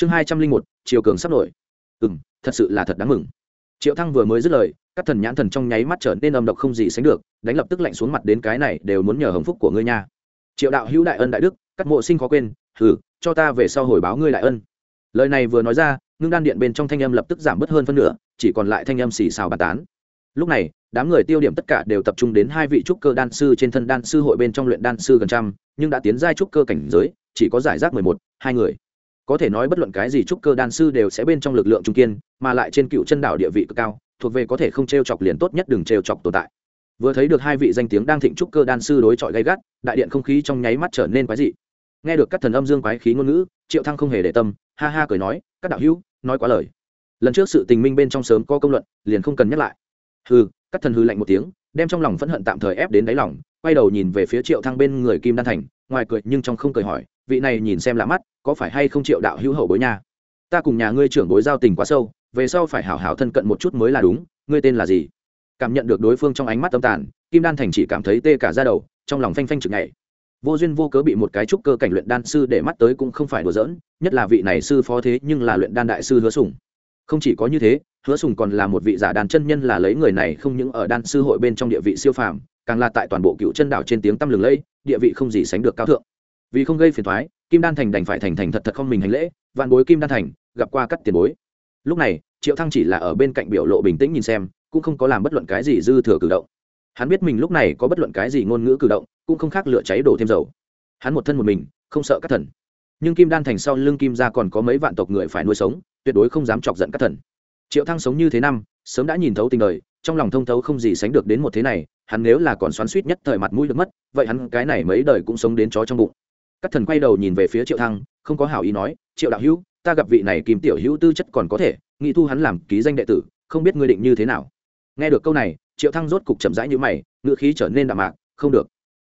chương hai trăm linh một triều cường sắp nổi. Ừ m thật sự là thật đáng mừng. Triệu thăng vừa mới dứt lời, các thần nhãn thần trong nháy mắt trở nên âm độc không gì sánh được, đánh lập tức lạnh xuống mặt đến cái này đều muốn nhờ hồng phúc của ngươi nha. Triệu đạo hữu đại ân đại đức, các mộ sinh khó quên, hừ, cho ta về sau hồi báo ngươi đại ân. Lời này vừa nói ra, ngưng đan điện bên trong thanh âm lập tức giảm bớt hơn phân nửa, chỉ còn lại thanh âm xì xào bàn tán. Lúc này, đám người tiêu điểm tất cả đều tập trung đến hai vị trúc cơ đan sư trên thân đan sư hội bên trong luyện đan sư gần trăm, nhưng đã tiến giai trúc cơ cảnh giới, chỉ có giải rác mười một, hai người có thể nói bất luận cái gì trúc cơ đan sư đều sẽ bên trong lực lượng trung kiên mà lại trên cựu chân đảo địa vị cực cao thuộc về có thể không t r e o chọc liền tốt nhất đừng t r e o chọc tồn tại. Vừa thấy được hai vị danh tiếng đang thịnh trúc cơ đan sư đối chọi gay gắt đại điện không khí trong nháy mắt trở nên quái dị. Nghe được các thần âm dương quái khí ngôn ngữ triệu thăng không hề để tâm ha ha cười nói các đạo hữu nói quá lời. Lần trước sự tình minh bên trong sớm có công luận liền không cần nhắc lại. Hừ, các thần hư lạnh một tiếng đem trong lòng phẫn hận tạm thời ép đến đáy lòng quay đầu nhìn về phía triệu thăng bên người kim đan thành ngoài cười nhưng trong không cười hỏi vị này nhìn xem lạ mắt, có phải hay không triệu đạo hữu hậu bối nha? Ta cùng nhà ngươi trưởng bối giao tình quá sâu, về sau phải hảo hảo thân cận một chút mới là đúng, ngươi tên là gì? Cảm nhận được đối phương trong ánh mắt tâm tàn, kim đan thành chỉ cảm thấy tê cả ra đầu, trong lòng phanh phanh chực nhảy. Vô duyên vô cớ bị một cái trúc cơ cảnh luyện đan sư để mắt tới cũng không phải đùa giỡn, nhất là vị này sư phó thế nhưng là luyện đan đại sư hứa sùng. Không chỉ có như thế, hứa sùng còn là một vị giả đàn chân nhân là lấy người này không những ở đan sư hội bên trong địa vị siêu phàm, càng là tại toàn bộ cựu chân đảo trên tiếng tăm lừng lẫy, địa vị không gì sánh được cao thượng vì không gây phiền thoái, kim đan thành đành phải thành thành thật thật không mình hành lễ, vạn bối kim đan thành, gặp qua các tiền bối. Lúc này, triệu thăng chỉ là ở bên cạnh biểu lộ bình tĩnh nhìn xem, cũng không có làm bất luận cái gì dư thừa cử động. Hắn biết mình lúc này có bất luận cái gì ngôn ngữ cử động, cũng không khác lửa cháy đổ thêm dầu. Hắn một thân một mình, không sợ các thần. Nhưng kim đan thành sau lưng kim ra còn có mấy vạn tộc người phải nuôi sống, tuyệt đối không dám chọc giận các thần. Triệu thăng sống như thế năm, sớm đã nhìn thấu tình đời, trong lòng thông thấu không gì sánh được đến một thế này, hắn nếu là còn xoắn suýt nhất thời mặt mũi được mất, vậy hắn cái này mấy đời cũng sống đến chó trong bụng các thần quay đầu nhìn về phía triệu thăng, không có hảo ý nói, triệu đạo hữu, ta gặp vị này kim tiểu hữu tư chất còn có thể nghĩ thu hắn làm ký danh đệ tử, không biết ngươi định như thế nào? Nghe được câu này, triệu thăng rốt cục chậm rãi như mày ngựa khí trở nên đạm mạc, không được.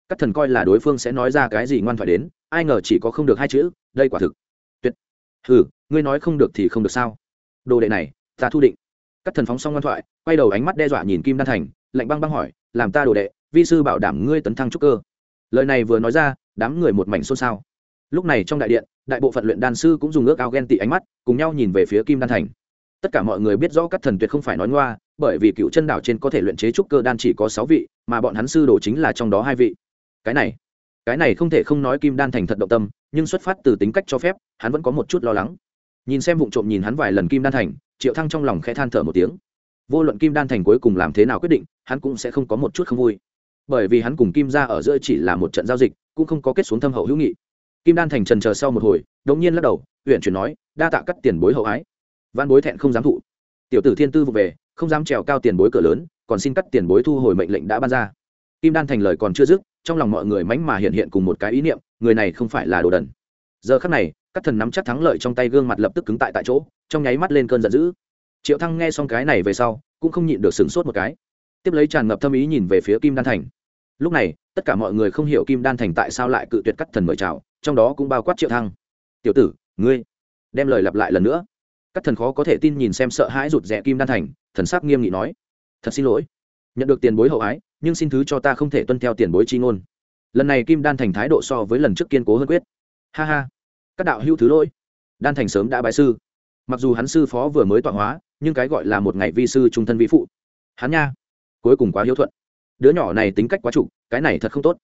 Các thần coi là đối phương sẽ nói ra cái gì ngoan thoại đến, ai ngờ chỉ có không được hai chữ, đây quả thực. Tuyệt. Hừ, ngươi nói không được thì không được sao? Đồ đệ này, ta thu định. Các thần phóng xong ngoan thoại, quay đầu ánh mắt đe dọa nhìn kim đan thành, lạnh băng băng hỏi, làm ta đồ đệ, vi sư bảo đảm ngươi tấn thăng trúc cơ. Lời này vừa nói ra đám người một mảnh xôn xao. Lúc này trong đại điện, đại bộ phận luyện đan sư cũng dùng ước ao ghen tị ánh mắt, cùng nhau nhìn về phía kim đan thành. Tất cả mọi người biết rõ các thần tuyệt không phải nói ngoa, bởi vì cựu chân đảo trên có thể luyện chế trúc cơ đan chỉ có sáu vị, mà bọn hắn sư đồ chính là trong đó hai vị. Cái này cái này không thể không nói kim đan thành thật động tâm, nhưng xuất phát từ tính cách cho phép, hắn vẫn có một chút lo lắng. Nhìn xem vụ trộm nhìn hắn vài lần kim đan thành, triệu thăng trong lòng khẽ than thở một tiếng. Vô luận kim đan thành cuối cùng làm thế nào quyết định, hắn cũng sẽ không có một chút không vui bởi vì hắn cùng kim ra ở giữa chỉ là một trận giao dịch, cũng không có kết xuống thâm hậu hữu nghị. Kim đan thành trần chờ sau một hồi đống nhiên lắc đầu, huyện chuyển nói, đa tạ cắt tiền bối hậu ái. Văn bối thẹn không dám thụ. Tiểu tử thiên tư vụ về, không dám trèo cao tiền bối cửa lớn, còn xin cắt tiền bối thu hồi mệnh lệnh đã ban ra. Kim đan thành lời còn chưa dứt, trong lòng mọi người mánh mà hiện hiện cùng một cái ý niệm, người này không phải là đồ đần. Giờ khắc này, các thần nắm chắc thắng lợi trong tay gương mặt lập tức cứng tại tại chỗ, trong nháy mắt lên cơn giận dữ. Triệu thăng nghe xong cái này về sau, cũng không nhịn được sửng sốt một cái. Tiếp lấy tràn ngập thâm ý nhìn về phía kim đan thành lúc này, tất cả mọi người không hiểu kim đan thành tại sao lại cự tuyệt cắt thần mời chào, trong đó cũng bao quát triệu thăng. Tiểu tử, ngươi đem lời lặp lại lần nữa. Các thần khó có thể tin nhìn xem sợ hãi rụt rè kim đan thành, thần sắc nghiêm nghị nói, thật xin lỗi, nhận được tiền bối hậu ái, nhưng xin thứ cho ta không thể tuân theo tiền bối chi ngôn. Lần này kim đan thành thái độ so với lần trước kiên cố hơn quyết. Ha ha, các đạo hữu thứ lỗi. Đan thành sớm đã bái sư. Mặc dù hắn sư phó vừa mới tọa hóa, nhưng cái gọi là một ngày vi sư trung thân vi phụ. Hắn nha, cuối cùng quá hiếu thuận đứa nhỏ này tính cách quá trục, cái này thật không tốt.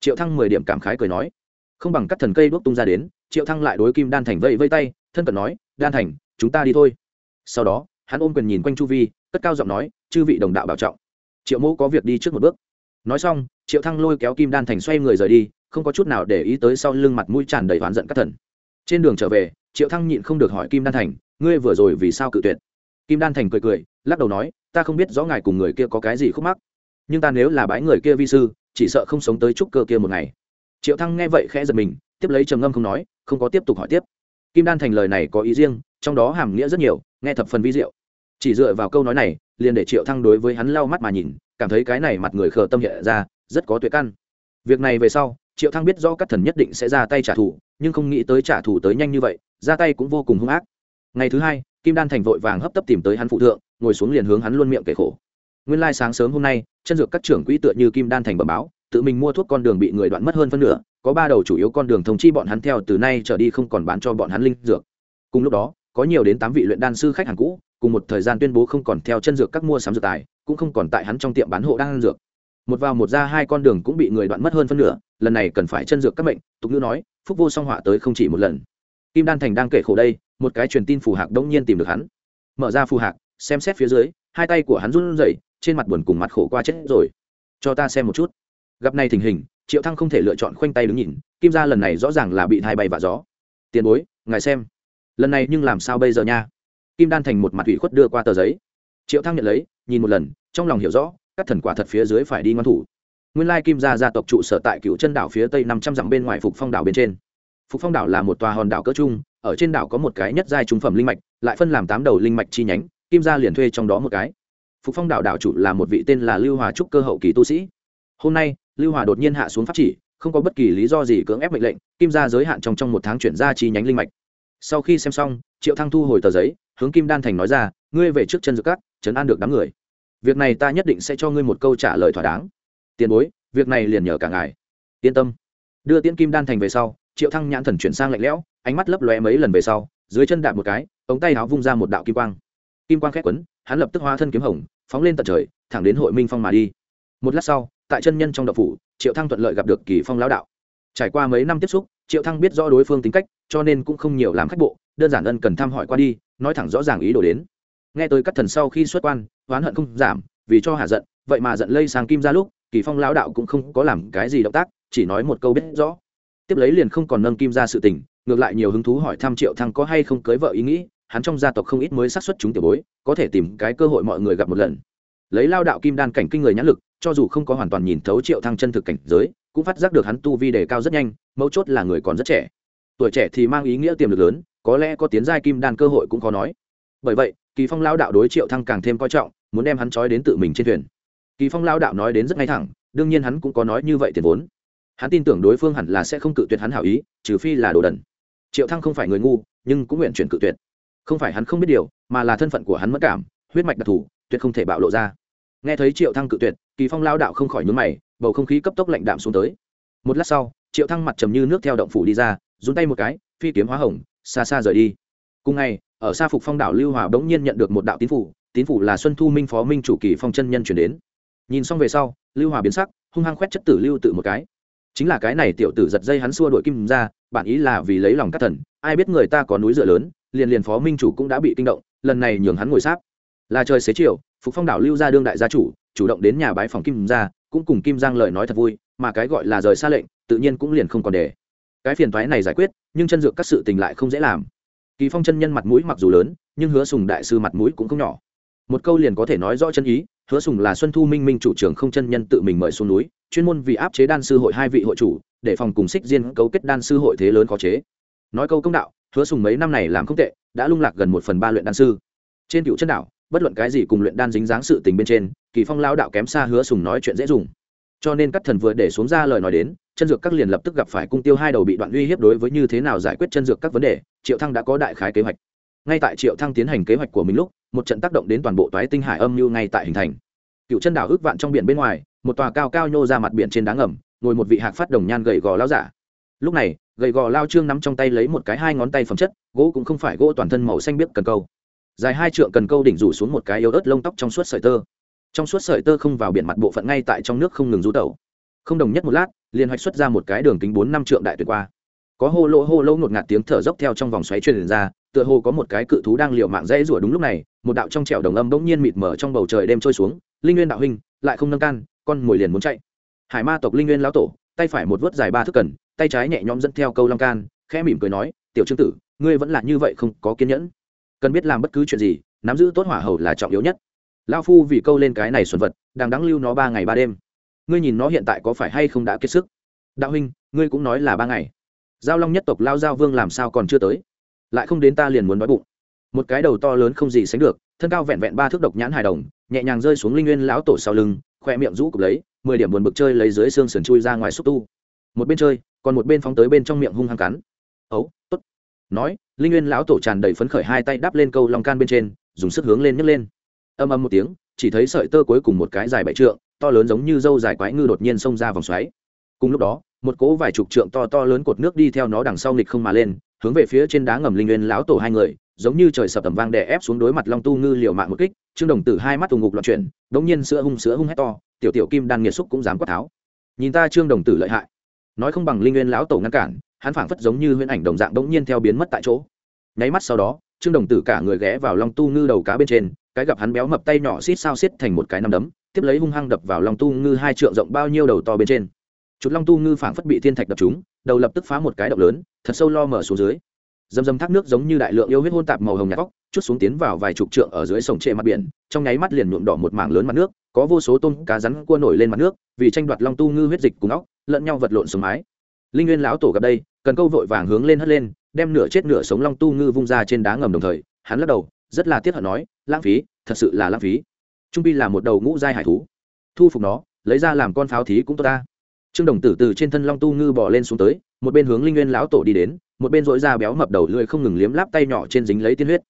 Triệu thăng mười điểm cảm khái cười nói. Không bằng cắt thần cây đuốc tung ra đến, triệu thăng lại đối kim đan thành vây vây tay, thân cận nói, đan thành, chúng ta đi thôi. Sau đó, hắn ôm quyền nhìn quanh chu vi, cất cao giọng nói, chư vị đồng đạo bảo trọng. Triệu mẫu có việc đi trước một bước. Nói xong, triệu thăng lôi kéo kim đan thành xoay người rời đi, không có chút nào để ý tới sau lưng mặt mũi tràn đầy oán giận các thần. Trên đường trở về, triệu thăng nhịn không được hỏi kim đan thành, ngươi vừa rồi vì sao cự tuyệt? Kim đan thành cười cười, lắc đầu nói, ta không biết rõ ngài cùng người kia có cái gì khúc mắc nhưng ta nếu là bái người kia vi sư, chỉ sợ không sống tới trúc cơ kia một ngày. Triệu thăng nghe vậy khẽ giật mình, tiếp lấy trầm ngâm không nói, không có tiếp tục hỏi tiếp. Kim đan thành lời này có ý riêng, trong đó hàm nghĩa rất nhiều, nghe thập phần vi diệu. Chỉ dựa vào câu nói này, liền để triệu thăng đối với hắn lau mắt mà nhìn, cảm thấy cái này mặt người khờ tâm hiện ra, rất có tuyệt căn. Việc này về sau, triệu thăng biết rõ các thần nhất định sẽ ra tay trả thù, nhưng không nghĩ tới trả thù tới nhanh như vậy, ra tay cũng vô cùng hung ác. Ngày thứ hai, kim đan thành vội vàng hấp tấp tìm tới hắn phụ thượng, ngồi xuống liền hướng hắn luôn miệng kể khổ nguyên lai sáng sớm hôm nay, chân dược các trưởng quỹ tựa như kim đan thành bẩm báo, tự mình mua thuốc con đường bị người đoạn mất hơn phân nửa, có ba đầu chủ yếu con đường thông chi bọn hắn theo từ nay trở đi không còn bán cho bọn hắn linh dược. Cùng lúc đó, có nhiều đến tám vị luyện đan sư khách hàng cũ, cùng một thời gian tuyên bố không còn theo chân dược các mua sắm dược tài, cũng không còn tại hắn trong tiệm bán hộ đan dược. Một vào một ra hai con đường cũng bị người đoạn mất hơn phân nửa, lần này cần phải chân dược các bệnh tục ngữ nói, phúc vô song họa tới không chỉ một lần. Kim đan thành đang kể khổ đây, một cái truyền tin phù hạc đông nhiên tìm được hắn. Mở ra phù hạc, xem xét phía dưới, hai tay của hắn run rẩy trên mặt buồn cùng mặt khổ qua chết rồi. Cho ta xem một chút. Gặp này tình hình, triệu thăng không thể lựa chọn khoanh tay đứng nhìn, kim gia lần này rõ ràng là bị thai bay và gió. Tiền bối, ngài xem. Lần này nhưng làm sao bây giờ nha? Kim đan thành một mặt ủy khuất đưa qua tờ giấy. Triệu thăng nhận lấy, nhìn một lần, trong lòng hiểu rõ, các thần quả thật phía dưới phải đi ngoan thủ. Nguyên lai kim gia gia tộc trụ sở tại cựu chân đảo phía tây năm trăm dặm bên ngoài phục phong đảo bên trên. Phục phong đảo là một tòa hòn đảo cỡ trung, ở trên đảo có một cái nhất giai trung phẩm linh mạch, lại phân làm tám đầu linh mạch chi nhánh, kim gia liền thuê trong đó một cái phục phong đảo đảo chủ là một vị tên là lưu hòa trúc cơ hậu kỳ tu sĩ. Hôm nay, lưu hòa đột nhiên hạ xuống pháp chỉ, không có bất kỳ lý do gì cưỡng ép mệnh lệnh, kim gia giới hạn trong trong một tháng chuyển ra chi nhánh linh mạch. Sau khi xem xong, triệu thăng thu hồi tờ giấy, hướng kim đan thành nói ra, ngươi về trước chân dược cát chấn an được đám người. Việc này ta nhất định sẽ cho ngươi một câu trả lời thỏa đáng. Tiền bối, việc này liền nhờ cả ngài. Yên tâm. Đưa tiễn kim đan thành về sau, triệu thăng nhãn thần chuyển sang lạnh lẽo, ánh mắt lấp lóe mấy lần về sau, dưới chân đạp một cái, ống tay áo vung ra một đạo kim quang kim quang khét quấn, hắn lập tức hóa thân kiếm hồng, phóng lên tận trời, thẳng đến hội minh phong mà đi. Một lát sau, tại chân nhân trong đậu phủ, triệu thăng thuận lợi gặp được kỳ phong lão đạo. Trải qua mấy năm tiếp xúc, triệu thăng biết rõ đối phương tính cách, cho nên cũng không nhiều làm khách bộ, đơn giản ân cần thăm hỏi qua đi, nói thẳng rõ ràng ý đồ đến. Nghe tới các thần sau khi xuất quan, oán hận không giảm, vì cho hạ giận, vậy mà giận lây sang kim ra lúc, kỳ phong lão đạo cũng không có làm cái gì động tác, chỉ nói một câu biết rõ. Tiếp lấy liền không còn nâng kim ra sự tình, ngược lại nhiều hứng thú hỏi thăm triệu thăng có hay không cưới vợ ý nghĩ hắn trong gia tộc không ít mới xác suất chúng tiểu bối, có thể tìm cái cơ hội mọi người gặp một lần. Lấy lao đạo kim đan cảnh kinh người nhãn lực, cho dù không có hoàn toàn nhìn thấu triệu thăng chân thực cảnh giới, cũng phát giác được hắn tu vi đề cao rất nhanh, mấu chốt là người còn rất trẻ. Tuổi trẻ thì mang ý nghĩa tiềm lực lớn, có lẽ có tiến giai kim đan cơ hội cũng khó nói. Bởi vậy, kỳ phong lao đạo đối triệu thăng càng thêm coi trọng, muốn đem hắn trói đến tự mình trên thuyền. Kỳ phong lao đạo nói đến rất ngay thẳng, đương nhiên hắn cũng có nói như vậy tiền vốn. Hắn tin tưởng đối phương hẳn là sẽ không cự tuyệt hắn hảo ý, trừ phi là đồ đần. Triệu thăng không phải người ngu, nhưng cũng nguyện chuyển cự tuyệt không phải hắn không biết điều, mà là thân phận của hắn mất cảm, huyết mạch đặc thù, tuyệt không thể bạo lộ ra. Nghe thấy triệu thăng cự tuyệt, kỳ phong lao đạo không khỏi nhún mày, bầu không khí cấp tốc lạnh đạm xuống tới. Một lát sau, triệu thăng mặt trầm như nước theo động phủ đi ra giun tay một cái, phi kiếm hóa hồng, xa xa rời đi. Cùng ngày, ở xa phục phong đảo lưu hòa bỗng nhiên nhận được một đạo tín phủ tín phủ là xuân thu minh phó minh chủ kỳ phong chân nhân chuyển đến. Nhìn xong về sau, lưu hòa biến sắc, hung hăng khoét chất tử lưu tự một cái. Chính là cái này tiểu tử giật dây hắn xua đội kim ra, bản ý là vì lấy lòng các thần, ai biết người ta có núi dựa lớn liền liền phó minh chủ cũng đã bị kinh động, lần này nhường hắn ngồi sáp. Là trời xế chiều, phục phong đảo lưu ra đương đại gia chủ chủ động đến nhà bái phòng kim ra cũng cùng kim giang lời nói thật vui, mà cái gọi là rời xa lệnh, tự nhiên cũng liền không còn để. Cái phiền thoái này giải quyết, nhưng chân dược các sự tình lại không dễ làm. Kỳ phong chân nhân mặt mũi mặc dù lớn, nhưng hứa sùng đại sư mặt mũi cũng không nhỏ. Một câu liền có thể nói rõ chân ý, hứa sùng là xuân thu minh minh chủ trưởng không chân nhân tự mình mời xuống núi, chuyên môn vì áp chế đan sư hội hai vị hội chủ, để phòng cùng xích diên cấu kết đan sư hội thế lớn khó chế nói câu công đạo, hứa sùng mấy năm này làm không tệ, đã lung lạc gần một phần ba luyện đan sư. Trên cựu chân đảo, bất luận cái gì cùng luyện đan dính dáng sự tình bên trên, kỳ phong lao đạo kém xa hứa sùng nói chuyện dễ dùng. Cho nên các thần vừa để xuống ra lời nói đến, chân dược các liền lập tức gặp phải cung tiêu hai đầu bị đoạn uy hiếp đối với như thế nào giải quyết chân dược các vấn đề, triệu thăng đã có đại khái kế hoạch. Ngay tại triệu thăng tiến hành kế hoạch của mình lúc, một trận tác động đến toàn bộ toái tinh hải âm lưu ngay tại hình thành. Cựu chân đảo ước vạn trong biển bên ngoài, một tòa cao cao nhô ra mặt biển trên đá ngầm, ngồi một vị hạc phát đồng nhan gầy gò lao giả. Lúc này gầy gò lao trương nắm trong tay lấy một cái hai ngón tay phẩm chất, gỗ cũng không phải gỗ toàn thân màu xanh biếc cần câu. Dài hai trượng cần câu đỉnh rủ xuống một cái yếu ớt lông tóc trong suốt sợi tơ. Trong suốt sợi tơ không vào biển mặt bộ phận ngay tại trong nước không ngừng rú tẩu. Không đồng nhất một lát, liền hoạch xuất ra một cái đường kính bốn năm trượng đại tuyệt qua. Có hô lỗ hô lỗ ngột ngạt tiếng thở dốc theo trong vòng xoáy truyền ra, tựa hồ có một cái cự thú đang liều mạng dãy rủa đúng lúc này, một đạo trong trẻo đồng âm bỗng nhiên mịt mở trong bầu trời đêm trôi xuống, linh nguyên đạo huynh, lại không nâng can, con mồi liền muốn chạy. Hải ma tộc linh nguyên lão tổ, tay phải một vớt dài ba thước cần tay trái nhẹ nhõm dẫn theo câu long can, khẽ mỉm cười nói, tiểu trương tử, ngươi vẫn là như vậy không có kiên nhẫn. Cần biết làm bất cứ chuyện gì, nắm giữ tốt hỏa hầu là trọng yếu nhất. Lao phu vì câu lên cái này xuân vật, đang đáng lưu nó ba ngày ba đêm. Ngươi nhìn nó hiện tại có phải hay không đã kiệt sức? Đạo huynh, ngươi cũng nói là ba ngày. Giao long nhất tộc lao giao vương làm sao còn chưa tới? Lại không đến ta liền muốn nói bụng. Một cái đầu to lớn không gì sánh được, thân cao vẹn vẹn ba thước độc nhãn hài đồng, nhẹ nhàng rơi xuống linh nguyên lão tổ sau lưng, khoe miệng rũ cục lấy, mười điểm buồn bực chơi lấy dưới xương sườn chui ra ngoài xúc tu. Một bên chơi còn một bên phóng tới bên trong miệng hung hăng cắn. Ấu t ố t nói, linh nguyên lão tổ tràn đầy phấn khởi hai tay đắp lên câu lòng can bên trên, dùng sức hướng lên nhấc lên. Âm âm một tiếng, chỉ thấy sợi tơ cuối cùng một cái dài bảy trượng, to lớn giống như dâu dài quái ngư đột nhiên xông ra vòng xoáy. Cùng lúc đó, một cỗ vài chục trượng to to lớn cột nước đi theo nó đằng sau nghịch không mà lên, hướng về phía trên đá ngầm linh nguyên lão tổ hai người, giống như trời sập tầm vang đè ép xuống đối mặt long tu ngư liều mạng một kích, trương đồng tử hai mắt tù ngục loạn chuyển, đống nhiên sữa hung sữa hung hét to, tiểu tiểu kim đan nghiệt xúc cũng dám quát tháo. Nhìn ta trương đồng tử lợi hại nói không bằng linh nguyên lão tổ ngăn cản, hắn phảng phất giống như huyễn ảnh đồng dạng đống nhiên theo biến mất tại chỗ. Nháy mắt sau đó, trương đồng tử cả người ghé vào long tu ngư đầu cá bên trên, cái gặp hắn béo mập tay nhỏ xít sao xiết thành một cái nắm đấm, tiếp lấy hung hăng đập vào long tu ngư hai trượng rộng bao nhiêu đầu to bên trên. Chút long tu ngư phảng phất bị thiên thạch đập chúng đầu lập tức phá một cái động lớn, thật sâu lo mở xuống dưới dầm dầm thác nước giống như đại lượng yêu huyết hôn tạp màu hồng nhạt vóc chút xuống tiến vào vài chục trượng ở dưới sông trệ mặt biển, trong nháy mắt liền nhuộm đỏ một mảng lớn mặt nước, có vô số tôm cá rắn cua nổi lên mặt nước, vì tranh đoạt long tu ngư huyết dịch cùng óc, lẫn nhau vật lộn sống mái linh nguyên lão tổ gặp đây, cần câu vội vàng hướng lên hất lên, đem nửa chết nửa sống long tu ngư vung ra trên đá ngầm đồng thời, hắn lắc đầu, rất là tiếc hận nói, lãng phí, thật sự là lãng phí. Trung bi là một đầu ngũ giai hải thú, thu phục nó, lấy ra làm con pháo thí cũng tốt ta. Trương đồng tử từ trên thân long tu ngư bỏ lên xuống tới, một bên hướng linh nguyên lão tổ đi đến một bên dỗi da béo mập đầu lưỡi không ngừng liếm láp tay nhỏ trên dính lấy tiên huyết.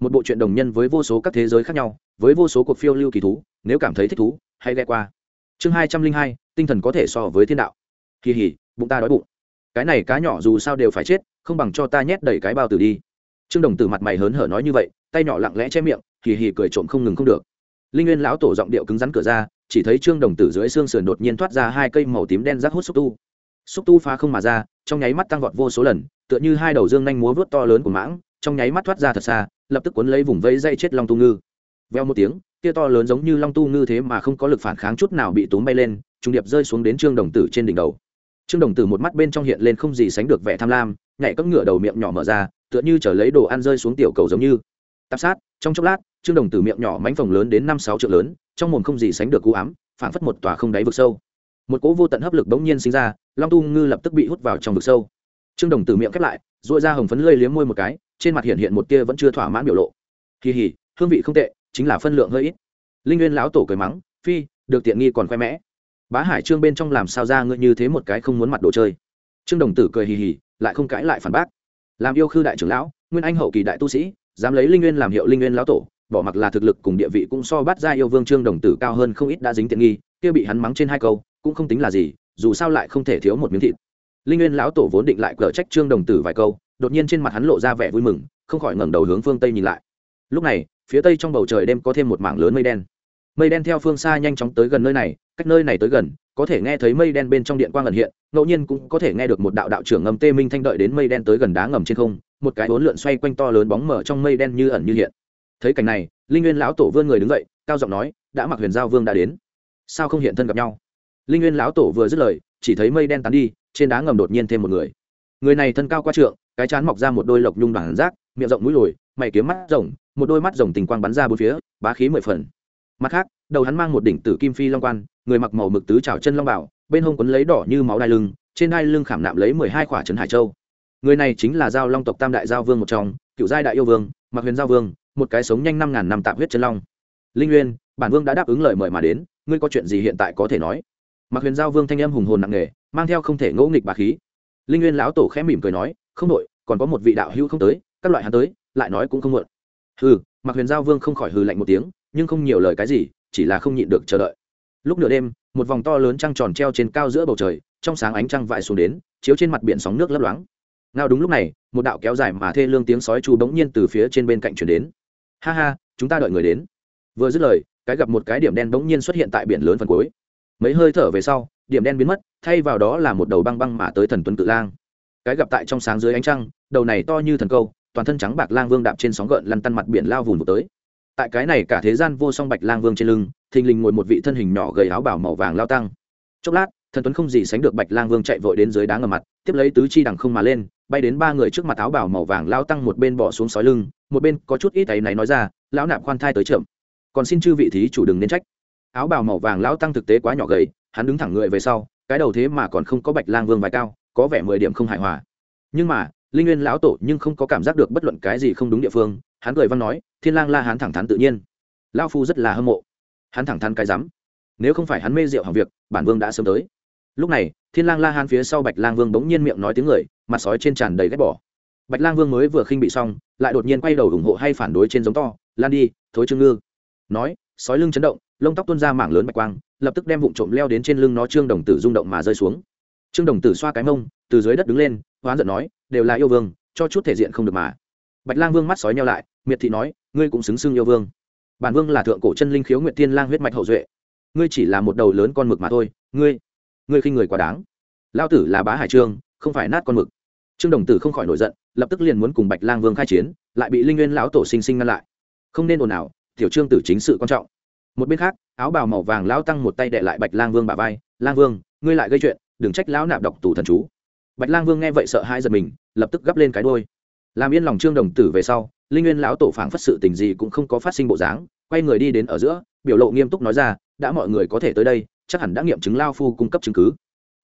Một bộ truyện đồng nhân với vô số các thế giới khác nhau, với vô số cuộc phiêu lưu kỳ thú, nếu cảm thấy thích thú, hãy ghe qua. Chương hai trăm linh hai, tinh thần có thể so với thiên đạo. Kỳ hỉ, bụng ta đói bụng. Cái này cá nhỏ dù sao đều phải chết, không bằng cho ta nhét đầy cái bao tử đi. Trương đồng tử mặt mày hớn hở nói như vậy, tay nhỏ lặng lẽ che miệng, kỳ hỉ cười trộm không ngừng không được. Linh nguyên lão tổ giọng điệu cứng rắn cửa ra, chỉ thấy trương đồng tử dưới xương sườn đột nhiên thoát ra hai cây màu tím đen rác hút xúc tu xúc tu phá không mà ra, trong nháy mắt tăng vọt vô số lần, tựa như hai đầu dương nhanh múa vớt to lớn của mãng, trong nháy mắt thoát ra thật xa, lập tức cuốn lấy vùng vây dây chết long tu ngư. Veo một tiếng kia to lớn giống như long tu ngư thế mà không có lực phản kháng chút nào bị túm bay lên, trùng điệp rơi xuống đến trương đồng tử trên đỉnh đầu. Trương đồng tử một mắt bên trong hiện lên không gì sánh được vẻ tham lam, nhảy cất ngựa đầu miệng nhỏ mở ra, tựa như chở lấy đồ ăn rơi xuống tiểu cầu giống như. Tạp sát, trong chốc lát, trương đồng tử miệng nhỏ mánh phồng lớn đến năm sáu triệu lớn, trong mồm không gì sánh được cú ám, phảng phất một tòa không đáy vực sâu một cỗ vô tận hấp lực bỗng nhiên sinh ra, long tu ngư lập tức bị hút vào trong vực sâu. Trương đồng tử miệng khép lại dội ra hồng phấn lơi liếm môi một cái, trên mặt hiện hiện một tia vẫn chưa thỏa mãn biểu lộ. Kỳ hỉ hương vị không tệ, chính là phân lượng hơi ít. Linh nguyên lão tổ cười mắng, phi, được tiện nghi còn khoe mẽ. Bá hải trương bên trong làm sao ra ngươi như thế một cái không muốn mặt đồ chơi? Trương đồng tử cười hì hì, lại không cãi lại phản bác. Làm yêu khư đại trưởng lão, nguyên anh hậu kỳ đại tu sĩ, dám lấy linh nguyên làm hiệu linh nguyên lão tổ, bỏ mặc là thực lực cùng địa vị cũng so bắt ra yêu vương trương đồng tử cao hơn không ít đã dính tiện nghi. Kia bị hắn mắng trên hai câu cũng không tính là gì, dù sao lại không thể thiếu một miếng thịt. Linh nguyên lão tổ vốn định lại cờ trách trương đồng tử vài câu, đột nhiên trên mặt hắn lộ ra vẻ vui mừng, không khỏi ngẩng đầu hướng phương tây nhìn lại. Lúc này, phía tây trong bầu trời đêm có thêm một mảng lớn mây đen. Mây đen theo phương xa nhanh chóng tới gần nơi này, cách nơi này tới gần, có thể nghe thấy mây đen bên trong điện quang ẩn hiện, ngẫu nhiên cũng có thể nghe được một đạo đạo trưởng ngầm tê minh thanh đợi đến mây đen tới gần đá ngầm trên không, một cái bốn lượn xoay quanh to lớn bóng mở trong mây đen như ẩn như hiện. Thấy cảnh này, linh nguyên lão tổ vươn người đứng dậy, cao giọng nói, đã mặc huyền giao vương đã đến. Sao không hiện thân gặp nhau? Linh nguyên lão tổ vừa dứt lời, chỉ thấy mây đen tán đi, trên đá ngầm đột nhiên thêm một người. Người này thân cao qua trượng, cái chán mọc ra một đôi lộc nhung bản rác, miệng rộng mũi lồi, mày kiếm mắt rồng một đôi mắt rồng tình quang bắn ra bốn phía, bá khí mười phần. Mặt khác, đầu hắn mang một đỉnh tử kim phi long quan, người mặc màu mực tứ trào chân long bảo, bên hông quấn lấy đỏ như máu đai lưng, trên đai lưng khảm nạm lấy mười hai khỏa trấn hải châu. Người này chính là giao long tộc tam đại giao vương một trong, cựu giai đại yêu vương, mặc huyền giao vương, một cái sống nhanh năm ngàn năm tạm huyết chân long. Linh nguyên, bản vương đã đáp ứng lời mời mà đến, ngươi có chuyện gì hiện tại có thể nói? Mặc huyền giao vương thanh âm hùng hồn nặng nề, mang theo không thể ngẫu nghịch bà khí. Linh nguyên lão tổ khẽ mỉm cười nói, không đội còn có một vị đạo hữu không tới, các loại hắn tới, lại nói cũng không muộn. Hừ mặc huyền giao vương không khỏi hừ lạnh một tiếng, nhưng không nhiều lời cái gì, chỉ là không nhịn được chờ đợi. Lúc nửa đêm, một vòng to lớn trăng tròn treo trên cao giữa bầu trời, trong sáng ánh trăng vại xuống đến, chiếu trên mặt biển sóng nước lấp loáng. Ngao đúng lúc này, một đạo kéo dài mà thê lương tiếng sói chu bỗng nhiên từ phía trên bên cạnh chuyển đến. Ha ha, chúng ta đợi người đến. Vừa dứt lời, cái gặp một cái điểm đen bỗng nhiên xuất hiện tại biển lớn phần cuối mấy hơi thở về sau, điểm đen biến mất, thay vào đó là một đầu băng băng mà tới thần tuấn cự lang. Cái gặp tại trong sáng dưới ánh trăng, đầu này to như thần câu, toàn thân trắng bạc lang vương đạp trên sóng gợn lăn tăn mặt biển lao vùng một tới. Tại cái này cả thế gian vô song bạch lang vương trên lưng, thình lình ngồi một vị thân hình nhỏ gầy áo bảo màu vàng lao tăng. Chốc lát, thần tuấn không gì sánh được bạch lang vương chạy vội đến dưới đá ngầm mặt, tiếp lấy tứ chi đằng không mà lên, bay đến ba người trước mặt áo bảo màu vàng lao tăng một bên bỏ xuống sói lưng, một bên có chút ít tay này nói ra, lão nạp khoan thai tới trưởng còn xin chư vị thí chủ đừng nên trách áo bào màu vàng lão tăng thực tế quá nhỏ gầy, hắn đứng thẳng người về sau, cái đầu thế mà còn không có bạch lang vương vai cao, có vẻ mười điểm không hài hòa. Nhưng mà, linh nguyên lão tổ nhưng không có cảm giác được bất luận cái gì không đúng địa phương, hắn cười văn nói, thiên lang la hắn thẳng thắn tự nhiên. Lao phu rất là hâm mộ. Hắn thẳng thắn cái rắm. Nếu không phải hắn mê rượu hỏng việc, bản vương đã sớm tới. Lúc này, thiên lang la hắn phía sau bạch lang vương bỗng nhiên miệng nói tiếng người, mặt sói trên tràn đầy ghét bỏ. Bạch lang vương mới vừa khinh bị xong, lại đột nhiên quay đầu ủng hộ hay phản đối trên giống to, lan đi, thối trương ngư. Nói, sói lưng chấn động lông tóc tuôn ra mảng lớn bạch quang, lập tức đem vụn trộm leo đến trên lưng nó trương đồng tử rung động mà rơi xuống. Trương đồng tử xoa cái mông, từ dưới đất đứng lên, hoán giận nói, đều là yêu vương, cho chút thể diện không được mà. Bạch lang vương mắt sói nhau lại, miệt thị nói, ngươi cũng xứng xưng yêu vương. Bản vương là thượng cổ chân linh khiếu nguyệt tiên lang huyết mạch hậu duệ. Ngươi chỉ là một đầu lớn con mực mà thôi. Ngươi ngươi khinh người quá đáng. Lao tử là bá hải trương, không phải nát con mực. Trương đồng tử không khỏi nổi giận, lập tức liền muốn cùng bạch lang vương khai chiến, lại bị linh nguyên lão tổ sinh sinh ngăn lại. Không nên ồn ào, tiểu trương tử chính sự quan trọng một bên khác, áo bào màu vàng lão tăng một tay đệ lại bạch lang vương bà vai, lang vương, ngươi lại gây chuyện, đừng trách lão nạp độc tù thần chú. Bạch lang vương nghe vậy sợ hai giật mình, lập tức gấp lên cái đôi làm yên lòng trương đồng tử về sau, linh nguyên lão tổ phảng phất sự tình gì cũng không có phát sinh bộ dáng, quay người đi đến ở giữa, biểu lộ nghiêm túc nói ra, đã mọi người có thể tới đây, chắc hẳn đã nghiệm chứng lao phu cung cấp chứng cứ.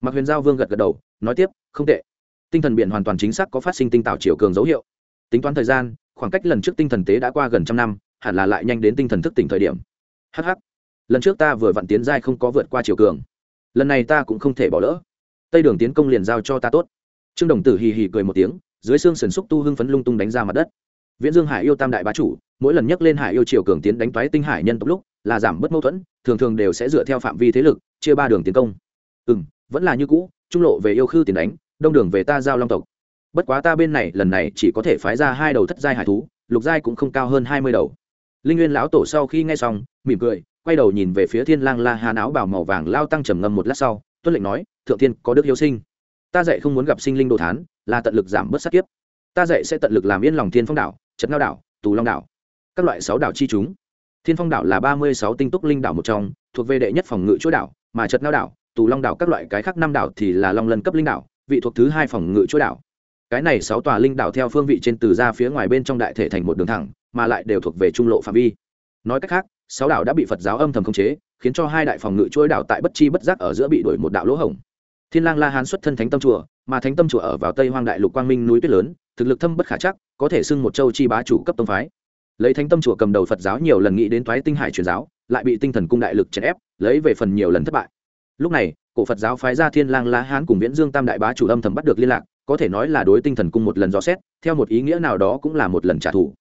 Mặc huyền giao vương gật gật đầu, nói tiếp, không tệ. Tinh thần biển hoàn toàn chính xác có phát sinh tinh tạo chiều cường dấu hiệu. Tính toán thời gian, khoảng cách lần trước tinh thần tế đã qua gần trăm năm, hẳn là lại nhanh đến tinh thần thức tỉnh thời điểm hh lần trước ta vừa vặn tiến giai không có vượt qua chiều cường. Lần này ta cũng không thể bỏ lỡ. Tây đường tiến công liền giao cho ta tốt. Trương đồng tử hì hì cười một tiếng, dưới xương sần xúc tu hưng phấn lung tung đánh ra mặt đất. Viễn dương hải yêu tam đại bá chủ, mỗi lần nhắc lên hải yêu triều cường tiến đánh toái tinh hải nhân tộc lúc, là giảm bớt mâu thuẫn, thường thường đều sẽ dựa theo phạm vi thế lực, chia ba đường tiến công. Ừ m vẫn là như cũ, trung lộ về yêu khư tiền đánh, đông đường về ta giao long tộc. Bất quá ta bên này, lần này chỉ có thể phái ra hai đầu thất giai hải thú, lục giai cũng không cao hơn hai mươi đầu linh nguyên lão tổ sau khi nghe xong, mỉm cười, quay đầu nhìn về phía thiên lang la hán áo bảo màu vàng lao tăng trầm ngâm một lát sau, tuân lệnh nói, thượng thiên, có đức hiếu sinh. Ta dạy không muốn gặp sinh linh đồ thán, là tận lực giảm bớt sát kiếp. Ta dạy sẽ tận lực làm yên lòng thiên phong đảo trật ngao đảo, tù long đảo, các loại sáu đảo chi chúng. Thiên phong đảo là ba mươi sáu tinh túc linh đảo một trong, thuộc về đệ nhất phòng ngự chỗ đảo, mà trật ngao đảo, tù long đảo các loại cái khác năm đảo thì là long lân cấp linh đảo, vị thuộc thứ hai phòng ngự chỗ đảo cái này sáu tòa linh đảo theo phương vị trên từ ra phía ngoài bên trong đại thể thành một đường thẳng, mà lại đều thuộc về trung lộ phạm vi. Nói cách khác, sáu đảo đã bị phật giáo âm thầm khống chế, khiến cho hai đại phòng ngự chuỗi đảo tại bất chi bất giác ở giữa bị đuổi một đạo lỗ hổng. Thiên lang la hán xuất thân thánh tâm chùa, mà thánh tâm chùa ở vào tây hoang đại lục quang minh núi tuyết lớn, thực lực thâm bất khả chắc, có thể xưng một châu chi bá chủ cấp tông phái. Lấy thánh tâm chùa cầm đầu phật giáo nhiều lần nghĩ đến thoái tinh hải truyền giáo, lại bị tinh thần cung đại lực chèn ép, lấy về phần nhiều lần thất bại. Lúc này, cổ phật giáo phái ra thiên lang la hán cùng viễn dương tam đại bá chủ âm thầm bắt được liên lạc có thể nói là đối tinh thần cung một lần dò xét, theo một ý nghĩa nào đó cũng là một lần trả thù.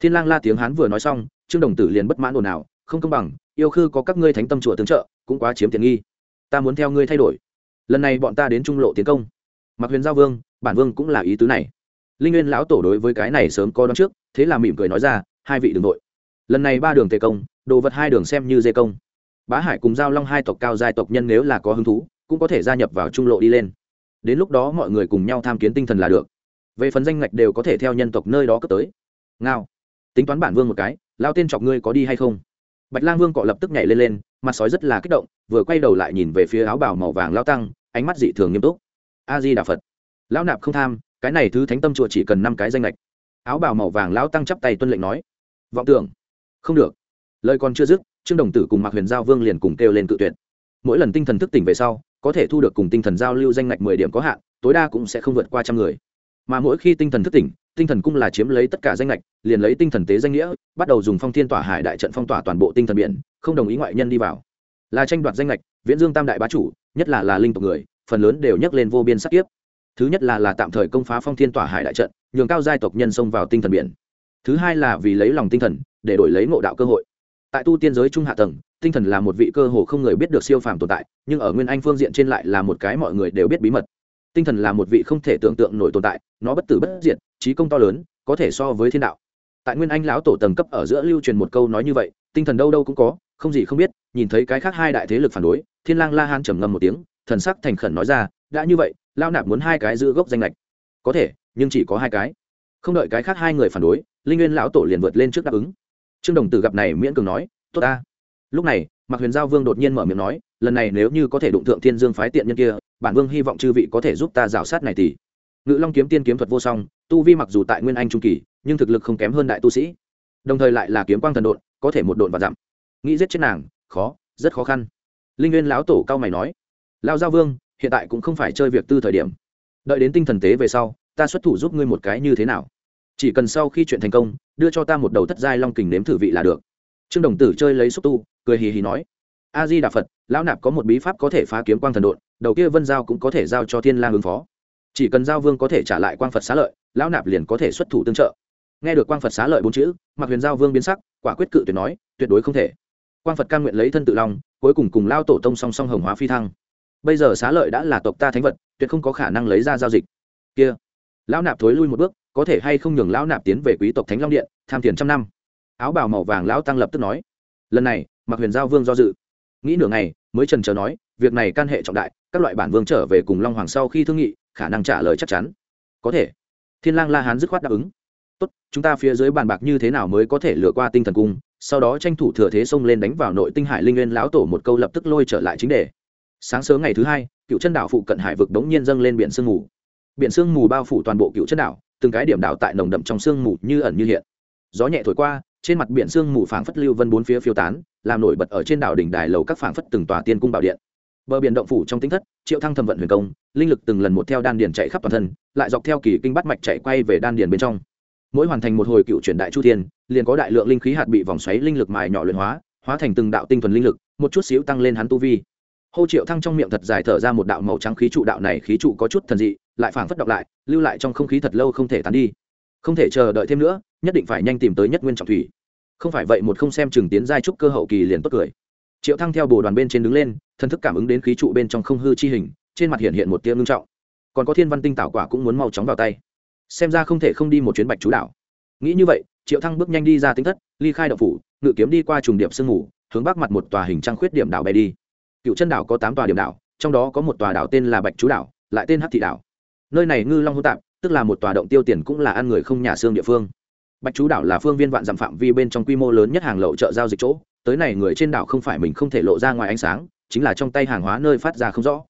Thiên lang la tiếng hán vừa nói xong, trương đồng tử liền bất mãn ồn ào, không công bằng, yêu khư có các ngươi thánh tâm chùa tướng trợ, cũng quá chiếm tiện nghi. Ta muốn theo ngươi thay đổi. Lần này bọn ta đến trung lộ tiến công. Mặc huyền giao vương, bản vương cũng là ý tứ này. Linh nguyên lão tổ đối với cái này sớm có đón trước, thế là mỉm cười nói ra, hai vị đường nội lần này ba đường tề công, đồ vật hai đường xem như dê công. Bá hải cùng giao long hai tộc cao giai tộc nhân nếu là có hứng thú, cũng có thể gia nhập vào trung lộ đi lên đến lúc đó mọi người cùng nhau tham kiến tinh thần là được. Về phần danh ngạch đều có thể theo nhân tộc nơi đó cấp tới. Ngao. Tính toán bản vương một cái, lao tên chọc ngươi có đi hay không? Bạch lang vương cọ lập tức nhảy lên lên, mặt sói rất là kích động, vừa quay đầu lại nhìn về phía áo bảo màu vàng lao tăng, ánh mắt dị thường nghiêm túc. A di đà phật. Lão nạp không tham, cái này thứ thánh tâm chùa chỉ cần năm cái danh lệch áo bào màu vàng lão tăng chắp tay tuân lệnh nói. Vọng tưởng. Không được. Lời còn chưa dứt, trương đồng tử cùng mạc huyền giao vương liền cùng kêu lên cự tuyệt. Mỗi lần tinh thần thức tỉnh về sau có thể thu được cùng tinh thần giao lưu danh ngạch mười điểm có hạn, tối đa cũng sẽ không vượt qua trăm người. Mà mỗi khi tinh thần thức tỉnh, tinh thần cung là chiếm lấy tất cả danh lệch liền lấy tinh thần tế danh nghĩa, bắt đầu dùng phong thiên tỏa hải đại trận phong tỏa toàn bộ tinh thần biển, không đồng ý ngoại nhân đi vào. Là tranh đoạt danh lệch viễn dương tam đại bá chủ, nhất là là linh tộc người, phần lớn đều nhắc lên vô biên sắc kiếp. Thứ nhất là là tạm thời công phá phong thiên tỏa hải đại trận, nhường cao giai tộc nhân xông vào tinh thần biển. Thứ hai là vì lấy lòng tinh thần, để đổi lấy ngộ đạo cơ hội. Tại tu tiên giới trung hạ tầng tinh thần là một vị cơ hồ không người biết được siêu phàm tồn tại, nhưng ở nguyên anh phương diện trên lại là một cái mọi người đều biết bí mật. Tinh thần là một vị không thể tưởng tượng nổi tồn tại, nó bất tử bất diệt, trí công to lớn, có thể so với thiên đạo. Tại nguyên anh lão tổ tầng cấp ở giữa lưu truyền một câu nói như vậy, tinh thần đâu đâu cũng có, không gì không biết, nhìn thấy cái khác hai đại thế lực phản đối, thiên lang la han trầm ngâm một tiếng, thần sắc thành khẩn nói ra, đã như vậy lao nạp muốn hai cái giữ gốc danh lệch. Có thể, nhưng chỉ có hai cái. Không đợi cái khác hai người phản đối, linh nguyên lão tổ liền vượt lên trước đáp ứng. Trương đồng tử gặp này miễn cường nói, tốt ta lúc này, mạc huyền giao vương đột nhiên mở miệng nói, lần này nếu như có thể đụng thượng thiên dương phái tiện nhân kia, bản vương hy vọng chư vị có thể giúp ta rào sát này tỷ. Ngự long kiếm tiên kiếm thuật vô song, tu vi mặc dù tại nguyên anh trung kỳ, nhưng thực lực không kém hơn đại tu sĩ. Đồng thời lại là kiếm quang thần độn, có thể một độn và dặm. Nghĩ giết chết nàng, khó, rất khó khăn. Linh nguyên lão tổ cao mày nói lao giao vương, hiện tại cũng không phải chơi việc tư thời điểm. Đợi đến tinh thần tế về sau, ta xuất thủ giúp ngươi một cái như thế nào? Chỉ cần sau khi chuyện thành công, đưa cho ta một đầu thất giai long kình nếm thử vị là được trương đồng tử chơi lấy xúc tu, cười hì hì nói, a di đà phật, lão nạp có một bí pháp có thể phá kiếm quang thần độn, đầu kia vân giao cũng có thể giao cho thiên lang ứng phó. Chỉ cần giao vương có thể trả lại quang phật xá lợi, lão nạp liền có thể xuất thủ tương trợ. Nghe được quang phật xá lợi bốn chữ mặc huyền giao vương biến sắc, quả quyết cự tuyệt nói, tuyệt đối không thể. Quang phật can nguyện lấy thân tự long, cuối cùng cùng lao tổ tông song song hồng hóa phi thăng. Bây giờ xá lợi đã là tộc ta thánh vật, tuyệt không có khả năng lấy ra giao dịch. Kia, lão nạp thối lui một bước, có thể hay không nhường lão nạp tiến về quý tộc thánh long điện, tham tiền trăm năm áo bào màu vàng lão tăng lập tức nói, lần này mặc huyền giao vương do dự. Nghĩ nửa ngày, mới trần trờ nói, việc này can hệ trọng đại, các loại bản vương trở về cùng long hoàng sau khi thương nghị, khả năng trả lời chắc chắn. Có thể. Thiên lang la hán dứt khoát đáp ứng. Tốt, chúng ta phía dưới bàn bạc như thế nào mới có thể lừa qua tinh thần cung, sau đó tranh thủ thừa thế xông lên đánh vào nội tinh hải linh nguyên lão tổ một câu lập tức lôi trở lại chính đề. Sáng sớm ngày thứ hai, cựu chân đảo phụ cận hải vực đống nhiên dâng lên biển sương mù. Biển sương mù bao phủ toàn bộ cựu chân đảo, từng cái điểm đảo tại nồng đậm trong sương mù như ẩn như hiện. Gió nhẹ thổi qua trên mặt biển sương mù phảng phất lưu vân bốn phía phiêu tán, làm nổi bật ở trên đảo đỉnh đài lầu các phảng phất từng tòa tiên cung bảo điện. Bờ biển động phủ trong tính thất, triệu thăng thầm vận huyền công, linh lực từng lần một theo đan điền chạy khắp toàn thân, lại dọc theo kỳ kinh bắt mạch chạy quay về đan điền bên trong. Mỗi hoàn thành một hồi cựu chuyển đại chu thiên, liền có đại lượng linh khí hạt bị vòng xoáy linh lực mài nhỏ luyện hóa hóa thành từng đạo tinh thuần linh lực, một chút xíu tăng lên hắn tu vi. Hô triệu thăng trong miệng thật dài thở ra một đạo màu trắng khí trụ, đạo này khí trụ có chút thần dị, lại phảng phất đọc lại, lưu lại trong không khí thật lâu không thể tán đi không thể chờ đợi thêm nữa, nhất định phải nhanh tìm tới nhất nguyên trọng thủy. Không phải vậy một không xem chừng tiến giai trúc cơ hậu kỳ liền tốt cười. Triệu thăng theo bồ đoàn bên trên đứng lên thân thức cảm ứng đến khí trụ bên trong không hư chi hình, trên mặt hiện hiện một tia ngưng trọng. Còn có thiên văn tinh tảo quả cũng muốn mau chóng vào tay. Xem ra không thể không đi một chuyến bạch chú đảo. Nghĩ như vậy, triệu thăng bước nhanh đi ra tính thất, ly khai đậu phủ, ngự kiếm đi qua trùng điệp sương ngủ hướng bắc mặt một tòa hình trang khuyết điểm đảo bay đi. Cựu chân đảo có tám tòa điểm đảo, trong đó có một tòa đảo tên là bạch chú đảo, lại tên Hắc thị đảo. Nơi này ngư long hô tạp tức là một tòa động tiêu tiền cũng là ăn người không nhà xương địa phương. Bạch chú đảo là phương viên vạn dặm phạm vi bên trong quy mô lớn nhất hàng lậu chợ giao dịch chỗ, tới này người trên đảo không phải mình không thể lộ ra ngoài ánh sáng, chính là trong tay hàng hóa nơi phát ra không rõ.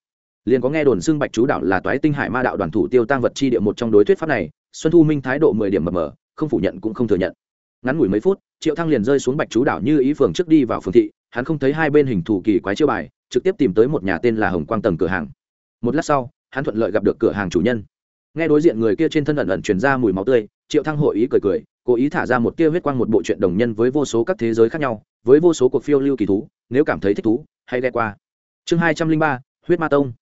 Liền có nghe đồn xưng bạch chú đảo là toái tinh hải ma đạo đoàn thủ tiêu tăng vật chi địa một trong đối thuyết pháp này, xuân thu minh thái độ mười điểm mờ mờ, không phủ nhận cũng không thừa nhận. Ngắn ngủi mấy phút, triệu thăng liền rơi xuống bạch chú đảo như ý phường trước đi vào phường thị, hắn không thấy hai bên hình thủ kỳ quái chiêu bài, trực tiếp tìm tới một nhà tên là hồng quang tầng cửa hàng. Một lát sau, hắn thuận lợi gặp được cửa hàng chủ nhân nghe đối diện người kia trên thân ẩn ẩn truyền ra mùi máu tươi, triệu thăng hội ý cười cười, cố ý thả ra một tia huyết quang một bộ chuyện đồng nhân với vô số các thế giới khác nhau, với vô số cuộc phiêu lưu kỳ thú, nếu cảm thấy thích thú, hãy ghe qua. Chương hai trăm linh ba, huyết ma tông.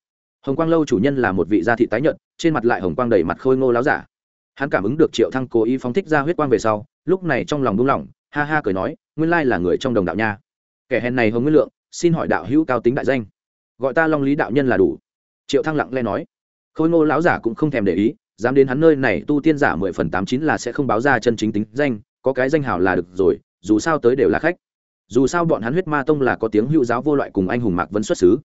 Hồng quang lâu chủ nhân là một vị gia thị tái nhợt, trên mặt lại hồng quang đầy mặt khôi ngô láo giả. Hắn cảm ứng được triệu thăng cố ý phóng thích ra huyết quang về sau, lúc này trong lòng buông lỏng, ha ha cười nói, nguyên lai là người trong đồng đạo nha. Kẻ hèn này hồng nguyên lượng, xin hỏi đạo hữu cao tính đại danh. Gọi ta long lý đạo nhân là đủ. Triệu thăng lặng lẽ nói khôi ngô lão giả cũng không thèm để ý, dám đến hắn nơi này tu tiên giả mười phần tám chín là sẽ không báo ra chân chính tính danh, có cái danh hào là được rồi, dù sao tới đều là khách. Dù sao bọn hắn huyết ma tông là có tiếng hữu giáo vô loại cùng anh hùng mạc vân xuất xứ.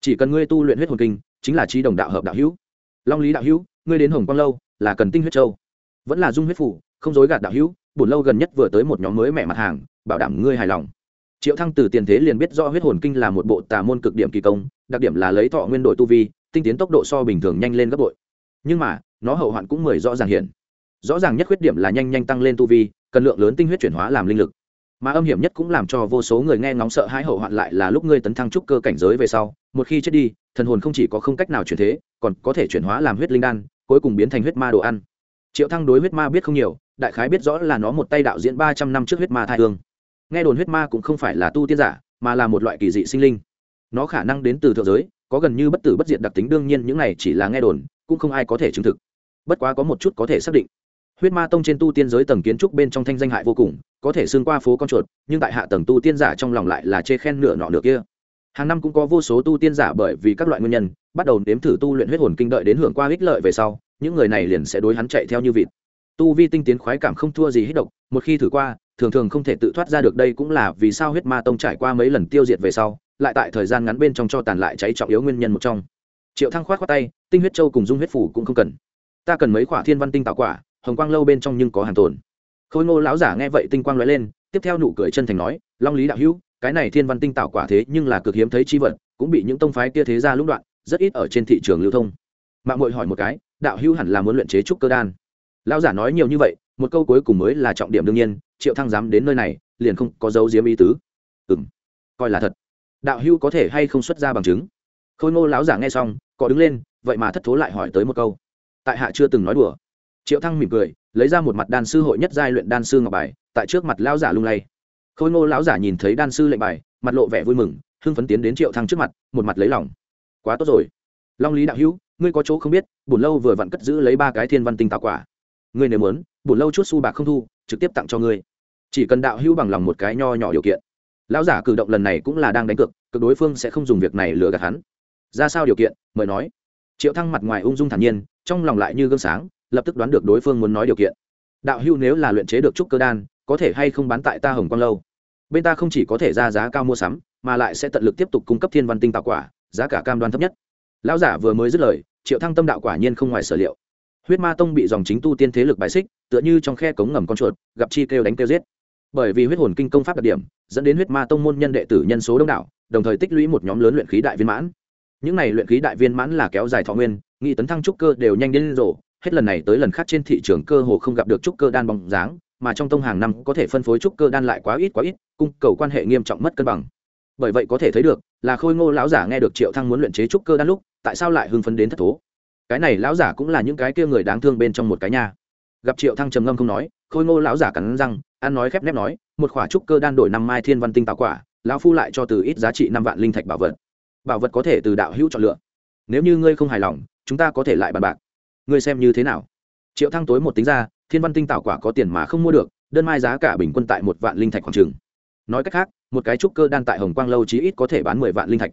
Chỉ cần ngươi tu luyện huyết hồn kinh, chính là trí đồng đạo hợp đạo hữu. Long lý đạo hữu, ngươi đến hồng quang lâu, là cần tinh huyết châu. Vẫn là dung huyết phủ, không dối gạt đạo hữu, bổn lâu gần nhất vừa tới một nhóm mới mẹ mặt hàng, bảo đảm ngươi hài lòng. Triệu thăng từ tiền thế liền biết do huyết hồn kinh là một bộ tà môn cực điểm kỳ công, đặc điểm là lấy thọ nguyên đổi tu vi tinh tiến tốc độ so bình thường nhanh lên gấp bội. Nhưng mà, nó hậu hoạn cũng mười rõ ràng hiện. Rõ ràng nhất khuyết điểm là nhanh nhanh tăng lên tu vi, cần lượng lớn tinh huyết chuyển hóa làm linh lực. Mà âm hiểm nhất cũng làm cho vô số người nghe ngóng sợ hãi hậu hoạn lại là lúc ngươi tấn thăng trúc cơ cảnh giới về sau, một khi chết đi, thần hồn không chỉ có không cách nào chuyển thế, còn có thể chuyển hóa làm huyết linh đan, cuối cùng biến thành huyết ma đồ ăn. Triệu thăng đối huyết ma biết không nhiều, đại khái biết rõ là nó một tay đạo diễn ba trăm năm trước huyết ma thai hương. Nghe đồn huyết ma cũng không phải là tu tiên giả, mà là một loại kỳ dị sinh linh. Nó khả năng đến từ thượng giới có gần như bất tử bất diệt đặc tính, đương nhiên những này chỉ là nghe đồn, cũng không ai có thể chứng thực. Bất quá có một chút có thể xác định. Huyết ma tông trên tu tiên giới tầng kiến trúc bên trong thanh danh hại vô cùng, có thể xương qua phố con chuột, nhưng tại hạ tầng tu tiên giả trong lòng lại là chê khen nửa nọ nửa kia. Hàng năm cũng có vô số tu tiên giả bởi vì các loại nguyên nhân, bắt đầu nếm thử tu luyện huyết hồn kinh đợi đến hưởng qua ích lợi về sau, những người này liền sẽ đối hắn chạy theo như vịt. Tu vi tinh tiến khoái cảm không thua gì hít độc, một khi thử qua, thường thường không thể tự thoát ra được, đây cũng là vì sao huyết ma tông trải qua mấy lần tiêu diệt về sau lại tại thời gian ngắn bên trong cho tàn lại cháy trọng yếu nguyên nhân một trong. Triệu thăng khoát khoát tay, tinh huyết châu cùng dung huyết phủ cũng không cần. Ta cần mấy quả thiên văn tinh tạo quả, hồng quang lâu bên trong nhưng có hàng tồn. Khôi ngô lão giả nghe vậy tinh quang lóe lên, tiếp theo nụ cười chân thành nói, long lý đạo hữu, cái này thiên văn tinh tạo quả thế nhưng là cực hiếm thấy chi vật, cũng bị những tông phái kia thế ra lũng đoạn, rất ít ở trên thị trường lưu thông. Mạng mội hỏi một cái, đạo hữu hẳn là muốn luyện chế trúc cơ đan? Lão giả nói nhiều như vậy, một câu cuối cùng mới là trọng điểm đương nhiên, triệu thăng dám đến nơi này, liền không có dấu diếm ý tứ. Ừm, coi là thật đạo Hưu có thể hay không xuất ra bằng chứng? Khôi ngô lão giả nghe xong có đứng lên, vậy mà thất thố lại hỏi tới một câu. Tại hạ chưa từng nói đùa. Triệu thăng mỉm cười, lấy ra một mặt đan sư hội nhất giai luyện đan sư ngọc bài, tại trước mặt lão giả lung lay. Khôi ngô lão giả nhìn thấy đan sư lệnh bài, mặt lộ vẻ vui mừng, hưng phấn tiến đến triệu thăng trước mặt, một mặt lấy lòng. Quá tốt rồi. Long lý đạo hữu, ngươi có chỗ không biết, bổn lâu vừa vặn cất giữ lấy ba cái thiên văn tinh tạo quả. Ngươi nếu muốn, bổn lâu chút su bạc không thu, trực tiếp tặng cho ngươi. Chỉ cần đạo hữu bằng lòng một cái nho nhỏ điều kiện lão giả cử động lần này cũng là đang đánh cược cực đối phương sẽ không dùng việc này lừa gạt hắn. Ra sao điều kiện, mời nói. Triệu thăng mặt ngoài ung dung thản nhiên, trong lòng lại như gương sáng, lập tức đoán được đối phương muốn nói điều kiện. Đạo hưu nếu là luyện chế được trúc cơ đan, có thể hay không bán tại ta hồng quang lâu? Bên ta không chỉ có thể ra giá cao mua sắm, mà lại sẽ tận lực tiếp tục cung cấp thiên văn tinh tạo quả, giá cả cam đoan thấp nhất. Lão giả vừa mới dứt lời, triệu thăng tâm đạo quả nhiên không ngoài sở liệu. Huyết ma tông bị dòng chính tu tiên thế lực bài xích, tựa như trong khe cống ngầm con chuột, gặp chi kêu đánh kêu giết bởi vì huyết hồn kinh công pháp đặc điểm, dẫn đến huyết ma tông môn nhân đệ tử nhân số đông đảo, đồng thời tích lũy một nhóm lớn luyện khí đại viên mãn. Những này luyện khí đại viên mãn là kéo dài thọ nguyên nghị tấn thăng trúc cơ đều nhanh đến rổ hết lần này tới lần khác trên thị trường cơ hồ không gặp được trúc cơ đan bóng dáng, mà trong tông hàng năm có thể phân phối trúc cơ đan lại quá ít quá ít, cung cầu quan hệ nghiêm trọng mất cân bằng. Bởi vậy có thể thấy được, là khôi ngô lão giả nghe được triệu thăng muốn luyện chế trúc cơ đan lúc, tại sao lại hưng phấn đến thất thố? Cái này lão giả cũng là những cái kia người đáng thương bên trong một cái nhà gặp triệu thăng trầm ngâm không nói, khôi ngô lão giả cắn răng ăn nói khép nép nói, một khỏa trúc cơ đan đổi năm mai thiên văn tinh tạo quả, lão phu lại cho từ ít giá trị năm vạn linh thạch bảo vật. Bảo vật có thể từ đạo hữu chọn lựa. Nếu như ngươi không hài lòng, chúng ta có thể lại bàn bạc. Ngươi xem như thế nào? Triệu thăng tối một tính ra, thiên văn tinh tạo quả có tiền mà không mua được, đơn mai giá cả bình quân tại một vạn linh thạch khoảng trường nói cách khác, một cái trúc cơ đan tại hồng quang lâu chí ít có thể bán mười vạn linh thạch.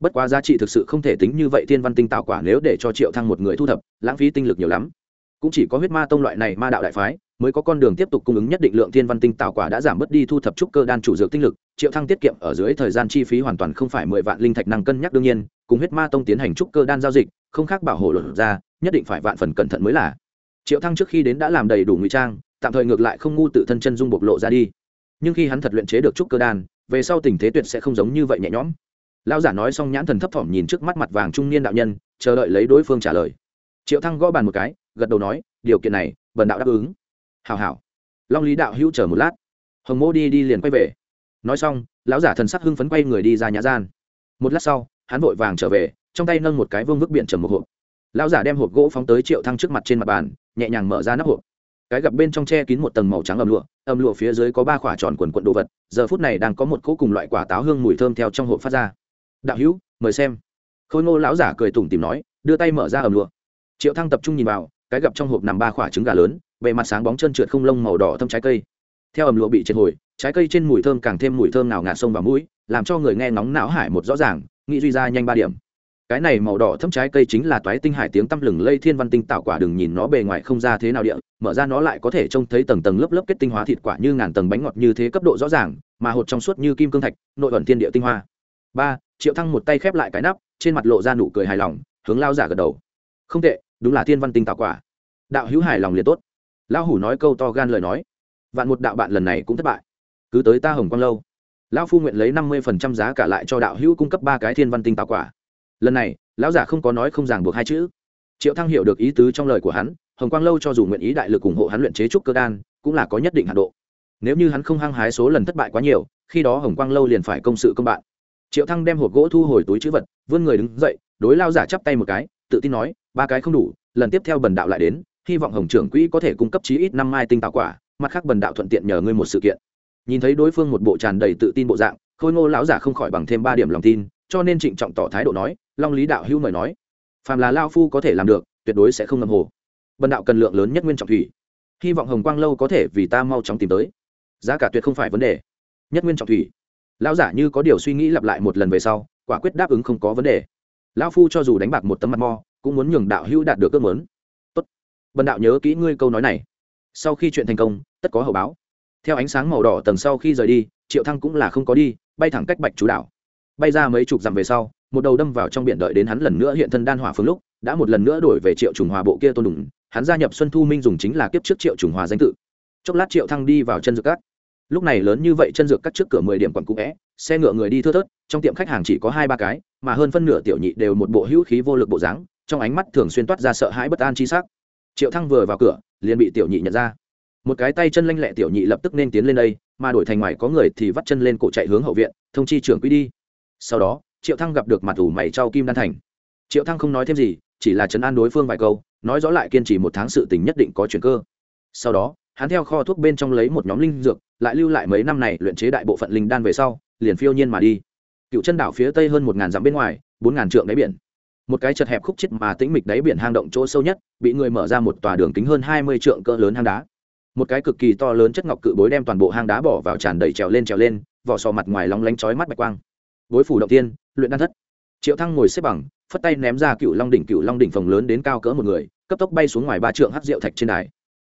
Bất quá giá trị thực sự không thể tính như vậy thiên văn tinh tạo quả nếu để cho triệu thăng một người thu thập, lãng phí tinh lực nhiều lắm. Cũng chỉ có huyết ma tông loại này ma đạo đại phái mới có con đường tiếp tục cung ứng nhất định lượng thiên văn tinh tạo quả đã giảm bớt đi thu thập trúc cơ đan chủ dược tinh lực, triệu thăng tiết kiệm ở dưới thời gian chi phí hoàn toàn không phải mười vạn linh thạch năng cân nhắc đương nhiên, cùng huyết ma tông tiến hành trúc cơ đan giao dịch, không khác bảo hộ luật ra, nhất định phải vạn phần cẩn thận mới là. Triệu thăng trước khi đến đã làm đầy đủ ngụy trang, tạm thời ngược lại không ngu tự thân chân dung bộc lộ ra đi. Nhưng khi hắn thật luyện chế được trúc cơ đan, về sau tình thế tuyệt sẽ không giống như vậy nhẹ nhõm. Lão giả nói xong nhãn thần thấp thỏm nhìn trước mắt mặt vàng trung niên đạo nhân, chờ đợi lấy đối phương trả lời. Triệu thăng gõ bàn một cái, gật đầu nói, điều kiện này, bần đạo đáp ứng hào hào long lý đạo hữu chờ một lát. Hồng mô đi đi liền quay về. Nói xong, lão giả thần sắc hưng phấn quay người đi ra nhã gian. Một lát sau, hắn vội vàng trở về, trong tay nâng một cái vương vức biển trầm một hộp. Lão giả đem hộp gỗ phóng tới triệu thăng trước mặt trên mặt bàn, nhẹ nhàng mở ra nắp hộp. Cái gặp bên trong che kín một tầng màu trắng ẩm lụa ẩm lụa phía dưới có ba quả tròn quần quận đồ vật, giờ phút này đang có một cỗ cùng loại quả táo hương mùi thơm theo trong hộp phát ra. Đạo hữu, mời xem. Khôi ngô lão giả cười tủm tìm nói, đưa tay mở ra ẩm lụa. Triệu thăng tập trung nhìn vào cái gặp trong hộp nằm ba quả trứng gà lớn, bề mặt sáng bóng chân trượt không lông màu đỏ thâm trái cây. Theo ẩm lụa bị triệt hồi, trái cây trên mùi thơm càng thêm mùi thơm nào ngạt sông vào mũi, làm cho người nghe nóng não hải một rõ ràng, nghĩ duy ra nhanh ba điểm. Cái này màu đỏ thâm trái cây chính là toái tinh hải tiếng tăm lừng lây thiên văn tinh tạo quả đừng nhìn nó bề ngoài không ra thế nào địa, mở ra nó lại có thể trông thấy tầng tầng lớp lớp kết tinh hóa thịt quả như ngàn tầng bánh ngọt như thế cấp độ rõ ràng, mà hột trong suốt như kim cương thạch, nội ẩn thiên địa tinh hoa. Ba, triệu thăng một tay khép lại cái nắp, trên mặt lộ ra nụ cười hài lòng, hướng lao giả gật đầu. Không tệ đúng là thiên văn tinh tạo quả. Đạo hữu hài lòng liền tốt. Lão hủ nói câu to gan lời nói. Vạn một đạo bạn lần này cũng thất bại. Cứ tới ta hồng quang lâu. Lão phu nguyện lấy năm mươi phần trăm giá cả lại cho đạo hữu cung cấp ba cái thiên văn tinh tạo quả. Lần này, lão giả không có nói không ràng buộc hai chữ. Triệu thăng hiểu được ý tứ trong lời của hắn, hồng quang lâu cho dù nguyện ý đại lực ủng hộ hắn luyện chế trúc cơ đan, cũng là có nhất định hạ độ. Nếu như hắn không hăng hái số lần thất bại quá nhiều, khi đó hồng quang lâu liền phải công sự công bạn. Triệu thăng đem hộp gỗ thu hồi túi chữ vật, vươn người đứng dậy, đối lao giả chắp tay một cái tự tin nói, ba cái không đủ, lần tiếp theo bần đạo lại đến, hy vọng hồng trưởng quỹ có thể cung cấp chí ít năm mai tinh tạo quả, mặt khác bần đạo thuận tiện nhờ ngươi một sự kiện. Nhìn thấy đối phương một bộ tràn đầy tự tin bộ dạng, khôi ngô lão giả không khỏi bằng thêm ba điểm lòng tin, cho nên trịnh trọng tỏ thái độ nói, long lý đạo hữu mời nói. Phàm là lao phu có thể làm được, tuyệt đối sẽ không ngầm hồ. Bần đạo cần lượng lớn nhất nguyên trọng thủy. Hy vọng hồng quang lâu có thể vì ta mau chóng tìm tới. Giá cả tuyệt không phải vấn đề. Nhất nguyên trọng thủy. Lão giả như có điều suy nghĩ lặp lại một lần về sau, quả quyết đáp ứng không có vấn đề lão phu cho dù đánh bạc một tấm mặt mo, cũng muốn nhường đạo hữu đạt được ước muốn. Tốt. Bần đạo nhớ kỹ ngươi câu nói này. Sau khi chuyện thành công, tất có hậu báo. Theo ánh sáng màu đỏ tầng sau khi rời đi, triệu thăng cũng là không có đi, bay thẳng cách bạch chú đảo. Bay ra mấy chục dặm về sau, một đầu đâm vào trong biển đợi đến hắn lần nữa hiện thân đan hỏa phương lúc, đã một lần nữa đổi về triệu trùng hòa bộ kia tôn đủng, hắn gia nhập xuân thu minh dùng chính là kiếp trước triệu trùng hòa danh tự. Chốc lát triệu thăng đi vào chân dược cát lúc này lớn như vậy chân dược cắt trước cửa mười điểm quận cũ vẽ xe ngựa người đi thưa thớt, trong tiệm khách hàng chỉ có hai ba cái, mà hơn phân nửa tiểu nhị đều một bộ hữu khí vô lực bộ dáng, trong ánh mắt thường xuyên toát ra sợ hãi bất an chi sắc. Triệu thăng vừa vào cửa, liền bị tiểu nhị nhận ra. Một cái tay chân lanh lẹ tiểu nhị lập tức nên tiến lên đây, mà đổi thành ngoài có người thì vắt chân lên cổ chạy hướng hậu viện, thông chi trưởng quỹ đi. Sau đó, triệu thăng gặp được mặt ủ mày trao kim đan thành. Triệu thăng không nói thêm gì, chỉ là chấn an đối phương vài câu, nói rõ lại kiên trì một tháng sự tình nhất định có chuyển cơ. Sau đó hắn theo kho thuốc bên trong lấy một nhóm linh dược, lại lưu lại mấy năm này luyện chế đại bộ phận linh đan về sau, liền phiêu nhiên mà đi. Cựu chân đảo phía tây hơn một ngàn dặm bên ngoài, bốn ngàn trượng đáy biển. Một cái chật hẹp khúc chết mà tĩnh mịch đáy biển hang động chỗ sâu nhất, bị người mở ra một tòa đường kính hơn hai mươi trượng cỡ lớn hang đá. Một cái cực kỳ to lớn chất ngọc cự bối đem toàn bộ hang đá bỏ vào tràn đầy trèo lên trèo lên, vỏ sò mặt ngoài lóng lánh chói mắt bạch quang. Bối phủ động tiên, luyện đan thất. Triệu thăng ngồi xếp bằng, phất tay ném ra cựu long đỉnh, cựu long đỉnh phồng lớn đến cao cỡ một người, cấp tốc bay xuống ngoài ba trượng hắc rượu thạch trên đài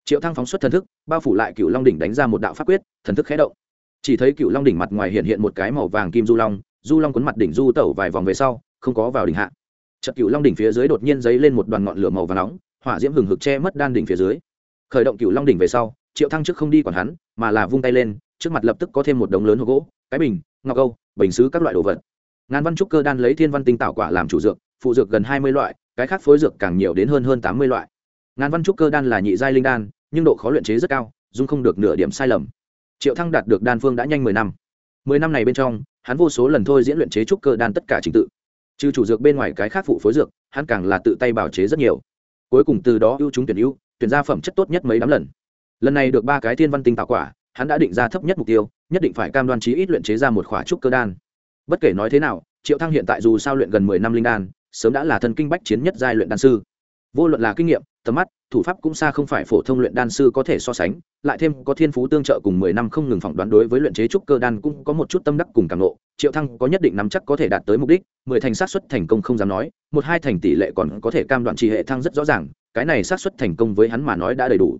triệu thăng phóng xuất thần thức, bao phủ lại cựu long đỉnh đánh ra một đạo pháp quyết, thần thức khé động. Chỉ thấy cựu long đỉnh mặt ngoài hiện hiện một cái màu vàng kim du long du long cuốn mặt đỉnh du tẩu vài vòng về sau, không có vào đỉnh hạ. Trận cựu long đỉnh phía dưới đột nhiên dấy lên một đoàn ngọn lửa màu và nóng, hỏa diễm hừng hực che mất đan đỉnh phía dưới. Khởi động cựu long đỉnh về sau, triệu thăng trước không đi còn hắn, mà là vung tay lên, trước mặt lập tức có thêm một đống lớn hộp gỗ, cái bình, ngọc âu, bình sứ các loại đồ vật. Ngàn văn trúc cơ đan lấy thiên văn tinh tạo quả làm chủ dược, phụ dược gần hai mươi loại, cái khác phối dược càng nhiều đến hơn hơn tám mươi loại. Ngàn văn trúc cơ đan là nhị giai linh đan nhưng độ khó luyện chế rất cao, dung không được nửa điểm sai lầm. Triệu thăng đạt được đan phương đã nhanh mười năm. Mười năm này bên trong, hắn vô số lần thôi diễn luyện chế trúc cơ đan tất cả trình tự. Trừ chủ dược bên ngoài cái khác phụ phối dược, hắn càng là tự tay bảo chế rất nhiều. Cuối cùng từ đó ưu chúng tuyển ưu, tuyển ra phẩm chất tốt nhất mấy đám lần. Lần này được ba cái thiên văn tinh tạo quả, hắn đã định ra thấp nhất mục tiêu, nhất định phải cam đoan chí ít luyện chế ra một khỏa trúc cơ đan. Bất kể nói thế nào, triệu thăng hiện tại dù sao luyện gần mười năm linh đan, sớm đã là thần kinh bách chiến nhất giai luyện đan sư. Vô luận là kinh nghiệm tầm mắt, thủ pháp cũng xa không phải phổ thông luyện đan sư có thể so sánh, lại thêm có thiên phú tương trợ cùng mười năm không ngừng phỏng đoán đối với luyện chế trúc cơ đan cũng có một chút tâm đắc cùng cảm lộ triệu thăng có nhất định nắm chắc có thể đạt tới mục đích, mười thành sát xuất thành công không dám nói, một hai thành tỷ lệ còn có thể cam đoạn trì hệ thăng rất rõ ràng, cái này sát xuất thành công với hắn mà nói đã đầy đủ.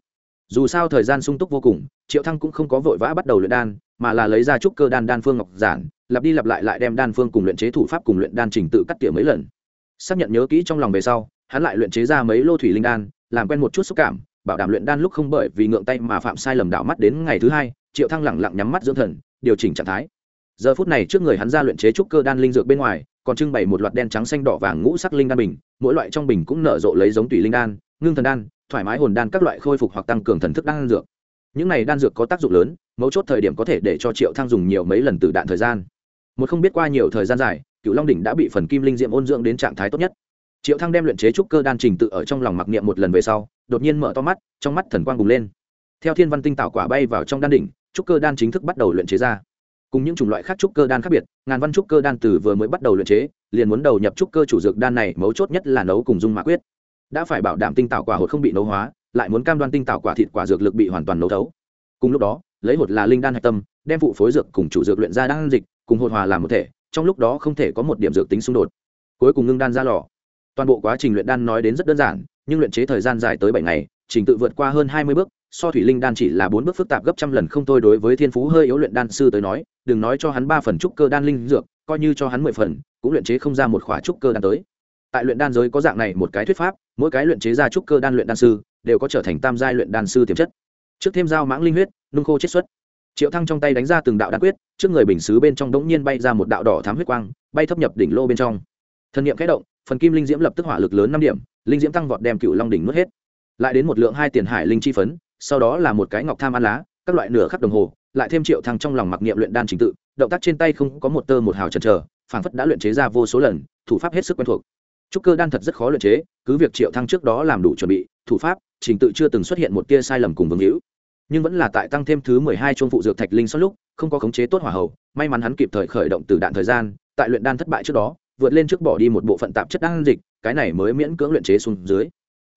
Dù sao thời gian sung túc vô cùng, triệu thăng cũng không có vội vã bắt đầu luyện đan, mà là lấy ra trúc cơ đan đan phương ngọc giản, lặp đi lặp lại lại đem đan phương cùng luyện chế thủ pháp cùng luyện đan trình tự cắt tỉa mấy lần. Xác nhận nhớ kỹ trong lòng về sau, hắn lại luyện chế ra mấy lô thủy linh đan làm quen một chút xúc cảm, bảo đảm luyện đan lúc không bởi vì ngượng tay mà phạm sai lầm đảo mắt đến ngày thứ hai, triệu thăng lẳng lặng nhắm mắt dưỡng thần, điều chỉnh trạng thái. Giờ phút này trước người hắn ra luyện chế trúc cơ đan linh dược bên ngoài, còn trưng bày một loạt đen trắng xanh đỏ vàng ngũ sắc linh đan bình, mỗi loại trong bình cũng nở rộ lấy giống tùy linh đan, ngưng thần đan, thoải mái hồn đan các loại khôi phục hoặc tăng cường thần thức đan dược. Những này đan dược có tác dụng lớn, mấu chốt thời điểm có thể để cho triệu thăng dùng nhiều mấy lần từ đạn thời gian. Một không biết qua nhiều thời gian dài cựu long đỉnh đã bị phần kim linh diệm ôn dưỡng đến trạng thái tốt nhất triệu thăng đem luyện chế trúc cơ đan trình tự ở trong lòng mặc niệm một lần về sau, đột nhiên mở to mắt, trong mắt thần quang bùng lên. Theo thiên văn tinh tạo quả bay vào trong đan đỉnh, trúc cơ đan chính thức bắt đầu luyện chế ra. Cùng những chủng loại khác trúc cơ đan khác biệt, ngàn văn trúc cơ đan từ vừa mới bắt đầu luyện chế, liền muốn đầu nhập trúc cơ chủ dược đan này mấu chốt nhất là nấu cùng dung mã quyết. Đã phải bảo đảm tinh tạo quả hột không bị nấu hóa, lại muốn cam đoan tinh tạo quả thịt quả dược lực bị hoàn toàn nấu thấu. Cùng lúc đó, lấy hột là linh đan hạch tâm, đem phụ phối dược cùng chủ dược luyện ra đan dịch, cùng hột hòa làm một thể, trong lúc đó không thể có một điểm dược tính xung đột. Cuối cùng ngưng đan ra lò toàn bộ quá trình luyện đan nói đến rất đơn giản, nhưng luyện chế thời gian dài tới bảy ngày, trình tự vượt qua hơn hai mươi bước, so thủy linh đan chỉ là bốn bước phức tạp gấp trăm lần không thôi đối với thiên phú hơi yếu luyện đan sư tới nói, đừng nói cho hắn ba phần trúc cơ đan linh dược, coi như cho hắn mười phần, cũng luyện chế không ra một khóa trúc cơ đan tới. Tại luyện đan giới có dạng này một cái thuyết pháp, mỗi cái luyện chế ra trúc cơ đan luyện đan sư, đều có trở thành tam giai luyện đan sư tiềm chất. Trước thêm dao mãng linh huyết, nung khô chiết xuất. Triệu thăng trong tay đánh ra từng đạo đan quyết, trước người bình xứ bên trong đống nhiên bay ra một đạo đỏ thám huyết quang, bay thấp nhập đỉnh lô bên trong. Thân niệm khẽ động phần kim linh diễm lập tức hỏa lực lớn năm điểm, linh diễm tăng vọt đem cựu long đỉnh nuốt hết. Lại đến một lượng hai tiền hải linh chi phấn, sau đó là một cái ngọc tham ăn lá, các loại nửa khắc đồng hồ, lại thêm triệu thăng trong lòng mặc niệm luyện đan trình tự, động tác trên tay không có một tơ một hào chần chờ, phảng phất đã luyện chế ra vô số lần, thủ pháp hết sức quen thuộc. Trúc cơ đan thật rất khó luyện chế, cứ việc triệu thăng trước đó làm đủ chuẩn bị, thủ pháp, trình tự chưa từng xuất hiện một tia sai lầm cùng vương hữu. Nhưng vẫn là tại tăng thêm thứ mười hai chuông phụ dược thạch linh sau lúc, không có khống chế tốt hỏa hậu may mắn hắn kịp thời khởi động từ đạn thời gian, tại luyện đan thất bại trước đó vượt lên trước bỏ đi một bộ phận tạp chất đan dịch, cái này mới miễn cưỡng luyện chế xuống dưới.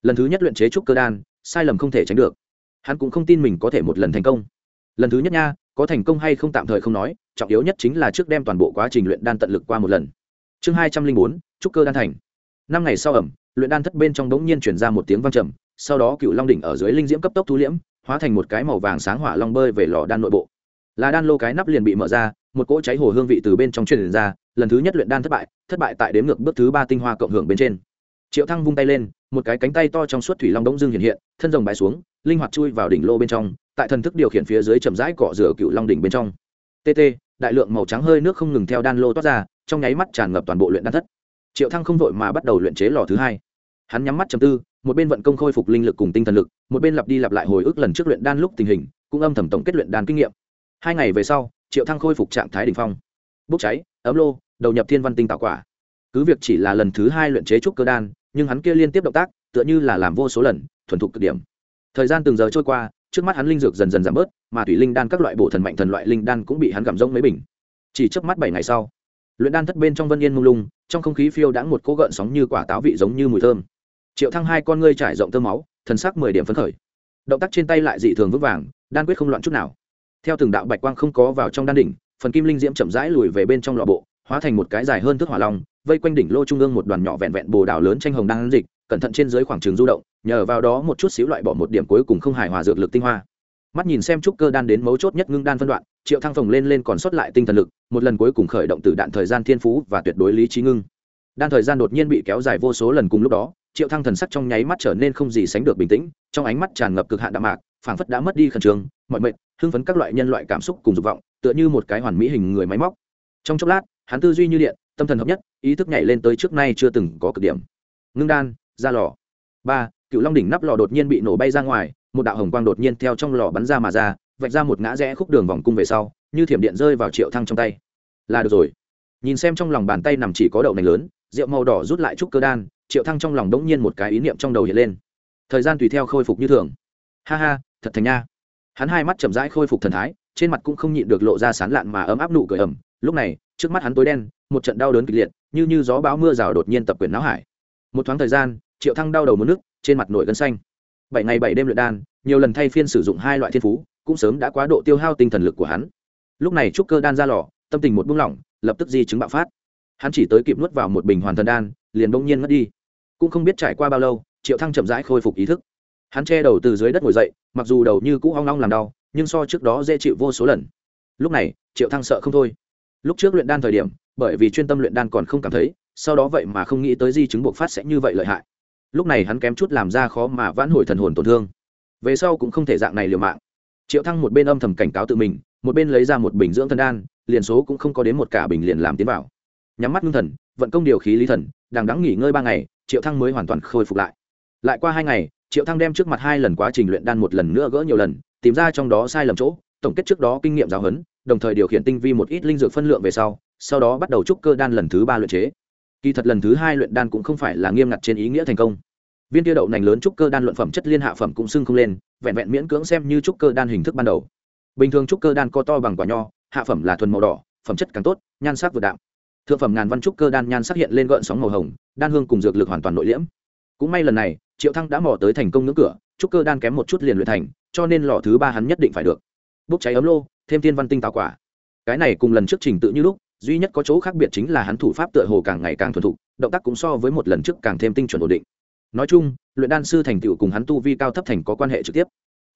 Lần thứ nhất luyện chế trúc cơ đan, sai lầm không thể tránh được. Hắn cũng không tin mình có thể một lần thành công. Lần thứ nhất nha, có thành công hay không tạm thời không nói, trọng yếu nhất chính là trước đem toàn bộ quá trình luyện đan tận lực qua một lần. Chương hai trăm linh bốn, trúc cơ đan thành. Năm ngày sau ẩm, luyện đan thất bên trong đống nhiên chuyển ra một tiếng vang trầm, sau đó cựu long đỉnh ở dưới linh diễm cấp tốc thu liễm, hóa thành một cái màu vàng sáng hỏa long bơi về lò đan nội bộ. Là đan lô cái nắp liền bị mở ra, một cỗ cháy hồ hương vị từ bên trong truyền ra lần thứ nhất luyện đan thất bại thất bại tại đếm ngược bước thứ ba tinh hoa cộng hưởng bên trên. Triệu thăng vung tay lên, một cái cánh tay to trong suốt thủy long đống dương hiện hiện, thân rồng bái xuống, linh hoạt chui vào đỉnh lô bên trong, tại thần thức điều khiển phía dưới chậm rãi cọ rửa cựu long đỉnh bên trong. Tt đại lượng màu trắng hơi nước không ngừng theo đan lô toát ra, trong nháy mắt tràn ngập toàn bộ luyện đan thất. Triệu thăng không vội mà bắt đầu luyện chế lò thứ hai. Hắn nhắm mắt chầm tư, một bên vận công khôi phục linh lực cùng tinh thần lực, một bên lặp đi lặp lại hồi ức lần trước luyện đan lúc tình hình, cũng âm thầm tổng kết luyện đan kinh nghiệm. Hai ngày về sau, triệu thăng khôi phục trạng thái đỉnh phong. Bốc cháy, ấm lô đầu nhập thiên văn tinh tạo quả. Cứ việc chỉ là lần thứ hai luyện chế trúc cơ đan, nhưng hắn kia liên tiếp động tác, tựa như là làm vô số lần, thuần thục cực điểm. Thời gian từng giờ trôi qua, trước mắt hắn linh dược dần dần giảm bớt, mà thủy linh đan các loại bộ thần mạnh thần loại linh đan cũng bị hắn gặm rông mấy bình. Chỉ trước mắt bảy ngày sau, luyện đan thất bên trong vân yên mông lung, trong không khí phiêu đãng một cỗ gợn sóng như quả táo vị giống như mùi thơm. Triệu thăng hai con ngươi trải rộng tơ máu, thần sắc mười điểm phấn khởi. Động tác trên tay lại dị thường vững vàng, đan quyết không loạn chút nào. Theo từng đạo bạch quang không có vào trong đan đỉnh, phần kim linh diễm chậm rãi lùi về bên trong lọ bộ hóa thành một cái dài hơn thước hỏa long, vây quanh đỉnh lô trung ương một đoàn nhỏ vẹn vẹn bồ đào lớn tranh hồng đan dịch, cẩn thận trên dưới khoảng trường du động, nhờ vào đó một chút xíu loại bỏ một điểm cuối cùng không hài hòa dược lực tinh hoa. Mắt nhìn xem trúc cơ đan đến mấu chốt nhất ngưng đan phân đoạn, triệu thăng phồng lên lên còn sót lại tinh thần lực, một lần cuối cùng khởi động từ đạn thời gian thiên phú và tuyệt đối lý trí ngưng. Đan thời gian đột nhiên bị kéo dài vô số lần cùng lúc đó, triệu thăng thần sắc trong nháy mắt trở nên không gì sánh được bình tĩnh, trong ánh mắt tràn ngập cực hạn đạm mạc, phảng phất đã mất đi khẩn trương, mọi mệnh, hưng phấn các loại nhân loại cảm xúc cùng dục vọng, tựa như một cái hoàn mỹ hình người máy móc. Trong chốc lát hắn tư duy như điện, tâm thần hợp nhất, ý thức nhảy lên tới trước nay chưa từng có cực điểm. Ngưng đan, ra lò. Ba, cựu long đỉnh nắp lò đột nhiên bị nổ bay ra ngoài, một đạo hồng quang đột nhiên theo trong lò bắn ra mà ra, vạch ra một ngã rẽ khúc đường vòng cung về sau, như thiểm điện rơi vào triệu thăng trong tay. Là được rồi. Nhìn xem trong lòng bàn tay nằm chỉ có đậu nành lớn, rượu màu đỏ rút lại trúc cơ đan, triệu thăng trong lòng đống nhiên một cái ý niệm trong đầu hiện lên. Thời gian tùy theo khôi phục như thường. Ha ha, thật thành nha. Hắn hai mắt chậm rãi khôi phục thần thái, trên mặt cũng không nhịn được lộ ra sán lạn mà ấm áp nụ cười ẩm lúc này, trước mắt hắn tối đen, một trận đau đớn kịch liệt, như như gió bão mưa rào đột nhiên tập quyền não hải. Một thoáng thời gian, triệu thăng đau đầu muốn nước, trên mặt nổi gân xanh. Bảy ngày bảy đêm luyện đan, nhiều lần thay phiên sử dụng hai loại thiên phú, cũng sớm đã quá độ tiêu hao tinh thần lực của hắn. Lúc này trúc cơ đan ra lò, tâm tình một buông lỏng, lập tức di chứng bạo phát. Hắn chỉ tới kịp nuốt vào một bình hoàn thần đan, liền bỗng nhiên mất đi. Cũng không biết trải qua bao lâu, triệu thăng chậm rãi khôi phục ý thức. Hắn che đầu từ dưới đất ngồi dậy, mặc dù đầu như cũ hoang long làm đau, nhưng so trước đó dễ chịu vô số lần. Lúc này, triệu thăng sợ không thôi lúc trước luyện đan thời điểm, bởi vì chuyên tâm luyện đan còn không cảm thấy, sau đó vậy mà không nghĩ tới di chứng buộc phát sẽ như vậy lợi hại. Lúc này hắn kém chút làm ra khó mà vãn hồi thần hồn tổn thương. Về sau cũng không thể dạng này liều mạng. Triệu thăng một bên âm thầm cảnh cáo tự mình, một bên lấy ra một bình dưỡng thần đan, liền số cũng không có đến một cả bình liền làm tiến vào. Nhắm mắt ngưng thần, vận công điều khí lý thần đang đắng nghỉ ngơi ba ngày, triệu thăng mới hoàn toàn khôi phục lại. Lại qua hai ngày, triệu thăng đem trước mặt hai lần quá trình luyện đan một lần nữa gỡ nhiều lần, tìm ra trong đó sai lầm chỗ tổng kết trước đó kinh nghiệm giáo huấn, đồng thời điều khiển tinh vi một ít linh dược phân lượng về sau sau đó bắt đầu trúc cơ đan lần thứ ba luyện chế. Kỳ thật lần thứ hai luyện đan cũng không phải là nghiêm ngặt trên ý nghĩa thành công. Viên tiêu đậu nành lớn trúc cơ đan luận phẩm chất liên hạ phẩm cũng xưng không lên, vẹn vẹn miễn cưỡng xem như trúc cơ đan hình thức ban đầu. Bình thường trúc cơ đan co to bằng quả nho, hạ phẩm là thuần màu đỏ, phẩm chất càng tốt, nhan sắc vượt đạm. Thượng phẩm ngàn văn trúc cơ đan nhan sắc hiện lên gợn sóng màu hồng, đan hương cùng dược lực hoàn toàn nội liễm. Cũng may lần này, triệu thăng đã mò tới thành công ngưỡng cửa, trúc cơ đan kém một chút liền luyện thành, cho nên lọ thứ ba hắn nhất định phải được bốc cháy ấm lô, thêm thiên văn tinh tạo quả. Cái này cùng lần trước trình tự như lúc, duy nhất có chỗ khác biệt chính là hắn thủ pháp tựa hồ càng ngày càng thuần thục, động tác cũng so với một lần trước càng thêm tinh chuẩn ổn định. Nói chung, luyện đan sư thành tựu cùng hắn tu vi cao thấp thành có quan hệ trực tiếp.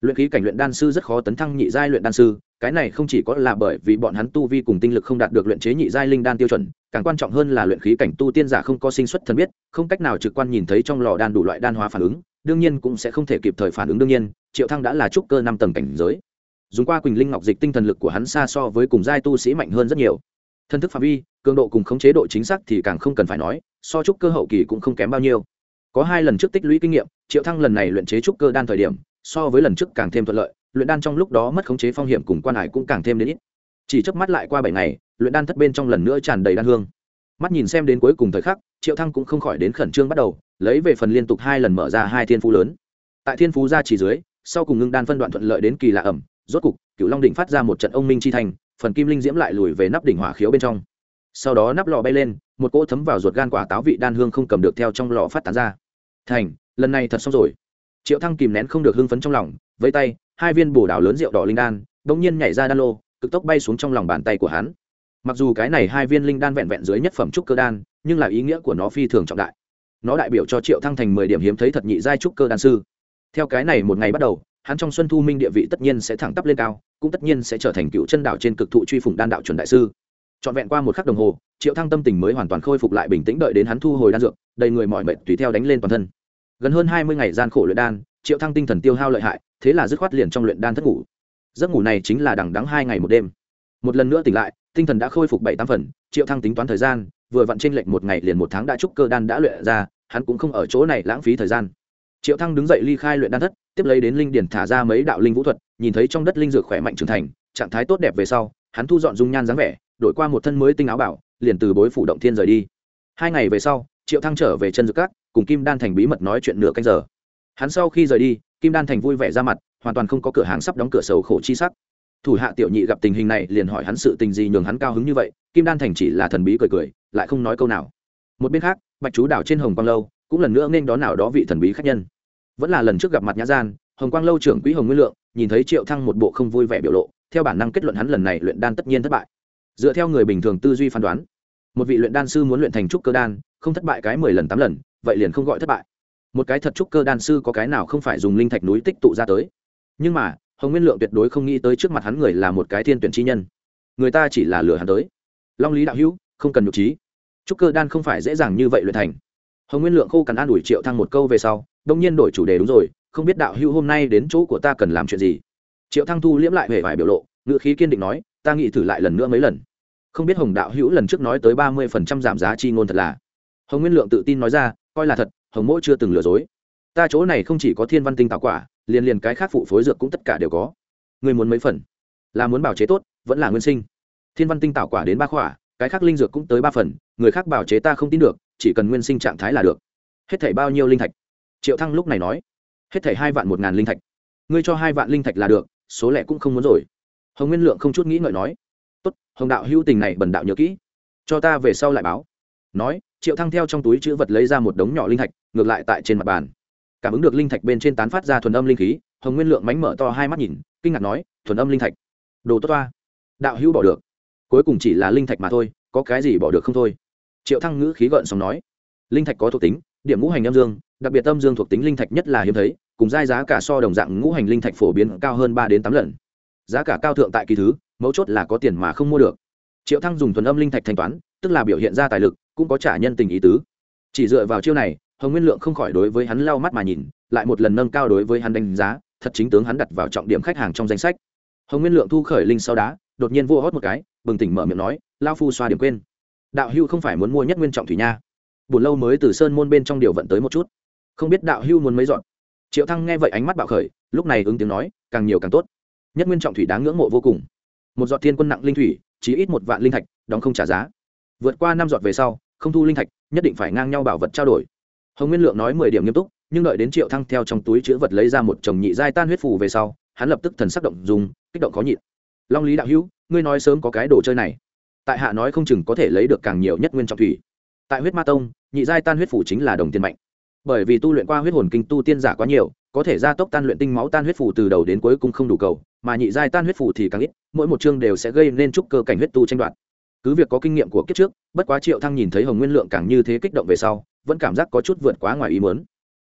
Luyện khí cảnh luyện đan sư rất khó tấn thăng nhị giai luyện đan sư, cái này không chỉ có là bởi vì bọn hắn tu vi cùng tinh lực không đạt được luyện chế nhị giai linh đan tiêu chuẩn, càng quan trọng hơn là luyện khí cảnh tu tiên giả không có sinh xuất thần biết, không cách nào trực quan nhìn thấy trong lò đan đủ loại đan hóa phản ứng, đương nhiên cũng sẽ không thể kịp thời phản ứng đương nhiên, triệu thăng đã là trúc cơ năm tầng cảnh giới dùng qua quỳnh linh ngọc dịch tinh thần lực của hắn xa so với cùng giai tu sĩ mạnh hơn rất nhiều. Thân thức phạm vi, cường độ cùng khống chế độ chính xác thì càng không cần phải nói, so trúc cơ hậu kỳ cũng không kém bao nhiêu. Có hai lần trước tích lũy kinh nghiệm, triệu thăng lần này luyện chế trúc cơ đan thời điểm, so với lần trước càng thêm thuận lợi, luyện đan trong lúc đó mất khống chế phong hiểm cùng quan hải cũng càng thêm đến ít. Chỉ chớp mắt lại qua bảy ngày, luyện đan thất bên trong lần nữa tràn đầy đan hương. Mắt nhìn xem đến cuối cùng thời khắc, triệu thăng cũng không khỏi đến khẩn trương bắt đầu, lấy về phần liên tục hai lần mở ra hai thiên phú lớn. Tại thiên phú ra chỉ dưới, sau cùng ngưng đan phân đoạn thuận lợi đến kỳ lạ ẩm rốt cục cựu long đỉnh phát ra một trận ông minh chi thành phần kim linh diễm lại lùi về nắp đỉnh hỏa khiếu bên trong. Sau đó nắp lò bay lên, một cỗ thấm vào ruột gan quả táo vị đan hương không cầm được theo trong lò phát tán ra. Thành, lần này thật xong rồi. Triệu thăng kìm nén không được hưng phấn trong lòng với tay, hai viên bồ đào lớn rượu đỏ linh đan, bỗng nhiên nhảy ra đan lô, cực tốc bay xuống trong lòng bàn tay của hắn. Mặc dù cái này hai viên linh đan vẹn vẹn dưới nhất phẩm trúc cơ đan, nhưng là ý nghĩa của nó phi thường trọng đại. Nó đại biểu cho triệu thăng thành mười điểm hiếm thấy thật nhị giai trúc cơ đan sư. Theo cái này một ngày bắt đầu hắn trong xuân thu minh địa vị tất nhiên sẽ thẳng tắp lên cao, cũng tất nhiên sẽ trở thành cựu chân đạo trên cực thụ truy phủng đan đạo chuẩn đại sư. Trọn vẹn qua một khắc đồng hồ, triệu thăng tâm tình mới hoàn toàn khôi phục lại bình tĩnh đợi đến hắn thu hồi đan dược, đầy người mọi mệt tùy theo đánh lên toàn thân. Gần hơn hai mươi ngày gian khổ luyện đan, triệu thăng tinh thần tiêu hao lợi hại, thế là dứt khoát liền trong luyện đan thất ngủ. Giấc ngủ này chính là đằng đắng hai ngày một đêm. Một lần nữa tỉnh lại, tinh thần đã khôi phục bảy tám phần, triệu thăng tính toán thời gian, vừa vặn trên lệch một ngày liền một tháng đã trúc cơ đan đã luyện ra, hắn cũng không ở chỗ này lãng phí thời gian. Triệu thăng đứng dậy ly khai luyện đan thất tiếp lấy đến linh điển thả ra mấy đạo linh vũ thuật, nhìn thấy trong đất linh dược khỏe mạnh trưởng thành, trạng thái tốt đẹp về sau, hắn thu dọn dung nhan dáng vẻ, đổi qua một thân mới tinh áo bảo, liền từ bối phủ động thiên rời đi. Hai ngày về sau, triệu thăng trở về chân dược cát cùng kim đan thành bí mật nói chuyện nửa canh giờ. Hắn sau khi rời đi, kim đan thành vui vẻ ra mặt, hoàn toàn không có cửa hàng sắp đóng cửa sầu khổ chi sắc. Thủ hạ tiểu nhị gặp tình hình này, liền hỏi hắn sự tình gì nhường hắn cao hứng như vậy, kim đan thành chỉ là thần bí cười cười, lại không nói câu nào. Một bên khác, bạch chú đảo trên hồng quang lâu, cũng lần nữa nên đón nào đó vị thần bí khách nhân vẫn là lần trước gặp mặt nhã gian, hồng quang lâu trưởng quỹ hồng nguyên lượng, nhìn thấy triệu thăng một bộ không vui vẻ biểu lộ, theo bản năng kết luận hắn lần này luyện đan tất nhiên thất bại. Dựa theo người bình thường tư duy phán đoán, một vị luyện đan sư muốn luyện thành trúc cơ đan, không thất bại cái mười lần tám lần, vậy liền không gọi thất bại. Một cái thật trúc cơ đan sư có cái nào không phải dùng linh thạch núi tích tụ ra tới. Nhưng mà, hồng nguyên lượng tuyệt đối không nghĩ tới trước mặt hắn người là một cái thiên tuyển chi nhân. Người ta chỉ là lừa hắn tới. Long lý đạo hữu, không cần nhục trí. Trúc cơ đan không phải dễ dàng như vậy luyện thành. Hồng nguyên lượng khô cằn an ủi triệu thăng một câu về sau đông nhiên đổi chủ đề đúng rồi, không biết đạo hữu hôm nay đến chỗ của ta cần làm chuyện gì? Triệu thăng thu liễm lại vẻ vải biểu lộ ngựa khí kiên định nói, ta nghĩ thử lại lần nữa mấy lần. Không biết hồng đạo hữu lần trước nói tới ba mươi phần trăm giảm giá chi ngôn thật là. Hồng nguyên lượng tự tin nói ra, coi là thật, hồng mỗi chưa từng lừa dối. Ta chỗ này không chỉ có thiên văn tinh tạo quả, liền liền cái khác phụ phối dược cũng tất cả đều có. Người muốn mấy phần? Là muốn bảo chế tốt, vẫn là nguyên sinh. Thiên văn tinh tạo quả đến ba khỏa, cái khác linh dược cũng tới ba phần, người khác bảo chế ta không tin được, chỉ cần nguyên sinh trạng thái là được. Hết thảy bao nhiêu linh thạch? Triệu thăng lúc này nói, hết thảy hai vạn một ngàn linh thạch, ngươi cho hai vạn linh thạch là được, số lẻ cũng không muốn rồi. Hồng nguyên lượng không chút nghĩ ngợi nói, tốt, hồng đạo hữu tình này bần đạo nhớ kỹ, cho ta về sau lại báo. Nói, triệu thăng theo trong túi chữ vật lấy ra một đống nhỏ linh thạch, ngược lại tại trên mặt bàn. Cảm ứng được linh thạch bên trên tán phát ra thuần âm linh khí, hồng nguyên lượng mánh mở to hai mắt nhìn, kinh ngạc nói, thuần âm linh thạch? Đồ tốt toa. Đạo hữu bỏ được. Cuối cùng chỉ là linh thạch mà thôi, có cái gì bỏ được không thôi. Triệu thăng ngữ khí gợn xong nói, linh thạch có thuộc tính, điểm ngũ hành âm dương đặc biệt âm dương thuộc tính linh thạch nhất là hiếm thấy, cùng giai giá cả so đồng dạng ngũ hành linh thạch phổ biến cao hơn ba đến tám lần. Giá cả cao thượng tại kỳ thứ, mấu chốt là có tiền mà không mua được. Triệu thăng dùng thuần âm linh thạch thanh toán, tức là biểu hiện ra tài lực, cũng có trả nhân tình ý tứ. Chỉ dựa vào chiêu này, hồng nguyên lượng không khỏi đối với hắn lau mắt mà nhìn, lại một lần nâng cao đối với hắn đánh giá, thật chính tướng hắn đặt vào trọng điểm khách hàng trong danh sách. Hồng nguyên lượng thu khởi linh sau đá, đột nhiên vô hót một cái, bừng tỉnh mở miệng nói lao phu xoa điểm quên. Đạo hưu không phải muốn mua nhất nguyên trọng thủy nha. Buồn lâu mới từ sơn môn bên trong điều vận tới một chút không biết đạo hưu muốn mấy dọn triệu thăng nghe vậy ánh mắt bạo khởi, lúc này ứng tiếng nói, càng nhiều càng tốt. Nhất nguyên trọng thủy đáng ngưỡng mộ vô cùng. Một giọt thiên quân nặng linh thủy chỉ ít một vạn linh thạch, đóng không trả giá. Vượt qua năm giọt về sau, không thu linh thạch, nhất định phải ngang nhau bảo vật trao đổi. Hồng nguyên lượng nói mười điểm nghiêm túc, nhưng đợi đến triệu thăng theo trong túi chứa vật lấy ra một chồng nhị giai tan huyết phù về sau, hắn lập tức thần sắc động dùng, kích động khó nhịn. Long lý đạo hữu, ngươi nói sớm có cái đồ chơi này. Tại hạ nói không chừng có thể lấy được càng nhiều nhất nguyên trọng thủy. Tại huyết ma tông, nhị giai tan huyết phủ chính là đồng tiền mạnh bởi vì tu luyện qua huyết hồn kinh tu tiên giả quá nhiều, có thể gia tốc tan luyện tinh máu tan huyết phủ từ đầu đến cuối cũng không đủ cầu, mà nhị giai tan huyết phủ thì càng ít, mỗi một chương đều sẽ gây nên chút cơ cảnh huyết tu tranh đoạt. Cứ việc có kinh nghiệm của kiếp trước, bất quá triệu thăng nhìn thấy hồng nguyên lượng càng như thế kích động về sau, vẫn cảm giác có chút vượt quá ngoài ý muốn.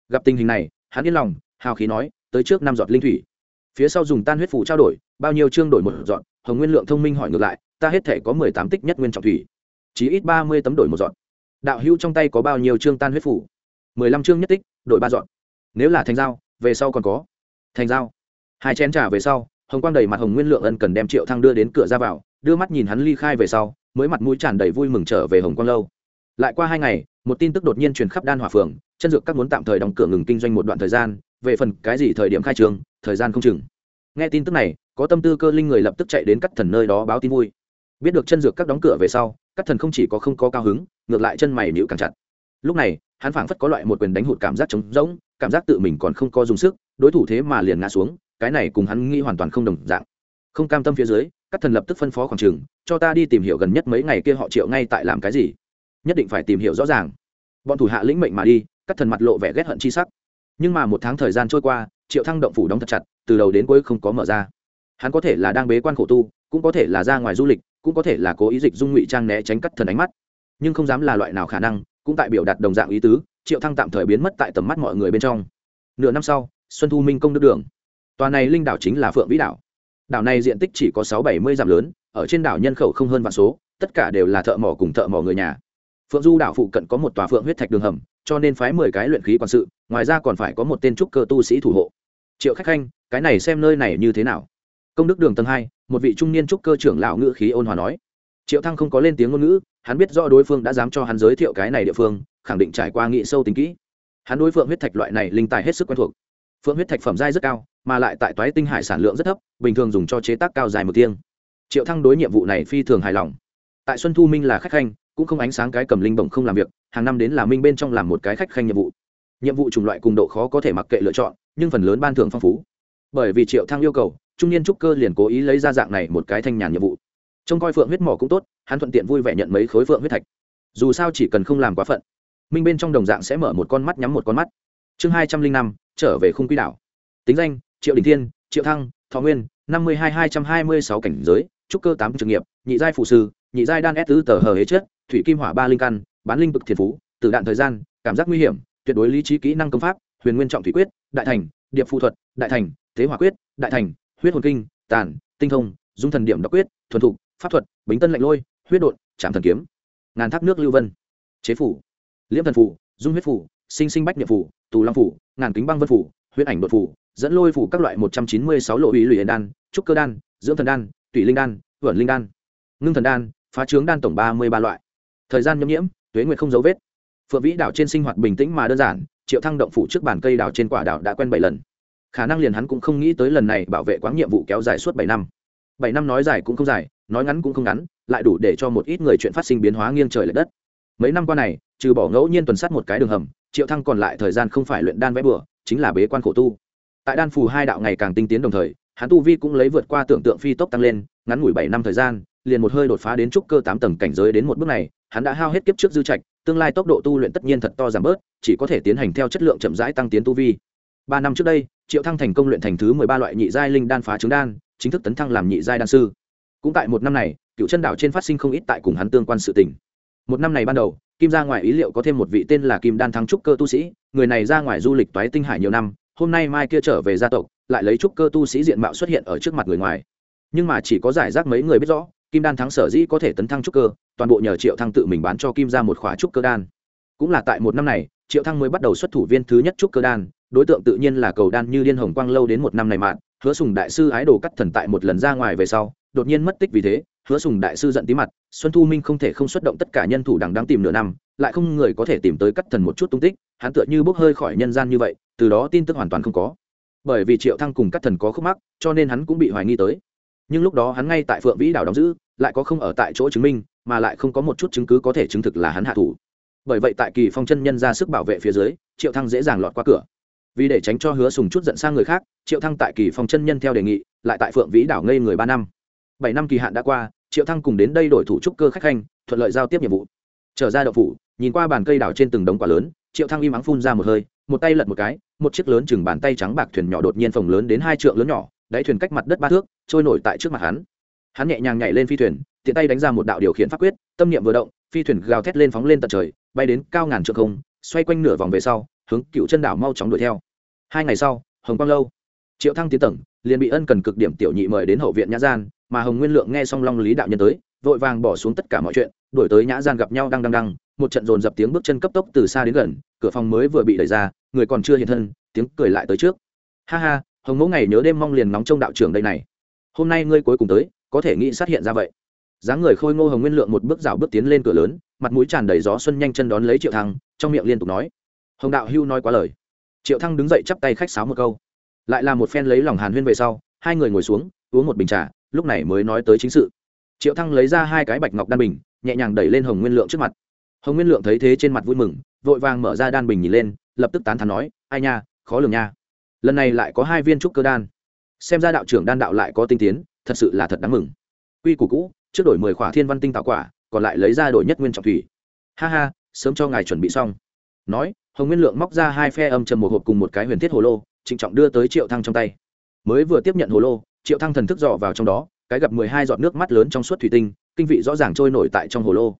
Gặp tình hình này, hắn yên lòng, hào khí nói, tới trước năm giọt linh thủy. Phía sau dùng tan huyết phủ trao đổi, bao nhiêu chương đổi một dọn hồng nguyên lượng thông minh hỏi ngược lại, ta hết thể có mười tám tích nhất nguyên trọng thủy chỉ ít ba mươi tấm đổi một dọn đạo hữu trong tay có bao nhiêu chương tan huyết phủ mười lăm chương nhất tích đội ba dọn. Nếu là thành dao về sau còn có. Thành dao. Hai chén trà về sau hồng quang đầy mặt hồng nguyên lượng ân cần đem triệu thăng đưa đến cửa ra vào đưa mắt nhìn hắn ly khai về sau mới mặt mũi tràn đầy vui mừng trở về hồng quang lâu. Lại qua hai ngày một tin tức đột nhiên truyền khắp đan Hòa phường chân dược các muốn tạm thời đóng cửa ngừng kinh doanh một đoạn thời gian về phần cái gì thời điểm khai trường, thời gian không chừng. Nghe tin tức này có tâm tư cơ linh người lập tức chạy đến cắt thần nơi đó báo tin vui. Biết được chân dược các đóng cửa về sau cắt thần không chỉ có không có cao hứng ngược lại chân mày nhịu càng chặt. Lúc này hắn phảng phất có loại một quyền đánh hụt cảm giác trống rỗng, cảm giác tự mình còn không có dùng sức, đối thủ thế mà liền ngã xuống, cái này cùng hắn nghĩ hoàn toàn không đồng dạng. Không cam tâm phía dưới, các thần lập tức phân phó khoảng trường, cho ta đi tìm hiểu gần nhất mấy ngày kia họ triệu ngay tại làm cái gì. Nhất định phải tìm hiểu rõ ràng. Bọn thủ hạ lĩnh mệnh mà đi, các thần mặt lộ vẻ ghét hận chi sắc. Nhưng mà một tháng thời gian trôi qua, triệu thăng động phủ đóng thật chặt, từ đầu đến cuối không có mở ra. Hắn có thể là đang bế quan khổ tu, cũng có thể là ra ngoài du lịch, cũng có thể là cố ý dịch dung ngụy trang né tránh cắt thần ánh mắt. Nhưng không dám là loại nào khả năng cũng tại biểu đạt đồng dạng ý tứ, triệu thăng tạm thời biến mất tại tầm mắt mọi người bên trong. Nửa năm sau, xuân thu minh công đức đường. Tòa này linh đảo chính là phượng vĩ đảo. Đảo này diện tích chỉ có sáu bảy mươi dặm lớn, ở trên đảo nhân khẩu không hơn vạn số, tất cả đều là thợ mỏ cùng thợ mỏ người nhà. Phượng du đảo phụ cận có một tòa phượng huyết thạch đường hầm, cho nên phái mười cái luyện khí quản sự, ngoài ra còn phải có một tên trúc cơ tu sĩ thủ hộ. Triệu khách khanh, cái này xem nơi này như thế nào? Công đức đường tầng hai, một vị trung niên trúc cơ trưởng lão ngữ khí ôn hòa nói triệu thăng không có lên tiếng ngôn ngữ, hắn biết rõ đối phương đã dám cho hắn giới thiệu cái này địa phương, khẳng định trải qua nghị sâu tính kỹ. Hắn đối phượng huyết thạch loại này linh tài hết sức quen thuộc. Phượng huyết thạch phẩm giai rất cao, mà lại tại toái tinh hải sản lượng rất thấp, bình thường dùng cho chế tác cao dài một tiêng triệu thăng đối nhiệm vụ này phi thường hài lòng. Tại xuân thu minh là khách khanh, cũng không ánh sáng cái cầm linh bổng không làm việc, hàng năm đến là minh bên trong làm một cái khách khanh nhiệm vụ. Nhiệm vụ chủng loại cùng độ khó có thể mặc kệ lựa chọn, nhưng phần lớn ban thưởng phong phú. Bởi vì triệu thăng yêu cầu, trung niên trúc cơ liền cố ý lấy ra dạng này một cái thanh nhàn nhiệm vụ trông coi phượng huyết mỏ cũng tốt, hắn thuận tiện vui vẻ nhận mấy khối phượng huyết thạch. Dù sao chỉ cần không làm quá phận, minh bên trong đồng dạng sẽ mở một con mắt nhắm một con mắt. Chương hai trăm linh năm, trở về khung quỹ đảo. Tính danh, triệu đình thiên, triệu thăng, thọ nguyên, năm mươi hai hai trăm hai mươi sáu cảnh giới, trúc cơ tám trường nghiệp, nhị giai phụ sư, nhị giai đan ép tứ tờ hờ hế chết thủy kim hỏa ba linh căn, bán linh bực thiền phú, tử đạn thời gian, cảm giác nguy hiểm, tuyệt đối lý trí kỹ năng công pháp, huyền nguyên trọng thủy quyết, đại thành, điệp phụ thuật, đại thành, thế hỏa quyết, đại thành, huyết hồn kinh, tàn, tinh thông, dung thần điểm độc quyết, thuần thục pháp thuật, bính tân lạnh lôi, huyết đột trạm thần kiếm, ngàn thác nước lưu vân, chế phủ, liễm thần phủ, dung huyết phủ, sinh sinh bách niệm phủ, tù long phủ, ngàn kính băng vân phủ huyết ảnh đột phủ, dẫn lôi phủ các loại một trăm chín mươi sáu lộ ủy lụy đan, trúc cơ đan, dưỡng thần đan, Tủy linh đan, vượn linh đan, ngưng thần đan, phá trướng đan tổng ba mươi ba loại. Thời gian nhâm nhiễm, tuế nguyệt không dấu vết. Phượng vĩ đảo trên sinh hoạt bình tĩnh mà đơn giản, triệu thăng động phủ trước bàn cây đảo trên quả đảo đã quen bảy lần. Khả năng liền hắn cũng không nghĩ tới lần này bảo vệ quán nhiệm vụ kéo dài suốt bảy năm. Bảy năm nói dài cũng không dài nói ngắn cũng không ngắn, lại đủ để cho một ít người chuyện phát sinh biến hóa nghiêng trời l ệ đất. Mấy năm qua này, trừ bỏ ngẫu nhiên tuần sát một cái đường hầm, triệu thăng còn lại thời gian không phải luyện đan vẽ bừa, chính là bế quan khổ tu. Tại đan phù hai đạo ngày càng tinh tiến đồng thời, hắn tu vi cũng lấy vượt qua tưởng tượng phi tốc tăng lên, ngắn ngủi bảy năm thời gian, liền một hơi đột phá đến trúc cơ tám tầng cảnh giới đến một bước này, hắn đã hao hết kiếp trước dư trạch, tương lai tốc độ tu luyện tất nhiên thật to giảm bớt, chỉ có thể tiến hành theo chất lượng chậm rãi tăng tiến tu vi. Ba năm trước đây, triệu thăng thành công luyện thành thứ mười ba loại nhị giai linh đan phá trứng đan, chính thức tấn thăng làm nhị giai đan sư cũng tại một năm này, cựu chân đảo trên phát sinh không ít tại cùng hắn tương quan sự tình. Một năm này ban đầu, kim ra ngoài ý liệu có thêm một vị tên là kim đan thắng trúc cơ tu sĩ, người này ra ngoài du lịch toái tinh hải nhiều năm, hôm nay mai kia trở về gia tộc, lại lấy trúc cơ tu sĩ diện mạo xuất hiện ở trước mặt người ngoài. Nhưng mà chỉ có giải rác mấy người biết rõ, kim đan thắng sở dĩ có thể tấn thăng trúc cơ, toàn bộ nhờ triệu thăng tự mình bán cho kim ra một khóa trúc cơ đan. Cũng là tại một năm này, triệu thăng mới bắt đầu xuất thủ viên thứ nhất trúc cơ đan, đối tượng tự nhiên là cầu đan như liên hồng quang lâu đến một năm này mạn hứa sùng đại sư ái đồ cắt thần tại một lần ra ngoài về sau đột nhiên mất tích vì thế, hứa sùng đại sư giận tí mặt, xuân thu minh không thể không xuất động tất cả nhân thủ đằng đang tìm nửa năm, lại không người có thể tìm tới cắt thần một chút tung tích, hắn tựa như bốc hơi khỏi nhân gian như vậy, từ đó tin tức hoàn toàn không có. Bởi vì triệu thăng cùng cắt thần có khúc mắc, cho nên hắn cũng bị hoài nghi tới. Nhưng lúc đó hắn ngay tại phượng vĩ đảo đóng giữ, lại có không ở tại chỗ chứng minh, mà lại không có một chút chứng cứ có thể chứng thực là hắn hạ thủ. Bởi vậy tại kỳ phong chân nhân ra sức bảo vệ phía dưới, triệu thăng dễ dàng lọt qua cửa. Vì để tránh cho hứa sùng chút giận sang người khác, triệu thăng tại kỳ phong chân nhân theo đề nghị, lại tại phượng vĩ đảo ngây người ba năm bảy năm kỳ hạn đã qua, triệu thăng cùng đến đây đổi thủ trúc cơ khách khanh, thuận lợi giao tiếp nhiệm vụ. Trở ra đậu phủ, nhìn qua bàn cây đảo trên từng đống quả lớn, triệu thăng im ắng phun ra một hơi, một tay lật một cái, một chiếc lớn chừng bàn tay trắng bạc thuyền nhỏ đột nhiên phồng lớn đến hai trượng lớn nhỏ, đáy thuyền cách mặt đất ba thước, trôi nổi tại trước mặt hắn. Hắn nhẹ nhàng nhảy lên phi thuyền, tiện tay đánh ra một đạo điều khiển pháp quyết, tâm niệm vừa động, phi thuyền gào thét lên phóng lên tận trời, bay đến cao ngàn trượng không, xoay quanh nửa vòng về sau, hướng cựu chân đảo mau chóng đuổi theo. Hai ngày sau, hồng quang lâu triệu thăng tiến tầng, liền bị ân cần cực điểm tiểu nhị mời đến hậu viện nhã gian, mà hồng nguyên lượng nghe xong long lý đạo nhân tới, vội vàng bỏ xuống tất cả mọi chuyện, đuổi tới nhã gian gặp nhau đang đang đang một trận dồn dập tiếng bước chân cấp tốc từ xa đến gần, cửa phòng mới vừa bị đẩy ra, người còn chưa hiện thân, tiếng cười lại tới trước. Ha ha, hồng mẫu ngày nhớ đêm mong liền nóng trong đạo trưởng đây này. Hôm nay ngươi cuối cùng tới, có thể nghĩ sát hiện ra vậy. Dáng người khôi ngô hồng nguyên lượng một bước rào bước tiến lên cửa lớn, mặt mũi tràn đầy gió xuân nhanh chân đón lấy triệu thăng, trong miệng liên tục nói. Hồng đạo hưu nói quá lời. Triệu thăng đứng dậy chắp tay khách sáo một câu lại là một phen lấy lòng hàn huyên về sau, hai người ngồi xuống, uống một bình trà, lúc này mới nói tới chính sự. Triệu thăng lấy ra hai cái bạch ngọc đan bình, nhẹ nhàng đẩy lên hồng nguyên lượng trước mặt. Hồng nguyên lượng thấy thế trên mặt vui mừng, vội vàng mở ra đan bình nhìn lên, lập tức tán thán nói, ai nha, khó lường nha. Lần này lại có hai viên trúc cơ đan. Xem ra đạo trưởng đan đạo lại có tinh tiến, thật sự là thật đáng mừng. Quy củ cũ, trước đổi mười khỏa thiên văn tinh tạo quả, còn lại lấy ra đổi nhất nguyên trọng thủy. Ha ha, sớm cho ngài chuẩn bị xong. Nói, hồng nguyên lượng móc ra hai phe âm trầm một hộp cùng một cái huyền thiết hồ lô trịnh trọng đưa tới triệu thăng trong tay. Mới vừa tiếp nhận hồ lô, triệu thăng thần thức dò vào trong đó, cái gặp mười hai giọt nước mắt lớn trong suốt thủy tinh, kinh vị rõ ràng trôi nổi tại trong hồ lô.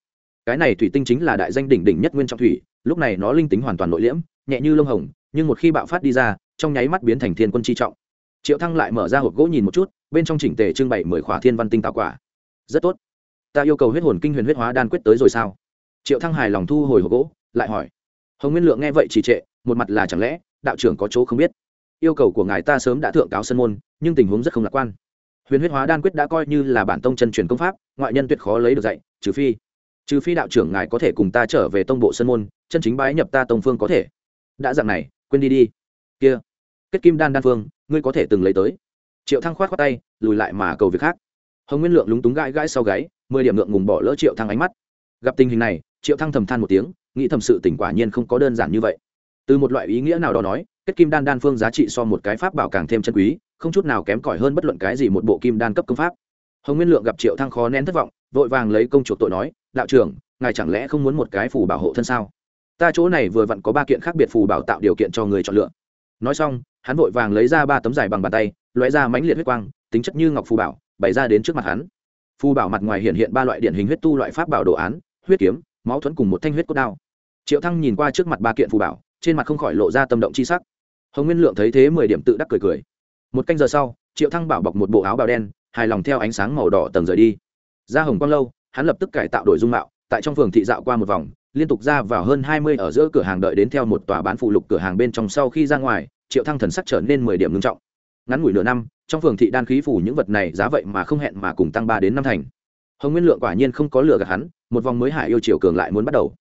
Cái này thủy tinh chính là đại danh đỉnh đỉnh nhất nguyên trọng thủy, lúc này nó linh tính hoàn toàn nội liễm, nhẹ như lông hồng, nhưng một khi bạo phát đi ra, trong nháy mắt biến thành thiên quân chi trọng. Triệu thăng lại mở ra hộp gỗ nhìn một chút, bên trong chỉnh tề trưng bày mười khỏa thiên văn tinh tạo quả. Rất tốt. Ta yêu cầu huyết hồn kinh huyền huyết hóa đan quyết tới rồi sao? Triệu thăng hài lòng thu hồi hộp gỗ, lại hỏi. Hồng nguyên lượng nghe vậy trì trệ, một mặt là chẳng lẽ đạo trưởng có chỗ không biết? Yêu cầu của ngài ta sớm đã thượng cáo sân môn, nhưng tình huống rất không lạc quan. Huyền huyết hóa đan quyết đã coi như là bản tông chân truyền công pháp, ngoại nhân tuyệt khó lấy được dạy, trừ phi trừ phi đạo trưởng ngài có thể cùng ta trở về tông bộ sân môn, chân chính bái nhập ta tông phương có thể. Đã dạng này, quên đi đi. Kia, kết kim đan đan phương, ngươi có thể từng lấy tới. Triệu thăng khoát khoát tay, lùi lại mà cầu việc khác. Hồng nguyên lượng lúng túng gãi gãi sau gáy, mười điểm ngượng ngùng bỏ lỡ triệu thăng ánh mắt. Gặp tình hình này, triệu thăng thầm than một tiếng, nghĩ thầm sự tỉnh quả nhiên không có đơn giản như vậy từ một loại ý nghĩa nào đó nói, kết kim đan đan phương giá trị so một cái pháp bảo càng thêm chân quý, không chút nào kém cỏi hơn bất luận cái gì một bộ kim đan cấp công pháp. Hồng nguyên lượng gặp triệu thăng khó nén thất vọng, vội vàng lấy công chuộc tội nói, đạo trưởng, ngài chẳng lẽ không muốn một cái phù bảo hộ thân sao? Ta chỗ này vừa vặn có ba kiện khác biệt phù bảo tạo điều kiện cho người chọn lựa. Nói xong, hắn vội vàng lấy ra ba tấm dài bằng bàn tay, lóe ra mãnh liệt huyết quang, tính chất như ngọc phù bảo, bày ra đến trước mặt hắn. Phù bảo mặt ngoài hiện hiện ba loại điển hình huyết tu loại pháp bảo đồ án, huyết kiếm, máu thuẫn cùng một thanh huyết cốt đao. Triệu thăng nhìn qua trước mặt ba kiện phù bảo trên mặt không khỏi lộ ra tâm động chi sắc. Hồng nguyên lượng thấy thế mười điểm tự đắc cười cười. Một canh giờ sau, triệu thăng bảo bọc một bộ áo bào đen, hài lòng theo ánh sáng màu đỏ tầng rời đi. Ra hồng quang lâu, hắn lập tức cải tạo đổi dung mạo, tại trong phường thị dạo qua một vòng, liên tục ra vào hơn hai mươi ở giữa cửa hàng đợi đến theo một tòa bán phụ lục cửa hàng bên trong sau khi ra ngoài, triệu thăng thần sắc trở nên mười điểm ngưng trọng. Ngắn ngủi nửa năm, trong phường thị đan khí phủ những vật này giá vậy mà không hẹn mà cùng tăng ba đến năm thành. Hồng nguyên lượng quả nhiên không có lừa gạt hắn, một vòng mới hải yêu triều cường lại muốn bắt đầu.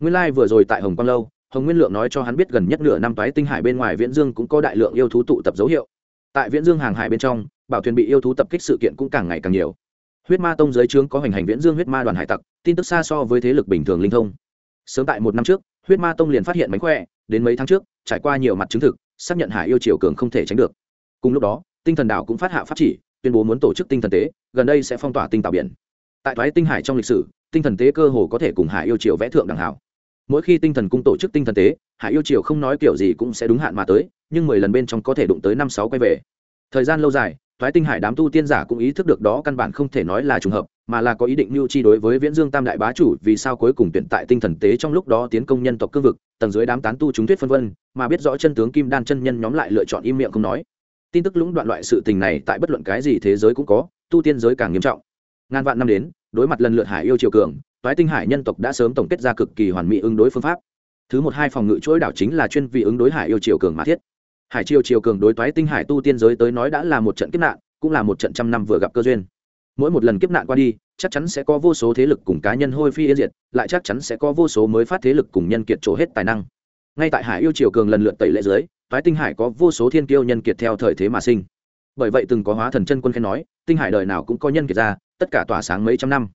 Nguyên lai vừa rồi tại hồng quang lâu hồng nguyên lượng nói cho hắn biết gần nhất nửa năm toái tinh hải bên ngoài viễn dương cũng có đại lượng yêu thú tụ tập dấu hiệu. Tại viễn dương hàng hải bên trong, bảo thuyền bị yêu thú tập kích sự kiện cũng càng ngày càng nhiều. Huyết ma tông dưới trướng có hành hành viễn dương huyết ma đoàn hải tặc, tin tức xa so với thế lực bình thường linh thông. Sớm tại một năm trước, huyết ma tông liền phát hiện mánh khỏe, đến mấy tháng trước, trải qua nhiều mặt chứng thực, xác nhận hải yêu triều cường không thể tránh được. Cùng lúc đó, tinh thần đảo cũng phát hạ pháp chỉ, tuyên bố muốn tổ chức tinh thần tế, gần đây sẽ phong tỏa tinh tạo biển. Tại thoái tinh hải trong lịch sử, tinh thần tế cơ hồ có thể cùng hải yêu triều vẽ thượng đẳng hảo mỗi khi tinh thần cung tổ chức tinh thần tế hải yêu triều không nói kiểu gì cũng sẽ đúng hạn mà tới, nhưng mười lần bên trong có thể đụng tới năm sáu quay về. Thời gian lâu dài thoái tinh hải đám tu tiên giả cũng ý thức được đó căn bản không thể nói là trùng hợp, mà là có ý định mưu chi đối với viễn dương tam đại bá chủ vì sao cuối cùng tuyển tại tinh thần tế trong lúc đó tiến công nhân tộc cương vực, tầng dưới đám tán tu chúng thuyết phân vân, mà biết rõ chân tướng kim đan chân nhân nhóm lại lựa chọn im miệng không nói. Tin tức lũng đoạn loại sự tình này tại bất luận cái gì thế giới cũng có, tu tiên giới càng nghiêm trọng. Ngàn vạn năm đến đối mặt lần lượt hải yêu triều cường, toái tinh hải nhân tộc đã sớm tổng kết ra cực kỳ hoàn mỹ ứng đối phương pháp. Thứ một hai phòng ngự chuỗi đảo chính là chuyên vị ứng đối hải yêu triều cường mà thiết. Hải triều triều cường đối toái tinh hải tu tiên giới tới nói đã là một trận kiếp nạn, cũng là một trận trăm năm vừa gặp cơ duyên. Mỗi một lần kiếp nạn qua đi, chắc chắn sẽ có vô số thế lực cùng cá nhân hôi phi yên diệt, lại chắc chắn sẽ có vô số mới phát thế lực cùng nhân kiệt trổ hết tài năng. Ngay tại hải yêu triều cường lần lượt tẩy lệ dưới, toái tinh hải có vô số thiên kiêu nhân kiệt theo thời thế mà sinh bởi vậy từng có hóa thần chân quân khen nói, tinh hải đời nào cũng có nhân kiệt ra, tất cả tỏa sáng mấy trăm năm.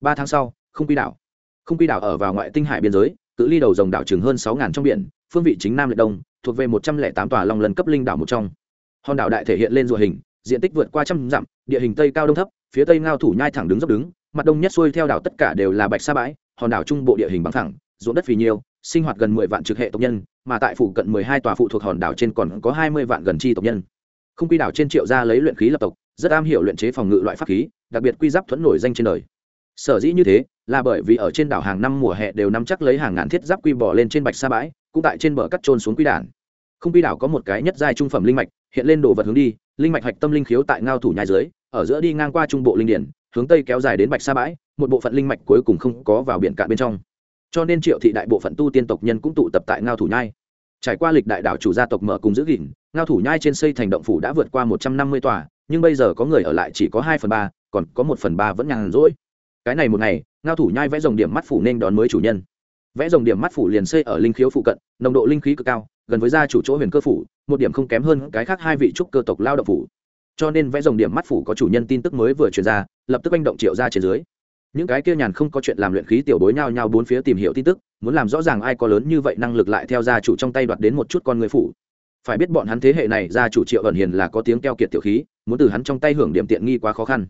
Ba tháng sau không quy đảo. Không quy đảo ở vào ngoại tinh hải biên giới, cự ly đầu dòng đảo chừng hơn sáu ngàn trong biển, phương vị chính nam lệ đông, thuộc về một trăm lẻ tám tòa long lần cấp linh đảo một trong. Hòn đảo đại thể hiện lên ruộng hình, diện tích vượt qua trăm dặm, địa hình tây cao đông thấp, phía tây ngao thủ nhai thẳng đứng dốc đứng, mặt đông nhất xuôi theo đảo tất cả đều là bạch sa bãi, hòn đảo trung bộ địa hình bằng thẳng, ruộng đất phì nhiều, sinh hoạt gần mười vạn trực hệ tộc nhân, mà tại phụ cận mười hai tòa phụ thuộc hòn đảo trên còn có hai mươi vạn gần chi tộc nhân không quy đảo trên triệu gia lấy luyện khí lập tộc, rất am hiểu luyện chế phòng ngự loại pháp khí, đặc biệt quy giáp thuẫn nổi danh trên đời. Sở dĩ như thế, là bởi vì ở trên đảo hàng năm mùa hè đều nắm chắc lấy hàng ngàn thiết giáp quy bỏ lên trên bạch sa bãi, cũng tại trên bờ cắt trôn xuống quy đản không quy đảo có một cái nhất giai trung phẩm linh mạch, hiện lên đồ vật hướng đi, linh mạch hạch tâm linh khiếu tại ngao thủ nhai dưới, ở giữa đi ngang qua trung bộ linh điển, hướng tây kéo dài đến bạch sa bãi, một bộ phận linh mạch cuối cùng không có vào biển cạn bên trong. Cho nên triệu thị đại bộ phận tu tiên tộc nhân cũng tụ tập tại ngao thủ nhai. Trải qua lịch đại đảo chủ gia tộc mở cùng giữ gìn ngao thủ nhai trên xây thành động phủ đã vượt qua một trăm năm mươi tòa, nhưng bây giờ có người ở lại chỉ có hai phần ba, còn có một phần ba vẫn nhàn rỗi. Cái này một ngày, ngao thủ nhai vẽ dòng điểm mắt phủ nên đón mới chủ nhân. Vẽ dòng điểm mắt phủ liền xây ở linh khiếu phụ cận, nồng độ linh khí cực cao, gần với gia chủ chỗ huyền cơ phủ, một điểm không kém hơn cái khác hai vị trúc cơ tộc lao động phủ. Cho nên vẽ dòng điểm mắt phủ có chủ nhân tin tức mới vừa truyền ra, lập tức manh động triệu ra trên dưới. Những cái kia nhàn không có chuyện làm luyện khí tiểu bối nhau nhau bốn phía tìm hiểu tin tức, muốn làm rõ ràng ai có lớn như vậy năng lực lại theo gia chủ trong tay đoạt đến một chút con người phủ phải biết bọn hắn thế hệ này gia chủ triệu ẩn hiền là có tiếng keo kiệt tiểu khí, muốn từ hắn trong tay hưởng điểm tiện nghi quá khó khăn.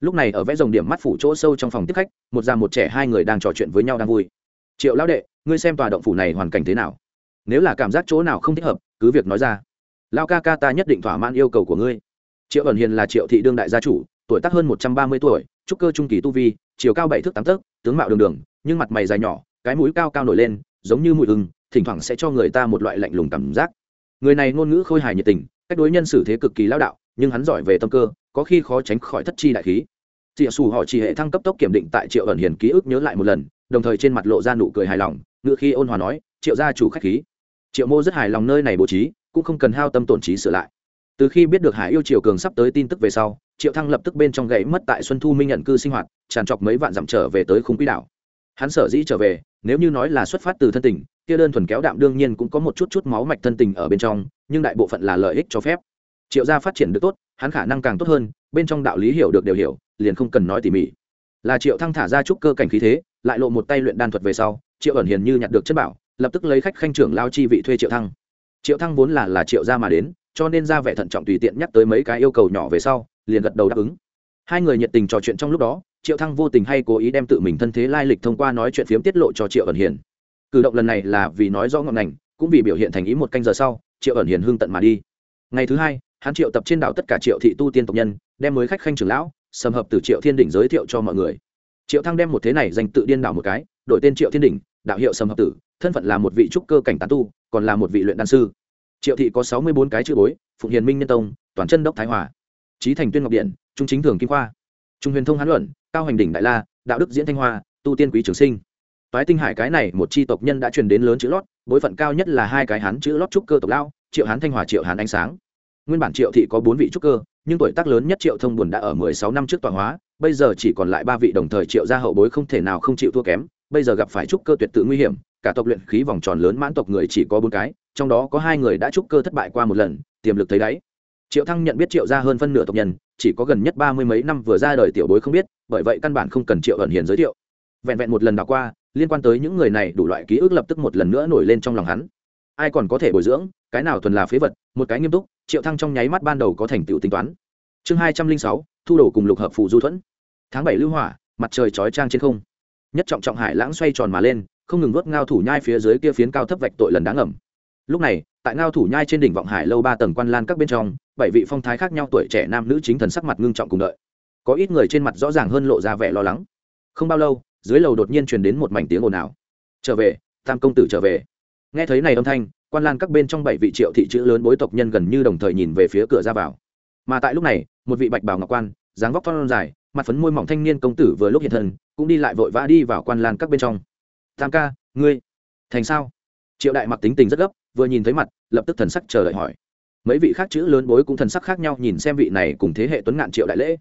Lúc này ở vẽ dòng điểm mắt phủ chỗ sâu trong phòng tiếp khách, một già một trẻ hai người đang trò chuyện với nhau đang vui. Triệu lão đệ, ngươi xem tòa động phủ này hoàn cảnh thế nào? Nếu là cảm giác chỗ nào không thích hợp, cứ việc nói ra. Lao ca ca ta nhất định thỏa mãn yêu cầu của ngươi. Triệu ẩn hiền là triệu thị đương đại gia chủ, tuổi tác hơn một trăm ba mươi tuổi, trúc cơ trung kỳ tu vi, chiều cao bảy thước tám tấc tướng mạo đường đường, nhưng mặt mày dài nhỏ, cái mũi cao cao nổi lên, giống như mùi ưng, thỉnh thoảng sẽ cho người ta một loại lạnh lùng cảm giác người này ngôn ngữ khôi hài nhiệt tình cách đối nhân xử thế cực kỳ lao đạo nhưng hắn giỏi về tâm cơ có khi khó tránh khỏi thất chi đại khí Triệu Sủ họ chỉ hệ thăng cấp tốc kiểm định tại Triệu ẩn hiền ký ức nhớ lại một lần, đồng thời trên mặt lộ ra nụ cười hài lòng, ngữ khi ôn hòa nói, "Triệu gia chủ khách khí." Triệu Mô rất hài lòng nơi này bố trí, cũng không cần hao tâm tổn trí sửa lại. Từ khi biết được Hải yêu Triều cường sắp tới tin tức về sau, Triệu Thăng lập tức bên trong gãy mất tại Xuân Thu Minh nhận cư sinh hoạt, tràn trọc mấy vạn dặm trở về tới khung quỹ đảo. Hắn sở dĩ trở về, nếu như nói là xuất phát từ thân tình, kia đơn thuần kéo đạm đương nhiên cũng có một chút chút máu mạch thân tình ở bên trong, nhưng đại bộ phận là lợi ích cho phép. Triệu gia phát triển được tốt, hắn khả năng càng tốt hơn, bên trong đạo lý hiểu được đều hiểu, liền không cần nói tỉ mỉ. Là triệu thăng thả ra chút cơ cảnh khí thế lại lộ một tay luyện đan thuật về sau triệu ẩn hiền như nhặt được chất bảo lập tức lấy khách khanh trưởng lao chi vị thuê triệu thăng. Triệu thăng vốn là là triệu gia mà đến cho nên ra vẻ thận trọng tùy tiện nhắc tới mấy cái yêu cầu nhỏ về sau liền gật đầu đáp ứng. Hai người nhiệt tình trò chuyện trong lúc đó triệu thăng vô tình hay cố ý đem tự mình thân thế lai lịch thông qua nói chuyện phiếm tiết lộ cho triệu ẩn hiền cử động lần này là vì nói rõ ngọn ngành, cũng vì biểu hiện thành ý một canh giờ sau, triệu ẩn hiền hương tận mà đi. Ngày thứ hai, hắn triệu tập trên đảo tất cả triệu thị tu tiên tộc nhân, đem mới khách khanh trưởng lão, sầm hợp từ triệu thiên đỉnh giới thiệu cho mọi người. Triệu thăng đem một thế này dành tự điên đảo một cái, đổi tên triệu thiên đỉnh, đạo hiệu sầm hợp tử, thân phận là một vị trúc cơ cảnh tán tu, còn là một vị luyện đan sư. Triệu thị có sáu mươi bốn cái chữ bối, phụng hiền minh nhân tông, toàn chân đốc thái hòa trí thành tuyên ngọc điện, trung chính thường kim khoa, trung huyền thông hán luận, cao hành đỉnh đại la, đạo đức diễn thanh hoa, tu tiên quý trường sinh toái tinh hải cái này một chi tộc nhân đã truyền đến lớn chữ lót, bối phận cao nhất là hai cái hán chữ lót trúc cơ tộc lao triệu hán thanh hòa, triệu hán ánh sáng. Nguyên bản triệu thị có bốn vị trúc cơ, nhưng tuổi tác lớn nhất triệu thông buồn đã ở mười sáu năm trước tọa hóa, bây giờ chỉ còn lại ba vị đồng thời triệu gia hậu bối không thể nào không chịu thua kém, bây giờ gặp phải trúc cơ tuyệt tự nguy hiểm, cả tộc luyện khí vòng tròn lớn mãn tộc người chỉ có bốn cái, trong đó có hai người đã trúc cơ thất bại qua một lần, tiềm lực thấy đáy. Triệu thăng nhận biết triệu gia hơn phân nửa tộc nhân, chỉ có gần nhất ba mươi mấy năm vừa ra đời tiểu bối không biết, bởi vậy căn bản không cần triệu ẩn hiền giới thiệu. Vẹn vẹn một lần đảo qua liên quan tới những người này đủ loại ký ức lập tức một lần nữa nổi lên trong lòng hắn. Ai còn có thể bồi dưỡng, cái nào thuần là phế vật, một cái nghiêm túc, triệu thăng trong nháy mắt ban đầu có thành tựu tính toán. Chương hai trăm linh sáu, thu đồ cùng lục hợp phù du thuẫn. Tháng bảy lưu hỏa, mặt trời chói trang trên không. Nhất trọng trọng hải lãng xoay tròn mà lên, không ngừng vớt ngao thủ nhai phía dưới kia phiến cao thấp vạch tội lần đáng ngầm lúc này, tại ngao thủ nhai trên đỉnh vọng hải lâu ba tầng quan lan các bên trong, bảy vị phong thái khác nhau tuổi trẻ nam nữ chính thần sắc mặt ngưng trọng cùng đợi. Có ít người trên mặt rõ ràng hơn lộ ra vẻ lo lắng. Không bao lâu dưới lầu đột nhiên truyền đến một mảnh tiếng ồn ào. Trở về, tam công tử trở về. Nghe thấy này âm thanh, quan lan các bên trong bảy vị triệu thị chữ lớn bối tộc nhân gần như đồng thời nhìn về phía cửa ra vào. Mà tại lúc này, một vị bạch bào ngọc quan, dáng vóc thon dài, mặt phấn môi mỏng thanh niên công tử vừa lúc hiện thân, cũng đi lại vội vã đi vào quan lan các bên trong. Tam ca, ngươi, thành sao? Triệu đại mặc tính tình rất gấp, vừa nhìn thấy mặt, lập tức thần sắc chờ đợi hỏi. Mấy vị khác chữ lớn bối cũng thần sắc khác nhau nhìn xem vị này cùng thế hệ tuấn ngạn triệu đại lễ.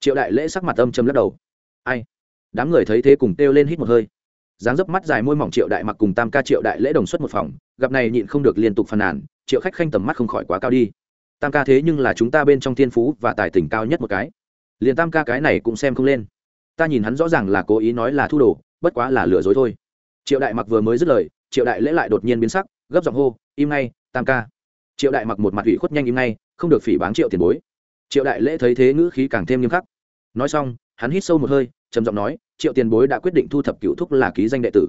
Triệu đại lễ sắc mặt âm châm lắc đầu. Ai đám người thấy thế cùng kêu lên hít một hơi. Dáng dấp mắt dài môi mỏng triệu đại mặc cùng tam ca triệu đại lễ đồng xuất một phòng, gặp này nhịn không được liên tục phàn nàn, triệu khách khanh tầm mắt không khỏi quá cao đi. Tam ca thế nhưng là chúng ta bên trong thiên phú và tài tình cao nhất một cái. Liền tam ca cái này cũng xem không lên. Ta nhìn hắn rõ ràng là cố ý nói là thu đồ, bất quá là lừa dối thôi. Triệu đại mặc vừa mới dứt lời, triệu đại lễ lại đột nhiên biến sắc, gấp giọng hô, im ngay, tam ca. Triệu đại mặc một mặt ủy khuất nhanh im ngay, không được phỉ báng triệu tiền bối. Triệu đại lễ thấy thế ngữ khí càng thêm nghiêm khắc. Nói xong, hắn hít sâu một hơi trầm giọng nói, triệu tiền bối đã quyết định thu thập cựu thúc là ký danh đệ tử.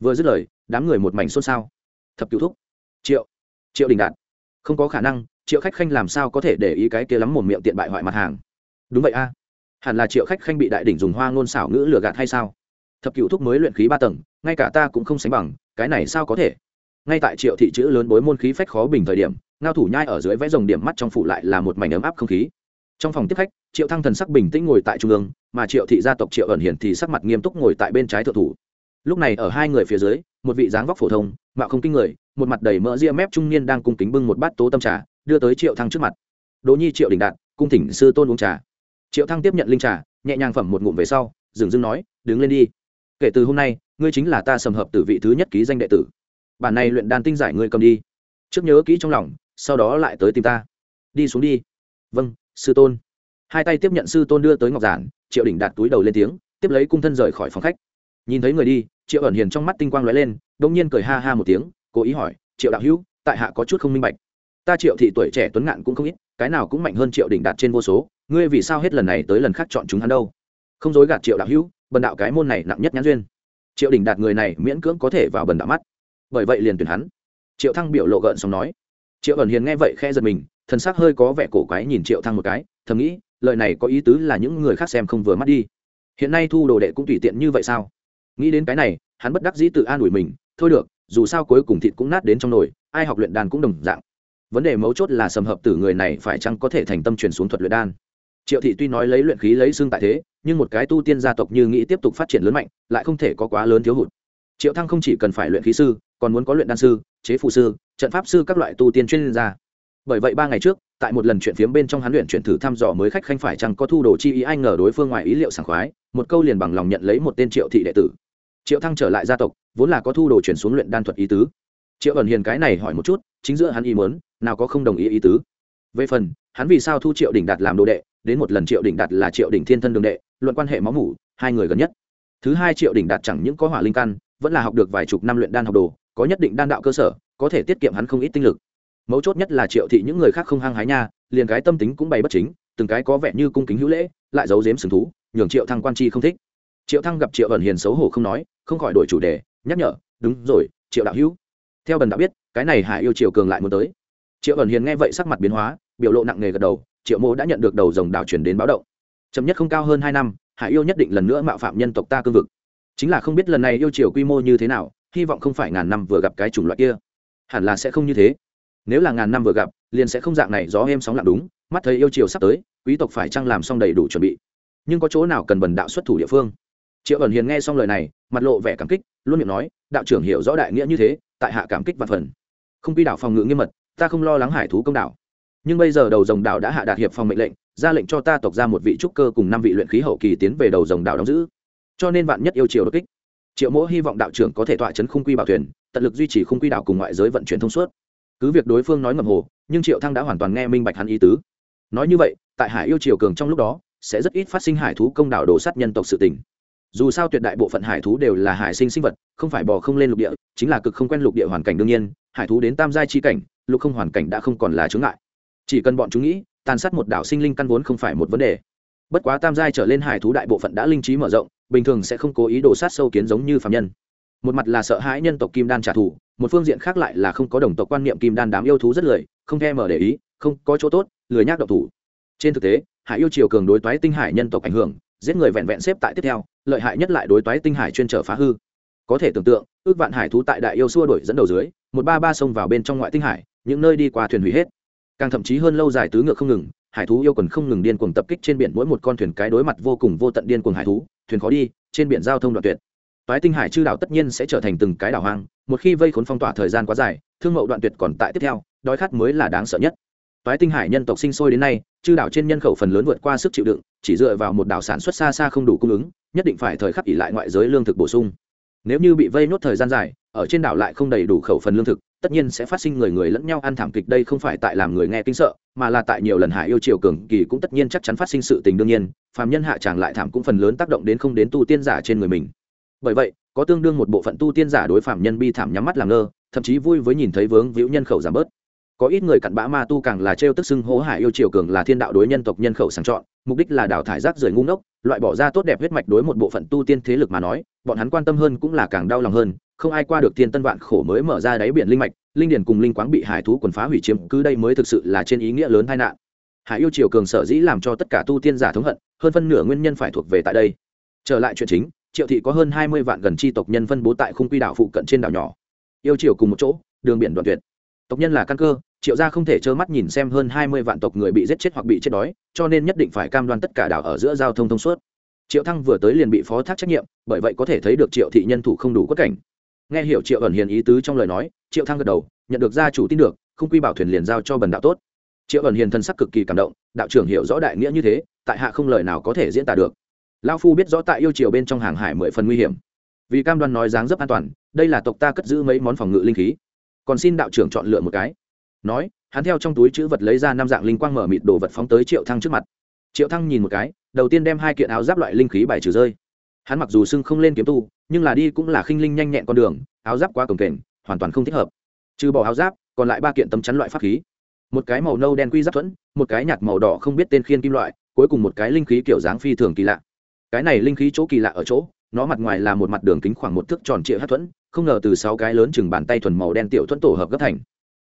Vừa dứt lời, đám người một mảnh xôn xao. Thập cựu thúc? Triệu triệu đình đạt. Không có khả năng, triệu khách khanh làm sao có thể để ý cái kia lắm một miệng tiện bại hoại mặt hàng? Đúng vậy a. Hẳn là triệu khách khanh bị đại đỉnh dùng hoa ngôn xảo ngữ lừa gạt hay sao? Thập cựu thúc mới luyện khí ba tầng, ngay cả ta cũng không sánh bằng, cái này sao có thể? Ngay tại triệu thị chữ lớn bối môn khí phách khó bình thời điểm, ngao thủ nhai ở dưới vẽ rồng điểm mắt trong phủ lại là một mảnh ấm áp không khí trong phòng tiếp khách, triệu thăng thần sắc bình tĩnh ngồi tại trung ương, mà triệu thị gia tộc triệu ẩn hiển thì sắc mặt nghiêm túc ngồi tại bên trái thượng thủ. Lúc này ở hai người phía dưới, một vị dáng vóc phổ thông, mạo không kinh người, một mặt đầy mỡ ria mép trung niên đang cung kính bưng một bát tố tâm trà, đưa tới triệu thăng trước mặt. Đỗ nhi, triệu đình đạt, cung thỉnh sư tôn uống trà. Triệu thăng tiếp nhận linh trà, nhẹ nhàng phẩm một ngụm về sau, dừng dưng nói, đứng lên đi. Kể từ hôm nay, ngươi chính là ta sầm hợp tử vị thứ nhất ký danh đệ tử. Bản này luyện đan tinh giải ngươi cầm đi. Trước nhớ kỹ trong lòng, sau đó lại tới tìm ta. Đi xuống đi. Vâng sư tôn. Hai tay tiếp nhận sư tôn đưa tới ngọc giản, triệu đỉnh đạt túi đầu lên tiếng, tiếp lấy cung thân rời khỏi phòng khách. Nhìn thấy người đi, triệu ẩn hiền trong mắt tinh quang lóe lên đ ỗ n g nhiên cười ha ha một tiếng, cố ý hỏi, triệu đạo hữu, tại hạ có chút không minh bạch. Ta triệu thị tuổi trẻ tuấn ngạn cũng không ít, cái nào cũng mạnh hơn triệu đỉnh đạt trên vô số, ngươi vì sao hết lần này tới lần khác chọn chúng hắn đâu? Không dối gạt triệu đạo hữu, bần đạo cái môn này nặng nhất nhãn duyên. Triệu đỉnh đạt người này miễn cưỡng có thể vào bần đạo mắt. Bởi vậy liền tuyển hắn. Triệu thăng biểu lộ gợn xong nói. Triệu ẩn hiền nghe vậy khe giật mình thần sắc hơi có vẻ cổ quái nhìn triệu thăng một cái, thầm nghĩ, lời này có ý tứ là những người khác xem không vừa mắt đi. Hiện nay thu đồ đệ cũng tùy tiện như vậy sao? Nghĩ đến cái này, hắn bất đắc dĩ tự an ủi mình, thôi được, dù sao cuối cùng thịt cũng nát đến trong nồi, ai học luyện đan cũng đồng dạng. Vấn đề mấu chốt là sầm hợp tử người này phải chăng có thể thành tâm truyền xuống thuật luyện đan? Triệu thị tuy nói lấy luyện khí lấy xương tại thế, nhưng một cái tu tiên gia tộc như nghĩ tiếp tục phát triển lớn mạnh, lại không thể có quá lớn thiếu hụt. Triệu thăng không chỉ cần phải luyện khí sư, còn muốn có luyện đan sư, chế phụ sư, trận pháp sư các loại tu tiên chuyên gia bởi vậy ba ngày trước, tại một lần chuyện phiếm bên trong hắn luyện chuyển thử thăm dò mới khách khanh phải chăng có thu đồ chi ý anh ngờ đối phương ngoài ý liệu sảng khoái, một câu liền bằng lòng nhận lấy một tên triệu thị đệ tử. Triệu thăng trở lại gia tộc, vốn là có thu đồ chuyển xuống luyện đan thuật ý tứ. Triệu ẩn hiền cái này hỏi một chút, chính giữa hắn ý muốn, nào có không đồng ý ý tứ. Về phần, hắn vì sao thu triệu đỉnh đạt làm đồ đệ, đến một lần triệu đỉnh đạt là triệu đỉnh thiên thân đường đệ, luận quan hệ máu mủ, hai người gần nhất. Thứ hai triệu đỉnh đạt chẳng những có hỏa linh căn, vẫn là học được vài chục năm luyện đan học đồ, có nhất định đan đạo cơ sở, có thể tiết kiệm hắn không ít tinh lực mấu chốt nhất là triệu thị những người khác không hăng hái nha, liền cái tâm tính cũng bày bất chính, từng cái có vẻ như cung kính hữu lễ, lại giấu giếm sừng thú, nhường triệu thăng quan chi không thích. Triệu thăng gặp triệu ẩn hiền xấu hổ không nói, không khỏi đổi chủ đề, nhắc nhở, đúng rồi, triệu đạo hữu. Theo bần đã biết, cái này hải yêu triệu cường lại muốn tới. Triệu ẩn hiền nghe vậy sắc mặt biến hóa, biểu lộ nặng nề gật đầu, triệu mô đã nhận được đầu dòng đảo chuyển đến báo động. Chậm nhất không cao hơn hai năm, hải yêu nhất định lần nữa mạo phạm nhân tộc ta cương vực. Chính là không biết lần này yêu triều quy mô như thế nào, hy vọng không phải ngàn năm vừa gặp cái chủng loại kia. Hẳn là sẽ không như thế nếu là ngàn năm vừa gặp, liền sẽ không dạng này gió êm sóng lặng đúng, mắt thấy yêu chiều sắp tới, quý tộc phải chăng làm xong đầy đủ chuẩn bị? Nhưng có chỗ nào cần bần đạo xuất thủ địa phương? Triệu ẩn hiền nghe xong lời này, mặt lộ vẻ cảm kích, luôn miệng nói, đạo trưởng hiểu rõ đại nghĩa như thế, tại hạ cảm kích và phần. Không quy đảo phòng ngự nghiêm mật, ta không lo lắng hải thú công đảo nhưng bây giờ đầu dòng đảo đã hạ đạt hiệp phòng mệnh lệnh, ra lệnh cho ta tộc ra một vị trúc cơ cùng năm vị luyện khí hậu kỳ tiến về đầu dòng đảo đóng giữ. Cho nên vạn nhất yêu triều đột kích, triệu mỗ hy vọng đạo trưởng có thể tọa chấn khung quy bảo thuyền, tận lực duy trì khung quy đảo cùng ngoại giới vận chuyển thông suốt cứ việc đối phương nói ngầm hồ, nhưng triệu thăng đã hoàn toàn nghe minh bạch hắn ý tứ. Nói như vậy, tại hải yêu triều cường trong lúc đó, sẽ rất ít phát sinh hải thú công đảo đổ sát nhân tộc sự tình. Dù sao tuyệt đại bộ phận hải thú đều là hải sinh sinh vật, không phải bò không lên lục địa, chính là cực không quen lục địa hoàn cảnh đương nhiên, hải thú đến tam giai chi cảnh, lục không hoàn cảnh đã không còn là chướng ngại. Chỉ cần bọn chúng nghĩ, tàn sát một đảo sinh linh căn vốn không phải một vấn đề. Bất quá tam giai trở lên hải thú đại bộ phận đã linh trí mở rộng, bình thường sẽ không cố ý đổ sát sâu kiến giống như phạm nhân. Một mặt là sợ hãi nhân tộc kim đan trả thù một phương diện khác lại là không có đồng tộc quan niệm kim đan đám yêu thú rất lười không nghe mở để ý, không có chỗ tốt, lười nhác độc thủ. Trên thực tế, hải yêu triều cường đối toái tinh hải nhân tộc ảnh hưởng, giết người vẹn vẹn xếp tại tiếp theo, lợi hại nhất lại đối toái tinh hải chuyên trở phá hư. Có thể tưởng tượng, ước vạn hải thú tại đại yêu xua đổi dẫn đầu dưới, một ba ba sông vào bên trong ngoại tinh hải, những nơi đi qua thuyền hủy hết. Càng thậm chí hơn lâu dài tứ ngựa không ngừng, hải thú yêu quần không ngừng điên cuồng tập kích trên biển mỗi một con thuyền cái đối mặt vô cùng vô tận điên cuồng hải thú, thuyền khó đi, trên biển giao thông đoạn tuyệt toái tinh hải chư đảo tất nhiên sẽ trở thành từng cái đảo hoang, một khi vây khốn phong tỏa thời gian quá dài, thương mậu đoạn tuyệt còn tại tiếp theo, đói khát mới là đáng sợ nhất. Toái tinh hải nhân tộc sinh sôi đến nay, chư đảo trên nhân khẩu phần lớn vượt qua sức chịu đựng, chỉ dựa vào một đảo sản xuất xa xa không đủ cung ứng, nhất định phải thời khắc ỉ lại ngoại giới lương thực bổ sung. Nếu như bị vây nốt thời gian dài, ở trên đảo lại không đầy đủ khẩu phần lương thực, tất nhiên sẽ phát sinh người người lẫn nhau ăn thảm kịch đây không phải tại làm người nghe kinh sợ, mà là tại nhiều lần hải yêu triều cường kỳ cũng tất nhiên chắc chắn phát sinh sự tình đương nhiên, phàm nhân hạ tràng lại thảm cũng phần lớn tác động đến không đến tu tiên giả trên người mình bởi vậy, có tương đương một bộ phận tu tiên giả đối phạm nhân bi thảm nhắm mắt làm ngơ, thậm chí vui với nhìn thấy vướng víu nhân khẩu giảm bớt. Có ít người cặn bã ma tu càng là trêu tức xưng hố hải yêu triều cường là thiên đạo đối nhân tộc nhân khẩu sàng chọn, mục đích là đào thải rác rưởi ngu ngốc, loại bỏ ra tốt đẹp huyết mạch đối một bộ phận tu tiên thế lực mà nói, bọn hắn quan tâm hơn cũng là càng đau lòng hơn, không ai qua được thiên tân vạn khổ mới mở ra đáy biển linh mạch, linh điển cùng linh quáng bị hải thú quần phá hủy chiếm cứ đây mới thực sự là trên ý nghĩa lớn tai nạn. Hải yêu triều cường sở dĩ làm cho tất cả tu tiên giả thống hận, hơn phân nửa nguyên nhân phải thuộc về tại đây. Trở lại chuyện chính triệu thị có hơn hai mươi vạn gần tri tộc nhân phân bố tại khung quy đảo phụ cận trên đảo nhỏ. Yêu triều cùng một chỗ, đường biển đoạn tuyệt. Tộc nhân là căn cơ, triệu gia không thể trơ mắt nhìn xem hơn hai mươi vạn tộc người bị giết chết hoặc bị chết đói, cho nên nhất định phải cam đoan tất cả đảo ở giữa giao thông thông suốt. Triệu thăng vừa tới liền bị phó thác trách nhiệm, bởi vậy có thể thấy được triệu thị nhân thủ không đủ quất cảnh. Nghe hiểu triệu ẩn hiền ý tứ trong lời nói, triệu thăng gật đầu, nhận được gia chủ tin được không quy bảo thuyền liền giao cho bần đạo tốt. Triệu ẩn hiền thân sắc cực kỳ cảm động, đạo trưởng hiểu rõ đại nghĩa như thế, tại hạ không lời nào có thể diễn tả được lao phu biết rõ tại yêu triều bên trong hàng hải mười phần nguy hiểm. Vì cam đoan nói dáng dấp an toàn, đây là tộc ta cất giữ mấy món phòng ngự linh khí. Còn xin đạo trưởng chọn lựa một cái. Nói, hắn theo trong túi chữ vật lấy ra năm dạng linh quang mở mịt đồ vật phóng tới triệu thăng trước mặt. Triệu thăng nhìn một cái, đầu tiên đem hai kiện áo giáp loại linh khí bài trừ rơi. Hắn mặc dù sưng không lên kiếm tu, nhưng là đi cũng là khinh linh nhanh nhẹn con đường, áo giáp quá cồng kềnh, hoàn toàn không thích hợp. Trừ bỏ áo giáp, còn lại ba kiện tấm chắn loại pháp khí. Một cái màu nâu đen quy giáp thuẫn, một cái nhạt màu đỏ không biết tên khiên kim loại, cuối cùng một cái linh khí kiểu dáng phi thường kỳ lạ cái này linh khí chỗ kỳ lạ ở chỗ, nó mặt ngoài là một mặt đường kính khoảng một thước tròn trịa hát thuẫn, không ngờ từ sáu cái lớn chừng bàn tay thuần màu đen tiểu thuẫn tổ hợp gấp thành.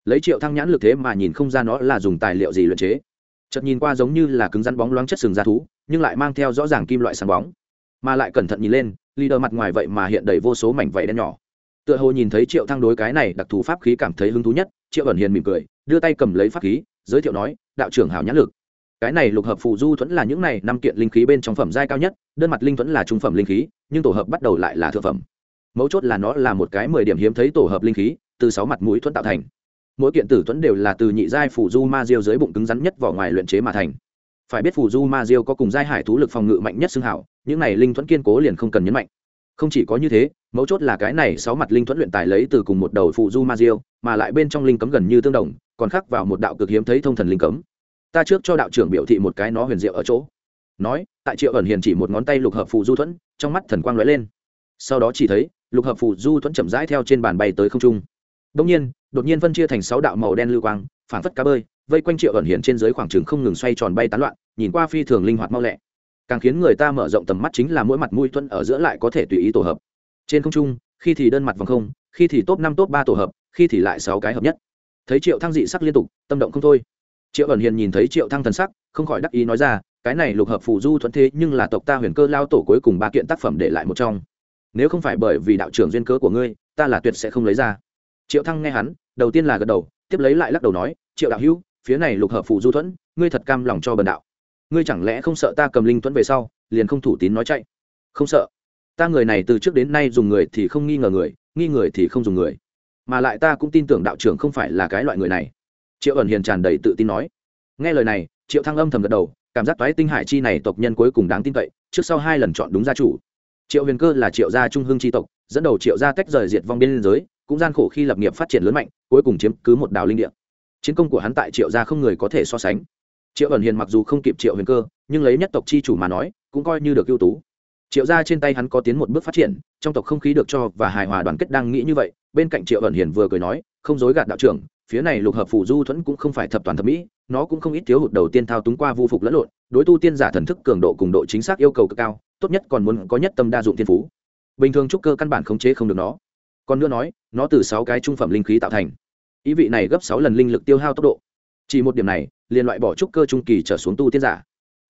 Lấy triệu thăng nhãn lực thế mà nhìn không ra nó là dùng tài liệu gì luyện chế. Chợt nhìn qua giống như là cứng rắn bóng loáng chất sừng da thú, nhưng lại mang theo rõ ràng kim loại sáng bóng. Mà lại cẩn thận nhìn lên, leader mặt ngoài vậy mà hiện đầy vô số mảnh vảy đen nhỏ. Tựa hồ nhìn thấy triệu thăng đối cái này đặc thù pháp khí cảm thấy hứng thú nhất, triệu ẩn hiền mỉm cười, đưa tay cầm lấy pháp khí, giới thiệu nói, đạo trưởng hảo nhãn lực. Cái này lục hợp phù du thuẫn là những này năm kiện linh khí bên trong phẩm giai cao nhất đơn mặt linh thuẫn là trung phẩm linh khí, nhưng tổ hợp bắt đầu lại là thượng phẩm. Mấu chốt là nó là một cái mười điểm hiếm thấy tổ hợp linh khí, từ sáu mặt mũi thuẫn tạo thành. Mỗi kiện tử thuẫn đều là từ nhị giai phù du ma diêu dưới bụng cứng rắn nhất vỏ ngoài luyện chế mà thành. Phải biết phù du ma diêu có cùng giai hải thú lực phòng ngự mạnh nhất xưng hảo, những này linh thuẫn kiên cố liền không cần nhấn mạnh. Không chỉ có như thế, mấu chốt là cái này sáu mặt linh thuẫn luyện tài lấy từ cùng một đầu phù du ma diêu, mà lại bên trong linh cấm gần như tương đồng, còn khắc vào một đạo cực hiếm thấy thông thần linh cấm. Ta trước cho đạo trưởng biểu thị một cái nó huyền diệu ở chỗ nói, tại triệu ẩn hiền chỉ một ngón tay lục hợp phù du thuẫn, trong mắt thần quang lóe lên. Sau đó chỉ thấy, lục hợp phù du thuẫn chậm rãi theo trên bàn bay tới không trung. Đông nhiên, đột nhiên phân chia thành sáu đạo màu đen lưu quang phản phất cá bơi, vây quanh triệu ẩn hiền trên dưới khoảng trường không ngừng xoay tròn bay tán loạn, nhìn qua phi thường linh hoạt mau lẹ. Càng khiến người ta mở rộng tầm mắt chính là mỗi mặt mũi thuẫn ở giữa lại có thể tùy ý tổ hợp. Trên không trung, khi thì đơn mặt vòng không, khi thì top năm, top ba tổ hợp, khi thì lại sáu cái hợp nhất. Thấy triệu thăng dị sắc liên tục, tâm động không thôi. Triệu ẩn hiền nhìn thấy triệu thăng thần sắc, không khỏi đắc ý nói ra cái này lục hợp phù du thuận thế nhưng là tộc ta huyền cơ lao tổ cuối cùng ba kiện tác phẩm để lại một trong. Nếu không phải bởi vì đạo trưởng duyên cớ của ngươi, ta là tuyệt sẽ không lấy ra. Triệu thăng nghe hắn, đầu tiên là gật đầu, tiếp lấy lại lắc đầu nói, triệu đạo hữu, phía này lục hợp phù du thuẫn ngươi thật cam lòng cho bần đạo. Ngươi chẳng lẽ không sợ ta cầm linh thuẫn về sau, liền không thủ tín nói chạy? Không sợ. Ta người này từ trước đến nay dùng người thì không nghi ngờ người, nghi người thì không dùng người. Mà lại ta cũng tin tưởng đạo trưởng không phải là cái loại người này. Triệu ẩn hiền tràn đầy tự tin nói. Nghe lời này, triệu thăng âm thầm gật đầu cảm giác toái tinh hải chi này tộc nhân cuối cùng đáng tin cậy, trước sau hai lần chọn đúng gia chủ. Triệu huyền cơ là triệu gia trung hương tri tộc, dẫn đầu triệu gia tách rời diệt vong biên giới, cũng gian khổ khi lập nghiệp phát triển lớn mạnh, cuối cùng chiếm cứ một đảo linh địa. Chiến công của hắn tại triệu gia không người có thể so sánh. Triệu ẩn hiền mặc dù không kịp triệu huyền cơ, nhưng lấy nhất tộc chi chủ mà nói, cũng coi như được ưu tú. Triệu gia trên tay hắn có tiến một bước phát triển, trong tộc không khí được cho và hài hòa đoàn kết đang nghĩ như vậy, bên cạnh triệu ẩn hiền vừa cười nói, không dối gạt đạo trưởng, phía này lục hợp phủ du thuẫn cũng không phải thập toàn thẩm mỹ nó cũng không ít thiếu hụt đầu tiên thao túng qua vu phục lẫn lộn, đối tu tiên giả thần thức cường độ cùng độ chính xác yêu cầu cực cao, tốt nhất còn muốn có nhất tâm đa dụng thiên phú. Bình thường trúc cơ căn bản khống chế không được nó. Còn nữa nói, nó từ sáu cái trung phẩm linh khí tạo thành. Ý vị này gấp sáu lần linh lực tiêu hao tốc độ. Chỉ một điểm này, liền loại bỏ trúc cơ trung kỳ trở xuống tu tiên giả.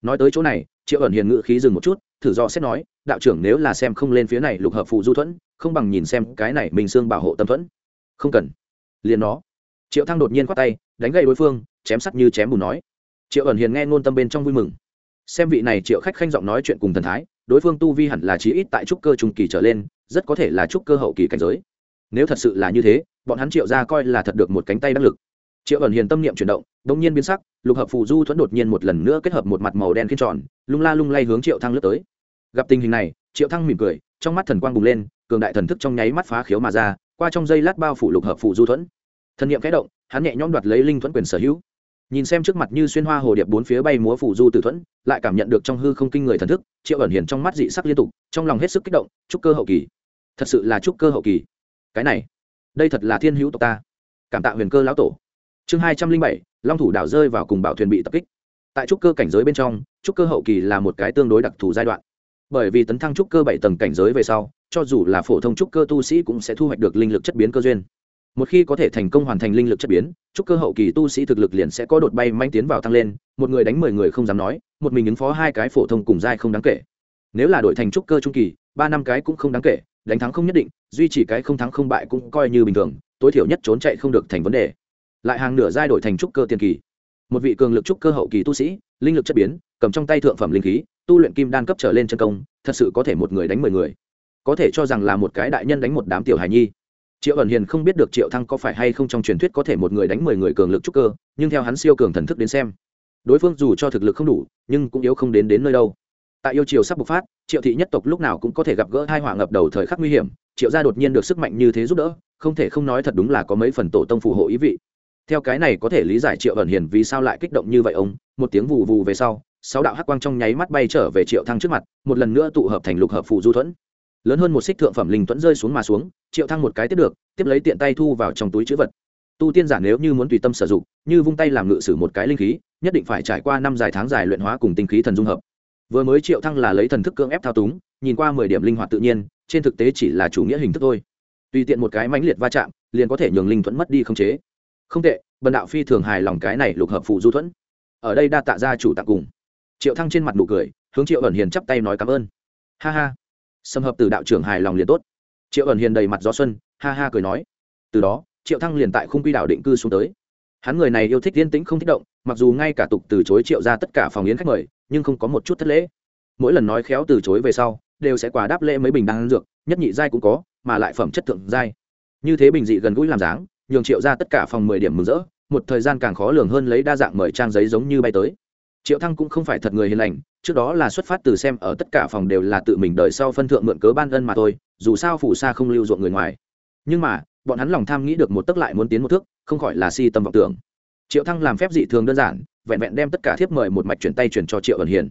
Nói tới chỗ này, triệu ẩn hiền ngự khí dừng một chút, thử do xét nói, đạo trưởng nếu là xem không lên phía này lục hợp phụ du thuẫn, không bằng nhìn xem cái này mình xương bảo hộ tâm thuẫn. Không cần. Liền nó. Triệu thăng đột nhiên khoát tay đánh gậy đối phương, chém sắt như chém bùn nói. Triệu ẩn hiền nghe ngôn tâm bên trong vui mừng. Xem vị này triệu khách khanh giọng nói chuyện cùng thần thái, đối phương tu vi hẳn là chí ít tại trúc cơ trung kỳ trở lên, rất có thể là trúc cơ hậu kỳ cảnh giới. Nếu thật sự là như thế, bọn hắn triệu ra coi là thật được một cánh tay đắc lực. Triệu ẩn hiền tâm niệm chuyển động đ ỗ n g nhiên biến sắc, lục hợp phù du thuẫn đột nhiên một lần nữa kết hợp một mặt màu đen khiên tròn, lung la lung lay hướng triệu thăng lướt tới. Gặp tình hình này, triệu thăng mỉm cười, trong mắt thần quang bùng lên, cường đại thần thức trong nháy mắt phá khiếu mà ra, qua trong dây lát bao phủ lục hợp phù du thuẫn thần niệm khẽ động, hắn nhẹ nhõm đoạt lấy linh thuẫn quyền sở hữu. Nhìn xem trước mặt như xuyên hoa hồ điệp bốn phía bay múa phủ du tử thuẫn, lại cảm nhận được trong hư không kinh người thần thức, triệu ẩn hiền trong mắt dị sắc liên tục, trong lòng hết sức kích động trúc cơ hậu kỳ. Thật sự là trúc cơ hậu kỳ. Cái này, đây thật là thiên hữu tộc ta. Cảm tạ huyền cơ lão tổ. Chương hai trăm linh bảy, long thủ đảo rơi vào cùng bảo thuyền bị tập kích. Tại trúc cơ cảnh giới bên trong trúc cơ hậu kỳ là một cái tương đối đặc thù giai đoạn. Bởi vì tấn thăng trúc cơ bảy tầng cảnh giới về sau, cho dù là phổ thông trúc cơ tu sĩ cũng sẽ thu hoạch được linh lực chất biến cơ duyên một khi có thể thành công hoàn thành linh lực chất biến trúc cơ hậu kỳ tu sĩ thực lực liền sẽ có đột bay manh tiến vào tăng lên, một người đánh mười người không dám nói, một mình ứng phó hai cái phổ thông cùng dai không đáng kể. Nếu là đội thành trúc cơ trung kỳ, ba năm cái cũng không đáng kể, đánh thắng không nhất định, duy trì cái không thắng không bại cũng coi như bình thường, tối thiểu nhất trốn chạy không được thành vấn đề. Lại hàng nửa giai đổi thành trúc cơ tiền kỳ. Một vị cường lực trúc cơ hậu kỳ tu sĩ, linh lực chất biến, cầm trong tay thượng phẩm linh khí, tu luyện kim đan cấp trở lên chân công, thật sự có thể một người đánh mười người. Có thể cho rằng là một cái đại nhân đánh một đám tiểu hài nhi triệu ẩn hiền không biết được triệu thăng có phải hay không trong truyền thuyết có thể một người đánh mười người cường lực trúc cơ, nhưng theo hắn siêu cường thần thức đến xem, đối phương dù cho thực lực không đủ, nhưng cũng yếu không đến đến nơi đâu. Tại yêu triều sắp bộc phát, triệu thị nhất tộc lúc nào cũng có thể gặp gỡ hai hỏa ngập đầu thời khắc nguy hiểm, triệu gia đột nhiên được sức mạnh như thế giúp đỡ, không thể không nói thật đúng là có mấy phần tổ tông phù hộ ý vị. Theo cái này có thể lý giải triệu ẩn hiền vì sao lại kích động như vậy ông, một tiếng vù vù về sau, sáu đạo hắc quang trong nháy mắt bay trở về triệu thăng trước mặt, một lần nữa tụ hợp thành lục hợp phù du thuẫn lớn hơn một xích thượng phẩm linh tuẫn rơi xuống mà xuống, triệu thăng một cái tiếp được, tiếp lấy tiện tay thu vào trong túi chữ vật. Tu tiên giả nếu như muốn tùy tâm sử dụng, như vung tay làm ngự sử một cái linh khí, nhất định phải trải qua năm dài tháng dài luyện hóa cùng tinh khí thần dung hợp. Vừa mới triệu thăng là lấy thần thức cưỡng ép thao túng, nhìn qua mười điểm linh hoạt tự nhiên, trên thực tế chỉ là chủ nghĩa hình thức thôi. Tùy tiện một cái mãnh liệt va chạm, liền có thể nhường linh thuẫn mất đi không chế. Không tệ, bần đạo phi thường hài lòng cái này lục hợp phụ du thuẫn. Ở đây đa tạ gia chủ tặng cùng. Triệu thăng trên mặt nụ cười, hướng triệu ẩn hiền chắp tay nói cảm ơn. Ha ha xâm hợp từ đạo trưởng hài lòng liền tốt. Triệu ẩn hiền đầy mặt gió xuân, ha ha cười nói. Từ đó, triệu thăng liền tại khung quy đảo định cư xuống tới. Hắn người này yêu thích yên tĩnh không thích động, mặc dù ngay cả tục từ chối triệu ra tất cả phòng yến khách mời, nhưng không có một chút thất lễ. Mỗi lần nói khéo từ chối về sau, đều sẽ quà đáp lễ mấy bình đan dược, nhất nhị giai cũng có, mà lại phẩm chất thượng giai. Như thế bình dị gần gũi làm dáng, nhường triệu ra tất cả phòng mười điểm mừng rỡ, một thời gian càng khó lường hơn lấy đa dạng mời trang giấy giống như bay tới. Triệu thăng cũng không phải thật người hiền lành trước đó là xuất phát từ xem ở tất cả phòng đều là tự mình đợi sau phân thượng mượn cớ ban ân mà thôi, dù sao phủ xa không lưu ruộng người ngoài. Nhưng mà, bọn hắn lòng tham nghĩ được một tấc lại muốn tiến một thước, không khỏi là si tâm vọng tưởng. Triệu thăng làm phép dị thường đơn giản, vẹn vẹn đem tất cả thiếp mời một mạch chuyển tay chuyển cho triệu ẩn hiền.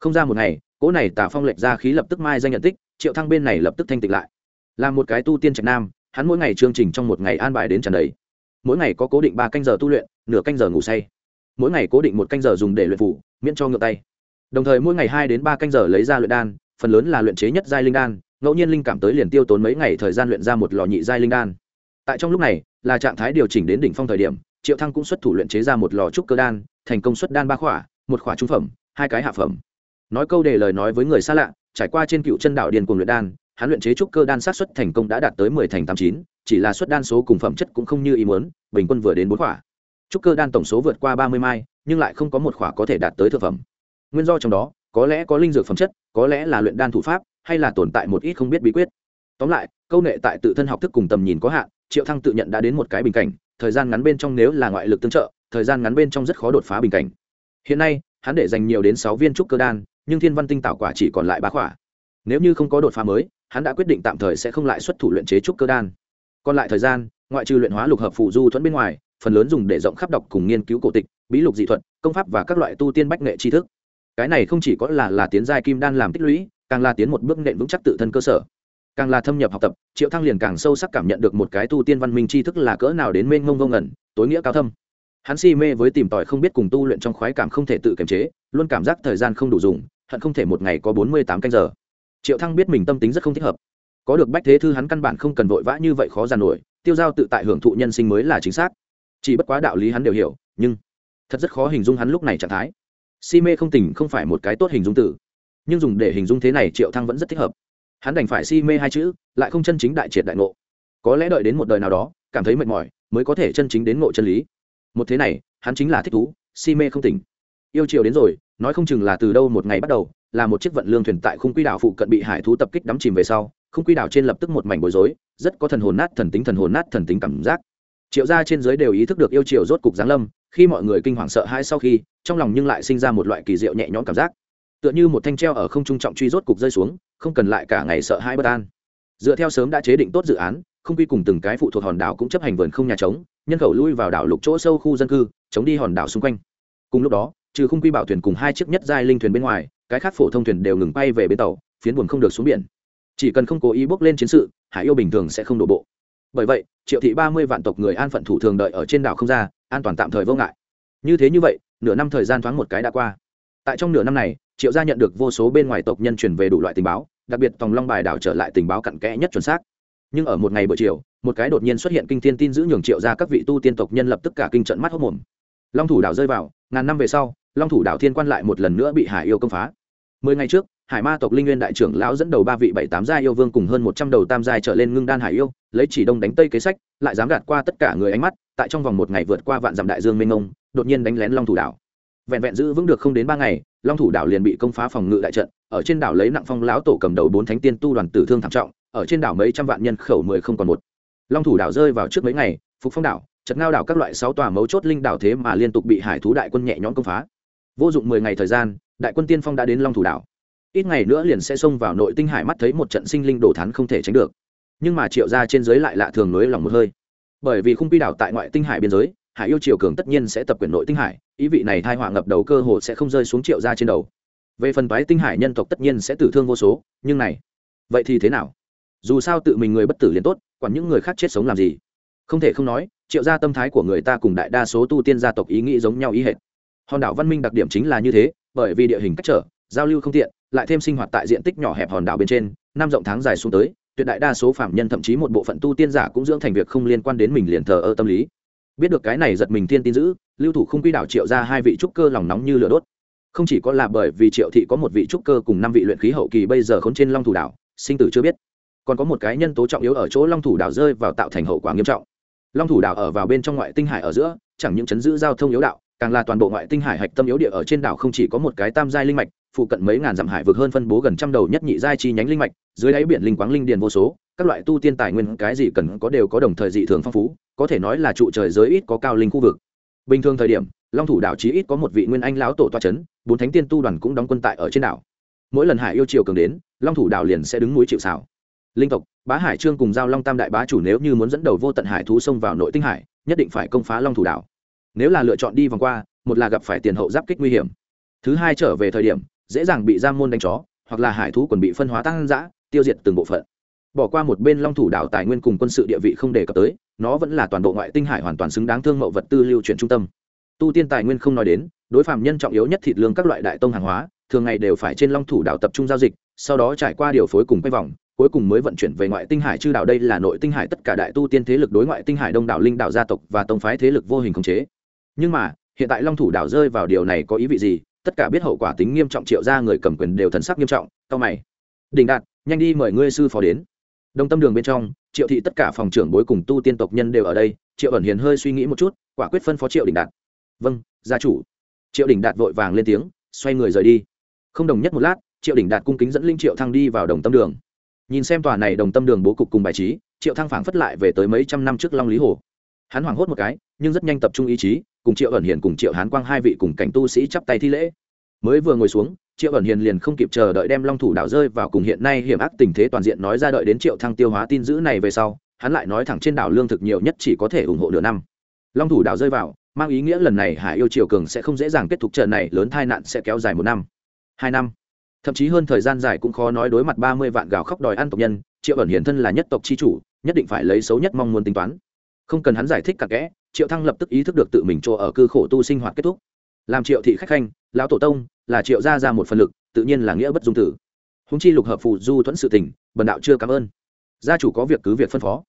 Không ra một ngày, cỗ này tả phong lệch ra khí lập tức mai danh nhận tích, triệu thăng bên này lập tức thanh tịnh lại. Là một cái tu tiên trạch nam, hắn mỗi ngày chương trình trong một ngày an bài đến tràn đầy. Mỗi ngày có cố định ba canh giờ tu luyện, nửa canh giờ ngủ say. Mỗi ngày cố định một canh giờ dùng để luyện phủ miễn cho ngựa tay đồng thời mỗi ngày hai đến ba canh giờ lấy ra luyện đan, phần lớn là luyện chế nhất giai linh đan, ngẫu nhiên linh cảm tới liền tiêu tốn mấy ngày thời gian luyện ra một lò nhị giai linh đan. Tại trong lúc này, là trạng thái điều chỉnh đến đỉnh phong thời điểm, triệu thăng cũng xuất thủ luyện chế ra một lò trúc cơ đan, thành công xuất đan ba khỏa, một khỏa trung phẩm, hai cái hạ phẩm. Nói câu để lời nói với người xa lạ, trải qua trên cựu chân đạo điền cùng luyện đan, hắn luyện chế trúc cơ đan sát xuất thành công đã đạt tới mười thành tám chín, chỉ là suất đan số cùng phẩm chất cũng không như ý muốn, bình quân vừa đến bốn khỏa. Trúc cơ đan tổng số vượt qua ba mươi mai, nhưng lại không có một khỏa có thể đạt tới thực phẩm nguyên do trong đó, có lẽ có linh dược phẩm chất, có lẽ là luyện đan thủ pháp, hay là tồn tại một ít không biết bí quyết. Tóm lại, câu nghệ tại tự thân học thức cùng tầm nhìn có hạn, triệu thăng tự nhận đã đến một cái bình cảnh, thời gian ngắn bên trong nếu là ngoại lực tương trợ, thời gian ngắn bên trong rất khó đột phá bình cảnh. Hiện nay, hắn để dành nhiều đến sáu viên trúc cơ đan, nhưng thiên văn tinh tạo quả chỉ còn lại ba khỏa nếu như không có đột phá mới, hắn đã quyết định tạm thời sẽ không lại xuất thủ luyện chế trúc cơ đan. Còn lại thời gian, ngoại trừ luyện hóa lục hợp phụ du thuẫn bên ngoài, phần lớn dùng để rộng khắp đọc cùng nghiên cứu cổ tịch, bí lục dị thuật, công pháp và các loại tu tiên bách nghệ tri thức cái này không chỉ có là là tiến giai kim đan làm tích lũy, càng là tiến một bước nện vững chắc tự thân cơ sở. Càng là thâm nhập học tập, triệu thăng liền càng sâu sắc cảm nhận được một cái tu tiên văn minh tri thức là cỡ nào đến mênh mông vô ngẩn tối nghĩa cao thâm. Hắn si mê với tìm tòi không biết cùng tu luyện trong khoái cảm không thể tự kiềm chế, luôn cảm giác thời gian không đủ dùng, hận không thể một ngày có bốn mươi tám canh giờ. Triệu thăng biết mình tâm tính rất không thích hợp. Có được bách thế thư hắn căn bản không cần vội vã như vậy khó giàn nổi, tiêu giao tự tại hưởng thụ nhân sinh mới là chính xác. Chỉ bất quá đạo lý hắn đều hiểu, nhưng thật rất khó hình dung hắn lúc này trạng thái si mê không tỉnh không phải một cái tốt hình dung tử nhưng dùng để hình dung thế này triệu thăng vẫn rất thích hợp. Hắn đành phải si mê hai chữ, lại không chân chính đại triệt đại ngộ. Có lẽ đợi đến một đời nào đó, cảm thấy mệt mỏi, mới có thể chân chính đến ngộ chân lý. Một thế này, hắn chính là thích thú, si mê không tỉnh. Yêu chiều đến rồi, nói không chừng là từ đâu một ngày bắt đầu, là một chiếc vận lương thuyền tại khung quy đảo phụ cận bị hải thú tập kích đắm chìm về sau, khung quy đảo trên lập tức một mảnh bối rối, rất có thần hồn nát thần tính thần hồn nát thần tính cảm giác. Triệu gia trên giới đều ý thức được yêu chiều rốt cục giáng lâm khi mọi người kinh hoàng sợ hãi sau khi, trong lòng nhưng lại sinh ra một loại kỳ diệu nhẹ nhõm cảm giác. Tựa như một thanh treo ở không trung trọng truy rốt cục rơi xuống, không cần lại cả ngày sợ hãi bất an. Dựa theo sớm đã chế định tốt dự án, không quy cùng từng cái phụ thuộc hòn đảo cũng chấp hành vườn không nhà trống, nhân khẩu lui vào đảo lục chỗ sâu khu dân cư, chống đi hòn đảo xung quanh. Cùng lúc đó, trừ không quy bảo thuyền cùng hai chiếc nhất giai linh thuyền bên ngoài, cái khác phổ thông thuyền đều ngừng bay về bến tàu, phiến buồn không được xuống biển. Chỉ cần không cố ý bước lên chiến sự, hải yêu bình thường sẽ không đổ bộ. Bởi vậy, triệu thị ba mươi vạn tộc người an phận thủ thường đợi ở trên đảo không ra an toàn tạm thời vô ngại. Như thế như vậy, nửa năm thời gian thoáng một cái đã qua. Tại trong nửa năm này, triệu gia nhận được vô số bên ngoài tộc nhân truyền về đủ loại tình báo, đặc biệt tòng long bài đảo trở lại tình báo cặn kẽ nhất chuẩn xác. Nhưng ở một ngày buổi chiều, một cái đột nhiên xuất hiện kinh thiên tin giữ nhường triệu ra các vị tu tiên tộc nhân lập tức cả kinh trận mắt hốc mồm. Long thủ đảo rơi vào, ngàn năm về sau, long thủ đảo thiên quan lại một lần nữa bị hải yêu công phá. Mười ngày trước hải ma tộc linh nguyên đại trưởng lão dẫn đầu ba vị bảy tám gia yêu vương cùng hơn một trăm đầu tam giai trở lên ngưng đan hải yêu, lấy chỉ đông đánh tây kế sách, lại dám gạt qua tất cả người ánh mắt, tại trong vòng một ngày vượt qua vạn dặm đại dương mênh mông, đột nhiên đánh lén long thủ đảo. Vẹn vẹn giữ vững được không đến ba ngày, long thủ đảo liền bị công phá phòng ngự đại trận, ở trên đảo lấy nặng phong lão tổ cầm đầu bốn thánh tiên tu đoàn tử thương thảm trọng, ở trên đảo mấy trăm vạn nhân khẩu mười không còn một. Long thủ đảo rơi vào trước mấy ngày, phục phong đảo chật ngao đảo các loại sáu tòa mấu chốt linh đảo thế mà liên tục bị hải thú đại quân nhẹ nhõm công phá. Vô dụng mười ngày thời gian, đại quân tiên phong đã đến long thủ đảo ít ngày nữa liền sẽ xông vào nội tinh hải mắt thấy một trận sinh linh đổ thán không thể tránh được. Nhưng mà triệu ra trên giới lại lạ thường nối lòng một hơi. Bởi vì khung pi đảo tại ngoại tinh hải biên giới, hải yêu triều cường tất nhiên sẽ tập quyền nội tinh hải, ý vị này thai họa ngập đầu cơ hồ sẽ không rơi xuống triệu ra trên đầu. Về phần toái tinh hải nhân tộc tất nhiên sẽ tử thương vô số, nhưng này, vậy thì thế nào? Dù sao tự mình người bất tử liền tốt, còn những người khác chết sống làm gì? Không thể không nói, triệu ra tâm thái của người ta cùng đại đa số tu tiên gia tộc ý nghĩ giống nhau ý hệt. Hòn đảo văn minh đặc điểm chính là như thế, bởi vì địa hình cách trở, giao lưu không tiện lại thêm sinh hoạt tại diện tích nhỏ hẹp hòn đảo bên trên, năm rộng tháng dài xuống tới, tuyệt đại đa số phạm nhân thậm chí một bộ phận tu tiên giả cũng dưỡng thành việc không liên quan đến mình liền thờ ơ tâm lý. Biết được cái này giật mình thiên tin giữ lưu thủ không quy đảo triệu ra hai vị trúc cơ lòng nóng như lửa đốt. Không chỉ có là bởi vì triệu thị có một vị trúc cơ cùng năm vị luyện khí hậu kỳ bây giờ khốn trên long thủ đảo, sinh tử chưa biết. Còn có một cái nhân tố trọng yếu ở chỗ long thủ đảo rơi vào tạo thành hậu quả nghiêm trọng. Long thủ đảo ở vào bên trong ngoại tinh hải ở giữa, chẳng những chấn giữ giao thông yếu đạo, càng là toàn bộ ngoại tinh hải hạch tâm yếu địa ở trên đảo không chỉ có một cái tam giai linh mạch phụ cận mấy ngàn dặm hải vực hơn phân bố gần trăm đầu nhất nhị giai chi nhánh linh mạch dưới đáy biển linh quáng linh điền vô số các loại tu tiên tài nguyên cái gì cần có đều có đồng thời dị thường phong phú có thể nói là trụ trời giới ít có cao linh khu vực. Bình thường thời điểm long thủ đảo chí ít có một vị nguyên anh lão tổ toa chấn, bốn thánh tiên tu đoàn cũng đóng quân tại ở trên đảo. Mỗi lần hải yêu triều cường đến long thủ đảo liền sẽ đứng núi chịu sào. linh tộc bá hải trương cùng giao long tam đại bá chủ nếu như muốn dẫn đầu vô tận hải thú xông vào nội tinh hải nhất định phải công phá long thủ đảo. Nếu là lựa chọn đi vòng qua một là gặp phải tiền hậu giáp kích nguy hiểm. Thứ hai trở về thời điểm dễ dàng bị giam môn đánh chó, hoặc là hải thú còn bị phân hóa tăng giã tiêu diệt từng bộ phận. Bỏ qua một bên long thủ đảo tài nguyên cùng quân sự địa vị không đề cập tới, nó vẫn là toàn bộ ngoại tinh hải hoàn toàn xứng đáng thương mậu vật tư lưu chuyển trung tâm. Tu tiên tài nguyên không nói đến, đối phạm nhân trọng yếu nhất thịt lương các loại đại tông hàng hóa, thường ngày đều phải trên long thủ đảo tập trung giao dịch, sau đó trải qua điều phối cùng quay vòng, cuối cùng mới vận chuyển về ngoại tinh hải chư đảo đây là nội tinh hải tất cả đại tu tiên thế lực đối ngoại tinh hải đông đảo linh đảo gia tộc và tông phái thế lực vô hình khống chế. Nhưng mà, hiện tại long thủ đảo rơi vào điều này có ý vị gì? Tất cả biết hậu quả tính nghiêm trọng triệu ra người cầm quyền đều thần sắc nghiêm trọng, cao mày. Đình đạt, nhanh đi mời ngươi sư phó đến. Đồng tâm đường bên trong, triệu thị tất cả phòng trưởng bối cùng tu tiên tộc nhân đều ở đây, triệu ẩn hiền hơi suy nghĩ một chút, quả quyết phân phó triệu đình đạt. Vâng gia chủ. Triệu đình đạt vội vàng lên tiếng, xoay người rời đi. Không đồng nhất một lát, triệu đình đạt cung kính dẫn linh triệu thăng đi vào đồng tâm đường. Nhìn xem tòa này đồng tâm đường bố cục cùng bài trí, triệu thăng phảng phất lại về tới mấy trăm năm trước long lý hồ hắn hoảng hốt một cái, nhưng rất nhanh tập trung ý chí, cùng triệu ẩn hiền cùng triệu hán quang hai vị cùng cảnh tu sĩ chắp tay thi lễ. Mới vừa ngồi xuống, triệu ẩn hiền liền không kịp chờ đợi đem long thủ đảo rơi vào cùng hiện nay hiểm ác tình thế toàn diện nói ra đợi đến triệu thăng tiêu hóa tin dữ này về sau, hắn lại nói thẳng trên đảo lương thực nhiều nhất chỉ có thể ủng hộ nửa năm. Long thủ đảo rơi vào, mang ý nghĩa lần này hải yêu triều cường sẽ không dễ dàng kết thúc trận này, lớn tai nạn sẽ kéo dài một năm, hai năm. Thậm chí hơn thời gian dài cũng khó nói đối mặt ba mươi vạn gào khóc đòi ăn tộc nhân, triệu ẩn hiền thân là nhất tộc chi chủ, nhất định phải lấy xấu nhất mong muốn tính toán không cần hắn giải thích cặn kẽ, triệu thăng lập tức ý thức được tự mình chỗ ở cư khổ tu sinh hoạt kết thúc. Làm triệu thị khách khanh, lão tổ tông là triệu gia ra một phần lực, tự nhiên là nghĩa bất dung tử. Húng chi lục hợp phù du thuẫn sự tình, bần đạo chưa cảm ơn. Gia chủ có việc cứ việc phân phó.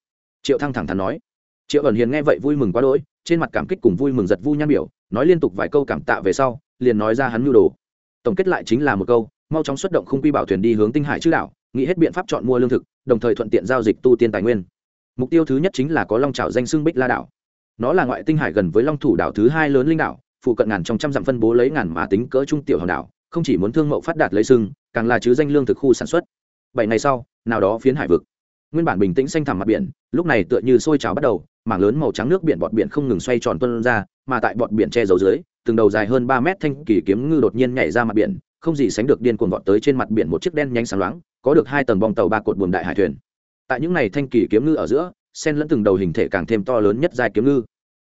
Triệu thăng thẳng thắn nói. Triệu ẩn hiền nghe vậy vui mừng quá đỗi, trên mặt cảm kích cùng vui mừng giật vui nhan biểu, nói liên tục vài câu cảm tạ về sau, liền nói ra hắn nhu đồ. Tổng kết lại chính là một câu, mau chóng xuất động khung quy bảo thuyền đi hướng tinh hải chư đảo, nghĩ hết biện pháp chọn mua lương thực, đồng thời thuận tiện giao dịch tu tiên tài nguyên mục tiêu thứ nhất chính là có long trào danh xưng bích la đảo. Nó là ngoại tinh hải gần với long thủ đảo thứ hai lớn linh đảo, phụ cận ngàn trong trăm dặm phân bố lấy ngàn mà tính cỡ trung tiểu hòn đảo, không chỉ muốn thương mậu phát đạt lấy sưng càng là chứ danh lương thực khu sản xuất. Bảy ngày sau, nào đó phiến hải vực. Nguyên bản bình tĩnh xanh thẳm mặt biển, lúc này tựa như sôi trào bắt đầu, mảng lớn màu trắng nước biển bọt biển không ngừng xoay tròn tuân ra, mà tại bọt biển che giấu dưới, từng đầu dài hơn ba mét thanh kỳ kiếm ngư đột nhiên nhảy ra mặt biển, không gì sánh được điên cuồng vọt tới trên mặt biển một chiếc đen nhanh sáng loáng, có được hai tầng bong tàu ba cột buồm đại hải thuyền tại những này thanh kỳ kiếm ngư ở giữa, sen lẫn từng đầu hình thể càng thêm to lớn nhất dài kiếm ngư.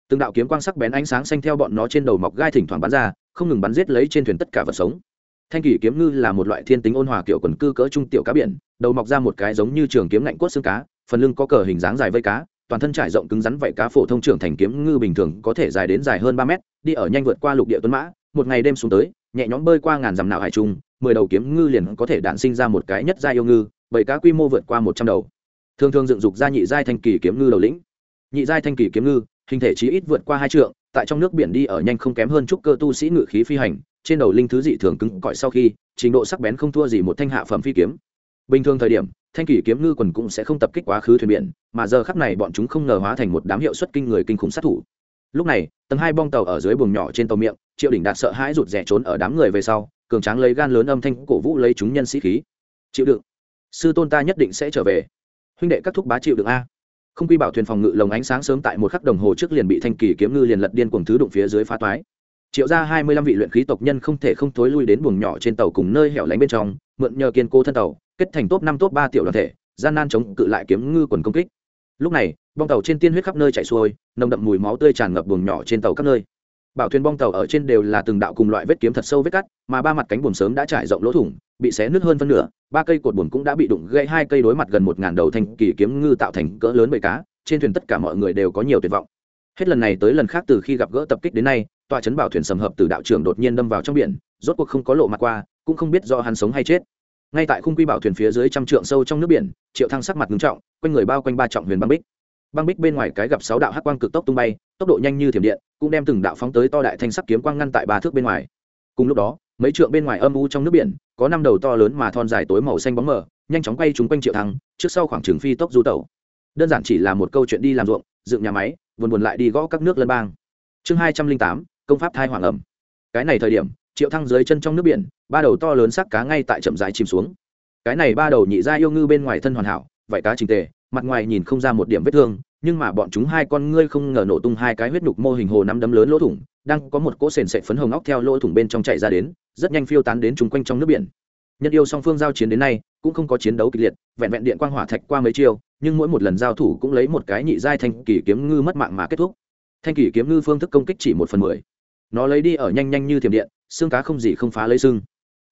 Từng đạo kiếm quang sắc bén ánh sáng xanh theo bọn nó trên đầu mọc gai thỉnh thoảng bắn ra, không ngừng bắn giết lấy trên thuyền tất cả vật sống. Thanh kỳ kiếm ngư là một loại thiên tính ôn hòa kiểu quần cư cỡ trung tiểu cá biển, đầu mọc ra một cái giống như trường kiếm lạnh cốt xương cá, phần lưng có cờ hình dáng dài vây cá, toàn thân trải rộng cứng rắn vậy cá phổ thông trưởng thành kiếm ngư bình thường có thể dài đến dài hơn ba mét, đi ở nhanh vượt qua lục địa tuấn mã, một ngày đêm xuống tới, nhẹ nhõm bơi qua ngàn dặm nào hải trung, mười đầu kiếm ngư liền có thể đạn sinh ra một cái nhất gia yêu ngư, bảy cá quy mô vượt qua một trăm đầu thường thường dựng dục ra nhị giai thanh kỳ kiếm ngư đầu lĩnh. Nhị giai thanh kỳ kiếm ngư, hình thể chí ít vượt qua hai trượng, tại trong nước biển đi ở nhanh không kém hơn chút cơ tu sĩ ngự khí phi hành, trên đầu linh thứ dị thường cứng cỏi sau khi, trình độ sắc bén không thua gì một thanh hạ phẩm phi kiếm. Bình thường thời điểm, thanh kỳ kiếm ngư quần cũng sẽ không tập kích quá khứ thuyền biển, mà giờ khắc này bọn chúng không ngờ hóa thành một đám hiệu suất kinh người kinh khủng sát thủ. Lúc này, tầng hai bong tàu ở dưới buồng nhỏ trên tàu miệng, triệu đỉnh đạt sợ hãi rụt rè trốn ở đám người về sau, cường tráng lấy gan lớn âm thanh cổ vũ lấy chúng nhân sĩ khí. Chịu đựng, sư tôn ta nhất định sẽ trở về huynh đệ các thúc bá chịu được a. Không quy bảo thuyền phòng ngự lồng ánh sáng sớm tại một khắc đồng hồ trước liền bị thanh kỳ kiếm ngư liền lật điên cuồng thứ đụng phía dưới phá toái. Triệu ra hai mươi lăm vị luyện khí tộc nhân không thể không thối lui đến buồng nhỏ trên tàu cùng nơi hẻo lánh bên trong, mượn nhờ kiên cố thân tàu, kết thành top năm, top ba tiểu đoàn thể, gian nan chống cự lại kiếm ngư quần công kích. Lúc này, bong tàu trên tiên huyết khắp nơi chảy xuôi, nồng đậm mùi máu tươi tràn ngập buồng nhỏ trên tàu các nơi. Bảo thuyền bong tàu ở trên đều là từng đạo cùng loại vết kiếm thật sâu vết cắt, mà ba mặt cánh buồm sớm đã trải rộng lỗ thủng bị xé nứt hơn phân nửa, ba cây cột buồn cũng đã bị đụng gãy hai cây đối mặt gần một ngàn đầu thành kỳ kiếm ngư tạo thành cỡ lớn bầy cá, trên thuyền tất cả mọi người đều có nhiều tuyệt vọng. Hết lần này tới lần khác từ khi gặp gỡ tập kích đến nay, tòa chấn bảo thuyền sầm hợp từ đạo trưởng đột nhiên đâm vào trong biển, rốt cuộc không có lộ mặt qua, cũng không biết do hắn sống hay chết. Ngay tại khung quy bảo thuyền phía dưới trăm trượng sâu trong nước biển, triệu thăng sắc mặt ngưng trọng, quanh người bao quanh ba trọng huyền băng bích. Băng bích bên ngoài cái gặp sáu đạo hắc quang cực tốc tung bay, tốc độ nhanh như thiểm điện, cũng đem từng đạo phóng tới to đại thanh sắc kiếm quang ngăn tại ba thước bên ngoài. Cùng lúc đó mấy trượng bên ngoài âm u trong nước biển, có năm đầu to lớn mà thon dài tối màu xanh bóng mờ, nhanh chóng quay chúng quanh triệu thăng trước sau khoảng trường phi tốc du tẩu. Đơn giản chỉ là một câu chuyện đi làm ruộng, dựng nhà máy, buồn buồn lại đi gõ các nước lân bang. Chương hai trăm linh tám, công pháp thai hoàng ẩm. Cái này thời điểm, triệu thăng dưới chân trong nước biển, ba đầu to lớn sắc cá ngay tại chậm rãi chìm xuống. Cái này ba đầu nhị ra yêu ngư bên ngoài thân hoàn hảo, vảy cá trình tề, mặt ngoài nhìn không ra một điểm vết thương nhưng mà bọn chúng hai con ngươi không ngờ nổ tung hai cái huyết nhục mô hình hồ nắm đấm lớn lỗ thủng, đang có một cỗ sền sệ phấn hồng óc theo lỗ thủng bên trong chạy ra đến, rất nhanh phiêu tán đến chung quanh trong nước biển. Nhân yêu song phương giao chiến đến nay, cũng không có chiến đấu kịch liệt, vẹn vẹn điện quang hỏa thạch qua mấy chiêu, nhưng mỗi một lần giao thủ cũng lấy một cái nhị giai thanh kỷ kiếm ngư mất mạng mà kết thúc. Thanh kỷ kiếm ngư phương thức công kích chỉ một phần mười. Nó lấy đi ở nhanh nhanh như thiểm điện, xương cá không gì không phá lấy xương.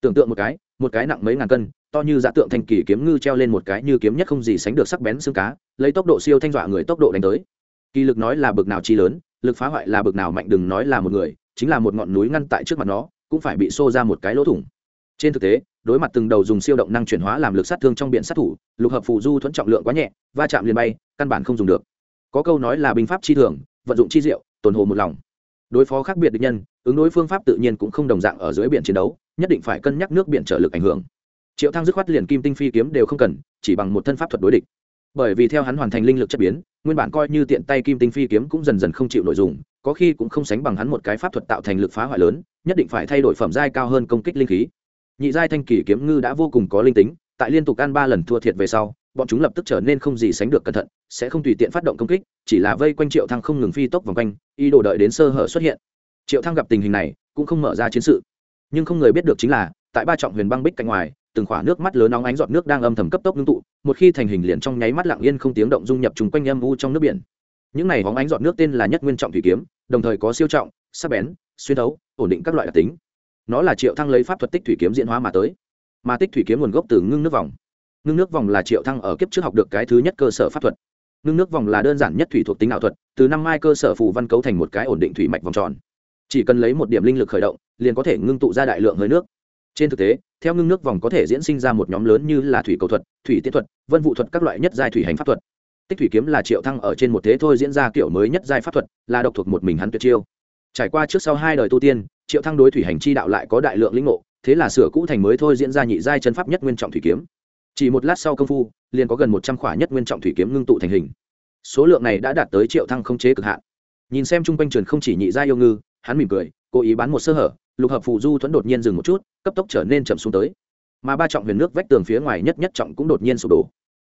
Tưởng tượng một cái một cái nặng mấy ngàn cân, to như dạ tượng thanh kỳ kiếm ngư treo lên một cái như kiếm nhất không gì sánh được sắc bén xương cá, lấy tốc độ siêu thanh dọa người tốc độ đánh tới. Kỳ lực nói là bực nào chi lớn, lực phá hoại là bực nào mạnh đừng nói là một người, chính là một ngọn núi ngăn tại trước mặt nó, cũng phải bị xô ra một cái lỗ thủng. Trên thực tế, đối mặt từng đầu dùng siêu động năng chuyển hóa làm lực sát thương trong biển sát thủ, lục hợp phù du thuẫn trọng lượng quá nhẹ, va chạm liền bay, căn bản không dùng được. Có câu nói là binh pháp chi thường, vận dụng chi diệu, tồn hồ một lòng. Đối phó khác biệt địch nhân, ứng đối phương pháp tự nhiên cũng không đồng dạng ở dưới biển chiến đấu nhất định phải cân nhắc nước biển trở lực ảnh hưởng. Triệu thăng dứt khoát liền kim tinh phi kiếm đều không cần, chỉ bằng một thân pháp thuật đối địch. Bởi vì theo hắn hoàn thành linh lực chất biến, nguyên bản coi như tiện tay kim tinh phi kiếm cũng dần dần không chịu nội dung có khi cũng không sánh bằng hắn một cái pháp thuật tạo thành lực phá hoại lớn, nhất định phải thay đổi phẩm giai cao hơn công kích linh khí. Nhị giai thanh kỷ kiếm ngư đã vô cùng có linh tính, tại liên tục ăn ba lần thua thiệt về sau, bọn chúng lập tức trở nên không gì sánh được cẩn thận, sẽ không tùy tiện phát động công kích, chỉ là vây quanh triệu thăng không ngừng phi tốc vòng quanh, ý đồ đợi đến sơ hở xuất hiện. Triệu thăng gặp tình hình này, cũng không mở ra chiến sự nhưng không người biết được chính là, tại ba trọng huyền băng bích cạnh ngoài, từng khỏa nước mắt lớn nóng ánh giọt nước đang âm thầm cấp tốc ngưng tụ, một khi thành hình liền trong nháy mắt lặng yên không tiếng động dung nhập chung quanh âm u trong nước biển. Những này hóng ánh giọt nước tên là nhất nguyên trọng thủy kiếm, đồng thời có siêu trọng, sắc bén, xuyên thấu, ổn định các loại đặc tính. Nó là triệu thăng lấy pháp thuật tích thủy kiếm diễn hóa mà tới. Mà tích thủy kiếm nguồn gốc từ ngưng nước vòng. Ngưng nước vòng là triệu thăng ở kiếp trước học được cái thứ nhất cơ sở pháp thuật. Ngưng nước vòng là đơn giản nhất thủy thuộc tính ảo thuật, từ năm mai cơ sở phù văn cấu thành một cái ổn định thủy mạch vòng tròn chỉ cần lấy một điểm linh lực khởi động, liền có thể ngưng tụ ra đại lượng hơi nước. Trên thực tế, theo ngưng nước vòng có thể diễn sinh ra một nhóm lớn như là thủy cầu thuật, thủy tiễn thuật, vân vụ thuật các loại nhất giai thủy hành pháp thuật. Tích thủy kiếm là triệu thăng ở trên một thế thôi diễn ra kiểu mới nhất giai pháp thuật, là độc thuộc một mình hắn tuyệt chiêu. Trải qua trước sau hai đời tu tiên, triệu thăng đối thủy hành chi đạo lại có đại lượng lĩnh ngộ, thế là sửa cũ thành mới thôi diễn ra nhị giai chân pháp nhất nguyên trọng thủy kiếm. Chỉ một lát sau công phu, liền có gần một trăm khỏa nhất nguyên trọng thủy kiếm ngưng tụ thành hình. Số lượng này đã đạt tới triệu thăng không chế cực hạn. Nhìn xem chung quanh trường không chỉ nhị giai yêu ngư hắn mỉm cười, cố ý bán một sơ hở, lục hợp phù du thuẫn đột nhiên dừng một chút, cấp tốc trở nên chậm xuống tới. Mà ba trọng huyền nước vách tường phía ngoài nhất nhất trọng cũng đột nhiên sụp đổ.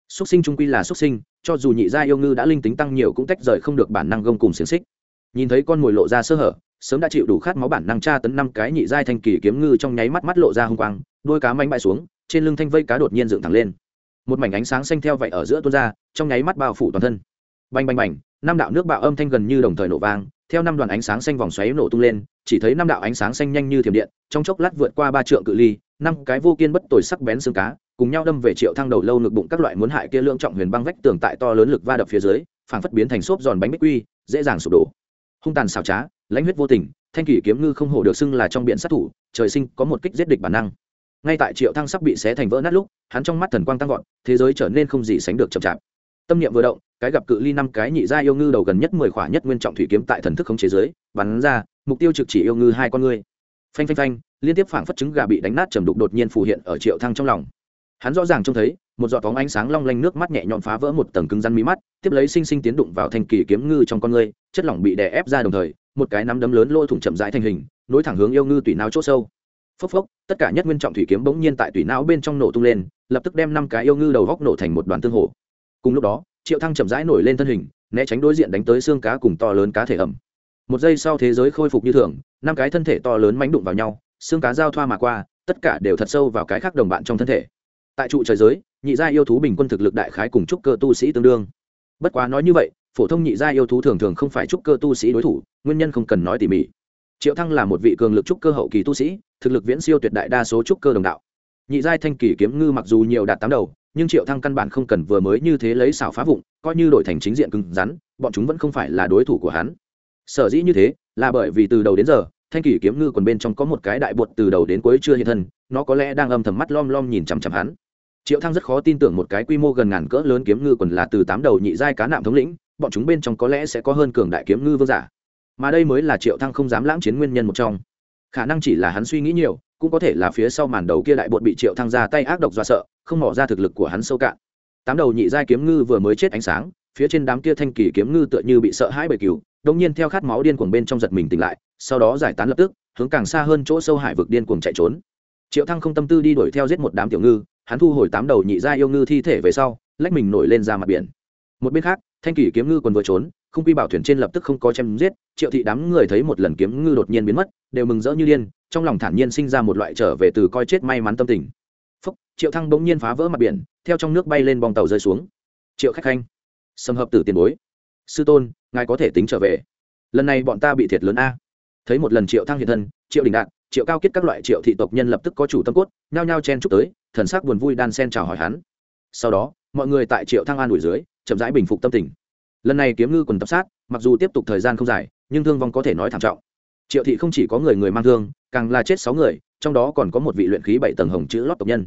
Xúc sinh trung quy là xúc sinh, cho dù nhị gia yêu ngư đã linh tính tăng nhiều cũng tách rời không được bản năng gông cùng xiềng xích. Nhìn thấy con mồi lộ ra sơ hở, sớm đã chịu đủ khát máu bản năng tra tấn năm cái nhị giai thanh kỳ kiếm ngư trong nháy mắt mắt lộ ra hung quang, đôi cá manh bại xuống, trên lưng thanh vây cá đột nhiên dựng thẳng lên. Một mảnh ánh sáng xanh theo vậy ở giữa tuôn ra, trong nháy mắt bao phủ toàn thân. Bành bành bành, năm đạo nước bạo âm thanh gần như đồng thời nổ vang theo năm đoàn ánh sáng xanh vòng xoáy nổ tung lên, chỉ thấy năm đạo ánh sáng xanh nhanh như thiểm điện, trong chốc lát vượt qua ba trượng cự ly, năm cái vô kiên bất tồi sắc bén xương cá, cùng nhau đâm về triệu thăng đầu lâu ngực bụng các loại muốn hại kia lượng trọng huyền băng vách tường tại to lớn lực va đập phía dưới, phảng phất biến thành xốp giòn bánh bích quy, dễ dàng sụp đổ. Hung tàn xảo trá, lãnh huyết vô tình, thanh kỷ kiếm ngư không hổ được xưng là trong biển sát thủ, trời sinh có một kích giết địch bản năng. Ngay tại triệu thăng sắp bị xé thành vỡ nát lúc, hắn trong mắt thần quang tăng vọt, thế giới trở nên không gì sánh được chậm chạp tâm niệm vừa động, cái gặp cự ly năm cái nhị gia yêu ngư đầu gần nhất mười khỏa nhất nguyên trọng thủy kiếm tại thần thức không chế giới bắn ra, mục tiêu trực chỉ yêu ngư hai con ngươi phanh phanh phanh, liên tiếp phảng phất trứng gà bị đánh nát trầm đục đột nhiên phù hiện ở triệu thăng trong lòng. Hắn rõ ràng trông thấy, một giọt bóng ánh sáng long lanh nước mắt nhẹ nhõm phá vỡ một tầng cứng rắn mí mắt, tiếp lấy sinh sinh tiến đụng vào thanh kỳ kiếm ngư trong con ngươi chất lỏng bị đè ép ra đồng thời, một cái nắm đấm lớn lôi thủng chậm rãi thành hình, nối thẳng hướng yêu ngư tùy não chỗ sâu. Phốc phốc, tất cả nhất nguyên trọng thủy kiếm bỗng nhiên tại tùy não bên trong nổ tung lên, lập tức đem năm cái yêu ngư đầu góc nổ thành một đoàn tương hổ cùng lúc đó, triệu thăng chậm rãi nổi lên thân hình, né tránh đối diện đánh tới xương cá cùng to lớn cá thể ẩm. Một giây sau thế giới khôi phục như thường, năm cái thân thể to lớn mánh đụng vào nhau, xương cá giao thoa mà qua, tất cả đều thật sâu vào cái khác đồng bạn trong thân thể. Tại trụ trời giới, nhị gia yêu thú bình quân thực lực đại khái cùng trúc cơ tu sĩ tương đương. Bất quá nói như vậy, phổ thông nhị gia yêu thú thường thường không phải trúc cơ tu sĩ đối thủ, nguyên nhân không cần nói tỉ mỉ. Triệu thăng là một vị cường lực trúc cơ hậu kỳ tu sĩ, thực lực viễn siêu tuyệt đại đa số trúc cơ đồng đạo. Nhị giai thanh kỳ kiếm ngư mặc dù nhiều đạt tám đầu nhưng triệu thăng căn bản không cần vừa mới như thế lấy xảo phá vụng, coi như đổi thành chính diện cứng rắn, bọn chúng vẫn không phải là đối thủ của hắn. Sở dĩ như thế, là bởi vì từ đầu đến giờ, thanh kỷ kiếm ngư còn bên trong có một cái đại bột từ đầu đến cuối chưa hiện thân, nó có lẽ đang âm thầm mắt lom lom nhìn chằm chằm hắn. Triệu thăng rất khó tin tưởng một cái quy mô gần ngàn cỡ lớn kiếm ngư còn là từ tám đầu nhị giai cá nạm thống lĩnh, bọn chúng bên trong có lẽ sẽ có hơn cường đại kiếm ngư vương giả. Mà đây mới là triệu thăng không dám lãng chiến nguyên nhân một trong. Khả năng chỉ là hắn suy nghĩ nhiều, cũng có thể là phía sau màn đầu kia đại bột bị triệu thăng ra tay ác độc do sợ không mỏ ra thực lực của hắn sâu cạn. Tám đầu nhị giai kiếm ngư vừa mới chết ánh sáng, phía trên đám kia thanh kỳ kiếm ngư tựa như bị sợ hãi bởi cừu đông nhiên theo khát máu điên cuồng bên trong giật mình tỉnh lại, sau đó giải tán lập tức, hướng càng xa hơn chỗ sâu hải vực điên cuồng chạy trốn. Triệu thăng không tâm tư đi đuổi theo giết một đám tiểu ngư, hắn thu hồi tám đầu nhị gia yêu ngư thi thể về sau, lách mình nổi lên ra mặt biển. Một bên khác, thanh kỷ kiếm ngư còn vừa trốn, không quy bảo thuyền trên lập tức không có chém giết, triệu thị đám người thấy một lần kiếm ngư đột nhiên biến mất, đều mừng rỡ như điên, trong lòng thản nhiên sinh ra một loại trở về từ coi chết may mắn tâm tình triệu thăng bỗng nhiên phá vỡ mặt biển, theo trong nước bay lên bong tàu rơi xuống. Triệu khách khanh, sầm hợp tử tiền bối. Sư tôn, ngài có thể tính trở về. Lần này bọn ta bị thiệt lớn a. Thấy một lần triệu thăng hiện thân, triệu đình đạn, triệu cao kết các loại triệu thị tộc nhân lập tức có chủ tâm cốt, nhao nhao chen chúc tới, thần sắc buồn vui đan sen chào hỏi hắn. Sau đó, mọi người tại triệu thăng an đuổi dưới, chậm rãi bình phục tâm tình. Lần này kiếm ngư quần tập sát, mặc dù tiếp tục thời gian không dài, nhưng thương vong có thể nói thảm trọng. Triệu thị không chỉ có người người mang thương, càng là chết sáu người, trong đó còn có một vị luyện khí bảy tầng hồng chữ lót tộc nhân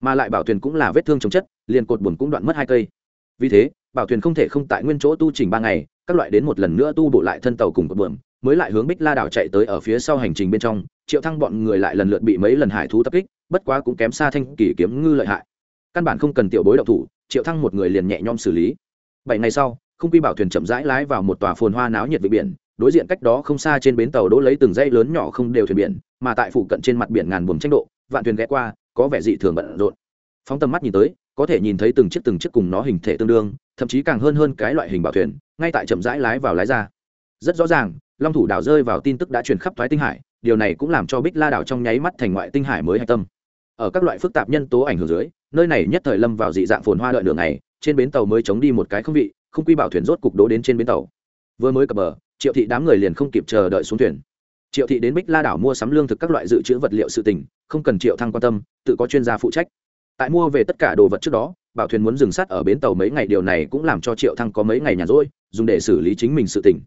mà lại bảo thuyền cũng là vết thương chống chất, liền cột buồn cũng đoạn mất hai cây. Vì thế, bảo thuyền không thể không tại nguyên chỗ tu trình ba ngày, các loại đến một lần nữa tu bộ lại thân tàu cùng cột buồm mới lại hướng bích la đảo chạy tới ở phía sau hành trình bên trong, triệu thăng bọn người lại lần lượt bị mấy lần hải thú tập kích, bất quá cũng kém xa thanh kỳ kiếm ngư lợi hại. Căn bản không cần tiểu bối động thủ, triệu thăng một người liền nhẹ nhõm xử lý. Bảy ngày sau, không quy bảo thuyền chậm rãi lái vào một tòa phồn hoa náo nhiệt vị biển, đối diện cách đó không xa trên bến tàu đỗ lấy từng dây lớn nhỏ không đều thuyền biển, mà tại phụ cận trên mặt biển ngàn buồm tranh độ, vạn thuyền ghé qua có vẻ dị thường bận rộn. Phóng tầm mắt nhìn tới, có thể nhìn thấy từng chiếc từng chiếc cùng nó hình thể tương đương, thậm chí càng hơn hơn cái loại hình bảo thuyền, ngay tại chậm rãi lái vào lái ra. Rất rõ ràng, long thủ đảo rơi vào tin tức đã truyền khắp thoái tinh hải, điều này cũng làm cho bích la đảo trong nháy mắt thành ngoại tinh hải mới hạch tâm. Ở các loại phức tạp nhân tố ảnh hưởng dưới, nơi này nhất thời lâm vào dị dạng phồn hoa đợi đường này trên bến tàu mới chống đi một cái không vị, không quy bảo thuyền rốt cục đỗ đến trên bến tàu. Vừa mới cập bờ, triệu thị đám người liền không kịp chờ đợi xuống thuyền triệu thị đến bích la đảo mua sắm lương thực các loại dự trữ vật liệu sự tỉnh không cần triệu thăng quan tâm, tự có chuyên gia phụ trách. Tại mua về tất cả đồ vật trước đó, bảo thuyền muốn dừng sát ở bến tàu mấy ngày, điều này cũng làm cho triệu thăng có mấy ngày nhàn rỗi, dùng để xử lý chính mình sự tỉnh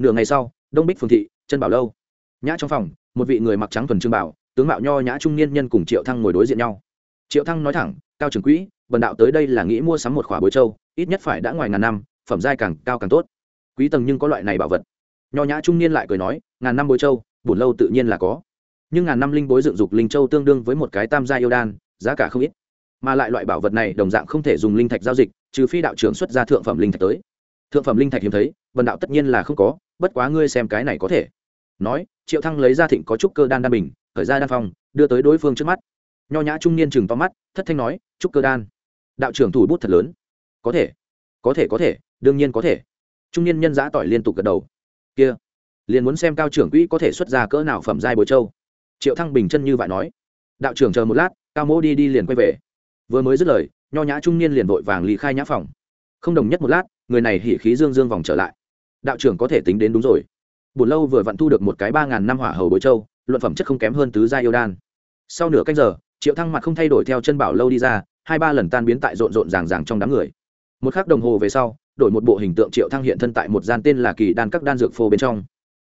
nửa ngày sau, đông bích phương thị chân bảo lâu. Nhã trong phòng, một vị người mặc trắng thuần trương bảo, tướng mạo nho nhã trung niên nhân cùng triệu thăng ngồi đối diện nhau. Triệu thăng nói thẳng, cao trưởng quỹ bần đạo tới đây là nghĩ mua sắm một khỏa bối châu, ít nhất phải đã ngoài ngàn năm, phẩm giai càng cao càng tốt. Quý tầng nhưng có loại này bảo vật nho nhã trung niên lại cười nói, ngàn năm bối châu, bổn lâu tự nhiên là có. Nhưng ngàn năm linh bối dựng dục linh châu tương đương với một cái tam gia yêu đan, giá cả không ít. Mà lại loại bảo vật này đồng dạng không thể dùng linh thạch giao dịch, trừ phi đạo trưởng xuất ra thượng phẩm linh thạch tới. Thượng phẩm linh thạch hiếm thấy, vần đạo tất nhiên là không có, bất quá ngươi xem cái này có thể. Nói, triệu thăng lấy ra thịnh có trúc cơ đan đan bình, khởi ra đan phòng đưa tới đối phương trước mắt. Nho nhã trung niên chừng to mắt, thất thanh nói, trúc cơ đan. Đạo trưởng thủ bút thật lớn. Có thể có thể có thể, đương nhiên có thể. Trung niên nhân giã tỏi liên tục gật đầu kia. Liền muốn xem cao trưởng quỹ có thể xuất ra cỡ nào phẩm giai bối châu triệu thăng bình chân như vậy nói. Đạo trưởng chờ một lát, cao mỗ đi đi liền quay về. Vừa mới dứt lời, nho nhã trung niên liền vội vàng lý khai nhã phòng. Không đồng nhất một lát, người này hỉ khí dương dương vòng trở lại. Đạo trưởng có thể tính đến đúng rồi. Buồn lâu vừa vặn thu được một cái ba ngàn năm hỏa hầu bối châu luận phẩm chất không kém hơn tứ gia yêu đan. Sau nửa canh giờ, triệu thăng mặt không thay đổi theo chân bảo lâu đi ra, hai ba lần tan biến tại rộn rộn ràng ràng trong đám người một khắc đồng hồ về sau đổi một bộ hình tượng triệu thăng hiện thân tại một gian tên là kỳ đan các đan dược phô bên trong.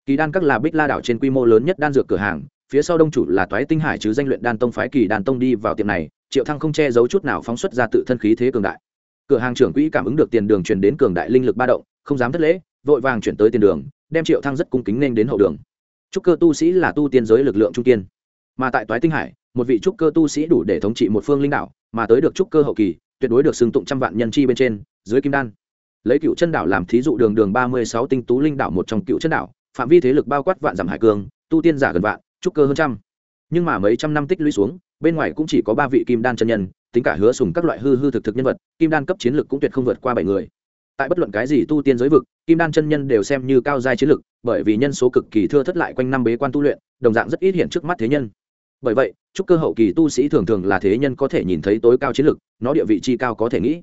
Kỳ đan các là bích la đảo trên quy mô lớn nhất đan dược cửa hàng phía sau đông chủ là toái tinh hải chứ danh luyện đan tông phái kỳ đan tông đi vào tiệm này triệu thăng không che giấu chút nào phóng xuất ra tự thân khí thế cường đại. Cửa hàng trưởng quỹ cảm ứng được tiền đường truyền đến cường đại linh lực ba động không dám thất lễ vội vàng chuyển tới tiền đường đem triệu thăng rất cung kính nên đến hậu đường. Trúc cơ tu sĩ là tu tiên giới lực lượng trung tiên, mà tại toái tinh hải một vị trúc cơ tu sĩ đủ để thống trị một phương linh đảo mà tới được trúc cơ hậu kỳ tuyệt đối được xưng tụng trăm vạn nhân chi bên trên dưới kim đan. Lấy cựu chân đảo làm thí dụ đường đường ba mươi sáu tinh tú linh đảo một trong cựu chân đảo phạm vi thế lực bao quát vạn dặm hải cường, tu tiên giả gần vạn trúc cơ hơn trăm. Nhưng mà mấy trăm năm tích lũy xuống bên ngoài cũng chỉ có ba vị kim đan chân nhân tính cả hứa sùng các loại hư hư thực thực nhân vật kim đan cấp chiến lực cũng tuyệt không vượt qua bảy người. Tại bất luận cái gì tu tiên giới vực kim đan chân nhân đều xem như cao giai chiến lực bởi vì nhân số cực kỳ thưa thất lại quanh năm bế quan tu luyện đồng dạng rất ít hiện trước mắt thế nhân bởi vậy trúc cơ hậu kỳ tu sĩ thường thường là thế nhân có thể nhìn thấy tối cao chiến lược nó địa vị chi cao có thể nghĩ.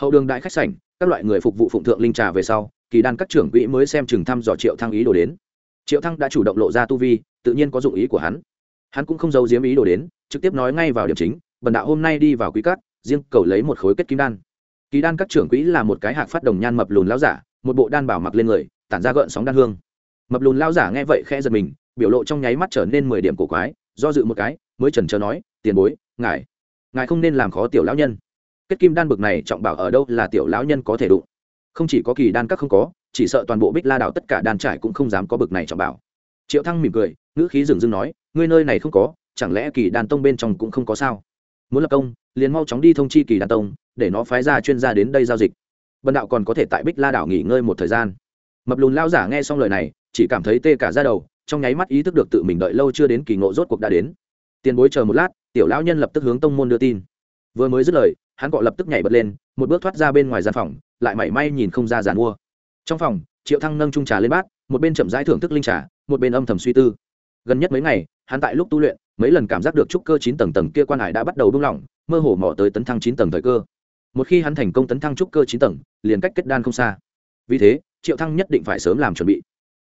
Hậu đường đại khách sảnh, các loại người phục vụ phụng thượng linh trà về sau, kỳ đan các trưởng quỹ mới xem chừng thăm dò triệu thăng ý đồ đến. Triệu thăng đã chủ động lộ ra tu vi, tự nhiên có dụng ý của hắn. Hắn cũng không giấu giếm ý đồ đến, trực tiếp nói ngay vào điểm chính, bần đạo hôm nay đi vào quý cát, riêng cầu lấy một khối kết kim đan. Kỳ đan các trưởng quỹ là một cái hạc phát đồng nhan mập lùn lao giả, một bộ đan bảo mặc lên người, tản ra gợn sóng đan hương. Mập lùn lao giả nghe vậy khẽ giật mình, biểu lộ trong nháy mắt trở nên mười điểm cổ quái do dự một cái, mới trần trờ nói, tiền bối, ngài ngài không nên làm khó tiểu lão nhân. Kết kim đan bực này trọng bảo ở đâu là tiểu lão nhân có thể đụng. Không chỉ có kỳ đan các không có, chỉ sợ toàn bộ bích la đảo tất cả đan trải cũng không dám có bực này trọng bảo. Triệu thăng mỉm cười, ngữ khí dừng dưng nói, ngươi nơi này không có, chẳng lẽ kỳ đan tông bên trong cũng không có sao? Muốn lập công, liền mau chóng đi thông chi kỳ đan tông, để nó phái ra chuyên gia đến đây giao dịch. Bần đạo còn có thể tại bích la đảo nghỉ ngơi một thời gian. Mập lùn lao giả nghe xong lời này, chỉ cảm thấy tê cả ra đầu trong nháy mắt ý thức được tự mình đợi lâu chưa đến kỳ ngộ rốt cuộc đã đến. Tiền bối chờ một lát, tiểu lão nhân lập tức hướng tông môn đưa tin. Vừa mới dứt lời, hắn gọi lập tức nhảy bật lên, một bước thoát ra bên ngoài gian phòng, lại mảy may nhìn không ra giàn mua. Trong phòng, triệu thăng nâng trung trà lên bát, một bên chậm rãi thưởng thức linh trà, một bên âm thầm suy tư. Gần nhất mấy ngày, hắn tại lúc tu luyện, mấy lần cảm giác được trúc cơ chín tầng tầng kia quan hải đã bắt đầu buông lỏng, mơ hồ mò tới tấn thăng chín tầng thời cơ. Một khi hắn thành công tấn thăng trúc cơ chín tầng, liền cách kết đan không xa. Vì thế, triệu thăng nhất định phải sớm làm chuẩn bị.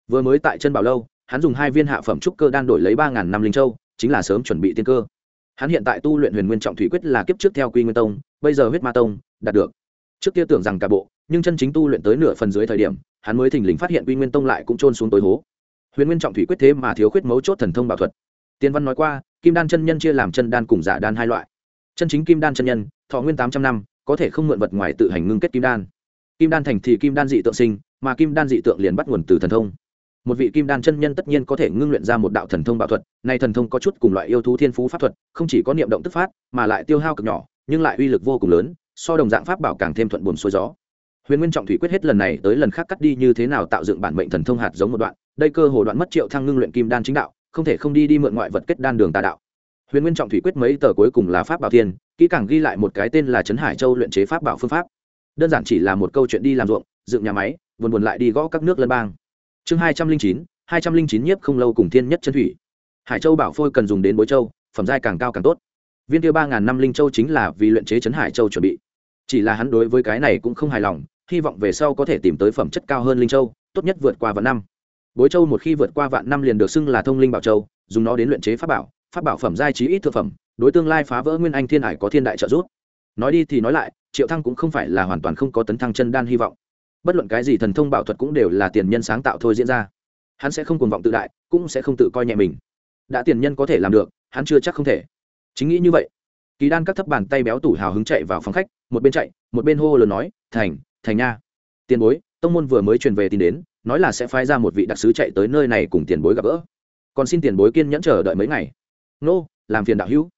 Vừa mới tại chân bảo lâu hắn dùng hai viên hạ phẩm trúc cơ đan đổi lấy ba ngàn năm linh châu, chính là sớm chuẩn bị tiên cơ. Hắn hiện tại tu luyện huyền nguyên trọng thủy quyết là kiếp trước theo quy nguyên tông, bây giờ huyết ma tông, đạt được. Trước kia tưởng rằng cả bộ, nhưng chân chính tu luyện tới nửa phần dưới thời điểm, hắn mới thình lình phát hiện quy nguyên tông lại cũng trôn xuống tối hố. Huyền nguyên trọng thủy quyết thế mà thiếu khuyết mấu chốt thần thông bảo thuật. Tiên văn nói qua, kim đan chân nhân chia làm chân đan cùng giả đan hai loại. Chân chính kim đan chân nhân, thọ nguyên tám trăm năm, có thể không mượn vật ngoài tự hành ngưng kết kim đan. Kim đan thành thì kim đan dị tượng sinh, mà kim đan dị tượng liền bắt nguồn từ thần thông một vị kim đan chân nhân tất nhiên có thể ngưng luyện ra một đạo thần thông bảo thuật, nay thần thông có chút cùng loại yêu thú thiên phú pháp thuật, không chỉ có niệm động tức phát, mà lại tiêu hao cực nhỏ, nhưng lại uy lực vô cùng lớn, so đồng dạng pháp bảo càng thêm thuận buồm xuôi gió. Huyền nguyên trọng thủy quyết hết lần này tới lần khác cắt đi như thế nào tạo dựng bản mệnh thần thông hạt giống một đoạn, đây cơ hồ đoạn mất triệu thăng ngưng luyện kim đan chính đạo, không thể không đi đi mượn ngoại vật kết đan đường tà đạo. Huyền nguyên trọng thủy quyết mấy tờ cuối cùng là pháp bảo thiên, kỹ càng ghi lại một cái tên là trấn hải châu luyện chế pháp bảo phương pháp. Đơn giản chỉ là một câu chuyện đi làm ruộng, dựng nhà máy, buồn buồn lại đi gõ các nước lân bang chương hai trăm linh chín, hai trăm linh chín nhiếp không lâu cùng thiên nhất chân thủy. Hải châu bảo phôi cần dùng đến bối châu, phẩm giai càng cao càng tốt. Viên kia ba ngàn năm linh châu chính là vì luyện chế trấn hải châu chuẩn bị. Chỉ là hắn đối với cái này cũng không hài lòng, hy vọng về sau có thể tìm tới phẩm chất cao hơn linh châu, tốt nhất vượt qua vạn năm. Bối châu một khi vượt qua vạn năm liền được xưng là thông linh bảo châu, dùng nó đến luyện chế pháp bảo pháp bảo phẩm giai trí ít thực phẩm, đối tương lai phá vỡ nguyên anh thiên hải có thiên đại trợ giúp. Nói đi thì nói lại, triệu thăng cũng không phải là hoàn toàn không có tấn thăng chân đan hy vọng bất luận cái gì thần thông bảo thuật cũng đều là tiền nhân sáng tạo thôi diễn ra. Hắn sẽ không cuồng vọng tự đại, cũng sẽ không tự coi nhẹ mình. Đã tiền nhân có thể làm được, hắn chưa chắc không thể. Chính nghĩ như vậy, kỳ đan các thấp bàn tay béo tủ hào hứng chạy vào phòng khách, một bên chạy, một bên hô lớn nói, thành thành nha. Tiền bối, tông môn vừa mới truyền về tin đến, nói là sẽ phái ra một vị đặc sứ chạy tới nơi này cùng tiền bối gặp gỡ. Còn xin tiền bối kiên nhẫn chờ đợi mấy ngày. Nô, làm phiền đạo hữu.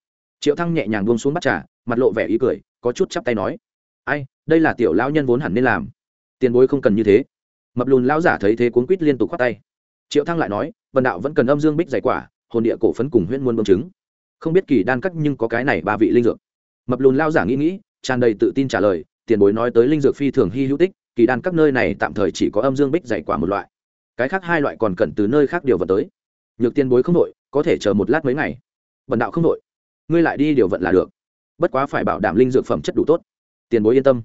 Triệu thăng nhẹ nhàng buông xuống bắt trà, mặt lộ vẻ ý cười, có chút chắp tay nói, ai, đây là tiểu lão nhân vốn hẳn nên làm tiền bối không cần như thế. Mập lùn lão giả thấy thế cuốn quýt liên tục khoát tay. Triệu thăng lại nói vần đạo vẫn cần âm dương bích giải quả, hồn địa cổ phấn cùng huyễn muôn bông chứng không biết kỳ đan cắt nhưng có cái này ba vị linh dược. Mập lùn lão giả nghĩ nghĩ, tràn đầy tự tin trả lời, tiền bối nói tới linh dược phi thường hy hữu tích, kỳ đan các nơi này tạm thời chỉ có âm dương bích giải quả một loại. Cái khác hai loại còn cần từ nơi khác điều vận tới. Nhược tiền bối không đội có thể chờ một lát mấy ngày. Vần đạo không đội ngươi lại đi điều vận là được. Bất quá phải bảo đảm linh dược phẩm chất đủ tốt. Tiền bối yên tâm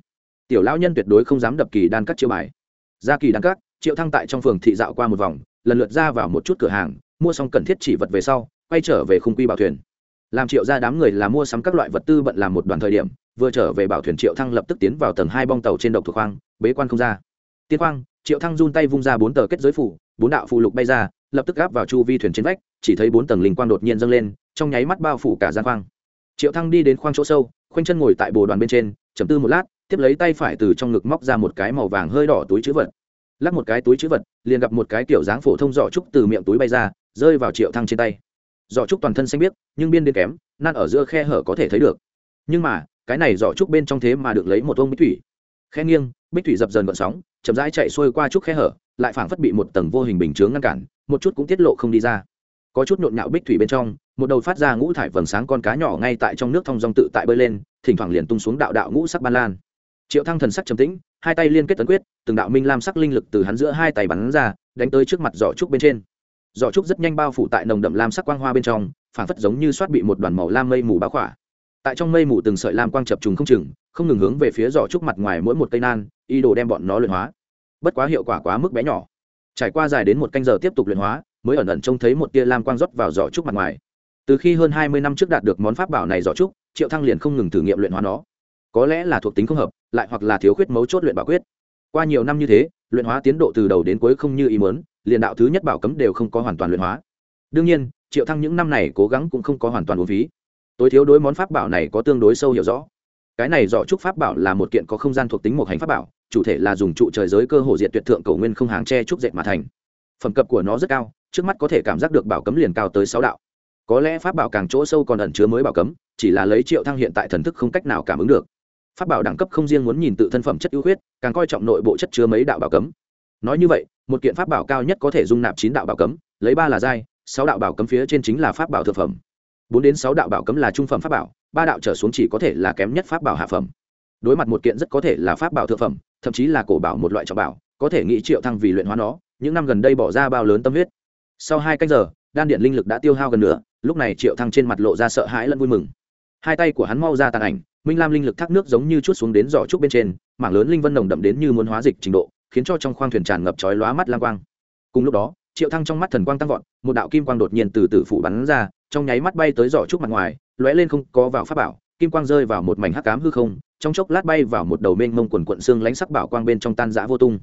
tiểu lão nhân tuyệt đối không dám đập kỳ đan các chiêu bài. Ra kỳ đan các, triệu thăng tại trong phường thị dạo qua một vòng, lần lượt ra vào một chút cửa hàng, mua xong cần thiết chỉ vật về sau, quay trở về khung quy bảo thuyền. Làm triệu ra đám người là mua sắm các loại vật tư bận làm một đoàn thời điểm, vừa trở về bảo thuyền triệu thăng lập tức tiến vào tầng hai bong tàu trên độc thuộc khoang, bế quan không ra. Tiên quang triệu thăng run tay vung ra bốn tờ kết giới phủ, bốn đạo phù lục bay ra, lập tức gáp vào chu vi thuyền trên vách, chỉ thấy bốn tầng linh quang đột nhiên dâng lên, trong nháy mắt bao phủ cả gian khoang. Triệu thăng đi đến khoang chỗ sâu, khoanh chân ngồi tại bồ đoàn bên trên chấm tư một lát tiếp lấy tay phải từ trong ngực móc ra một cái màu vàng hơi đỏ túi chữ vật. Lắc một cái túi chữ vật, liền gặp một cái kiểu dáng phổ thông giỏ trúc từ miệng túi bay ra, rơi vào triệu thăng trên tay. Giỏ trúc toàn thân xanh biếc, nhưng biên đến kém nan ở giữa khe hở có thể thấy được. Nhưng mà, cái này giỏ trúc bên trong thế mà được lấy một ông bích thủy. Khe nghiêng, bích thủy dập dần gợn sóng, chậm rãi chạy xuôi qua trúc khe hở, lại phảng phất bị một tầng vô hình bình chướng ngăn cản, một chút cũng tiết lộ không đi ra. Có chút nhộn nhạo bích thủy bên trong, một đầu phát ra ngũ thải vầng sáng con cá nhỏ ngay tại trong nước thong dong tự tại bơi lên, thỉnh thoảng liền tung xuống đạo đạo ngũ sắc ban lan triệu thăng thần sắc trầm tĩnh, hai tay liên kết tấn quyết, từng đạo minh lam sắc linh lực từ hắn giữa hai tay bắn ra, đánh tới trước mặt giỏ trúc bên trên. Giỏ trúc rất nhanh bao phủ tại nồng đậm lam sắc quang hoa bên trong, phảng phất giống như xoát bị một đoàn màu lam mây mù bao khỏa. Tại trong mây mù từng sợi lam quang chập trùng không chừng, không ngừng hướng về phía giỏ trúc mặt ngoài mỗi một cây nan y đồ đem bọn nó luyện hóa. Bất quá hiệu quả quá mức bé nhỏ. Trải qua dài đến một canh giờ tiếp tục luyện hóa, mới ẩn ẩn trông thấy một tia lam quang rót vào giỏ trúc mặt ngoài. Từ khi hơn hai mươi năm trước đạt được món pháp bảo này giỏ trúc, triệu thăng liền không ngừng thử nghiệm luyện hóa nó có lẽ là thuộc tính không hợp, lại hoặc là thiếu khuyết mấu chốt luyện bảo quyết. Qua nhiều năm như thế, luyện hóa tiến độ từ đầu đến cuối không như ý muốn, liền đạo thứ nhất bảo cấm đều không có hoàn toàn luyện hóa. Đương nhiên, triệu thăng những năm này cố gắng cũng không có hoàn toàn uống phí. Tối thiếu đối món pháp bảo này có tương đối sâu hiểu rõ. Cái này dọ trúc pháp bảo là một kiện có không gian thuộc tính một hành pháp bảo, chủ thể là dùng trụ trời giới cơ hồ diện tuyệt thượng cầu nguyên không hàng tre trúc dệt mà thành. Phẩm cấp của nó rất cao, trước mắt có thể cảm giác được bảo cấm liền cao tới sáu đạo. Có lẽ pháp bảo càng chỗ sâu còn ẩn chứa mới bảo cấm, chỉ là lấy triệu thăng hiện tại thần thức không cách nào cảm ứng được pháp bảo đẳng cấp không riêng muốn nhìn tự thân phẩm chất ưu khuyết, càng coi trọng nội bộ chất chứa mấy đạo bảo cấm. Nói như vậy, một kiện pháp bảo cao nhất có thể dung nạp chín đạo bảo cấm, lấy ba là giai, sáu đạo bảo cấm phía trên chính là pháp bảo thực phẩm. Bốn đến sáu đạo bảo cấm là trung phẩm pháp bảo, ba đạo trở xuống chỉ có thể là kém nhất pháp bảo hạ phẩm. Đối mặt một kiện rất có thể là pháp bảo thượng phẩm, thậm chí là cổ bảo một loại trọng bảo, có thể nghĩ triệu thăng vì luyện hóa nó, những năm gần đây bỏ ra bao lớn tâm huyết. Sau hai canh giờ, đan điện linh lực đã tiêu hao gần nửa. lúc này triệu thăng trên mặt lộ ra sợ hãi lẫn vui mừng. Hai tay của hắn mau ra tàn ảnh minh lam linh lực thác nước giống như chút xuống đến giỏ trúc bên trên, mảng lớn linh vân nồng đậm đến như muốn hóa dịch trình độ, khiến cho trong khoang thuyền tràn ngập chói lóa mắt lang quang. Cùng lúc đó, triệu thăng trong mắt thần quang tăng vọt, một đạo kim quang đột nhiên từ từ phủ bắn ra, trong nháy mắt bay tới giỏ trúc mặt ngoài, lóe lên không có vào pháp bảo, kim quang rơi vào một mảnh hắc cám hư không, trong chốc lát bay vào một đầu mênh mông quần quận xương lánh sắc bảo quang bên trong tan rã vô tung.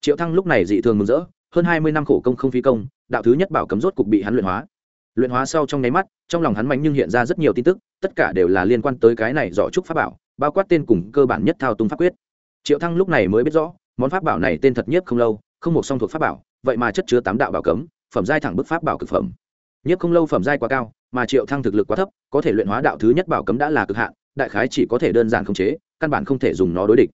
Triệu thăng lúc này dị thường mừng rỡ, hơn hai mươi năm khổ công không phí công, đạo thứ nhất bảo cấm rốt cục bị hắn luyện hóa luyện hóa sau trong nháy mắt, trong lòng hắn mạnh nhưng hiện ra rất nhiều tin tức, tất cả đều là liên quan tới cái này dò trúc pháp bảo, bao quát tên cùng cơ bản nhất thao tung pháp quyết. Triệu thăng lúc này mới biết rõ, món pháp bảo này tên thật nhất không lâu, không một song thuộc pháp bảo, vậy mà chất chứa tám đạo bảo cấm, phẩm giai thẳng bức pháp bảo cực phẩm. Nhất không lâu phẩm giai quá cao, mà triệu thăng thực lực quá thấp, có thể luyện hóa đạo thứ nhất bảo cấm đã là cực hạn, đại khái chỉ có thể đơn giản khống chế, căn bản không thể dùng nó đối địch.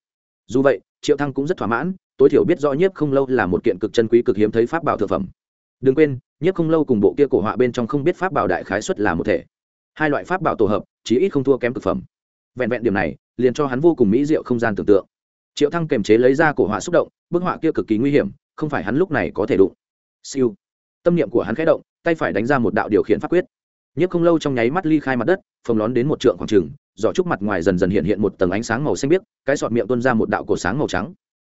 Dù vậy, triệu thăng cũng rất thỏa mãn, tối thiểu biết rõ nhiếp không lâu là một kiện cực chân quý cực hiếm thấy pháp bảo thực phẩm đừng quên nhất không lâu cùng bộ kia cổ họa bên trong không biết pháp bảo đại khái xuất là một thể. Hai loại pháp bảo tổ hợp, chí ít không thua kém thực phẩm. Vẹn vẹn điểm này, liền cho hắn vô cùng mỹ diệu không gian tưởng tượng. Triệu thăng kềm chế lấy ra cổ họa xúc động, bức họa kia cực kỳ nguy hiểm, không phải hắn lúc này có thể đụng. Siêu. Tâm niệm của hắn khẽ động, tay phải đánh ra một đạo điều khiển pháp quyết. Nhất không lâu trong nháy mắt ly khai mặt đất, phồng lón đến một trượng khoảng trừng giỏ trúc mặt ngoài dần dần hiện hiện một tầng ánh sáng màu xanh biếc, cái sọt miệng tuôn ra một đạo cổ sáng màu trắng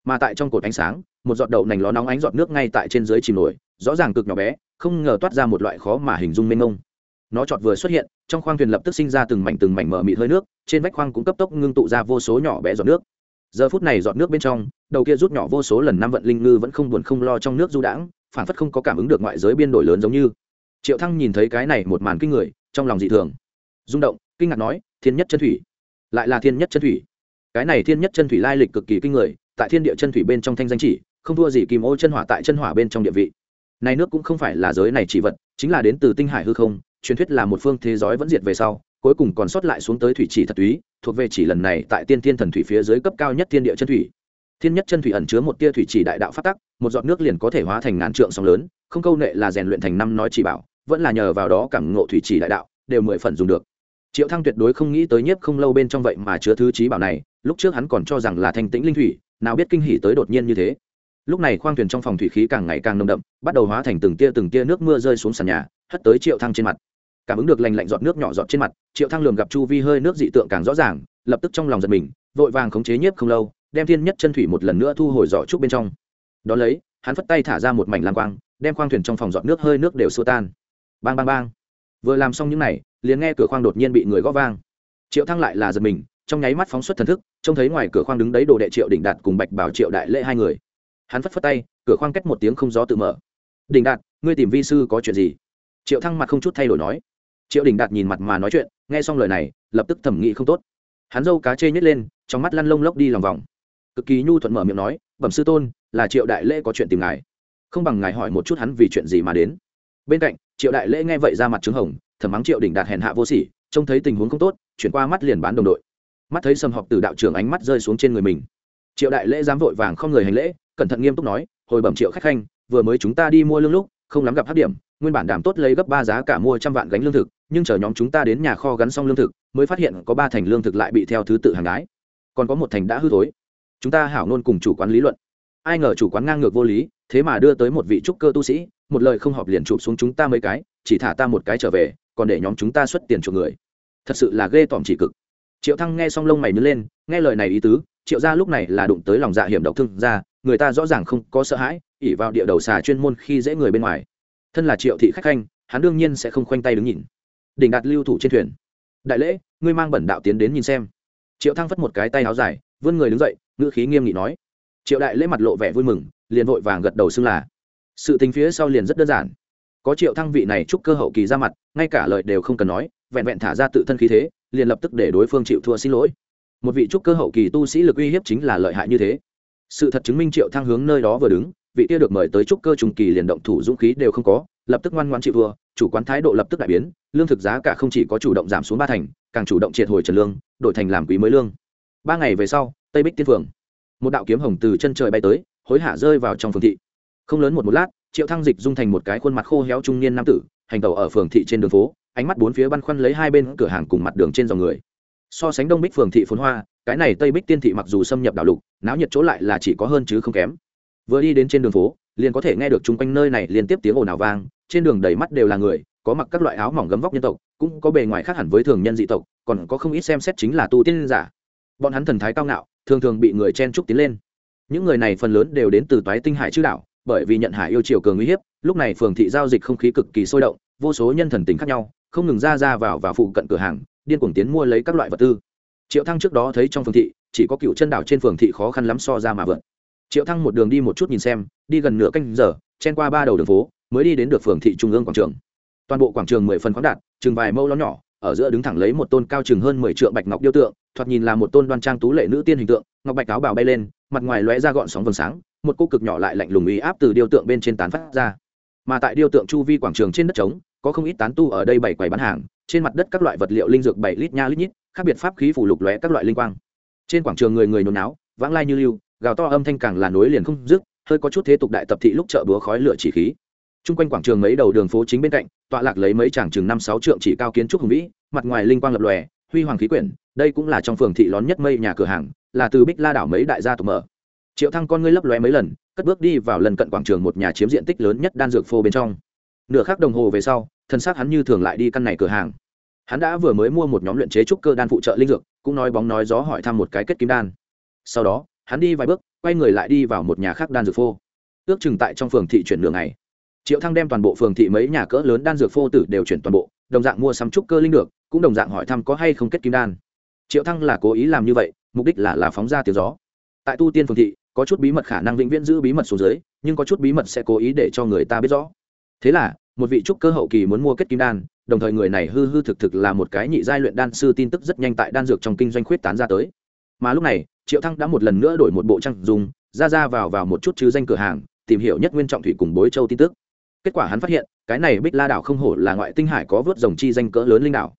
mà tại trong cột ánh sáng, một giọt đậu nành ló nóng ánh giọt nước ngay tại trên dưới chìm nổi, rõ ràng cực nhỏ bé, không ngờ toát ra một loại khó mà hình dung mênh mông. Nó chọt vừa xuất hiện, trong khoang thuyền lập tức sinh ra từng mảnh từng mảnh mờ mịt hơi nước, trên vách khoang cũng cấp tốc ngưng tụ ra vô số nhỏ bé giọt nước. Giờ phút này giọt nước bên trong, đầu kia rút nhỏ vô số lần năm vận linh ngư vẫn không buồn không lo trong nước du đãng phản phất không có cảm ứng được ngoại giới biên đổi lớn giống như. Triệu thăng nhìn thấy cái này một màn kinh người, trong lòng dị thường. Rung động, kinh ngạc nói, thiên nhất chân thủy. Lại là thiên nhất chân thủy. Cái này thiên nhất chân thủy lai lịch cực kỳ kinh người tại thiên địa chân thủy bên trong thanh danh chỉ, không thua gì kim ô chân hỏa tại chân hỏa bên trong địa vị. Này nước cũng không phải là giới này chỉ vật, chính là đến từ tinh hải hư không, truyền thuyết là một phương thế giới vẫn diệt về sau, cuối cùng còn sót lại xuống tới thủy chỉ thật túy, thuộc về chỉ lần này tại tiên thiên thần thủy phía dưới cấp cao nhất thiên địa chân thủy. Thiên nhất chân thủy ẩn chứa một tia thủy chỉ đại đạo phát tắc, một giọt nước liền có thể hóa thành ngàn trượng sóng lớn, không câu nệ là rèn luyện thành năm nói chỉ bảo, vẫn là nhờ vào đó cảm ngộ thủy chỉ đại đạo, đều mười phần dùng được. Triệu thăng tuyệt đối không nghĩ tới nhiếp không lâu bên trong vậy mà chứa thứ trí bảo này, lúc trước hắn còn cho rằng là thanh tĩnh linh thủy nào biết kinh hỉ tới đột nhiên như thế. Lúc này khoang thuyền trong phòng thủy khí càng ngày càng nồng đậm, bắt đầu hóa thành từng tia từng tia nước mưa rơi xuống sàn nhà, hất tới triệu thăng trên mặt. Cảm ứng được lành lạnh giọt nước nhỏ giọt trên mặt, triệu thăng lường gặp chu vi hơi nước dị tượng càng rõ ràng, lập tức trong lòng giật mình, vội vàng khống chế nhiếp không lâu, đem thiên nhất chân thủy một lần nữa thu hồi giỏ trúc bên trong. Đón lấy, hắn phất tay thả ra một mảnh lam quang, đem khoang thuyền trong phòng giọt nước hơi nước đều xua tan. Bang bang bang. Vừa làm xong những này, liền nghe cửa khoang đột nhiên bị người gõ vang. Triệu thăng lại là giật mình trong nháy mắt phóng xuất thần thức, trông thấy ngoài cửa khoang đứng đấy đồ đệ triệu đỉnh đạt cùng bạch bảo triệu đại lễ hai người. Hắn phất phất tay, cửa khoang cách một tiếng không gió tự mở. Đỉnh đạt, ngươi tìm vi sư có chuyện gì? Triệu thăng mặt không chút thay đổi nói. Triệu đỉnh đạt nhìn mặt mà nói chuyện, nghe xong lời này, lập tức thẩm nghĩ không tốt. Hắn dâu cá chê nhét lên, trong mắt lăn lông lốc đi lòng vòng. Cực kỳ nhu thuận mở miệng nói, bẩm sư tôn, là triệu đại lễ có chuyện tìm ngài. Không bằng ngài hỏi một chút hắn vì chuyện gì mà đến. Bên cạnh, triệu đại lễ nghe vậy ra mặt trứng hồng thẩm mắng triệu đỉnh đạt hèn hạ vô sỉ, trông thấy tình huống không tốt, chuyển qua mắt liền bán đồng đội mắt thấy sầm họp từ đạo trưởng ánh mắt rơi xuống trên người mình. Triệu đại lễ dám vội vàng không người hành lễ, cẩn thận nghiêm túc nói, hồi bẩm triệu khách khanh, vừa mới chúng ta đi mua lương lúc, không lắm gặp hát điểm, nguyên bản đảm tốt lấy gấp ba giá cả mua trăm vạn gánh lương thực, nhưng chờ nhóm chúng ta đến nhà kho gắn xong lương thực, mới phát hiện có ba thành lương thực lại bị theo thứ tự hàng ái còn có một thành đã hư thối. Chúng ta hảo nôn cùng chủ quán lý luận. Ai ngờ chủ quán ngang ngược vô lý, thế mà đưa tới một vị trúc cơ tu sĩ, một lời không họp liền chụp xuống chúng ta mấy cái, chỉ thả ta một cái trở về, còn để nhóm chúng ta xuất tiền chuộc người. Thật sự là ghê tỏm chỉ cực triệu thăng nghe xong lông mày nhướng lên nghe lời này ý tứ triệu gia lúc này là đụng tới lòng dạ hiểm độc thương gia, người ta rõ ràng không có sợ hãi ỉ vào địa đầu xà chuyên môn khi dễ người bên ngoài. Thân là triệu thị khách khanh hắn đương nhiên sẽ không khoanh tay đứng nhìn. Đỉnh đạt lưu thủ trên thuyền. Đại lễ ngươi mang bẩn đạo tiến đến nhìn xem. Triệu thăng phất một cái tay áo dài vươn người đứng dậy ngữ khí nghiêm nghị nói. Triệu đại lễ mặt lộ vẻ vui mừng liền vội vàng gật đầu xưng là. Sự tình phía sau liền rất đơn giản. Có triệu thăng vị này chúc cơ hậu kỳ ra mặt ngay cả lời đều không cần nói vẹn vẹn thả ra tự thân khí thế liền lập tức để đối phương chịu thua xin lỗi. Một vị trúc cơ hậu kỳ tu sĩ lực uy hiếp chính là lợi hại như thế. Sự thật chứng minh triệu thăng hướng nơi đó vừa đứng, vị kia được mời tới trúc cơ trùng kỳ liền động thủ dũng khí đều không có, lập tức ngoan ngoan chịu thua, chủ quán thái độ lập tức đại biến, lương thực giá cả không chỉ có chủ động giảm xuống ba thành, càng chủ động triệt hồi trần lương, đổi thành làm quý mới lương. Ba ngày về sau, tây bích tiên phường một đạo kiếm hồng từ chân trời bay tới, hối hả rơi vào trong phường thị. Không lớn một một lát, triệu thăng dịch dung thành một cái khuôn mặt khô héo trung niên nam tử, hành tẩu ở phường thị trên đường phố ánh mắt bốn phía băn khoăn lấy hai bên cửa hàng cùng mặt đường trên dòng người. So sánh đông bích phường thị phồn hoa, cái này tây bích tiên thị mặc dù xâm nhập đảo lục, náo nhiệt chỗ lại là chỉ có hơn chứ không kém. Vừa đi đến trên đường phố, liền có thể nghe được chung quanh nơi này liên tiếp tiếng ồn ào vang, trên đường đầy mắt đều là người, có mặc các loại áo mỏng gấm vóc nhân tộc, cũng có bề ngoài khác hẳn với thường nhân dị tộc, còn có không ít xem xét chính là tu tiên giả. Bọn hắn thần thái cao ngạo, thường thường bị người chen trúc tiến lên. Những người này phần lớn đều đến từ toái tinh hải chư đảo, bởi vì nhận hải yêu triều cường uy hiếp, lúc này phường thị giao dịch không khí cực kỳ sôi động, vô số nhân thần tính khác nhau không ngừng ra ra vào và phụ cận cửa hàng, điên cuồng tiến mua lấy các loại vật tư. Triệu thăng trước đó thấy trong phường thị, chỉ có cựu chân đảo trên phường thị khó khăn lắm so ra mà vượt. Triệu thăng một đường đi một chút nhìn xem, đi gần nửa canh giờ, chen qua ba đầu đường phố, mới đi đến được phường thị trung ương quảng trường. Toàn bộ quảng trường mười phần khoáng đạt, chừng vài mâu ló nhỏ, ở giữa đứng thẳng lấy một tôn cao chừng hơn mười trượng bạch ngọc điêu tượng, thoạt nhìn là một tôn đoan trang tú lệ nữ tiên hình tượng, ngọc bạch áo bào bay lên, mặt ngoài lóe ra gọn sóng vầng sáng, một cô cực nhỏ lại lạnh lùng uy áp từ điêu tượng bên trên tán phát ra. Mà tại điêu tượng chu vi quảng trường trên đất trống có không ít tán tu ở đây bày quầy bán hàng trên mặt đất các loại vật liệu linh dược bảy lít nha lít nhít khác biệt pháp khí phủ lục lóe các loại linh quang trên quảng trường người người nhốn náo vãng lai như lưu gào to âm thanh càng là nối liền không dứt hơi có chút thế tục đại tập thị lúc chợ búa khói lửa chỉ khí chung quanh quảng trường mấy đầu đường phố chính bên cạnh, tọa lạc lấy mấy chàng chừng năm sáu trượng chỉ cao kiến trúc hùng vĩ, mặt ngoài linh quang lập lòe, huy hoàng khí quyển, đây cũng là trong phường thị lón nhất mây nhà cửa hàng, là từ Bích La đảo mấy đại gia tộc mở. Triệu Thăng con ngươi lấp lóe mấy lần, cất bước đi vào lần cận quảng trường một nhà chiếm diện tích lớn nhất đan dược phô bên trong. Nửa khắc đồng hồ về sau, thân xác hắn như thường lại đi căn này cửa hàng. Hắn đã vừa mới mua một nhóm luyện chế trúc cơ đan phụ trợ linh dược, cũng nói bóng nói gió hỏi thăm một cái kết kim đan. Sau đó, hắn đi vài bước, quay người lại đi vào một nhà khác đan dược phô. Ước chừng tại trong phường thị chuyển nửa ngày triệu thăng đem toàn bộ phường thị mấy nhà cỡ lớn đan dược phô tử đều chuyển toàn bộ đồng dạng mua sắm trúc cơ linh được cũng đồng dạng hỏi thăm có hay không kết kim đan triệu thăng là cố ý làm như vậy mục đích là là phóng ra tiếng gió tại tu tiên phường thị có chút bí mật khả năng vĩnh viễn giữ bí mật xuống dưới nhưng có chút bí mật sẽ cố ý để cho người ta biết rõ thế là, một vị trúc cơ hậu kỳ muốn mua kết kim đan, đồng thời người này hư hư thực thực là một cái nhị giai luyện đan sư tin tức rất nhanh tại đan dược trong kinh doanh khuyết tán ra tới. Mà lúc này, triệu thăng đã một lần nữa đổi một bộ trang dùng, ra ra vào vào một chút chứ danh cửa hàng, tìm hiểu nhất nguyên trọng thủy cùng bối châu tin tức. Kết quả hắn phát hiện, cái này bích la đảo không hổ là ngoại tinh hải có vớt rồng chi danh cỡ lớn linh đảo.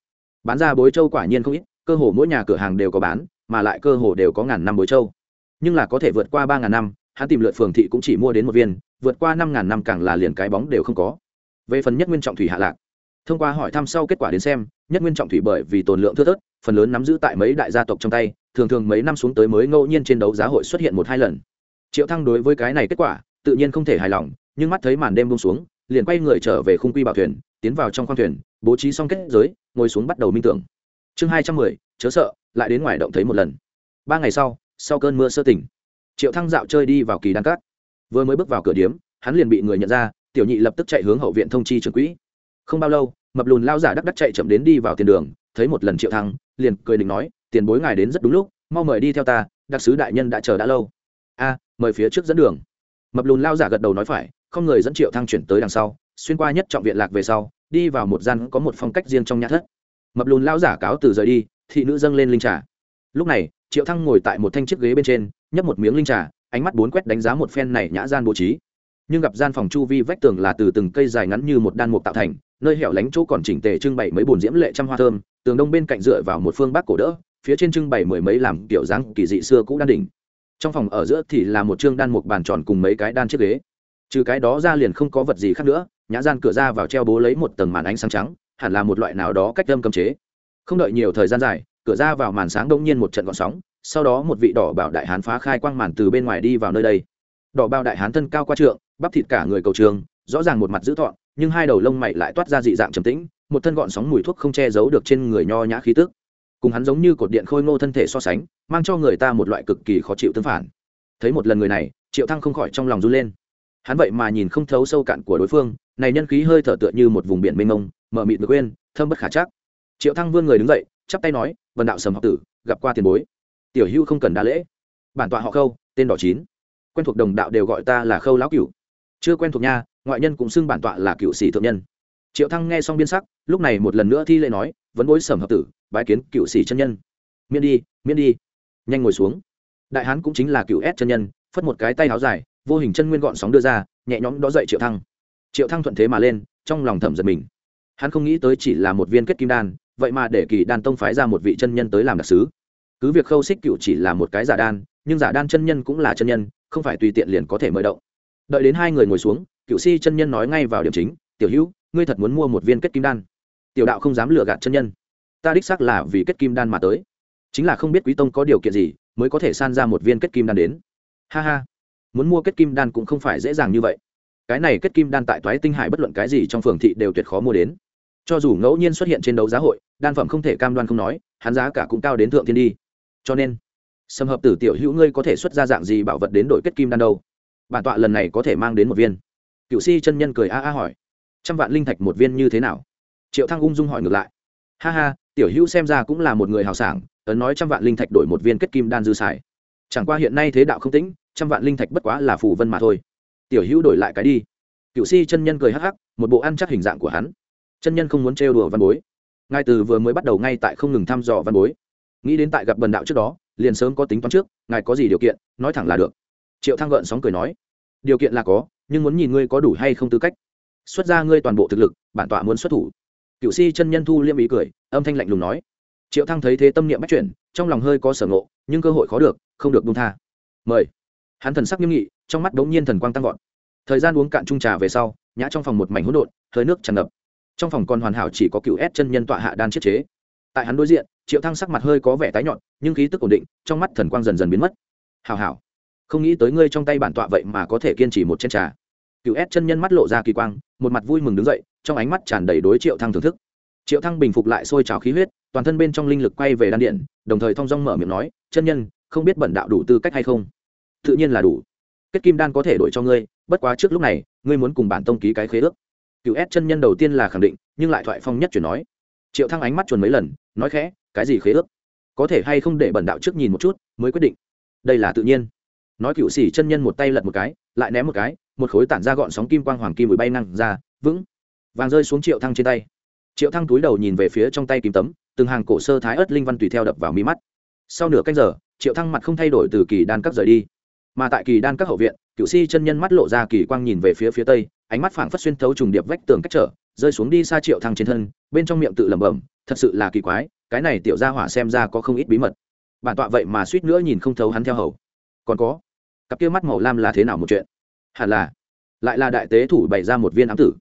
Bán ra bối châu quả nhiên không ít, cơ hồ mỗi nhà cửa hàng đều có bán, mà lại cơ hồ đều có ngàn năm bối châu. Nhưng là có thể vượt qua ba ngàn năm, hắn tìm lượt phường thị cũng chỉ mua đến một viên vượt qua năm ngàn năm càng là liền cái bóng đều không có. Về phần nhất nguyên trọng thủy hạ lạc, thông qua hỏi thăm sau kết quả đến xem, nhất nguyên trọng thủy bởi vì tồn lượng thưa thớt, phần lớn nắm giữ tại mấy đại gia tộc trong tay, thường thường mấy năm xuống tới mới ngẫu nhiên trên đấu giá hội xuất hiện một hai lần. Triệu thăng đối với cái này kết quả, tự nhiên không thể hài lòng, nhưng mắt thấy màn đêm buông xuống, liền quay người trở về khung quy bảo thuyền, tiến vào trong khoang thuyền, bố trí xong kết giới, ngồi xuống bắt đầu minh tưởng. Chương hai trăm mười, chớ sợ, lại đến ngoài động thấy một lần. Ba ngày sau sau cơn mưa sơ tỉnh, triệu thăng dạo chơi đi vào kỳ đan cát vừa mới bước vào cửa điếm, hắn liền bị người nhận ra, tiểu nhị lập tức chạy hướng hậu viện thông chi trưởng quỹ. Không bao lâu, mập lùn lao giả đắc đắc chạy chậm đến đi vào tiền đường, thấy một lần triệu thăng, liền cười định nói, tiền bối ngài đến rất đúng lúc, mau mời đi theo ta, đặc sứ đại nhân đã chờ đã lâu. A, mời phía trước dẫn đường. Mập lùn lao giả gật đầu nói phải, không người dẫn triệu thăng chuyển tới đằng sau, xuyên qua nhất trọng viện lạc về sau, đi vào một gian có một phong cách riêng trong nhà thất. Mập lùn lao giả cáo từ rời đi, thị nữ dâng lên linh trà. Lúc này, triệu thăng ngồi tại một thanh chiếc ghế bên trên, nhấp một miếng linh trà ánh mắt bốn quét đánh giá một phen này nhã gian bố trí. Nhưng gặp gian phòng chu vi vách tường là từ từng cây dài ngắn như một đan mục tạo thành, nơi hẻo lánh chỗ còn chỉnh tề trưng bày mấy bồn diễm lệ trăm hoa thơm, tường đông bên cạnh dựa vào một phương bắc cổ đỡ, phía trên trưng bày mười mấy làm kiểu dáng kỳ dị xưa cũ đan đỉnh. Trong phòng ở giữa thì là một chương đan mục bàn tròn cùng mấy cái đan chiếc ghế. Trừ cái đó ra liền không có vật gì khác nữa, nhã gian cửa ra vào treo bố lấy một tầng màn ánh sáng trắng, hẳn là một loại nào đó cách âm cấm chế. Không đợi nhiều thời gian dài, cửa ra vào màn sáng đông nhiên một trận gọn sóng sau đó một vị đỏ bảo đại hán phá khai quang màn từ bên ngoài đi vào nơi đây. Đỏ bao đại hán thân cao qua trượng, bắp thịt cả người cầu trường, rõ ràng một mặt dữ thọn nhưng hai đầu lông mày lại toát ra dị dạng trầm tĩnh, một thân gọn sóng mùi thuốc không che giấu được trên người nho nhã khí tức. Cùng hắn giống như cột điện khôi ngô thân thể so sánh, mang cho người ta một loại cực kỳ khó chịu tương phản. Thấy một lần người này, triệu thăng không khỏi trong lòng run lên. Hắn vậy mà nhìn không thấu sâu cạn của đối phương, này nhân khí hơi thở tựa như một vùng biển mênh mông, mở mịt ngược quên, thâm bất khả chắc. Triệu thăng vươn người đứng dậy, chắp tay nói vần đạo sầm học tử, gặp qua tiền bối tiểu hưu không cần đa lễ. Bản tọa họ khâu, tên đỏ chín. Quen thuộc đồng đạo đều gọi ta là khâu lão cửu. Chưa quen thuộc nha, ngoại nhân cũng xưng bản tọa là cựu sĩ thượng nhân. Triệu thăng nghe xong biên sắc, lúc này một lần nữa thi lễ nói vẫn bối sầm hợp tử, bái kiến cựu sĩ chân nhân. Miễn đi miễn đi. Nhanh ngồi xuống. Đại hán cũng chính là cựu s chân nhân, phất một cái tay áo dài, vô hình chân nguyên gọn sóng đưa ra, nhẹ nhõm đó dậy triệu thăng. Triệu thăng thuận thế mà lên, trong lòng thẩm giật mình. Hắn không nghĩ tới chỉ là một viên kết kim đan, vậy mà để kỳ đan tông phái ra một vị chân nhân tới làm đặc sứ cứ việc khâu xích cựu chỉ là một cái giả đan, nhưng giả đan chân nhân cũng là chân nhân, không phải tùy tiện liền có thể mời động. Đợi đến hai người ngồi xuống, cựu si chân nhân nói ngay vào điểm chính, tiểu hữu, ngươi thật muốn mua một viên kết kim đan? Tiểu đạo không dám lừa gạt chân nhân. Ta đích xác là vì kết kim đan mà tới. Chính là không biết quý tông có điều kiện gì, mới có thể san ra một viên kết kim đan đến. Ha ha, muốn mua kết kim đan cũng không phải dễ dàng như vậy. Cái này kết kim đan tại toái tinh hải bất luận cái gì trong phường thị đều tuyệt khó mua đến. Cho dù ngẫu nhiên xuất hiện trên đấu giá hội, đan phẩm không thể cam đoan không nói, hắn giá cả cũng cao đến thượng thiên đi cho nên sâm hợp tử tiểu hữu ngươi có thể xuất ra dạng gì bảo vật đến đổi kết kim đan đâu? Bản tọa lần này có thể mang đến một viên. Cựu si chân nhân cười a a hỏi. Trăm vạn linh thạch một viên như thế nào? Triệu thăng ung dung hỏi ngược lại. Ha ha, tiểu hữu xem ra cũng là một người hào sảng, ấn nói trăm vạn linh thạch đổi một viên kết kim đan dư xài. Chẳng qua hiện nay thế đạo không tĩnh, trăm vạn linh thạch bất quá là phù vân mà thôi. Tiểu hữu đổi lại cái đi. Cựu si chân nhân cười hắc hắc, một bộ ăn chắc hình dạng của hắn. Chân nhân không muốn trêu đùa văn bối. Ngay từ vừa mới bắt đầu ngay tại không ngừng thăm dò văn bối nghĩ đến tại gặp bần đạo trước đó, liền sớm có tính toán trước, ngài có gì điều kiện, nói thẳng là được. Triệu thăng gợn sóng cười nói, điều kiện là có, nhưng muốn nhìn ngươi có đủ hay không tư cách. Xuất ra ngươi toàn bộ thực lực, bản tọa muốn xuất thủ. Cựu si chân nhân thu liêm ý cười, âm thanh lạnh lùng nói. Triệu thăng thấy thế tâm niệm bắt chuyển, trong lòng hơi có sở ngộ, nhưng cơ hội khó được, không được buông tha. Mời. Hắn thần sắc nghiêm nghị, trong mắt đống nhiên thần quang tăng vọt. Thời gian uống cạn chung trà về sau, nhã trong phòng một mảnh hỗn độn, hơi nước tràn ngập. Trong phòng còn hoàn hảo chỉ có cựu s chân nhân tọa hạ đan chiết chế tại hắn đối diện, triệu thăng sắc mặt hơi có vẻ tái nhọn nhưng khí tức ổn định, trong mắt thần quang dần dần biến mất. Hảo hảo, không nghĩ tới ngươi trong tay bản tọa vậy mà có thể kiên trì một chén trà. Cựu ép chân nhân mắt lộ ra kỳ quang, một mặt vui mừng đứng dậy, trong ánh mắt tràn đầy đối triệu thăng thưởng thức. Triệu thăng bình phục lại sôi trào khí huyết, toàn thân bên trong linh lực quay về đan điện, đồng thời thong dong mở miệng nói, chân nhân, không biết bẩn đạo đủ tư cách hay không? Tự nhiên là đủ. Kết kim đan có thể đổi cho ngươi, bất quá trước lúc này, ngươi muốn cùng bản tông ký cái khế ước. Cựu ép chân nhân đầu tiên là khẳng định, nhưng lại thoại phong nhất chuyển nói triệu thăng ánh mắt chuồn mấy lần, nói khẽ, cái gì khế ước? Có thể hay không để bẩn đạo trước nhìn một chút, mới quyết định. Đây là tự nhiên. Nói cựu sĩ chân nhân một tay lật một cái, lại ném một cái, một khối tản ra gọn sóng kim quang hoàng kim bụi bay năng ra, vững. Vàng rơi xuống triệu thăng trên tay. Triệu thăng túi đầu nhìn về phía trong tay kim tấm, từng hàng cổ sơ thái ớt linh văn tùy theo đập vào mí mắt. Sau nửa canh giờ, triệu thăng mặt không thay đổi từ kỳ đan các rời đi. Mà tại kỳ đan các hậu viện, cựu si chân nhân mắt lộ ra kỳ quang nhìn về phía phía tây ánh mắt phảng phất xuyên thấu trùng điệp vách tường cách trở, rơi xuống đi xa triệu thăng trên thân, bên trong miệng tự lẩm bẩm, thật sự là kỳ quái, cái này tiểu gia hỏa xem ra có không ít bí mật. Bản tọa vậy mà suýt nữa nhìn không thấu hắn theo hầu. Còn có, cặp kia mắt màu lam là thế nào một chuyện? Hẳn là, lại là đại tế thủ bày ra một viên ám tử.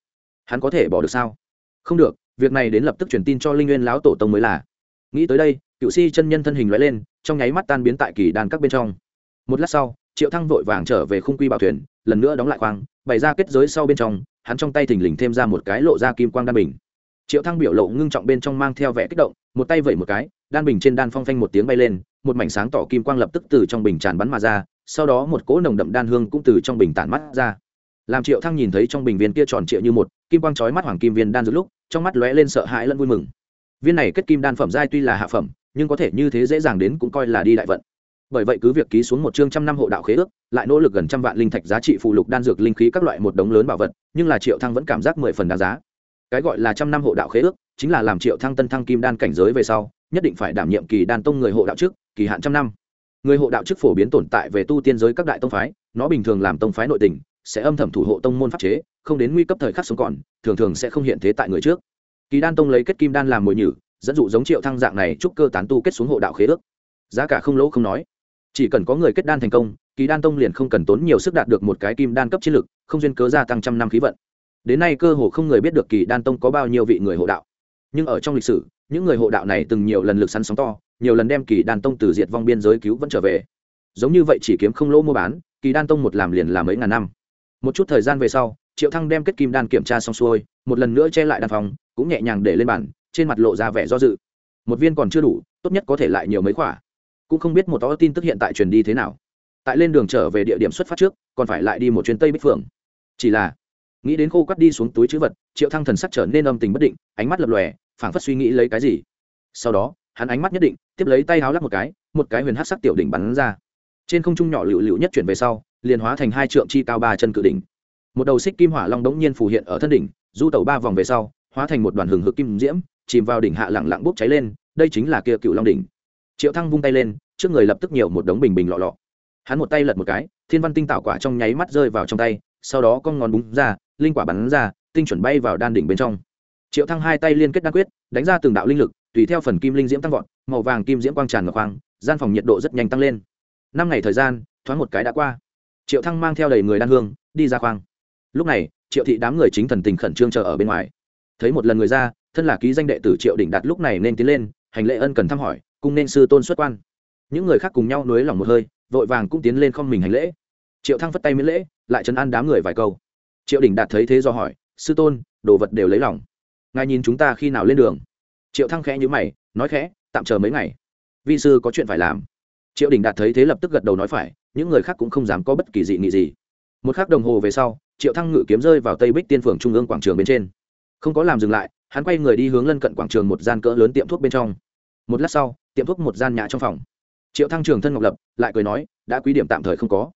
Hắn có thể bỏ được sao? Không được, việc này đến lập tức truyền tin cho linh nguyên lão tổ tông mới là. Nghĩ tới đây, cựu si chân nhân thân hình loại lên, trong nháy mắt tan biến tại kỳ đàn các bên trong. Một lát sau, triệu thăng vội vàng trở về khung quy bảo thuyền, lần nữa đóng lại khoang bày ra kết giới sau bên trong, hắn trong tay thình lình thêm ra một cái lộ ra kim quang đan bình. Triệu thăng biểu lộ ngưng trọng bên trong mang theo vẻ kích động, một tay vẩy một cái, đan bình trên đan phong phanh một tiếng bay lên, một mảnh sáng tỏ kim quang lập tức từ trong bình tràn bắn mà ra, sau đó một cỗ nồng đậm đan hương cũng từ trong bình tản mắt ra. Làm triệu thăng nhìn thấy trong bình viên kia tròn triệu như một, kim quang chói mắt hoàng kim viên đan giữa lúc, trong mắt lóe lên sợ hãi lẫn vui mừng. Viên này kết kim đan phẩm giai tuy là hạ phẩm, nhưng có thể như thế dễ dàng đến cũng coi là đi đại vận bởi vậy cứ việc ký xuống một chương trăm năm hộ đạo khế ước, lại nỗ lực gần trăm vạn linh thạch giá trị phụ lục đan dược linh khí các loại một đống lớn bảo vật, nhưng là triệu thăng vẫn cảm giác mười phần đáng giá. Cái gọi là trăm năm hộ đạo khế ước, chính là làm triệu thăng tân thăng kim đan cảnh giới về sau, nhất định phải đảm nhiệm kỳ đan tông người hộ đạo trước kỳ hạn trăm năm. Người hộ đạo chức phổ biến tồn tại về tu tiên giới các đại tông phái, nó bình thường làm tông phái nội tình, sẽ âm thầm thủ hộ tông môn pháp chế, không đến nguy cấp thời khắc sống còn, thường thường sẽ không hiện thế tại người trước. Kỳ đan tông lấy kết kim đan làm mồi nhử, dẫn dụ giống triệu thăng dạng này chúc cơ tán tu kết xuống hộ đạo khế ước. Giá cả không lỗ không nói chỉ cần có người kết đan thành công, kỳ đan tông liền không cần tốn nhiều sức đạt được một cái kim đan cấp chiến lực, không duyên cớ gia tăng trăm năm khí vận. Đến nay cơ hồ không người biết được kỳ đan tông có bao nhiêu vị người hộ đạo. Nhưng ở trong lịch sử, những người hộ đạo này từng nhiều lần lực săn sóng to, nhiều lần đem kỳ đan tông từ diệt vong biên giới cứu vẫn trở về. Giống như vậy chỉ kiếm không lỗ mua bán, kỳ đan tông một làm liền là mấy ngàn năm. Một chút thời gian về sau, triệu thăng đem kết kim đan kiểm tra xong xuôi, một lần nữa che lại đan phòng, cũng nhẹ nhàng để lên bàn, trên mặt lộ ra vẻ do dự. Một viên còn chưa đủ, tốt nhất có thể lại nhiều mấy khoả cũng không biết một tó tin tức hiện tại truyền đi thế nào. Tại lên đường trở về địa điểm xuất phát trước, còn phải lại đi một chuyến tây bích phượng. Chỉ là, nghĩ đến khô cắt đi xuống túi chữ vật, triệu thăng thần sắc trở nên âm tình bất định, ánh mắt lập lòe, phảng phất suy nghĩ lấy cái gì. Sau đó, hắn ánh mắt nhất định, tiếp lấy tay háo lắc một cái một cái huyền hát sắc tiểu đỉnh bắn ra. Trên không trung nhỏ lựu lựu nhất chuyển về sau, liền hóa thành hai trượng chi cao ba chân cự đỉnh. Một đầu xích kim hỏa long đống nhiên phù hiện ở thân đỉnh, du tẩu ba vòng về sau, hóa thành một đoàn hừng hực kim diễm, chìm vào đỉnh hạ lặng lặng bốc cháy lên, đây chính là kia cựu long đỉnh. Triệu thăng vung tay lên trước người lập tức nhiều một đống bình bình lọ lọ. Hắn một tay lật một cái, thiên văn tinh tạo quả trong nháy mắt rơi vào trong tay, sau đó con ngón búng ra, linh quả bắn ra, tinh chuẩn bay vào đan đỉnh bên trong. Triệu thăng hai tay liên kết đan quyết, đánh ra từng đạo linh lực, tùy theo phần kim linh diễm tăng vọt, màu vàng kim diễm quang tràn ngập khoang gian phòng nhiệt độ rất nhanh tăng lên. Năm ngày thời gian, thoáng một cái đã qua. Triệu thăng mang theo đầy người đan hương, đi ra khoang. Lúc này, triệu thị đám người chính thần tình khẩn trương chờ ở bên ngoài. Thấy một lần người ra, thân là ký danh đệ tử triệu đỉnh đạt lúc này nên tiến lên, hành lễ ân cần thăm hỏi, cung nên sư tôn xuất quan những người khác cùng nhau nuối lòng một hơi, vội vàng cũng tiến lên không mình hành lễ. Triệu thăng phất tay miễn lễ, lại chấn an đám người vài câu. Triệu đỉnh đạt thấy thế do hỏi, sư tôn, đồ vật đều lấy lòng. Ngài nhìn chúng ta khi nào lên đường? Triệu thăng khẽ nhíu mày, nói khẽ, tạm chờ mấy ngày. Vi sư có chuyện phải làm. Triệu đình đạt thấy thế lập tức gật đầu nói phải, những người khác cũng không dám có bất kỳ dị nghị gì. Một khắc đồng hồ về sau, triệu thăng ngự kiếm rơi vào tây bích tiên phường trung ương quảng trường bên trên. Không có làm dừng lại, hắn quay người đi hướng lân cận quảng trường một gian cỡ lớn tiệm thuốc bên trong. Một lát sau, tiệm thuốc một gian nhà trong phòng triệu thăng trường thân ngọc lập lại cười nói, đã quý điểm tạm thời không có.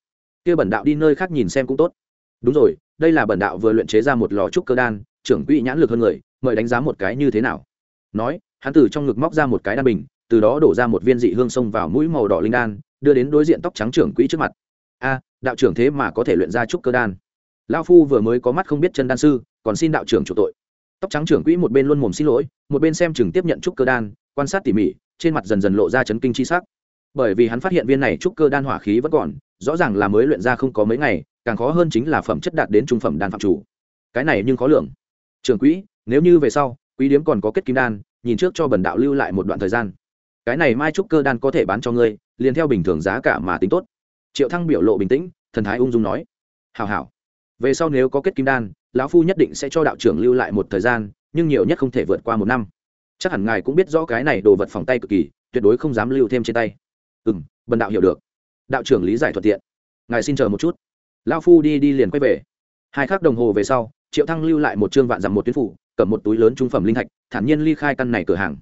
Kia bẩn đạo đi nơi khác nhìn xem cũng tốt. Đúng rồi, đây là bẩn đạo vừa luyện chế ra một lò trúc cơ đan, trưởng quỹ nhãn lực hơn người, mời đánh giá một cái như thế nào? Nói, hắn từ trong ngực móc ra một cái đan bình, từ đó đổ ra một viên dị hương xông vào mũi màu đỏ linh đan, đưa đến đối diện tóc trắng trưởng quỹ trước mặt. A, đạo trưởng thế mà có thể luyện ra trúc cơ đan? Lao phu vừa mới có mắt không biết chân đan sư, còn xin đạo trưởng chủ tội. Tóc trắng trưởng quỹ một bên luôn mồm xin lỗi, một bên xem chừng tiếp nhận trúc cơ đan, quan sát tỉ mỉ, trên mặt dần dần lộ ra chấn kinh chi sắc bởi vì hắn phát hiện viên này trúc cơ đan hỏa khí vẫn còn, rõ ràng là mới luyện ra không có mấy ngày, càng khó hơn chính là phẩm chất đạt đến trung phẩm đan phạm chủ. Cái này nhưng khó lường. Trưởng quỹ, nếu như về sau quý điếm còn có kết kim đan, nhìn trước cho bần đạo lưu lại một đoạn thời gian. Cái này mai trúc cơ đan có thể bán cho ngươi, liền theo bình thường giá cả mà tính tốt. Triệu thăng biểu lộ bình tĩnh, thần thái ung dung nói. Hào hào về sau nếu có kết kim đan, lão phu nhất định sẽ cho đạo trưởng lưu lại một thời gian, nhưng nhiều nhất không thể vượt qua một năm. Chắc hẳn ngài cũng biết rõ cái này đồ vật phòng tay cực kỳ, tuyệt đối không dám lưu thêm trên tay ừ m bần đạo hiểu được. Đạo trưởng lý giải thuận tiện. Ngài xin chờ một chút. Lão phu đi đi liền quay về. Hai khắc đồng hồ về sau, triệu thăng lưu lại một chương vạn dặm một tuyến phủ, cầm một túi lớn trung phẩm linh thạch, thản nhiên ly khai căn này cửa hàng.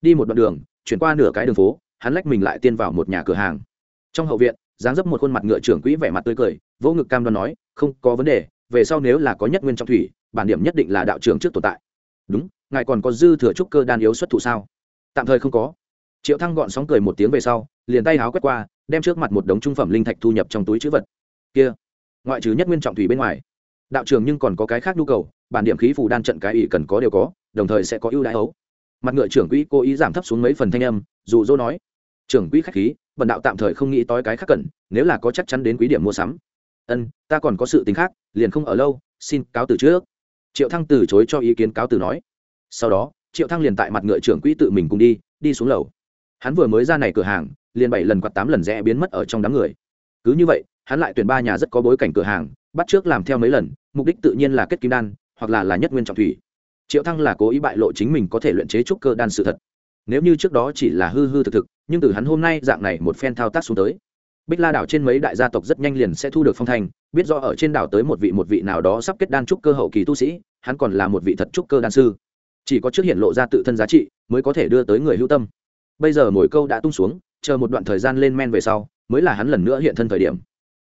Đi một đoạn đường, chuyển qua nửa cái đường phố, hắn lách mình lại tiên vào một nhà cửa hàng. Trong hậu viện, dáng dấp một khuôn mặt ngựa trưởng quỹ vẻ mặt tươi cười, vỗ ngực cam đoan nói, không có vấn đề, về sau nếu là có nhất nguyên trong thủy, bản điểm nhất định là đạo trưởng trước tồn tại. Đúng, ngài còn có dư thừa trúc cơ đan yếu xuất thụ sao? Tạm thời không có triệu thăng gọn sóng cười một tiếng về sau, liền tay háo quét qua, đem trước mặt một đống trung phẩm linh thạch thu nhập trong túi chữ vật. Kia, ngoại trừ nhất nguyên trọng thủy bên ngoài, đạo trường nhưng còn có cái khác nhu cầu, bản điểm khí phù đan trận cái ỷ cần có đều có, đồng thời sẽ có ưu đãi ấu mặt ngựa trưởng quỹ cố ý giảm thấp xuống mấy phần thanh âm dù dỗ nói, trưởng quỹ khách khí bần đạo tạm thời không nghĩ tối cái khác cần, nếu là có chắc chắn đến quý điểm mua sắm. Ân, ta còn có sự tính khác, liền không ở lâu, xin cáo từ trước. Triệu thăng từ chối cho ý kiến cáo từ nói. Sau đó, triệu thăng liền tại mặt ngựa trưởng quỹ tự mình cùng đi đi xuống lầu hắn vừa mới ra này cửa hàng, liền bảy lần quạt tám lần rẽ biến mất ở trong đám người. Cứ như vậy, hắn lại tuyển ba nhà rất có bối cảnh cửa hàng, bắt trước làm theo mấy lần, mục đích tự nhiên là kết kim đan, hoặc là là nhất nguyên trọng thủy. Triệu thăng là cố ý bại lộ chính mình có thể luyện chế trúc cơ đan sự thật. Nếu như trước đó chỉ là hư hư thực thực, nhưng từ hắn hôm nay dạng này một phen thao tác xuống tới, bích la đảo trên mấy đại gia tộc rất nhanh liền sẽ thu được phong thành biết rõ ở trên đảo tới một vị một vị nào đó sắp kết đan trúc cơ hậu kỳ tu sĩ, hắn còn là một vị thật trúc cơ đan sư. Chỉ có trước hiện lộ ra tự thân giá trị, mới có thể đưa tới người hữu tâm bây giờ mỗi câu đã tung xuống, chờ một đoạn thời gian lên men về sau, mới là hắn lần nữa hiện thân thời điểm.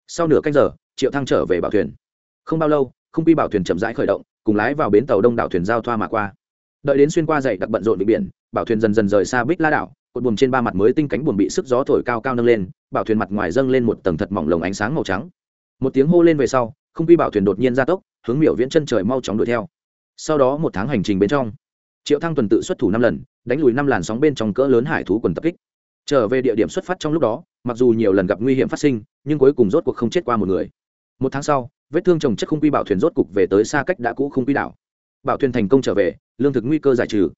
Sau nửa canh giờ, triệu thăng trở về bảo thuyền. Không bao lâu, không quy bảo thuyền chậm rãi khởi động, cùng lái vào bến tàu đông đảo thuyền giao thoa mà qua. Đợi đến xuyên qua dậy đặc bận rộn vịnh biển, bảo thuyền dần dần rời xa bích la đảo, cột buồm trên ba mặt mới tinh cánh buồm bị sức gió thổi cao cao nâng lên, bảo thuyền mặt ngoài dâng lên một tầng thật mỏng lồng ánh sáng màu trắng. Một tiếng hô lên về sau, không quy bảo thuyền đột nhiên ra tốc, hướng miểu viễn chân trời mau chóng đuổi theo. Sau đó một tháng hành trình bên trong triệu thăng tuần tự xuất thủ năm lần, đánh lùi năm làn sóng bên trong cỡ lớn hải thú quần tập kích. Trở về địa điểm xuất phát trong lúc đó, mặc dù nhiều lần gặp nguy hiểm phát sinh, nhưng cuối cùng rốt cuộc không chết qua một người. Một tháng sau, vết thương trồng chất không quy bảo thuyền rốt cục về tới xa cách đã cũ không quy đảo. Bảo thuyền thành công trở về, lương thực nguy cơ giải trừ.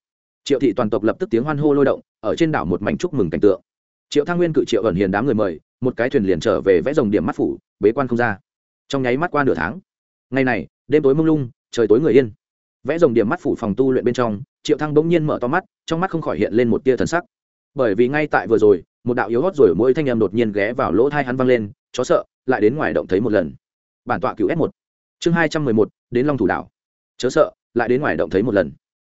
Triệu thị toàn tộc lập tức tiếng hoan hô lôi động, ở trên đảo một mảnh chúc mừng cảnh tượng. Triệu thăng nguyên cự triệu ẩn hiền đám người mời, một cái thuyền liền trở về vẽ dòng điểm mắt phủ, bế quan không ra. Trong nháy mắt qua nửa tháng. Ngày này, đêm tối mông lung, trời tối người yên vẽ dòng điểm mắt phủ phòng tu luyện bên trong, triệu thăng bỗng nhiên mở to mắt, trong mắt không khỏi hiện lên một tia thần sắc. Bởi vì ngay tại vừa rồi, một đạo yếu hót rồi mỗi thanh em đột nhiên ghé vào lỗ thai hắn văng lên, chó sợ, lại đến ngoài động thấy một lần. Bản tọa cựu s một. Chương hai trăm mười một, đến long thủ đảo. Chớ sợ, lại đến ngoài động thấy một lần.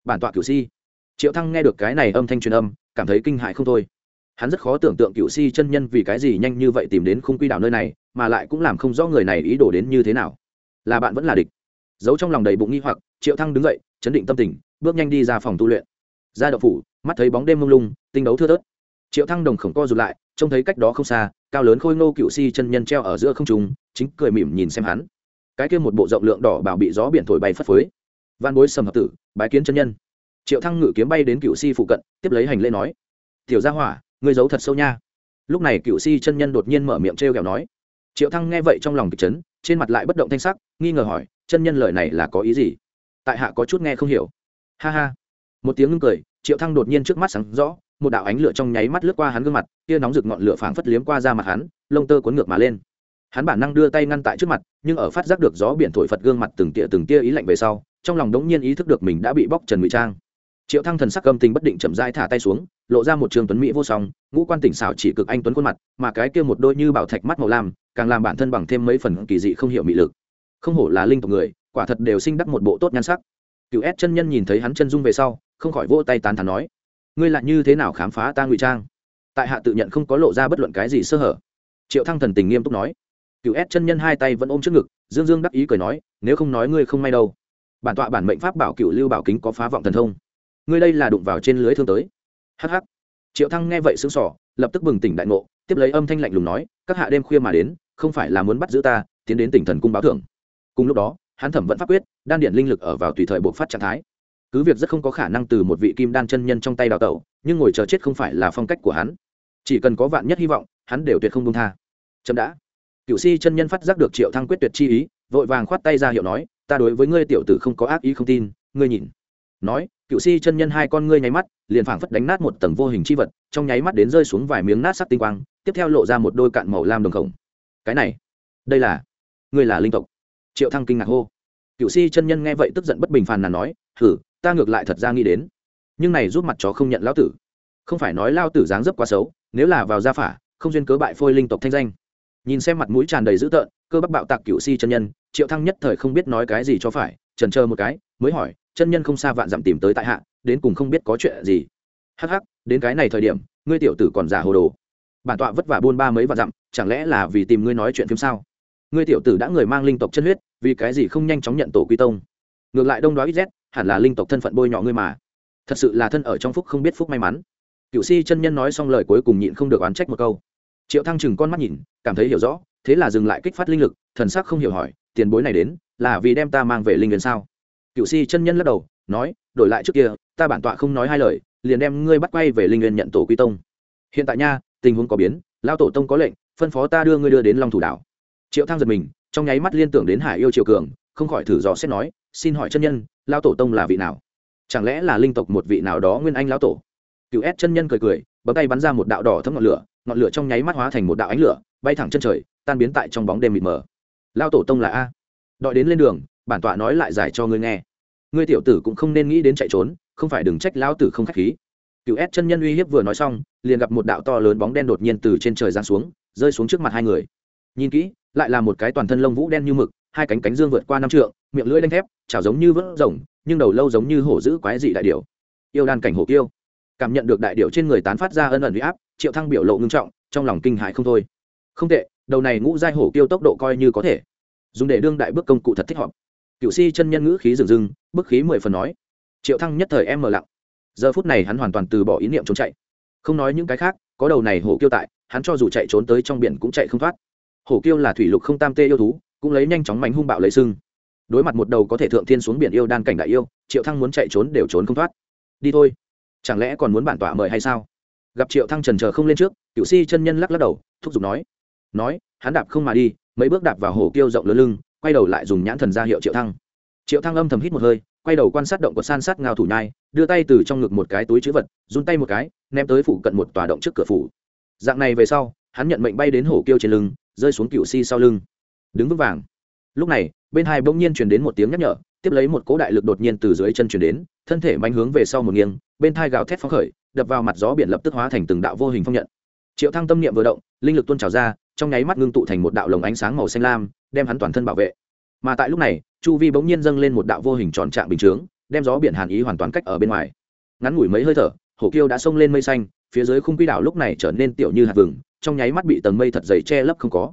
Bản tọa cựu si. Triệu thăng nghe được cái này âm thanh truyền âm, cảm thấy kinh hại không thôi. Hắn rất khó tưởng tượng cựu si chân nhân vì cái gì nhanh như vậy tìm đến khung quy đảo nơi này, mà lại cũng làm không rõ người này ý đồ đến như thế nào. Là bạn vẫn là địch? Giấu trong lòng đầy bụng nghi hoặc triệu thăng đứng dậy chấn định tâm tình bước nhanh đi ra phòng tu luyện. Ra đậu phủ mắt thấy bóng đêm mông lung tinh đấu thưa thớt. Triệu thăng đồng khổng co rụt lại trông thấy cách đó không xa cao lớn khôi ngô cựu si chân nhân treo ở giữa không trung, chính cười mỉm nhìn xem hắn. Cái kia một bộ rộng lượng đỏ bảo bị gió biển thổi bay phất phới. Văn bối sầm hợp tử bái kiến chân nhân. Triệu thăng ngự kiếm bay đến cựu si phụ cận tiếp lấy hành lễ nói tiểu gia hỏa ngươi giấu thật sâu nha. Lúc này cựu si chân nhân đột nhiên mở miệng treo kẹo nói. Triệu thăng nghe vậy trong lòng kịch chấn trên mặt lại bất động thanh sắc, nghi ngờ hỏi, chân nhân lời này là có ý gì? Tại hạ có chút nghe không hiểu. Ha ha. Một tiếng ngưng cười, triệu thăng đột nhiên trước mắt sáng rõ, một đạo ánh lửa trong nháy mắt lướt qua hắn gương mặt, kia nóng rực ngọn lửa phảng phất liếm qua da mặt hắn, lông tơ cuốn ngược mà lên. Hắn bản năng đưa tay ngăn tại trước mặt, nhưng ở phát giác được gió biển thổi phật gương mặt từng tia từng tia ý lạnh về sau, trong lòng đống nhiên ý thức được mình đã bị bóc trần ngụy trang. Triệu thăng thần sắc âm tình bất định chậm rãi thả tay xuống, lộ ra một trường tuấn mỹ vô song, ngũ quan tỉnh xảo chỉ cực anh tuấn khuôn mặt, mà cái kia một đôi như bảo thạch mắt màu lam càng làm bản thân bằng thêm mấy phần kỳ dị không hiểu mị lực. Không hổ là linh tộc người, quả thật đều sinh đắc một bộ tốt nhan sắc. Cựu ép chân nhân nhìn thấy hắn chân dung về sau, không khỏi vỗ tay tán thán nói, ngươi lại như thế nào khám phá ta ngụy trang? Tại hạ tự nhận không có lộ ra bất luận cái gì sơ hở. Triệu thăng thần tình nghiêm túc nói. Cựu ép chân nhân hai tay vẫn ôm trước ngực, dương dương đắc ý cười nói, nếu không nói ngươi không may đâu. Bản tọa bản mệnh pháp bảo cựu lưu bảo kính có phá vọng thần thông. Ngươi đây là đụng vào trên lưới thương tới. Hh triệu thăng nghe vậy sững sỏ lập tức bừng tỉnh đại ngộ, tiếp lấy âm thanh lạnh lùng nói, các hạ đêm khuya mà đến không phải là muốn bắt giữ ta, tiến đến tỉnh thần cung báo thưởng. Cùng lúc đó, hắn thẩm vẫn pháp quyết, đan điện linh lực ở vào tùy thời buộc phát trạng thái. Cứ việc rất không có khả năng từ một vị kim đan chân nhân trong tay đào tẩu, nhưng ngồi chờ chết không phải là phong cách của hắn. Chỉ cần có vạn nhất hy vọng, hắn đều tuyệt không công tha. Chậm đã. Cựu si chân nhân phát giác được triệu thăng quyết tuyệt chi ý, vội vàng khoát tay ra hiệu nói, ta đối với ngươi tiểu tử không có ác ý không tin, ngươi nhìn. Nói cựu si chân nhân hai con ngươi nháy mắt, liền phảng phất đánh nát một tầng vô hình chi vật, trong nháy mắt đến rơi xuống vài miếng nát sắc tinh quang, tiếp theo lộ ra một đôi cạn màu lam đồng khổng cái này đây là ngươi là linh tộc triệu thăng kinh ngạc hô cựu si chân nhân nghe vậy tức giận bất bình phàn nàn nói thử ta ngược lại thật ra nghĩ đến nhưng này giúp mặt chó không nhận lão tử không phải nói lao tử dáng dấp quá xấu nếu là vào gia phả không duyên cớ bại phôi linh tộc thanh danh nhìn xem mặt mũi tràn đầy dữ tợn cơ bắp bạo tạc cựu si chân nhân triệu thăng nhất thời không biết nói cái gì cho phải trần chờ một cái mới hỏi chân nhân không xa vạn dặm tìm tới tại hạ đến cùng không biết có chuyện gì hắc hắc đến cái này thời điểm ngươi tiểu tử còn giả hồ đồ bản tọa vất vả buôn ba mấy vạn dặm chẳng lẽ là vì tìm ngươi nói chuyện phim sao? Ngươi tiểu tử đã người mang linh tộc chân huyết, vì cái gì không nhanh chóng nhận tổ quy tông? Ngược lại đông đoái ít z, hẳn là linh tộc thân phận bôi nhọ ngươi mà. Thật sự là thân ở trong phúc không biết phúc may mắn. Cựu si chân nhân nói xong lời cuối cùng nhịn không được oán trách một câu. Triệu thăng chừng con mắt nhìn, cảm thấy hiểu rõ, thế là dừng lại kích phát linh lực, thần sắc không hiểu hỏi, tiền bối này đến, là vì đem ta mang về linh nguyên sao? Cựu si chân nhân lắc đầu, nói, đổi lại trước kia, ta bản tọa không nói hai lời, liền đem ngươi bắt quay về linh nguyên nhận tổ quy tông. Hiện tại nha, tình huống có biến lao tổ tông có lệnh phân phó ta đưa ngươi đưa đến long thủ đảo. Triệu thăng giật mình, trong nháy mắt liên tưởng đến hải yêu triều cường, không khỏi thử dò xét nói, xin hỏi chân nhân lao tổ tông là vị nào? Chẳng lẽ là linh tộc một vị nào đó nguyên anh lão tổ? Cựu ép chân nhân cười cười, bấm tay bắn ra một đạo đỏ thấm ngọn lửa ngọn lửa trong nháy mắt hóa thành một đạo ánh lửa, bay thẳng chân trời, tan biến tại trong bóng đêm mịt mờ. Lao tổ tông là a. Đợi đến lên đường, bản tọa nói lại giải cho ngươi nghe. Ngươi tiểu tử cũng không nên nghĩ đến chạy trốn, không phải đừng trách lão tử không khách khí. Cựu ép chân nhân uy hiếp vừa nói xong, liền gặp một đạo to lớn bóng đen đột nhiên từ trên trời giáng xuống rơi xuống trước mặt hai người. Nhìn kỹ, lại là một cái toàn thân lông vũ đen như mực, hai cánh cánh dương vượt qua năm trượng, miệng lưỡi đanh thép, chảo giống như vỡ rồng, nhưng đầu lâu giống như hổ dữ quái dị đại điểu. Yêu đan cảnh hổ kiêu. Cảm nhận được đại điểu trên người tán phát ra ân ẩn huy áp, triệu thăng biểu lộ ngưng trọng, trong lòng kinh hại không thôi. Không tệ, đầu này ngũ giai hổ kiêu tốc độ coi như có thể. Dùng để đương đại bước công cụ thật thích hợp. Cựu si chân nhân ngữ khí rừng rừng bức khí mười phần nói. Triệu thăng nhất thời em mờ lặng. Giờ phút này hắn hoàn toàn từ bỏ ý niệm trốn chạy. Không nói những cái khác, có đầu này hổ kiêu tại hắn cho dù chạy trốn tới trong biển cũng chạy không thoát. Hổ kiêu là thủy lục không tam tê yêu thú, cũng lấy nhanh chóng mánh hung bạo lấy sưng. Đối mặt một đầu có thể thượng thiên xuống biển yêu đan cảnh đại yêu, triệu thăng muốn chạy trốn đều trốn không thoát. Đi thôi. Chẳng lẽ còn muốn bản tọa mời hay sao? Gặp triệu thăng trần chờ không lên trước cựu si chân nhân lắc lắc đầu, thúc giục nói. Nói, hắn đạp không mà đi, mấy bước đạp vào hổ kiêu rộng lớn lưng, quay đầu lại dùng nhãn thần ra hiệu triệu thăng. Triệu thăng âm thầm hít một hơi, quay đầu quan sát động của san sát ngao thủ nhai, đưa tay từ trong ngực một cái túi chữ vật, run tay một cái, ném tới phủ cận một tòa động trước cửa phủ dạng này về sau, hắn nhận mệnh bay đến hổ kiêu trên lưng, rơi xuống cựu si sau lưng. Đứng vững vàng. Lúc này, bên hai bỗng nhiên truyền đến một tiếng nhắc nhở, tiếp lấy một cỗ đại lực đột nhiên từ dưới chân truyền đến, thân thể manh hướng về sau một nghiêng, bên thai gào thét phóng khởi, đập vào mặt gió biển lập tức hóa thành từng đạo vô hình phong nhận. Triệu thăng tâm niệm vừa động, linh lực tuôn trào ra, trong nháy mắt ngưng tụ thành một đạo lồng ánh sáng màu xanh lam, đem hắn toàn thân bảo vệ. Mà tại lúc này, chu vi bỗng nhiên dâng lên một đạo vô hình tròn trạng bình chướng, đem gió biển hàn ý hoàn toàn cách ở bên ngoài. Ngắn ngủi mấy hơi thở, hổ kiêu đã xông lên mây xanh phía dưới khung quy đảo lúc này trở nên tiểu như hạt vừng, trong nháy mắt bị tầng mây thật dày che lấp không có.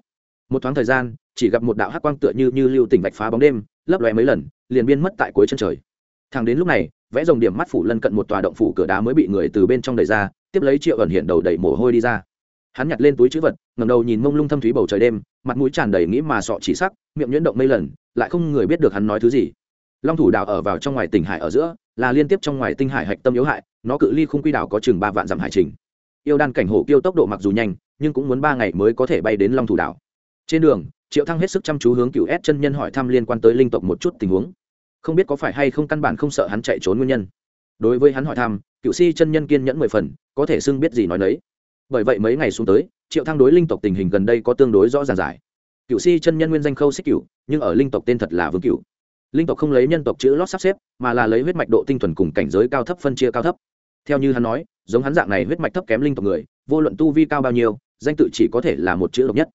Một thoáng thời gian, chỉ gặp một đạo hắc quang tựa như như lưu tỉnh bạch phá bóng đêm, lấp lóe mấy lần, liền biên mất tại cuối chân trời. Thằng đến lúc này, vẽ dòng điểm mắt phủ lân cận một tòa động phủ cửa đá mới bị người từ bên trong đẩy ra, tiếp lấy triệu ẩn hiện đầu đẩy mồ hôi đi ra. Hắn nhặt lên túi chữ vật ngầm đầu nhìn mông lung thâm thúy bầu trời đêm, mặt mũi tràn đầy nghĩ mà sọ chỉ sắc, miệng nhuyễn động mấy lần, lại không người biết được hắn nói thứ gì. Long thủ đạo ở vào trong ngoài tỉnh hải ở giữa, là liên tiếp trong ngoài tinh hải hạch tâm yếu hại nó cự ly khung quy đảo có chừng ba vạn dặm hải trình. Yêu đan cảnh hổ kiêu tốc độ mặc dù nhanh, nhưng cũng muốn ba ngày mới có thể bay đến long thủ đảo. Trên đường, triệu thăng hết sức chăm chú hướng cựu ép chân nhân hỏi thăm liên quan tới linh tộc một chút tình huống. Không biết có phải hay không căn bản không sợ hắn chạy trốn nguyên nhân. Đối với hắn hỏi thăm, cựu si chân nhân kiên nhẫn mười phần, có thể xưng biết gì nói nấy. Bởi vậy mấy ngày xuống tới, triệu thăng đối linh tộc tình hình gần đây có tương đối rõ ràng giải. Cựu si chân nhân nguyên danh khâu xích cựu nhưng ở linh tộc tên thật là vương cựu linh tộc không lấy nhân tộc chữ lót sắp xếp, mà là lấy huyết mạch độ tinh thuần cùng cảnh giới cao thấp phân chia cao thấp theo như hắn nói, giống hắn dạng này huyết mạch thấp kém linh tộc người, vô luận tu vi cao bao nhiêu, danh tự chỉ có thể là một chữ độc nhất.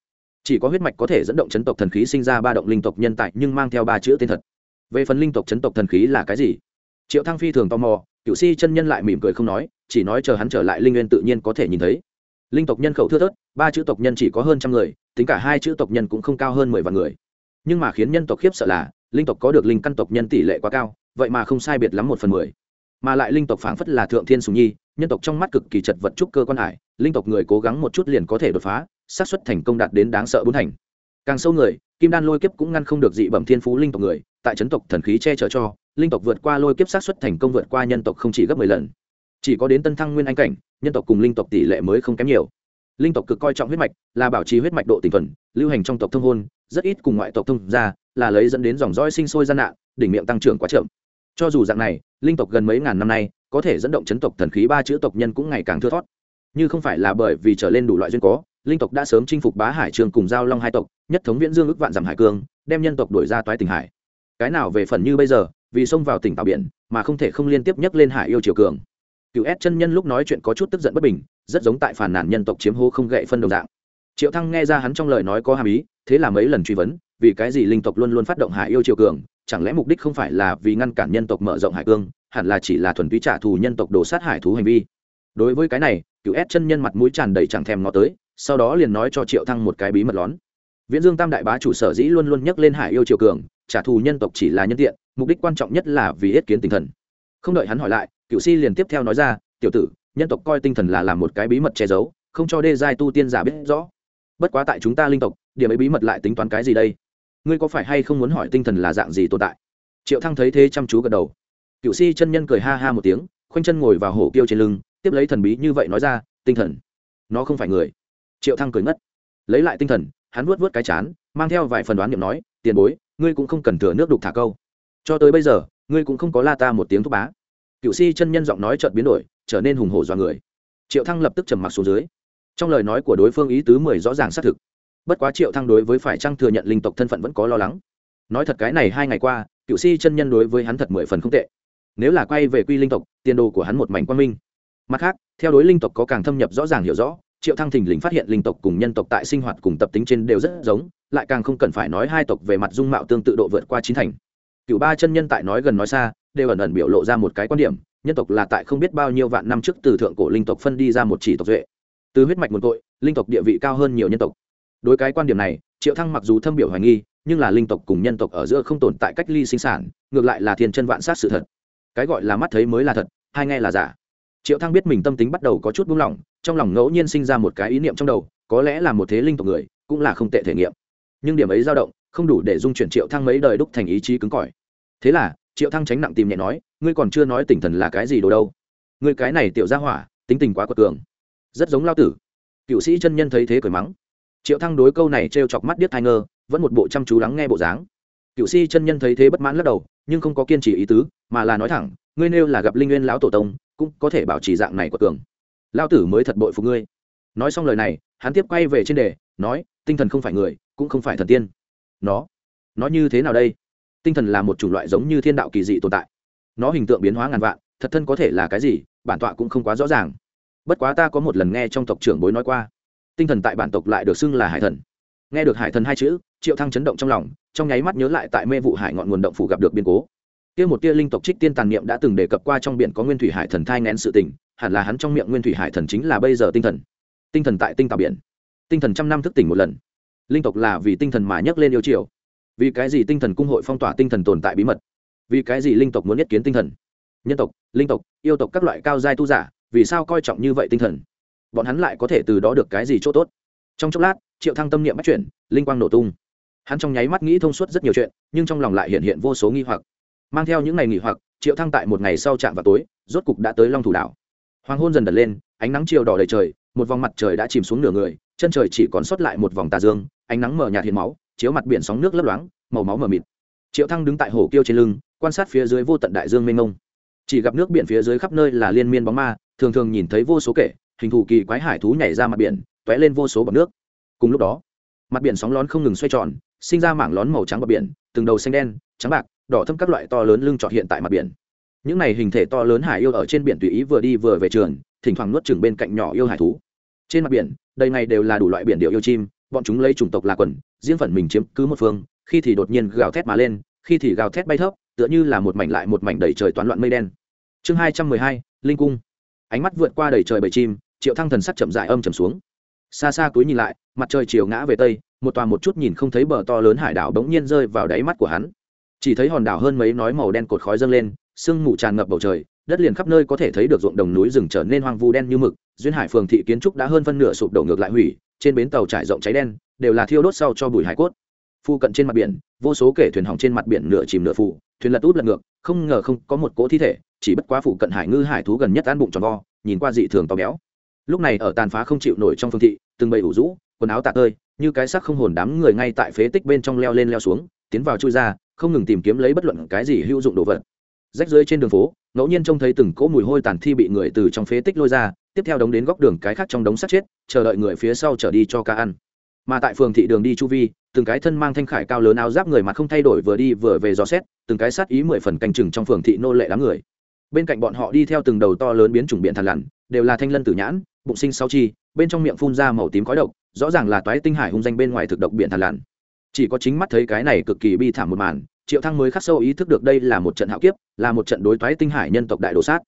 Chỉ có huyết mạch có thể dẫn động chấn tộc thần khí sinh ra ba động linh tộc nhân tại nhưng mang theo ba chữ tên thật. Về phần linh tộc chấn tộc thần khí là cái gì? Triệu thăng phi thường tò mò, cựu si chân nhân lại mỉm cười không nói, chỉ nói chờ hắn trở lại linh nguyên tự nhiên có thể nhìn thấy. Linh tộc nhân khẩu thưa thớt, ba chữ tộc nhân chỉ có hơn trăm người, tính cả hai chữ tộc nhân cũng không cao hơn mười vạn người. Nhưng mà khiến nhân tộc khiếp sợ là, linh tộc có được linh căn tộc nhân tỷ lệ quá cao, vậy mà không sai biệt lắm một phần mười mà lại linh tộc phảng phất là thượng thiên sùng nhi, nhân tộc trong mắt cực kỳ chật vật trúc cơ quan hải, linh tộc người cố gắng một chút liền có thể đột phá, xác suất thành công đạt đến đáng sợ bốn thành. Càng sâu người, kim đan lôi kiếp cũng ngăn không được dị bẩm thiên phú linh tộc người, tại chấn tộc thần khí che chở cho, linh tộc vượt qua lôi kiếp sát xuất thành công vượt qua nhân tộc không chỉ gấp mười lần. Chỉ có đến tân thăng nguyên anh cảnh, nhân tộc cùng linh tộc tỷ lệ mới không kém nhiều. Linh tộc cực coi trọng huyết mạch, là bảo trì huyết mạch độ tình thuần, lưu hành trong tộc thông hôn, rất ít cùng ngoại tộc thông ra là lấy dẫn đến dòng dõi sinh sôi gian nạn, đỉnh miệng tăng trưởng quá chậm. Cho dù dạng này linh tộc gần mấy ngàn năm nay, có thể dẫn động chấn tộc thần khí ba chữ tộc nhân cũng ngày càng thưa thót như không phải là bởi vì trở lên đủ loại duyên có, linh tộc đã sớm chinh phục bá hải trường cùng giao long hai tộc, nhất thống viễn dương ước vạn dặm hải cương, đem nhân tộc đổi ra toái tỉnh hải. Cái nào về phần như bây giờ, vì xông vào tỉnh tàu biển, mà không thể không liên tiếp nhắc lên hải yêu triều cường. Cựu ép chân nhân lúc nói chuyện có chút tức giận bất bình, rất giống tại phản nản nhân tộc chiếm hô không gậy phân đồng dạng. Triệu thăng nghe ra hắn trong lời nói có hàm ý, thế là mấy lần truy vấn, vì cái gì linh tộc luôn luôn phát động hải yêu triều cường chẳng lẽ mục đích không phải là vì ngăn cản nhân tộc mở rộng hải cương, hẳn là chỉ là thuần túy trả thù nhân tộc đồ sát hải thú hành vi? Đối với cái này cựu ép chân nhân mặt mũi tràn đầy chẳng thèm ngó tới, sau đó liền nói cho triệu thăng một cái bí mật lón. Viễn dương tam đại bá chủ sở dĩ luôn luôn nhắc lên hải yêu triều cường, trả thù nhân tộc chỉ là nhân tiện, mục đích quan trọng nhất là vì yết kiến tinh thần. Không đợi hắn hỏi lại cựu si liền tiếp theo nói ra, tiểu tử, nhân tộc coi tinh thần là làm một cái bí mật che giấu, không cho đê giai tu tiên giả biết rõ. Bất quá tại chúng ta linh tộc, điểm ấy bí mật lại tính toán cái gì đây? Ngươi có phải hay không muốn hỏi tinh thần là dạng gì tồn tại? Triệu thăng thấy thế chăm chú gật đầu. Cựu si chân nhân cười ha ha một tiếng, khoanh chân ngồi vào hổ kiêu trên lưng, tiếp lấy thần bí như vậy nói ra, tinh thần, nó không phải người. Triệu thăng cười ngất. Lấy lại tinh thần, hắn vuốt vuốt cái chán, mang theo vài phần đoán niệm nói, tiền bối, ngươi cũng không cần thừa nước đục thả câu. Cho tới bây giờ, ngươi cũng không có la ta một tiếng thúc bá. Cựu si chân nhân giọng nói chợt biến đổi, trở nên hùng hổ do người. Triệu thăng lập tức trầm mặc xuống dưới. Trong lời nói của đối phương ý tứ mười rõ ràng xác thực bất quá triệu thăng đối với phải chăng thừa nhận linh tộc thân phận vẫn có lo lắng. Nói thật cái này hai ngày qua, cựu si chân nhân đối với hắn thật mười phần không tệ. Nếu là quay về quy linh tộc, tiền đồ của hắn một mảnh quan minh. Mặt khác, theo đối linh tộc có càng thâm nhập rõ ràng hiểu rõ, triệu thăng thình lình phát hiện linh tộc cùng nhân tộc tại sinh hoạt cùng tập tính trên đều rất giống, lại càng không cần phải nói hai tộc về mặt dung mạo tương tự độ vượt qua chín thành. Cựu ba chân nhân tại nói gần nói xa, đều ẩn ẩn biểu lộ ra một cái quan điểm, nhân tộc là tại không biết bao nhiêu vạn năm trước từ thượng cổ linh tộc phân đi ra một chỉ tộc duệ. Từ huyết mạch nguồn tội, linh tộc địa vị cao hơn nhiều nhân tộc đối cái quan điểm này, triệu thăng mặc dù thâm biểu hoài nghi, nhưng là linh tộc cùng nhân tộc ở giữa không tồn tại cách ly sinh sản, ngược lại là thiên chân vạn sát sự thật. Cái gọi là mắt thấy mới là thật, hai nghe là giả. Triệu thăng biết mình tâm tính bắt đầu có chút buông lỏng, trong lòng ngẫu nhiên sinh ra một cái ý niệm trong đầu, có lẽ là một thế linh tộc người, cũng là không tệ thể nghiệm. Nhưng điểm ấy dao động, không đủ để dung chuyển triệu thăng mấy đời đúc thành ý chí cứng cỏi. Thế là, triệu thăng tránh nặng tìm nhẹ nói, ngươi còn chưa nói tỉnh thần là cái gì đồ đâu? Ngươi cái này tiểu gia hỏa, tính tình quá quật cường. Rất giống lao tử. Cựu sĩ chân nhân thấy thế cười mắng triệu thăng đối câu này treo chọc mắt điếc thai ngơ, vẫn một bộ chăm chú lắng nghe bộ dáng. Cựu Si chân nhân thấy thế bất mãn lắc đầu, nhưng không có kiên trì ý tứ, mà là nói thẳng, ngươi nêu là gặp linh nguyên lão tổ tông, cũng có thể bảo trì dạng này của cường. Lão tử mới thật bội phục ngươi. Nói xong lời này, hắn tiếp quay về trên đề, nói, tinh thần không phải người, cũng không phải thần tiên. Nó nó như thế nào đây? Tinh thần là một chủng loại giống như thiên đạo kỳ dị tồn tại. Nó hình tượng biến hóa ngàn vạn, thật thân có thể là cái gì, bản tọa cũng không quá rõ ràng. Bất quá ta có một lần nghe trong tộc trưởng bối nói qua tinh thần tại bản tộc lại được xưng là hải thần. Nghe được hải thần hai chữ, triệu thăng chấn động trong lòng, trong nháy mắt nhớ lại tại mê vụ hải ngọn nguồn động phủ gặp được biên cố. Kia một tia linh tộc trích tiên tàn niệm đã từng đề cập qua trong biển có nguyên thủy hải thần thai ngén sự tình, hẳn là hắn trong miệng nguyên thủy hải thần chính là bây giờ tinh thần. Tinh thần tại tinh tạo biển. Tinh thần trăm năm thức tỉnh một lần. Linh tộc là vì tinh thần mà nhấc lên yêu triều. Vì cái gì tinh thần cung hội phong tỏa tinh thần tồn tại bí mật? Vì cái gì linh tộc muốn nhất kiến tinh thần? Nhân tộc, linh tộc, yêu tộc các loại cao giai tu giả, vì sao coi trọng như vậy tinh thần? Bọn hắn lại có thể từ đó được cái gì chỗ tốt? Trong chốc lát, triệu thăng tâm niệm bắt chuyển, linh quang nổ tung. Hắn trong nháy mắt nghĩ thông suốt rất nhiều chuyện, nhưng trong lòng lại hiện hiện vô số nghi hoặc. Mang theo những ngày nghỉ hoặc, triệu thăng tại một ngày sau chạm vào tối, rốt cục đã tới long thủ đảo. Hoàng hôn dần dần lên, ánh nắng chiều đỏ đầy trời, một vòng mặt trời đã chìm xuống nửa người, chân trời chỉ còn sót lại một vòng tà dương, ánh nắng mở nhạt hiền máu, chiếu mặt biển sóng nước lấp loáng, màu máu mờ mịt. Triệu thăng đứng tại hồ kiêu trên lưng, quan sát phía dưới vô tận đại dương mênh mông. Chỉ gặp nước biển phía dưới khắp nơi là liên miên bóng ma, thường thường nhìn thấy vô số kể hình thù kỳ quái hải thú nhảy ra mặt biển t lên vô số bọc nước. Cùng lúc đó, mặt biển sóng lón không ngừng xoay tròn, sinh ra mảng lón màu trắng bờ biển, từng đầu xanh đen, trắng bạc, đỏ thâm các loại to lớn lưng trọt hiện tại mặt biển. Những này hình thể to lớn hải yêu ở trên biển tùy ý vừa đi vừa về trường, thỉnh thoảng nuốt chừng bên cạnh nhỏ yêu hải thú. Trên mặt biển, đây này đều là đủ loại biển điệu yêu chim, bọn chúng lấy chủng tộc là quần, riêng phần mình chiếm cứ một phương, khi thì đột nhiên gào thét mà lên, khi thì gào thét bay thấp, tựa như là một mảnh lại một mảnh đầy trời toán loạn mây đen. Chương hai trăm mười hai, linh cung. Ánh mắt vượt qua đầy trời bầy chim triệu thăng thần sắc chậm dại âm chầm xuống. Xa xa túi nhìn lại mặt trời chiều ngã về tây một tòa một chút nhìn không thấy bờ to lớn hải đảo bỗng nhiên rơi vào đáy mắt của hắn. Chỉ thấy hòn đảo hơn mấy nói màu đen cột khói dâng lên sương mù tràn ngập bầu trời đất liền khắp nơi có thể thấy được ruộng đồng núi rừng trở nên hoang vu đen như mực duyên hải phường thị kiến trúc đã hơn phân nửa sụp đổ ngược lại hủy trên bến tàu trải rộng cháy đen đều là thiêu đốt sau cho bụi hải cốt. Phu cận trên mặt biển vô số kể thuyền hỏng trên mặt biển nửa chìm nửa phù, thuyền lật út lật ngược không ngờ không có một cỗ thi thể chỉ bất quá phụ cận hải ngư hải thú gần nhất ăn bụng tròn vo nhìn qua dị thường to béo lúc này ở tàn phá không chịu nổi trong phương thị, từng bầy ủ rũ, quần áo tạ tơi, như cái xác không hồn đám người ngay tại phế tích bên trong leo lên leo xuống, tiến vào chui ra, không ngừng tìm kiếm lấy bất luận cái gì hữu dụng đồ vật. Rách dưới trên đường phố, ngẫu nhiên trông thấy từng cỗ mùi hôi tàn thi bị người từ trong phế tích lôi ra, tiếp theo đóng đến góc đường cái khác trong đống sắt chết, chờ đợi người phía sau trở đi cho ca ăn. Mà tại phường thị đường đi chu vi, từng cái thân mang thanh khải cao lớn áo giáp người mặt không thay đổi vừa đi vừa về dò xét, từng cái sát ý mười phần canh chừng trong phường thị nô lệ đám người bên cạnh bọn họ đi theo từng đầu to lớn biến chủng biện thằn lằn, đều là thanh lân tử nhãn, bụng sinh sau chi, bên trong miệng phun ra màu tím khói độc, rõ ràng là toái tinh hải hung danh bên ngoài thực độc biện thằn lằn. Chỉ có chính mắt thấy cái này cực kỳ bi thảm một màn, triệu thăng mới khắc sâu ý thức được đây là một trận hạo kiếp, là một trận đối toái tinh hải nhân tộc đại đồ sát.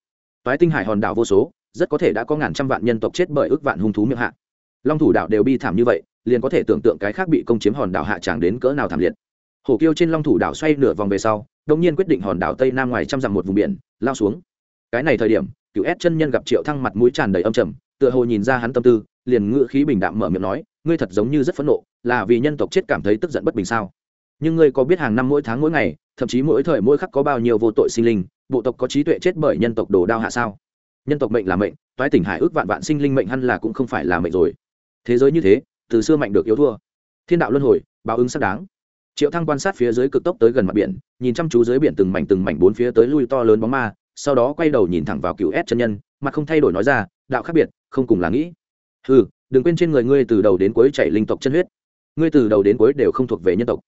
Toái tinh hải hòn đảo vô số, rất có thể đã có ngàn trăm vạn nhân tộc chết bởi ước vạn hung thú miệng hạ. Long thủ đảo đều bi thảm như vậy, liền có thể tưởng tượng cái khác bị công chiếm hòn đảo hạ tràng đến cỡ nào thảm liệt. Hổ kiêu trên long thủ đảo xoay nửa vòng về sau đông nhiên quyết định hòn đảo tây nam ngoài trăm dặm một vùng biển lao xuống. Cái này thời điểm, cựu ép chân nhân gặp triệu thăng mặt mũi tràn đầy âm trầm, tựa hồ nhìn ra hắn tâm tư, liền ngựa khí bình đạm mở miệng nói, ngươi thật giống như rất phẫn nộ, là vì nhân tộc chết cảm thấy tức giận bất bình sao? Nhưng ngươi có biết hàng năm mỗi tháng mỗi ngày, thậm chí mỗi thời mỗi khắc có bao nhiêu vô tội sinh linh, bộ tộc có trí tuệ chết bởi nhân tộc đồ đao hạ sao? Nhân tộc mệnh là mệnh, toái tỉnh hải ước vạn vạn sinh linh mệnh hăn là cũng không phải là mệnh rồi. Thế giới như thế, từ xưa mạnh được yếu thua. Thiên đạo luân hồi, báo ứng xác đáng triệu thăng quan sát phía dưới cực tốc tới gần mặt biển, nhìn chăm chú dưới biển từng mảnh từng mảnh bốn phía tới lui to lớn bóng ma, sau đó quay đầu nhìn thẳng vào cựu S chân nhân, mặt không thay đổi nói ra, đạo khác biệt, không cùng là nghĩ. Ừ đừng quên trên người ngươi từ đầu đến cuối chảy linh tộc chân huyết. Ngươi từ đầu đến cuối đều không thuộc về nhân tộc.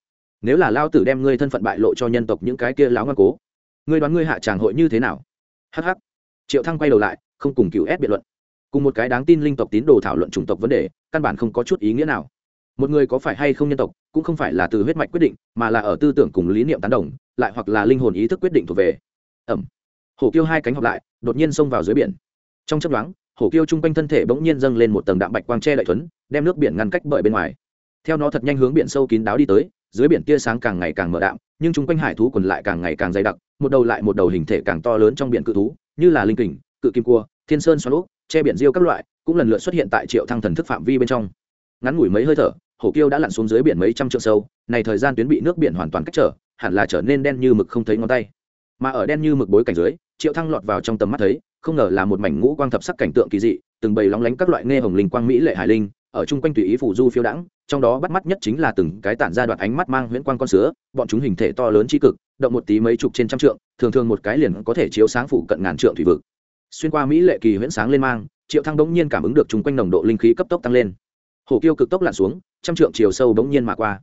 Nếu là lao tử đem ngươi thân phận bại lộ cho nhân tộc những cái kia láo ngoan cố, ngươi đoán ngươi hạ tràng hội như thế nào? Hh triệu thăng quay đầu lại, không cùng cựu S biện luận. Cùng một cái đáng tin linh tộc tín đồ thảo luận chủng tộc vấn đề, căn bản không có chút ý nghĩa nào một người có phải hay không nhân tộc, cũng không phải là từ huyết mạch quyết định, mà là ở tư tưởng cùng lý niệm tán đồng, lại hoặc là linh hồn ý thức quyết định thuộc về. Ẩm. Hổ kiêu hai cánh hợp lại, đột nhiên xông vào dưới biển. Trong chấp đoán hổ kiêu chung quanh thân thể bỗng nhiên dâng lên một tầng đạm bạch quang tre lợi thuấn, đem nước biển ngăn cách bởi bên ngoài. Theo nó thật nhanh hướng biển sâu kín đáo đi tới, dưới biển tia sáng càng ngày càng mờ đạm, nhưng chung quanh hải thú còn lại càng ngày càng dày đặc, một đầu lại một đầu hình thể càng to lớn trong biển cự thú, như là linh kình, cự kim cua, thiên sơn xoắn úp che biển diêu các loại, cũng lần lượt xuất hiện tại triệu thăng thần thức phạm vi bên trong. Ngắn ngủi mấy hơi thở hổ kiêu đã lặn xuống dưới biển mấy trăm trượng sâu, này thời gian tuyến bị nước biển hoàn toàn cách trở, hẳn là trở nên đen như mực không thấy ngón tay. Mà ở đen như mực bối cảnh dưới, triệu thăng lọt vào trong tầm mắt thấy, không ngờ là một mảnh ngũ quang thập sắc cảnh tượng kỳ dị, từng bầy lóng lánh các loại nghe hồng linh quang mỹ lệ hải linh, ở chung quanh tùy ý phủ du phiêu đãng, trong đó bắt mắt nhất chính là từng cái tản ra đoạt ánh mắt mang huyễn quang con sứa, bọn chúng hình thể to lớn tri cực, động một tí mấy chục trên trăm trượng, thường thường một cái liền có thể chiếu sáng phủ cận ngàn trượng thủy vực. Xuyên qua mỹ lệ kỳ huyễn sáng lên mang, triệu thăng đống nhiên cảm ứng được chung quanh nồng độ linh khí cấp tốc tăng lên hổ kiêu cực tốc lặn xuống, trăm trượng chiều sâu bỗng nhiên mà qua.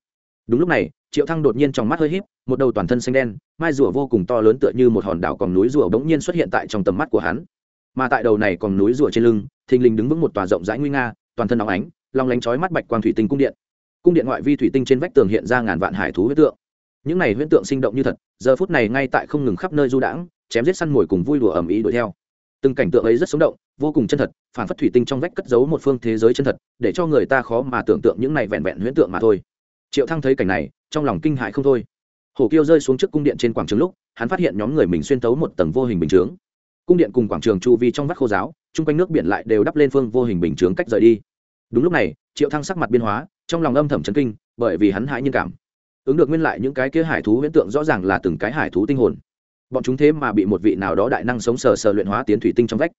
Đúng lúc này, triệu thăng đột nhiên trong mắt hơi híp, một đầu toàn thân xanh đen, mai rùa vô cùng to lớn tựa như một hòn đảo còn núi rùa bỗng nhiên xuất hiện tại trong tầm mắt của hắn. Mà tại đầu này còn núi rùa trên lưng, thình lình đứng vững một tòa rộng rãi nguy nga, toàn thân óng ánh, long lánh chói mắt bạch quang thủy tinh cung điện. Cung điện ngoại vi thủy tinh trên vách tường hiện ra ngàn vạn hải thú huyết tượng. Những này huyễn tượng sinh động như thật, giờ phút này ngay tại không ngừng khắp nơi du đãng, chém giết săn mồi cùng vui đùa ầm ĩ đuổi theo từng cảnh tượng ấy rất sống động, vô cùng chân thật phản phất thủy tinh trong vách cất giấu một phương thế giới chân thật, để cho người ta khó mà tưởng tượng những này vẹn vẹn huyễn tượng mà thôi. Triệu thăng thấy cảnh này, trong lòng kinh hại không thôi. Hổ kiêu rơi xuống trước cung điện trên quảng trường lúc, hắn phát hiện nhóm người mình xuyên tấu một tầng vô hình bình chướng. Cung điện cùng quảng trường chu vi trong vắt khô giáo, chung quanh nước biển lại đều đắp lên phương vô hình bình chướng cách rời đi. Đúng lúc này, triệu thăng sắc mặt biên hóa, trong lòng âm thầm chấn kinh, bởi vì hắn hãi nhiên cảm. Ứng được nguyên lại những cái kia hải thú huyễn tượng rõ ràng là từng cái hải thú tinh hồn bọn chúng thế mà bị một vị nào đó đại năng sống sờ sờ luyện hóa tiến thủy tinh trong vách.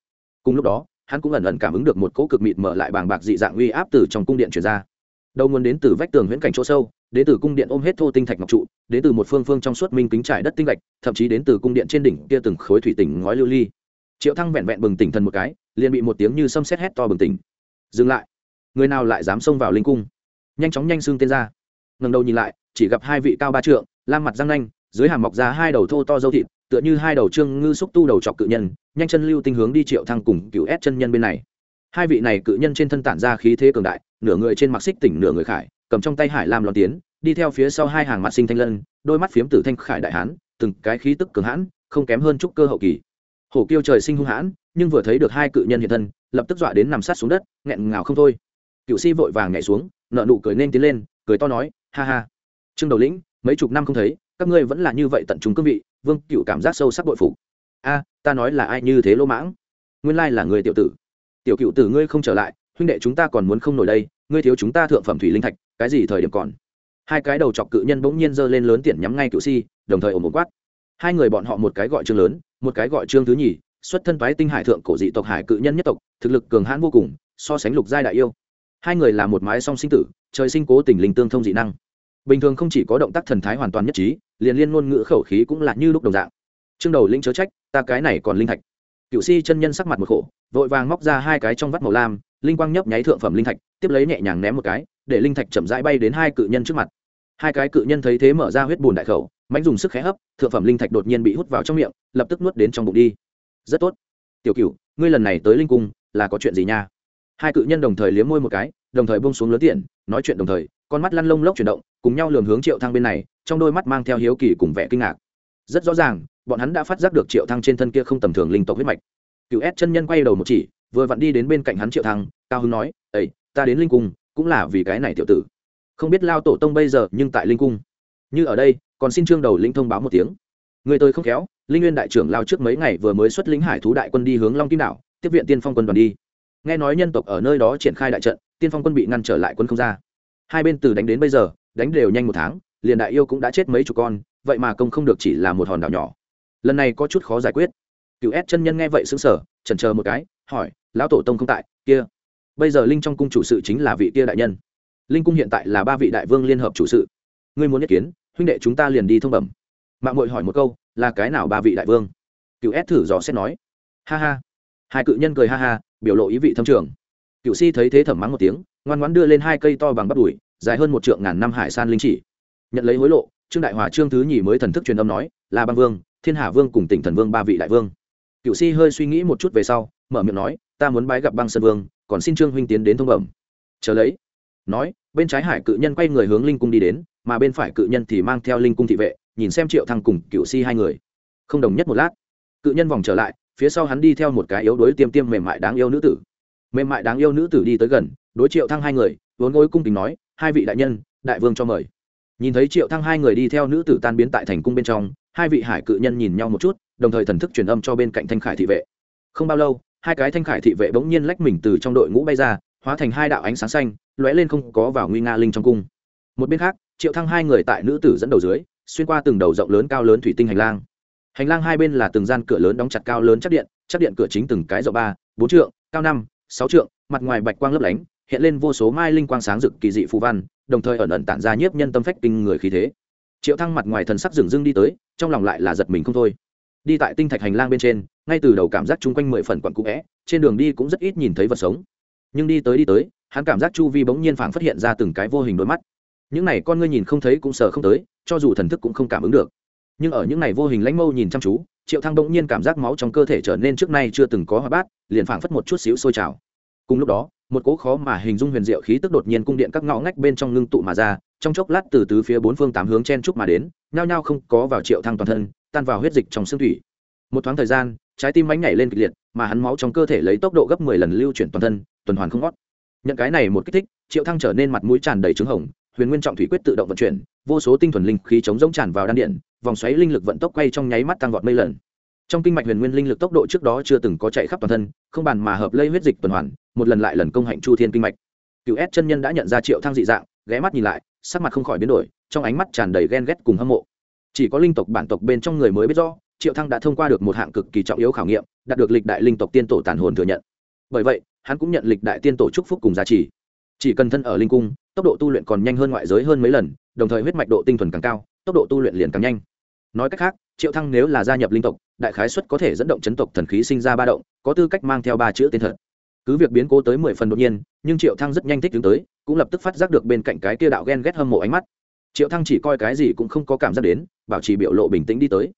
Cùng lúc đó, hắn cũng ẩn ẩn cảm ứng được một cỗ cực mịt mở lại bàng bạc dị dạng uy áp từ trong cung điện chuyển ra. Đầu nguồn đến từ vách tường huyễn cảnh chỗ sâu, đến từ cung điện ôm hết thô tinh thạch ngọc trụ, đến từ một phương phương trong suốt minh kính trải đất tinh lạch thậm chí đến từ cung điện trên đỉnh kia từng khối thủy tỉnh ngói lưu ly. Triệu thăng vẹn vẹn bừng tỉnh thần một cái, liền bị một tiếng như sấm xét hét to bừng tỉnh. Dừng lại. Người nào lại dám xông vào linh cung? Nhanh chóng nhanh xương tên ra. Ngẩng đầu nhìn lại, chỉ gặp hai vị cao ba trượng, lam mặt răng nanh, dưới hàm mọc ra hai đầu thô to dâu thịt tựa như hai đầu trương ngư xúc tu đầu chọc cự nhân, nhanh chân lưu tinh hướng đi triệu thăng cùng cựu ép chân nhân bên này. Hai vị này cự nhân trên thân tản ra khí thế cường đại, nửa người trên mặc xích tỉnh nửa người khải, cầm trong tay hải lam lòn tiến, đi theo phía sau hai hàng mặt sinh thanh lân, đôi mắt phiếm tử thanh khải đại hán, từng cái khí tức cường hãn, không kém hơn trúc cơ hậu kỳ. Hổ kiêu trời sinh hung hãn, nhưng vừa thấy được hai cự nhân hiện thân, lập tức dọa đến nằm sát xuống đất, nghẹn ngào không thôi. Cựu si vội vàng nhảy xuống nợ nụ cười nên tiến lên, cười to nói, ha ha. Trương đầu lĩnh, mấy chục năm không thấy các ngươi vẫn là như vậy tận trung cương vị, vương cựu cảm giác sâu sắc bội phục. A, ta nói là ai như thế lỗ mãng? Nguyên lai là người tiểu tử. Tiểu cựu tử ngươi không trở lại, huynh đệ chúng ta còn muốn không nổi đây, ngươi thiếu chúng ta thượng phẩm thủy linh thạch, cái gì thời điểm còn? Hai cái đầu chọc cự nhân bỗng nhiên giơ lên lớn tiền nhắm ngay cựu si, đồng thời ổ một quát. Hai người bọn họ một cái gọi trương lớn, một cái gọi trương thứ nhì, xuất thân phái tinh hải thượng cổ dị tộc hải cự nhân nhất tộc, thực lực cường hãn vô cùng, so sánh lục giai đại yêu. Hai người là một mái song sinh tử, trời sinh cố tình linh tương thông dị năng. Bình thường không chỉ có động tác thần thái hoàn toàn nhất trí liền liên ngôn ngữ khẩu khí cũng là như lúc đồng dạng. Trương đầu linh chớ trách, ta cái này còn linh thạch. Cựu si chân nhân sắc mặt một khổ, vội vàng móc ra hai cái trong vắt màu lam, linh quang nhấp nháy thượng phẩm linh thạch, tiếp lấy nhẹ nhàng ném một cái, để linh thạch chậm rãi bay đến hai cự nhân trước mặt. Hai cái cự nhân thấy thế mở ra huyết bùn đại khẩu, mãnh dùng sức khé hấp, thượng phẩm linh thạch đột nhiên bị hút vào trong miệng, lập tức nuốt đến trong bụng đi. Rất tốt. Tiểu cựu ngươi lần này tới linh cung, là có chuyện gì nha? Hai cự nhân đồng thời liếm môi một cái, đồng thời bông xuống lớn tiền nói chuyện đồng thời, con mắt lăn lông lốc chuyển động, cùng nhau lường hướng triệu thăng bên này trong đôi mắt mang theo hiếu kỳ cùng vẻ kinh ngạc. Rất rõ ràng, bọn hắn đã phát giác được triệu thăng trên thân kia không tầm thường linh tộc huyết mạch. Cựu ép chân nhân quay đầu một chỉ, vừa vặn đi đến bên cạnh hắn triệu thăng, cao hưng nói ây ta đến linh cung, cũng là vì cái này tiểu tử. Không biết lao tổ tông bây giờ nhưng tại linh cung. Như ở đây, còn xin trương đầu linh thông báo một tiếng. Người tôi không khéo, linh nguyên đại trưởng lao trước mấy ngày vừa mới xuất lính hải thú đại quân đi hướng long kim đảo, tiếp viện tiên phong quân đoàn đi. Nghe nói nhân tộc ở nơi đó triển khai đại trận, tiên phong quân bị ngăn trở lại quân không ra. Hai bên từ đánh đến bây giờ, đánh đều nhanh một tháng liền đại yêu cũng đã chết mấy chục con, vậy mà công không được chỉ là một hòn đảo nhỏ. Lần này có chút khó giải quyết. Cựu ép chân nhân nghe vậy xứng sở chần chờ một cái, hỏi, lão tổ tông không tại, kia? Bây giờ linh trong cung chủ sự chính là vị kia đại nhân. Linh cung hiện tại là ba vị đại vương liên hợp chủ sự. Ngươi muốn nhất kiến, huynh đệ chúng ta liền đi thông bẩm. Mạng mội hỏi một câu, là cái nào ba vị đại vương? Cựu ép thử dò xét nói, ha ha. Hai cự nhân cười ha ha, biểu lộ ý vị thâm trường. Cựu si thấy thế thẩm mắng một tiếng, ngoan ngoãn đưa lên hai cây to bằng bắp đùi, dài hơn một trượng ngàn năm hải san linh chỉ nhận lấy hối lộ, trương đại hòa trương thứ nhì mới thần thức truyền âm nói, là băng vương, thiên hà vương cùng tỉnh thần vương ba vị đại vương. Cựu si hơi suy nghĩ một chút về sau, mở miệng nói, ta muốn bái gặp băng sơn vương, còn xin trương huynh tiến đến thông bẩm. Chờ lấy. Nói, bên trái hải cự nhân quay người hướng linh cung đi đến, mà bên phải cự nhân thì mang theo linh cung thị vệ, nhìn xem triệu thăng cùng cựu si hai người. Không đồng nhất một lát, cự nhân vòng trở lại, phía sau hắn đi theo một cái yếu đuối tiêm tiêm mềm mại đáng yêu nữ tử. Mềm mại đáng yêu nữ tử đi tới gần, đối triệu thăng hai người, vốn ngôi cung kính nói, hai vị đại nhân, đại vương cho mời nhìn thấy triệu thăng hai người đi theo nữ tử tan biến tại thành cung bên trong, hai vị hải cự nhân nhìn nhau một chút, đồng thời thần thức truyền âm cho bên cạnh thanh khải thị vệ. Không bao lâu, hai cái thanh khải thị vệ bỗng nhiên lách mình từ trong đội ngũ bay ra, hóa thành hai đạo ánh sáng xanh, lóe lên không có vào nguy nga linh trong cung. Một bên khác, triệu thăng hai người tại nữ tử dẫn đầu dưới, xuyên qua từng đầu rộng lớn cao lớn thủy tinh hành lang. Hành lang hai bên là từng gian cửa lớn đóng chặt cao lớn chắc điện chắc điện cửa chính từng cái rộng ba, bốn trượng, cao năm, sáu trượng, mặt ngoài bạch quang lấp lánh hiện lên vô số mai linh quang sáng rực kỳ dị phù văn, đồng thời ẩn ẩn tản ra nhiếp nhân tâm phách kinh người khí thế. Triệu thăng mặt ngoài thần sắc rừng dưng đi tới, trong lòng lại là giật mình không thôi. Đi tại tinh thạch hành lang bên trên, ngay từ đầu cảm giác chung quanh mười phần quặn cũ vẽ trên đường đi cũng rất ít nhìn thấy vật sống. Nhưng đi tới đi tới, hắn cảm giác chu vi bỗng nhiên phảng phát hiện ra từng cái vô hình đôi mắt. Những này con ngươi nhìn không thấy cũng sờ không tới, cho dù thần thức cũng không cảm ứng được. Nhưng ở những này vô hình lãnh mâu nhìn chăm chú, triệu thăng bỗng nhiên cảm giác máu trong cơ thể trở nên trước nay chưa từng có hoa bát, liền phảng phất một chút xíu sôi trào. Cùng lúc đó một cỗ khó mà hình dung huyền diệu khí tức đột nhiên cung điện các ngõ ngách bên trong ngưng tụ mà ra, trong chốc lát từ tứ phía bốn phương tám hướng chen trúc mà đến, nhao nhao không có vào triệu thăng toàn thân, tan vào huyết dịch trong xương thủy. Một thoáng thời gian, trái tim mánh nhảy lên kịch liệt, mà hắn máu trong cơ thể lấy tốc độ gấp mười lần lưu chuyển toàn thân, tuần hoàn không ngót. Nhận cái này một kích thích, triệu thăng trở nên mặt mũi tràn đầy trứng hồng, huyền nguyên trọng thủy quyết tự động vận chuyển, vô số tinh thuần linh khí chống rỗng tràn vào đan điện, vòng xoáy linh lực vận tốc quay trong nháy mắt tăng vọt mấy lần trong kinh mạch huyền nguyên linh lực tốc độ trước đó chưa từng có chạy khắp toàn thân, không bàn mà hợp lây huyết dịch tuần hoàn, một lần lại lần công hạnh chu thiên kinh mạch. Cựu s chân nhân đã nhận ra triệu thăng dị dạng, ghé mắt nhìn lại, sắc mặt không khỏi biến đổi, trong ánh mắt tràn đầy ghen ghét cùng hâm mộ. Chỉ có linh tộc bản tộc bên trong người mới biết rõ, triệu thăng đã thông qua được một hạng cực kỳ trọng yếu khảo nghiệm, đạt được lịch đại linh tộc tiên tổ tàn hồn thừa nhận. Bởi vậy, hắn cũng nhận lịch đại tiên tổ chúc phúc cùng giá trị. Chỉ cần thân ở linh cung, tốc độ tu luyện còn nhanh hơn ngoại giới hơn mấy lần, đồng thời huyết mạch độ tinh thuần càng cao, tốc độ tu luyện liền càng nhanh. Nói cách khác triệu thăng nếu là gia nhập linh tộc, đại khái xuất có thể dẫn động chấn tộc thần khí sinh ra ba động, có tư cách mang theo ba chữ tên thật. Cứ việc biến cố tới mười phần đột nhiên, nhưng triệu thăng rất nhanh thích đứng tới, cũng lập tức phát giác được bên cạnh cái kia đạo ghen ghét hâm mộ ánh mắt. Triệu thăng chỉ coi cái gì cũng không có cảm giác đến, bảo trì biểu lộ bình tĩnh đi tới.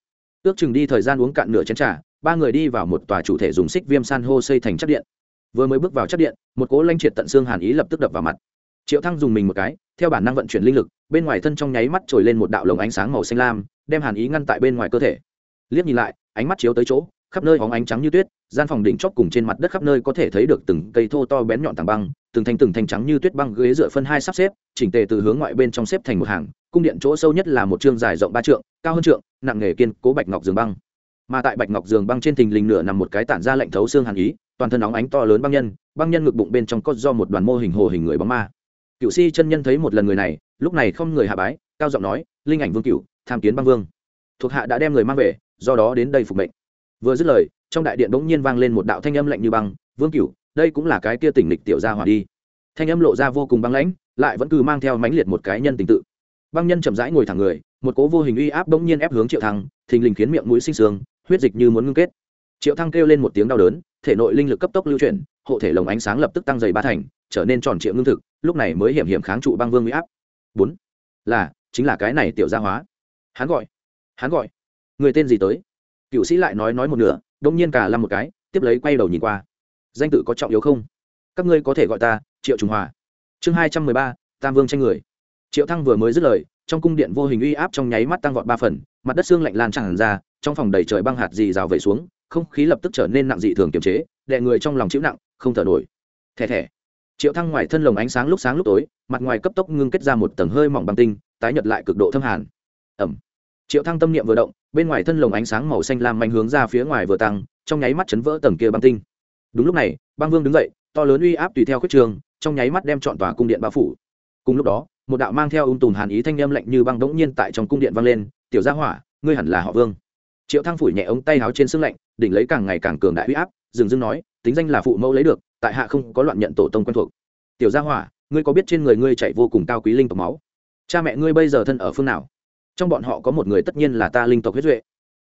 Ước chừng đi thời gian uống cạn nửa chén trà, ba người đi vào một tòa chủ thể dùng xích viêm san hô xây thành chất điện. Vừa mới bước vào chất điện, một cố lanh triệt tận xương hàn ý lập tức đập vào mặt. Triệu thăng dùng mình một cái, theo bản năng vận chuyển linh lực, bên ngoài thân trong nháy mắt trồi lên một đạo lồng ánh sáng màu xanh lam đem hàn ý ngăn tại bên ngoài cơ thể. Liếc nhìn lại, ánh mắt chiếu tới chỗ, khắp nơi hóng ánh trắng như tuyết, gian phòng đỉnh chóp cùng trên mặt đất khắp nơi có thể thấy được từng cây thô to bén nhọn tảng băng, từng thanh từng thanh trắng như tuyết băng ghế dựa phân hai sắp xếp, chỉnh tề từ hướng ngoại bên trong xếp thành một hàng, cung điện chỗ sâu nhất là một chương dài rộng ba trượng, cao hơn trượng, nặng nghề kiên cố bạch ngọc giường băng. Mà tại bạch ngọc giường băng trên thình lình nửa nằm một cái tản ra lạnh thấu xương hàn ý, toàn thân óng ánh to lớn băng nhân băng nhân ngực bụng bên trong có do một đoàn mô hình hồ hình người bóng ma. Cựu si chân nhân thấy một lần người này, lúc này không người hạ bái, cao giọng nói, linh ảnh vương cựu tham kiến băng vương. Thuộc hạ đã đem người mang về, do đó đến đây phục mệnh. Vừa dứt lời, trong đại điện bỗng nhiên vang lên một đạo thanh âm lạnh như băng, vương cửu, đây cũng là cái kia tỉnh lịch tiểu gia hỏa đi. Thanh âm lộ ra vô cùng băng lãnh, lại vẫn cứ mang theo mãnh liệt một cái nhân tình tự. Băng nhân chậm rãi ngồi thẳng người, một cố vô hình uy áp bỗng nhiên ép hướng triệu thăng, thình lình khiến miệng mũi sinh sương, huyết dịch như muốn ngưng kết. Triệu thăng kêu lên một tiếng đau đớn, thể nội linh lực cấp tốc lưu chuyển, hộ thể lồng ánh sáng lập tức tăng dày ba thành, trở nên tròn triệu ngưng thực, lúc này mới hiểm hiểm kháng trụ băng vương uy áp. Bốn, là, chính là cái này tiểu gia hóa hắn gọi. Hắn gọi. Người tên gì tới? Cựu sĩ lại nói nói một nửa, đông nhiên cả lăm một cái, tiếp lấy quay đầu nhìn qua. Danh tự có trọng yếu không? Các ngươi có thể gọi ta triệu trung hòa. Chương hai trăm mười ba, tam vương tranh người. Triệu thăng vừa mới dứt lời, trong cung điện vô hình uy áp trong nháy mắt tăng vọt ba phần, mặt đất xương lạnh lan tràn ra, trong phòng đầy trời băng hạt dì rào vẩy xuống, không khí lập tức trở nên nặng dị thường kiềm chế, đè người trong lòng chịu nặng, không thở nổi. Thẻ thẻ. Triệu thăng ngoài thân lồng ánh sáng lúc sáng lúc tối, mặt ngoài cấp tốc ngưng kết ra một tầng hơi mỏng băng tinh, tái nhật lại cực độ thâm hàn ẩm. Triệu thăng tâm niệm vừa động, bên ngoài thân lồng ánh sáng màu xanh lam mạnh hướng ra phía ngoài vừa tăng, trong nháy mắt chấn vỡ tầng kia băng tinh. Đúng lúc này, băng vương đứng dậy, to lớn uy áp tùy theo khuyết trường, trong nháy mắt đem chọn tòa cung điện bao phủ. Cùng lúc đó, một đạo mang theo ung tùm hàn ý thanh âm lạnh như băng đống nhiên tại trong cung điện vang lên, tiểu gia hỏa, ngươi hẳn là họ vương. Triệu thăng phủi nhẹ ống tay áo trên xương lạnh, đỉnh lấy càng ngày càng cường đại uy áp, dừng dưng nói, tính danh là phụ mẫu lấy được, tại hạ không có loạn nhận tổ tông quen thuộc. Tiểu gia hỏa, ngươi có biết trên người ngươi chạy vô cùng cao quý linh tộc máu? Cha mẹ ngươi bây giờ thân ở phương nào? Trong bọn họ có một người tất nhiên là ta linh tộc huyết duệ.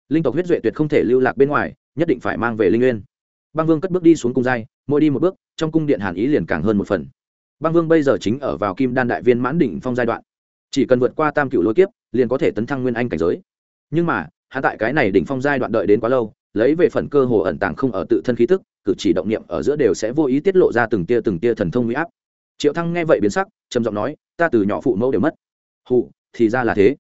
Linh tộc huyết duệ tuyệt không thể lưu lạc bên ngoài, nhất định phải mang về linh nguyên. Băng vương cất bước đi xuống cung giai, mỗi đi một bước, trong cung điện hàn ý liền càng hơn một phần. Băng vương bây giờ chính ở vào kim đan đại viên mãn đỉnh phong giai đoạn. Chỉ cần vượt qua tam cựu lôi kiếp, liền có thể tấn thăng nguyên anh cảnh giới. Nhưng mà hạ tại cái này đỉnh phong giai đoạn đợi đến quá lâu, lấy về phần cơ hồ ẩn tàng không ở tự thân khí tức, cử chỉ động niệm ở giữa đều sẽ vô ý tiết lộ ra từng tia từng tia thần thông huy áp. Triệu thăng nghe vậy biến sắc, trầm giọng nói, ta từ nhỏ phụ mẫu đều mất. Hụ thì ra là thế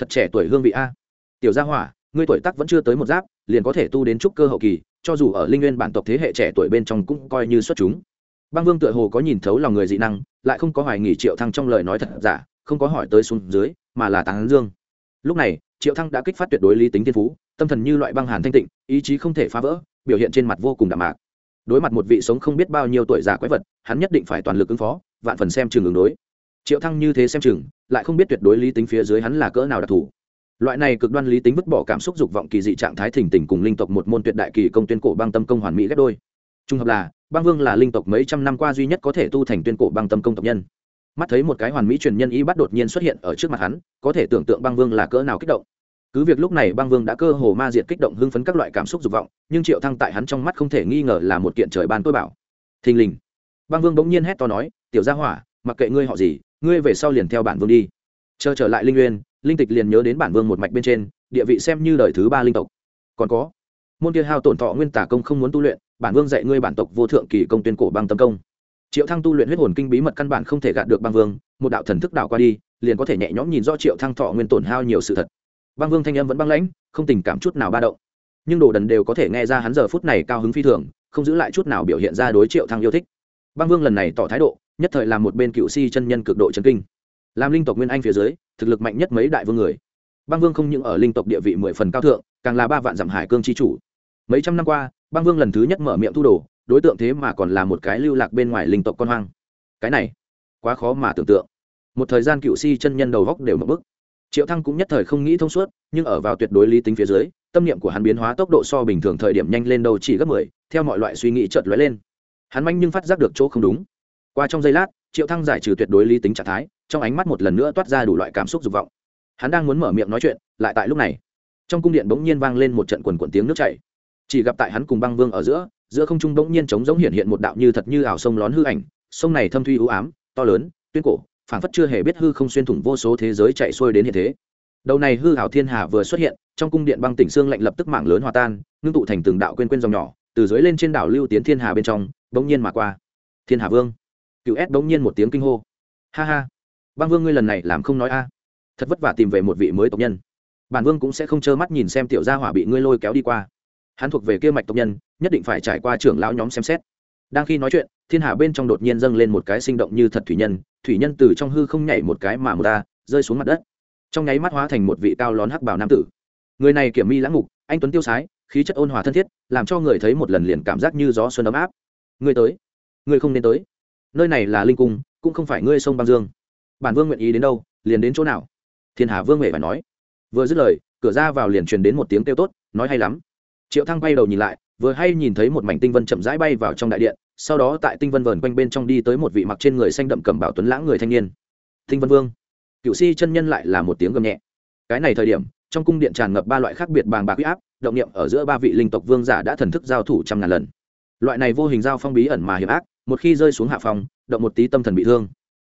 thật trẻ tuổi hương vị a. Tiểu gia hỏa, ngươi tuổi tác vẫn chưa tới một giáp, liền có thể tu đến trúc cơ hậu kỳ, cho dù ở linh nguyên bản tộc thế hệ trẻ tuổi bên trong cũng coi như xuất chúng. Băng vương tựa hồ có nhìn thấu lòng người dị năng, lại không có hoài nghỉ triệu thăng trong lời nói thật giả, không có hỏi tới xuống dưới, mà là tán dương. Lúc này, triệu thăng đã kích phát tuyệt đối lý tính thiên phú, tâm thần như loại băng hàn thanh tịnh, ý chí không thể phá vỡ, biểu hiện trên mặt vô cùng đạm mạc. Đối mặt một vị sống không biết bao nhiêu tuổi già quái vật, hắn nhất định phải toàn lực ứng phó, vạn phần xem trường ứng đối triệu thăng như thế xem chừng, lại không biết tuyệt đối lý tính phía dưới hắn là cỡ nào đặc thù. Loại này cực đoan lý tính vứt bỏ cảm xúc dục vọng kỳ dị trạng thái thỉnh tình cùng linh tộc một môn tuyệt đại kỳ công tuyên cổ băng tâm công hoàn mỹ ghép đôi. Trung hợp là, băng vương là linh tộc mấy trăm năm qua duy nhất có thể tu thành tuyên cổ băng tâm công tộc nhân. Mắt thấy một cái hoàn mỹ truyền nhân y bắt đột nhiên xuất hiện ở trước mặt hắn, có thể tưởng tượng băng vương là cỡ nào kích động. Cứ việc lúc này băng vương đã cơ hồ ma diệt kích động hưng phấn các loại cảm xúc dục vọng, nhưng triệu thăng tại hắn trong mắt không thể nghi ngờ là một kiện trời ban tôi bảo. Thình lình, băng vương bỗng nhiên hét to nói, tiểu gia hỏa, mặc kệ ngươi họ gì ngươi về sau liền theo bản vương đi. Chờ trở lại linh uyên linh tịch liền nhớ đến bản vương một mạch bên trên, địa vị xem như đời thứ ba linh tộc. Còn có, môn kia hao tổn thọ nguyên tả công không muốn tu luyện, bản vương dạy ngươi bản tộc vô thượng kỳ công tuyên cổ băng tâm công. Triệu thăng tu luyện huyết hồn kinh bí mật căn bản không thể gạt được băng vương, một đạo thần thức đạo qua đi, liền có thể nhẹ nhõm nhìn rõ triệu thăng thọ nguyên tổn hao nhiều sự thật. Băng vương thanh âm vẫn băng lãnh, không tình cảm chút nào ba động. Nhưng đồ đần đều có thể nghe ra hắn giờ phút này cao hứng phi thường, không giữ lại chút nào biểu hiện ra đối triệu thăng yêu thích. Băng vương lần này tỏ thái độ nhất thời làm một bên cựu si chân nhân cực độ chân kinh. Làm linh tộc nguyên anh phía dưới, thực lực mạnh nhất mấy đại vương người. Băng vương không những ở linh tộc địa vị mười phần cao thượng, càng là ba vạn dặm hải cương tri chủ. Mấy trăm năm qua, băng vương lần thứ nhất mở miệng thu đồ, đối tượng thế mà còn là một cái lưu lạc bên ngoài linh tộc con hoang. Cái này, quá khó mà tưởng tượng. Một thời gian cựu si chân nhân đầu góc đều mập bức. Triệu thăng cũng nhất thời không nghĩ thông suốt, nhưng ở vào tuyệt đối lý tính phía dưới, tâm niệm của hắn biến hóa tốc độ so bình thường thời điểm nhanh lên đầu chỉ gấp mười, theo mọi loại suy nghĩ chợt lóe lên. Hắn manh nhưng phát giác được chỗ không đúng qua trong giây lát, triệu thăng giải trừ tuyệt đối lý tính trạng thái, trong ánh mắt một lần nữa toát ra đủ loại cảm xúc dục vọng. Hắn đang muốn mở miệng nói chuyện, lại tại lúc này, trong cung điện bỗng nhiên vang lên một trận quần quần tiếng nước chảy. Chỉ gặp tại hắn cùng băng vương ở giữa giữa không trung bỗng nhiên trống giống hiện hiện một đạo như thật như ảo sông lón hư ảnh, sông này thâm thuy u ám, to lớn, tuyên cổ, phảng phất chưa hề biết hư không xuyên thủng vô số thế giới chạy xuôi đến hiện thế. Đầu này hư hảo thiên hà vừa xuất hiện, trong cung điện băng tỉnh xương lạnh lập tức mảng lớn hòa tan, ngưng tụ thành từng đạo quên quên dòng nhỏ, từ dưới lên trên đảo lưu tiến thiên hà bên trong, bỗng nhiên mà qua. Thiên hà vương cựu ép bỗng nhiên một tiếng kinh hô. Ha ha. Băng vương ngươi lần này làm không nói a. Thật vất vả tìm về một vị mới tộc nhân. Bản vương cũng sẽ không trơ mắt nhìn xem tiểu gia hỏa bị ngươi lôi kéo đi qua. Hắn thuộc về kia mạch tộc nhân, nhất định phải trải qua trưởng lão nhóm xem xét. Đang khi nói chuyện, thiên hà bên trong đột nhiên dâng lên một cái sinh động như thật thủy nhân thủy nhân từ trong hư không nhảy một cái mà một ta rơi xuống mặt đất. Trong nháy mắt hóa thành một vị cao lón hắc bảo nam tử. Người này kiểm mi lãng mục, anh tuấn tiêu sái, khí chất ôn hòa thân thiết, làm cho người thấy một lần liền cảm giác như gió xuân ấm áp. Người tới. Người không nên tới nơi này là linh cung, cũng không phải ngươi sông băng dương. Bản vương nguyện ý đến đâu, liền đến chỗ nào? Thiên hà vương huệ phải nói. Vừa dứt lời, cửa ra vào liền truyền đến một tiếng kêu tốt, nói hay lắm. Triệu thăng bay đầu nhìn lại, vừa hay nhìn thấy một mảnh tinh vân chậm rãi bay vào trong đại điện, sau đó tại tinh vân vờn quanh bên trong đi tới một vị mặc trên người xanh đậm cầm bảo tuấn lãng người thanh niên. Tinh vân vương. Cựu si chân nhân lại là một tiếng gầm nhẹ. Cái này thời điểm, trong cung điện tràn ngập ba loại khác biệt bàng bạc huy áp, động niệm ở giữa ba vị linh tộc vương giả đã thần thức giao thủ trăm ngàn lần. Loại này vô hình giao phong bí ẩn mà hiểm ác một khi rơi xuống hạ phòng, động một tí tâm thần bị thương.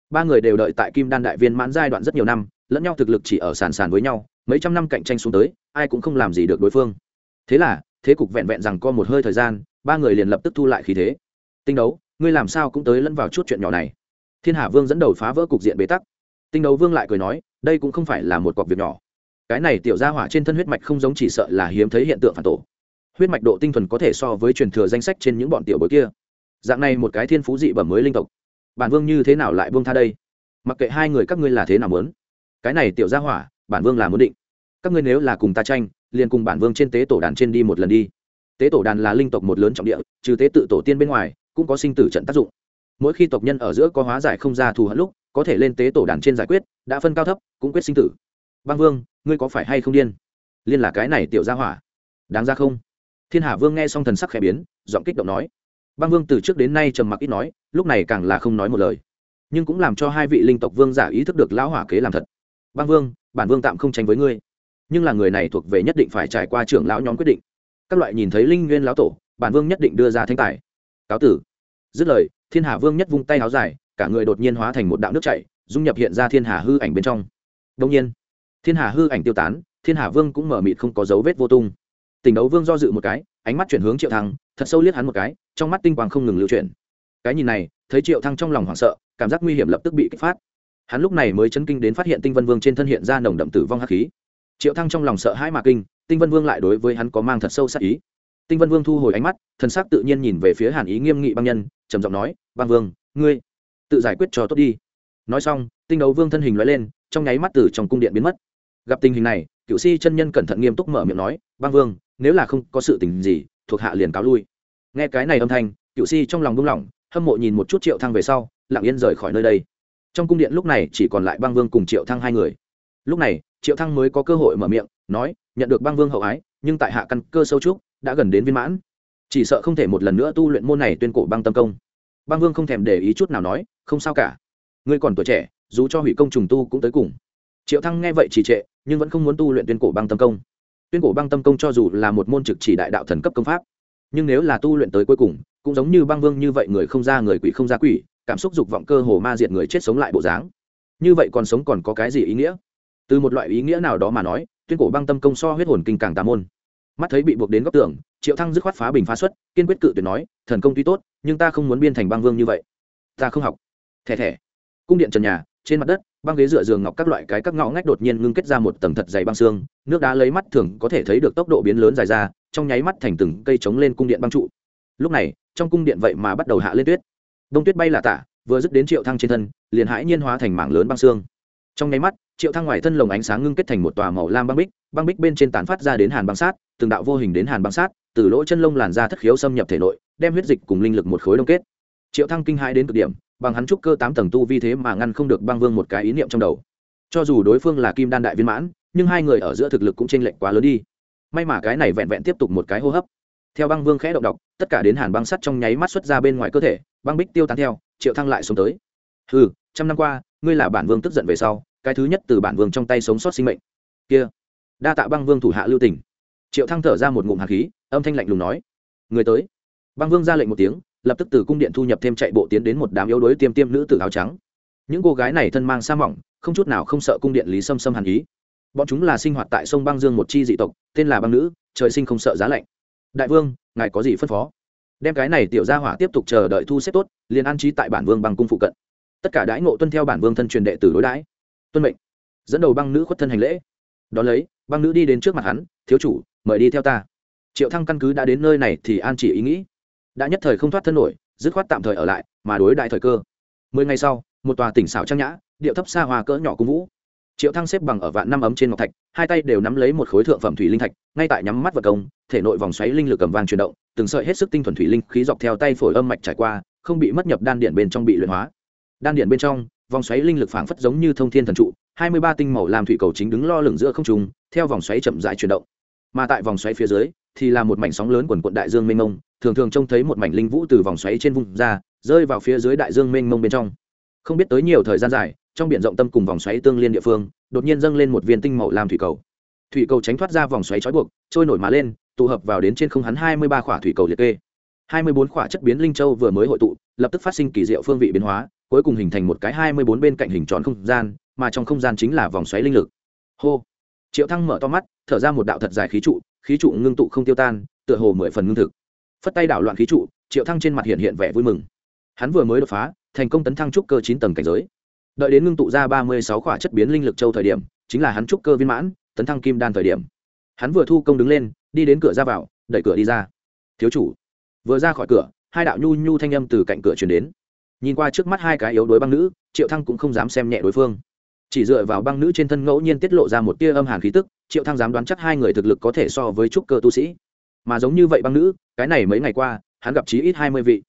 Ba người đều đợi tại kim đan đại viên mãn giai đoạn rất nhiều năm, lẫn nhau thực lực chỉ ở sàn sàn với nhau, mấy trăm năm cạnh tranh xuống tới, ai cũng không làm gì được đối phương. Thế là, thế cục vẹn vẹn rằng co một hơi thời gian, ba người liền lập tức thu lại khí thế. Tinh đấu, ngươi làm sao cũng tới lẫn vào chút chuyện nhỏ này. Thiên Hạ vương dẫn đầu phá vỡ cục diện bế tắc. Tinh đấu vương lại cười nói, đây cũng không phải là một cọc việc nhỏ. Cái này tiểu ra hỏa trên thân huyết mạch không giống chỉ sợ là hiếm thấy hiện tượng phản tổ. Huyết mạch độ tinh thuần có thể so với truyền thừa danh sách trên những bọn tiểu bối kia dạng này một cái thiên phú dị bẩm mới linh tộc. Bản vương như thế nào lại buông tha đây? Mặc kệ hai người các ngươi là thế nào muốn. Cái này tiểu ra hỏa, bản vương là muốn định. Các ngươi nếu là cùng ta tranh, liền cùng bản vương trên tế tổ đàn trên đi một lần đi. Tế tổ đàn là linh tộc một lớn trọng địa, trừ tế tự tổ tiên bên ngoài, cũng có sinh tử trận tác dụng. Mỗi khi tộc nhân ở giữa có hóa giải không ra thù hận lúc, có thể lên tế tổ đàn trên giải quyết, đã phân cao thấp, cũng quyết sinh tử. Băng vương, ngươi có phải hay không điên? Liên là cái này tiểu gia hỏa. Đáng ra không? Thiên hà vương nghe xong thần sắc khẽ biến, giọng kích động nói băng vương từ trước đến nay trầm mặc ít nói, lúc này càng là không nói một lời. Nhưng cũng làm cho hai vị linh tộc vương giả ý thức được lão hỏa kế làm thật. Băng vương, bản vương tạm không tranh với ngươi. Nhưng là người này thuộc về nhất định phải trải qua trưởng lão nhóm quyết định. Các loại nhìn thấy linh nguyên lão tổ, bản vương nhất định đưa ra thanh tài. Cáo tử. Dứt lời, thiên hà vương nhất vung tay áo dài, cả người đột nhiên hóa thành một đạo nước chảy, dung nhập hiện ra thiên hà hư ảnh bên trong. Đông nhiên, thiên hà hư ảnh tiêu tán, thiên hà vương cũng mở mịt không có dấu vết vô tung tình đấu vương do dự một cái, ánh mắt chuyển hướng triệu thăng, thật sâu liếc hắn một cái, trong mắt tinh quang không ngừng lưu chuyển. Cái nhìn này, thấy triệu thăng trong lòng hoảng sợ, cảm giác nguy hiểm lập tức bị kích phát. Hắn lúc này mới chấn kinh đến phát hiện tinh vân vương trên thân hiện ra nồng đậm tử vong hắc khí. Triệu thăng trong lòng sợ hãi mà kinh, tinh vân vương lại đối với hắn có mang thật sâu sắc ý. Tinh vân vương thu hồi ánh mắt, thần sắc tự nhiên nhìn về phía hàn ý nghiêm nghị băng nhân, trầm giọng nói, băng vương, ngươi tự giải quyết cho tốt đi. Nói xong, tinh đấu vương thân hình lóe lên, trong nháy mắt từ trong cung điện biến mất. Gặp tình hình này cựu si chân nhân cẩn thận nghiêm túc mở miệng nói băng vương nếu là không có sự tình gì thuộc hạ liền cáo lui. Nghe cái này âm thanh cựu si trong lòng buông lòng, hâm mộ nhìn một chút triệu thăng về sau lặng yên rời khỏi nơi đây. Trong cung điện lúc này chỉ còn lại băng vương cùng triệu thăng hai người. Lúc này triệu thăng mới có cơ hội mở miệng nói nhận được băng vương hậu ái nhưng tại hạ căn cơ sâu trúc đã gần đến viên mãn. Chỉ sợ không thể một lần nữa tu luyện môn này tuyên cổ băng tâm công. Băng vương không thèm để ý chút nào nói không sao cả. Ngươi còn tuổi trẻ dù cho hủy công trùng tu cũng tới cùng. Triệu thăng nghe vậy trì trệ nhưng vẫn không muốn tu luyện tuyên cổ băng tâm công. Tuyên cổ băng tâm công cho dù là một môn trực chỉ đại đạo thần cấp công pháp, nhưng nếu là tu luyện tới cuối cùng, cũng giống như băng vương như vậy người không ra người quỷ không ra quỷ, cảm xúc dục vọng cơ hồ ma diệt người chết sống lại bộ dáng. Như vậy còn sống còn có cái gì ý nghĩa? Từ một loại ý nghĩa nào đó mà nói, tuyên cổ băng tâm công so huyết hồn kinh càng tà môn. Mắt thấy bị buộc đến góc tường, triệu thăng dứt khoát phá bình phá xuất, kiên quyết cự tuyệt nói, thần công tuy tốt, nhưng ta không muốn biên thành băng vương như vậy. Ta không học. Thẻ thẻ. Cung điện trần nhà, trên mặt đất băng ghế dựa giường ngọc các loại cái các ngõ ngách đột nhiên ngưng kết ra một tầng thật dày băng xương, nước đá lấy mắt thường có thể thấy được tốc độ biến lớn dài ra, trong nháy mắt thành từng cây trống lên cung điện băng trụ. Lúc này, trong cung điện vậy mà bắt đầu hạ lên tuyết. Đông tuyết bay là tả, vừa dứt đến triệu thăng trên thân, liền hãi nhiên hóa thành mảng lớn băng xương. Trong nháy mắt, triệu thăng ngoài thân lồng ánh sáng ngưng kết thành một tòa màu lam băng bích băng bích bên trên tán phát ra đến hàn băng sát, từng đạo vô hình đến hàn băng sát, từ lỗ chân lông làn ra thất khiếu xâm nhập thể nội, đem huyết dịch cùng linh lực một khối đông kết. Triệu thăng kinh hãi đến cực điểm bằng hắn trúc cơ tám tầng tu vi thế mà ngăn không được băng vương một cái ý niệm trong đầu. Cho dù đối phương là kim đan đại viên mãn, nhưng hai người ở giữa thực lực cũng chênh lệch quá lớn đi. May mà cái này vẹn vẹn tiếp tục một cái hô hấp. Theo băng vương khẽ động độc tất cả đến hàn băng sắt trong nháy mắt xuất ra bên ngoài cơ thể, băng bích tiêu tán theo, triệu thăng lại xuống tới. Ừ trăm năm qua, ngươi là bản vương tức giận về sau, cái thứ nhất từ bản vương trong tay sống sót sinh mệnh. Kia, đa tạ băng vương thủ hạ lưu tỉnh triệu thăng thở ra một ngụm hạt khí, âm thanh lạnh lùng nói, người tới. Băng vương ra lệnh một tiếng lập tức từ cung điện thu nhập thêm chạy bộ tiến đến một đám yếu đuối tiêm tiêm nữ tử áo trắng. Những cô gái này thân mang sa mỏng, không chút nào không sợ cung điện lý sâm sâm hàn ý. Bọn chúng là sinh hoạt tại sông băng dương một chi dị tộc, tên là băng nữ, trời sinh không sợ giá lạnh. Đại vương, ngài có gì phân phó? Đem cái này tiểu gia hỏa tiếp tục chờ đợi thu xếp tốt, liền an trí tại bản vương băng cung phụ cận. Tất cả đãi ngộ tuân theo bản vương thân truyền đệ tử đối đãi. Tuân mệnh. Dẫn đầu băng nữ khuất thân hành lễ. Đón lấy, băng nữ đi đến trước mặt hắn, thiếu chủ, mời đi theo ta. Triệu thăng căn cứ đã đến nơi này thì an chỉ ý nghĩ đã nhất thời không thoát thân nổi, dứt khoát tạm thời ở lại, mà đối đại thời cơ. Mười ngày sau, một tòa tỉnh xảo trang nhã, điệu thấp xa hoa cỡ nhỏ cung vũ. Triệu thăng xếp bằng ở vạn năm ấm trên ngọc thạch, hai tay đều nắm lấy một khối thượng phẩm thủy linh thạch, ngay tại nhắm mắt vật công, thể nội vòng xoáy linh lực cầm vang chuyển động, từng sợi hết sức tinh thuần thủy linh khí dọc theo tay phổi âm mạch trải qua, không bị mất nhập đan điện bên trong bị luyện hóa. Đan điện bên trong, vòng xoáy linh lực phảng phất giống như thông thiên thần trụ, hai mươi ba tinh màu làm thủy cầu chính đứng lo lửng giữa không trung, theo vòng xoáy chậm rãi chuyển động. Mà tại vòng xoáy phía dưới, thì là một mảnh sóng lớn quần quận đại dương mênh mông thường thường trông thấy một mảnh linh vũ từ vòng xoáy trên vùng ra, rơi vào phía dưới đại dương mênh mông bên trong. Không biết tới nhiều thời gian dài, trong biển rộng tâm cùng vòng xoáy tương liên địa phương, đột nhiên dâng lên một viên tinh màu làm thủy cầu. Thủy cầu tránh thoát ra vòng xoáy trói buộc, trôi nổi mà lên, tụ hợp vào đến trên không hắn hai mươi ba khỏa thủy cầu liệt kê. hai mươi bốn khỏa chất biến linh châu vừa mới hội tụ, lập tức phát sinh kỳ diệu phương vị biến hóa, cuối cùng hình thành một cái hai mươi bốn bên cạnh hình tròn không gian, mà trong không gian chính là vòng xoáy linh lực. Hô! Triệu thăng mở to mắt, thở ra một đạo thật dài khí trụ khí trụ ngưng tụ không tiêu tan, tựa hồ mười phần ngưng thực phất tay đảo loạn khí trụ, triệu thăng trên mặt hiện hiện vẻ vui mừng. Hắn vừa mới đột phá, thành công tấn thăng trúc cơ chín tầng cảnh giới. Đợi đến ngưng tụ ra ba mươi sáu khỏa chất biến linh lực châu thời điểm, chính là hắn trúc cơ viên mãn, tấn thăng kim đan thời điểm. Hắn vừa thu công đứng lên, đi đến cửa ra vào, đẩy cửa đi ra. Thiếu chủ. Vừa ra khỏi cửa, hai đạo nhu nhu thanh âm từ cạnh cửa truyền đến. Nhìn qua trước mắt hai cái yếu đuối băng nữ, triệu thăng cũng không dám xem nhẹ đối phương. Chỉ dựa vào băng nữ trên thân ngẫu nhiên tiết lộ ra một tia âm hàn khí tức, triệu thăng dám đoán chắc hai người thực lực có thể so với trúc cơ tu sĩ mà giống như vậy băng nữ, cái này mấy ngày qua, hắn gặp chí ít hai mươi vị.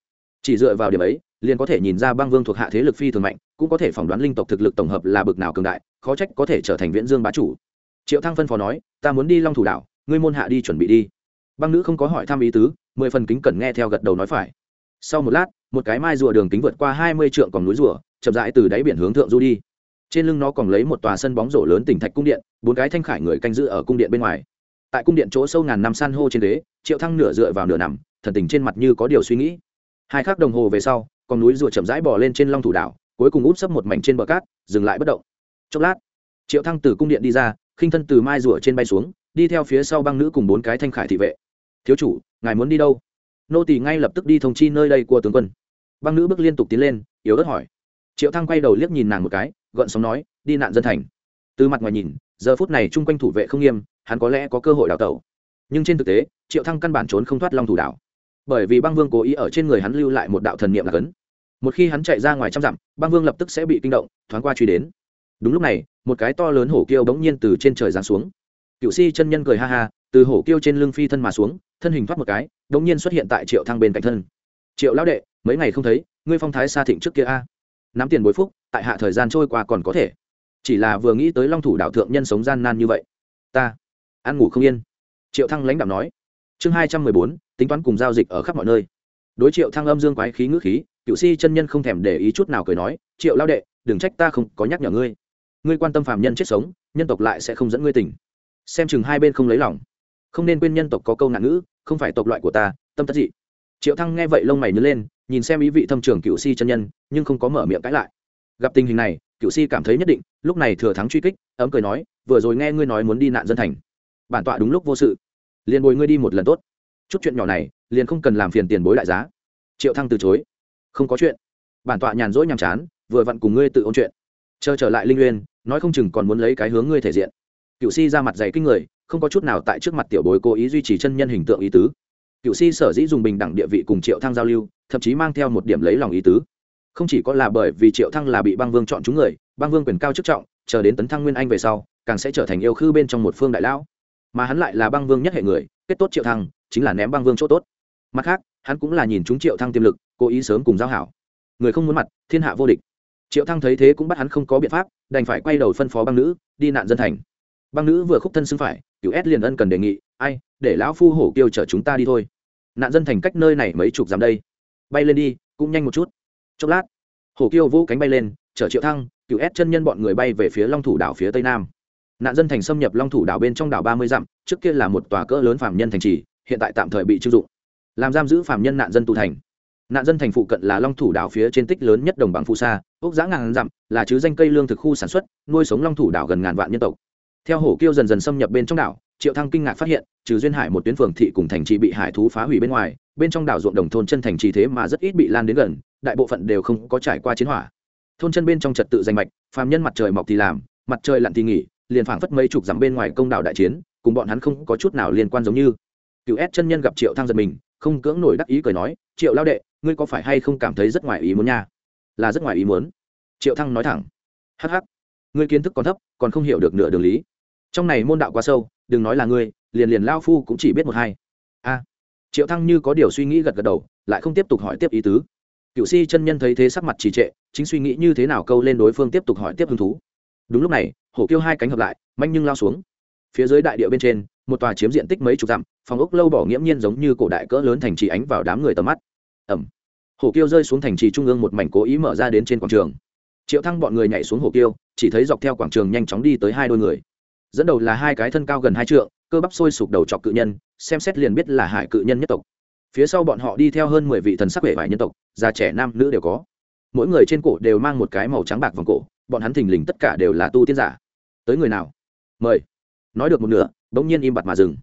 Chỉ dựa vào điểm ấy, liền có thể nhìn ra băng vương thuộc hạ thế lực phi thường mạnh, cũng có thể phỏng đoán linh tộc thực lực tổng hợp là bực nào cường đại, khó trách có thể trở thành viễn dương bá chủ. Triệu thăng phân phó nói, ta muốn đi long thủ đảo, ngươi môn hạ đi chuẩn bị đi. Băng nữ không có hỏi thăm ý tứ, mười phần kính cẩn nghe theo gật đầu nói phải. Sau một lát, một cái mai rùa đường kính vượt qua hai mươi trượng còn núi rùa, chậm rãi từ đáy biển hướng thượng du đi. Trên lưng nó còn lấy một tòa sân bóng rổ lớn tỉnh thạch cung điện, bốn cái thanh khải người canh giữ ở cung điện bên ngoài tại cung điện chỗ sâu ngàn năm san hô trên đế, triệu thăng nửa dựa vào nửa nằm, thần tình trên mặt như có điều suy nghĩ. Hai khắc đồng hồ về sau, con núi rùa chậm rãi bò lên trên long thủ đảo, cuối cùng út sấp một mảnh trên bờ cát, dừng lại bất động. Chốc lát, triệu thăng từ cung điện đi ra, khinh thân từ mai rùa trên bay xuống, đi theo phía sau băng nữ cùng bốn cái thanh khải thị vệ. Thiếu chủ, ngài muốn đi đâu? Nô tỳ ngay lập tức đi thông chi nơi đây của tướng quân. Băng nữ bước liên tục tiến lên, yếu ớt hỏi. Triệu thăng quay đầu liếc nhìn nàng một cái, gợn sóng nói, đi nạn dân thành. Từ mặt ngoài nhìn, giờ phút này chung quanh thủ vệ không nghiêm hắn có lẽ có cơ hội đào tẩu. Nhưng trên thực tế, triệu thăng căn bản trốn không thoát long thủ đảo. Bởi vì băng vương cố ý ở trên người hắn lưu lại một đạo thần niệm là cấn. Một khi hắn chạy ra ngoài trăm dặm, băng vương lập tức sẽ bị kinh động, thoáng qua truy đến. Đúng lúc này, một cái to lớn hổ kiêu bỗng nhiên từ trên trời giáng xuống. Cựu si chân nhân cười ha ha, từ hổ kiêu trên lưng phi thân mà xuống, thân hình thoát một cái, bỗng nhiên xuất hiện tại triệu thăng bên cạnh thân. Triệu lão đệ, mấy ngày không thấy, ngươi phong thái xa thịnh trước kia a. Nắm tiền bối phúc, tại hạ thời gian trôi qua còn có thể. Chỉ là vừa nghĩ tới long thủ đạo thượng nhân sống gian nan như vậy, ta ăn ngủ không yên. Triệu thăng lãnh đạo nói. Chương hai trăm mười bốn, tính toán cùng giao dịch ở khắp mọi nơi. Đối triệu thăng âm dương quái khí ngữ khí, cựu si chân nhân không thèm để ý chút nào cười nói, triệu lao đệ, đừng trách ta không có nhắc nhở ngươi. Ngươi quan tâm phàm nhân chết sống, nhân tộc lại sẽ không dẫn ngươi tỉnh. Xem chừng hai bên không lấy lòng. Không nên quên nhân tộc có câu nạn ngữ, không phải tộc loại của ta, tâm tất dị. Triệu thăng nghe vậy lông mày nhớ lên, nhìn xem ý vị thâm trưởng cựu si chân nhân, nhưng không có mở miệng cãi lại. Gặp tình hình này, cựu si cảm thấy nhất định, lúc này thừa thắng truy kích, ấm cười nói, vừa rồi nghe ngươi nói muốn đi nạn dân thành bản tọa đúng lúc vô sự. Liền bồi ngươi đi một lần tốt. Chút chuyện nhỏ này, liền không cần làm phiền tiền bối đại giá. Triệu thăng từ chối. Không có chuyện. Bản tọa nhàn rỗi nhàm chán, vừa vặn cùng ngươi tự ôn chuyện. Chờ trở lại linh uyên, nói không chừng còn muốn lấy cái hướng ngươi thể diện. Cựu si ra mặt dày kinh người, không có chút nào tại trước mặt tiểu bối cố ý duy trì chân nhân hình tượng ý tứ. Cựu si sở dĩ dùng bình đẳng địa vị cùng triệu thăng giao lưu, thậm chí mang theo một điểm lấy lòng ý tứ. Không chỉ có là bởi vì triệu thăng là bị băng vương chọn chúng người, băng vương quyền cao chức trọng, chờ đến tấn thăng nguyên anh về sau, càng sẽ trở thành yêu khư bên trong một phương đại lão mà hắn lại là băng vương nhất hệ người, kết tốt triệu thăng, chính là ném băng vương chỗ tốt. Mặt khác, hắn cũng là nhìn chúng triệu thăng tiềm lực, cố ý sớm cùng giao hảo. Người không muốn mặt, thiên hạ vô địch. Triệu thăng thấy thế cũng bắt hắn không có biện pháp, đành phải quay đầu phân phó băng nữ, đi nạn dân thành. Băng nữ vừa khúc thân xưng phải cựu s liền ân cần đề nghị, ai, để lão phu hổ kêu chở chúng ta đi thôi. Nạn dân thành cách nơi này mấy chục dặm đây. Bay lên đi, cũng nhanh một chút. Chốc lát, hổ kiêu vũ cánh bay lên, chở triệu thăng cựu s chân nhân bọn người bay về phía long thủ đảo phía tây nam nạn dân thành xâm nhập long thủ đảo bên trong đảo ba mươi dặm, trước kia là một tòa cỡ lớn phạm nhân thành trì, hiện tại tạm thời bị chưng dụng. Làm giam giữ phạm nhân nạn dân tù thành. Nạn dân thành phụ cận là long thủ đảo phía trên tích lớn nhất đồng bằng phù sa, ốc giã ngàn dặm, là chứ danh cây lương thực khu sản xuất, nuôi sống long thủ đảo gần ngàn vạn nhân tộc. Theo hổ kiêu dần dần xâm nhập bên trong đảo, triệu thăng kinh ngạc phát hiện, trừ duyên hải một tuyến phường thị cùng thành trì bị hải thú phá hủy bên ngoài, bên trong đảo ruộng đồng thôn chân thành trì thế mà rất ít bị lan đến gần, đại bộ phận đều không có trải qua chiến hỏa. Thôn chân bên trong trật tự danh mạch, phàm nhân mặt trời mọc thì làm, mặt trời lặn thì nghỉ liền phảng phất mấy chục dặm bên ngoài công đảo đại chiến, cùng bọn hắn không có chút nào liên quan giống như. Cựu ép chân nhân gặp triệu thăng giật mình, không cưỡng nổi đắc ý cười nói, triệu lao đệ, ngươi có phải hay không cảm thấy rất ngoài ý muốn nha? Là rất ngoài ý muốn. Triệu thăng nói thẳng. Hh ngươi kiến thức còn thấp, còn không hiểu được nửa đường lý. Trong này môn đạo quá sâu, đừng nói là ngươi, liền liền lao phu cũng chỉ biết một hai. A. Triệu thăng như có điều suy nghĩ gật gật đầu, lại không tiếp tục hỏi tiếp ý tứ. Cựu si chân nhân thấy thế sắc mặt trì trệ, chính suy nghĩ như thế nào câu lên đối phương tiếp tục hỏi tiếp hứng thú. Đúng lúc này hổ kêu hai cánh hợp lại, manh nhưng lao xuống. Phía dưới đại địa bên trên, một tòa chiếm diện tích mấy chục dặm, phòng ốc lâu bỏ nghiễm nhiên giống như cổ đại cỡ lớn thành trì ánh vào đám người tầm mắt. Ẩm. Hổ kiêu rơi xuống thành trì trung ương một mảnh cố ý mở ra đến trên quảng trường. Triệu thăng bọn người nhảy xuống hổ kiêu, chỉ thấy dọc theo quảng trường nhanh chóng đi tới hai đôi người. Dẫn đầu là hai cái thân cao gần hai trượng, cơ bắp sôi sụp đầu chọc cự nhân, xem xét liền biết là hải cự nhân nhất tộc. Phía sau bọn họ đi theo hơn mười vị thần sắc vẻ vải nhân tộc, già trẻ nam nữ đều có. Mỗi người trên cổ đều mang một cái màu trắng bạc vòng cổ bọn hắn thình lình tất cả đều là tu tiên giả. Tới người nào? Mời. Nói được một nửa, bỗng nhiên im bặt mà dừng.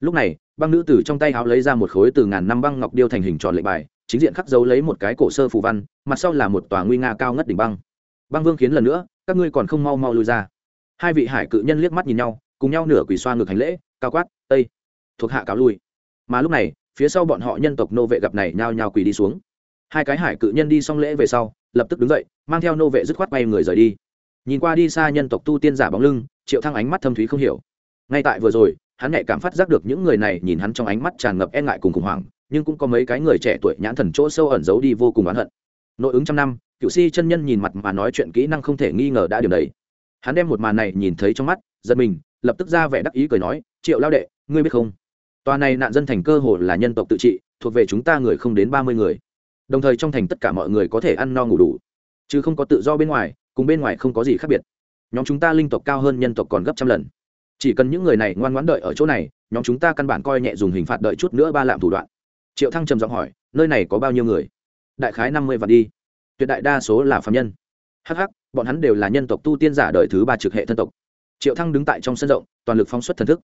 Lúc này, băng nữ từ trong tay áo lấy ra một khối từ ngàn năm băng ngọc điêu thành hình tròn lệnh bài, chính diện khắc dấu lấy một cái cổ sơ phù văn, mặt sau là một tòa nguy nga cao ngất đỉnh băng. Băng vương khiến lần nữa, các ngươi còn không mau mau lui ra. Hai vị hải cự nhân liếc mắt nhìn nhau, cùng nhau nửa quỳ xoa ngược hành lễ, cao quát, tây, thuộc hạ cáo lui. Mà lúc này, phía sau bọn họ nhân tộc nô vệ gặp này nhao nhao quỳ đi xuống. Hai cái hải cự nhân đi xong lễ về sau lập tức đứng dậy, mang theo nô vệ dứt khoát bay người rời đi. Nhìn qua đi xa nhân tộc tu tiên giả bóng lưng, triệu thăng ánh mắt thâm thúy không hiểu. Ngay tại vừa rồi, hắn nhạy cảm phát giác được những người này nhìn hắn trong ánh mắt tràn ngập e ngại cùng khủng hoảng, nhưng cũng có mấy cái người trẻ tuổi nhãn thần chỗ sâu ẩn giấu đi vô cùng oán hận. Nội ứng trăm năm, cựu si chân nhân nhìn mặt mà nói chuyện kỹ năng không thể nghi ngờ đã điều đấy hắn đem một màn này nhìn thấy trong mắt, giật mình, lập tức ra vẻ đắc ý cười nói, triệu lao đệ, ngươi biết không? Tòa này nạn dân thành cơ hồ là nhân tộc tự trị, thuộc về chúng ta người không đến ba mươi người đồng thời trong thành tất cả mọi người có thể ăn no ngủ đủ, chứ không có tự do bên ngoài, cùng bên ngoài không có gì khác biệt. Nhóm chúng ta linh tộc cao hơn nhân tộc còn gấp trăm lần. Chỉ cần những người này ngoan ngoãn đợi ở chỗ này, nhóm chúng ta căn bản coi nhẹ dùng hình phạt đợi chút nữa ba lạm thủ đoạn. Triệu thăng trầm giọng hỏi, nơi này có bao nhiêu người? Đại khái năm mươi vạn đi. Tuyệt đại đa số là phạm nhân. Hh bọn hắn đều là nhân tộc tu tiên giả đời thứ ba trực hệ thân tộc. Triệu thăng đứng tại trong sân rộng, toàn lực phóng xuất thần thức.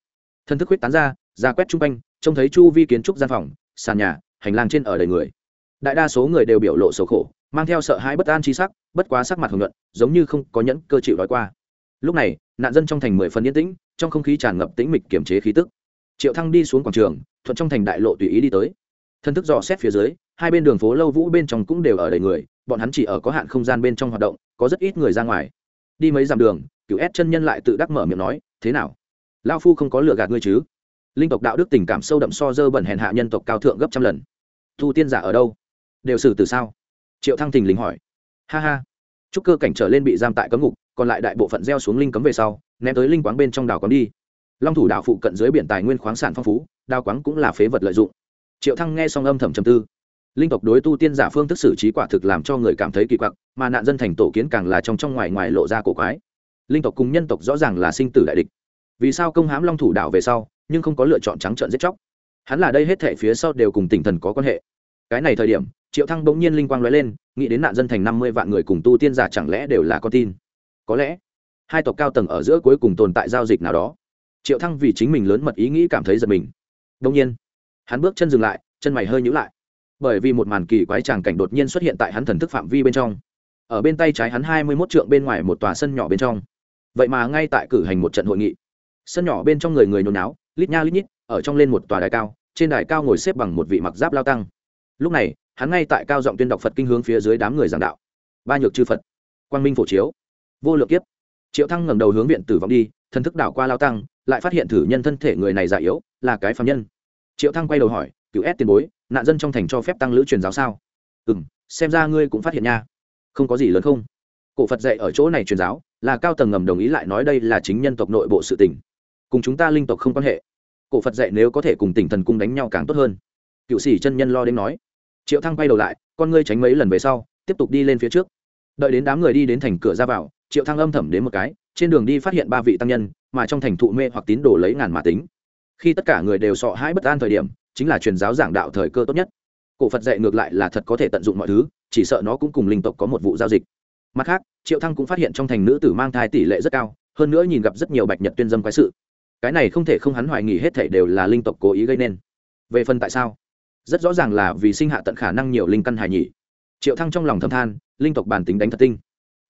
Thần thức huyết tán ra ra quét chung quanh, trông thấy chu vi kiến trúc gian phòng, sàn nhà, hành lang trên ở đầy người đại đa số người đều biểu lộ sầu khổ, mang theo sợ hãi bất an tri sắc, bất quá sắc mặt hưởng luận giống như không có nhẫn cơ chịu đói qua. Lúc này, nạn dân trong thành mười phần yên tĩnh, trong không khí tràn ngập tĩnh mịch kiểm chế khí tức. Triệu thăng đi xuống quảng trường, thuận trong thành đại lộ tùy ý đi tới. Thân thức dò xét phía dưới, hai bên đường phố lâu vũ bên trong cũng đều ở đầy người, bọn hắn chỉ ở có hạn không gian bên trong hoạt động, có rất ít người ra ngoài. Đi mấy dặm đường, cựu ép chân nhân lại tự đắc mở miệng nói, thế nào? Lao phu không có lừa gạt ngươi chứ? Linh tộc đạo đức tình cảm sâu đậm so dơ bẩn hèn hạ nhân tộc cao thượng gấp trăm lần. Thu tiên giả ở đâu? Đều xử từ sao? Triệu thăng thình lình hỏi. Ha ha. Chúc cơ cảnh trở lên bị giam tại cấm ngục, còn lại đại bộ phận gieo xuống linh cấm về sau, ném tới linh quáng bên trong đảo cấm đi. Long thủ đảo phụ cận dưới biển tài nguyên khoáng sản phong phú đào quáng cũng là phế vật lợi dụng. Triệu thăng nghe xong âm thầm trầm tư. Linh tộc đối tu tiên giả phương thức xử trí quả thực làm cho người cảm thấy kỳ quặc, mà nạn dân thành tổ kiến càng là trong trong ngoài ngoài lộ ra cổ quái. Linh tộc cùng nhân tộc rõ ràng là sinh tử đại địch. Vì sao công hãm long thủ đảo về sau, nhưng không có lựa chọn trắng trợn giết chóc? Hắn là đây hết thể phía sau đều cùng tinh thần có quan hệ. Cái này thời điểm triệu thăng bỗng nhiên linh quang lóe lên, nghĩ đến nạn dân thành năm mươi vạn người cùng tu tiên giả chẳng lẽ đều là con tin? Có lẽ, hai tộc cao tầng ở giữa cuối cùng tồn tại giao dịch nào đó. Triệu thăng vì chính mình lớn mật ý nghĩ cảm thấy giật mình. Đông nhiên, hắn bước chân dừng lại, chân mày hơi nhíu lại. Bởi vì một màn kỳ quái tràng cảnh đột nhiên xuất hiện tại hắn thần thức phạm vi bên trong. Ở bên tay trái hắn hai mươi mốt trượng bên ngoài một tòa sân nhỏ bên trong. Vậy mà ngay tại cử hành một trận hội nghị. Sân nhỏ bên trong người người nhốn náo, lít nha lít nhít, ở trong lên một tòa đài cao, trên đài cao ngồi xếp bằng một vị mặc giáp lao tăng. Lúc này hắn ngay tại cao giọng tuyên đọc phật kinh hướng phía dưới đám người giảng đạo. Ba nhược chư phật, quang minh phổ chiếu. Vô lượng kiếp. Triệu thăng ngẩng đầu hướng viện tử vong đi, thần thức đảo qua lao tăng, lại phát hiện thử nhân thân thể người này già yếu, là cái phạm nhân. Triệu thăng quay đầu hỏi cựu ép tiền bối, nạn dân trong thành cho phép tăng lữ truyền giáo sao? Ừ m xem ra ngươi cũng phát hiện nha. Không có gì lớn không? Cổ phật dạy ở chỗ này truyền giáo, là cao tầng ngầm đồng ý lại nói đây là chính nhân tộc nội bộ sự tỉnh cùng chúng ta linh tộc không quan hệ. Cổ phật dạy nếu có thể cùng tỉnh thần cung đánh nhau càng tốt hơn. Cựu sĩ chân nhân lo đến nói triệu thăng quay đầu lại con ngươi tránh mấy lần về sau tiếp tục đi lên phía trước đợi đến đám người đi đến thành cửa ra vào triệu thăng âm thầm đến một cái trên đường đi phát hiện ba vị tăng nhân mà trong thành thụ mê hoặc tín đồ lấy ngàn mà tính khi tất cả người đều sợ hãi bất an thời điểm chính là truyền giáo giảng đạo thời cơ tốt nhất cổ phật dạy ngược lại là thật có thể tận dụng mọi thứ chỉ sợ nó cũng cùng linh tộc có một vụ giao dịch mặt khác triệu thăng cũng phát hiện trong thành nữ tử mang thai tỷ lệ rất cao hơn nữa nhìn gặp rất nhiều bạch nhật tuyên dâm quái sự cái này không thể không hắn hoài nghi hết thảy đều là linh tộc cố ý gây nên về phần tại sao rất rõ ràng là vì sinh hạ tận khả năng nhiều linh căn hài nhỉ. Triệu thăng trong lòng thầm than, linh tộc bản tính đánh thật tinh.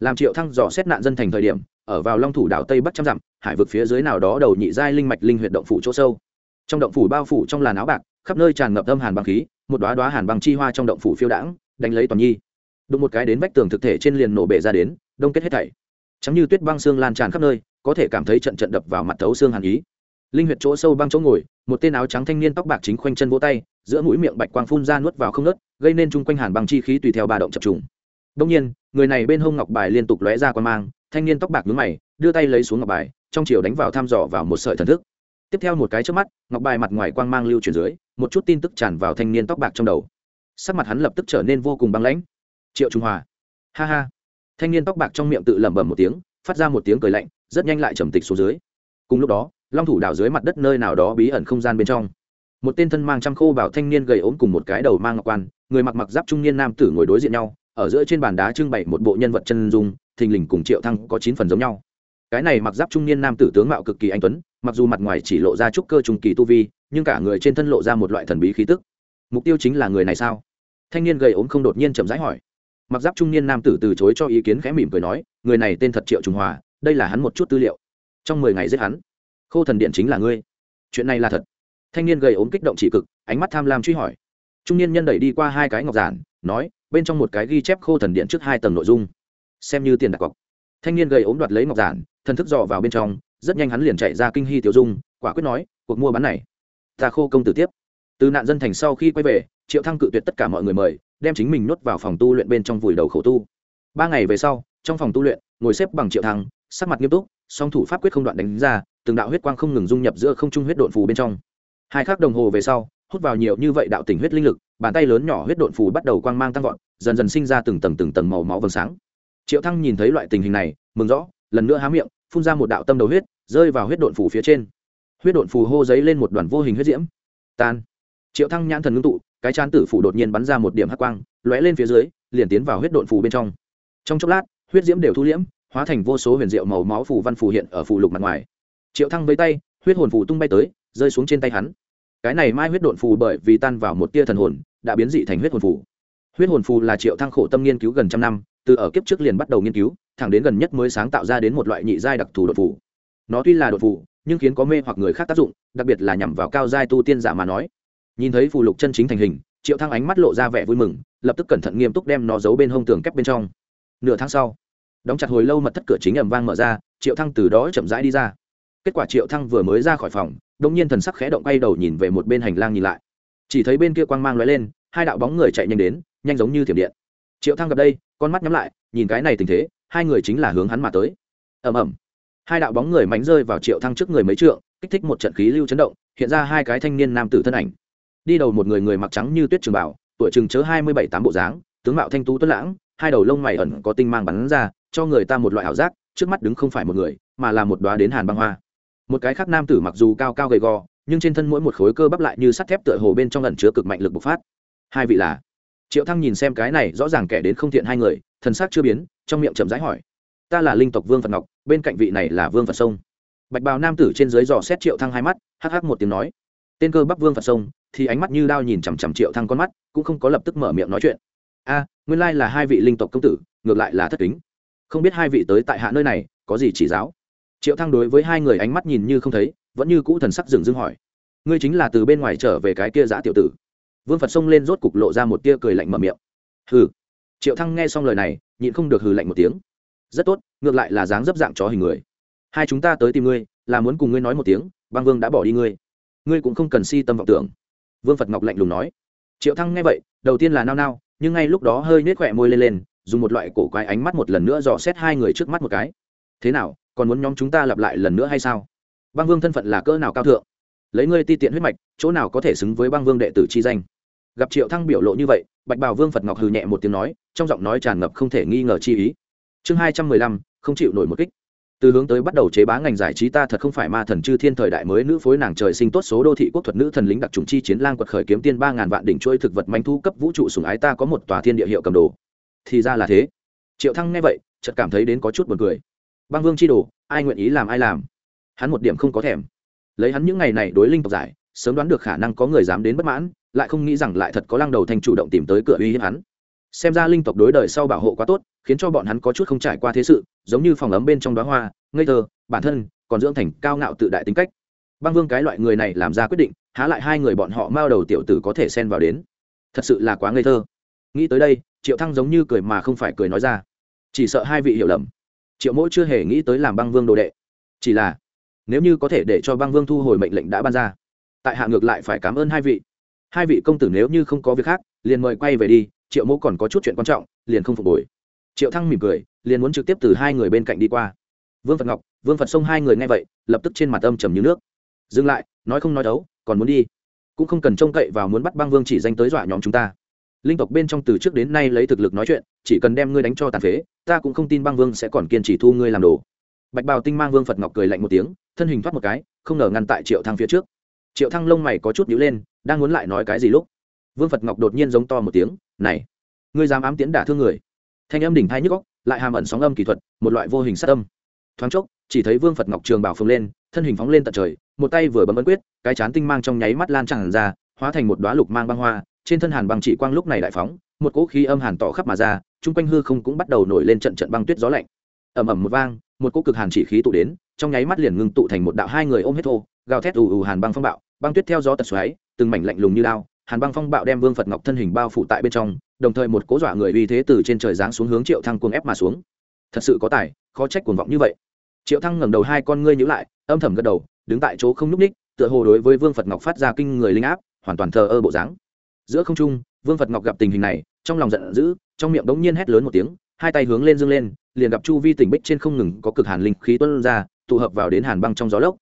Làm triệu thăng dò xét nạn dân thành thời điểm, ở vào long thủ đảo tây bắc trăm dặm, hải vực phía dưới nào đó đầu nhị giai linh mạch linh huyệt động phủ chỗ sâu. Trong động phủ bao phủ trong làn áo bạc, khắp nơi tràn ngập âm hàn băng khí, một đóa đóa hàn băng chi hoa trong động phủ phiêu đãng, đánh lấy toàn nhi. Đụng một cái đến vách tường thực thể trên liền nổ bể ra đến, đông kết hết thảy. Chấm như tuyết băng xương lan tràn khắp nơi, có thể cảm thấy trận trận đập vào mặt thấu xương hàn ý linh huyệt chỗ sâu băng chỗ ngồi, một tên áo trắng thanh niên tóc bạc chính khoanh chân vỗ tay, giữa mũi miệng bạch quang phun ra nuốt vào không nớt gây nên chung quanh hàn băng chi khí tùy theo ba động chập trùng. Đông nhiên, người này bên hông ngọc bài liên tục lóe ra quan mang, thanh niên tóc bạc nhướng mày, đưa tay lấy xuống ngọc bài, trong chiều đánh vào thăm dò vào một sợi thần thức. Tiếp theo một cái trước mắt, ngọc bài mặt ngoài quang mang lưu chuyển dưới, một chút tin tức tràn vào thanh niên tóc bạc trong đầu. Sắc mặt hắn lập tức trở nên vô cùng băng lãnh. Triệu trung hòa. Ha ha. Thanh niên tóc bạc trong miệng tự lẩm bẩm một tiếng, phát ra một tiếng cười lạnh, rất nhanh lại trầm tịch xuống dưới. Cùng lúc đó long thủ đảo dưới mặt đất nơi nào đó bí ẩn không gian bên trong. Một tên thân mang trăm khô bảo thanh niên gầy ốm cùng một cái đầu mang ngọc quan, người mặc mặc giáp trung niên nam tử ngồi đối diện nhau, ở giữa trên bàn đá trưng bày một bộ nhân vật chân dung, thình lình cùng triệu thăng có chín phần giống nhau. Cái này mặc giáp trung niên nam tử tướng mạo cực kỳ anh tuấn, mặc dù mặt ngoài chỉ lộ ra trúc cơ trùng kỳ tu vi, nhưng cả người trên thân lộ ra một loại thần bí khí tức. Mục tiêu chính là người này sao? Thanh niên gầy ốm không đột nhiên chậm rãi hỏi. Mặc giáp trung niên nam tử từ chối cho ý kiến khẽ mỉm cười nói, người này tên thật triệu trung hòa, đây là hắn một chút tư liệu. Trong mười ngày giết hắn khô thần điện chính là ngươi. Chuyện này là thật. Thanh niên gầy ốm kích động chỉ cực, ánh mắt tham lam truy hỏi. Trung niên nhân đẩy đi qua hai cái ngọc giản, nói, bên trong một cái ghi chép khô thần điện trước hai tầng nội dung. Xem như tiền đặt cọc. Thanh niên gầy ốm đoạt lấy ngọc giản, thần thức dò vào bên trong, rất nhanh hắn liền chạy ra kinh hy tiểu dung, quả quyết nói, cuộc mua bán này, ta khô công tử tiếp. Từ nạn dân thành sau khi quay về, triệu thăng cự tuyệt tất cả mọi người mời, đem chính mình nuốt vào phòng tu luyện bên trong vùi đầu khổ tu. Ba ngày về sau, trong phòng tu luyện, ngồi xếp bằng triệu thăng, sắc mặt nghiêm túc, song thủ pháp quyết không đoạn đánh ra từng đạo huyết quang không ngừng dung nhập giữa không trung huyết độn phù bên trong. Hai khắc đồng hồ về sau, hút vào nhiều như vậy đạo tình huyết linh lực, bàn tay lớn nhỏ huyết độn phù bắt đầu quang mang tăng vọt, dần dần sinh ra từng tầng từng tầng màu máu vầng sáng. Triệu thăng nhìn thấy loại tình hình này, mừng rõ, lần nữa há miệng, phun ra một đạo tâm đầu huyết, rơi vào huyết độn phù phía trên. Huyết độn phù hô giấy lên một đoàn vô hình huyết diễm. Tan. Triệu thăng nhãn thần ngưng tụ, cái chán tử phủ đột nhiên bắn ra một điểm hắc quang, lóe lên phía dưới, liền tiến vào huyết độn phù bên trong. Trong chốc lát, huyết diễm đều thu liễm, hóa thành vô số huyền diệu màu máu phù văn phù hiện ở phù lục mặt ngoài triệu thăng với tay, huyết hồn phù tung bay tới, rơi xuống trên tay hắn. Cái này mai huyết độn phù bởi vì tan vào một tia thần hồn, đã biến dị thành huyết hồn phù. Huyết hồn phù là triệu thăng khổ tâm nghiên cứu gần trăm năm, từ ở kiếp trước liền bắt đầu nghiên cứu, thẳng đến gần nhất mới sáng tạo ra đến một loại nhị giai đặc thù đột phù. Nó tuy là đột phù, nhưng khiến có mê hoặc người khác tác dụng, đặc biệt là nhằm vào cao giai tu tiên giả mà nói. Nhìn thấy phù lục chân chính thành hình, triệu thăng ánh mắt lộ ra vẻ vui mừng, lập tức cẩn thận nghiêm túc đem nó giấu bên hông tường kép bên trong. Nửa tháng sau, đóng chặt hồi lâu mật thất cửa chính ầm vang mở ra, triệu thăng từ đó chậm rãi đi ra kết quả triệu thăng vừa mới ra khỏi phòng, đột nhiên thần sắc khẽ động quay đầu nhìn về một bên hành lang nhìn lại. Chỉ thấy bên kia quang mang lóe lên, hai đạo bóng người chạy nhanh đến, nhanh giống như thiểm điện. Triệu thăng gặp đây, con mắt nhắm lại, nhìn cái này tình thế, hai người chính là hướng hắn mà tới. Ầm ầm. Hai đạo bóng người mánh rơi vào triệu thăng trước người mấy trượng, kích thích một trận khí lưu chấn động, hiện ra hai cái thanh niên nam tử thân ảnh. Đi đầu một người người mặc trắng như tuyết trường bảo, tuổi chừng chớ hai mươi bảy tám bộ dáng, tướng mạo thanh tú tuấn lãng, hai đầu lông mày ẩn có tinh mang bắn ra, cho người ta một loại ảo giác, trước mắt đứng không phải một người, mà là một đóa đến hàn băng hoa một cái khác nam tử mặc dù cao cao gầy gò, nhưng trên thân mỗi một khối cơ bắp lại như sắt thép tựa hồ bên trong lần chứa cực mạnh lực bộc phát. Hai vị là? Triệu thăng nhìn xem cái này, rõ ràng kẻ đến không thiện hai người, thần sắc chưa biến, trong miệng chậm rãi hỏi. Ta là linh tộc vương phật ngọc, bên cạnh vị này là vương phật sông. Bạch bào nam tử trên dưới dò xét triệu thăng hai mắt, hắc hắc một tiếng nói. Tên cơ bắp vương phật sông, thì ánh mắt như đao nhìn chằm chằm triệu thăng con mắt, cũng không có lập tức mở miệng nói chuyện. A, nguyên lai là hai vị linh tộc công tử, ngược lại là thất kính. Không biết hai vị tới tại hạ nơi này, có gì chỉ giáo? Triệu thăng đối với hai người ánh mắt nhìn như không thấy, vẫn như cũ thần sắc dừng dưng hỏi. Ngươi chính là từ bên ngoài trở về cái kia giã tiểu tử. Vương phật xông lên rốt cục lộ ra một tia cười lạnh mở miệng. Hừ. Triệu thăng nghe xong lời này, nhịn không được hừ lạnh một tiếng. Rất tốt, ngược lại là dáng dấp dạng chó hình người. Hai chúng ta tới tìm ngươi, là muốn cùng ngươi nói một tiếng, băng vương đã bỏ đi ngươi. Ngươi cũng không cần si tâm vọng tưởng. Vương phật ngọc lạnh lùng nói. Triệu thăng nghe vậy, đầu tiên là nao nao, nhưng ngay lúc đó hơi nết khỏe môi lên lên, dùng một loại cổ quái ánh mắt một lần nữa dò xét hai người trước mắt một cái thế nào, còn muốn nhóm chúng ta lặp lại lần nữa hay sao? Băng vương thân phận là cỡ nào cao thượng? Lấy ngươi ti tiện huyết mạch, chỗ nào có thể xứng với băng vương đệ tử chi danh? Gặp triệu thăng biểu lộ như vậy, bạch bào vương phật ngọc hừ nhẹ một tiếng nói, trong giọng nói tràn ngập không thể nghi ngờ chi ý. Chương hai trăm mười lăm, không chịu nổi một kích. Từ hướng tới bắt đầu chế bá ngành giải trí ta thật không phải ma thần chư thiên thời đại mới nữ phối nàng trời sinh tốt số đô thị quốc thuật nữ thần lính đặc trùng chi chiến lang quật khởi kiếm tiên ba ngàn vạn đỉnh chuỗi thực vật manh thu cấp vũ trụ sùng ái ta có một tòa thiên địa hiệu cầm đồ. Thì ra là thế. Triệu thăng nghe vậy, chợt cảm thấy đến có chút buồn cười băng vương chi đồ, ai nguyện ý làm ai làm? Hắn một điểm không có thèm. Lấy hắn những ngày này đối linh tộc giải, sớm đoán được khả năng có người dám đến bất mãn, lại không nghĩ rằng lại thật có lăng đầu thành chủ động tìm tới cửa uy hiếp hắn. Xem ra linh tộc đối đời sau bảo hộ quá tốt, khiến cho bọn hắn có chút không trải qua thế sự, giống như phòng ấm bên trong đoá hoa, ngây thơ, bản thân còn dưỡng thành cao ngạo tự đại tính cách. Băng vương cái loại người này làm ra quyết định, há lại hai người bọn họ mao đầu tiểu tử có thể xen vào đến. Thật sự là quá ngây thơ. Nghĩ tới đây, triệu thăng giống như cười mà không phải cười nói ra. Chỉ sợ hai vị hiểu lầm triệu mỗ chưa hề nghĩ tới làm băng vương đồ đệ. Chỉ là, nếu như có thể để cho băng vương thu hồi mệnh lệnh đã ban ra, tại hạ ngược lại phải cảm ơn hai vị. Hai vị công tử nếu như không có việc khác, liền mời quay về đi, triệu mỗ còn có chút chuyện quan trọng, liền không phục hồi. Triệu thăng mỉm cười, liền muốn trực tiếp từ hai người bên cạnh đi qua. Vương phật ngọc, vương phật Sông hai người nghe vậy, lập tức trên mặt âm trầm như nước. Dừng lại, nói không nói đấu, còn muốn đi. Cũng không cần trông cậy vào muốn bắt băng vương chỉ danh tới dọa nhóm chúng ta. Linh tộc bên trong từ trước đến nay lấy thực lực nói chuyện chỉ cần đem ngươi đánh cho tàn phế, ta cũng không tin băng vương sẽ còn kiên trì thu ngươi làm đồ. Bạch bào tinh mang vương phật ngọc cười lạnh một tiếng, thân hình thoát một cái, không ngờ ngăn tại triệu thăng phía trước. Triệu thăng lông mày có chút nhíu lên, đang muốn lại nói cái gì lúc, vương phật ngọc đột nhiên giống to một tiếng, này, ngươi dám ám tiễn đả thương người? Thanh âm đỉnh thai nhức góc lại hàm ẩn sóng âm kỹ thuật, một loại vô hình sát âm. Thoáng chốc, chỉ thấy vương phật ngọc trường bảo phồng lên, thân hình phóng lên tận trời, một tay vừa bấm ấn quyết, cái chán tinh mang trong nháy mắt lan tràn ra, hóa thành một đoá lục mang băng hoa, trên thân hàn băng chỉ quang lúc này đại phóng, một cỗ khí âm hàn tỏ khắp mà ra chung quanh hư không cũng bắt đầu nổi lên trận trận băng tuyết gió lạnh. Ầm ầm một vang, một cỗ cực hàn chỉ khí tụ đến, trong nháy mắt liền ngưng tụ thành một đạo hai người ôm hết thô, gào thét ù ù hàn băng phong bạo, băng tuyết theo gió tật xoáy, từng mảnh lạnh lùng như lao, hàn băng phong bạo đem vương phật ngọc thân hình bao phủ tại bên trong, đồng thời một cố dọa người uy thế từ trên trời giáng xuống hướng triệu thăng cuồng ép mà xuống. Thật sự có tài, khó trách cuồng vọng như vậy. Triệu thăng ngẩng đầu hai con ngươi nhíu lại, âm thầm gật đầu, đứng tại chỗ không nhúc ních tựa hồ đối với vương phật ngọc phát ra kinh người linh áp, hoàn toàn thờ ơ bộ dáng. Giữa không trung, vương phật ngọc gặp tình hình này trong lòng giận dữ, trong miệng đống nhiên hét lớn một tiếng, hai tay hướng lên dương lên, liền gặp chu vi tỉnh bích trên không ngừng có cực hàn linh khí tuân ra, tụ hợp vào đến hàn băng trong gió lốc.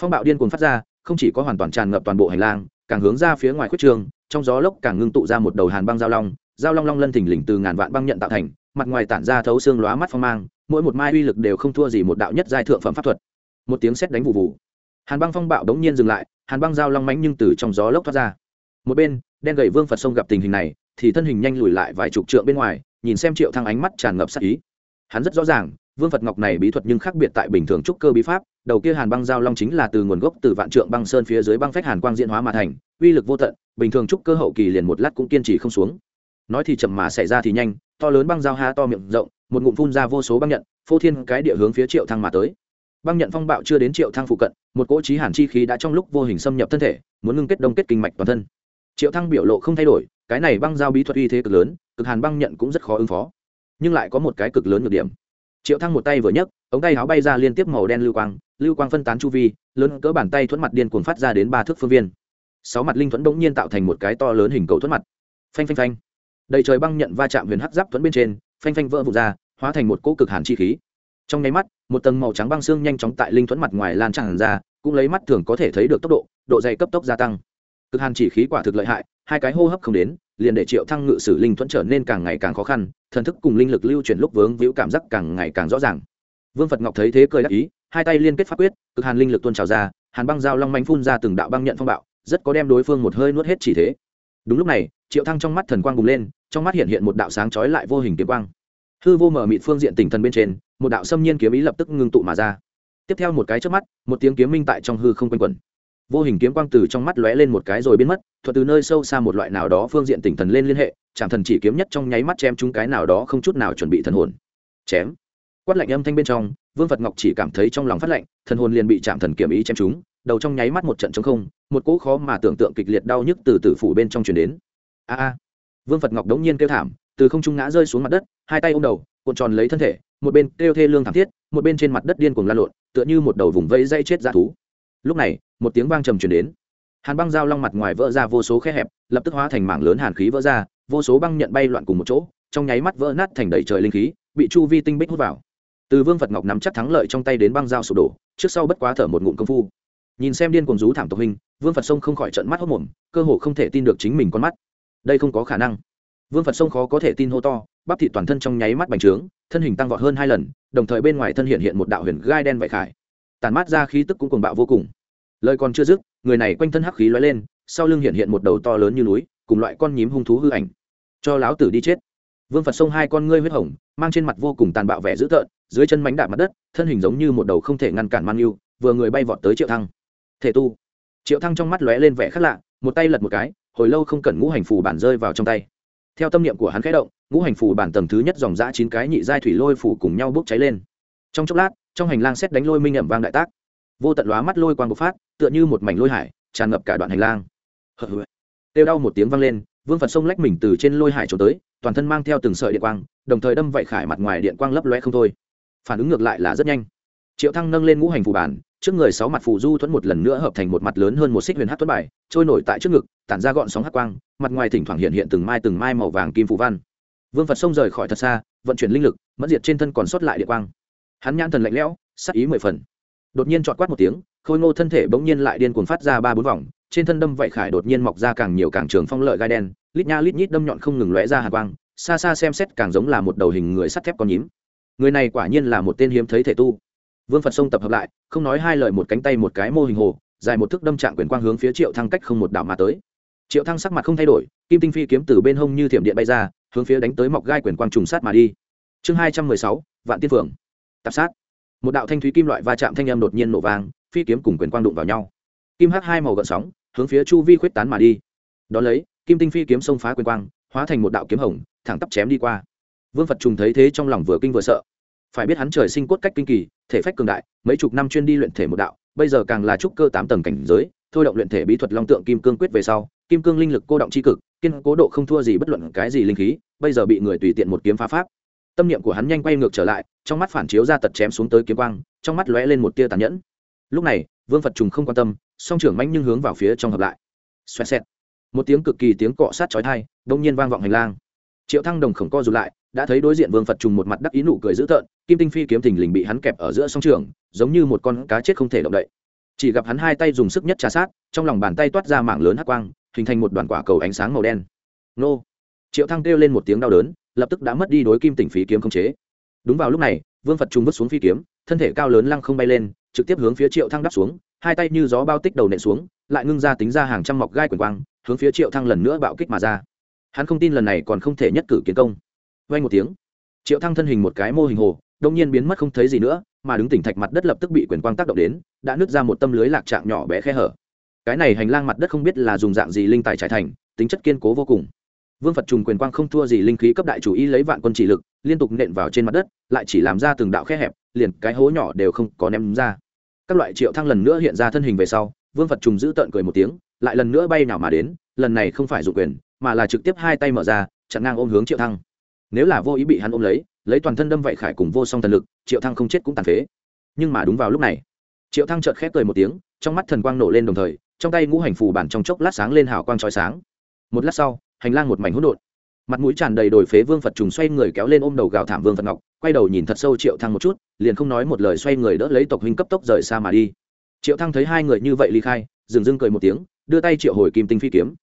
Phong bạo điên cuồng phát ra, không chỉ có hoàn toàn tràn ngập toàn bộ hành lang, càng hướng ra phía ngoài khuất trường, trong gió lốc càng ngưng tụ ra một đầu hàn băng giao long giao long long lân thình lình từ ngàn vạn băng nhận tạo thành, mặt ngoài tản ra thấu xương lóa mắt phong mang, mỗi một mai uy lực đều không thua gì một đạo nhất giai thượng phẩm pháp thuật. Một tiếng sét đánh vụ vụ hàn băng phong bạo đống nhiên dừng lại, hàn băng giao long mánh nhưng từ trong gió lốc thoát ra. Một bên, đen gậy vương phật sông gặp tình hình này thì thân hình nhanh lùi lại vài chục trượng bên ngoài, nhìn xem triệu thăng ánh mắt tràn ngập sắc ý. Hắn rất rõ ràng, vương phật ngọc này bí thuật nhưng khác biệt tại bình thường trúc cơ bí pháp, đầu kia hàn băng giao long chính là từ nguồn gốc từ vạn trượng băng sơn phía dưới băng phách hàn quang diễn hóa mà thành, uy lực vô tận, bình thường trúc cơ hậu kỳ liền một lát cũng kiên trì không xuống. Nói thì chậm mà xảy ra thì nhanh, to lớn băng giao ha to miệng rộng, một ngụm phun ra vô số băng nhận, phô thiên cái địa hướng phía triệu thăng mà tới. Băng nhận phong bạo chưa đến triệu thăng phụ cận, một cỗ trí hàn chi khí đã trong lúc vô hình xâm nhập thân thể, muốn ngưng kết đông kết kinh mạch toàn thân triệu thăng biểu lộ không thay đổi, cái này băng giao bí thuật uy thế cực lớn, cực hàn băng nhận cũng rất khó ứng phó. Nhưng lại có một cái cực lớn nhược điểm. Triệu thăng một tay vừa nhấc, ống tay áo bay ra liên tiếp màu đen lưu quang lưu quang phân tán chu vi, lớn cỡ bàn tay thuẫn mặt điên cuồng phát ra đến ba thước phương viên. Sáu mặt linh thuẫn đống nhiên tạo thành một cái to lớn hình cầu thuẫn mặt. Phanh phanh phanh. Đầy trời băng nhận va chạm huyền hắc giáp thuẫn bên trên, phanh phanh vỡ vụt ra, hóa thành một cỗ cực hàn chi khí. Trong nháy mắt, một tầng màu trắng băng xương nhanh chóng tại linh thuẫn mặt ngoài lan tràn ra, cũng lấy mắt thường có thể thấy được tốc độ độ dày cấp tốc gia tăng cực hàn chỉ khí quả thực lợi hại, hai cái hô hấp không đến, liền để triệu thăng ngự sử linh thuẫn trở nên càng ngày càng khó khăn, thần thức cùng linh lực lưu chuyển lúc vướng víu cảm giác càng ngày càng rõ ràng. Vương phật ngọc thấy thế cười đắc ý, hai tay liên kết pháp quyết, cực hàn linh lực tuôn trào ra, hàn băng dao long mánh phun ra từng đạo băng nhận phong bạo, rất có đem đối phương một hơi nuốt hết chỉ thế. Đúng lúc này, triệu thăng trong mắt thần quang bùng lên, trong mắt hiện hiện một đạo sáng chói lại vô hình kiếm quang. Hư vô mở mịt phương diện tỉnh thần bên trên, một đạo xâm nhiên kiếm ý lập tức ngưng tụ mà ra. Tiếp theo một cái chớp mắt, một tiếng kiếm minh tại trong hư không quanh quẩn vô hình kiếm quang từ trong mắt lóe lên một cái rồi biến mất thuật từ nơi sâu xa một loại nào đó phương diện tỉnh thần lên liên hệ chạm thần chỉ kiếm nhất trong nháy mắt chém chúng cái nào đó không chút nào chuẩn bị thần hồn. Chém. Quát lạnh âm thanh bên trong, vương phật ngọc chỉ cảm thấy trong lòng phát lạnh, thần hồn liền bị chạm thần kiểm ý chém chúng đầu trong nháy mắt một trận chống không, một cỗ khó mà tưởng tượng kịch liệt đau nhức từ tử phủ bên trong truyền đến. A a. Vương phật ngọc đống nhiên kêu thảm, từ không trung ngã rơi xuống mặt đất, hai tay ôm đầu, cuộn tròn lấy thân thể, một bên kêu thê lương thảm thiết, một bên trên mặt đất điên cuồng lan lộn, tựa như một đầu vùng vây dây chết ra thú lúc này, một tiếng vang trầm truyền đến. Hàn băng dao long mặt ngoài vỡ ra vô số khe hẹp, lập tức hóa thành mảng lớn hàn khí vỡ ra, vô số băng nhận bay loạn cùng một chỗ, trong nháy mắt vỡ nát thành đầy trời linh khí, bị chu vi tinh bích hút vào. Từ vương phật ngọc nắm chắc thắng lợi trong tay đến băng dao sụp đổ, trước sau bất quá thở một ngụm công phu. Nhìn xem điên cuồng rú thảm tộc hình vương phật sông không khỏi trận mắt hốc mồm, cơ hồ không thể tin được chính mình con mắt. Đây không có khả năng. Vương phật sông khó có thể tin hô to, bắp thị toàn thân trong nháy mắt bành trướng, thân hình tăng vọt hơn hai lần, đồng thời bên ngoài thân hiện hiện một đạo huyền gai đen vải khải. Tàn mát ra khí tức cũng cuồng bạo vô cùng lời còn chưa dứt, người này quanh thân hắc khí lóe lên, sau lưng hiện hiện một đầu to lớn như núi, cùng loại con nhím hung thú hư ảnh. Cho láo tử đi chết. Vương phật sông hai con ngươi huyết hồng, mang trên mặt vô cùng tàn bạo vẻ dữ tợn, dưới chân mánh đạp mặt đất, thân hình giống như một đầu không thể ngăn cản man yêu, vừa người bay vọt tới triệu thăng. Thể tu. Triệu thăng trong mắt lóe lên vẻ khác lạ, một tay lật một cái, hồi lâu không cần ngũ hành phù bản rơi vào trong tay. Theo tâm niệm của hắn khẽ động, ngũ hành phù bản tầng thứ nhất dòng dã chín cái nhị giai thủy lôi phủ cùng nhau bốc cháy lên. Trong chốc lát, trong hành lang xét đánh lôi minh ẩm vang đại tác. Vô tận lóa mắt lôi quang bộc phát tựa như một mảnh lôi hải, tràn ngập cả đoạn hành lang. Têu đau một tiếng vang lên, vương phật sông lách mình từ trên lôi hải trốn tới, toàn thân mang theo từng sợi điện quang, đồng thời đâm vậy khải mặt ngoài điện quang lấp loe không thôi. Phản ứng ngược lại là rất nhanh. Triệu thăng nâng lên ngũ hành phù bản, trước người sáu mặt phù du thuẫn một lần nữa hợp thành một mặt lớn hơn một xích huyền hát thuẫn bài, trôi nổi tại trước ngực, tản ra gọn sóng hát quang, mặt ngoài thỉnh thoảng hiện hiện từng mai từng mai màu vàng kim phù văn. Vương phật xông rời khỏi thật xa, vận chuyển linh lực, mẫn diệt trên thân còn sót lại địa quang. Hắn nhãn thần lạnh lẽo, sắc ý mười phần. Đột nhiên chọn quát một tiếng khôi ngô thân thể bỗng nhiên lại điên cuồng phát ra ba bốn vòng, trên thân đâm vậy khải đột nhiên mọc ra càng nhiều càng trường phong lợi gai đen, lít nha lít nhít đâm nhọn không ngừng lóe ra hạt quang, xa xa xem xét càng giống là một đầu hình người sắt thép con nhím. Người này quả nhiên là một tên hiếm thấy thể tu. Vương phật sông tập hợp lại, không nói hai lời một cánh tay một cái mô hình hồ, dài một thước đâm trạng quyền quang hướng phía triệu thăng cách không một đảo mà tới. Triệu thăng sắc mặt không thay đổi, kim tinh phi kiếm từ bên hông như thiểm điện bay ra, hướng phía đánh tới mọc gai quyền quang trùng sát mà đi. Chương hai trăm mười sáu, vạn tiên phượng. Tạp sát. Một đạo thanh thúy kim loại va chạm thanh âm đột nhiên nổ vang phi kiếm cùng quyền quang đụng vào nhau. Kim hắc hai màu gợn sóng, hướng phía chu vi khuyết tán mà đi. Đón lấy, kim tinh phi kiếm xông phá quyền quang, hóa thành một đạo kiếm hồng, thẳng tắp chém đi qua. Vương phật trùng thấy thế trong lòng vừa kinh vừa sợ. Phải biết hắn trời sinh cốt cách kinh kỳ, thể phách cường đại, mấy chục năm chuyên đi luyện thể một đạo, bây giờ càng là trúc cơ tám tầng cảnh giới, thôi động luyện thể bí thuật long tượng kim cương quyết về sau, kim cương linh lực cô động c h i cực, kiên cố độ không thua gì bất luận cái gì linh khí, bây giờ bị người tùy tiện một kiếm phá pháp. Tâm niệm của hắn nhanh quay ngược trở lại, trong mắt phản chiếu ra tật chém xuống tới kiếm quang, trong mắt lóe lên một tia tàn nhẫn lúc này, vương phật trùng không quan tâm, song trưởng manh nhưng hướng vào phía trong hợp lại. Xoẹt xẹt. Một tiếng cực kỳ tiếng cọ sát chói thai đông nhiên vang vọng hành lang. Triệu thăng đồng khổng co rụt lại, đã thấy đối diện vương phật trùng một mặt đắc ý nụ cười dữ tợn, kim tinh phi kiếm thình lình bị hắn kẹp ở giữa song trường, giống như một con cá chết không thể động đậy. Chỉ gặp hắn hai tay dùng sức nhất trà sát, trong lòng bàn tay toát ra mạng lớn hắc quang, hình thành một đoàn quả cầu ánh sáng màu đen. Nô! Triệu thăng kêu lên một tiếng đau đớn, lập tức đã mất đi đối kim tinh phi kiếm không chế. Đúng vào lúc này, vương phật trùng vứt xuống phi kiếm, thân thể cao lớn lăng không bay lên trực tiếp hướng phía triệu thăng đắp xuống, hai tay như gió bao tích đầu nện xuống, lại ngưng ra tính ra hàng trăm mọc gai quyền quang, hướng phía triệu thăng lần nữa bạo kích mà ra. Hắn không tin lần này còn không thể nhất cử kiến công. Vay một tiếng, triệu thăng thân hình một cái mô hình hồ đông nhiên biến mất không thấy gì nữa, mà đứng tỉnh thạch mặt đất lập tức bị quyền quang tác động đến, đã nứt ra một tâm lưới lạc trạng nhỏ bé khe hở. Cái này hành lang mặt đất không biết là dùng dạng gì linh tài trải thành, tính chất kiên cố vô cùng. Vương phật trùng quyền quang không thua gì linh khí cấp đại chủ ý lấy vạn quân chỉ lực, liên tục nện vào trên mặt đất, lại chỉ làm ra từng đạo khe hẹp, liền cái hố nhỏ đều không có ném ra các loại triệu thăng lần nữa hiện ra thân hình về sau, vương phật trùng giữ tợn cười một tiếng, lại lần nữa bay nào mà đến, lần này không phải dụng quyền, mà là trực tiếp hai tay mở ra, chặn ngang ôm hướng triệu thăng. Nếu là vô ý bị hắn ôm lấy lấy toàn thân đâm vậy khải cùng vô song thần lực, triệu thăng không chết cũng tàn phế. Nhưng mà đúng vào lúc này, triệu thăng chợt khép cười một tiếng, trong mắt thần quang nổ lên đồng thời, trong tay ngũ hành phù bản trong chốc lát sáng lên hào quang chói sáng. Một lát sau, hành lang một mảnh hỗn độn mặt mũi tràn đầy đồi phế vương phật trùng xoay người kéo lên ôm đầu gào thảm vương phật ngọc, quay đầu nhìn thật sâu triệu thăng một chút, liền không nói một lời xoay người đỡ lấy tộc huynh cấp tốc rời xa mà đi. Triệu thăng thấy hai người như vậy ly khai, dừng dưng cười một tiếng, đưa tay triệu hồi kim tinh phi kiếm.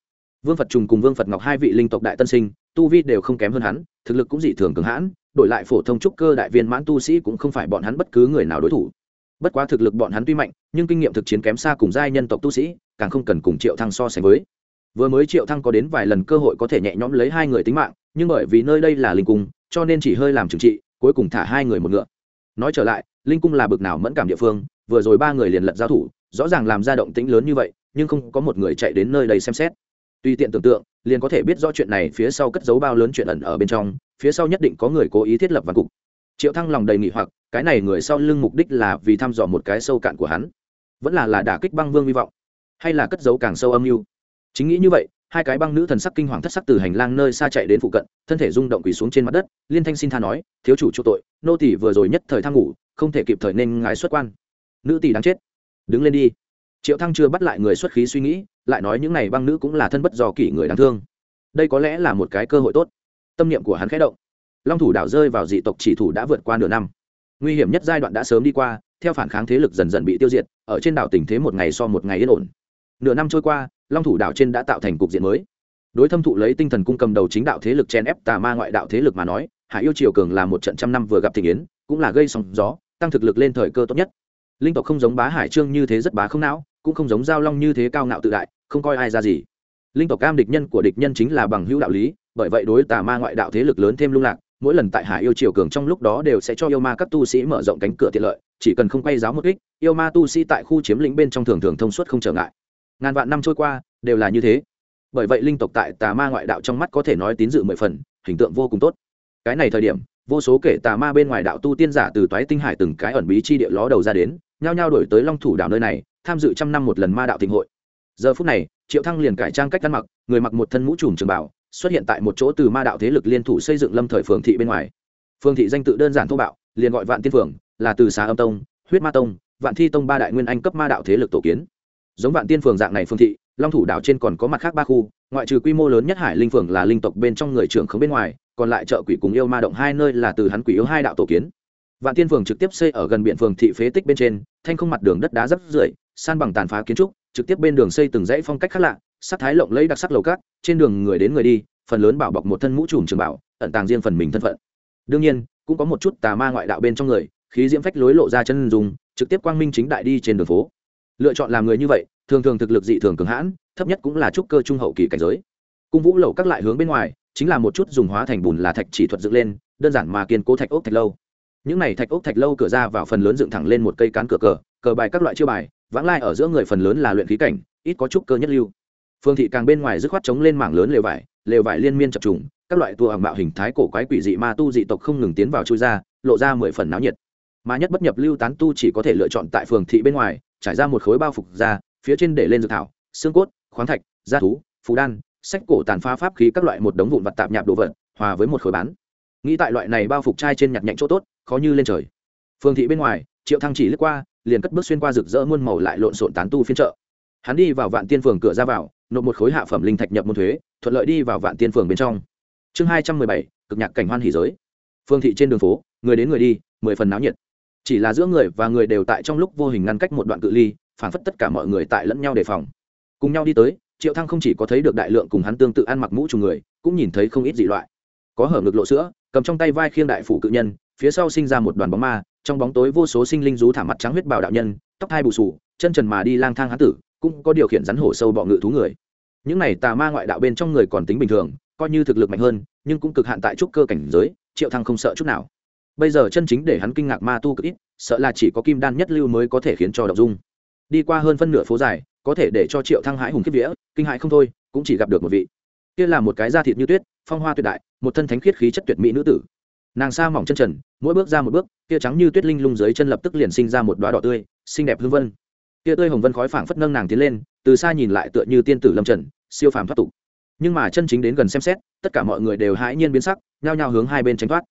Vương phật trùng cùng vương phật ngọc hai vị linh tộc đại tân sinh, tu vi đều không kém hơn hắn, thực lực cũng dị thường cường hãn, đổi lại phổ thông trúc cơ đại viên mãn tu sĩ cũng không phải bọn hắn bất cứ người nào đối thủ. Bất quá thực lực bọn hắn tuy mạnh, nhưng kinh nghiệm thực chiến kém xa cùng giai nhân tộc tu sĩ, càng không cần cùng triệu thăng so sánh với vừa mới triệu thăng có đến vài lần cơ hội có thể nhẹ nhõm lấy hai người tính mạng, nhưng bởi vì nơi đây là linh cung, cho nên chỉ hơi làm trừng trị, cuối cùng thả hai người một ngựa. Nói trở lại, linh cung là bực nào mẫn cảm địa phương, vừa rồi ba người liền lật giao thủ, rõ ràng làm ra động tĩnh lớn như vậy, nhưng không có một người chạy đến nơi đây xem xét. Tùy tiện tưởng tượng, liền có thể biết rõ chuyện này phía sau cất giấu bao lớn chuyện ẩn ở bên trong, phía sau nhất định có người cố ý thiết lập văn cục. Triệu thăng lòng đầy nghị hoặc, cái này người sau lưng mục đích là vì thăm dò một cái sâu cạn của hắn. Vẫn là là đả kích băng vương hy vọng, hay là cất giấu càng sâu âm mưu chính nghĩ như vậy, hai cái băng nữ thần sắc kinh hoàng thất sắc từ hành lang nơi xa chạy đến phụ cận, thân thể rung động quỳ xuống trên mặt đất, liên thanh xin tha nói, thiếu chủ chỗ tội, nô tỷ vừa rồi nhất thời thang ngủ, không thể kịp thời nên ngài xuất quan. Nữ tỷ đáng chết. Đứng lên đi. Triệu thăng chưa bắt lại người xuất khí suy nghĩ, lại nói những này băng nữ cũng là thân bất do kỷ người đáng thương. Đây có lẽ là một cái cơ hội tốt. Tâm niệm của hắn khẽ động. Long thủ đảo rơi vào dị tộc chỉ thủ đã vượt qua nửa năm. Nguy hiểm nhất giai đoạn đã sớm đi qua, theo phản kháng thế lực dần dần bị tiêu diệt, ở trên đảo tình thế một ngày so một ngày yên ổn. Nửa năm trôi qua long thủ đảo trên đã tạo thành cục diện mới. Đối thâm thụ lấy tinh thần cung cầm đầu chính đạo thế lực chen ép tà ma ngoại đạo thế lực mà nói, hải yêu triều cường là một trận trăm năm vừa gặp thịnh yến, cũng là gây sóng gió, tăng thực lực lên thời cơ tốt nhất. Linh tộc không giống bá hải trương như thế rất bá không não, cũng không giống giao long như thế cao ngạo tự đại, không coi ai ra gì. Linh tộc cam địch nhân của địch nhân chính là bằng hữu đạo lý, bởi vậy đối tà ma ngoại đạo thế lực lớn thêm lung lạc, mỗi lần tại hải yêu triều cường trong lúc đó đều sẽ cho yêu ma các tu sĩ mở rộng cánh cửa tiện lợi, chỉ cần không quay giáo một ích yêu ma tu sĩ tại khu chiếm lĩnh bên trong thường thường thông suốt không trở ngại ngàn vạn năm trôi qua, đều là như thế. Bởi vậy linh tộc tại tà ma ngoại đạo trong mắt có thể nói tín dự mười phần, hình tượng vô cùng tốt. Cái này thời điểm, vô số kể tà ma bên ngoài đạo tu tiên giả từ toái tinh hải từng cái ẩn bí chi địa ló đầu ra đến, nhao nhao đổi tới long thủ đảo nơi này, tham dự trăm năm một lần ma đạo thịnh hội. Giờ phút này, triệu thăng liền cải trang cách ăn mặc, người mặc một thân mũ trùm trường bảo xuất hiện tại một chỗ từ ma đạo thế lực liên thủ xây dựng lâm thời phường thị bên ngoài. Phường thị danh tự đơn giản thô bạo, liền gọi vạn tiên phường, là từ Xá âm tông, huyết ma tông, vạn thi tông ba đại nguyên anh cấp ma đạo thế lực tổ kiến giống vạn tiên phường dạng này phương thị, long thủ đảo trên còn có mặt khác ba khu, ngoại trừ quy mô lớn nhất hải linh phường là linh tộc bên trong người trưởng không bên ngoài, còn lại chợ quỷ cùng yêu ma động hai nơi là từ hắn quỷ yêu hai đạo tổ kiến. Vạn tiên phường trực tiếp xây ở gần biện phường thị phế tích bên trên, thanh không mặt đường đất đá rất rưởi san bằng tàn phá kiến trúc, trực tiếp bên đường xây từng dãy phong cách khác lạ, sắc thái lộng lẫy đặc sắc lầu cát, trên đường người đến người đi, phần lớn bảo bọc một thân mũ trùm trường bảo, ẩn tàng riêng phần mình thân phận. Đương nhiên, cũng có một chút tà ma ngoại đạo bên trong người, khí diễm phách lối lộ ra chân dùng trực tiếp quang minh chính đại đi trên đường phố lựa chọn làm người như vậy, thường thường thực lực dị thường cường hãn, thấp nhất cũng là trúc cơ trung hậu kỳ cảnh giới. Cung vũ lầu các lại hướng bên ngoài, chính là một chút dùng hóa thành bùn là thạch chỉ thuật dựng lên, đơn giản mà kiên cố thạch ốc thạch lâu. Những này thạch ốc thạch lâu cửa ra vào phần lớn dựng thẳng lên một cây cán cửa cờ cờ bài các loại chiêu bài, vãng lai ở giữa người phần lớn là luyện khí cảnh, ít có trúc cơ nhất lưu. Phương thị càng bên ngoài dứt khoát chống lên mảng lớn lều vải lều vải liên miên chập trùng, các loại tua hàng mạo hình thái cổ quái quỷ dị ma tu dị tộc không ngừng tiến vào chui ra, lộ ra mười phần náo nhiệt. Mà nhất bất nhập lưu tán tu chỉ có thể lựa chọn tại phường thị bên ngoài trải ra một khối bao phục ra, phía trên để lên dược thảo, xương cốt, khoáng thạch, da thú phú đan, sách cổ tàn phá pháp khí các loại một đống vụn vật tạp nhạp đồ vật, hòa với một khối bán. Nghĩ tại loại này bao phục trai trên nhặt nhạnh chỗ tốt, khó như lên trời. Phương thị bên ngoài, triệu thăng chỉ lướt qua, liền cất bước xuyên qua rực rỡ muôn màu lại lộn xộn tán tu phiên chợ. Hắn đi vào vạn tiên phường cửa ra vào, nộp một khối hạ phẩm linh thạch nhập môn thuế, thuận lợi đi vào vạn tiên phường bên trong. Chương hai trăm mười bảy, cực nhạc cảnh hoan hỉ giới. Phương thị trên đường phố, người đến người đi, mười phần náo nhiệt chỉ là giữa người và người đều tại trong lúc vô hình ngăn cách một đoạn cự ly phản phất tất cả mọi người tại lẫn nhau đề phòng. Cùng nhau đi tới, triệu thăng không chỉ có thấy được đại lượng cùng hắn tương tự ăn mặc mũ trùng người, cũng nhìn thấy không ít dị loại. Có hở ngực lộ sữa, cầm trong tay vai khiêng đại phủ cự nhân, phía sau sinh ra một đoàn bóng ma, trong bóng tối vô số sinh linh rú thả mặt trắng huyết bào đạo nhân, tóc hai bù sù chân trần mà đi lang thang hán tử, cũng có điều khiển rắn hổ sâu bọ ngự thú người. Những này tà ma ngoại đạo bên trong người còn tính bình thường, coi như thực lực mạnh hơn, nhưng cũng cực hạn tại trúc cơ cảnh giới, triệu thăng không sợ chút nào bây giờ chân chính để hắn kinh ngạc ma tu cực ít, sợ là chỉ có kim đan nhất lưu mới có thể khiến cho đậu dung. Đi qua hơn phân nửa phố dài, có thể để cho triệu thăng hãi hùng kiếp vía, kinh hãi không thôi, cũng chỉ gặp được một vị. Kia là một cái da thịt như tuyết, phong hoa tuyệt đại, một thân thánh khiết khí chất tuyệt mỹ nữ tử. Nàng sa mỏng chân trần, mỗi bước ra một bước, kia trắng như tuyết linh lung dưới chân lập tức liền sinh ra một đoá đỏ tươi, xinh đẹp hương vân. Kia tươi hồng vân khói phảng phất nâng nàng tiến lên, từ xa nhìn lại tựa như tiên tử lâm trần, siêu phàm thoát tục. Nhưng mà chân chính đến gần xem xét, tất cả mọi người đều hãi nhiên biến sắc, nhao nhao hướng hai bên tránh thoát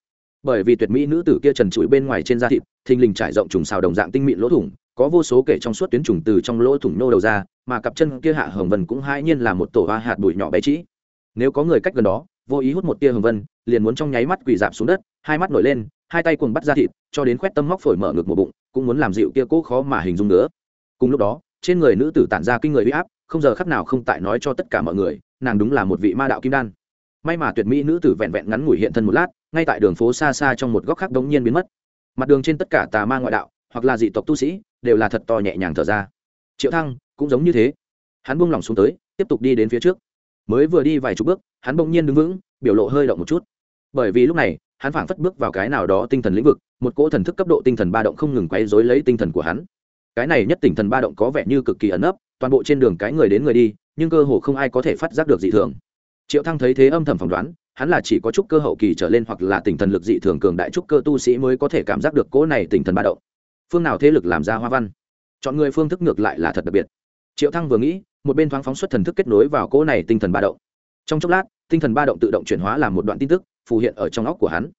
bởi vì tuyệt mỹ nữ tử kia trần trụi bên ngoài trên da thịt, thình lình trải rộng trùng xào đồng dạng tinh mịn lỗ thủng, có vô số kể trong suốt tuyến trùng từ trong lỗ thủng nô đầu ra, mà cặp chân kia hạ hồng vân cũng hãi nhiên là một tổ hoa hạt bụi nhỏ bé trĩ. Nếu có người cách gần đó, vô ý hút một tia hồng vân, liền muốn trong nháy mắt quỳ dạp xuống đất, hai mắt nổi lên, hai tay cuồng bắt ra thịt, cho đến khoét tâm móc phổi mở ngực một bụng, cũng muốn làm dịu kia cố khó mà hình dung nữa. Cùng lúc đó, trên người nữ tử tản ra kinh người huy áp, không giờ khắc nào không tại nói cho tất cả mọi người, nàng đúng là một vị ma đạo kim đan. May mà tuyệt mỹ nữ tử vẹn vẹn ngắn ngủi hiện thân một lát ngay tại đường phố xa xa trong một góc khác đống nhiên biến mất. Mặt đường trên tất cả tà ma ngoại đạo, hoặc là dị tộc tu sĩ, đều là thật to nhẹ nhàng thở ra. Triệu thăng, cũng giống như thế. Hắn buông lỏng xuống tới, tiếp tục đi đến phía trước. Mới vừa đi vài chục bước, hắn bỗng nhiên đứng vững, biểu lộ hơi động một chút. Bởi vì lúc này, hắn phảng phất bước vào cái nào đó tinh thần lĩnh vực, một cỗ thần thức cấp độ tinh thần ba động không ngừng quấy rối lấy tinh thần của hắn. Cái này nhất tinh thần ba động có vẻ như cực kỳ ẩn ấp toàn bộ trên đường cái người đến người đi, nhưng cơ hồ không ai có thể phát giác được dị thường. Triệu thăng thấy thế âm thầm phỏng đoán hắn là chỉ có chút cơ hậu kỳ trở lên hoặc là tinh thần lực dị thường cường đại trúc cơ tu sĩ mới có thể cảm giác được cỗ này tinh thần ba động. Phương nào thế lực làm ra hoa văn? Chọn người phương thức ngược lại là thật đặc biệt. Triệu thăng vừa nghĩ, một bên thoáng phóng xuất thần thức kết nối vào cỗ này tinh thần ba động. Trong chốc lát, tinh thần ba động tự động chuyển hóa làm một đoạn tin tức, phù hiện ở trong óc của hắn.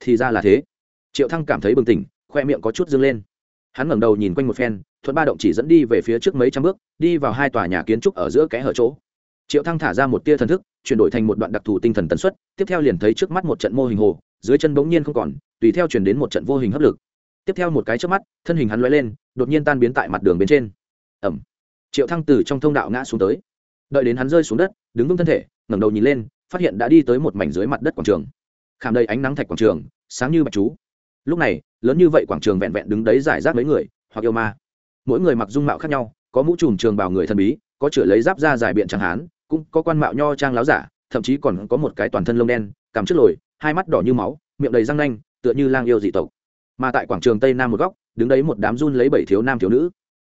Thì ra là thế. Triệu thăng cảm thấy bừng tỉnh, khoe miệng có chút dâng lên. Hắn ngẩng đầu nhìn quanh một phen, thuận ba động chỉ dẫn đi về phía trước mấy trăm bước, đi vào hai tòa nhà kiến trúc ở giữa kẽ hở chỗ. Triệu thăng thả ra một tia thần thức chuyển đổi thành một đoạn đặc thù tinh thần tần suất, tiếp theo liền thấy trước mắt một trận mô hình hồ, dưới chân bỗng nhiên không còn, tùy theo chuyển đến một trận vô hình hấp lực. Tiếp theo một cái trước mắt, thân hình hắn l lên, đột nhiên tan biến tại mặt đường bên trên. Ẩm triệu thăng từ trong thông đạo ngã xuống tới. Đợi đến hắn rơi xuống đất, đứng vững thân thể, ngẩng đầu nhìn lên, phát hiện đã đi tới một mảnh dưới mặt đất quảng trường. Khảm đầy ánh nắng thạch quảng trường, sáng như bạch chú. Lúc này, lớn như vậy quảng trường vẹn vẹn đứng đấy giải rác mấy người, hoặc yêu ma. Mỗi người mặc dung mạo khác nhau, có mũ trùm trường bào người thần bí, có chửa lấy giáp da dài biện chẳng hán cũng có quan mạo nho trang láo giả, thậm chí còn có một cái toàn thân lông đen, cằm trước lồi, hai mắt đỏ như máu, miệng đầy răng nanh, tựa như lang yêu dị tộc. Mà tại quảng trường tây nam một góc, đứng đấy một đám run lấy bảy thiếu nam thiếu nữ.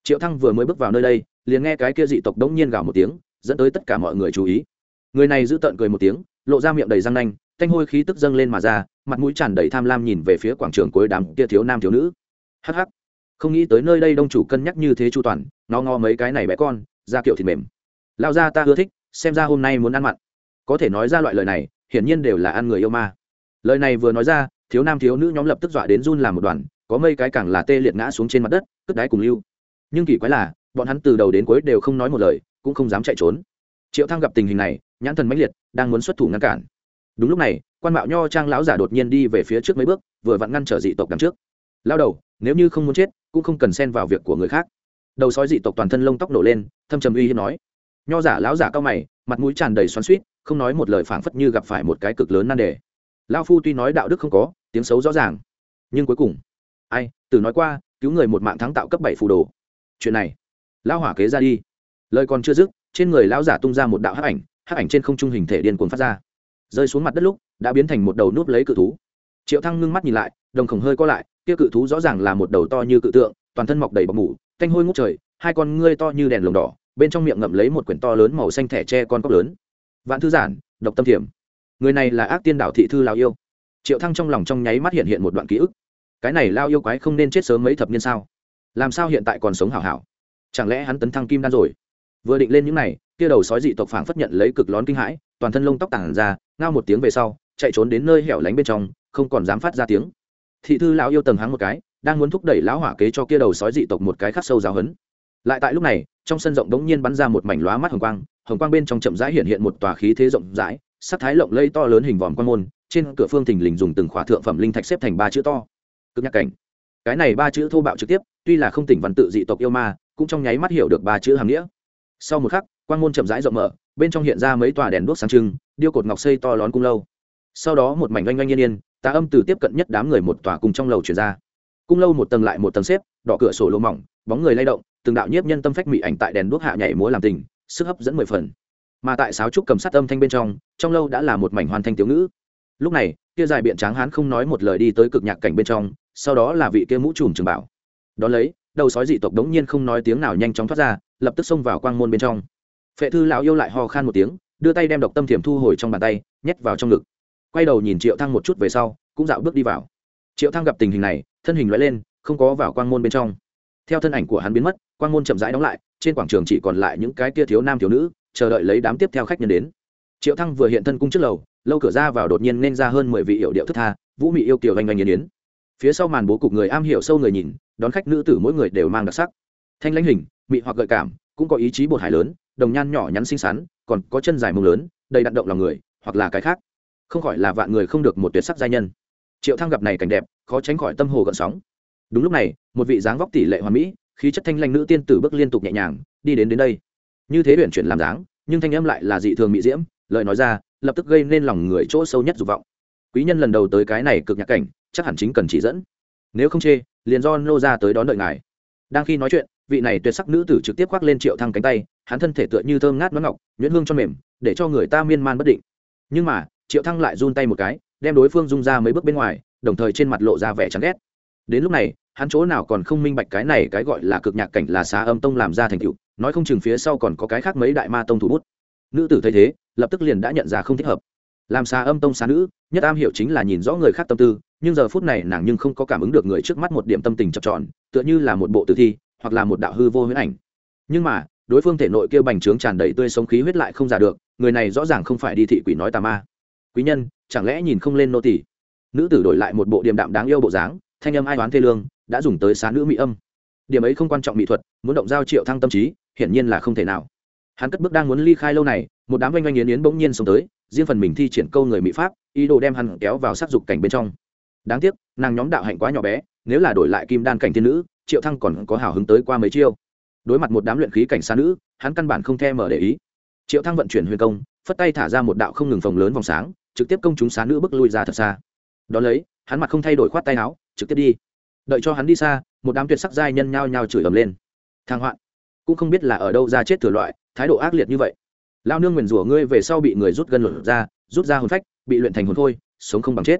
Triệu thăng vừa mới bước vào nơi đây, liền nghe cái kia dị tộc đống nhiên gào một tiếng, dẫn tới tất cả mọi người chú ý. Người này giữ tợn cười một tiếng, lộ ra miệng đầy răng nanh, thanh hôi khí tức dâng lên mà ra, mặt mũi tràn đầy tham lam nhìn về phía quảng trường cuối đám kia thiếu nam thiếu nữ. Hắc hắc. Không nghĩ tới nơi đây đông chủ cân nhắc như thế chu toàn, nó ngó mấy cái này bé con ra kiểu thịt mềm. Lao ra ta ưa thích xem ra hôm nay muốn ăn mặn. Có thể nói ra loại lời này, hiển nhiên đều là ăn người yêu ma. Lời này vừa nói ra, thiếu nam thiếu nữ nhóm lập tức dọa đến run làm một đoàn, có mây cái càng là tê liệt ngã xuống trên mặt đất, cất đáy cùng lưu. Nhưng kỳ quái là, bọn hắn từ đầu đến cuối đều không nói một lời, cũng không dám chạy trốn. Triệu thăng gặp tình hình này, nhãn thần mãnh liệt, đang muốn xuất thủ ngăn cản. Đúng lúc này, quan mạo nho trang lão giả đột nhiên đi về phía trước mấy bước, vừa vặn ngăn trở dị tộc đằng trước. Lao đầu, nếu như không muốn chết, cũng không cần xen vào việc của người khác. Đầu sói dị tộc toàn thân lông tóc nổ lên, thâm trầm uy hiếp nói nho giả lão giả cao mày, mặt mũi tràn đầy xoắn suýt không nói một lời phảng phất như gặp phải một cái cực lớn nan đề. Lao phu tuy nói đạo đức không có, tiếng xấu rõ ràng, nhưng cuối cùng, ai từ nói qua, cứu người một mạng thắng tạo cấp bảy phù đồ. Chuyện này lao hỏa kế ra đi. Lời còn chưa dứt, trên người lão giả tung ra một đạo hắc ảnh hắc ảnh trên không trung hình thể điên cuồng phát ra. Rơi xuống mặt đất lúc, đã biến thành một đầu núp lấy cự thú. Triệu thăng ngưng mắt nhìn lại, đồng khổng hơi co lại, kia cự thú rõ ràng là một đầu to như cự tượng, toàn thân mọc đầy bọc mủ canh hôi ngút trời, hai con ngươi to như đèn lồng đỏ bên trong miệng ngậm lấy một quyển to lớn màu xanh thẻ tre con cóc lớn. Vạn thư giản, độc tâm thiểm. Người này là ác tiên đạo thị thư lao yêu. Triệu thăng trong lòng trong nháy mắt hiện hiện một đoạn ký ức. Cái này lao yêu quái không nên chết sớm mấy thập niên sao? Làm sao hiện tại còn sống hảo hảo? Chẳng lẽ hắn tấn thăng kim đan rồi? Vừa định lên những này, kia đầu sói dị tộc phảng phất nhận lấy cực lón kinh hãi, toàn thân lông tóc tản ra, ngao một tiếng về sau, chạy trốn đến nơi hẻo lánh bên trong, không còn dám phát ra tiếng. Thị thư lão yêu tầng hắng một cái, đang muốn thúc đẩy lão hỏa kế cho kia đầu sói dị tộc một cái khắc sâu giáo hấn lại tại lúc này trong sân rộng đống nhiên bắn ra một mảnh lóa mắt hồng quang hồng quang bên trong chậm rãi hiện hiện một tòa khí thế rộng rãi, sắc thái lộng lây to lớn hình vòm quan môn, trên cửa phương thình lình dùng từng khỏa thượng phẩm linh thạch xếp thành ba chữ to. Cực nhắc cảnh. Cái này ba chữ thô bạo trực tiếp, tuy là không tỉnh văn tự dị tộc yêu ma, cũng trong nháy mắt hiểu được ba chữ hàng nghĩa. Sau một khắc, quan môn chậm rãi rộng mở, bên trong hiện ra mấy tòa đèn đuốc sáng trưng, điêu cột ngọc xây to lớn cung lâu. Sau đó một mảnh oanh oanh yên yên, tà âm từ tiếp cận nhất đám người một tòa cùng trong lầu chuyển ra. Cung lâu một tầng lại một tầng xếp, đỏ cửa sổ lỗ mỏng, bóng người lay động từng đạo nhiếp nhân tâm phách mị ảnh tại đèn đuốc hạ nhảy múa làm tình, sức hấp dẫn mười phần. Mà tại sáo trúc cầm sát âm thanh bên trong trong lâu đã là một mảnh hoàn thanh tiểu ngữ. Lúc này, kia dài biện tráng hán không nói một lời đi tới cực nhạc cảnh bên trong, sau đó là vị kia mũ trùm trường bảo. Đón lấy, đầu sói dị tộc đống nhiên không nói tiếng nào nhanh chóng thoát ra, lập tức xông vào quang môn bên trong. Phệ thư lão yêu lại ho khan một tiếng, đưa tay đem độc tâm thiểm thu hồi trong bàn tay, nhét vào trong ngực. Quay đầu nhìn triệu thăng một chút về sau, cũng dạo bước đi vào. Triệu thăng gặp tình hình này, thân hình loại lên, không có vào quang môn bên trong. Theo thân ảnh của hắn biến mất quang môn chậm rãi đóng lại, trên quảng trường chỉ còn lại những cái kia thiếu nam thiếu nữ, chờ đợi lấy đám tiếp theo khách nhân đến. Triệu thăng vừa hiện thân cung trước lầu, lâu cửa ra vào đột nhiên nên ra hơn mười vị hiệu điệu thức tha, vũ mị yêu kiều anh anh nghiền yến phía sau màn bố cục người am hiểu sâu người nhìn, đón khách nữ tử mỗi người đều mang đặc sắc. Thanh lãnh hình, mị hoặc gợi cảm, cũng có ý chí bột hải lớn, đồng nhan nhỏ nhắn xinh xắn, còn có chân dài mông lớn, đầy đặn động lòng người, hoặc là cái khác. Không khỏi là vạn người không được một tuyệt sắc giai nhân. Triệu thăng gặp này cảnh đẹp, khó tránh khỏi tâm hồ gợn sóng. Đúng lúc này, một vị dáng vóc tỷ lệ hoàn mỹ khí chất thanh lanh nữ tiên tử bước liên tục nhẹ nhàng, đi đến đến đây. Như thế luyện chuyển làm dáng, nhưng thanh âm lại là dị thường mỹ diễm, lời nói ra, lập tức gây nên lòng người chỗ sâu nhất dục vọng. Quý nhân lần đầu tới cái này cực nhạc cảnh, chắc hẳn chính cần chỉ dẫn. Nếu không chê, liền do nô ra tới đón đợi ngài. Đang khi nói chuyện, vị này tuyệt sắc nữ tử trực tiếp khoác lên triệu thăng cánh tay, hắn thân thể tựa như thơm ngát nón ngọc, nhuyễn hương cho mềm, để cho người ta miên man bất định. Nhưng mà, triệu thăng lại run tay một cái, đem đối phương rung ra mấy bước bên ngoài, đồng thời trên mặt lộ ra vẻ chán ghét đến lúc này, hắn chỗ nào còn không minh bạch cái này cái gọi là cực nhạc cảnh là xá âm tông làm ra thành tựu, nói không chừng phía sau còn có cái khác mấy đại ma tông thủ bút. Nữ tử thấy thế, lập tức liền đã nhận ra không thích hợp. Làm xá âm tông xá nữ, nhất am hiểu chính là nhìn rõ người khác tâm tư, nhưng giờ phút này nàng nhưng không có cảm ứng được người trước mắt một điểm tâm tình chập tròn, tựa như là một bộ tử thi, hoặc là một đạo hư vô huyết ảnh. Nhưng mà, đối phương thể nội kêu bành trướng tràn đầy tươi sống khí huyết lại không giả được, người này rõ ràng không phải đi thị quỷ nói tà ma. Quý nhân, chẳng lẽ nhìn không lên nô tỷ nữ tử đổi lại một bộ điềm đạm đáng yêu bộ dáng thanh âm ai đoán thê lương, đã dùng tới xá nữ mỹ âm. Điểm ấy không quan trọng mỹ thuật, muốn động giao triệu thăng tâm trí, hiển nhiên là không thể nào. Hắn cất bước đang muốn ly khai lâu này, một đám oanh oanh yến yến bỗng nhiên xông tới, riêng phần mình thi triển câu người mỹ pháp, ý đồ đem hắn kéo vào sát dục cảnh bên trong. Đáng tiếc, nàng nhóm đạo hạnh quá nhỏ bé, nếu là đổi lại kim đan cảnh thiên nữ, triệu thăng còn có hào hứng tới qua mấy chiêu. Đối mặt một đám luyện khí cảnh xa nữ, hắn căn bản không thèm mở để ý. Triệu thăng vận chuyển huyền công, phất tay thả ra một đạo không ngừng phồng lớn vòng sáng, trực tiếp công chúng xá nữ bước lui ra thật xa. Đ ó lấy, hắn mặt không thay đổi khoát tay áo trực tiếp đi. Đợi cho hắn đi xa, một đám tuyệt sắc giai nhân nhao nhao chửi ầm lên. Thang hoạn. Cũng không biết là ở đâu ra chết thừa loại, thái độ ác liệt như vậy. Lao nương nguyền rủa ngươi về sau bị người rút gân lột ra, rút ra hồn phách, bị luyện thành hồn khôi, sống không bằng chết.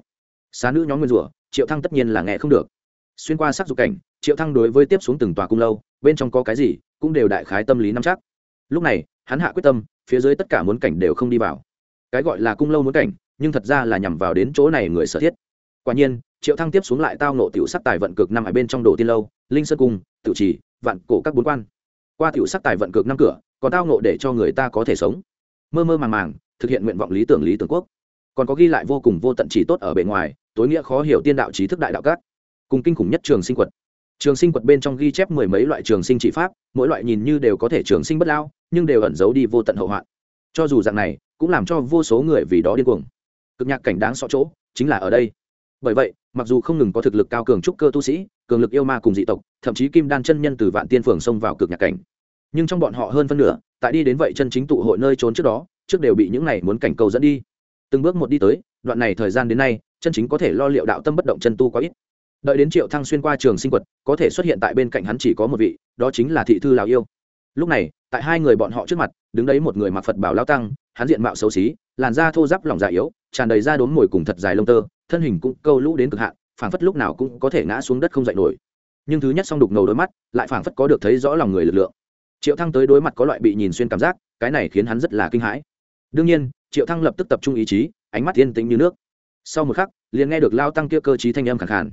Xá nữ nhóm nguyền rủa, triệu thăng tất nhiên là nghe không được. Xuyên qua sắc dục cảnh, triệu thăng đối với tiếp xuống từng tòa cung lâu, bên trong có cái gì, cũng đều đại khái tâm lý nắm chắc. Lúc này, hắn hạ quyết tâm, phía dưới tất cả muốn cảnh đều không đi vào. Cái gọi là cung lâu muốn cảnh, nhưng thật ra là nhằm vào đến chỗ này người sở thiết. Quả nhiên triệu thăng tiếp xuống lại tao nộ tiểu sắc tài vận cực năm ở bên trong đồ tiên lâu, linh sơn cung tiểu trì, vạn cổ các bốn quan. Qua tiểu sắc tài vận cực năm cửa, còn tao nộ để cho người ta có thể sống. Mơ mơ màng màng, thực hiện nguyện vọng lý tưởng lý tưởng quốc. Còn có ghi lại vô cùng vô tận chỉ tốt ở bề ngoài, tối nghĩa khó hiểu tiên đạo trí thức đại đạo các. Cùng kinh khủng nhất trường sinh quật. Trường sinh quật bên trong ghi chép mười mấy loại trường sinh trị pháp, mỗi loại nhìn như đều có thể trường sinh bất lao, nhưng đều ẩn giấu đi vô tận hậu hoạn cho dù dạng này, cũng làm cho vô số người vì đó điên cuồng. Cực nhạc cảnh đáng so chỗ, chính là ở đây. Bởi vậy mặc dù không ngừng có thực lực cao cường trúc cơ tu sĩ, cường lực yêu ma cùng dị tộc, thậm chí kim đan chân nhân từ vạn tiên phường xông vào cực nhạc cảnh. Nhưng trong bọn họ hơn phân nửa, tại đi đến vậy chân chính tụ hội nơi trốn trước đó, trước đều bị những này muốn cảnh cầu dẫn đi. Từng bước một đi tới, đoạn này thời gian đến nay, chân chính có thể lo liệu đạo tâm bất động chân tu có ít. Đợi đến triệu thăng xuyên qua trường sinh quật, có thể xuất hiện tại bên cạnh hắn chỉ có một vị, đó chính là thị thư lào yêu. Lúc này, tại hai người bọn họ trước mặt, đứng đấy một người mặc phật bảo lao tăng, hắn diện mạo xấu xí làn da thô ráp lỏng dạ yếu, tràn đầy da đốm mồi cùng thật dài lông tơ, thân hình cũng câu lũ đến cực hạn, phảng phất lúc nào cũng có thể ngã xuống đất không dậy nổi. Nhưng thứ nhất song đục ngầu đôi mắt, lại phảng phất có được thấy rõ lòng người lực lượng. Triệu thăng tới đối mặt có loại bị nhìn xuyên cảm giác, cái này khiến hắn rất là kinh hãi. Đương nhiên, triệu thăng lập tức tập trung ý chí, ánh mắt yên tĩnh như nước. Sau một khắc, liền nghe được lao tăng kia cơ trí thanh âm khẳng khàn.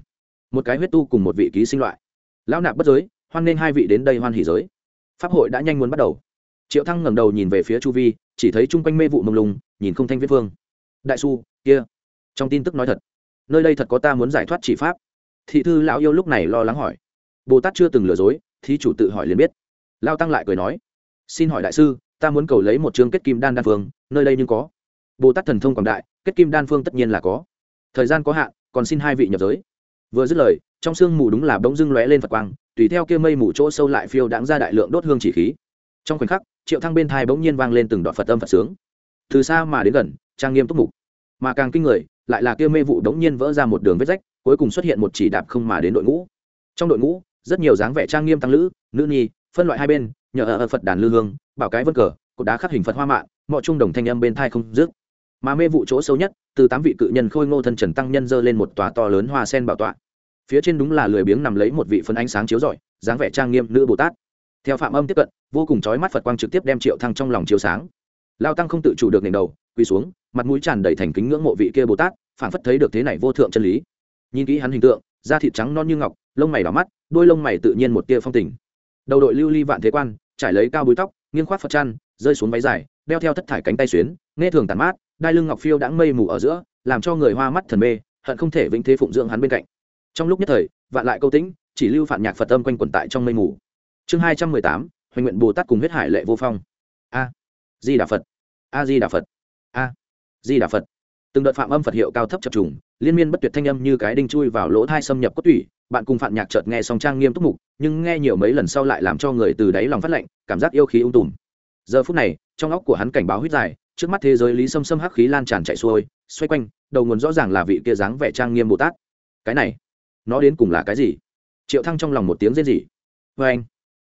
Một cái huyết tu cùng một vị ký sinh loại. Lão nạp bất giới, hoan nên hai vị đến đây hoan hỉ giới. Pháp hội đã nhanh muốn bắt đầu. Triệu thăng ngẩng đầu nhìn về phía chu vi, chỉ thấy chung quanh mê vụ mông lung nhìn không thanh viết phương. Đại su, kia. Trong tin tức nói thật, nơi đây thật có ta muốn giải thoát chỉ pháp. Thị thư lão yêu lúc này lo lắng hỏi. Bồ tát chưa từng lừa dối, thí chủ tự hỏi liền biết. Lao tăng lại cười nói. Xin hỏi đại sư, ta muốn cầu lấy một chương kết kim đan đan phương, nơi đây nhưng có. Bồ tát thần thông quảng đại, kết kim đan phương tất nhiên là có. Thời gian có hạn, còn xin hai vị nhập giới. Vừa dứt lời, trong sương mù đúng là bỗng dưng lóe lên phật quang, tùy theo kia mây mù chỗ sâu lại phiêu đáng ra đại lượng đốt hương chỉ khí. Trong khoảnh khắc, triệu thăng bên thai bỗng nhiên vang lên từng đoạn phật âm phật sướng từ xa mà đến gần, trang nghiêm túc mục. Mà càng kinh người, lại là kia mê vụ đống nhiên vỡ ra một đường vết rách, cuối cùng xuất hiện một chỉ đạp không mà đến đội ngũ. Trong đội ngũ, rất nhiều dáng vẻ trang nghiêm tăng lữ, nữ nhi, phân loại hai bên, nhờ ở phật đàn lư hương, bảo cái vân cờ, cột đá khắc hình phật hoa mạ mọi trung đồng thanh âm bên thai không dứt. Mà mê vụ chỗ sâu nhất, từ tám vị cự nhân khôi ngô thân trần tăng nhân dơ lên một tòa to lớn hoa sen bảo tọa. Phía trên đúng là lười biếng nằm lấy một vị phân ánh sáng chiếu rọi, dáng vẻ trang nghiêm nữ bồ tát. Theo phạm âm tiếp cận, vô cùng chói mắt phật quang trực tiếp đem triệu thăng trong lòng chiếu sáng lao tăng không tự chủ được nền đầu, quỳ xuống, mặt mũi tràn đầy thành kính ngưỡng mộ vị kia bồ tát, phảng phất thấy được thế này vô thượng chân lý. Nhìn kỹ hắn hình tượng, da thịt trắng non như ngọc, lông mày đỏ mắt, đôi lông mày tự nhiên một tia phong tình. Đầu đội lưu ly vạn thế quan, trải lấy cao búi tóc, nghiêng khoác phật chăn, rơi xuống váy dài, đeo theo thất thải cánh tay xuyến, nghe thường tàn mát, đai lưng ngọc phiêu đã mây mù ở giữa, làm cho người hoa mắt thần mê, hận không thể vĩnh thế phụng dưỡng hắn bên cạnh. Trong lúc nhất thời, vạn lại câu tĩnh, chỉ lưu phản nhạc phật âm quanh quẩn tại trong mây mù. Chương hai trăm mười tám, hoành nguyện bồ tát cùng huyết hải lệ vô phong. A, di đà phật a di đà phật. A di đà phật. Từng đợt phạm âm phật hiệu cao thấp chập trùng, liên miên bất tuyệt thanh âm như cái đinh chui vào lỗ thai xâm nhập cốt tủy, bạn cùng phạm nhạc chợt nghe song trang nghiêm túc mục, nhưng nghe nhiều mấy lần sau lại làm cho người từ đáy lòng phát lạnh, cảm giác yêu khí ung tùm. Giờ phút này, trong óc của hắn cảnh báo huyết dài, trước mắt thế giới lý xâm xâm hắc khí lan tràn chạy xuôi, xoay quanh, đầu nguồn rõ ràng là vị kia dáng vẻ trang nghiêm bồ tát. Cái này, nó đến cùng là cái gì? Triệu thăng trong lòng một tiếng rên rỉ. Vê anh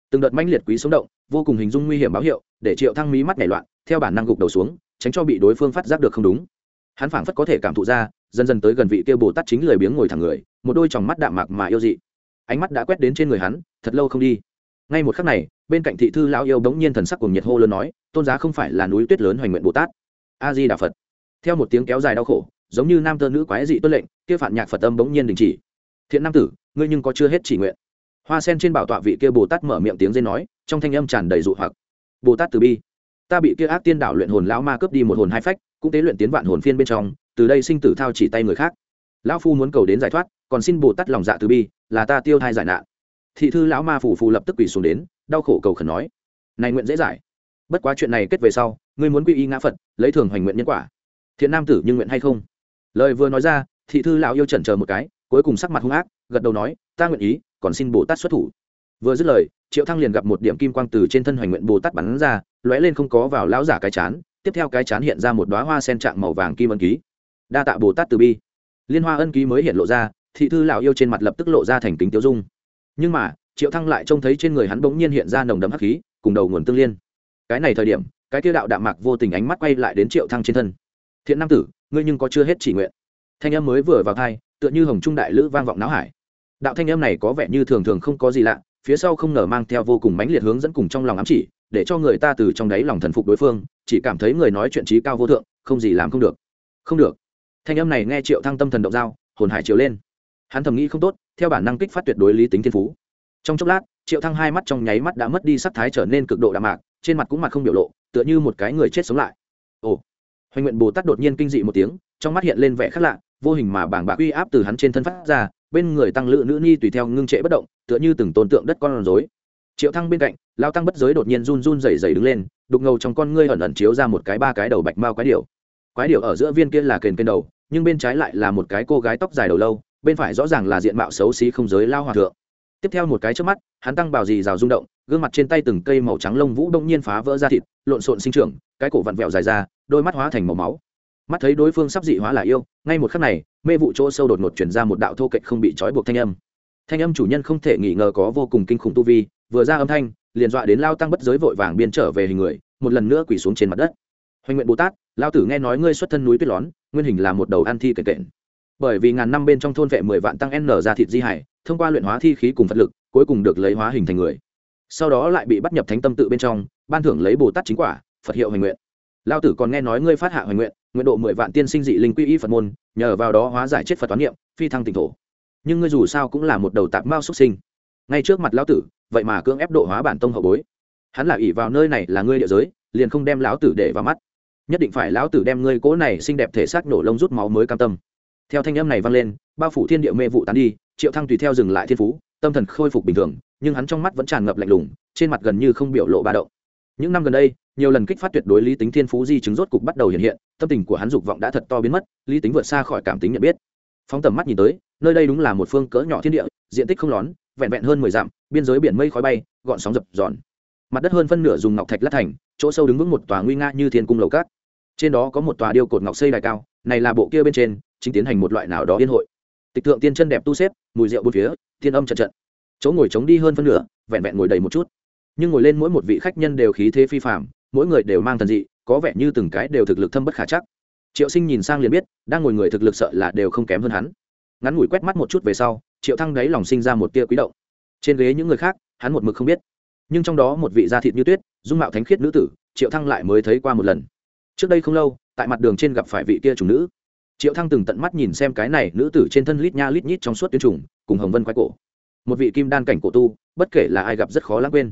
từng đợt mãnh liệt quý sống động, vô cùng hình dung nguy hiểm báo hiệu, để triệu thăng mí mắt nảy loạn theo bản năng gục đầu xuống, tránh cho bị đối phương phát giác được không đúng. Hắn phảng phất có thể cảm thụ ra, dần dần tới gần vị kia bồ tát chính lười biếng ngồi thẳng người, một đôi tròng mắt đạm mạc mà yêu dị. Ánh mắt đã quét đến trên người hắn, thật lâu không đi. Ngay một khắc này, bên cạnh thị thư lão yêu bỗng nhiên thần sắc cùng nhiệt hô lớn nói, tôn giá không phải là núi tuyết lớn hoành nguyện bồ tát. A di đà phật. Theo một tiếng kéo dài đau khổ, giống như nam tơ nữ quái dị tuân lệnh, kia phản nhạc phật âm bỗng nhiên đình chỉ. Thiện nam tử, ngươi nhưng có chưa hết chỉ nguyện. Hoa sen trên bảo tọa vị kia bồ tát mở miệng tiếng dây nói, trong thanh âm tràn đầy dụ hoặc. Bồ tát từ bi ta bị kia ác tiên đảo luyện hồn lão ma cướp đi một hồn hai phách, cũng tế luyện tiến vạn hồn phiên bên trong, từ đây sinh tử thao chỉ tay người khác. Lão phu muốn cầu đến giải thoát, còn xin bồ tát lòng dạ từ bi, là ta tiêu thai giải nạn. Thị thư lão ma phủ phù lập tức quỳ xuống đến, đau khổ cầu khẩn nói, này nguyện dễ giải. Bất quá chuyện này kết về sau, ngươi muốn quy y ngã phật, lấy thường hoành nguyện nhân quả. Thiện nam tử nhưng nguyện hay không? Lời vừa nói ra, thị thư lão yêu chần chờ một cái, cuối cùng sắc mặt hung ác, gật đầu nói, ta nguyện ý, còn xin bồ tát xuất thủ. Vừa dứt lời triệu thăng liền gặp một điểm kim quang từ trên thân hoành nguyện bồ tát bắn ra, lóe lên không có vào lão giả cái chán, tiếp theo cái chán hiện ra một đoá hoa sen trạng màu vàng kim ân ký. Đa tạ bồ tát từ bi. Liên hoa ân ký mới hiện lộ ra, thị thư lão yêu trên mặt lập tức lộ ra thành kính tiêu dung. Nhưng mà, triệu thăng lại trông thấy trên người hắn bỗng nhiên hiện ra nồng đậm hắc khí, cùng đầu nguồn tương liên. Cái này thời điểm, cái tiêu đạo đạm mạc vô tình ánh mắt quay lại đến triệu thăng trên thân. Thiện nam tử, ngươi nhưng có chưa hết chỉ nguyện. Thanh âm mới vừa vào thai tựa như hồng trung đại lữ vang vọng não hải. Đạo thanh âm này có vẻ như thường thường không có gì lạ phía sau không ngờ mang theo vô cùng mãnh liệt hướng dẫn cùng trong lòng ám chỉ, để cho người ta từ trong đáy lòng thần phục đối phương, chỉ cảm thấy người nói chuyện trí cao vô thượng, không gì làm không được. Không được. Thanh âm này nghe triệu thăng tâm thần động dao hồn hải chiều lên. Hắn thầm nghĩ không tốt, theo bản năng kích phát tuyệt đối lý tính thiên phú. Trong chốc lát, triệu thăng hai mắt trong nháy mắt đã mất đi sắc thái trở nên cực độ đạm mạc, trên mặt cũng mặt không biểu lộ, tựa như một cái người chết sống lại. Ồ. Hoành nguyện bồ tát đột nhiên kinh dị một tiếng, trong mắt hiện lên vẻ khác lạ, vô hình mà bảng bạc uy áp từ hắn trên thân phát ra bên người tăng lữ nữ ni tùy theo ngưng trệ bất động, tựa như từng tôn tượng đất con rối. Triệu thăng bên cạnh, lao tăng bất giới đột nhiên run run rẩy rẩy đứng lên, đục ngầu trong con ngươi ẩn ẩn chiếu ra một cái ba cái đầu bạch mao quái điểu. Quái điểu ở giữa viên kia là kền kền đầu, nhưng bên trái lại là một cái cô gái tóc dài đầu lâu, bên phải rõ ràng là diện mạo xấu xí không giới lao hòa thượng. Tiếp theo một cái trước mắt, hắn tăng bào dì rào rung động, gương mặt trên tay từng cây màu trắng lông vũ đông nhiên phá vỡ ra thịt, lộn xộn sinh trưởng, cái cổ vặn vẹo dài ra, đôi mắt hóa thành màu máu mắt thấy đối phương sắp dị hóa là yêu, ngay một khắc này, mê vụ chỗ sâu đột ngột chuyển ra một đạo thô kệch không bị trói buộc thanh âm. Thanh âm chủ nhân không thể nghi ngờ có vô cùng kinh khủng tu vi, vừa ra âm thanh, liền dọa đến lao tăng bất giới vội vàng biên trở về hình người, một lần nữa quỳ xuống trên mặt đất. Hoành nguyện bồ tát, lao tử nghe nói ngươi xuất thân núi tuyết lón, nguyên hình là một đầu ăn thi kệch kệch. bởi vì ngàn năm bên trong thôn vệ mười vạn tăng n ra thịt di hải, thông qua luyện hóa thi khí cùng phật lực, cuối cùng được lấy hóa hình thành người. Sau đó lại bị bắt nhập thánh tâm tự bên trong, ban thưởng lấy bồ tát chính quả, phật hiệu hoành nguyện. Lao tử còn nghe nói ngươi phát hạ hoành nguyện nguyện độ mười vạn tiên sinh dị linh quy y phật môn, nhờ vào đó hóa giải chết phật toán niệm, phi thăng tỉnh thổ. Nhưng ngươi dù sao cũng là một đầu tạp mao xuất sinh. Ngay trước mặt lão tử, vậy mà cưỡng ép độ hóa bản tông hậu bối. Hắn là ỷ vào nơi này là ngươi địa giới, liền không đem lão tử để vào mắt. Nhất định phải lão tử đem ngươi cố này xinh đẹp thể xác nổ lông rút máu mới cam tâm. Theo thanh âm này vang lên, bao phủ thiên địa mê vụ tán đi, triệu thăng tùy theo dừng lại thiên phú, tâm thần khôi phục bình thường, nhưng hắn trong mắt vẫn tràn ngập lạnh lùng, trên mặt gần như không biểu lộ ba động những năm gần đây, nhiều lần kích phát tuyệt đối lý tính thiên phú di chứng rốt cục bắt đầu hiện hiện, tâm tình của hắn dục vọng đã thật to biến mất, lý tính vượt xa khỏi cảm tính nhận biết. Phóng tầm mắt nhìn tới, nơi đây đúng là một phương cỡ nhỏ thiên địa, diện tích không lón, vẹn vẹn hơn mười dặm, biên giới biển mây khói bay, gọn sóng dập dọn. mặt đất hơn phân nửa dùng ngọc thạch lát thành, chỗ sâu đứng vững một tòa nguy nga như thiên cung lầu cát. Trên đó có một tòa điêu cột ngọc xây đài cao, này là bộ kia bên trên, chính tiến hành một loại nào đó yên hội. Tịch tượng tiên chân đẹp tu xếp, mùi rượu bốn phía, thiên âm trận trận. Chỗ ngồi trống đi hơn phân nửa, vẹn vẹn ngồi đầy một chút nhưng ngồi lên mỗi một vị khách nhân đều khí thế phi phạm mỗi người đều mang thần dị, có vẻ như từng cái đều thực lực thâm bất khả chắc. Triệu sinh nhìn sang liền biết, đang ngồi người thực lực sợ là đều không kém hơn hắn. Ngắn ngủi quét mắt một chút về sau, triệu thăng đáy lòng sinh ra một tia quý động. Trên ghế những người khác, hắn một mực không biết. Nhưng trong đó một vị da thịt như tuyết, dung mạo thánh khiết nữ tử, triệu thăng lại mới thấy qua một lần. Trước đây không lâu, tại mặt đường trên gặp phải vị kia chủ nữ. Triệu thăng từng tận mắt nhìn xem cái này nữ tử trên thân lít nha lít nhít trong suốt tuyến trùng, cùng hồng vân quái cổ. Một vị kim đan cảnh cổ tu, bất kể là ai gặp rất khó lãng quên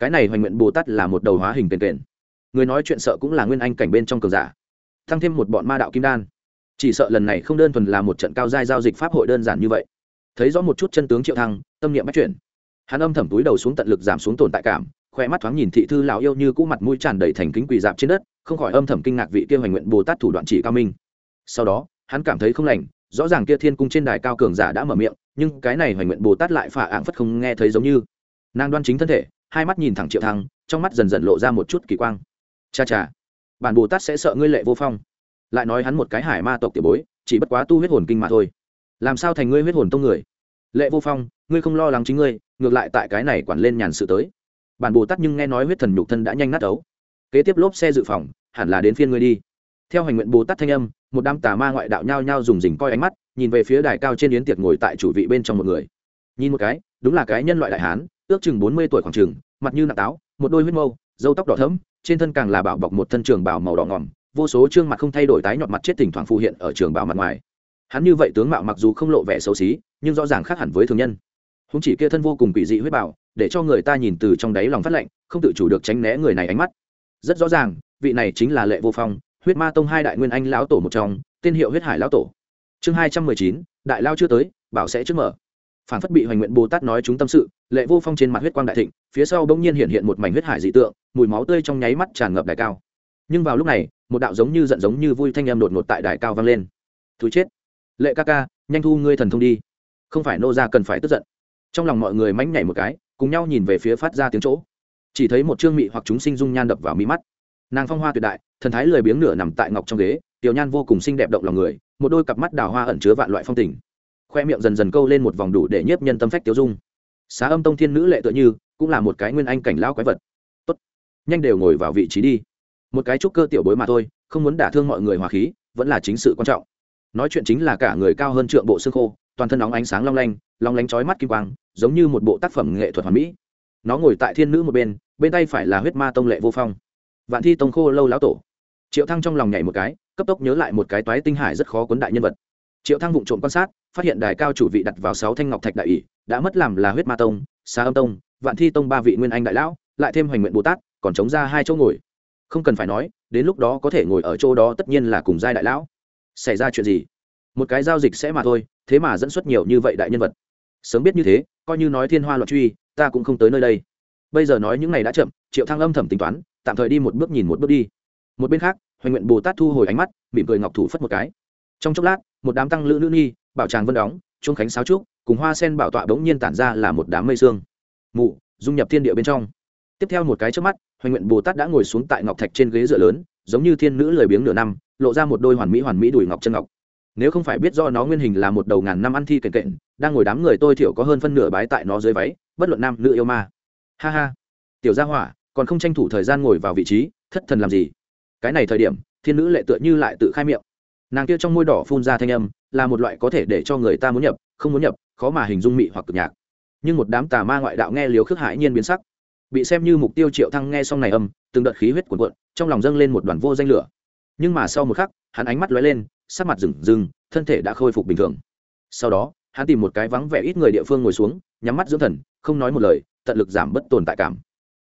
cái này hoành nguyện bồ tát là một đầu hóa hình kền kền. Người nói chuyện sợ cũng là nguyên anh cảnh bên trong cường giả. Thăng thêm một bọn ma đạo kim đan. Chỉ sợ lần này không đơn thuần là một trận cao giai giao dịch pháp hội đơn giản như vậy. Thấy rõ một chút chân tướng triệu thăng, tâm niệm bắt chuyển. Hắn âm thầm túi đầu xuống tận lực giảm xuống tồn tại cảm, khoe mắt thoáng nhìn thị thư lão yêu như cũ mặt mũi tràn đầy thành kính quỳ dạp trên đất, không khỏi âm thầm kinh ngạc vị kia hoành nguyện bồ tát thủ đoạn chỉ cao minh. Sau đó, hắn cảm thấy không lành, rõ ràng kia thiên cung trên đài cao cường giả đã mở miệng, nhưng cái này hoành nguyện bồ tát lại phả ạng phất không nghe thấy giống như. Nàng đoan chính thân thể hai mắt nhìn thẳng triệu thăng, trong mắt dần dần lộ ra một chút kỳ quang. Cha cha, bản bồ tát sẽ sợ ngươi lệ vô phong. Lại nói hắn một cái hải ma tộc tiểu bối, chỉ bất quá tu huyết hồn kinh mà thôi. Làm sao thành ngươi huyết hồn tông người? Lệ vô phong, ngươi không lo lắng chính ngươi, ngược lại tại cái này quản lên nhàn sự tới. Bản bồ tát nhưng nghe nói huyết thần nhục thân đã nhanh nát ấu. Kế tiếp lốp xe dự phòng, hẳn là đến phiên ngươi đi. Theo hành nguyện bồ tát thanh âm, một đám tà ma ngoại đạo nhao nhao dùng dình coi ánh mắt, nhìn về phía đài cao trên yến tiệc ngồi tại chủ vị bên trong một người. Nhìn một cái, đúng là cái nhân loại đại hán ước chừng bốn mươi tuổi khoảng chừng, mặt như nạc táo, một đôi huyết mâu dâu tóc đỏ thẫm, trên thân càng là bảo bọc một thân trường bảo màu đỏ ngỏm, vô số trương mặt không thay đổi tái nhọt mặt chết thỉnh thoảng phù hiện ở trường bảo mặt ngoài. Hắn như vậy tướng mạo mặc dù không lộ vẻ xấu xí, nhưng rõ ràng khác hẳn với thường nhân. Húng chỉ kia thân vô cùng quỷ dị huyết bảo để cho người ta nhìn từ trong đáy lòng phát lạnh, không tự chủ được tránh né người này ánh mắt. Rất rõ ràng, vị này chính là lệ vô phong, huyết ma tông hai đại nguyên anh lão tổ một trong, tên hiệu huyết hải lão tổ. Chương hai trăm mười chín, đại lao chưa tới, bảo sẽ trước mở phản phất bị hoành nguyện bồ tát nói chúng tâm sự, lệ vô phong trên mặt huyết quang đại thịnh, phía sau bỗng nhiên hiện hiện một mảnh huyết hải dị tượng, mùi máu tươi trong nháy mắt tràn ngập đài cao. Nhưng vào lúc này, một đạo giống như giận giống như vui thanh em đột ngột tại đài cao vang lên. Thú chết! Lệ ca ca, nhanh thu ngươi thần thông đi. Không phải nô ra cần phải tức giận. Trong lòng mọi người mánh nhảy một cái, cùng nhau nhìn về phía phát ra tiếng chỗ. Chỉ thấy một trương mị hoặc chúng sinh dung nhan đập vào mi mắt. Nàng phong hoa tuyệt đại, thần thái lười biếng nửa nằm tại ngọc trong ghế, tiểu nhan vô cùng xinh đẹp động lòng người, một đôi cặp mắt đào hoa ẩn chứa vạn loại phong tình khoe miệng dần dần câu lên một vòng đủ để nhiếp nhân tâm phách tiêu dung. Xá âm tông thiên nữ lệ tựa như, cũng là một cái nguyên anh cảnh lão quái vật. Tốt, nhanh đều ngồi vào vị trí đi. Một cái trúc cơ tiểu bối mà thôi, không muốn đả thương mọi người hòa khí, vẫn là chính sự quan trọng. Nói chuyện chính là cả người cao hơn trượng bộ xương khô, toàn thân óng ánh sáng long lanh, long lánh chói mắt kim quang, giống như một bộ tác phẩm nghệ thuật hoàn mỹ. Nó ngồi tại thiên nữ một bên bên tay phải là huyết ma tông lệ vô phong. Vạn thi tông khô lâu lão tổ. Triệu thăng trong lòng nhảy một cái, cấp tốc nhớ lại một cái toái tinh hải rất khó cuốn đại nhân vật triệu thăng vụng trộm quan sát, phát hiện đài cao chủ vị đặt vào sáu thanh ngọc thạch đại ỷ, đã mất làm là huyết ma tông, xá âm tông, vạn thi tông ba vị nguyên anh đại lão, lại thêm hoành nguyện bồ tát, còn chống ra hai chỗ ngồi. Không cần phải nói, đến lúc đó có thể ngồi ở chỗ đó tất nhiên là cùng giai đại lão. Xảy ra chuyện gì? Một cái giao dịch sẽ mà thôi, thế mà dẫn xuất nhiều như vậy đại nhân vật. Sớm biết như thế, coi như nói thiên hoa loạn truy, ta cũng không tới nơi đây. Bây giờ nói những này đã chậm, triệu thăng âm thầm tính toán, tạm thời đi một bước nhìn một bước đi. Một bên khác, hoành nguyện bồ tát thu hồi ánh mắt, mỉm cười ngọc thủ phất một cái trong chốc lát, một đám tăng lữ nữ nhi, bảo tràng vân đóng trung khánh sáo trúc, cùng hoa sen bảo tọa bỗng nhiên tản ra là một đám mây xương mụ, dung nhập thiên địa bên trong. Tiếp theo một cái trước mắt, hoành nguyện bồ tát đã ngồi xuống tại ngọc thạch trên ghế dựa lớn, giống như thiên nữ lười biếng nửa năm, lộ ra một đôi hoàn mỹ hoàn mỹ đùi ngọc chân ngọc. Nếu không phải biết do nó nguyên hình là một đầu ngàn năm ăn thi kệnh kệnh đang ngồi đám người tôi thiểu có hơn phân nửa bái tại nó dưới váy, bất luận nam nữ yêu ma. Ha ha. Tiểu gia hỏa, còn không tranh thủ thời gian ngồi vào vị trí, thất thần làm gì? Cái này thời điểm, thiên nữ lệ tựa như lại tự khai miệng nàng kia trong môi đỏ phun ra thanh âm, là một loại có thể để cho người ta muốn nhập, không muốn nhập, khó mà hình dung mị hoặc cực nhạc. Nhưng một đám tà ma ngoại đạo nghe liều khước hãi nhiên biến sắc. Bị xem như mục tiêu triệu thăng nghe xong này âm, từng đợt khí huyết cuộn cuộn, trong lòng dâng lên một đoàn vô danh lửa. Nhưng mà sau một khắc, hắn ánh mắt lóe lên, sắc mặt rừng rừng, thân thể đã khôi phục bình thường. Sau đó, hắn tìm một cái vắng vẻ ít người địa phương ngồi xuống, nhắm mắt dưỡng thần, không nói một lời, tận lực giảm bất tồn tại cảm.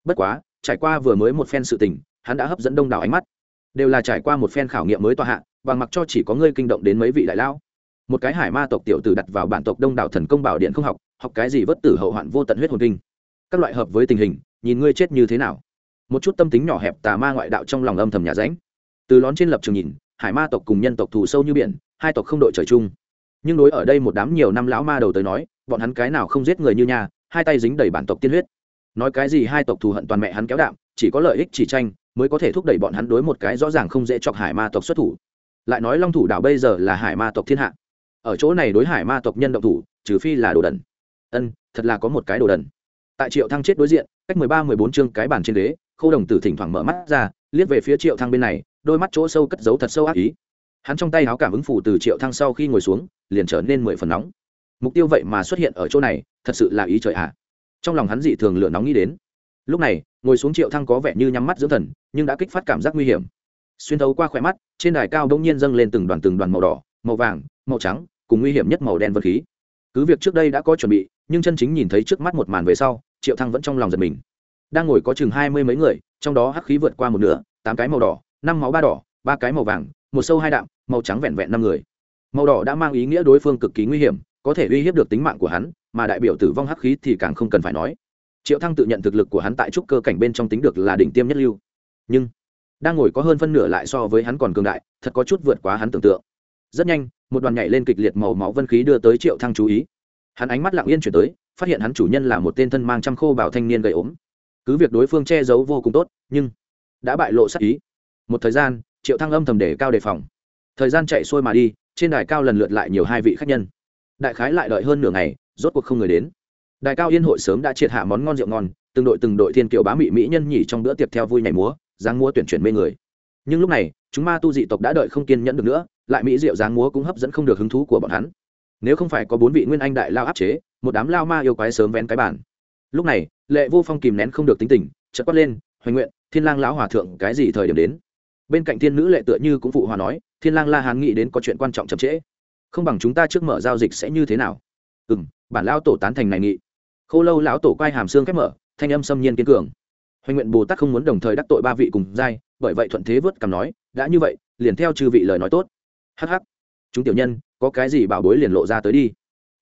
Bất quá, trải qua vừa mới một phen sự tình, hắn đã hấp dẫn đông đảo ánh mắt. Đều là trải qua một phen khảo nghiệm mới tòa hạ bằng mặc cho chỉ có ngươi kinh động đến mấy vị đại lao một cái hải ma tộc tiểu tử đặt vào bản tộc đông đảo thần công bảo điện không học học cái gì vất tử hậu hoạn vô tận huyết hồn kinh. Các loại hợp với tình hình, nhìn ngươi chết như thế nào. Một chút tâm tính nhỏ hẹp tà ma ngoại đạo trong lòng âm thầm nhà ránh từ lón trên lập trường nhìn, hải ma tộc cùng nhân tộc thù sâu như biển, hai tộc không đội trời chung. Nhưng đối ở đây một đám nhiều năm lão ma đầu tới nói, bọn hắn cái nào không giết người như nhà, hai tay dính đầy bản tộc tiên huyết. Nói cái gì hai tộc thù hận toàn mẹ hắn kéo đạm, chỉ có lợi ích chỉ tranh, mới có thể thúc đẩy bọn hắn đối một cái rõ ràng không dễ chọc hải ma tộc xuất thủ lại nói long thủ đảo bây giờ là hải ma tộc thiên hạ. Ở chỗ này đối hải ma tộc nhân động thủ, trừ phi là đồ đần. Ân, thật là có một cái đồ đần. Tại triệu thăng chết đối diện, cách mười ba, mười bốn chương cái bàn trên đế khâu đồng tử thỉnh thoảng mở mắt ra, liếc về phía triệu thăng bên này, đôi mắt chỗ sâu cất giấu thật sâu ác ý. Hắn trong tay áo cảm ứng phủ từ triệu thăng sau khi ngồi xuống, liền trở nên mười phần nóng. Mục tiêu vậy mà xuất hiện ở chỗ này, thật sự là ý trời ạ. À. trong lòng hắn dị thường lửa nóng nghĩ đến. Lúc này, ngồi xuống triệu thăng có vẻ như nhắm mắt dưỡng thần, nhưng đã kích phát cảm giác nguy hiểm xuyên thấu qua khỏe mắt, trên đài cao đông nhiên dâng lên từng đoàn từng đoàn màu đỏ, màu vàng, màu trắng, cùng nguy hiểm nhất màu đen vật khí. Cứ việc trước đây đã có chuẩn bị, nhưng chân chính nhìn thấy trước mắt một màn về sau, triệu thăng vẫn trong lòng giật mình. Đang ngồi có chừng hai mươi mấy người, trong đó hắc khí vượt qua một nửa, tám cái màu đỏ, năm máu ba đỏ, ba cái màu vàng, một sâu hai đạm, màu trắng vẹn vẹn năm người. Màu đỏ đã mang ý nghĩa đối phương cực kỳ nguy hiểm, có thể uy hiếp được tính mạng của hắn, mà đại biểu tử vong hắc khí thì càng không cần phải nói. Triệu thăng tự nhận thực lực của hắn tại trúc cơ cảnh bên trong tính được là đỉnh tiêm nhất lưu. Nhưng đang ngồi có hơn phân nửa lại so với hắn còn cường đại, thật có chút vượt quá hắn tưởng tượng. Rất nhanh, một đoàn nhảy lên kịch liệt màu máu vân khí đưa tới triệu thăng chú ý. Hắn ánh mắt lặng yên chuyển tới, phát hiện hắn chủ nhân là một tên thân mang trăm khô bảo thanh niên gầy ốm. Cứ việc đối phương che giấu vô cùng tốt, nhưng đã bại lộ sắc ý. Một thời gian, triệu thăng âm thầm để cao đề phòng. Thời gian chạy xuôi mà đi, trên đài cao lần lượt lại nhiều hai vị khách nhân. Đại khái lại đợi hơn nửa ngày, rốt cuộc không người đến. Đài cao yên hội sớm đã triệt hạ món ngon rượu ngon, từng đội từng đội thiên kiều bá mỹ mỹ nhân nhỉ trong bữa tiệc theo vui nhảy múa dáng múa tuyển chuyển mê người. Nhưng lúc này, chúng ma tu dị tộc đã đợi không kiên nhẫn được nữa, lại mỹ diệu dáng múa cũng hấp dẫn không được hứng thú của bọn hắn. Nếu không phải có bốn vị nguyên anh đại lao áp chế, một đám lao ma yêu quái sớm vén cái bản lúc này, lệ vô phong kìm nén không được tính tình, chợt quát lên, hoành nguyện, thiên lang lão hòa thượng, cái gì thời điểm đến? Bên cạnh thiên nữ lệ tựa như cũng phụ hòa nói, thiên lang la hán nghĩ đến có chuyện quan trọng chậm trễ. Không bằng chúng ta trước mở giao dịch sẽ như thế nào? Ừ bản lao tổ tán thành này nghị. Khô lâu lão tổ quay hàm xương khép mở, thanh âm xâm nhiên kiên cường hoành nguyện bồ tát không muốn đồng thời đắc tội ba vị cùng giai, bởi vậy thuận thế vớt cầm nói, đã như vậy, liền theo chư vị lời nói tốt. Hh chúng tiểu nhân, có cái gì bảo bối liền lộ ra tới đi.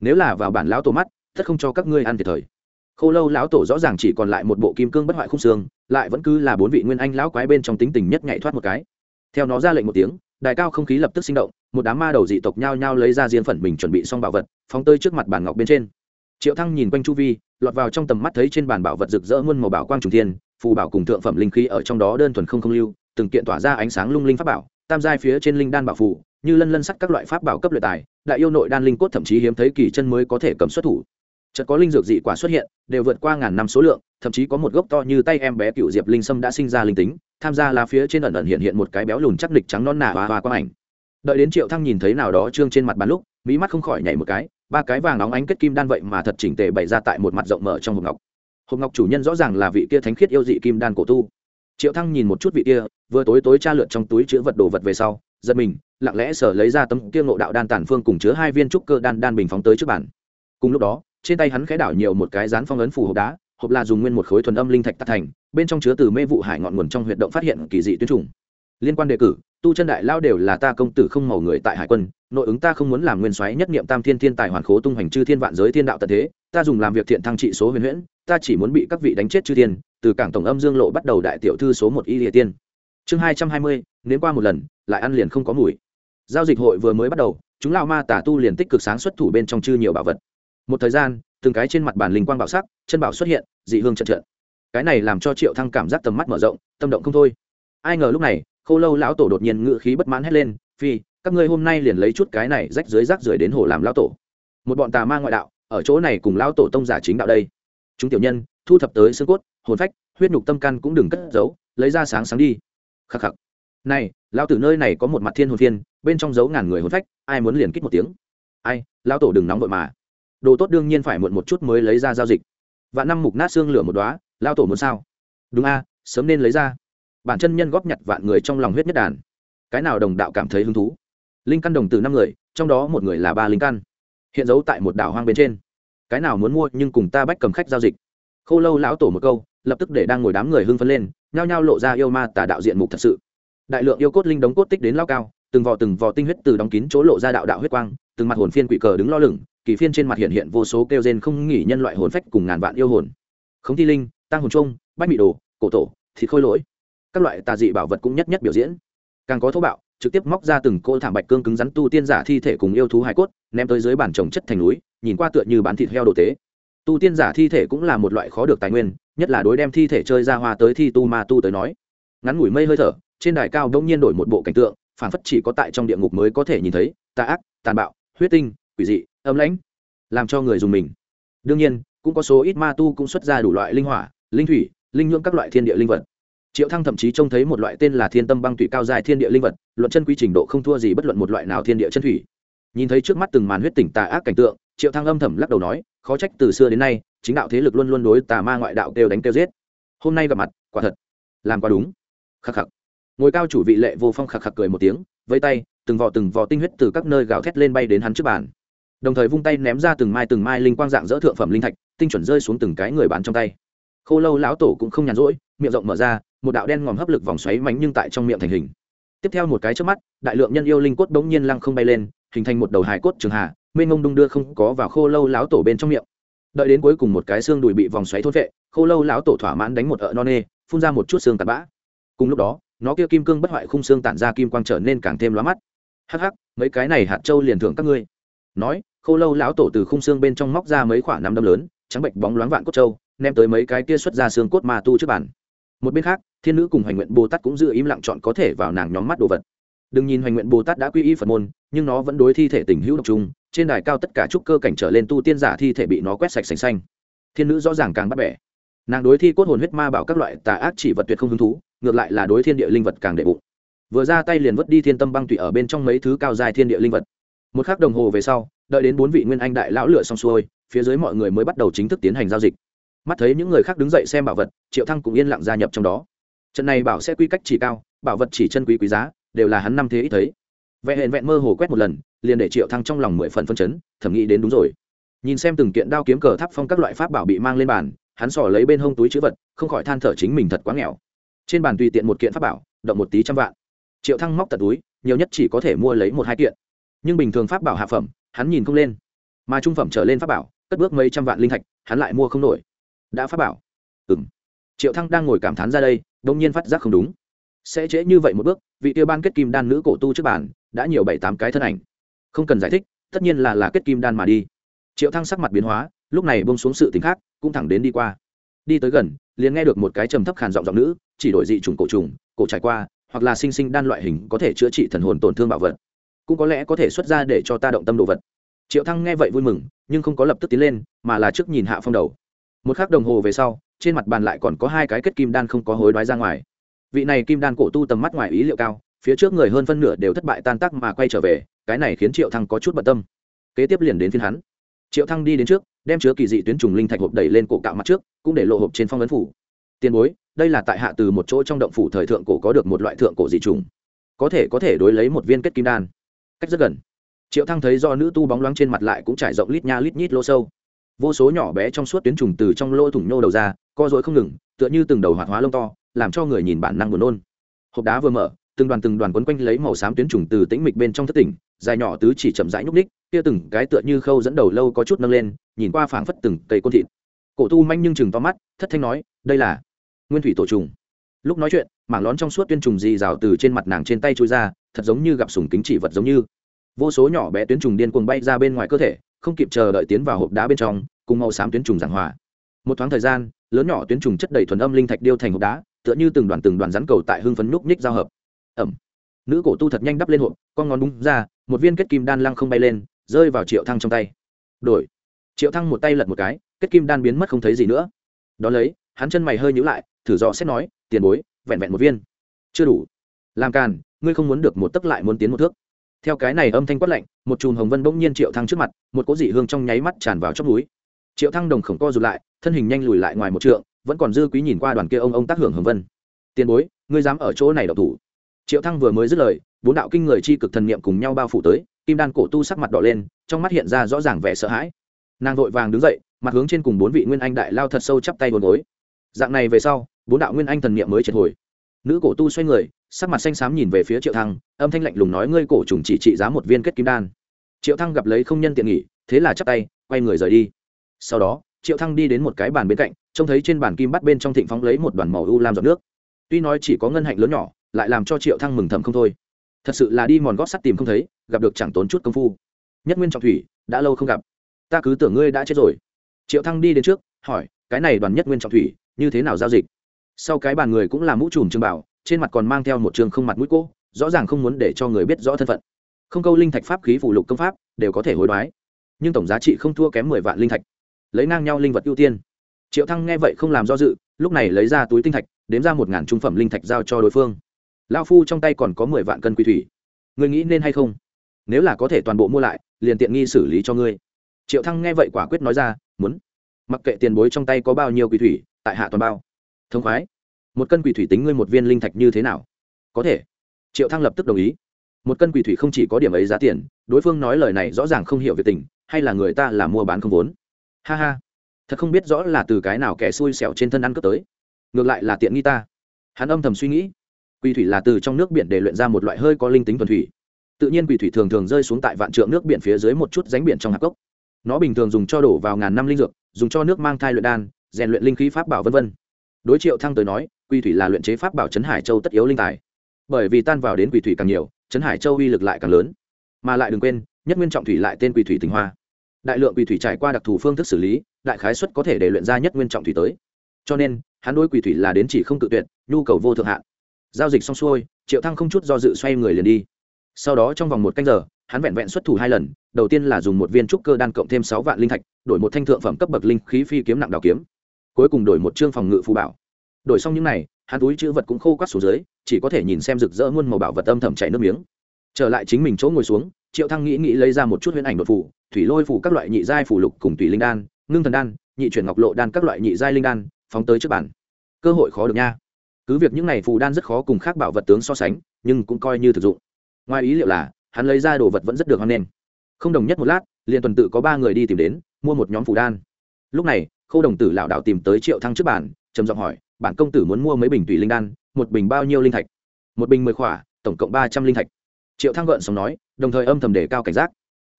Nếu là vào bản lão tổ mắt, tất không cho các ngươi ăn thiệt thời. Khô lâu lão tổ rõ ràng chỉ còn lại một bộ kim cương bất hoại khung xương, lại vẫn cứ là bốn vị nguyên anh lão quái bên trong tính tình nhất nhảy thoát một cái. Theo nó ra lệnh một tiếng, đài cao không khí lập tức sinh động, một đám ma đầu dị tộc nhao nhao lấy ra riêng phần mình chuẩn bị xong bảo vật, phóng tơi trước mặt bàn ngọc bên trên. Triệu thăng nhìn quanh chu vi, lọt vào trong tầm mắt thấy trên bàn bảo vật rực rỡ muôn màu bảo quang trùng thiên phù bảo cùng thượng phẩm linh khí ở trong đó đơn thuần không không lưu, từng kiện tỏa ra ánh sáng lung linh pháp bảo, tam giai phía trên linh đan bảo phù, như lân lân sắt các loại pháp bảo cấp luyện tài, đại yêu nội đan linh cốt thậm chí hiếm thấy kỳ chân mới có thể cầm xuất thủ. Chợt có linh dược dị quả xuất hiện, đều vượt qua ngàn năm số lượng, thậm chí có một gốc to như tay em bé cựu diệp linh sâm đã sinh ra linh tính, tham gia lá phía trên ẩn ẩn hiện hiện một cái béo lùn chắc lịch trắng non nà và hoa quang ảnh. Đợi đến triệu thăng nhìn thấy nào đó trương trên mặt bàn lúc mỹ mắt không khỏi nhảy một cái, ba cái vàng nóng ánh kết kim đan vậy mà thật chỉnh tề bày ra tại một mặt rộng mở trong hộp ngọc hộp ngọc chủ nhân rõ ràng là vị kia thánh khiết yêu dị kim đan cổ tu. Triệu thăng nhìn một chút vị kia, vừa tối tối tra lượn trong túi chứa vật đồ vật về sau, giật mình, lặng lẽ sở lấy ra tấm kia ngộ đạo đan tản phương cùng chứa hai viên trúc cơ đan đan bình phóng tới trước bàn. Cùng lúc đó, trên tay hắn khẽ đảo nhiều một cái dán phong ấn phù hộp đá, hộp là dùng nguyên một khối thuần âm linh thạch tạc thành, bên trong chứa từ mê vụ hải ngọn nguồn trong huyệt động phát hiện kỳ dị tuyến trùng. Liên quan đề cử, tu chân đại lao đều là ta công tử không màu người tại hải quân, nội ứng ta không muốn làm nguyên soái nhất niệm tam thiên thiên tài hoàn khố tung hoành chư thiên vạn giới thiên đạo tận thế, ta dùng làm việc thiện thăng trị số huyền huyễn ta chỉ muốn bị các vị đánh chết chư thiên, từ cảng tổng âm dương lộ bắt đầu đại tiểu thư số một y địa tiên. Chương hai trăm hai mươi, nếm qua một lần, lại ăn liền không có mùi. Giao dịch hội vừa mới bắt đầu, chúng lao ma tả tu liền tích cực sáng xuất thủ bên trong chư nhiều bảo vật. Một thời gian, từng cái trên mặt bàn linh quang bảo sắc, chân bảo xuất hiện, dị hương trận trận cái này làm cho triệu thăng cảm giác tầm mắt mở rộng, tâm động không thôi. Ai ngờ lúc này, khô lâu lão tổ đột nhiên ngự khí bất mãn hét lên, phi, các ngươi hôm nay liền lấy chút cái này rách dưới rác rưởi đến hồ làm lão tổ. Một bọn tà ma ngoại đạo, ở chỗ này cùng lão tổ tông giả chính đạo đây chúng tiểu nhân, thu thập tới xương cốt, hồn phách, huyết nhục tâm căn cũng đừng cất giấu, lấy ra sáng sáng đi. Khắc khắc. Này, lão tử nơi này có một mặt thiên hồn phiên, bên trong giấu ngàn người hồn phách, ai muốn liền kích một tiếng. Ai, lão tổ đừng nóng vội mà. Đồ tốt đương nhiên phải muộn một chút mới lấy ra giao dịch. Vạn năm mục nát xương lửa một đóa, lão tổ muốn sao? Đúng a, sớm nên lấy ra. Bản chân nhân góp nhặt vạn người trong lòng huyết nhất đàn. Cái nào đồng đạo cảm thấy hứng thú? Linh căn đồng từ năm người, trong đó một người là ba linh căn. Hiện giấu tại một đảo hoang bên trên cái nào muốn mua nhưng cùng ta bách cầm khách giao dịch. Khô lâu lão tổ một câu, lập tức để đang ngồi đám người hưng phấn lên, nhao nhao lộ ra yêu ma tả đạo diện mục thật sự. Đại lượng yêu cốt linh đóng cốt tích đến lao cao, từng vò từng vò tinh huyết từ đóng kín chỗ lộ ra đạo đạo huyết quang, từng mặt hồn phiên quỷ cờ đứng lo lửng, kỳ phiên trên mặt hiện hiện vô số kêu rên không nghỉ nhân loại hồn phách cùng ngàn vạn yêu hồn. Khống thi linh, tăng hồn trung bách bị đồ, cổ tổ, thịt khôi lỗi. Các loại tà dị bảo vật cũng nhất nhất biểu diễn. Càng có thô bạo, trực tiếp móc ra từng cô thảm bạch cương cứng rắn tu tiên giả thi thể cùng yêu thú hải cốt, ném tới dưới bản trồng chất thành núi nhìn qua tựa như bán thịt heo đồ tế. Tu tiên giả thi thể cũng là một loại khó được tài nguyên, nhất là đối đem thi thể chơi ra hoa tới thi tu ma tu tới nói. Ngắn ngủi mây hơi thở, trên đài cao đông nhiên đổi một bộ cảnh tượng phản phất chỉ có tại trong địa ngục mới có thể nhìn thấy, tà ác, tàn bạo, huyết tinh, quỷ dị, âm lãnh, làm cho người dùng mình. Đương nhiên, cũng có số ít ma tu cũng xuất ra đủ loại linh hỏa, linh thủy, linh nhưỡng các loại thiên địa linh vật. Triệu thăng thậm chí trông thấy một loại tên là thiên tâm băng thủy cao dài thiên địa linh vật, luận chân quy trình độ không thua gì bất luận một loại nào thiên địa chân thủy. Nhìn thấy trước mắt từng màn huyết tỉnh tà ác cảnh tượng triệu thăng âm thầm lắc đầu nói, khó trách từ xưa đến nay, chính đạo thế lực luôn luôn đối tà ma ngoại đạo kêu đánh kêu giết. Hôm nay gặp mặt, quả thật làm quá đúng. Khắc khắc. Ngồi cao chủ vị lệ vô phong khắc khắc cười một tiếng, vây tay, từng vò từng vò tinh huyết từ các nơi gào thét lên bay đến hắn trước bàn. Đồng thời vung tay ném ra từng mai từng mai linh quang dạng dỡ thượng phẩm linh thạch, tinh chuẩn rơi xuống từng cái người bán trong tay. Khô lâu lão tổ cũng không nhàn rỗi, miệng rộng mở ra, một đạo đen ngòm hấp lực vòng xoáy mánh nhưng tại trong miệng thành hình. Tiếp theo một cái trước mắt, đại lượng nhân yêu linh cốt bỗng nhiên lăng không bay lên, hình thành một đầu hài cốt trường hạ mênh ngông đung đưa không có vào khô lâu láo tổ bên trong miệng. Đợi đến cuối cùng một cái xương đùi bị vòng xoáy thôn vệ, khô lâu láo tổ thỏa mãn đánh một ợ non nê, phun ra một chút xương tạt bã. Cùng lúc đó, nó kia kim cương bất hoại khung xương tản ra kim quang trở nên càng thêm lóa mắt. Hắc hắc, mấy cái này hạt châu liền thưởng các ngươi. Nói, khô lâu lão tổ từ khung xương bên trong móc ra mấy khoảng năm đâm lớn, trắng bệnh bóng loáng vạn cốt châu, ném tới mấy cái kia xuất ra xương cốt ma tu trước bàn. Một bên khác, thiên nữ cùng hoành nguyện bồ tát cũng giữ im lặng chọn có thể vào nàng nhóm mắt đồ vật. Đừng nhìn hoành nguyện bồ tát đã quy y phật môn, nhưng nó vẫn đối thi thể tình hữu độc trung trên đài cao tất cả trúc cơ cảnh trở lên tu tiên giả thi thể bị nó quét sạch sành xanh. Thiên nữ rõ ràng càng bắt bẻ. Nàng đối thi cốt hồn huyết ma bảo các loại tà ác chỉ vật tuyệt không hứng thú, ngược lại là đối thiên địa linh vật càng đệ bụng. Vừa ra tay liền vứt đi thiên tâm băng tụy ở bên trong mấy thứ cao dài thiên địa linh vật. Một khắc đồng hồ về sau, đợi đến bốn vị nguyên anh đại lão lửa xong xuôi, phía dưới mọi người mới bắt đầu chính thức tiến hành giao dịch. Mắt thấy những người khác đứng dậy xem bảo vật, triệu thăng cũng yên lặng gia nhập trong đó. Trận này bảo sẽ quy cách chỉ cao, bảo vật chỉ chân quý quý giá, đều là hắn năm thế ít thấy vẹn hẹn vẹn mơ hồ quét một lần, liền để triệu thăng trong lòng mười phần phân chấn thẩm nghĩ đến đúng rồi. Nhìn xem từng kiện đao kiếm cờ tháp phong các loại pháp bảo bị mang lên bàn, hắn sỏ lấy bên hông túi chữ vật, không khỏi than thở chính mình thật quá nghèo. Trên bàn tùy tiện một kiện pháp bảo, động một tí trăm vạn. Triệu thăng móc tật túi, nhiều nhất chỉ có thể mua lấy một hai kiện. Nhưng bình thường pháp bảo hạ phẩm, hắn nhìn không lên. Mà trung phẩm trở lên pháp bảo, cất bước mấy trăm vạn linh thạch, hắn lại mua không nổi. Đã pháp bảo. Ừm. triệu thăng đang ngồi cảm thán ra đây đông nhiên phát giác không đúng. Sẽ trễ như vậy một bước, vị tiêu ban kết kim đan nữ cổ tu trước bàn đã nhiều bảy tám cái thân ảnh. Không cần giải thích, tất nhiên là là kết kim đan mà đi. Triệu thăng sắc mặt biến hóa, lúc này bông xuống sự tình khác, cũng thẳng đến đi qua. Đi tới gần, liền nghe được một cái trầm thấp khàn giọng giọng nữ, chỉ đổi dị trùng cổ trùng, cổ trải qua, hoặc là sinh sinh đan loại hình có thể chữa trị thần hồn tổn thương bảo vật. Cũng có lẽ có thể xuất ra để cho ta động tâm đồ vật. Triệu thăng nghe vậy vui mừng, nhưng không có lập tức tiến lên, mà là trước nhìn hạ phong đầu. Một khắc đồng hồ về sau, trên mặt bàn lại còn có hai cái kết kim đan không có hối đoái ra ngoài. Vị này kim đan cổ tu tầm mắt ngoài ý liệu cao phía trước người hơn phân nửa đều thất bại tan tác mà quay trở về, cái này khiến triệu thăng có chút bận tâm. Kế tiếp liền đến phiên hắn. Triệu thăng đi đến trước, đem chứa kỳ dị tuyến trùng linh thạch hộp đẩy lên cổ cạo mặt trước, cũng để lộ hộp trên phong ấn phủ. Tiền bối, đây là tại hạ từ một chỗ trong động phủ thời thượng cổ có được một loại thượng cổ dị trùng. Có thể có thể đối lấy một viên kết kim đan. Cách rất gần. Triệu thăng thấy do nữ tu bóng loáng trên mặt lại cũng trải rộng lít nha lít nhít lô sâu. Vô số nhỏ bé trong suốt tuyến trùng từ trong lô thủng nhô đầu ra, co dối không ngừng, tựa như từng đầu hoạt hóa lông to, làm cho người nhìn bản năng buồn nôn. Hộp đá vừa mở từng đoàn từng đoàn quấn quanh lấy màu xám tuyến trùng từ tĩnh mịch bên trong thất tỉnh, dài nhỏ tứ chỉ chậm rãi nhúc ních kia từng cái tựa như khâu dẫn đầu lâu có chút nâng lên, nhìn qua phảng phất từng cây côn thịt. Cổ tu manh nhưng chừng to mắt, thất thanh nói, đây là nguyên thủy tổ trùng. Lúc nói chuyện, mảng lón trong suốt tuyên trùng dì rào từ trên mặt nàng trên tay trôi ra, thật giống như gặp sùng kính chỉ vật giống như. Vô số nhỏ bé tuyến trùng điên cuồng bay ra bên ngoài cơ thể, không kịp chờ đợi tiến vào hộp đá bên trong, cùng màu xám tuyến trùng giảng hòa. Một thoáng thời gian, lớn nhỏ tuyến trùng chất đầy thuần âm linh thạch điêu thành hộp đá, tựa như từng đoàn từng đoàn rắn cầu tại hưng phấn núc nhích giao hợp ẩm. Nữ cổ tu thật nhanh đắp lên hộp, con ngón búng ra, một viên kết kim đan lăng không bay lên, rơi vào triệu thăng trong tay. Đổi. Triệu thăng một tay lật một cái, kết kim đan biến mất không thấy gì nữa. Đ ó lấy, hắn chân mày hơi nhữ lại, thử dò xét nói, tiền bối, vẹn vẹn một viên. Chưa đủ. Làm càn, ngươi không muốn được một tấc lại muốn tiến một thước. Theo cái này âm thanh quát lạnh, một chùm hồng vân bỗng nhiên triệu thăng trước mặt, một cỗ dị hương trong nháy mắt tràn vào chóp núi triệu thăng đồng khổng co rụt lại, thân hình nhanh lùi lại ngoài một trượng, vẫn còn dư quý nhìn qua đoàn kia ông ông tác hưởng hồng vân. Tiền bối, ngươi dám ở chỗ này độc thủ? Triệu thăng vừa mới dứt lời, bốn đạo kinh người chi cực thần niệm cùng nhau bao phủ tới, kim đan cổ tu sắc mặt đỏ lên, trong mắt hiện ra rõ ràng vẻ sợ hãi. Nàng vội vàng đứng dậy, mặt hướng trên cùng bốn vị nguyên anh đại lao thật sâu chắp tay buồn gối dạng này về sau, bốn đạo nguyên anh thần niệm mới triệt hồi. Nữ cổ tu xoay người, sắc mặt xanh xám nhìn về phía triệu thăng, âm thanh lạnh lùng nói, ngươi cổ trùng chỉ trị giá một viên kết kim đan. Triệu thăng gặp lấy không nhân tiện nghỉ, thế là chắp tay, quay người rời đi. Sau đó, triệu thăng đi đến một cái bàn bên cạnh, trông thấy trên bàn kim bắt bên trong thịnh phóng lấy một đoàn màu u lam giọt nước. Tuy nói chỉ có ngân hạnh lớn nhỏ lại làm cho triệu thăng mừng thầm không thôi. Thật sự là đi mòn gót sắt tìm không thấy, gặp được chẳng tốn chút công phu. Nhất nguyên trọng thủy, đã lâu không gặp. Ta cứ tưởng ngươi đã chết rồi. Triệu thăng đi đến trước, hỏi, cái này đoàn nhất nguyên trọng thủy, như thế nào giao dịch? Sau cái bàn người cũng là mũ trùm trương bảo, trên mặt còn mang theo một trường không mặt mũi cô, rõ ràng không muốn để cho người biết rõ thân phận. Không câu linh thạch pháp khí phủ lục công pháp, đều có thể hối đoái. Nhưng tổng giá trị không thua kém mười vạn linh thạch. Lấy ngang nhau linh vật ưu tiên. Triệu thăng nghe vậy không làm do dự, lúc này lấy ra túi tinh thạch, đếm ra một ngàn trung phẩm linh thạch giao cho đối phương lao phu trong tay còn có mười vạn cân quy thủy. Người nghĩ nên hay không? Nếu là có thể toàn bộ mua lại, liền tiện nghi xử lý cho ngươi. Triệu thăng nghe vậy quả quyết nói ra, muốn. Mặc kệ tiền bối trong tay có bao nhiêu quỷ thủy, tại hạ toàn bao. Thông khoái. Một cân quỷ thủy tính ngươi một viên linh thạch như thế nào? Có thể. Triệu thăng lập tức đồng ý. Một cân quỷ thủy không chỉ có điểm ấy giá tiền, đối phương nói lời này rõ ràng không hiểu việc tình, hay là người ta là mua bán không vốn. Ha ha. Thật không biết rõ là từ cái nào kẻ xui xẻo trên thân ăn cướp tới. Ngược lại là tiện nghi ta. Hắn âm thầm suy nghĩ quỳ thủy là từ trong nước biển để luyện ra một loại hơi có linh tính thuần thủy. Tự nhiên quỳ thủy thường thường rơi xuống tại vạn trượng nước biển phía dưới một chút ránh biển trong hạp cốc. Nó bình thường dùng cho đổ vào ngàn năm linh dược, dùng cho nước mang thai luyện đan, rèn luyện linh khí pháp bảo v v đối triệu thăng tới nói, quỳ thủy là luyện chế pháp bảo trấn hải châu tất yếu linh tài. Bởi vì tan vào đến quỳ thủy càng nhiều, trấn hải châu uy lực lại càng lớn. Mà lại đừng quên, nhất nguyên trọng thủy lại tên quỳ thủy tình hoa. Đại lượng quỳ thủy trải qua đặc thù phương thức xử lý, đại khái xuất có thể để luyện ra nhất nguyên trọng thủy tới. Cho nên, hắn đối quỳ thủy là đến chỉ không tự tuyệt, nhu cầu vô thượng hạn giao dịch xong xuôi, triệu thăng không chút do dự xoay người liền đi. Sau đó trong vòng một canh giờ, hắn vẹn vẹn xuất thủ hai lần, đầu tiên là dùng một viên trúc cơ đan cộng thêm sáu vạn linh thạch, đổi một thanh thượng phẩm cấp bậc linh khí phi kiếm nặng đào kiếm. Cuối cùng đổi một chương phòng ngự phù bảo. Đổi xong những này, hắn túi chữ vật cũng khô quắt xuống dưới, chỉ có thể nhìn xem rực rỡ muôn màu bảo vật âm thầm chảy nước miếng. Trở lại chính mình chỗ ngồi xuống, triệu thăng nghĩ nghĩ lấy ra một chút huyễn ảnh đột phủ thủy lôi phủ các loại nhị giai phủ lục cùng tùy linh đan, ngưng thần đan, nhị chuyển ngọc lộ đan các loại nhị giai linh đan, phóng tới trước bản cơ hội khó được nha cứ việc những này phù đan rất khó cùng khác bảo vật tướng so sánh, nhưng cũng coi như thực dụng. Ngoài ý liệu là, hắn lấy ra đồ vật vẫn rất được hoan nghênh. Không đồng nhất một lát, liền tuần tự có ba người đi tìm đến, mua một nhóm phù đan. Lúc này, khâu đồng tử lảo đảo tìm tới triệu thăng trước bản trầm giọng hỏi, bản công tử muốn mua mấy bình tùy linh đan, một bình bao nhiêu linh thạch? Một bình mười khỏa, tổng cộng ba trăm linh thạch. Triệu thăng gợn sống nói, đồng thời âm thầm đề cao cảnh giác.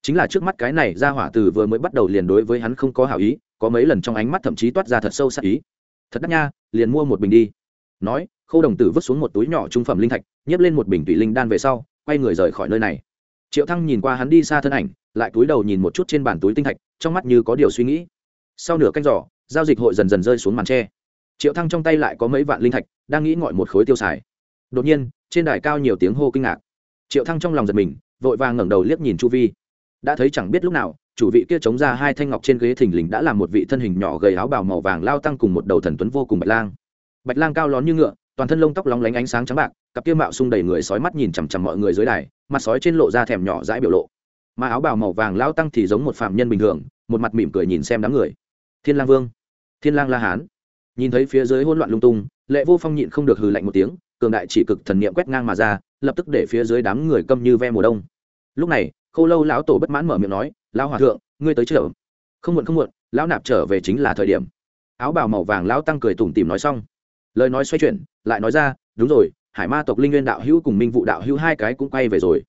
Chính là trước mắt cái này ra hỏa từ vừa mới bắt đầu liền đối với hắn không có hảo ý, có mấy lần trong ánh mắt thậm chí toát ra thật sâu sắc ý. Thật đắt nha, liền mua một bình đi nói, khâu đồng tử vứt xuống một túi nhỏ trung phẩm linh thạch, nhấp lên một bình tùy linh đan về sau, quay người rời khỏi nơi này. Triệu thăng nhìn qua hắn đi xa thân ảnh, lại túi đầu nhìn một chút trên bàn túi tinh thạch, trong mắt như có điều suy nghĩ. Sau nửa canh giỏ giao dịch hội dần dần rơi xuống màn tre. Triệu thăng trong tay lại có mấy vạn linh thạch, đang nghĩ ngọi một khối tiêu xài. Đột nhiên, trên đài cao nhiều tiếng hô kinh ngạc. Triệu thăng trong lòng giật mình, vội vàng ngẩng đầu liếc nhìn chu vi. Đã thấy chẳng biết lúc nào, chủ vị kia chống ra hai thanh ngọc trên ghế thình lình đã làm một vị thân hình nhỏ gầy áo bào màu vàng lao tăng cùng một đầu thần tuấn vô cùng bạch lang bạch lang cao lón như ngựa, toàn thân lông tóc lóng lánh ánh sáng trắng bạc, cặp kia mạo sung đầy người sói mắt nhìn chằm chằm mọi người dưới đài, mặt sói trên lộ ra thèm nhỏ dãi biểu lộ. Mà áo bào màu vàng lao tăng thì giống một phạm nhân bình thường, một mặt mỉm cười nhìn xem đám người. Thiên lang vương, thiên lang la hán. Nhìn thấy phía dưới hỗn loạn lung tung, lệ vô phong nhịn không được hừ lạnh một tiếng, cường đại chỉ cực thần niệm quét ngang mà ra, lập tức để phía dưới đám người câm như ve mùa đông. Lúc này Khô lâu lão tổ bất mãn mở miệng nói, lão hòa thượng, ngươi tới chợ. Không muộn không muộn, lão nạp trở về chính là thời điểm. Áo bào màu vàng lão tăng cười tủm tỉm nói xong lời nói xoay chuyển, lại nói ra, đúng rồi, hải ma tộc linh nguyên đạo hữu cùng minh vụ đạo hữu hai cái cũng quay về rồi.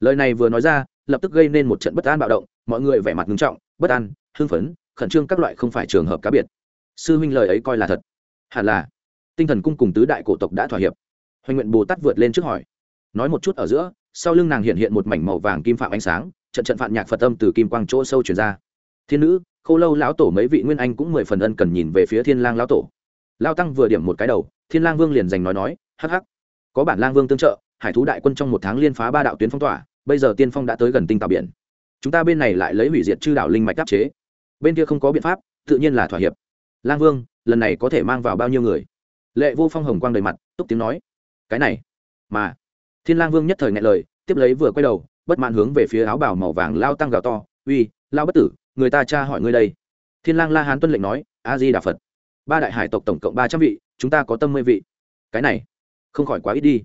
Lời này vừa nói ra, lập tức gây nên một trận bất an bạo động, mọi người vẻ mặt nghiêm trọng, bất an, hưng phấn, khẩn trương các loại không phải trường hợp cá biệt. Sư huynh lời ấy coi là thật. Hẳn là, tinh thần cung cùng tứ đại cổ tộc đã thỏa hiệp. Hoành nguyện bồ tát vượt lên trước hỏi. Nói một chút ở giữa, sau lưng nàng hiện hiện một mảnh màu vàng kim phạm ánh sáng, trận trận phạn nhạc phật âm từ kim quang chỗ sâu chuyển ra. Thiên nữ, khô lâu lão tổ mấy vị nguyên anh cũng mười phần ân cần nhìn về phía thiên lang lão tổ lao tăng vừa điểm một cái đầu, thiên lang vương liền giành nói nói, hắc hắc, có bản lang vương tương trợ, hải thú đại quân trong một tháng liên phá ba đạo tuyến phong tỏa, bây giờ tiên phong đã tới gần tinh tàu biển. Chúng ta bên này lại lấy hủy diệt chư đạo linh mạch đáp chế. Bên kia không có biện pháp, tự nhiên là thỏa hiệp. Lang vương, lần này có thể mang vào bao nhiêu người? Lệ vô phong hồng quang đầy mặt, túc tiếng nói, cái này, mà. Thiên lang vương nhất thời ngại lời, tiếp lấy vừa quay đầu, bất mãn hướng về phía áo bào màu vàng lao tăng gào to, uy, lao bất tử, người ta tra hỏi ngươi đây. Thiên lang la hán tuân lệnh nói, a di đà phật ba đại hải tộc tổng cộng ba trăm vị, chúng ta có tâm mươi vị. Cái này, không khỏi quá ít đi.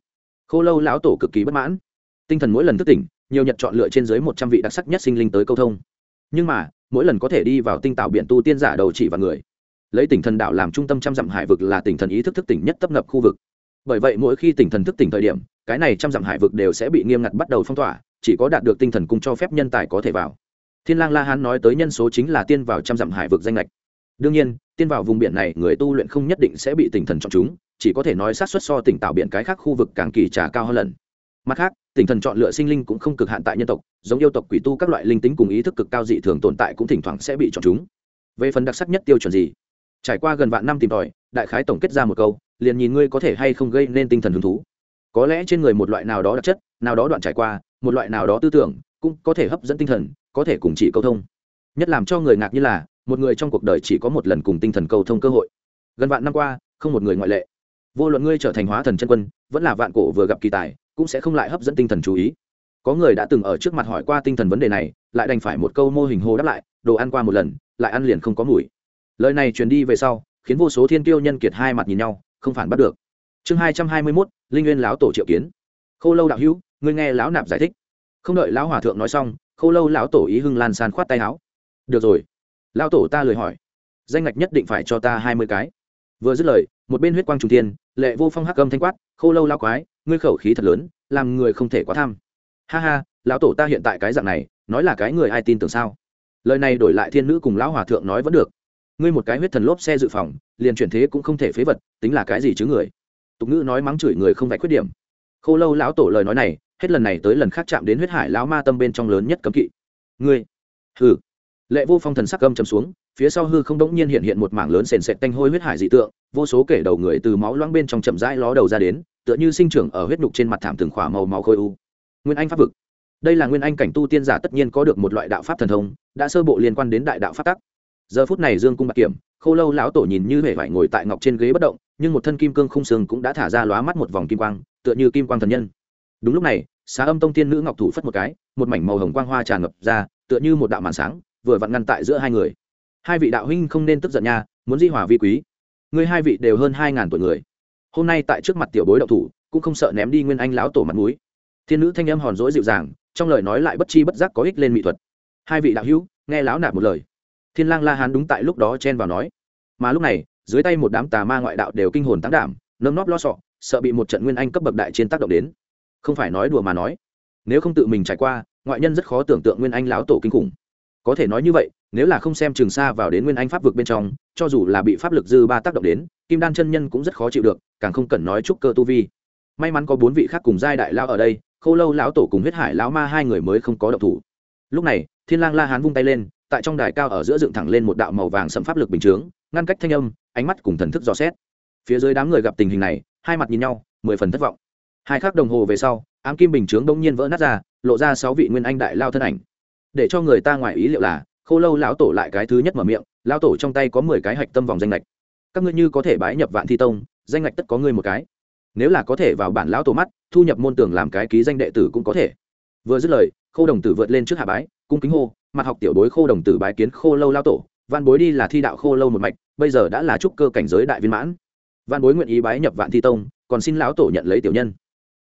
Khô lâu lão tổ cực kỳ bất mãn. Tinh thần mỗi lần thức tỉnh, nhiều nhật chọn lựa trên dưới một trăm vị đặc sắc nhất sinh linh tới câu thông. Nhưng mà, mỗi lần có thể đi vào tinh tạo biển tu tiên giả đầu chỉ và người. Lấy tỉnh thần đạo làm trung tâm trăm dặm hải vực là tỉnh thần ý thức thức tỉnh nhất tấp nập khu vực. Bởi vậy mỗi khi tỉnh thần thức tỉnh thời điểm, cái này trăm dặm hải vực đều sẽ bị nghiêm ngặt bắt đầu phong tỏa, chỉ có đạt được tinh thần cung cho phép nhân tài có thể vào. Thiên lang la hán nói tới nhân số chính là tiên vào trăm dặm hải vực danh lệch đương nhiên, tiên vào vùng biển này, người tu luyện không nhất định sẽ bị tỉnh thần chọn chúng, chỉ có thể nói sát xuất so tỉnh tạo biển cái khác khu vực càng kỳ trà cao hơn lần. Mặt khác, tỉnh thần chọn lựa sinh linh cũng không cực hạn tại nhân tộc, giống yêu tộc quỷ tu các loại linh tính cùng ý thức cực cao dị thường tồn tại cũng thỉnh thoảng sẽ bị chọn chúng. Về phần đặc sắc nhất tiêu chuẩn gì? Trải qua gần vạn năm tìm tòi, đại khái tổng kết ra một câu, liền nhìn ngươi có thể hay không gây nên tinh thần hứng thú. Có lẽ trên người một loại nào đó đặc chất, nào đó đoạn trải qua, một loại nào đó tư tưởng, cũng có thể hấp dẫn tinh thần, có thể cùng chỉ câu thông. Nhất làm cho người ngạc như là một người trong cuộc đời chỉ có một lần cùng tinh thần cầu thông cơ hội. Gần vạn năm qua, không một người ngoại lệ. Vô luận ngươi trở thành hóa thần chân quân, vẫn là vạn cổ vừa gặp kỳ tài, cũng sẽ không lại hấp dẫn tinh thần chú ý. Có người đã từng ở trước mặt hỏi qua tinh thần vấn đề này, lại đành phải một câu mô hình hồ đáp lại, đồ ăn qua một lần, lại ăn liền không có mùi. Lời này truyền đi về sau, khiến vô số thiên tiêu nhân kiệt hai mặt nhìn nhau, không phản bắt được. Chương hai trăm hai mươi mốt, linh nguyên lão tổ triệu kiến. Khô lâu đạo hữu, ngươi nghe lão nạp giải thích. Không đợi lão hòa thượng nói xong, khô lâu lão tổ ý hưng lan san khoát tay áo. Được rồi lão tổ ta lời hỏi. Danh ngạch nhất định phải cho ta hai mươi cái. Vừa dứt lời, một bên huyết quang trung thiên, lệ vô phong hắc âm thanh quát, khô lâu lao quái, ngươi khẩu khí thật lớn, làm người không thể quá tham. Ha ha, lão tổ ta hiện tại cái dạng này, nói là cái người ai tin tưởng sao? Lời này đổi lại thiên nữ cùng lão hòa thượng nói vẫn được. Ngươi một cái huyết thần lốp xe dự phòng, liền chuyển thế cũng không thể phế vật, tính là cái gì chứ người? Tục ngữ nói mắng chửi người không vạch khuyết điểm. Khô lâu lão tổ lời nói này, hết lần này tới lần khác chạm đến huyết hải lão ma tâm bên trong lớn nhất cấm kỵ. Ngươi, hừ lệ vô phong thần sắc âm chấm xuống, phía sau hư không đống nhiên hiện hiện một mảng lớn sền sệt tanh hôi huyết hải dị tượng, vô số kể đầu người từ máu loãng bên trong chậm rãi ló đầu ra đến, tựa như sinh trưởng ở huyết đục trên mặt thảm từng khỏa màu màu khôi u. Nguyên anh pháp vực. Đây là nguyên anh cảnh tu tiên giả tất nhiên có được một loại đạo pháp thần thông, đã sơ bộ liên quan đến đại đạo pháp tắc. Giờ phút này dương cung bạc kiểm, khô lâu lão tổ nhìn như hề vải ngồi tại ngọc trên ghế bất động, nhưng một thân kim cương không sừng cũng đã thả ra lóa mắt một vòng kim quang, tựa như kim quang thần nhân. Đúng lúc này, xá âm tông tiên nữ ngọc thủ phất một cái, một mảnh màu hồng quang hoa tràn ngập ra, tựa như một đạo màn sáng vừa vặn ngăn tại giữa hai người. Hai vị đạo huynh không nên tức giận nha muốn di hòa vi quý. Ngươi hai vị đều hơn hai ngàn tuổi người. Hôm nay tại trước mặt tiểu bối đạo thủ cũng không sợ ném đi nguyên anh lão tổ mặt mũi, thiên nữ thanh âm hòn rỗi dịu dàng trong lời nói lại bất chi bất giác có ích lên mỹ thuật. Hai vị đạo hữu nghe lão nạp một lời. Thiên lang la hán đúng tại lúc đó chen vào nói. Mà lúc này dưới tay một đám tà ma ngoại đạo đều kinh hồn tăng đảm nơm nóp lo sọ sợ bị một trận nguyên anh cấp bậc đại chiến tác động đến. Không phải nói đùa mà nói. Nếu không tự mình trải qua ngoại nhân rất khó tưởng tượng nguyên anh lão tổ kinh khủng có thể nói như vậy, nếu là không xem trường xa vào đến nguyên anh pháp vực bên trong, cho dù là bị pháp lực dư ba tác động đến, kim đan chân nhân cũng rất khó chịu được, càng không cần nói chúc cơ tu vi. May mắn có bốn vị khác cùng giai đại lao ở đây, khô lâu lão tổ cùng huyết hải lão ma hai người mới không có động thủ. Lúc này, thiên lang la hán vung tay lên, tại trong đài cao ở giữa dựng thẳng lên một đạo màu vàng sẫm pháp lực bình chướng, ngăn cách thanh âm, ánh mắt cùng thần thức dò xét. Phía dưới đám người gặp tình hình này, hai mặt nhìn nhau, mười phần thất vọng. Hai khắc đồng hồ về sau, ám kim bình chướng đông nhiên vỡ nát ra, lộ ra sáu vị nguyên anh đại lao thân ảnh để cho người ta ngoài ý liệu là, khô lâu lão tổ lại cái thứ nhất mở miệng, lão tổ trong tay có mười cái hạch tâm vòng danh lệch các ngươi như có thể bái nhập vạn thi tông, danh lệch tất có ngươi một cái. Nếu là có thể vào bản lão tổ mắt, thu nhập môn tưởng làm cái ký danh đệ tử cũng có thể. Vừa dứt lời, khô đồng tử vượt lên trước hạ bái, cung kính hô, mặt học tiểu bối khô đồng tử bái kiến khô lâu lao tổ văn bối đi là thi đạo khô lâu một mạch, bây giờ đã là trúc cơ cảnh giới đại viên mãn. Văn bối nguyện ý bái nhập vạn thi tông, còn xin lão tổ nhận lấy tiểu nhân.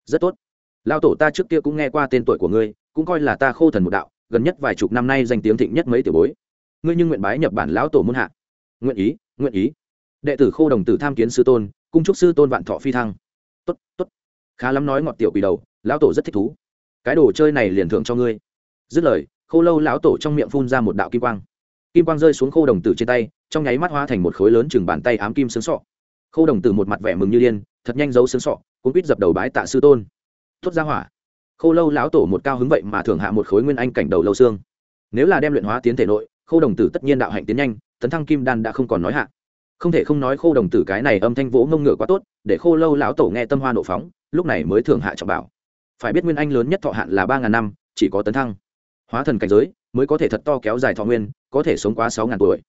Rất tốt. Lao tổ ta trước kia cũng nghe qua tên tuổi của ngươi, cũng coi là ta khô thần một đạo gần nhất vài chục năm nay danh tiếng thịnh nhất mấy tiểu bối. Ngươi nhưng nguyện bái nhập bản lão tổ muôn hạ. Nguyện ý nguyện ý. Đệ tử khô đồng tử tham kiến sư tôn, cung trúc sư tôn vạn thọ phi thăng. Tốt tốt. Khá lắm nói ngọt tiểu quỷ đầu, lão tổ rất thích thú. Cái đồ chơi này liền thưởng cho ngươi. Dứt lời, khô lâu lão tổ trong miệng phun ra một đạo kim quang. Kim quang rơi xuống khô đồng tử trên tay, trong nháy mắt hóa thành một khối lớn chừng bàn tay ám kim sướng sọ. Khô đồng tử một mặt vẻ mừng như điên, thật nhanh giấu sướng sọ cũng quýt dập đầu bái tạ sư tôn. Tuốt ra hỏa khô lâu lão tổ một cao hứng vậy mà thường hạ một khối nguyên anh cảnh đầu lâu xương. Nếu là đem luyện hóa tiến thể nội, khô đồng tử tất nhiên đạo hạnh tiến nhanh, tấn thăng kim đan đã không còn nói hạ. Không thể không nói khô đồng tử cái này âm thanh vỗ ngông ngựa quá tốt, để khô lâu lão tổ nghe tâm hoa nộ phóng, lúc này mới thường hạ trọng bảo. Phải biết nguyên anh lớn nhất thọ hạn là ba ngàn năm, chỉ có tấn thăng. Hóa thần cảnh giới, mới có thể thật to kéo dài thọ nguyên, có thể sống quá sáu ngàn tuổi.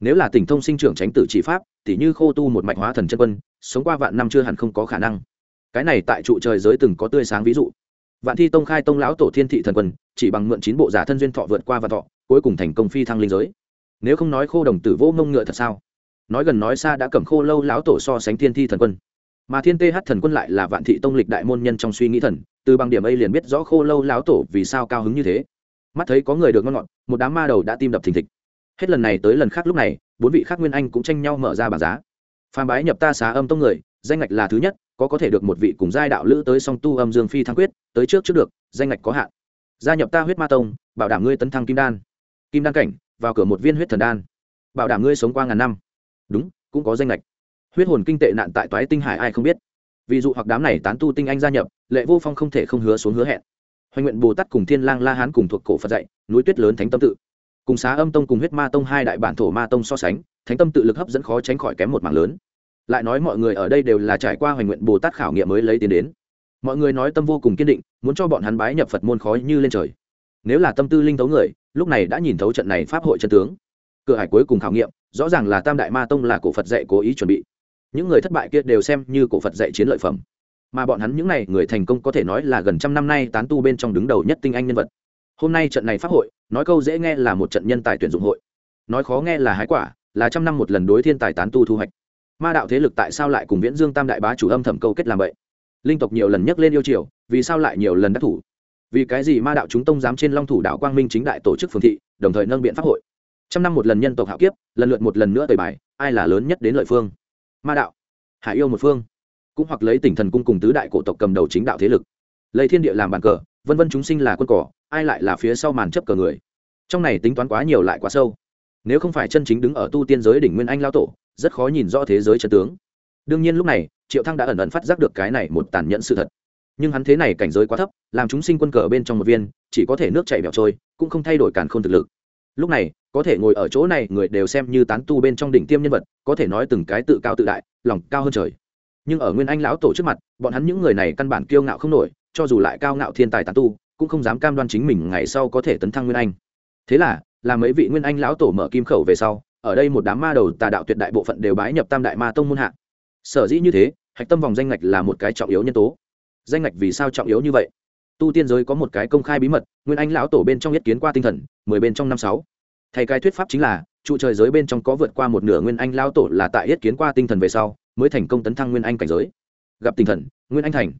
Nếu là tỉnh thông sinh trưởng tránh tử trị pháp, tỉ như khô tu một mạch hóa thần chân quân, sống qua vạn năm chưa hẳn không có khả năng. Cái này tại trụ trời giới từng có tươi sáng ví dụ vạn thi tông khai tông lão tổ thiên thị thần quân, chỉ bằng mượn chín bộ giả thân duyên thọ vượt qua và thọ, cuối cùng thành công phi thăng linh giới. Nếu không nói khô đồng tử vô mông ngựa thật sao? Nói gần nói xa đã cầm khô lâu lão tổ so sánh thiên thi thần quân. Mà thiên th thần quân lại là vạn thị tông lịch đại môn nhân trong suy nghĩ thần, từ bằng điểm ấy liền biết rõ khô lâu lão tổ vì sao cao hứng như thế. Mắt thấy có người được ngon ngọt, một đám ma đầu đã tim đập thình thịch. Hết lần này tới lần khác lúc này, bốn vị khác nguyên anh cũng tranh nhau mở ra bảng giá. Phàm bái nhập ta xá âm tông người, danh ngạch là thứ nhất có có thể được một vị cùng giai đạo lữ tới song tu âm dương phi thăng quyết, tới trước trước được, danh ngạch có hạn. Gia nhập ta huyết ma tông, bảo đảm ngươi tấn thăng kim đan. Kim đan cảnh, vào cửa một viên huyết thần đan. Bảo đảm ngươi sống qua ngàn năm. Đúng, cũng có danh lệch huyết hồn kinh tệ nạn tại toái tinh hải ai không biết. Ví dụ hoặc đám này tán tu tinh anh gia nhập, lệ vô phong không thể không hứa xuống hứa hẹn. Hoành nguyện bồ tát cùng thiên lang la hán cùng thuộc cổ phật dạy, núi tuyết lớn thánh tâm tự. Cùng xá âm tông cùng huyết ma tông hai đại bản thổ ma tông so sánh, thánh tâm tự lực hấp dẫn khó tránh khỏi kém một mảng lớn lại nói mọi người ở đây đều là trải qua hoành nguyện bồ tát khảo nghiệm mới lấy tiền đến. Mọi người nói tâm vô cùng kiên định, muốn cho bọn hắn bái nhập phật môn khói như lên trời. Nếu là tâm tư linh thấu người, lúc này đã nhìn thấu trận này pháp hội chân tướng. Cửa hải cuối cùng khảo nghiệm, rõ ràng là tam đại ma tông là cổ phật dạy cố ý chuẩn bị. Những người thất bại kia đều xem như cổ phật dạy chiến lợi phẩm. Mà bọn hắn những n à y người thành công có thể nói là gần trăm năm nay tán tu bên trong đứng đầu nhất tinh anh nhân vật. Hôm nay trận này pháp hội, nói câu dễ nghe là một trận nhân tài tuyển dụng hội. Nói khó nghe là hái quả, là trăm năm một lần đối thiên tài tán tu thu hoạch ma đạo thế lực tại sao lại cùng viễn dương tam đại bá chủ âm thầm câu kết làm vậy? Linh tộc nhiều lần nhắc lên yêu triều, vì sao lại nhiều lần đắc thủ? Vì cái gì ma đạo chúng tông dám trên long thủ đạo quang minh chính đại tổ chức phương thị, đồng thời nâng biện pháp hội? Trăm năm một lần nhân tộc hạo kiếp, lần lượt một lần nữa tời bài, ai là lớn nhất đến lợi phương? Ma đạo, hải yêu một phương, cũng hoặc lấy tỉnh thần cung cùng tứ đại cổ tộc cầm đầu chính đạo thế lực. Lấy thiên địa làm bàn cờ, vân vân chúng sinh là quân cỏ, ai lại là phía sau màn chấp cờ người? Trong này tính toán quá nhiều lại quá sâu. Nếu không phải chân chính đứng ở tu tiên giới đỉnh nguyên anh lao tổ rất khó nhìn rõ thế giới chân tướng. Đương nhiên lúc này, triệu thăng đã ẩn ẩn phát giác được cái này một tàn nhẫn sự thật. Nhưng hắn thế này cảnh giới quá thấp, làm chúng sinh quân cờ bên trong một viên, chỉ có thể nước chảy bẹo trôi, cũng không thay đổi càn khôn thực lực. Lúc này, có thể ngồi ở chỗ này, người đều xem như tán tu bên trong đỉnh tiêm nhân vật, có thể nói từng cái tự cao tự đại, lòng cao hơn trời. Nhưng ở nguyên anh lão tổ trước mặt, bọn hắn những người này căn bản kiêu ngạo không nổi, cho dù lại cao ngạo thiên tài tán tu, cũng không dám cam đoan chính mình ngày sau có thể tấn thăng nguyên anh. Thế là là mấy vị nguyên anh lão tổ mở kim khẩu về sau ở đây một đám ma đầu tà đạo tuyệt đại bộ phận đều bái nhập tam đại ma tông môn hạ. Sở dĩ như thế, hạch tâm vòng danh ngạch là một cái trọng yếu nhân tố. Danh ngạch vì sao trọng yếu như vậy? Tu tiên giới có một cái công khai bí mật, nguyên anh lão tổ bên trong nhất kiến qua tinh thần, mười bên trong năm sáu. Thay cái thuyết pháp chính là, trụ trời giới bên trong có vượt qua một nửa nguyên anh lão tổ là tại yết kiến qua tinh thần về sau, mới thành công tấn thăng nguyên anh cảnh giới. Gặp tinh thần, nguyên anh thành.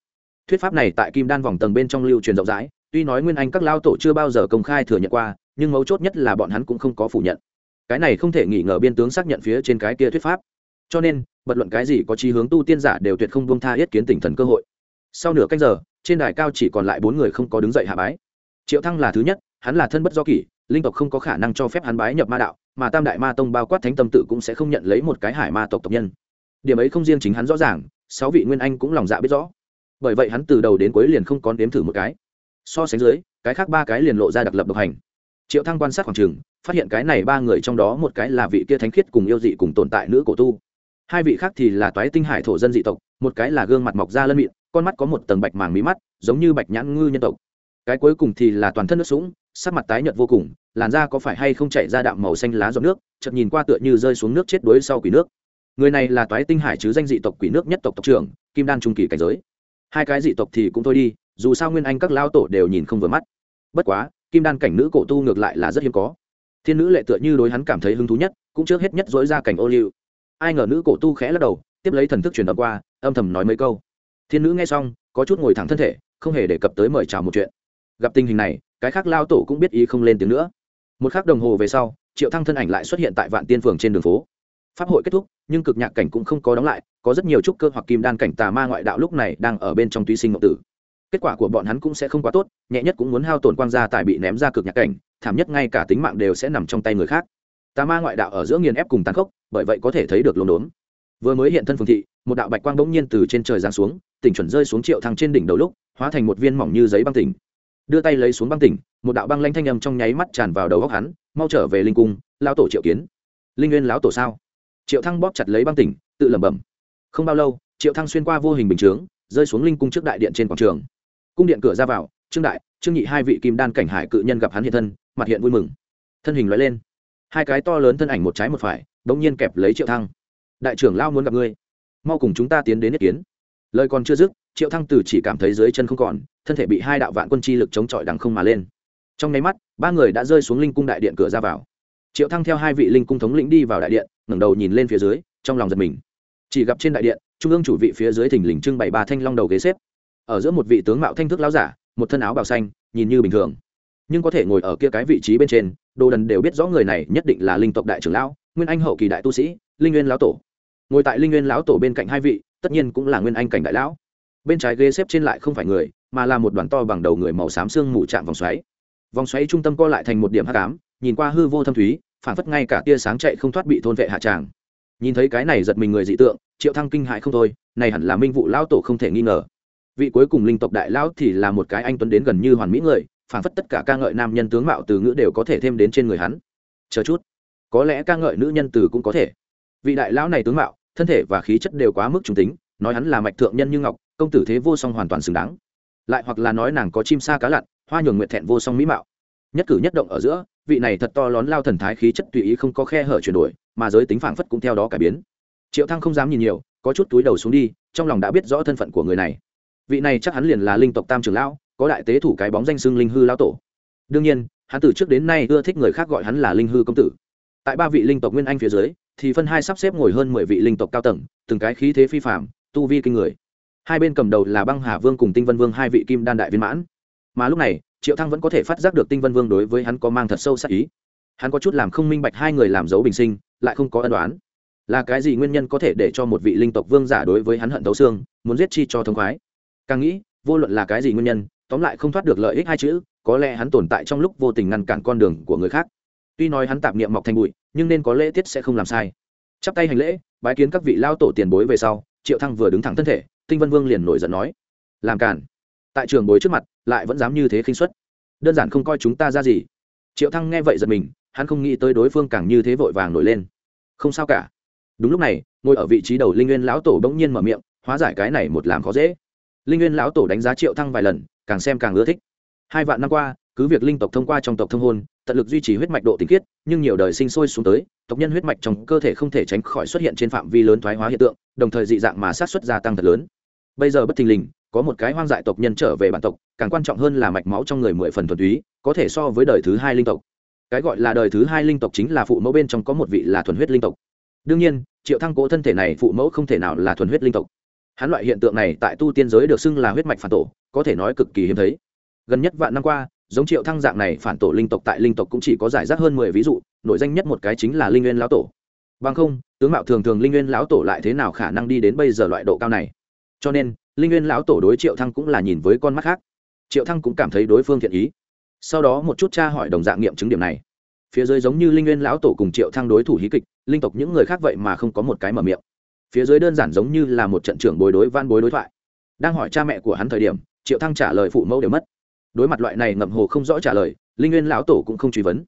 Thuyết pháp này tại kim đan vòng tầng bên trong lưu truyền rộng rãi, tuy nói nguyên anh các lao tổ chưa bao giờ công khai thừa nhận qua, nhưng mấu chốt nhất là bọn hắn cũng không có phủ nhận cái này không thể nghi ngờ biên tướng xác nhận phía trên cái kia thuyết pháp. Cho nên bật luận cái gì có chí hướng tu tiên giả đều tuyệt không buông tha yết kiến tỉnh thần cơ hội. Sau nửa canh giờ, trên đài cao chỉ còn lại bốn người không có đứng dậy hạ bái. Triệu thăng là thứ nhất, hắn là thân bất do kỷ, linh tộc không có khả năng cho phép hắn bái nhập ma đạo, mà tam đại ma tông bao quát thánh tâm tự cũng sẽ không nhận lấy một cái hải ma tộc tộc nhân. Điểm ấy không riêng chính hắn rõ ràng, sáu vị nguyên anh cũng lòng dạ biết rõ. Bởi vậy hắn từ đầu đến cuối liền không còn đếm thử một cái. So sánh dưới, cái khác ba cái liền lộ ra đặc lập độc hành triệu thăng quan sát khoảng trường, phát hiện cái này ba người trong đó một cái là vị kia thánh khiết cùng yêu dị cùng tồn tại nữ cổ tu. Hai vị khác thì là toái tinh hải thổ dân dị tộc, một cái là gương mặt mọc da lân mịn, con mắt có một tầng bạch màng mí mắt, giống như bạch nhãn ngư nhân tộc. Cái cuối cùng thì là toàn thân nước sũng, sắc mặt tái nhợt vô cùng, làn da có phải hay không chảy ra đạm màu xanh lá giọt nước, chợt nhìn qua tựa như rơi xuống nước chết đuối sau quỷ nước. Người này là toái tinh hải chứ danh dị tộc quỷ nước nhất tộc tộc trưởng, kim đan trung kỳ cảnh giới. Hai cái dị tộc thì cũng thôi đi, dù sao nguyên anh các lao tổ đều nhìn không vừa mắt. Bất quá kim đan cảnh nữ cổ tu ngược lại là rất hiếm có. Thiên nữ lệ tựa như đối hắn cảm thấy hứng thú nhất, cũng trước hết nhất dối ra cảnh ô liu. Ai ngờ nữ cổ tu khẽ lắc đầu, tiếp lấy thần thức truyền âm qua, âm thầm nói mấy câu. Thiên nữ nghe xong, có chút ngồi thẳng thân thể, không hề đề cập tới mời chào một chuyện. Gặp tình hình này, cái khác lao tổ cũng biết ý không lên tiếng nữa. Một k h ắ c đồng hồ về sau, triệu thăng thân ảnh lại xuất hiện tại vạn tiên phường trên đường phố. Pháp hội kết thúc, nhưng cực nhạc cảnh cũng không có đóng lại, có rất nhiều trúc cơ hoặc kim đan cảnh tà ma ngoại đạo lúc này đang ở bên trong tuy sinh ngộ tử kết quả của bọn hắn cũng sẽ không quá tốt, nhẹ nhất cũng muốn hao tổn quang gia tài bị ném ra cực nhạc cảnh, thảm nhất ngay cả tính mạng đều sẽ nằm trong tay người khác. Tà ma ngoại đạo ở giữa nghiền ép cùng tàn khốc, bởi vậy có thể thấy được lồn đốn vừa mới hiện thân phương thị, một đạo bạch quang bỗng nhiên từ trên trời giáng xuống, tỉnh chuẩn rơi xuống triệu thăng trên đỉnh đầu lúc, hóa thành một viên mỏng như giấy băng tỉnh. Đưa tay lấy xuống băng tỉnh, một đạo băng lanh thanh âm trong nháy mắt tràn vào đầu góc hắn, mau trở về linh cung, lão tổ triệu kiến. Linh nguyên lão tổ sao? Triệu thăng bóp chặt lấy băng tỉnh, tự lẩm bẩm. Không bao lâu, triệu thăng xuyên qua vô hình bình chướng, rơi xuống linh cung trước đại điện trên quảng trường cung điện cửa ra vào, trương đại, trương nhị hai vị kim đan cảnh hải cự nhân gặp hắn hiện thân, mặt hiện vui mừng. Thân hình loại lên. Hai cái to lớn thân ảnh một trái một phải, bỗng nhiên kẹp lấy triệu thăng. Đại trưởng lao muốn gặp ngươi. Mau cùng chúng ta tiến đến nhất kiến. Lời còn chưa dứt, triệu thăng từ chỉ cảm thấy dưới chân không còn, thân thể bị hai đạo vạn quân chi lực chống chọi đằng không mà lên. Trong nháy mắt, ba người đã rơi xuống linh cung đại điện cửa ra vào. Triệu thăng theo hai vị linh cung thống lĩnh đi vào đại điện, ngẩng đầu nhìn lên phía dưới, trong lòng giật mình. Chỉ gặp trên đại điện, trung ương chủ vị phía dưới thình lình trưng bày ba thanh long đầu ghế xếp ở giữa một vị tướng mạo thanh thức láo giả, một thân áo bào xanh, nhìn như bình thường. Nhưng có thể ngồi ở kia cái vị trí bên trên, đồ đần đều biết rõ người này nhất định là linh tộc đại trưởng lão, nguyên anh hậu kỳ đại tu sĩ, linh nguyên lão tổ. Ngồi tại linh nguyên lão tổ bên cạnh hai vị, tất nhiên cũng là nguyên anh cảnh đại lão. Bên trái ghế xếp trên lại không phải người, mà là một đoàn to bằng đầu người màu xám xương mù chạm vòng xoáy. Vòng xoáy trung tâm co lại thành một điểm hắc ám, nhìn qua hư vô thâm thúy, phản phất ngay cả tia sáng chạy không thoát bị thôn vệ hạ tràng. Nhìn thấy cái này giật mình người dị tượng, triệu thăng kinh hại không thôi, này hẳn là minh vụ lão tổ không thể nghi ngờ vị cuối cùng linh tộc đại lão thì là một cái anh tuấn đến gần như hoàn mỹ người phản phất tất cả ca ngợi nam nhân tướng mạo từ ngữ đều có thể thêm đến trên người hắn. Chờ chút, có lẽ ca ngợi nữ nhân từ cũng có thể. Vị đại lão này tướng mạo, thân thể và khí chất đều quá mức trung tính, nói hắn là mạch thượng nhân như ngọc, công tử thế vô song hoàn toàn xứng đáng. Lại hoặc là nói nàng có chim sa cá lặn, hoa nhường nguyện thẹn vô song mỹ mạo. Nhất cử nhất động ở giữa, vị này thật to lón lao thần thái khí chất tùy ý không có khe hở chuyển đổi, mà giới tính phảng phất cũng theo đó cải biến. Triệu thăng không dám nhìn nhiều, có chút túi đầu xuống đi, trong lòng đã biết rõ thân phận của người này vị này chắc hắn liền là linh tộc tam trưởng lão, có đại tế thủ cái bóng danh xưng linh hư lão tổ. Đương nhiên, hắn từ trước đến nay ưa thích người khác gọi hắn là linh hư công tử. Tại ba vị linh tộc nguyên anh phía dưới, thì phân hai sắp xếp ngồi hơn mười vị linh tộc cao tầng, từng cái khí thế phi phạm tu vi kinh người. Hai bên cầm đầu là băng hà vương cùng tinh vân vương hai vị kim đan đại viên mãn. Mà lúc này, triệu thăng vẫn có thể phát giác được tinh vân vương đối với hắn có mang thật sâu sắc ý. Hắn có chút làm không minh bạch hai người làm dấu bình sinh, lại không có ân đoán là cái gì nguyên nhân có thể để cho một vị linh tộc vương giả đối với hắn hận thấu xương, muốn giết chi cho thông khoái? Càng nghĩ, vô luận là cái gì nguyên nhân, tóm lại không thoát được lợi ích hai chữ, có lẽ hắn tồn tại trong lúc vô tình ngăn cản con đường của người khác. Tuy nói hắn tạp niệm mọc thành bụi, nhưng nên có lễ tiết sẽ không làm sai. Chắp tay hành lễ, bái kiến các vị lao tổ tiền bối về sau, triệu thăng vừa đứng thẳng thân thể, tinh vân vương liền nổi giận nói, làm cản. Tại trường bối trước mặt, lại vẫn dám như thế khinh suất. Đơn giản không coi chúng ta ra gì. Triệu thăng nghe vậy giật mình, hắn không nghĩ tới đối phương càng như thế vội vàng nổi lên. Không sao cả. Đúng lúc này, ngồi ở vị trí đầu linh nguyên lão tổ bỗng nhiên mở miệng, hóa giải cái này một làm khó dễ linh nguyên lão tổ đánh giá triệu thăng vài lần, càng xem càng ưa thích. Hai vạn năm qua, cứ việc linh tộc thông qua trong tộc thông hôn, tận lực duy trì huyết mạch độ tinh khiết, nhưng nhiều đời sinh sôi xuống tới, tộc nhân huyết mạch trong cơ thể không thể tránh khỏi xuất hiện trên phạm vi lớn thoái hóa hiện tượng, đồng thời dị dạng mà sát xuất gia tăng thật lớn. Bây giờ bất thình lình, có một cái hoang dại tộc nhân trở về bản tộc, càng quan trọng hơn là mạch máu trong người mười phần thuần túy, có thể so với đời thứ hai linh tộc. Cái gọi là đời thứ hai linh tộc chính là phụ mẫu bên trong có một vị là thuần huyết linh tộc. Đương nhiên, triệu thăng cố thân thể này phụ mẫu không thể nào là thuần huyết linh tộc hắn loại hiện tượng này tại tu tiên giới được xưng là huyết mạch phản tổ, có thể nói cực kỳ hiếm thấy. Gần nhất vạn năm qua, giống triệu thăng dạng này phản tổ linh tộc tại linh tộc cũng chỉ có giải rác hơn mười ví dụ, nổi danh nhất một cái chính là linh nguyên lão tổ. Bằng không, tướng mạo thường thường linh nguyên lão tổ lại thế nào khả năng đi đến bây giờ loại độ cao này? Cho nên, linh nguyên lão tổ đối triệu thăng cũng là nhìn với con mắt khác. Triệu thăng cũng cảm thấy đối phương thiện ý. Sau đó một chút tra hỏi đồng dạng nghiệm chứng điểm này. Phía dưới giống như linh nguyên lão tổ cùng triệu thăng đối thủ hí kịch, linh tộc những người khác vậy mà không có một cái mở miệng phía dưới đơn giản giống như là một trận trưởng bồi đối van bối đối thoại. Đang hỏi cha mẹ của hắn thời điểm, triệu thăng trả lời phụ mẫu đều mất. Đối mặt loại này ngậm hồ không rõ trả lời, linh nguyên lão tổ cũng không truy vấn.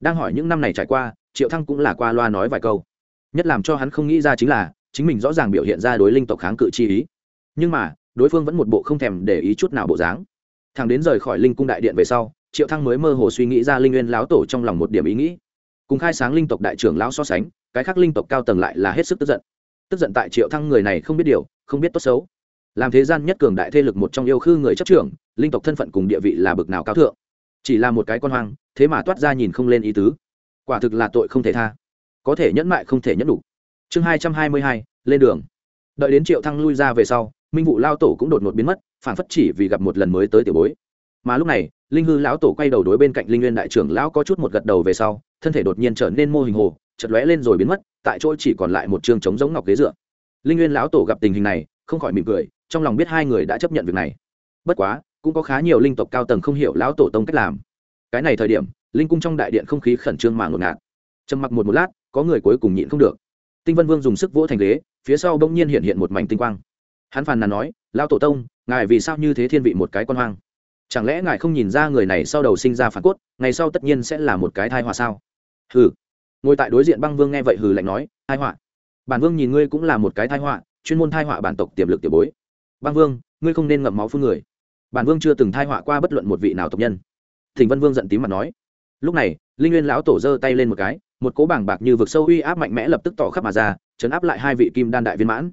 Đang hỏi những năm này trải qua, triệu thăng cũng là qua loa nói vài câu. Nhất làm cho hắn không nghĩ ra chính là, chính mình rõ ràng biểu hiện ra đối linh tộc kháng cự chi ý. Nhưng mà, đối phương vẫn một bộ không thèm để ý chút nào bộ dáng. Thằng đến rời khỏi linh cung đại điện về sau, triệu thăng mới mơ hồ suy nghĩ ra linh nguyên lão tổ trong lòng một điểm ý nghĩ. Cùng khai sáng linh tộc đại trưởng lão so sánh, cái khác linh tộc cao tầng lại là hết sức tức giận tức giận tại triệu thăng người này không biết điều, không biết tốt xấu. Làm thế gian nhất cường đại thế lực một trong yêu khư người chấp trưởng, linh tộc thân phận cùng địa vị là bực nào cao thượng. Chỉ là một cái con hoang, thế mà toát ra nhìn không lên ý tứ. Quả thực là tội không thể tha. Có thể nhẫn mại không thể nhẫn đủ. Chương hai trăm hai mươi hai, lên đường. Đợi đến triệu thăng lui ra về sau, minh vụ lao tổ cũng đột ngột biến mất, phản phất chỉ vì gặp một lần mới tới tiểu bối. Mà lúc này, linh hư lão tổ quay đầu đối bên cạnh linh nguyên đại trưởng lão có chút một gật đầu về sau, thân thể đột nhiên trở nên mô hình hồ chật lóe lên rồi biến mất, tại chỗ chỉ còn lại một chương trống giống ngọc ghế dựa. Linh nguyên lão tổ gặp tình hình này, không khỏi mỉm cười, trong lòng biết hai người đã chấp nhận việc này. Bất quá, cũng có khá nhiều linh tộc cao tầng không hiểu lão tổ tông cách làm. Cái này thời điểm, linh cung trong đại điện không khí khẩn trương mà ngột ngạt. Trầm mặc một một lát, có người cuối cùng nhịn không được. Tinh vân vương dùng sức vỗ thành ghế, phía sau bỗng nhiên hiện hiện một mảnh tinh quang. Hắn phàn nàn nói lao tổ tông, ngài vì sao như thế thiên vị một cái con hoang? Chẳng lẽ ngài không nhìn ra người này sau đầu sinh ra phản cốt, ngày sau tất nhiên sẽ là một cái thai họa sao? Hừ ngồi tại đối diện băng vương nghe vậy hừ lạnh nói, thai họa, bản vương nhìn ngươi cũng là một cái thai họa, chuyên môn thai họa bản tộc tiềm lực tiểu bối. Băng vương, ngươi không nên ngậm máu phun người. Bản vương chưa từng thai họa qua bất luận một vị nào tộc nhân. Thỉnh vân vương giận tím mặt nói. Lúc này, linh nguyên lão tổ giơ tay lên một cái, một cố bảng bạc như vực sâu uy áp mạnh mẽ lập tức tỏ khắp mà ra, chấn áp lại hai vị kim đan đại viên mãn.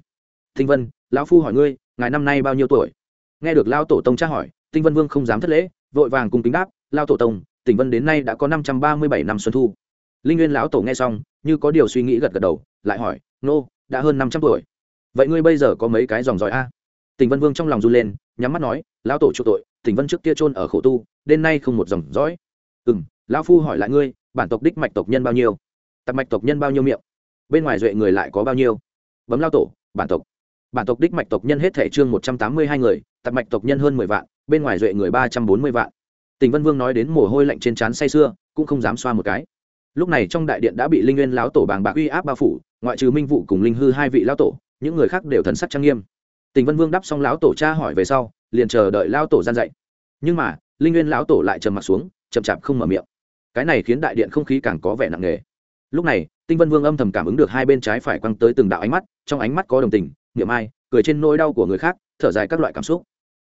Thinh vân, lão phu hỏi ngươi, ngài năm nay bao nhiêu tuổi? Nghe được lao tổ tông tra hỏi tinh vân vương không dám thất lễ, vội vàng cùng kính đáp lao tổ tông tỉnh vân đến nay đã có năm trăm ba mươi bảy năm xuân thu linh nguyên lão tổ nghe xong, như có điều suy nghĩ gật gật đầu, lại hỏi, nô, đã hơn năm trăm tuổi. Vậy ngươi bây giờ có mấy cái dòng dõi a? Tỉnh vân vương trong lòng run lên, nhắm mắt nói, lão tổ chu tội, tỉnh vân trước kia trôn ở khổ tu, đêm nay không một dòng dõi. Ừ m lão phu hỏi lại ngươi, bản tộc đích mạch tộc nhân bao nhiêu? Tạp mạch tộc nhân bao nhiêu miệng? Bên ngoài duệ người lại có bao nhiêu? Bấm lao tổ, bản tộc. Bản tộc đích mạch tộc nhân hết thể trương một trăm tám mươi hai người tạp mạch tộc nhân hơn mười vạn, bên ngoài duệ người ba trăm bốn mươi vạn. Tình vân vương nói đến mồ hôi lạnh trên trán say sưa, cũng không dám xoa một cái lúc này trong đại điện đã bị linh nguyên lão tổ bàng bạc uy áp bao phủ, ngoại trừ minh vụ cùng linh hư hai vị lão tổ, những người khác đều thần sắc trang nghiêm. Tình vân vương đáp xong lão tổ cha hỏi về sau, liền chờ đợi lão tổ gian dạy. Nhưng mà, linh nguyên lão tổ lại trầm mặt xuống, chậm chạp không mở miệng. Cái này khiến đại điện không khí càng có vẻ nặng nề. Lúc này, tinh vân vương âm thầm cảm ứng được hai bên trái phải quăng tới từng đạo ánh mắt, trong ánh mắt có đồng tình, niệm ai, cười trên nỗi đau của người khác, thở dài các loại cảm xúc.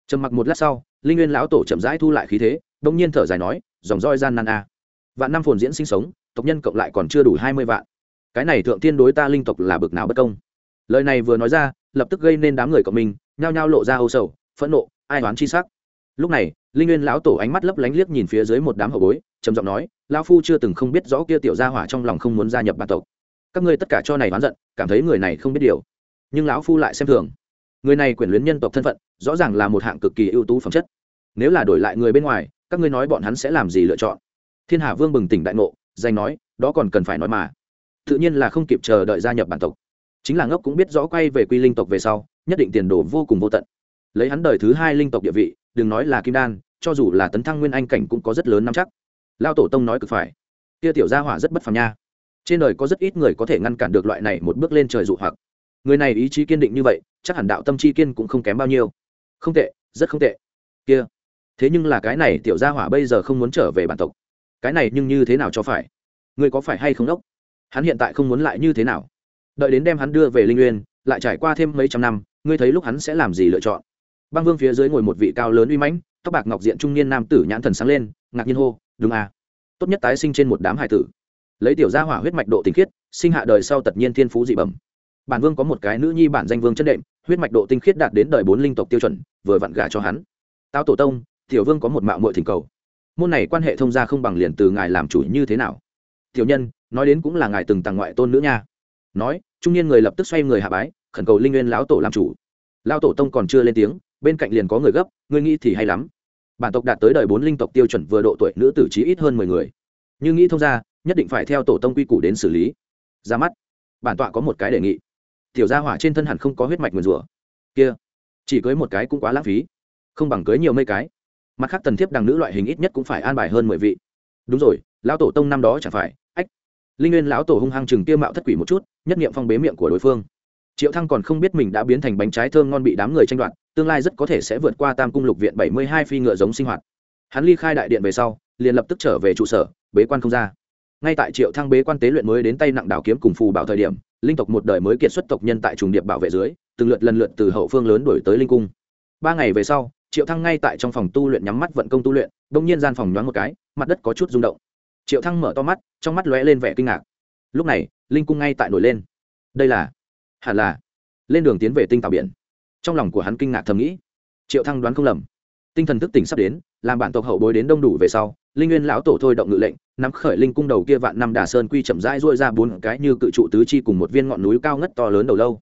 Trầm mặc một lát sau, linh nguyên lão tổ chậm rãi thu lại khí thế đông nhiên thở dài nói, dòng roi gian nan a. Vạn năm phồn diễn sinh sống tộc nhân cộng lại còn chưa đủ hai mươi vạn. Cái này thượng tiên đối ta linh tộc là bực nào bất công. Lời này vừa nói ra, lập tức gây nên đám người cộng mình, nhao nhao lộ ra âu sầu, phẫn nộ, ai đoán chi sắc. Lúc này, linh nguyên lão tổ ánh mắt lấp lánh liếc nhìn phía dưới một đám hậu bối, trầm giọng nói, lão phu chưa từng không biết rõ kia tiểu gia hỏa trong lòng không muốn gia nhập bản tộc. Các ngươi tất cả cho này oán giận, cảm thấy người này không biết điều. Nhưng lão phu lại xem thường. Người này quyển luyến nhân tộc thân phận, rõ ràng là một hạng cực kỳ ưu tú phẩm chất. Nếu là đổi lại người bên ngoài, các ngươi nói bọn hắn sẽ làm gì lựa chọn? Thiên hạ vương bừng tỉnh đại ngộ danh nói, đó còn cần phải nói mà. Tự nhiên là không kịp chờ đợi gia nhập bản tộc. Chính là ngốc cũng biết rõ quay về quy linh tộc về sau, nhất định tiền đồ vô cùng vô tận. Lấy hắn đời thứ hai linh tộc địa vị, đừng nói là kim đan, cho dù là tấn thăng nguyên anh cảnh cũng có rất lớn nắm chắc. Lao tổ tông nói cực phải. Kia tiểu gia hỏa rất bất phàm nha. Trên đời có rất ít người có thể ngăn cản được loại này một bước lên trời dụ hoặc. Người này ý chí kiên định như vậy, chắc hẳn đạo tâm chi kiên cũng không kém bao nhiêu. Không tệ, rất không tệ. Kia. Thế nhưng là cái này tiểu gia hỏa bây giờ không muốn trở về bản tộc cái này nhưng như thế nào cho phải? Người có phải hay không đốc? Hắn hiện tại không muốn lại như thế nào? Đợi đến đem hắn đưa về linh uyên, lại trải qua thêm mấy trăm năm, ngươi thấy lúc hắn sẽ làm gì lựa chọn? Băng vương phía dưới ngồi một vị cao lớn uy mãnh, tóc bạc ngọc diện trung niên nam tử nhãn thần sáng lên, ngạc nhiên hô, đúng à. Tốt nhất tái sinh trên một đám hải tử. Lấy tiểu gia hỏa huyết mạch độ tinh khiết, sinh hạ đời sau tất nhiên thiên phú dị bẩm. Bản vương có một cái nữ nhi bản danh vương chân đệm, huyết mạch độ tinh khiết đạt đến đời bốn linh tộc tiêu chuẩn, vừa vặn gả cho hắn. Tao tổ tông, tiểu vương có một mạo muội thỉnh cầu môn này quan hệ thông gia không bằng liền từ ngài làm chủ như thế nào? Tiểu nhân, nói đến cũng là ngài từng tàng ngoại tôn nữ nha. Nói, trung niên người lập tức xoay người hạ bái, khẩn cầu linh nguyên lão tổ làm chủ. Lão tổ tông còn chưa lên tiếng, bên cạnh liền có người gấp, ngươi nghĩ thì hay lắm. Bản tộc đạt tới đời bốn linh tộc tiêu chuẩn vừa độ tuổi nữ tử trí ít hơn mười người. Như nghĩ thông ra nhất định phải theo tổ tông quy củ đến xử lý. Ra mắt. Bản tọa có một cái đề nghị. Tiểu gia hỏa trên thân hẳn không có huyết mạch nguyền rủa. Kia, chỉ cưới một cái cũng quá lãng phí. Không bằng cưới nhiều mấy cái mặt khác tần thiếp đằng nữ loại hình ít nhất cũng phải an bài hơn mười vị. Đúng rồi, lão tổ tông năm đó chẳng phải, ách. Linh nguyên lão tổ hung hăng chừng tiêu mạo thất quỷ một chút, nhất nghiệm phong bế miệng của đối phương. Triệu thăng còn không biết mình đã biến thành bánh trái thơm ngon bị đám người tranh đoạt, tương lai rất có thể sẽ vượt qua tam cung lục viện bảy mươi hai phi ngựa giống sinh hoạt. Hắn ly khai đại điện về sau, liền lập tức trở về trụ sở, bế quan không ra. Ngay tại triệu thăng bế quan tế luyện mới đến tay nặng đảo kiếm cùng phù bảo thời điểm, linh tộc một đời mới kiệt xuất tộc nhân tại trùng điệp bảo vệ dưới, từng lượt lần lượt từ hậu phương lớn đổi tới linh cung. Ba ngày về sau triệu thăng ngay tại trong phòng tu luyện nhắm mắt vận công tu luyện đông nhiên gian phòng nhoáng một cái, mặt đất có chút rung động. Triệu thăng mở to mắt, trong mắt lóe lên vẻ kinh ngạc. Lúc này, linh cung ngay tại nổi lên. Đây là, hẳn là, lên đường tiến về tinh tàu biển. Trong lòng của hắn kinh ngạc thầm nghĩ. Triệu thăng đoán không lầm. Tinh thần thức tỉnh sắp đến, làm bản tộc hậu bối đến đông đủ về sau, linh nguyên lão tổ thôi động ngự lệnh, nắm khởi linh cung đầu kia vạn năm đà sơn quy chậm rãi duỗi ra bốn cái như cự trụ tứ chi cùng một viên ngọn núi cao ngất to lớn đầu lâu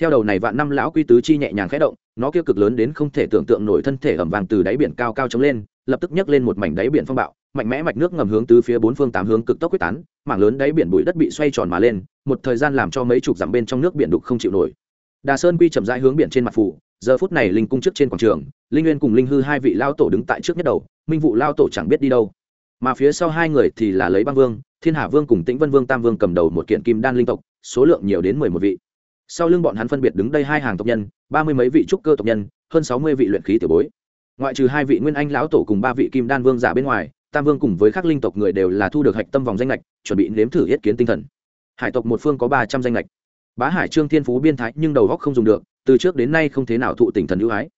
theo đầu này vạn năm lão quy tứ chi nhẹ nhàng khẽ động, nó kia cực lớn đến không thể tưởng tượng nổi thân thể ẩm vàng từ đáy biển cao cao chống lên, lập tức nhấc lên một mảnh đáy biển phong bạo, mạnh mẽ mạch nước ngầm hướng từ phía bốn phương tám hướng cực tốc quyết tán, mảng lớn đáy biển bụi đất bị xoay tròn mà lên, một thời gian làm cho mấy chục dặm bên trong nước biển đục không chịu nổi. Đà sơn quy chậm rãi hướng biển trên mặt phủ, giờ phút này linh cung trước trên quảng trường, linh nguyên cùng linh hư hai vị lao tổ đứng tại trước nhất đầu, minh vụ lao tổ chẳng biết đi đâu. Mà phía sau hai người thì là lấy băng vương, thiên hà vương cùng tĩnh vân vương tam vương cầm đầu một kiện kim đan linh tộc, số lượng nhiều đến mười một vị sau lưng bọn hắn phân biệt đứng đây hai hàng tộc nhân, ba mươi mấy vị trúc cơ tộc nhân, hơn sáu mươi vị luyện khí tiểu bối. Ngoại trừ hai vị nguyên anh lão tổ cùng ba vị kim đan vương giả bên ngoài, tam vương cùng với các linh tộc người đều là thu được hạch tâm vòng danh lệch chuẩn bị nếm thử yết kiến tinh thần. Hải tộc một phương có ba trăm danh lệch bá hải trương thiên phú biên thái nhưng đầu góc không dùng được, từ trước đến nay không thế nào thụ tỉnh thần ưu ái.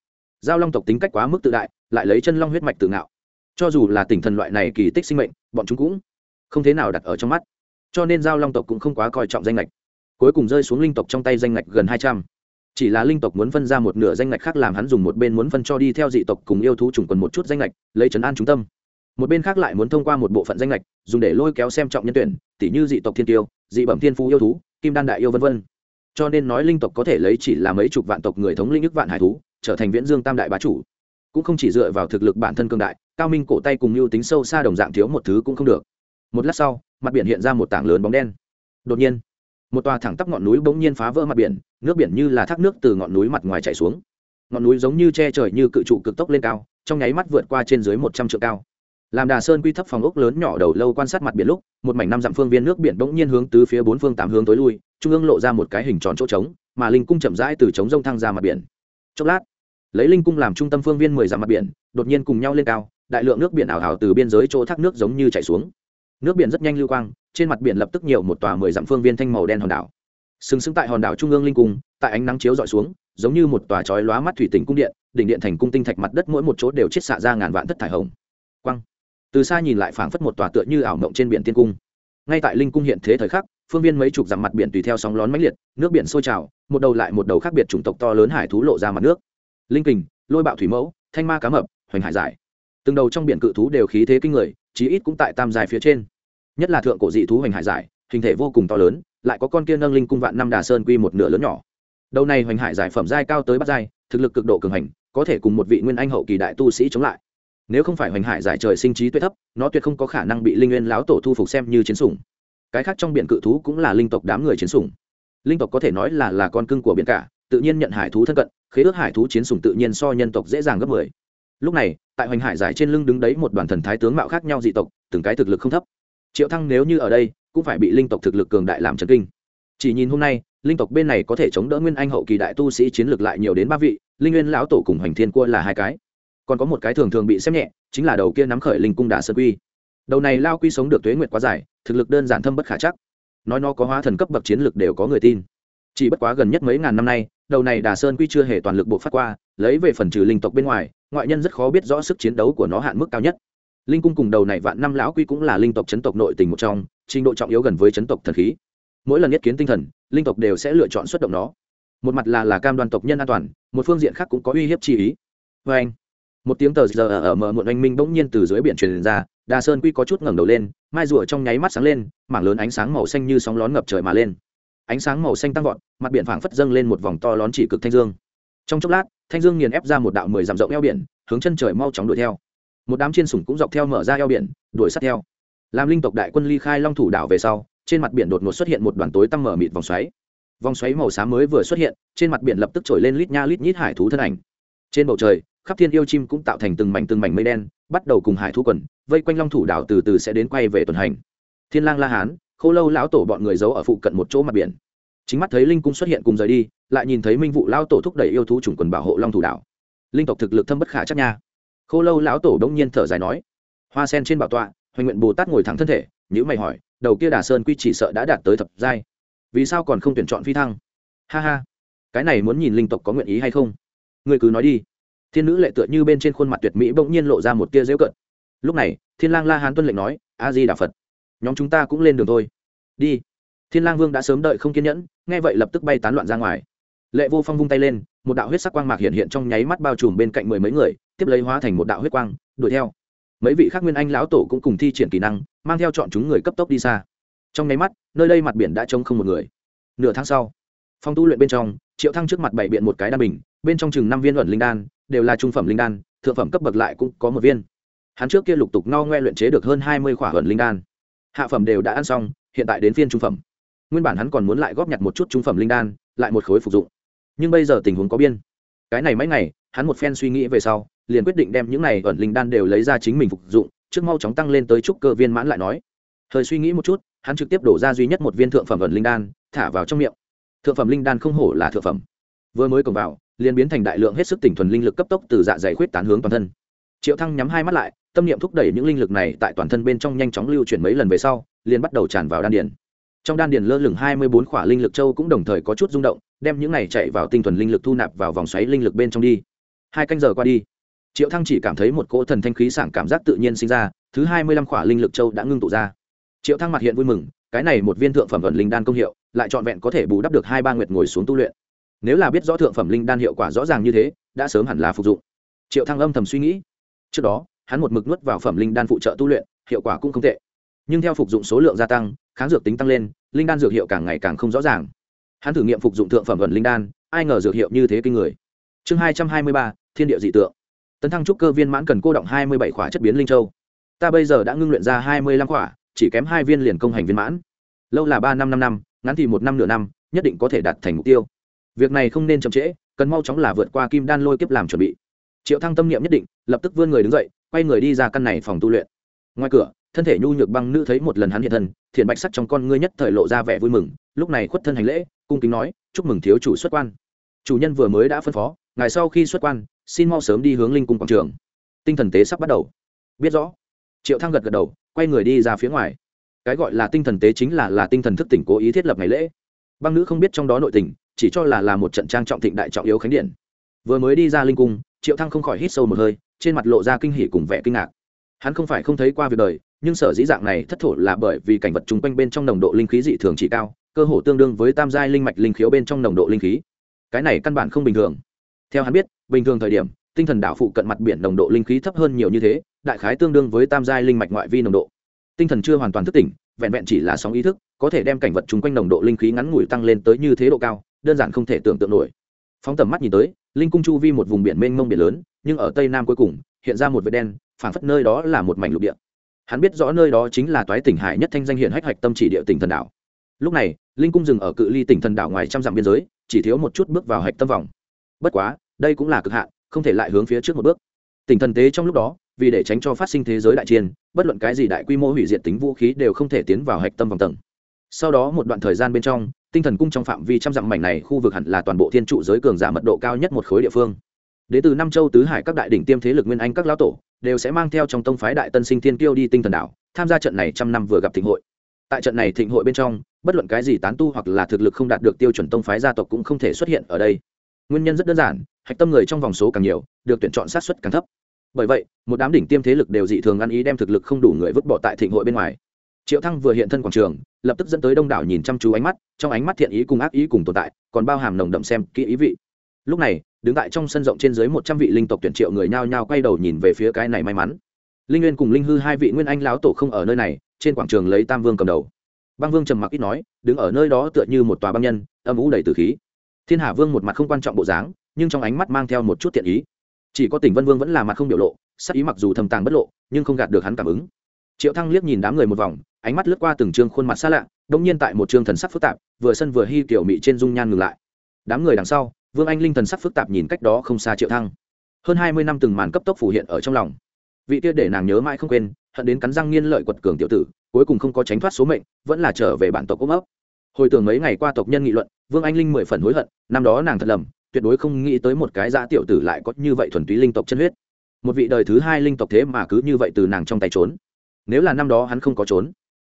Giao long tộc tính cách quá mức tự đại, lại lấy chân long huyết mạch tự ngạo. Cho dù là tỉnh thần loại này kỳ tích sinh mệnh, bọn chúng cũng không thế nào đặt ở trong mắt. Cho nên giao long tộc cũng không quá coi trọng danh lệch cuối cùng rơi xuống linh tộc trong tay danh ngạch gần hai trăm. Chỉ là linh tộc muốn phân ra một nửa danh ngạch khác làm hắn dùng một bên muốn phân cho đi theo dị tộc cùng yêu thú chủng quần một chút danh ngạch, lấy trấn an trung tâm. Một bên khác lại muốn thông qua một bộ phận danh lệch dùng để lôi kéo xem trọng nhân tuyển tỷ như dị tộc thiên tiêu, dị bẩm thiên phú yêu thú, kim đan đại yêu v v cho nên nói linh tộc có thể lấy chỉ là mấy chục vạn tộc người thống linh ức vạn hải thú, trở thành viễn dương tam đại bá chủ. Cũng không chỉ dựa vào thực lực bản thân cương đại, cao minh cổ tay cùng mưu tính sâu xa đồng dạng thiếu một thứ cũng không được. Một lát sau, mặt biển hiện ra một tảng lớn bóng đen. Đột nhiên một tòa thẳng tắp ngọn núi bỗng nhiên phá vỡ mặt biển, nước biển như là thác nước từ ngọn núi mặt ngoài chảy xuống. Ngọn núi giống như che trời như cự trụ cực tốc lên cao, trong nháy mắt vượt qua trên dưới một trăm triệu cao. Làm đà sơn quy thấp phòng ốc lớn nhỏ đầu lâu quan sát mặt biển lúc, một mảnh năm dặm phương viên nước biển bỗng nhiên hướng từ phía bốn phương tám hướng tối lui, trung ương lộ ra một cái hình tròn chỗ trống, mà linh cung chậm rãi từ trống rông thăng ra mặt biển. Chốc lát, lấy linh cung làm trung tâm phương viên mười dặm mặt biển, đột nhiên cùng nhau lên cao, đại lượng nước biển ảo hào từ biên giới chỗ thác nước giống như chảy xuống nước biển rất nhanh lưu quang, trên mặt biển lập tức nhiều một tòa mười dặm phương viên thanh màu đen hòn đảo. Sừng sững tại hòn đảo trung ương linh cung, tại ánh nắng chiếu dọi xuống, giống như một tòa chói lóa mắt thủy tỉnh cung điện, đỉnh điện thành cung tinh thạch mặt đất mỗi một chỗ đều chết xạ ra ngàn vạn thất thải hồng. Quang. Từ xa nhìn lại phảng phất một tòa tựa như ảo mộng trên biển tiên cung. Ngay tại linh cung hiện thế thời khắc, phương viên mấy chục dặm mặt biển tùy theo sóng lón mãnh liệt, nước biển sôi trào, một đầu lại một đầu khác biệt chủng tộc to lớn hải thú lộ ra mặt nước. Linh kình, lôi bạo thủy mẫu, thanh ma cá mập, hoành hải giải. Từng đầu trong biển cự thú đều khí thế kinh người, chí ít cũng tại tam dài phía trên nhất là thượng cổ dị thú hoành hải giải, hình thể vô cùng to lớn, lại có con kia nâng linh cung vạn năm đà sơn quy một nửa lớn nhỏ. Đầu này hoành hải giải phẩm giai cao tới bắt giai, thực lực cực độ cường hành, có thể cùng một vị nguyên anh hậu kỳ đại tu sĩ chống lại. Nếu không phải hoành hải giải trời sinh trí tuyệt thấp, nó tuyệt không có khả năng bị linh nguyên láo tổ thu phục xem như chiến sủng. Cái khác trong biển cự thú cũng là linh tộc đám người chiến sủng. Linh tộc có thể nói là là con cưng của biển cả, tự nhiên nhận hải thú thân cận, khế ước hải thú chiến sủng tự nhiên so nhân tộc dễ dàng gấp mười. Lúc này, tại hoành hải giải trên lưng đứng đấy một đoàn thần thái tướng mạo khác nhau dị tộc, từng cái thực lực không thấp triệu thăng nếu như ở đây, cũng phải bị linh tộc thực lực cường đại làm chấn kinh. Chỉ nhìn hôm nay, linh tộc bên này có thể chống đỡ nguyên anh hậu kỳ đại tu sĩ chiến lược lại nhiều đến ba vị, linh nguyên lão tổ cùng hoành thiên cua là hai cái. Còn có một cái thường thường bị xem nhẹ, chính là đầu kia nắm khởi linh cung đà sơn quy. Đầu này lao quy sống được tuế nguyệt quá dài, thực lực đơn giản thâm bất khả chắc. Nói nó có hóa thần cấp bậc chiến lược đều có người tin. Chỉ bất quá gần nhất mấy ngàn năm nay, đầu này đà sơn quy chưa hề toàn lực bộ phát qua, lấy về phần trừ linh tộc bên ngoài, ngoại nhân rất khó biết rõ sức chiến đấu của nó hạn mức cao nhất linh cung cùng đầu này vạn năm lão quy cũng là linh tộc chấn tộc nội tình một trong, trình độ trọng yếu gần với chấn tộc thần khí. Mỗi lần nhất kiến tinh thần, linh tộc đều sẽ lựa chọn xuất động nó. Một mặt là là cam đoan tộc nhân an toàn, một phương diện khác cũng có uy hiếp chi ý. Vê anh, một tiếng tờ giờ ở mở muộn anh minh bỗng nhiên từ dưới biển truyền ra đà sơn quy có chút ngẩng đầu lên, mai rùa trong nháy mắt sáng lên, mảng lớn ánh sáng màu xanh như sóng lón ngập trời mà lên. Ánh sáng màu xanh tăng vọt, mặt biển phảng phất dâng lên một vòng to lón chỉ cực thanh dương. Trong chốc lát, thanh dương nghiền ép ra một đạo mười dặm rộng eo biển, hướng chân trời mau chóng đuổi theo một đám chiên sủng cũng dọc theo mở ra eo biển, đuổi sát theo. Làm linh tộc đại quân ly khai long thủ đảo về sau, trên mặt biển đột ngột xuất hiện một đoàn tối tăm mở mịt vòng xoáy. Vòng xoáy màu xám mới vừa xuất hiện, trên mặt biển lập tức trồi lên lít nha lít nhít hải thú thân ảnh. Trên bầu trời, khắp thiên yêu chim cũng tạo thành từng mảnh từng mảnh mây đen, bắt đầu cùng hải thú quần, vây quanh long thủ đảo từ từ sẽ đến quay về tuần hành. Thiên lang la hán, khô lâu lão tổ bọn người giấu ở phụ cận một chỗ mặt biển. Chính mắt thấy linh cung xuất hiện cùng rời đi, lại nhìn thấy minh vụ lão tổ thúc đẩy yêu thú chủng quần bảo hộ long thủ đảo. Linh tộc thực lực thâm bất khả chắc nha khô lâu lão tổ đông nhiên thở dài nói, hoa sen trên bảo tọa, hoành nguyện bồ tát ngồi thẳng thân thể nhữ mày hỏi, đầu kia đà sơn quy chỉ sợ đã đạt tới thập giai, vì sao còn không tuyển chọn phi thăng? Ha ha, cái này muốn nhìn linh tộc có nguyện ý hay không? Người cứ nói đi. Thiên nữ lệ tựa như bên trên khuôn mặt tuyệt mỹ bỗng nhiên lộ ra một tia dễu cận lúc này, thiên lang la hán tuân lệnh nói, a di đà phật, nhóm chúng ta cũng lên đường thôi. Đi. Thiên lang vương đã sớm đợi không kiên nhẫn, nghe vậy lập tức bay tán loạn ra ngoài. Lệ vô phong vung tay lên, một đạo huyết sắc quang mạc hiện hiện trong nháy mắt bao trùm bên cạnh mười mấy người tiếp lấy hóa thành một đạo huyết quang, đuổi theo. Mấy vị khác nguyên anh lão tổ cũng cùng thi triển kỹ năng, mang theo chọn chúng người cấp tốc đi xa. Trong nháy mắt, nơi đây mặt biển đã trông không một người. Nửa tháng sau, phong tu luyện bên trong, triệu thăng trước mặt bảy biện một cái đan bình, bên trong chừng năm viên luận linh đan, đều là trung phẩm linh đan, thượng phẩm cấp bậc lại cũng có một viên. Hắn trước kia lục tục no ngoe luyện chế được hơn hai mươi khỏa luận linh đan. Hạ phẩm đều đã ăn xong, hiện tại đến phiên trung phẩm. Nguyên bản hắn còn muốn lại góp nhặt một chút trung phẩm linh đan, lại một khối phục dụng. Nhưng bây giờ tình huống có biên. Cái này mấy ngày, hắn một phen suy nghĩ về sau liền quyết định đem những này ẩn linh đan đều lấy ra chính mình phục dụng, trước mau chóng tăng lên tới trúc cơ viên mãn lại nói. Thời suy nghĩ một chút, hắn trực tiếp đổ ra duy nhất một viên thượng phẩm ẩn linh đan, thả vào trong miệng. Thượng phẩm linh đan không hổ là thượng phẩm. Vừa mới cầm vào, liền biến thành đại lượng hết sức tỉnh thuần linh lực cấp tốc từ dạ dày khuyết tán hướng toàn thân. Triệu thăng nhắm hai mắt lại, tâm niệm thúc đẩy những linh lực này tại toàn thân bên trong nhanh chóng lưu chuyển mấy lần về sau, liền bắt đầu tràn vào đan điền. Trong đan điền lơ lửng hai mươi bốn khỏa linh lực châu cũng đồng thời có chút rung động, đem những này chạy vào tinh thuần linh lực thu nạp vào vòng xoáy linh lực bên trong đi. Hai canh giờ qua đi triệu thăng chỉ cảm thấy một cỗ thần thanh khí sảng cảm giác tự nhiên sinh ra, thứ hai mươi lăm khỏa linh lực châu đã ngưng tụ ra. Triệu thăng mặt hiện vui mừng, cái này một viên thượng phẩm vận linh đan công hiệu, lại trọn vẹn có thể bù đắp được hai ba nguyệt ngồi xuống tu luyện. Nếu là biết rõ thượng phẩm linh đan hiệu quả rõ ràng như thế, đã sớm hẳn là phục dụng. Triệu thăng âm thầm suy nghĩ. Trước đó, hắn một mực nuốt vào phẩm linh đan phụ trợ tu luyện, hiệu quả cũng không tệ. Nhưng theo phục dụng số lượng gia tăng, kháng dược tính tăng lên, linh đan dược hiệu càng ngày càng không rõ ràng. Hắn thử nghiệm phục dụng thượng phẩm vận linh đan, ai ngờ dược hiệu như thế kinh người. Chương hai trăm hai mươi ba, thiên địa dị tượng tấn thăng trúc cơ viên mãn cần cô động hai mươi bảy khỏa chất biến linh châu. Ta bây giờ đã ngưng luyện ra hai mươi lăm khỏa, chỉ kém hai viên liền công hành viên mãn. Lâu là ba năm năm năm, ngắn thì một năm nửa năm, nhất định có thể đạt thành mục tiêu. Việc này không nên chậm trễ, cần mau chóng là vượt qua kim đan lôi kiếp làm chuẩn bị. Triệu thăng tâm niệm nhất định, lập tức vươn người đứng dậy, quay người đi ra căn này phòng tu luyện. Ngoài cửa, thân thể nhu nhược băng nữ thấy một lần hắn hiện thân, thiện bạch sắc trong con ngươi nhất thời lộ ra vẻ vui mừng, lúc này khuất thân hành lễ, cung kính nói, chúc mừng thiếu chủ xuất quan. Chủ nhân vừa mới đã phân phó, ngài sau khi xuất quan xin mau sớm đi hướng linh cung quảng trường. Tinh thần tế sắp bắt đầu. Biết rõ. Triệu thăng gật gật đầu, quay người đi ra phía ngoài. Cái gọi là tinh thần tế chính là là tinh thần thức tỉnh cố ý thiết lập ngày lễ. Băng nữ không biết trong đó nội tình, chỉ cho là là một trận trang trọng thịnh đại trọng yếu khánh điện. Vừa mới đi ra linh cung, triệu thăng không khỏi hít sâu một hơi, trên mặt lộ ra kinh hỉ cùng vẻ kinh ngạc. Hắn không phải không thấy qua việc đời, nhưng sở dĩ dạng này thất thổ là bởi vì cảnh vật chung quanh bên trong nồng độ linh khí dị thường chỉ cao, cơ hồ tương đương với tam giai linh mạch linh khiếu bên trong nồng độ linh khí. Cái này căn bản không bình thường theo hắn biết, bình thường thời điểm, tinh thần đảo phụ cận mặt biển nồng độ linh khí thấp hơn nhiều như thế, đại khái tương đương với tam giai linh mạch ngoại vi nồng độ. Tinh thần chưa hoàn toàn thức tỉnh, vẹn vẹn chỉ là sóng ý thức, có thể đem cảnh vật chung quanh nồng độ linh khí ngắn ngủi tăng lên tới như thế độ cao, đơn giản không thể tưởng tượng nổi. Phóng tầm mắt nhìn tới, linh cung chu vi một vùng biển mênh mông biển lớn, nhưng ở tây nam cuối cùng, hiện ra một vệt đen, phảng phất nơi đó là một mảnh lục địa. Hắn biết rõ nơi đó chính là toái tỉnh hải nhất thanh danh hiện hách hạch tâm chỉ địa tỉnh thần đảo. Lúc này, linh cung dừng ở cự ly tỉnh thần đảo ngoài trăm dặm biên giới, chỉ thiếu một chút bước vào hạch tâm vòng. Bất quá đây cũng là cực hạn, không thể lại hướng phía trước một bước. Tỉnh thần tế trong lúc đó, vì để tránh cho phát sinh thế giới đại chiến, bất luận cái gì đại quy mô hủy diệt tính vũ khí đều không thể tiến vào hạch tâm vòng tầng. Sau đó một đoạn thời gian bên trong, tinh thần cung trong phạm vi trăm dặm mảnh này khu vực hẳn là toàn bộ thiên trụ giới cường giả mật độ cao nhất một khối địa phương. Đến từ năm châu tứ hải các đại đỉnh tiêm thế lực nguyên anh các lão tổ, đều sẽ mang theo trong tông phái đại tân sinh thiên kiêu đi tinh thần đảo, tham gia trận này trăm năm vừa gặp thịnh hội. Tại trận này thịnh hội bên trong, bất luận cái gì tán tu hoặc là thực lực không đạt được tiêu chuẩn tông phái gia tộc cũng không thể xuất hiện ở đây nguyên nhân rất đơn giản, hạch tâm người trong vòng số càng nhiều, được tuyển chọn sát xuất càng thấp. Bởi vậy, một đám đỉnh tiêm thế lực đều dị thường ăn ý đem thực lực không đủ người vứt bỏ tại thịnh hội bên ngoài. Triệu thăng vừa hiện thân quảng trường, lập tức dẫn tới đông đảo nhìn chăm chú ánh mắt, trong ánh mắt thiện ý cùng ác ý cùng tồn tại, còn bao hàm nồng đậm xem kỹ ý vị. Lúc này, đứng tại trong sân rộng trên dưới một trăm vị linh tộc tuyển triệu người nhao nhao quay đầu nhìn về phía cái này may mắn. Linh nguyên cùng linh hư hai vị nguyên anh láo tổ không ở nơi này, trên quảng trường lấy tam vương cầm đầu. Băng vương trầm mặc ít nói, đứng ở nơi đó tựa như một tòa băng nhân, âm ủ đầy từ khí thiên hà vương một mặt không quan trọng bộ dáng, nhưng trong ánh mắt mang theo một chút thiện ý. Chỉ có tỉnh vân vương vẫn là mặt không biểu lộ, sắc ý mặc dù thầm tàng bất lộ, nhưng không gạt được hắn cảm ứng. Triệu thăng liếc nhìn đám người một vòng, ánh mắt lướt qua từng trương khuôn mặt xa lạ đông nhiên tại một trương thần sắc phức tạp, vừa sân vừa hy tiểu mị trên dung nhan ngừng lại. Đám người đằng sau, vương anh linh thần sắc phức tạp nhìn cách đó không xa triệu thăng. Hơn hai mươi năm từng màn cấp tốc phủ hiện ở trong lòng. Vị kia để nàng nhớ mãi không quên, hận đến cắn răng nghiên lợi quật cường tiểu tử, cuối cùng không có tránh thoát số mệnh, vẫn là trở về bản tộc ôm ấp hồi tưởng mấy ngày qua tộc nhân nghị luận, vương anh linh mười phần hối hận, năm đó nàng thật lầm, tuyệt đối không nghĩ tới một cái dã tiểu tử lại có như vậy thuần túy linh tộc chân huyết. Một vị đời thứ hai linh tộc thế mà cứ như vậy từ nàng trong tay trốn. Nếu là năm đó hắn không có trốn,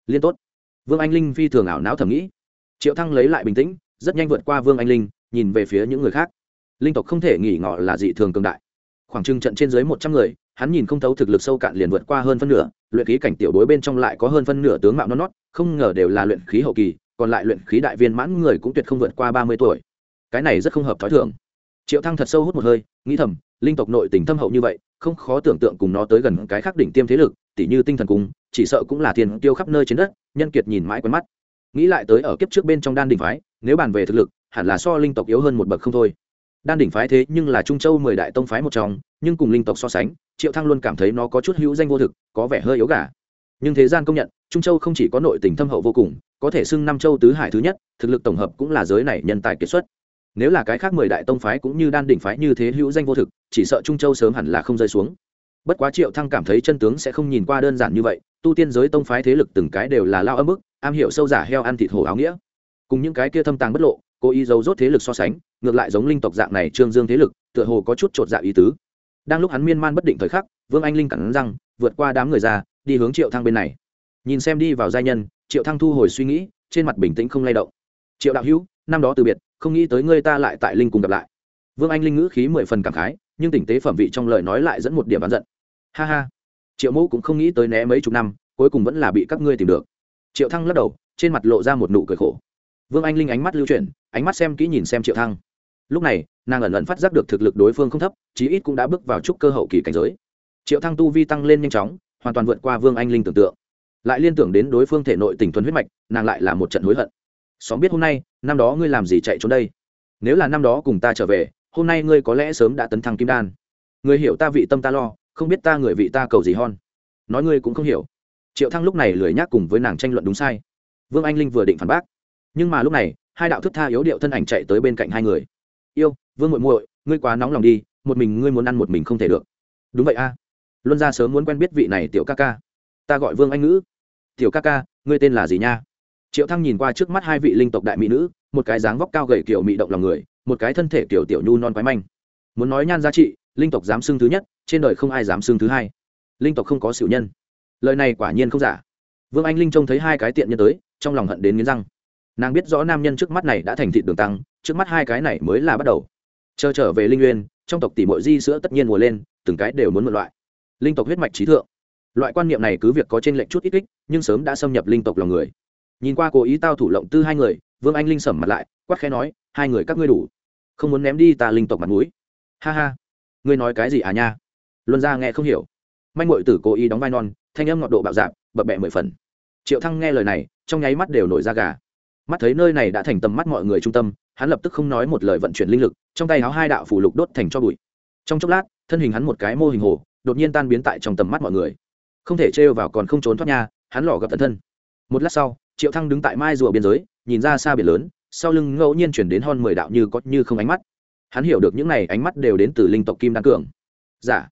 liên tốt. Vương anh linh phi thường ảo não thầm nghĩ. Triệu thăng lấy lại bình tĩnh, rất nhanh vượt qua vương anh linh, nhìn về phía những người khác. Linh tộc không thể nghỉ ngọ là dị thường cường đại. Khoảng trừng trận trên dưới một trăm người, hắn nhìn không thấu thực lực sâu cạn liền vượt qua hơn phân nửa, luyện khí cảnh tiểu đối bên trong lại có hơn phân nửa tướng mạo non nót, không ngờ đều là luyện khí hậu kỳ còn lại luyện khí đại viên mãn người cũng tuyệt không vượt qua ba mươi tuổi. Cái này rất không hợp t h ó i thường. Triệu thăng thật sâu hút một hơi, nghĩ thầm, linh tộc nội tình thâm hậu như vậy, không khó tưởng tượng cùng nó tới gần cái khác đỉnh tiêm thế lực, tỉ như tinh thần cung chỉ sợ cũng là tiền tiêu khắp nơi trên đất, nhân kiệt nhìn mãi quen mắt. Nghĩ lại tới ở kiếp trước bên trong đan đỉnh phái, nếu bàn về thực lực, hẳn là so linh tộc yếu hơn một bậc không thôi. Đan đỉnh phái thế nhưng là trung châu mười đại tông phái một trong, nhưng cùng linh tộc so sánh, triệu thăng luôn cảm thấy nó có chút hữu danh vô thực, có vẻ hơi yếu gà. Nhưng thế gian công nhận, trung châu không chỉ có nội tình thâm hậu vô cùng có thể xưng năm châu tứ hải thứ nhất, thực lực tổng hợp cũng là giới này nhân tài kiệt xuất. Nếu là cái khác mười đại tông phái cũng như đan đỉnh phái như thế hữu danh vô thực, chỉ sợ trung châu sớm hẳn là không rơi xuống. Bất quá triệu thăng cảm thấy chân tướng sẽ không nhìn qua đơn giản như vậy, tu tiên giới tông phái thế lực từng cái đều là lao âm ức am hiểu sâu giả heo ăn thịt hổ áo nghĩa. Cùng những cái kia thâm tàng bất lộ, cố ý giấu rốt thế lực so sánh, ngược lại giống linh tộc dạng này trương dương thế lực, tựa hồ có chút chột dạ ý tứ. Đang lúc hắn miên man bất định thời khắc, vương anh linh cẳng răng, vượt qua đám người ra, đi hướng triệu thăng bên này. Nhìn xem đi vào giai nhân triệu thăng thu hồi suy nghĩ, trên mặt bình tĩnh không lay động. Triệu đạo hữu, năm đó từ biệt, không nghĩ tới ngươi ta lại tại linh cùng gặp lại. Vương anh linh ngữ khí mười phần cảm khái, nhưng tình tế phẩm vị trong lời nói lại dẫn một điểm bán giận. Ha ha. Triệu mẫu cũng không nghĩ tới né mấy chục năm, cuối cùng vẫn là bị các ngươi tìm được. Triệu thăng lắc đầu, trên mặt lộ ra một nụ cười khổ. Vương anh linh ánh mắt lưu chuyển, ánh mắt xem kỹ nhìn xem triệu thăng. Lúc này, nàng ẩn ẩn phát giác được thực lực đối phương không thấp, chí ít cũng đã bước vào trúc cơ hậu kỳ cảnh giới. Triệu thăng tu vi tăng lên nhanh chóng, hoàn toàn vượt qua vương anh linh tưởng tượng lại liên tưởng đến đối phương thể nội tình thuần huyết mạch, nàng lại là một trận hối hận. Xóm biết hôm nay, năm đó ngươi làm gì chạy trốn đây? Nếu là năm đó cùng ta trở về, hôm nay ngươi có lẽ sớm đã tấn thăng kim đan. Người hiểu ta vị tâm ta lo, không biết ta người vị ta cầu gì hon. Nói ngươi cũng không hiểu. Triệu thăng lúc này lười nhác cùng với nàng tranh luận đúng sai. Vương anh linh vừa định phản bác. Nhưng mà lúc này, hai đạo thức tha yếu điệu thân ảnh chạy tới bên cạnh hai người. Yêu, vương muội muội, ngươi quá nóng lòng đi, một mình ngươi muốn ăn một mình không thể được. Đúng vậy a. Luân ra sớm muốn quen biết vị này tiểu ca ca ta gọi vương anh ngữ tiểu ca ca ngươi tên là gì nha triệu thăng nhìn qua trước mắt hai vị linh tộc đại mỹ nữ một cái dáng vóc cao gầy kiểu mỹ động lòng người một cái thân thể kiểu tiểu nhu non quái manh muốn nói nhan giá trị linh tộc dám xưng thứ nhất trên đời không ai dám xưng thứ hai linh tộc không có xỉu nhân lời này quả nhiên không giả vương anh linh trông thấy hai cái tiện nhân tới trong lòng hận đến nghiến răng nàng biết rõ nam nhân trước mắt này đã thành thịt đường tăng trước mắt hai cái này mới là bắt đầu chờ trở về linh uyên trong tộc tỷ mội di sữa tất nhiên mùa lên từng cái đều muốn một loại linh tộc huyết mạch trí thượng loại quan niệm này cứ việc có trên lệnh chút ít kích, nhưng sớm đã xâm nhập linh tộc lòng người. Nhìn qua cố ý tao thủ lộng tư hai người, vương anh linh sầm mặt lại, quát khẽ nói, hai người các ngươi đủ. Không muốn ném đi ta linh tộc mặt mũi. Ha ha. Ngươi nói cái gì à nha? Luân ra nghe không hiểu. Manh mội tử cố ý đóng vai non, thanh âm ngọt độ bạo dạp bập bẹ mười phần. Triệu thăng nghe lời này, trong nháy mắt đều nổi ra gà. Mắt thấy nơi này đã thành tầm mắt mọi người trung tâm, hắn lập tức không nói một lời vận chuyển linh lực, trong tay háo hai đạo phủ lục đốt thành cho bụi. Trong chốc lát, thân hình hắn một cái mô hình hồ, đột nhiên tan biến tại trong tầm mắt mọi người không thể trêu vào còn không trốn thoát nha, hắn lò gặp tận thân. Một lát sau, triệu thăng đứng tại mai rùa biên giới, nhìn ra xa biển lớn, sau lưng ngẫu nhiên chuyển đến hon mười đạo như có như không ánh mắt. Hắn hiểu được những này ánh mắt đều đến từ linh tộc kim đan cường. Giả dạ.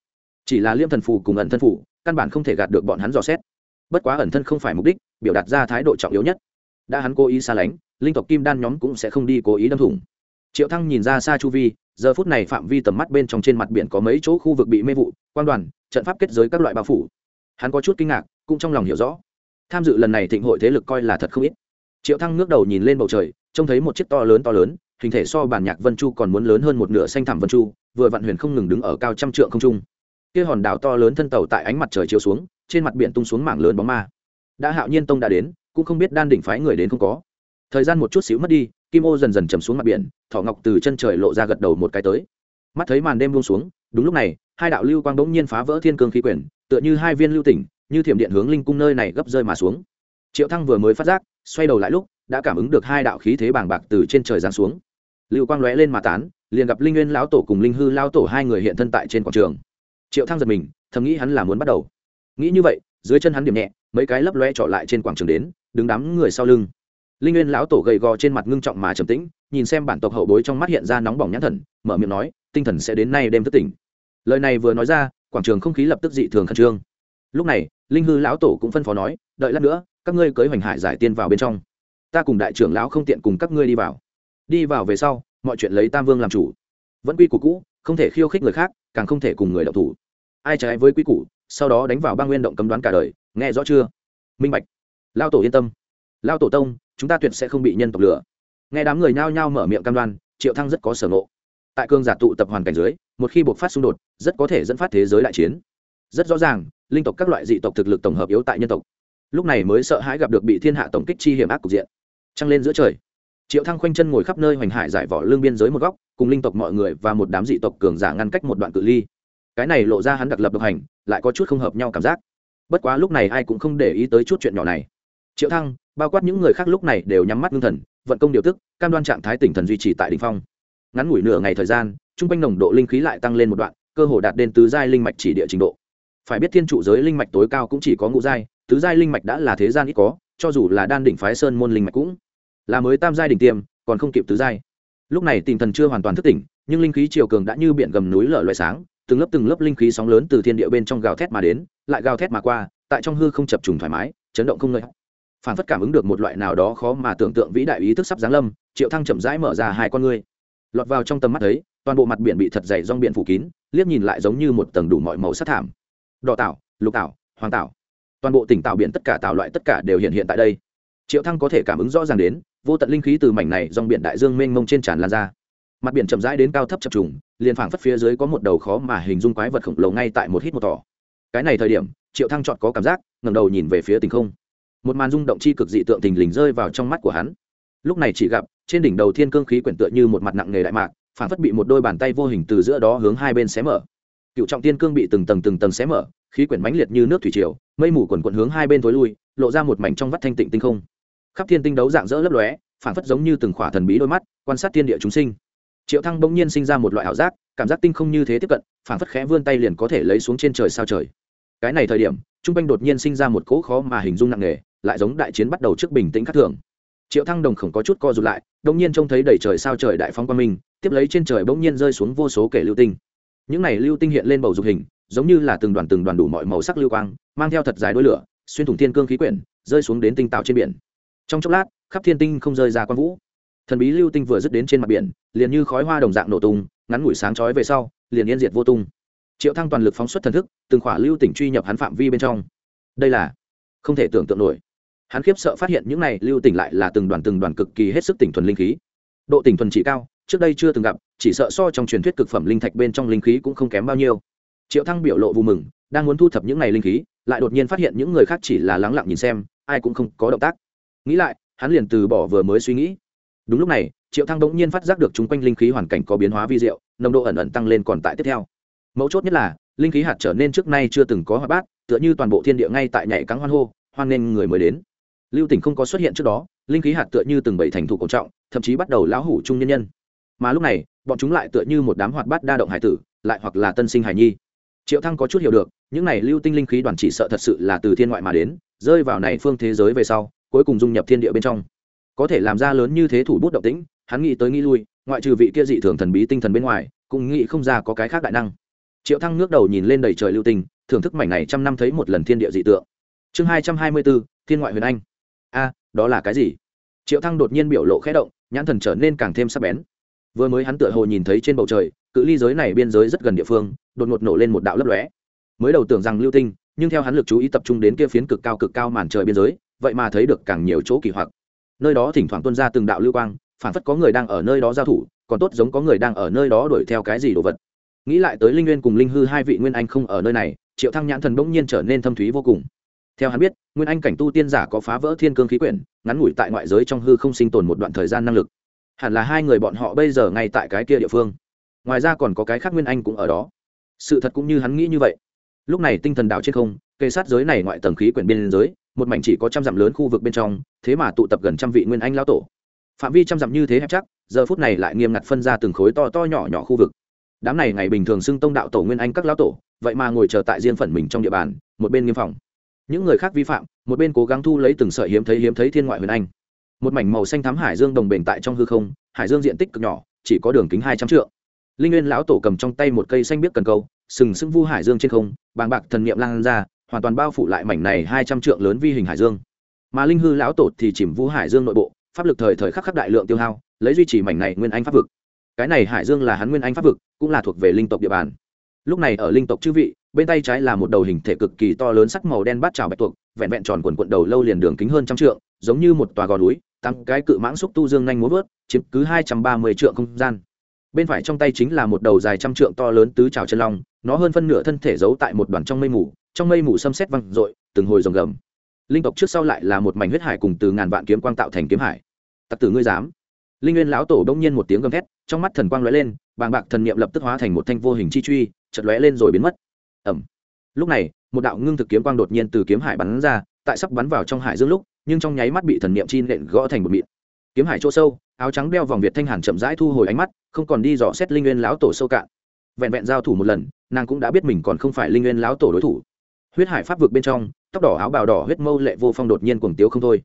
chỉ là liêm thần phù cùng ẩn thân phù, căn bản không thể gạt được bọn hắn dò xét. Bất quá ẩn thân không phải mục đích, biểu đạt ra thái độ trọng yếu nhất. Đã hắn cố ý xa lánh, linh tộc kim đan nhóm cũng sẽ không đi cố ý đâm thủng. Triệu thăng nhìn ra xa chu vi, giờ phút này phạm vi tầm mắt bên trong trên mặt biển có mấy chỗ khu vực bị mê vụ, quan đoàn, trận pháp kết giới các loại bao phủ hắn có chút kinh ngạc, cũng trong lòng hiểu rõ. Tham dự lần này thịnh hội thế lực coi là thật không ít. Triệu thăng ngước đầu nhìn lên bầu trời, trông thấy một chiếc to lớn to lớn, hình thể so bản nhạc vân chu còn muốn lớn hơn một nửa xanh thảm vân chu, vừa vạn huyền không ngừng đứng ở cao trăm trượng không trung. Kia hòn đảo to lớn thân tàu tại ánh mặt trời chiếu xuống, trên mặt biển tung xuống mảng lớn bóng ma. Đã hạo nhiên tông đã đến, cũng không biết đan đỉnh phái người đến không có. Thời gian một chút xíu mất đi, kim ô dần dần chầm xuống mặt biển, thỏ ngọc từ chân trời lộ ra gật đầu một cái tới. Mắt thấy màn đêm buông xuống, đúng lúc này, hai đạo lưu quang bỗng nhiên phá vỡ thiên cương khí quyển tựa như hai viên lưu tỉnh, như thiểm điện hướng linh cung nơi này gấp rơi mà xuống. Triệu thăng vừa mới phát giác, xoay đầu lại lúc, đã cảm ứng được hai đạo khí thế bàng bạc từ trên trời giáng xuống. Lưu quang lóe lên mà tán, liền gặp linh nguyên lão tổ cùng linh hư lão tổ hai người hiện thân tại trên quảng trường. Triệu thăng giật mình, thầm nghĩ hắn là muốn bắt đầu. Nghĩ như vậy, dưới chân hắn điểm nhẹ, mấy cái lấp lóe trọ lại trên quảng trường đến, đứng đám người sau lưng. Linh nguyên lão tổ gầy gò trên mặt ngưng trọng mà trầm tĩnh, nhìn xem bản tộc hậu bối trong mắt hiện ra nóng bỏng nhãn thần, mở miệng nói, tinh thần sẽ đến nay đêm thức tỉnh. Lời này vừa nói ra quảng trường không khí lập tức dị thường khẩn trương. Lúc này, linh hư lão tổ cũng phân phó nói, đợi lát nữa, các ngươi cưới hoành hải giải tiên vào bên trong. Ta cùng đại trưởng lão không tiện cùng các ngươi đi vào. Đi vào về sau, mọi chuyện lấy tam vương làm chủ. Vẫn quy củ cũ, không thể khiêu khích người khác, càng không thể cùng người đậu thủ. Ai trái với quy củ, sau đó đánh vào ba nguyên động cấm đoán cả đời, nghe rõ chưa? Minh bạch. Lao tổ yên tâm. Lao tổ tông, chúng ta tuyệt sẽ không bị nhân tộc lừa. Nghe đám người nhao nhao mở miệng cam đoan, triệu thăng rất có sở ngộ. Tại cương giả tụ tập hoàn cảnh dưới một khi buộc phát xung đột, rất có thể dẫn phát thế giới đại chiến. Rất rõ ràng, linh tộc các loại dị tộc thực lực tổng hợp yếu tại nhân tộc. Lúc này mới sợ hãi gặp được bị thiên hạ tổng kích chi hiểm ác cục diện. Trăng lên giữa trời, triệu thăng khoanh chân ngồi khắp nơi hoành hải giải vỏ lương biên giới một góc, cùng linh tộc mọi người và một đám dị tộc cường giả ngăn cách một đoạn cự ly. Cái này lộ ra hắn đặc lập độc hành, lại có chút không hợp nhau cảm giác. Bất quá lúc này ai cũng không để ý tới chút chuyện nhỏ này. Triệu thăng, bao quát những người khác lúc này đều nhắm mắt ngưng thần, vận công điều tức, cam đoan trạng thái tỉnh thần duy trì tại đỉnh phong. Ngắn ngủi nửa ngày thời gian Trung quanh nồng độ linh khí lại tăng lên một đoạn, cơ hồ đạt đến tứ giai linh mạch chỉ địa trình độ. Phải biết thiên trụ giới linh mạch tối cao cũng chỉ có ngũ giai, tứ giai linh mạch đã là thế gian ít có, cho dù là đan đỉnh phái sơn môn linh mạch cũng là mới tam giai đỉnh tiêm, còn không kịp tứ giai. Lúc này tinh thần chưa hoàn toàn thức tỉnh, nhưng linh khí chiều cường đã như biển gầm núi lở loại sáng, từng lớp từng lớp linh khí sóng lớn từ thiên địa bên trong gào thét mà đến, lại gào thét mà qua, tại trong hư không chập trùng thoải mái, chấn động không ngợi phản phất cảm ứng được một loại nào đó khó mà tưởng tượng vĩ đại ý thức sắp giáng lâm, triệu thăng chậm rãi mở ra hai con ngươi. Lọt vào trong tầm mắt thấy toàn bộ mặt biển bị thật dày rong biển phủ kín, liếc nhìn lại giống như một tầng đủ mọi màu sắc thảm. Đỏ tảo, lục tảo, hoàng tảo. Toàn bộ tỉnh tạo biển tất cả tạo loại tất cả đều hiện hiện tại đây. Triệu thăng có thể cảm ứng rõ ràng đến, vô tận linh khí từ mảnh này dòng biển đại dương mênh mông trên tràn lan ra. Mặt biển chậm rãi đến cao thấp chập trùng, liền phảng phất phía dưới có một đầu khó mà hình dung quái vật khổng lồ ngay tại một hít một tỏ cái này thời điểm, triệu thăng chọn có cảm giác, ngẩng đầu nhìn về phía tình không. Một màn rung động chi cực dị tượng tình lình rơi vào trong mắt của hắn. Lúc này chỉ gặp, trên đỉnh đầu thiên cương khí quyển tựa như một mặt nặng nề đại mạc phản phất bị một đôi bàn tay vô hình từ giữa đó hướng hai bên xé mở. Cựu trọng tiên cương bị từng tầng từng tầng xé mở, khí quyển mãnh liệt như nước thủy triều, mây mù quần quận hướng hai bên thối lui, lộ ra một mảnh trong vắt thanh tịnh tinh không. Khắp thiên tinh đấu dạng dỡ lấp lóe, phản phất giống như từng khỏa thần bí đôi mắt, quan sát thiên địa chúng sinh. Triệu thăng bỗng nhiên sinh ra một loại ảo giác, cảm giác tinh không như thế tiếp cận, phản phất khẽ vươn tay liền có thể lấy xuống trên trời sao trời. Cái này thời điểm, trung quanh đột nhiên sinh ra một cỗ khó mà hình dung nặng nề, lại giống đại chiến bắt đầu trước bình tĩnh khắc thường. Triệu thăng đồng khổng có chút co rụt lại, đông nhiên trông thấy đầy trời sao trời đại phong quang minh tiếp lấy trên trời bỗng nhiên rơi xuống vô số kể lưu tinh. Những này lưu tinh hiện lên bầu dục hình, giống như là từng đoàn từng đoàn đủ mọi màu sắc lưu quang, mang theo thật dài đôi lửa, xuyên thủng thiên cương khí quyển, rơi xuống đến tinh tạo trên biển. Trong chốc lát, khắp thiên tinh không rơi ra quang vũ. Thần bí lưu tinh vừa dứt đến trên mặt biển, liền như khói hoa đồng dạng nổ tung, ngắn ngủi sáng chói về sau, liền yên diệt vô tung. Triệu thăng toàn lực phóng xuất thần thức, từng khỏa lưu tỉnh truy nhập hắn phạm vi bên trong. Đây là không thể tưởng tượng nổi. Hắn khiếp sợ phát hiện những này lưu tỉnh lại là từng đoàn từng đoàn cực kỳ hết sức tỉnh thuần linh khí. Độ tỉnh thuần chỉ cao trước đây chưa từng gặp, chỉ sợ so trong truyền thuyết cực phẩm linh thạch bên trong linh khí cũng không kém bao nhiêu. Triệu thăng biểu lộ vui mừng, đang muốn thu thập những này linh khí, lại đột nhiên phát hiện những người khác chỉ là lắng lặng nhìn xem, ai cũng không có động tác. Nghĩ lại, hắn liền từ bỏ vừa mới suy nghĩ. Đúng lúc này, triệu thăng đột nhiên phát giác được chúng quanh linh khí hoàn cảnh có biến hóa vi diệu, nồng độ ẩn ẩn tăng lên còn tại tiếp theo. Mấu chốt nhất là, linh khí hạt trở nên trước nay chưa từng có hoạt bát, tựa như toàn bộ thiên địa ngay tại nhảy cắn hoan hô, hoan nên người mới đến. Lưu tỉnh không có xuất hiện trước đó, linh khí hạt tựa như từng bảy thành thủ cổ trọng, thậm chí bắt đầu lão hủ trung nhân nhân mà lúc này, bọn chúng lại tựa như một đám hoạt bát đa động hải tử, lại hoặc là tân sinh hải nhi. Triệu thăng có chút hiểu được, những này lưu tinh linh khí đoàn chỉ sợ thật sự là từ thiên ngoại mà đến, rơi vào này phương thế giới về sau, cuối cùng dung nhập thiên địa bên trong. Có thể làm ra lớn như thế thủ bút động tĩnh, hắn nghĩ tới nghĩ lui, ngoại trừ vị kia dị thường thần bí tinh thần bên ngoài, cũng nghĩ không ra có cái khác đại năng. Triệu thăng ngước đầu nhìn lên đầy trời lưu tinh, thưởng thức mảnh này trăm năm thấy một lần thiên địa dị tượng. Chương hai trăm hai mươi bốn, thiên ngoại huyền anh. A, đó là cái gì? Triệu thăng đột nhiên biểu lộ khẽ động, nhãn thần trở nên càng thêm sắc bén vừa mới hắn tựa hồ nhìn thấy trên bầu trời, cự ly giới này biên giới rất gần địa phương, đột ngột nổ lên một đạo lấp lóe. Mới đầu tưởng rằng lưu tinh, nhưng theo hắn lực chú ý tập trung đến kia phiến cực cao cực cao màn trời biên giới, vậy mà thấy được càng nhiều chỗ kỳ hoặc. Nơi đó thỉnh thoảng tuân ra từng đạo lưu quang, phản phất có người đang ở nơi đó giao thủ, còn tốt giống có người đang ở nơi đó đuổi theo cái gì đồ vật. Nghĩ lại tới linh nguyên cùng linh hư hai vị nguyên anh không ở nơi này, triệu thăng nhãn thần bỗng nhiên trở nên thâm thúy vô cùng. Theo hắn biết, nguyên anh cảnh tu tiên giả có phá vỡ thiên cương khí quyển, ngắn ngủi tại ngoại giới trong hư không sinh tồn một đoạn thời gian năng lực hẳn là hai người bọn họ bây giờ ngay tại cái kia địa phương. Ngoài ra còn có cái khác nguyên anh cũng ở đó. Sự thật cũng như hắn nghĩ như vậy. Lúc này tinh thần đạo trên không cây sát giới này ngoại tầng khí quyển biên giới, một mảnh chỉ có trăm dặm lớn khu vực bên trong, thế mà tụ tập gần trăm vị nguyên anh lao tổ. Phạm vi trăm dặm như thế hẹp chắc, giờ phút này lại nghiêm ngặt phân ra từng khối to to nhỏ nhỏ khu vực. Đám này ngày bình thường xưng tông đạo tổ nguyên anh các lão tổ, vậy mà ngồi chờ tại riêng phần mình trong địa bàn, một bên nghiêm phòng. Những người khác vi phạm, một bên cố gắng thu lấy từng sợi hiếm thấy hiếm thấy thiên ngoại huyền anh một mảnh màu xanh thắm hải dương đồng bền tại trong hư không, hải dương diện tích cực nhỏ, chỉ có đường kính hai trăm triệu linh nguyên lão tổ cầm trong tay một cây xanh biếc cần câu, sừng sững vu hải dương trên không, bàng bạc thần niệm lan ra, hoàn toàn bao phủ lại mảnh này hai trăm trượng lớn vi hình hải dương. Mà linh hư lão tổ thì chìm vu hải dương nội bộ, pháp lực thời thời khắc khắc đại lượng tiêu hao, lấy duy trì mảnh này nguyên anh pháp vực. Cái này hải dương là hắn nguyên anh pháp vực, cũng là thuộc về linh tộc địa bàn. Lúc này ở linh tộc chư vị, bên tay trái là một đầu hình thể cực kỳ to lớn sắc màu đen bát trào bạch tuộc, vẹn vẹn tròn quần quận đầu lâu liền đường kính hơn trăm trượng, giống như một tòa gò núi tám cái cự mãng xúc tu dương nhanh múa vớt, chiếm cứ hai trăm ba mươi trượng không gian. Bên phải trong tay chính là một đầu dài trăm trượng to lớn tứ trào chân long, nó hơn phân nửa thân thể giấu tại một đoàn trong mây mù, trong mây mù xâm xét văng r từng hồi rồng gầm. Linh tộc trước sau lại là một mảnh huyết hải cùng từ ngàn vạn kiếm quang tạo thành kiếm hải. Tặc tử ngươi dám? Linh nguyên lão tổ đông nhiên một tiếng gầm thét, trong mắt thần quang lóe lên, bàng bạc thần niệm lập tức hóa thành một thanh vô hình chi truy chật lóe lên rồi biến mất. Ẩm lúc này, một đạo ngưng thực kiếm quang đột nhiên từ kiếm hải bắn ra, tại sắp bắn vào trong hải dương lúc nhưng trong nháy mắt bị thần niệm chi nện gõ thành một mịn. Kiếm hải chỗ sâu, áo trắng đeo vòng việt thanh hàn chậm rãi thu hồi ánh mắt, không còn đi dò xét linh nguyên lão tổ sâu cạn. Vẹn vẹn giao thủ một lần, nàng cũng đã biết mình còn không phải linh nguyên lão tổ đối thủ. Huyết hải pháp vực bên trong, tóc đỏ áo bào đỏ huyết mâu lệ vô phong đột nhiên cuồng tiếu không thôi.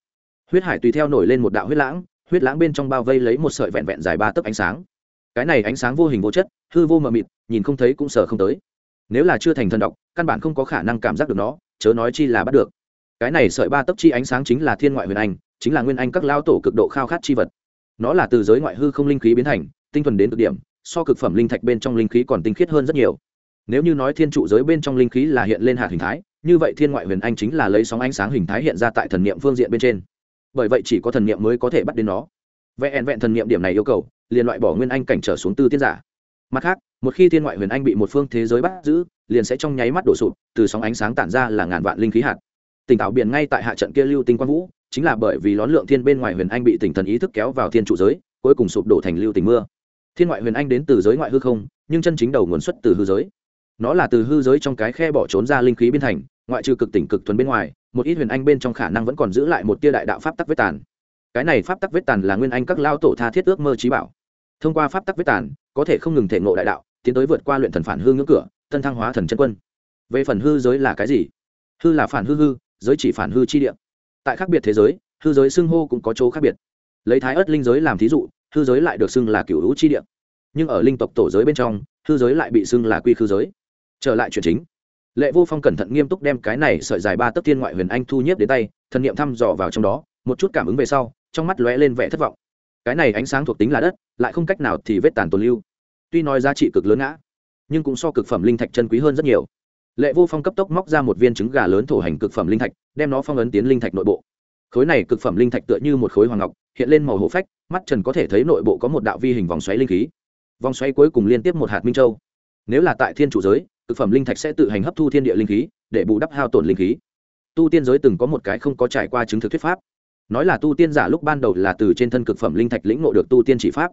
Huyết hải tùy theo nổi lên một đạo huyết lãng huyết lãng bên trong bao vây lấy một sợi vẹn vẹn dài ba tấc ánh sáng. Cái này ánh sáng vô hình vô chất, hư vô mờ mịt, nhìn không thấy cũng sờ không tới. Nếu là chưa thành thần độc, căn bản không có khả năng cảm giác được nó, chớ nói chi là bắt được cái này sợi ba tấc chi ánh sáng chính là thiên ngoại huyền anh, chính là nguyên anh các lao tổ cực độ khao khát chi vật. Nó là từ giới ngoại hư không linh khí biến thành, tinh thuần đến cực điểm, so cực phẩm linh thạch bên trong linh khí còn tinh khiết hơn rất nhiều. Nếu như nói thiên trụ giới bên trong linh khí là hiện lên hạt hình thái, như vậy thiên ngoại huyền anh chính là lấy sóng ánh sáng hình thái hiện ra tại thần niệm phương diện bên trên. Bởi vậy chỉ có thần niệm mới có thể bắt đến nó. Vẹn vẹn thần niệm điểm này yêu cầu, liền loại bỏ nguyên anh cảnh trở xuống tư tiên giả. Mặt khác, một khi thiên ngoại huyền anh bị một phương thế giới bắt giữ, liền sẽ trong nháy mắt đổ sụp, từ sóng ánh sáng tản ra là ngàn vạn linh khí hạt tỉnh táo biển ngay tại hạ trận kia lưu tinh quang vũ, chính là bởi vì lón lượng thiên bên ngoài huyền anh bị tỉnh thần ý thức kéo vào thiên trụ giới, cuối cùng sụp đổ thành lưu tình mưa. Thiên ngoại huyền anh đến từ giới ngoại hư không, nhưng chân chính đầu nguồn xuất từ hư giới. Nó là từ hư giới trong cái khe bỏ trốn ra linh khí biên thành, ngoại trừ cực tỉnh cực thuần bên ngoài, một ít huyền anh bên trong khả năng vẫn còn giữ lại một tia đại đạo pháp tắc vết tàn. Cái này pháp tắc vết tàn là nguyên anh các lao tổ tha thiết ước mơ trí bảo. Thông qua pháp tắc vết tàn, có thể không ngừng thể ngộ đại đạo, tiến tới vượt qua luyện thần phản hư ngưỡng cửa tân thăng hóa thần chân quân. Về phần hư giới là cái gì? Hư là phản hư hư giới chỉ phản hư chi địa. Tại khác biệt thế giới, hư giới xưng hô cũng có chỗ khác biệt. Lấy thái ớt linh giới làm thí dụ, hư giới lại được xưng là cựu hữu chi địa. Nhưng ở linh tộc tổ giới bên trong, hư giới lại bị xưng là quy khư giới. Trở lại chuyện chính. Lệ vô phong cẩn thận nghiêm túc đem cái này sợi dài ba tấc thiên ngoại huyền anh thu nhiếp đến tay, thần niệm thăm dò vào trong đó, một chút cảm ứng về sau, trong mắt lóe lên vẻ thất vọng. Cái này ánh sáng thuộc tính là đất, lại không cách nào thì vết tàn tồn lưu. Tuy nói giá trị cực lớn ngã, nhưng cũng so cực phẩm linh thạch chân quý hơn rất nhiều lệ vô phong cấp tốc móc ra một viên trứng gà lớn thổ hành cực phẩm linh thạch, đem nó phong ấn tiến linh thạch nội bộ. Khối này cực phẩm linh thạch tựa như một khối hoàng ngọc, hiện lên màu hổ phách, mắt trần có thể thấy nội bộ có một đạo vi hình vòng xoáy linh khí. Vòng xoáy cuối cùng liên tiếp một hạt minh châu. Nếu là tại thiên chủ giới, cực phẩm linh thạch sẽ tự hành hấp thu thiên địa linh khí, để bù đắp hao tổn linh khí. Tu tiên giới từng có một cái không có trải qua chứng thực thuyết pháp. Nói là tu tiên giả lúc ban đầu là từ trên thân cực phẩm linh thạch lĩnh ngộ được tu tiên chỉ pháp.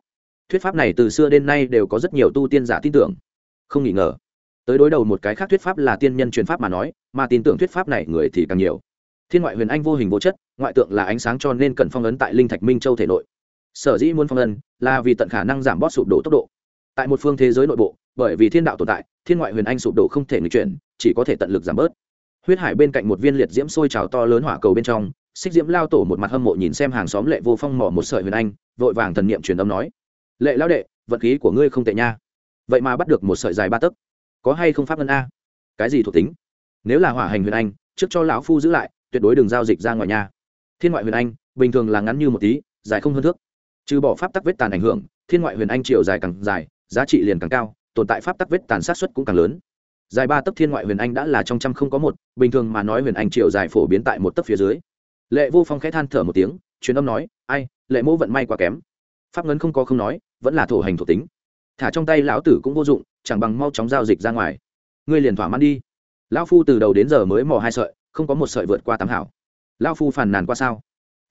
Thuyết pháp này từ xưa đến nay đều có rất nhiều tu tiên giả tin tưởng. Không nghi ngờ tới đối đầu một cái khác thuyết pháp là tiên nhân truyền pháp mà nói, mà tin tưởng thuyết pháp này người thì càng nhiều. Thiên ngoại huyền anh vô hình vô chất, ngoại tượng là ánh sáng cho nên cần phong ấn tại linh thạch minh châu thể nội. Sở dĩ muốn phong ấn, là vì tận khả năng giảm bót sụp đổ tốc độ. Tại một phương thế giới nội bộ, bởi vì thiên đạo tồn tại, thiên ngoại huyền anh sụp đổ không thể nghịch chuyển, chỉ có thể tận lực giảm bớt. Huyết hải bên cạnh một viên liệt diễm sôi trào to lớn hỏa cầu bên trong, xích diễm lao tổ một mặt hâm mộ nhìn xem hàng xóm lệ vô phong mỏ một sợi huyền anh, vội vàng thần niệm truyền âm nói, lệ lao đệ, vận khí của ngươi không tệ nha. Vậy mà bắt được một sợi dài ba tấc có hay không pháp ngân a? Cái gì thuộc tính? Nếu là hỏa hành huyền anh, trước cho lão phu giữ lại, tuyệt đối đừng giao dịch ra ngoài nhà thiên ngoại huyền anh, bình thường là ngắn như một tí, dài không hơn thước. Trừ bỏ pháp tắc vết tàn ảnh hưởng, thiên ngoại huyền anh chiều dài càng dài, giá trị liền càng cao, tồn tại pháp tắc vết tàn sát xuất cũng càng lớn. Dài ba tấc thiên ngoại huyền anh đã là trong trăm không có một, bình thường mà nói huyền anh chiều dài phổ biến tại một tấc phía dưới. Lệ vô phong khẽ than thở một tiếng, truyền âm nói, ai, lệ mẫu vận may quá kém. Pháp ngấn không có không nói, vẫn là thổ hành thuộc tính. Thả trong tay lão tử cũng vô dụng chẳng bằng mau chóng giao dịch ra ngoài. Ngươi liền thỏa mãn đi. Lão phu từ đầu đến giờ mới mò hai sợi, không có một sợi vượt qua tám hảo. Lão phu phàn nàn qua sao?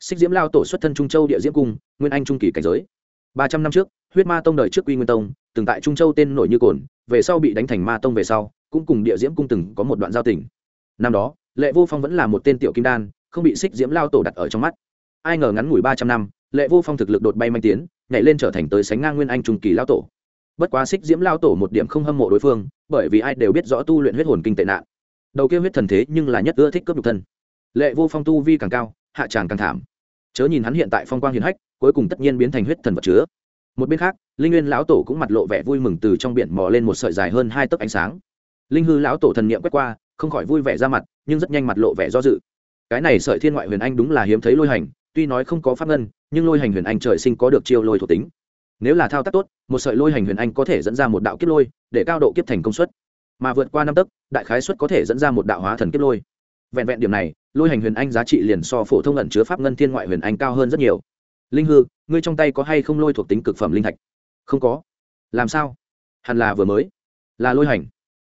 Xích diễm lao tổ xuất thân trung châu địa diễm cung, nguyên anh trung kỳ cảnh giới. Ba trăm năm trước, huyết ma tông đời trước quy nguyên tông, từng tại trung châu tên nổi như cồn, về sau bị đánh thành ma tông về sau, cũng cùng địa diễm cung từng có một đoạn giao tình. Năm đó, lệ vô phong vẫn là một tên tiểu kim đan, không bị xích diễm lao tổ đặt ở trong mắt. Ai ngờ ngắn ngủi ba trăm năm, lệ vô phong thực lực đột bay manh tiến, nhảy lên trở thành tới sánh ngang nguyên anh trung kỳ lao tổ bất quá xích diễm lao tổ một điểm không hâm mộ đối phương, bởi vì ai đều biết rõ tu luyện huyết hồn kinh tệ nạn. Đầu kia huyết thần thế nhưng là nhất ưa thích cướp nhục thân. Lệ vô phong tu vi càng cao, hạ tràng càng thảm. Chớ nhìn hắn hiện tại phong quang hiền hách, cuối cùng tất nhiên biến thành huyết thần vật chứa. Một bên khác, linh nguyên lão tổ cũng mặt lộ vẻ vui mừng từ trong biển mò lên một sợi dài hơn hai tấc ánh sáng. Linh hư lão tổ thần niệm quét qua, không khỏi vui vẻ ra mặt, nhưng rất nhanh mặt lộ vẻ do dự. Cái này sợi thiên ngoại huyền anh đúng là hiếm thấy lôi hành, tuy nói không có pháp ngân, nhưng lôi hành huyền anh trời sinh có được chiêu lôi thuộc tính nếu là thao tác tốt, một sợi lôi hành huyền anh có thể dẫn ra một đạo kiếp lôi, để cao độ kiếp thành công suất. Mà vượt qua năm tấc, đại khái suất có thể dẫn ra một đạo hóa thần kiếp lôi. Vẹn vẹn điểm này, lôi hành huyền anh giá trị liền so phổ thông ẩn chứa pháp ngân thiên ngoại huyền anh cao hơn rất nhiều. Linh hư, ngươi trong tay có hay không lôi thuộc tính cực phẩm linh thạch? Không có. Làm sao? Hẳn là vừa mới. Là lôi hành.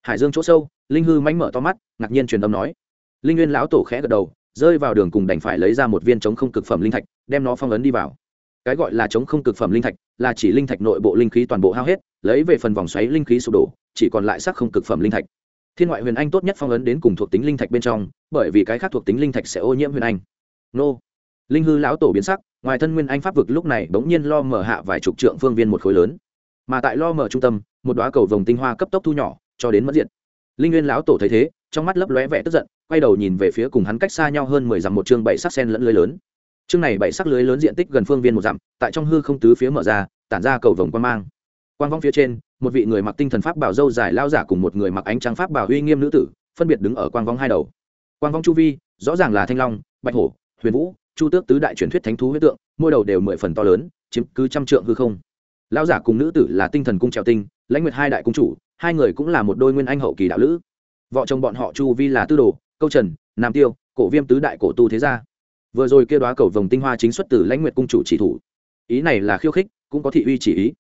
Hải dương chỗ sâu, linh hư mánh mở to mắt, ngạc nhiên truyền âm nói. Linh nguyên lão tổ khẽ gật đầu, rơi vào đường cùng đành phải lấy ra một viên chống không cực phẩm linh thạch, đem nó phong ấn đi vào cái gọi là chống không cực phẩm linh thạch, là chỉ linh thạch nội bộ linh khí toàn bộ hao hết, lấy về phần vòng xoáy linh khí sụp đổ, chỉ còn lại sắc không cực phẩm linh thạch. Thiên ngoại huyền anh tốt nhất phong ấn đến cùng thuộc tính linh thạch bên trong, bởi vì cái khác thuộc tính linh thạch sẽ ô nhiễm huyền anh. Nô. Linh hư lão tổ biến sắc, ngoài thân nguyên anh pháp vực lúc này bỗng nhiên lo mở hạ vài chục trượng phương viên một khối lớn. Mà tại lo mở trung tâm, một đoá cầu vồng tinh hoa cấp tốc thu nhỏ, cho đến mất diện linh nguyên lão tổ thấy thế, trong mắt lấp lóe vẻ tức giận, quay đầu nhìn về phía cùng hắn cách xa nhau hơn mười dặm một chương bảy sắc sen lẫn lưới lớn chương này bảy sắc lưới lớn diện tích gần phương viên một dặm, tại trong hư không tứ phía mở ra, tản ra cầu vồng quan mang. Quang vong phía trên, một vị người mặc tinh thần pháp bảo dâu dài lao giả cùng một người mặc ánh trắng pháp bảo uy nghiêm nữ tử, phân biệt đứng ở quang vong hai đầu. Quang vong chu vi, rõ ràng là thanh long, bạch hổ, huyền vũ, chu tước tứ đại truyền thuyết thánh thú huyết tượng, mỗi đầu đều mười phần to lớn, chiếm cứ trăm trượng hư không. Lao giả cùng nữ tử là tinh thần cung trèo tinh, lãnh nguyệt hai đại cung chủ, hai người cũng là một đôi nguyên anh hậu kỳ đạo lữ. Vợ chồng bọn họ chu vi là tư đồ, câu trần, nam tiêu, cổ viêm tứ đại cổ tu thế gia vừa rồi kêu đoá cầu vồng tinh hoa chính xuất từ lãnh nguyệt cung chủ chỉ thủ. Ý này là khiêu khích, cũng có thị uy chỉ ý.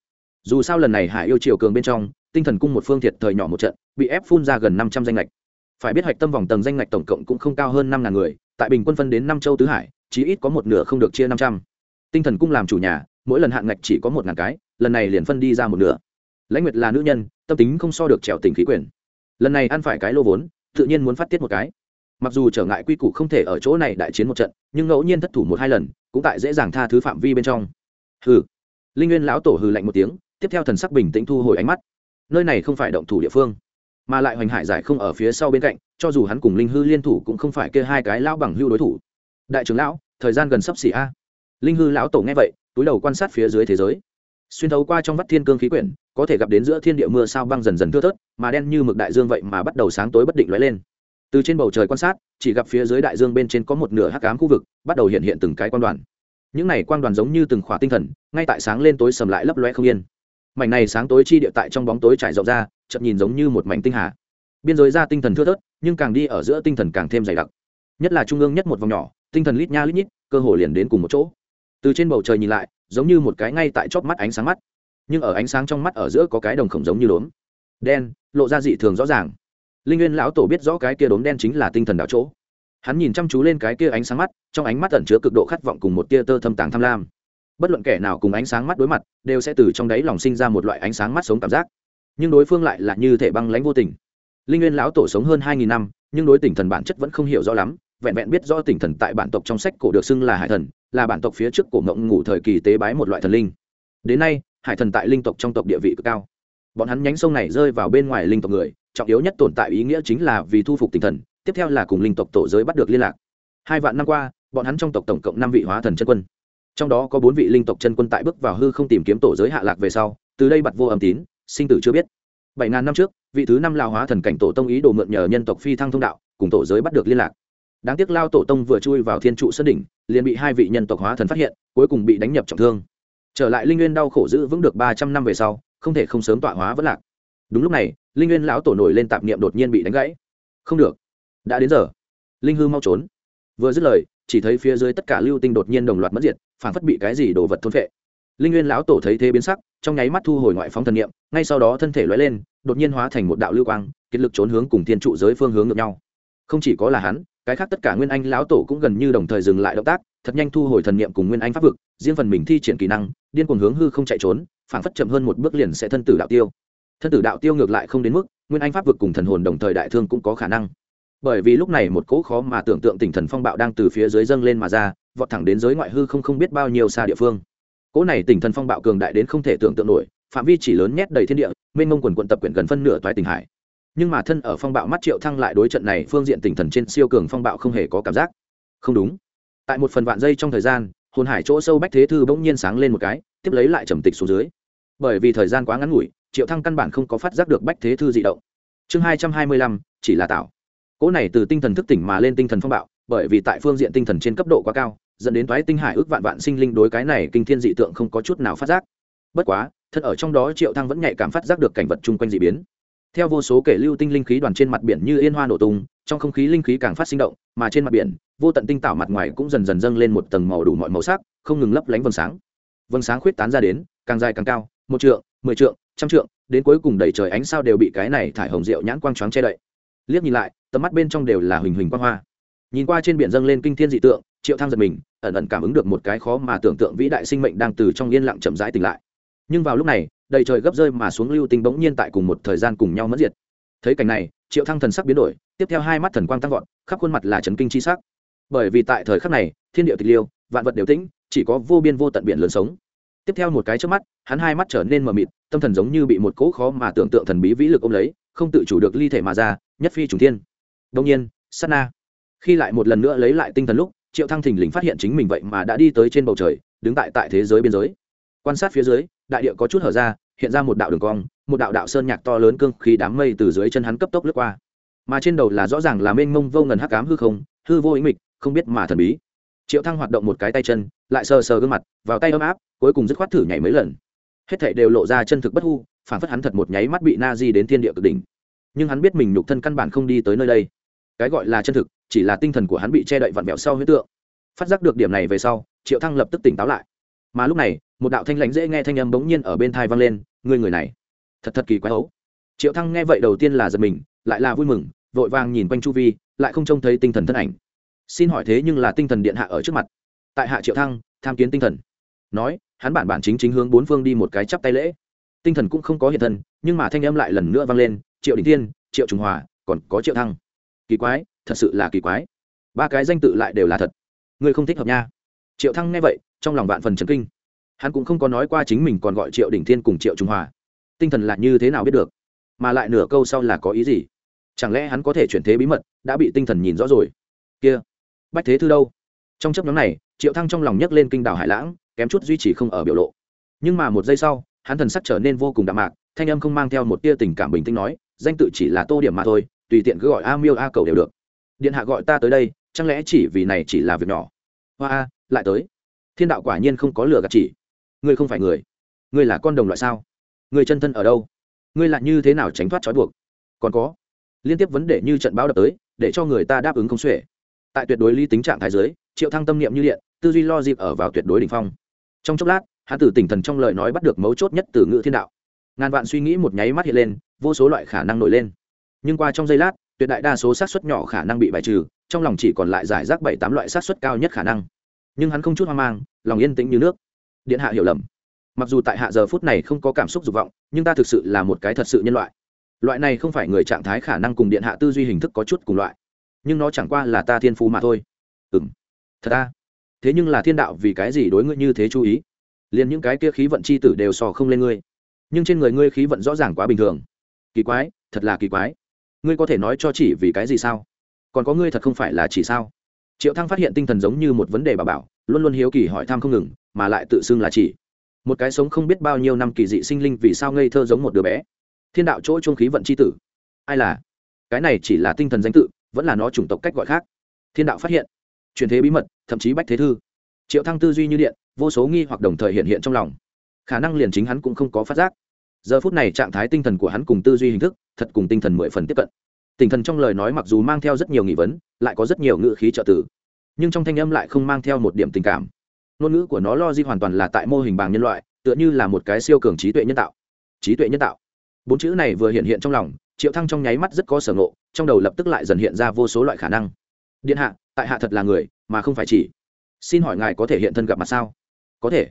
Dù sao lần này hải yêu triều cường bên trong, tinh thần cung một phương thiệt thời nhỏ một trận, bị ép phun ra gần năm trăm danh lệch phải biết hạch tâm vòng tầng danh ngạch tổng cộng cũng không cao hơn năm ngàn người, tại bình quân phân đến năm châu tứ hải, chí ít có một nửa không được chia năm trăm. Tinh thần cung làm chủ nhà, mỗi lần hạn ngạch chỉ có một ngàn cái, lần này liền phân đi ra một nửa. Lãnh nguyệt là nữ nhân, tâm tính không so được trèo tình khí quyền. Lần này ăn phải cái lô vốn, tự nhiên muốn phát tiết một cái mặc dù trở ngại quy củ không thể ở chỗ này đại chiến một trận, nhưng ngẫu nhiên thất thủ một hai lần, cũng tại dễ dàng tha thứ phạm vi bên trong. Hừ. Linh nguyên lão tổ hừ lạnh một tiếng, tiếp theo thần sắc bình tĩnh thu hồi ánh mắt. Nơi này không phải động thủ địa phương, mà lại hoành hải giải không ở phía sau bên cạnh, cho dù hắn cùng linh hư liên thủ cũng không phải kê hai cái lão bằng hưu đối thủ. Đại trưởng lão, thời gian gần sắp xỉ a. Linh hư lão tổ nghe vậy, túi đầu quan sát phía dưới thế giới. Xuyên thấu qua trong vắt thiên cương khí quyển, có thể gặp đến giữa thiên địa mưa sao băng dần dần thưa thớt, mà đen như mực đại dương vậy mà bắt đầu sáng tối bất định lóe lên từ trên bầu trời quan sát, chỉ gặp phía dưới đại dương bên trên có một nửa hắc ám khu vực, bắt đầu hiện hiện từng cái quan đoàn. Những này quan đoàn giống như từng khỏa tinh thần, ngay tại sáng lên tối sầm lại lấp loe không yên. Mảnh này sáng tối chi địa tại trong bóng tối trải rộng ra chậm nhìn giống như một mảnh tinh hà. Biên giới ra tinh thần thưa thớt, nhưng càng đi ở giữa tinh thần càng thêm dày đặc. Nhất là trung ương nhất một vòng nhỏ, tinh thần lít nha lít nhít, cơ hồ liền đến cùng một chỗ. Từ trên bầu trời nhìn lại, giống như một cái ngay tại chóp mắt ánh sáng mắt. Nhưng ở ánh sáng trong mắt ở giữa có cái đồng khổng giống như đốm đen, lộ ra dị thường rõ ràng linh nguyên lão tổ biết rõ cái kia đốm đen chính là tinh thần đảo chỗ. Hắn nhìn chăm chú lên cái kia ánh sáng mắt, trong ánh mắt ẩn chứa cực độ khát vọng cùng một tia tơ thâm tàng tham lam. Bất luận kẻ nào cùng ánh sáng mắt đối mặt, đều sẽ từ trong đáy lòng sinh ra một loại ánh sáng mắt sống cảm giác. Nhưng đối phương lại là như thể băng lãnh vô tình. Linh nguyên lão tổ sống hơn hai nghìn năm, nhưng đối tỉnh thần bản chất vẫn không hiểu rõ lắm, vẹn vẹn biết rõ tỉnh thần tại bản tộc trong sách cổ được xưng là hải thần, là bản tộc phía trước cổ mộng ngủ thời kỳ tế bái một loại thần linh. Đến nay, hải thần tại linh tộc trong tộc địa vị cực cao. Bọn hắn nhánh sông này rơi vào bên ngoài linh tộc người trọng yếu nhất tồn tại ý nghĩa chính là vì thu phục tinh thần, tiếp theo là cùng linh tộc tổ giới bắt được liên lạc. Hai vạn năm qua, bọn hắn trong tộc tổng cộng năm vị hóa thần chân quân. Trong đó có bốn vị linh tộc chân quân tại bước vào hư không tìm kiếm tổ giới hạ lạc về sau, từ đây bặt vô âm tín, sinh tử chưa biết. Bảy ngàn năm trước, vị thứ năm lao hóa thần cảnh tổ tông ý đồ mượn nhờ nhân tộc phi thăng thông đạo, cùng tổ giới bắt được liên lạc. Đáng tiếc lao tổ tông vừa chui vào thiên trụ sân đỉnh, liền bị hai vị nhân tộc hóa thần phát hiện, cuối cùng bị đánh nhập trọng thương. Trở lại linh nguyên đau khổ giữ vững được ba trăm năm về sau, không thể không sớm tọa hóa vẫn lạc. Đúng lúc này linh nguyên lão tổ nổi lên tạp niệm đột nhiên bị đánh gãy. Không được. Đã đến giờ. Linh hư mau trốn. Vừa dứt lời, chỉ thấy phía dưới tất cả lưu tinh đột nhiên đồng loạt mất diệt phản phất bị cái gì đồ vật thôn phệ. Linh nguyên lão tổ thấy thế biến sắc, trong nháy mắt thu hồi ngoại phóng thần niệm, ngay sau đó thân thể lóe lên, đột nhiên hóa thành một đạo lưu quang kiệt lực trốn hướng cùng thiên trụ giới phương hướng ngược nhau. Không chỉ có là hắn, cái khác tất cả nguyên anh lão tổ cũng gần như đồng thời dừng lại động tác, thật nhanh thu hồi thần niệm cùng nguyên anh pháp vực, riêng phần mình thi triển kỹ năng, điên cuồng hướng hư không chạy trốn phản phất chậm hơn một bước liền sẽ thân tử đạo tiêu thân tử đạo tiêu ngược lại không đến mức, nguyên anh pháp vực cùng thần hồn đồng thời đại thương cũng có khả năng. Bởi vì lúc này một cỗ khó mà tưởng tượng tỉnh thần phong bạo đang từ phía dưới dâng lên mà ra, vọt thẳng đến giới ngoại hư không không biết bao nhiêu xa địa phương. Cỗ này tỉnh thần phong bạo cường đại đến không thể tưởng tượng nổi, phạm vi chỉ lớn nhét đầy thiên địa, mênh mông quần quận tập quyển gần phân nửa toái tỉnh hải. Nhưng mà thân ở phong bạo mắt triệu thăng lại đối trận này phương diện tỉnh thần trên siêu cường phong bạo không hề có cảm giác. Không đúng. Tại một phần vạn giây trong thời gian, hồn hải chỗ sâu bách thế thư bỗng nhiên sáng lên một cái, tiếp lấy lại trầm tịch xuống dưới. Bởi vì thời gian quá ngắn ngủi triệu thăng căn bản không có phát giác được bách thế thư dị động. Chương hai trăm hai mươi lăm, chỉ là tạo. Cỗ này từ tinh thần thức tỉnh mà lên tinh thần phong bạo, bởi vì tại phương diện tinh thần trên cấp độ quá cao, dẫn đến thoái tinh hải ước vạn vạn sinh linh đối cái này kinh thiên dị tượng không có chút nào phát giác. Bất quá, thật ở trong đó triệu thăng vẫn nhạy cảm phát giác được cảnh vật chung quanh dị biến. Theo vô số kể lưu tinh linh khí đoàn trên mặt biển như yên hoa nổ tung, trong không khí linh khí càng phát sinh động, mà trên mặt biển, vô tận tinh tảo mặt ngoài cũng dần dần dâng lên một tầng màu đủ mọi màu sắc, không ngừng lấp lánh vầng sáng. Vầng sáng khuyết tán ra đến, càng dài càng cao, một trượng, mười trượng trăm trượng, đến cuối cùng đầy trời ánh sao đều bị cái này thải hồng rượu nhãn quang choáng che đậy. Liếc nhìn lại, tầm mắt bên trong đều là huỳnh huỳnh quang hoa. Nhìn qua trên biển dâng lên kinh thiên dị tượng, triệu thăng giật mình, ẩn ẩn cảm ứng được một cái khó mà tưởng tượng vĩ đại sinh mệnh đang từ trong yên lặng chậm rãi tỉnh lại. Nhưng vào lúc này, đầy trời gấp rơi mà xuống lưu tinh bỗng nhiên tại cùng một thời gian cùng nhau mất diệt. Thấy cảnh này, triệu thăng thần sắc biến đổi, tiếp theo hai mắt thần quang tăng vọt, khắp khuôn mặt là chấn kinh chi sắc. Bởi vì tại thời khắc này, thiên địa tịch liêu, vạn vật đều tĩnh, chỉ có vô biên vô tận biển lớn sống tiếp theo một cái trước mắt, hắn hai mắt trở nên mờ mịt, tâm thần giống như bị một cỗ khó mà tưởng tượng thần bí vĩ lực ôm lấy, không tự chủ được ly thể mà ra, nhất phi trùng thiên. Đông nhiên sát na khi lại một lần nữa lấy lại tinh thần lúc, triệu thăng thình lình phát hiện chính mình vậy mà đã đi tới trên bầu trời, đứng tại tại thế giới biên giới. Quan sát phía dưới, đại địa có chút hở ra, hiện ra một đạo đường cong, một đạo đạo sơn nhạc to lớn cương khí đám mây từ dưới chân hắn cấp tốc lướt qua. Mà trên đầu là rõ ràng là mênh mông vô ngần hắc ám hư không, hư vô ý mịch, không biết mà thần bí. Triệu thăng hoạt động một cái tay chân, lại sờ sờ gương mặt, vào tay ấm áp cuối cùng dứt khoát thử nhảy mấy lần. Hết thảy đều lộ ra chân thực bất hu phản phất hắn thật một nháy mắt bị na di đến thiên địa cực đỉnh. Nhưng hắn biết mình nhục thân căn bản không đi tới nơi đây. Cái gọi là chân thực, chỉ là tinh thần của hắn bị che đậy vặn vẹo sau huyết tượng. Phát giác được điểm này về sau, triệu thăng lập tức tỉnh táo lại. Mà lúc này, một đạo thanh lãnh dễ nghe thanh âm bỗng nhiên ở bên thai vang lên người người này, thật thật kỳ quái ấu triệu thăng nghe vậy đầu tiên là giật mình, lại là vui mừng, vội vàng nhìn quanh chu vi, lại không trông thấy tinh thần thân ảnh. Xin hỏi thế nhưng là tinh thần điện hạ ở trước mặt. Tại hạ triệu thăng, tham kiến tinh thần nói hắn bản bản chính chính hướng bốn phương đi một cái chắp tay lễ. Tinh thần cũng không có hiện thân nhưng mà thanh âm lại lần nữa vang lên triệu đình thiên, triệu trung hòa còn có triệu thăng. Kỳ quái thật sự là kỳ quái. Ba cái danh tự lại đều là thật. Ngươi không thích hợp nha. Triệu thăng nghe vậy trong lòng vạn phần chấn kinh. Hắn cũng không có nói qua chính mình còn gọi triệu đỉnh thiên cùng triệu trung hòa. Tinh thần là như thế nào biết được? Mà lại nửa câu sau là có ý gì? Chẳng lẽ hắn có thể chuyển thế bí mật đã bị tinh thần nhìn rõ rồi? Kia bách thế thư đâu? Trong chấp nhóm này triệu thăng trong lòng nhấc lên kinh đảo hải lãng kém chút duy trì không ở biểu lộ. Nhưng mà một giây sau, hắn thần sắc trở nên vô cùng đạm mạc, thanh âm không mang theo một tia tình cảm bình tĩnh nói, danh tự chỉ là tô điểm mà thôi, tùy tiện cứ gọi a miêu a cầu đều được. Điện hạ gọi ta tới đây, chẳng lẽ chỉ vì này chỉ là việc nhỏ? Hoa a, lại tới. Thiên đạo quả nhiên không có lửa gạt chỉ. Ngươi không phải người. Ngươi là con đồng loại sao? Ngươi chân thân ở đâu? Ngươi lại như thế nào tránh thoát trói buộc? Còn có. Liên tiếp vấn đề như trận báo đập tới, để cho người ta đáp ứng không xuể. Tại tuyệt đối lý tính trạng thái giới triệu thăng tâm niệm như điện, tư duy lo dịp ở vào tuyệt đối đ ỉ n h phong trong chốc lát, hắn tử tỉnh thần trong lời nói bắt được mấu chốt nhất từ ngữ thiên đạo. Ngàn vạn suy nghĩ một nháy mắt hiện lên, vô số loại khả năng nổi lên. Nhưng qua trong giây lát, tuyệt đại đa số xác suất nhỏ khả năng bị bài trừ, trong lòng chỉ còn lại giải rác bảy tám loại xác suất cao nhất khả năng. Nhưng hắn không chút hoang mang, lòng yên tĩnh như nước. Điện hạ hiểu lầm. Mặc dù tại hạ giờ phút này không có cảm xúc dục vọng, nhưng ta thực sự là một cái thật sự nhân loại. Loại này không phải người trạng thái khả năng cùng điện hạ tư duy hình thức có chút cùng loại. Nhưng nó chẳng qua là ta thiên phú mà thôi. Ừ m thật ta thế nhưng là thiên đạo vì cái gì đối ngươi như thế chú ý? Liền những cái kia khí vận c h i tử đều sò không lên ngươi. Nhưng trên người ngươi khí vận rõ ràng quá bình thường. Kỳ quái, thật là kỳ quái. Ngươi có thể nói cho chỉ vì cái gì sao? Còn có ngươi thật không phải là chỉ sao? Triệu thăng phát hiện tinh thần giống như một vấn đề bà bảo, luôn luôn hiếu kỳ hỏi thăm không ngừng, mà lại tự xưng là chỉ. Một cái sống không biết bao nhiêu năm kỳ dị sinh linh vì sao ngây thơ giống một đứa bé. Thiên đạo chỗ trung khí vận c h i tử. Ai là? Cái này chỉ là tinh thần danh tự, vẫn là nó chủng tộc cách gọi khác. Thiên đạo phát hiện truyền thế bí mật, thậm chí bách thế thư. Triệu thăng tư duy như điện, vô số nghi hoặc đồng thời hiện hiện trong lòng. Khả năng liền chính hắn cũng không có phát giác. Giờ phút này trạng thái tinh thần của hắn cùng tư duy hình thức, thật cùng tinh thần mười phần tiếp cận. Tinh thần trong lời nói mặc dù mang theo rất nhiều nghi vấn, lại có rất nhiều ngữ khí trợ tử, nhưng trong thanh âm lại không mang theo một điểm tình cảm. Ngôn ngữ của nó lo di hoàn toàn là tại mô hình bằng nhân loại, tựa như là một cái siêu cường trí tuệ nhân tạo. Trí tuệ nhân tạo. Bốn chữ này vừa hiện hiện trong lòng, triệu thăng trong nháy mắt rất có sở ngộ, trong đầu lập tức lại dần hiện ra vô số loại khả năng. Điện hạ tại hạ thật là người, mà không phải chỉ. Xin hỏi ngài có thể hiện thân gặp mặt sao? Có thể.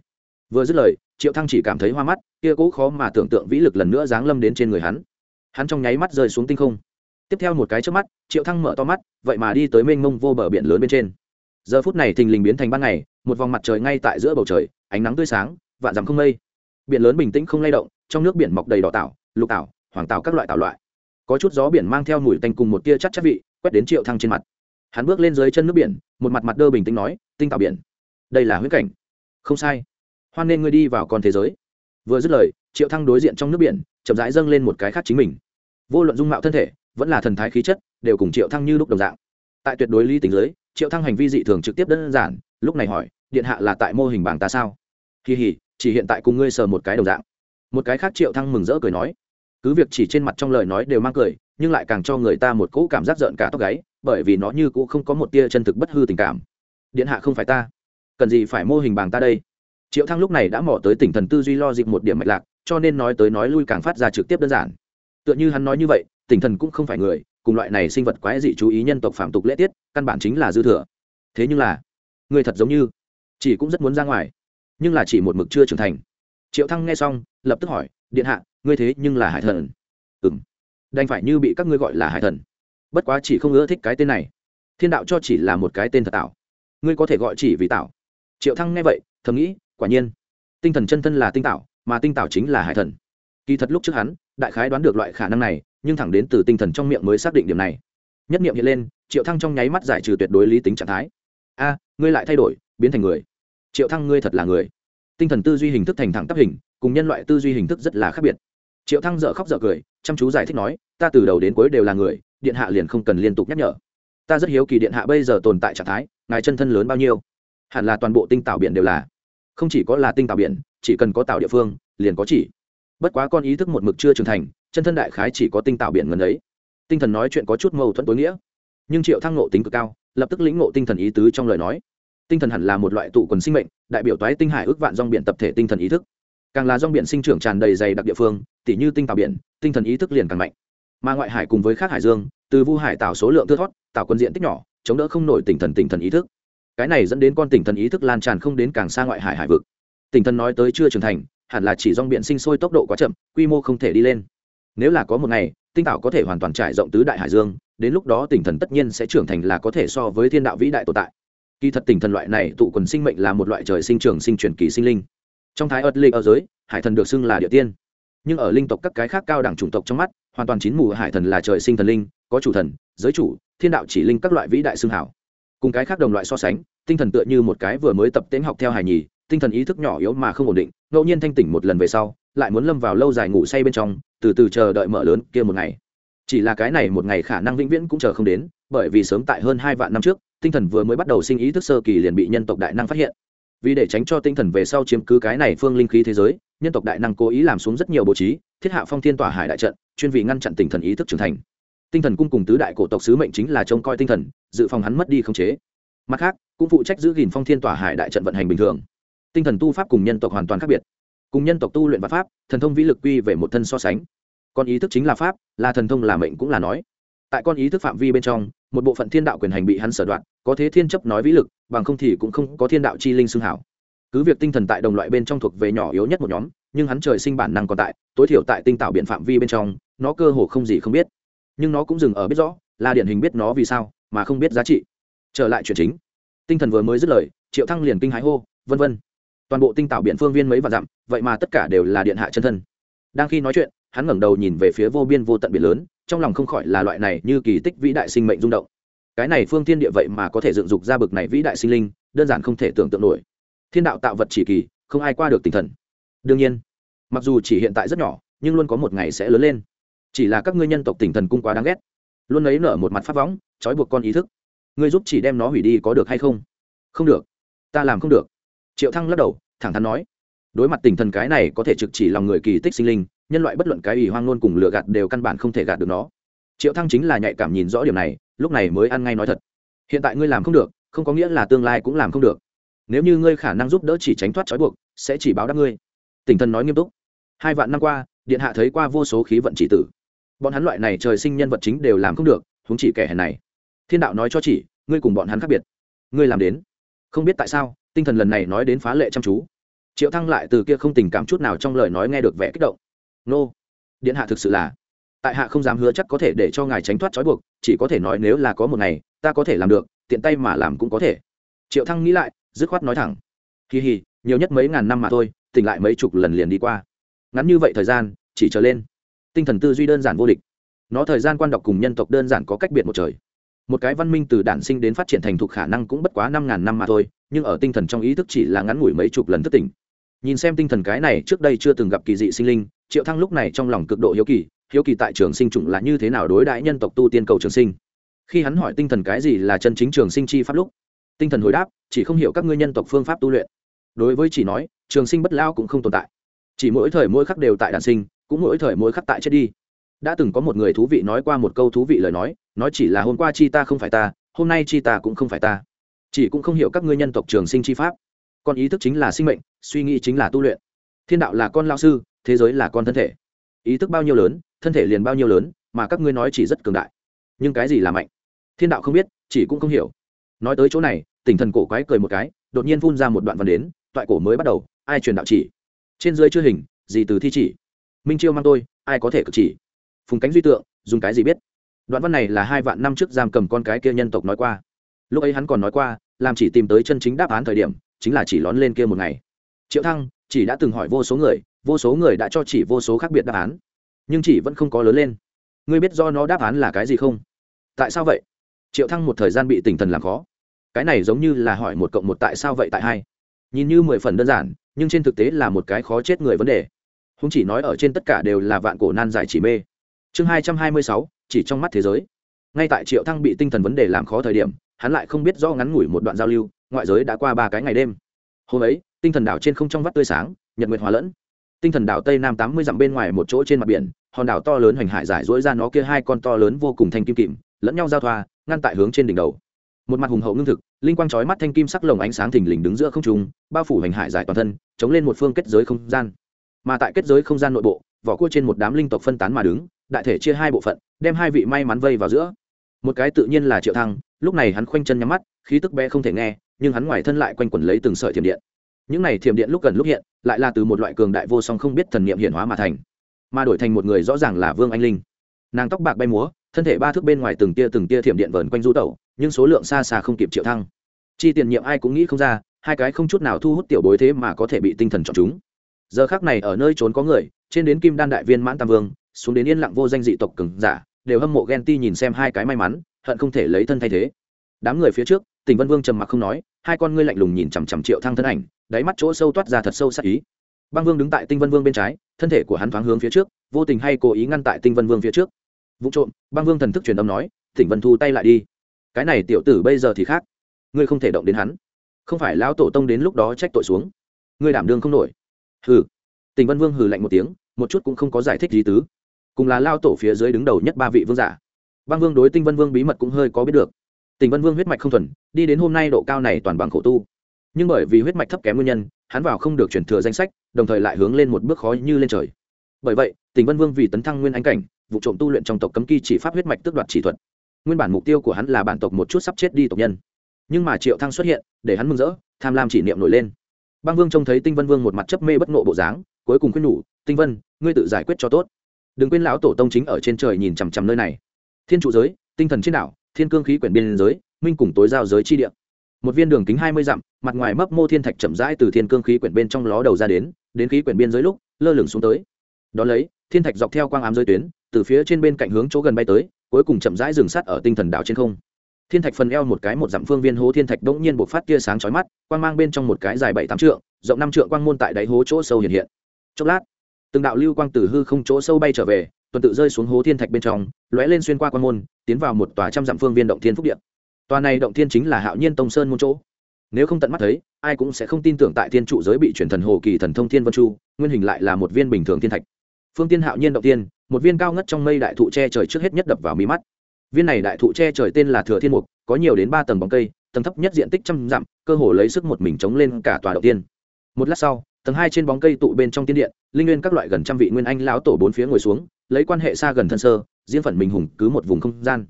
Vừa dứt lời, triệu thăng chỉ cảm thấy hoa mắt, kia cố khó mà tưởng tượng vĩ lực lần nữa giáng lâm đến trên người hắn. Hắn trong nháy mắt rơi xuống tinh không. Tiếp theo một cái trước mắt, triệu thăng mở to mắt, vậy mà đi tới mênh mông vô bờ biển lớn bên trên. Giờ phút này thình lình biến thành ban ngày, một vòng mặt trời ngay tại giữa bầu trời, ánh nắng tươi sáng, vạn dặm không mây. Biển lớn bình tĩnh không lay động, trong nước biển mọc đầy đỏ tảo, lục tảo, hoàng tảo các loại tảo loại. Có chút gió biển mang theo mùi tanh cùng một tia chắc chắc vị, quét đến triệu thăng trên mặt hắn bước lên dưới chân nước biển, một mặt mặt đơ bình tĩnh nói, tinh tạo biển. Đây là huyết cảnh. Không sai. Hoan nên ngươi đi vào con thế giới. Vừa dứt lời, triệu thăng đối diện trong nước biển, chậm rãi dâng lên một cái khác chính mình. Vô luận dung mạo thân thể, vẫn là thần thái khí chất, đều cùng triệu thăng như lúc đồng dạng. Tại tuyệt đối lý tính giới, triệu thăng hành vi dị thường trực tiếp đơn giản, lúc này hỏi, điện hạ là tại mô hình bảng ta sao? Kỳ hỉ, chỉ hiện tại cùng ngươi sờ một cái đồng dạng. Một cái khác triệu thăng mừng rỡ cười nói, cứ việc chỉ trên mặt trong lời nói đều mang cười, nhưng lại càng cho người ta một cỗ cảm giác giận cả tóc gáy bởi vì nó như cũng không có một tia chân thực bất hư tình cảm. Điện hạ không phải ta. Cần gì phải mô hình bảng ta đây? Triệu thăng lúc này đã mỏ tới tỉnh thần tư duy lo dịp một điểm mạch lạc, cho nên nói tới nói lui càng phát ra trực tiếp đơn giản. Tựa như hắn nói như vậy, tỉnh thần cũng không phải người, cùng loại này sinh vật quái dị chú ý nhân tộc phạm tục lễ tiết, căn bản chính là dư thừa. Thế nhưng là, người thật giống như, chỉ cũng rất muốn ra ngoài, nhưng là chỉ một mực chưa trưởng thành. Triệu thăng nghe xong, lập tức hỏi, điện hạ, ngươi thế nhưng là hải thần? Ừm. Đành phải như bị các ngươi gọi là hải thần bất quá chỉ không ưa thích cái tên này. Thiên đạo cho chỉ là một cái tên thật tạo. Ngươi có thể gọi chỉ vì tạo. Triệu thăng nghe vậy, thầm nghĩ, quả nhiên. Tinh thần chân thân là tinh tạo, mà tinh tạo chính là hải thần. Kỳ thật lúc trước hắn, đại khái đoán được loại khả năng này, nhưng thẳng đến từ tinh thần trong miệng mới xác định điểm này. Nhất niệm hiện lên, triệu thăng trong nháy mắt giải trừ tuyệt đối lý tính trạng thái. A, ngươi lại thay đổi, biến thành người. Triệu thăng ngươi thật là người. Tinh thần tư duy hình thức thành thẳng tắp hình, cùng nhân loại tư duy hình thức rất là khác biệt triệu thăng dở khóc dở cười, chăm chú giải thích nói, ta từ đầu đến cuối đều là người, điện hạ liền không cần liên tục nhắc nhở. Ta rất hiếu kỳ điện hạ bây giờ tồn tại trạng thái, ngài chân thân lớn bao nhiêu? Hẳn là toàn bộ tinh tạo biển đều là. Không chỉ có là tinh tạo biển, chỉ cần có tạo địa phương, liền có chỉ. Bất quá con ý thức một mực chưa trưởng thành, chân thân đại khái chỉ có tinh tạo biển ngần ấy. Tinh thần nói chuyện có chút mâu thuẫn tối nghĩa. Nhưng triệu thăng nộ tính cực cao, lập tức lĩnh ngộ tinh thần ý tứ trong lời nói. Tinh thần hẳn là một loại tụ quần sinh mệnh, đại biểu toái tinh hải ước vạn dòng biển tập thể tinh thần ý thức càng là rong biển sinh trưởng tràn đầy dày đặc địa phương, tỉ như tinh tàu biển, tinh thần ý thức liền càng mạnh. Mà ngoại hải cùng với khác hải dương, từ vu hải tạo số lượng thưa thót tạo quân diện tích nhỏ, chống đỡ không nổi tinh thần tinh thần ý thức. Cái này dẫn đến con tinh thần ý thức lan tràn không đến càng xa ngoại hải hải vực. Tinh thần nói tới chưa trưởng thành, hẳn là chỉ rong biển sinh sôi tốc độ quá chậm, quy mô không thể đi lên. Nếu là có một ngày, tinh tạo có thể hoàn toàn trải rộng tứ đại hải dương, đến lúc đó tinh thần tất nhiên sẽ trưởng thành là có thể so với thiên đạo vĩ đại tồn tại. Kỳ thật tinh thần loại này tụ quần sinh mệnh là một loại trời sinh trường sinh truyền kỳ sinh linh trong thái ớt lịch ở giới, hải thần được xưng là địa tiên. Nhưng ở linh tộc các cái khác cao đẳng chủng tộc trong mắt, hoàn toàn chín mù hải thần là trời sinh thần linh, có chủ thần, giới chủ, thiên đạo chỉ linh các loại vĩ đại xưng hảo. Cùng cái khác đồng loại so sánh, tinh thần tựa như một cái vừa mới tập tễnh học theo hài nhì, tinh thần ý thức nhỏ yếu mà không ổn định, ngẫu nhiên thanh tỉnh một lần về sau, lại muốn lâm vào lâu dài ngủ say bên trong, từ từ chờ đợi mở lớn kia một ngày. Chỉ là cái này một ngày khả năng vĩnh viễn cũng chờ không đến, bởi vì sớm tại hơn hai vạn năm trước, tinh thần vừa mới bắt đầu sinh ý thức sơ kỳ liền bị nhân tộc đại năng phát hiện vì để tránh cho tinh thần về sau chiếm cứ cái này phương linh khí thế giới, nhân tộc đại năng cố ý làm xuống rất nhiều bố trí, thiết hạ phong thiên tỏa hải đại trận, chuyên vì ngăn chặn tinh thần ý thức trưởng thành. Tinh thần cung cùng tứ đại cổ tộc sứ mệnh chính là trông coi tinh thần, dự phòng hắn mất đi không chế. Mặt khác, cũng phụ trách giữ gìn phong thiên tỏa hải đại trận vận hành bình thường. Tinh thần tu pháp cùng nhân tộc hoàn toàn khác biệt. Cùng nhân tộc tu luyện và pháp, thần thông vĩ lực quy về một thân so sánh. Còn ý thức chính là pháp, là thần thông là mệnh cũng là nói tại con ý thức phạm vi bên trong, một bộ phận thiên đạo quyền hành bị hắn sở đoạn có thế thiên chấp nói vĩ lực, bằng không thì cũng không có thiên đạo chi linh xưng hảo. Cứ việc tinh thần tại đồng loại bên trong thuộc về nhỏ yếu nhất một nhóm, nhưng hắn trời sinh bản năng còn tại, tối thiểu tại tinh tạo biện phạm vi bên trong, nó cơ hồ không gì không biết. Nhưng nó cũng dừng ở biết rõ, là điển hình biết nó vì sao, mà không biết giá trị. Trở lại chuyện chính. Tinh thần vừa mới dứt lời, triệu thăng liền kinh hái hô, vân vân, toàn bộ tinh tạo biện phương viên mấy vạn dặm, vậy mà tất cả đều là điện hạ chân thân. Đang khi nói chuyện, hắn ngẩng đầu nhìn về phía vô biên vô tận biển lớn trong lòng không khỏi là loại này như kỳ tích vĩ đại sinh mệnh rung động. Cái này phương thiên địa vậy mà có thể dựng dục ra bực này vĩ đại sinh linh, đơn giản không thể tưởng tượng nổi. Thiên đạo tạo vật chỉ kỳ, không ai qua được tinh thần. Đương nhiên, mặc dù chỉ hiện tại rất nhỏ, nhưng luôn có một ngày sẽ lớn lên. Chỉ là các ngươi nhân tộc tinh thần cung quá đáng ghét. Luôn ấy nở một mặt pháp võng, trói buộc con ý thức. Ngươi giúp chỉ đem nó hủy đi có được hay không? Không được. Ta làm không được. Triệu thăng lắc đầu, thẳng thắn nói. Đối mặt tinh thần cái này có thể trực chỉ lòng người kỳ tích sinh linh nhân loại bất luận cái ủy hoang ngôn cùng lựa gạt đều căn bản không thể gạt được nó. Triệu thăng chính là nhạy cảm nhìn rõ điểm này, lúc này mới ăn ngay nói thật. Hiện tại ngươi làm không được, không có nghĩa là tương lai cũng làm không được. Nếu như ngươi khả năng giúp đỡ chỉ tránh thoát trói buộc, sẽ chỉ báo đáp ngươi. Tỉnh thần nói nghiêm túc. Hai vạn năm qua, điện hạ thấy qua vô số khí vận chỉ tử. Bọn hắn loại này trời sinh nhân vật chính đều làm không được, huống chỉ kẻ hèn này. Thiên đạo nói cho chỉ, ngươi cùng bọn hắn khác biệt. Ngươi làm đến. Không biết tại sao, tinh thần lần này nói đến phá lệ chăm chú. Triệu thăng lại từ kia không tình cảm chút nào trong lời nói nghe được vẻ kích động nô. Điện hạ thực sự là. Tại hạ không dám hứa chắc có thể để cho ngài tránh thoát trói buộc, chỉ có thể nói nếu là có một ngày, ta có thể làm được, tiện tay mà làm cũng có thể. Triệu thăng nghĩ lại, dứt khoát nói thẳng. Kỳ hì, nhiều nhất mấy ngàn năm mà thôi, tỉnh lại mấy chục lần liền đi qua. Ngắn như vậy thời gian, chỉ trở lên. Tinh thần tư duy đơn giản vô địch. Nó thời gian quan đọc cùng nhân tộc đơn giản có cách biệt một trời. Một cái văn minh từ đản sinh đến phát triển thành thục khả năng cũng bất quá năm ngàn năm mà thôi, nhưng ở tinh thần trong ý thức chỉ là ngắn ngủi mấy chục lần thức tỉnh nhìn xem tinh thần cái này, trước đây chưa từng gặp kỳ dị sinh linh, triệu thăng lúc này trong lòng cực độ hiếu kỳ hiếu kỳ tại trường sinh chủng là như thế nào đối đãi nhân tộc tu tiên cầu trường sinh. Khi hắn hỏi tinh thần cái gì là chân chính trường sinh chi pháp lúc, tinh thần hồi đáp, chỉ không hiểu các ngươi nhân tộc phương pháp tu luyện. Đối với chỉ nói, trường sinh bất lao cũng không tồn tại. Chỉ mỗi thời mỗi khắc đều tại đàn sinh, cũng mỗi thời mỗi khắc tại chết đi. Đã từng có một người thú vị nói qua một câu thú vị lời nói nói chỉ là hôm qua chi ta không phải ta, hôm nay chi ta cũng không phải ta. Chỉ cũng không hiểu các ngươi nhân tộc trường sinh chi pháp. Còn ý thức chính là sinh mệnh suy nghĩ chính là tu luyện. Thiên đạo là con lao sư, thế giới là con thân thể. Ý thức bao nhiêu lớn, thân thể liền bao nhiêu lớn, mà các ngươi nói chỉ rất cường đại. Nhưng cái gì là mạnh? Thiên đạo không biết, chỉ cũng không hiểu. Nói tới chỗ này, tỉnh thần cổ quái cười một cái, đột nhiên phun ra một đoạn văn đến, toại cổ mới bắt đầu, ai truyền đạo chỉ? Trên dưới chưa hình, gì từ thi chỉ? Minh chiêu mang tôi, ai có thể cực chỉ? Phùng cánh duy tượng, dùng cái gì biết? Đoạn văn này là hai vạn năm trước giam cầm con cái kia nhân tộc nói qua. Lúc ấy hắn còn nói qua, làm chỉ tìm tới chân chính đáp án thời điểm, chính là chỉ lón lên kia một ngày triệu thăng chỉ đã từng hỏi vô số người, vô số người đã cho chỉ vô số khác biệt đáp án, nhưng chỉ vẫn không có lớn lên. Ngươi biết do nó đáp án là cái gì không? Tại sao vậy? Triệu thăng một thời gian bị tỉnh thần làm khó. Cái này giống như là hỏi một cộng một tại sao vậy tại hai. Nhìn như mười phần đơn giản, nhưng trên thực tế là một cái khó chết người vấn đề. Không chỉ nói ở trên tất cả đều là vạn cổ nan giải chỉ mê. Chương hai trăm hai mươi sáu, chỉ trong mắt thế giới. Ngay tại triệu thăng bị tinh thần vấn đề làm khó thời điểm, hắn lại không biết do ngắn ngủi một đoạn giao lưu, ngoại giới đã qua ba cái ngày đêm. Hôm ấy tinh thần đảo trên không trong vắt tươi sáng, nhật nguyệt hòa lẫn. Tinh thần đảo tây nam tám mươi dặm bên ngoài một chỗ trên mặt biển, hòn đảo to lớn hoành hải giải dỗi ra nó kia hai con to lớn vô cùng thanh kim kìm, lẫn nhau giao thoa, ngăn tại hướng trên đỉnh đầu. Một mặt hùng hậu ngưng thực, linh quang chói mắt thanh kim sắc lồng ánh sáng thình lình đứng giữa không trung, bao phủ hoành hải giải toàn thân, chống lên một phương kết giới không gian. Mà tại kết giới không gian nội bộ, vỏ cua trên một đám linh tộc phân tán mà đứng, đại thể chia hai bộ phận, đem hai vị may mắn vây vào giữa. Một cái tự nhiên là triệu thăng, lúc này hắn khoanh chân nhắm mắt, khí tức bé không thể nghe, nhưng hắn ngoài thân lại quanh quẩn lấy từng sợi thiểm điện những này thiểm điện lúc gần lúc hiện, lại là từ một loại cường đại vô song không biết thần niệm hiển hóa mà thành, mà đổi thành một người rõ ràng là vương anh linh. Nàng tóc bạc bay múa, thân thể ba thước bên ngoài từng tia từng tia thiểm điện vờn quanh du tẩu, nhưng số lượng xa xa không kịp triệu thăng. Chi tiền nhiệm ai cũng nghĩ không ra, hai cái không chút nào thu hút tiểu bối thế mà có thể bị tinh thần chọn chúng. Giờ khác này ở nơi trốn có người, trên đến kim đan đại viên mãn tam vương, xuống đến yên lặng vô danh dị tộc cứng giả, đều hâm mộ ghen ti nhìn xem hai cái may mắn, hận không thể lấy thân thay thế. Đám người phía trước tỉnh vân vương trầm mặc không nói, hai con ngươi lạnh lùng nhìn chằm chằm triệu thăng thân ảnh, đáy mắt chỗ sâu toát ra thật sâu sắc ý. Băng vương đứng tại tinh vân vương bên trái, thân thể của hắn thoáng hướng phía trước, vô tình hay cố ý ngăn tại tinh vân vương phía trước. Vụ trộm, băng vương thần thức truyền âm nói tỉnh vân thu tay lại đi. Cái này tiểu tử bây giờ thì khác. Ngươi không thể động đến hắn. Không phải lão tổ tông đến lúc đó trách tội xuống. Ngươi đảm đương không nổi. Hừ. Tỉnh vân vương hừ lạnh một tiếng, một chút cũng không có giải thích gì tứ. Cùng là lao tổ phía dưới đứng đầu nhất ba vị vương giả. Băng vương đối tinh vân vương bí mật cũng hơi có biết được. Tình vân vương huyết mạch không thuần, đi đến hôm nay độ cao này toàn bằng khổ tu. Nhưng bởi vì huyết mạch thấp kém nguyên nhân, hắn vào không được chuyển thừa danh sách, đồng thời lại hướng lên một bước khó như lên trời. Bởi vậy, tình vân vương vì tấn thăng nguyên anh cảnh, vụ trộm tu luyện trong tộc cấm kỳ chỉ pháp huyết mạch tước đoạt chỉ thuật. Nguyên bản mục tiêu của hắn là bản tộc một chút sắp chết đi tộc nhân. Nhưng mà triệu thăng xuất hiện, để hắn mừng rỡ, tham lam chỉ niệm nổi lên. Băng vương trông thấy tinh vân vương một mặt chấp mê bất nộ bộ dáng, cuối cùng khuyên nhủ, tinh vân, ngươi tự giải quyết cho tốt. Đừng quên lão tổ tông chính ở trên trời nhìn chằm chằm nơi này. Thiên trụ giới, tinh thần trên đảo thiên cương khí quyển biên giới, minh cùng tối giao giới chi địa. Một viên đường kính hai mươi dặm, mặt ngoài mấp mô thiên thạch chậm rãi từ thiên cương khí quyển bên trong ló đầu ra đến đến khí quyển biên giới lúc, lơ lửng xuống tới. Đón lấy, thiên thạch dọc theo quang ám giới tuyến, từ phía trên bên cạnh hướng chỗ gần bay tới, cuối cùng chậm rãi dừng sát ở tinh thần đảo trên không. Thiên thạch phần eo một cái một dặm phương viên hố thiên thạch bỗng nhiên bộc phát tia sáng chói mắt, quang mang bên trong một cái dài bảy tám trượng, rộng năm trượng quang môn tại đáy hố chỗ sâu hiện hiện. Chốc lát, từng đạo lưu quang từ hư không chỗ sâu bay trở về tuần tự rơi xuống hố thiên thạch bên trong, lóe lên xuyên qua quan môn, tiến vào một tòa trăm dặm phương viên động thiên phúc điện tòa này động thiên chính là hạo nhiên tông sơn môn chỗ. Nếu không tận mắt thấy, ai cũng sẽ không tin tưởng tại thiên trụ giới bị chuyển thần hồ kỳ thần thông thiên vân chu, nguyên hình lại là một viên bình thường thiên thạch. Phương tiên hạo nhiên động tiên một viên cao ngất trong mây đại thụ che trời trước hết nhất đập vào mí mắt. Viên này đại thụ che trời tên là thừa thiên mục, có nhiều đến ba tầng bóng cây, tầng thấp nhất diện tích trăm dặm, cơ hồ lấy sức một mình chống lên cả tòa động tiên một lát sau tầng hai trên bóng cây tụ bên trong tiên điện, linh nguyên các loại gần trăm vị nguyên anh lão tổ bốn phía ngồi xuống, lấy quan hệ xa gần thân sơ diễn phận mình hùng cứ một vùng không gian.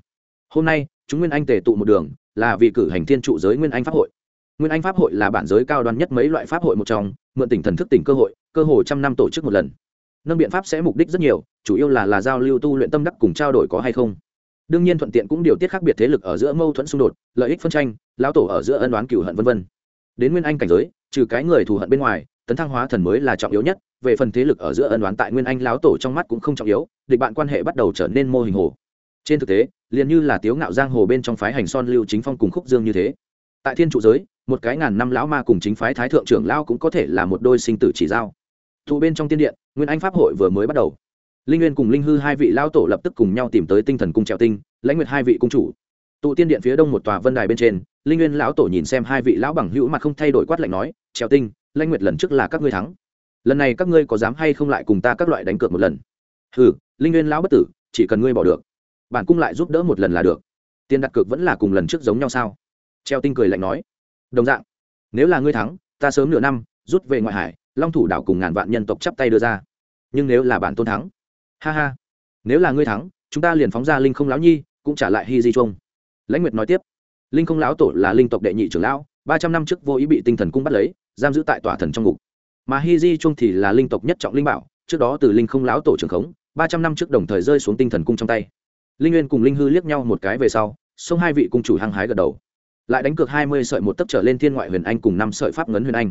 Hôm nay, chúng nguyên anh tề tụ một đường, là vì cử hành thiên trụ giới nguyên anh pháp hội. Nguyên anh pháp hội là bản giới cao đoan nhất mấy loại pháp hội một trong, mượn tỉnh thần thức tỉnh cơ hội, cơ hồ trăm năm tổ chức một lần. Nâng biện pháp sẽ mục đích rất nhiều, chủ yếu là là giao lưu tu luyện tâm đắc cùng trao đổi có hay không. Đương nhiên thuận tiện cũng điều tiết khác biệt thế lực ở giữa mâu thuẫn xung đột, lợi ích phân tranh, lão tổ ở giữa ân đoán cửu hận vân vân. Đến nguyên anh cảnh giới, trừ cái người thù hận bên ngoài tấn thăng hóa thần mới là trọng yếu nhất, về phần thế lực ở giữa ân đoán tại nguyên anh lão tổ trong mắt cũng không trọng yếu, địch bạn quan hệ bắt đầu trở nên mô hình hồ. Trên thực tế, liền như là tiếu ngạo giang hồ bên trong phái hành son lưu chính phong cùng khúc dương như thế. Tại thiên trụ giới, một cái ngàn năm lão ma cùng chính phái thái thượng trưởng lao cũng có thể là một đôi sinh tử chỉ giao. Thụ bên trong tiên điện, nguyên anh pháp hội vừa mới bắt đầu. Linh nguyên cùng linh hư hai vị lao tổ lập tức cùng nhau tìm tới tinh thần cung trèo tinh, lãnh nguyệt hai vị cung chủ. Tụ tiên điện phía đông một tòa vân đài bên trên, linh nguyên lão tổ nhìn xem hai vị lão bằng hữu mà không thay đổi quát lạnh nói, trèo tinh lãnh nguyệt lần trước là các ngươi thắng. Lần này các ngươi có dám hay không lại cùng ta các loại đánh cược một lần? Hừ, linh nguyên lão bất tử, chỉ cần ngươi bỏ được, bản cung lại giúp đỡ một lần là được. Tiền đặt cược vẫn là cùng lần trước giống nhau sao? Treo tinh cười lạnh nói. Đồng dạng, nếu là ngươi thắng, ta sớm nửa năm, rút về ngoại hải, long thủ đảo cùng ngàn vạn nhân tộc chắp tay đưa ra. Nhưng nếu là bản tôn thắng, ha ha, nếu là ngươi thắng, chúng ta liền phóng ra linh không lão nhi, cũng trả lại hy di trung lãnh nguyệt nói tiếp. Linh không lão tổ là linh tộc đệ nhị trưởng lão, ba trăm năm trước vô ý bị tinh thần cung bắt lấy giam giữ tại tòa thần trong ngục. Mà hy di Chung thì là linh tộc nhất trọng linh bảo, trước đó từ linh không lão tổ trưởng khống, ba trăm năm trước đồng thời rơi xuống tinh thần cung trong tay. Linh nguyên cùng linh hư liếc nhau một cái về sau xông hai vị cung chủ hăng hái gật đầu. Lại đánh cược hai mươi sợi một tấc trở lên thiên ngoại huyền anh cùng năm sợi pháp ngấn huyền anh.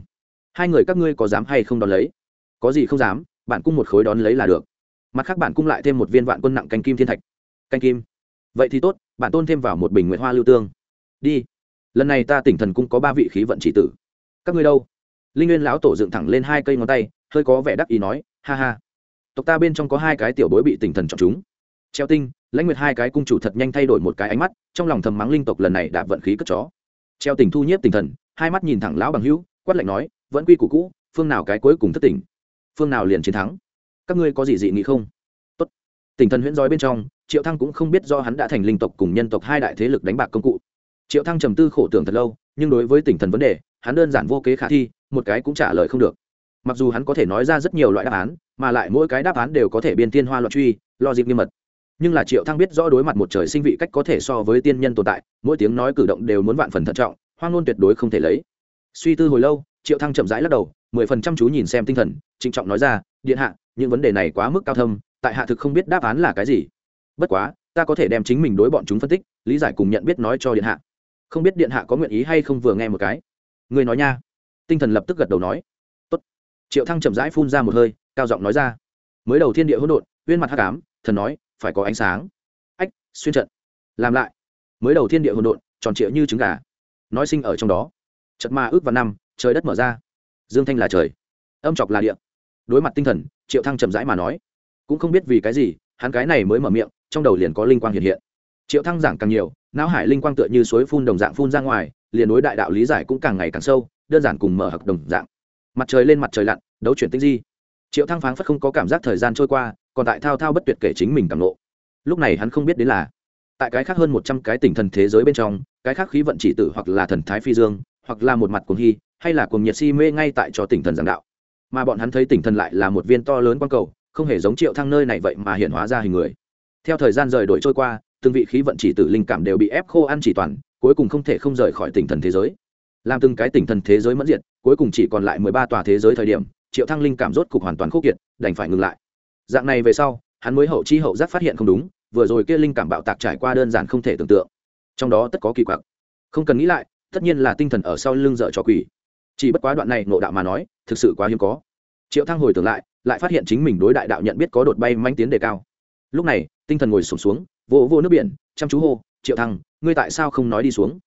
Hai người các ngươi có dám hay không đón lấy? Có gì không dám, bạn cung một khối đón lấy là được. Mặt khác bạn cung lại thêm một viên vạn quân nặng canh kim thiên thạch. Canh kim? Vậy thì tốt, bạn tôn thêm vào một bình nguyễn hoa lưu tương. Đi. Lần này ta tỉnh thần cung có ba vị khí vận chỉ tử các ngươi đâu? Linh nguyên lão tổ dựng thẳng lên hai cây ngón tay, hơi có vẻ đắc ý nói, ha ha. Tộc ta bên trong có hai cái tiểu bối bị tỉnh thần chọn chúng. Treo tinh, lãnh nguyệt hai cái cung chủ thật nhanh thay đổi một cái ánh mắt, trong lòng thầm mắng linh tộc lần này đã vận khí cất chó. Treo tình thu nhiếp tinh thần, hai mắt nhìn thẳng lão bằng hữu, quát lạnh nói, vẫn quy củ cũ, phương nào cái cuối cùng thất tỉnh? Phương nào liền chiến thắng? Các ngươi có gì dị nghị không? Tốt. Tỉnh thần huyễn dõi bên trong, triệu thăng cũng không biết do hắn đã thành linh tộc cùng nhân tộc hai đại thế lực đánh bạc công cụ. Triệu thăng trầm tư khổ tưởng thật lâu, nhưng đối với tỉnh thần vấn đề hắn đơn giản vô kế khả thi, một cái cũng trả lời không được. Mặc dù hắn có thể nói ra rất nhiều loại đáp án, mà lại mỗi cái đáp án đều có thể biên tiên hoa loạn truy lo dịp nghiêm mật. Nhưng là triệu thăng biết rõ đối mặt một trời sinh vị cách có thể so với tiên nhân tồn tại, mỗi tiếng nói cử động đều muốn vạn phần thận trọng, hoang ngôn tuyệt đối không thể lấy. Suy tư hồi lâu, triệu thăng chậm rãi lắc đầu, mười phần chăm chú nhìn xem tinh thần, trịnh trọng nói ra, điện hạ, những vấn đề này quá mức cao thâm, tại hạ thực không biết đáp án là cái gì. Bất quá, ta có thể đem chính mình đối bọn chúng phân tích, lý giải cùng nhận biết nói cho điện hạ. Không biết điện hạ có nguyện ý hay không vừa nghe một cái ngươi nói nha. Tinh thần lập tức gật đầu nói. Tốt. triệu thăng chậm rãi phun ra một hơi, cao giọng nói ra. Mới đầu thiên địa hỗn độn uyên mặt hắc ám, thần nói, phải có ánh sáng. Ách, xuyên trận. Làm lại. Mới đầu thiên địa hỗn độn, tròn trịa như trứng gà. Nói sinh ở trong đó. Trận ma ước vào năm, trời đất mở ra. Dương thanh là trời. Âm chọc là địa. Đối mặt tinh thần, triệu thăng chậm rãi mà nói. Cũng không biết vì cái gì, hắn cái này mới mở miệng, trong đầu liền có linh quang hiện hiện. Triệu thăng giảng càng nhiều, não hải linh quang tựa như suối phun đồng dạng phun ra ngoài liền đối đại đạo lý giải cũng càng ngày càng sâu, đơn giản cùng mở hợp đồng dạng. Mặt trời lên mặt trời lặn, đấu chuyển tinh di. Triệu thăng phán phất không có cảm giác thời gian trôi qua, còn tại thao thao bất tuyệt kể chính mình càng lộ. lúc này hắn không biết đến là, tại cái khác hơn một trăm cái tỉnh thần thế giới bên trong, cái khác khí vận chỉ tử hoặc là thần thái phi dương, hoặc là một mặt cuồng hy, hay là cuồng nhiệt si mê ngay tại cho tỉnh thần giảng đạo. Mà bọn hắn thấy tỉnh thần lại là một viên to lớn quang cầu, không hề giống triệu thăng nơi này vậy mà hiện hóa ra hình người. Theo thời gian rời đổi trôi qua, từng vị khí vận chỉ tử linh cảm đều bị ép khô ăn chỉ toàn cuối cùng không thể không rời khỏi tỉnh thần thế giới. Làm từng cái tỉnh thần thế giới mất diệt cuối cùng chỉ còn lại mười ba tòa thế giới thời điểm triệu thăng linh cảm rốt cục hoàn toàn khô kiệt đành phải ngừng lại. Dạng này về sau hắn mới hậu chi hậu giác phát hiện không đúng vừa rồi kia linh cảm bạo tạc trải qua đơn giản không thể tưởng tượng. Trong đó tất có kỳ quặc. Không cần nghĩ lại tất nhiên là tinh thần ở sau lưng dở trò quỷ. Chỉ bất quá đoạn này nộ đạo mà nói thực sự quá hiếm có. Triệu thăng hồi tưởng lại lại phát hiện chính mình đối đại đạo nhận biết có đột bay manh tiến đề cao. Lúc này tinh thần ngồi sụp xuống, xuống vỗ vỗ nước biển chăm chú hô triệu thăng ngươi tại sao không nói đi xuống?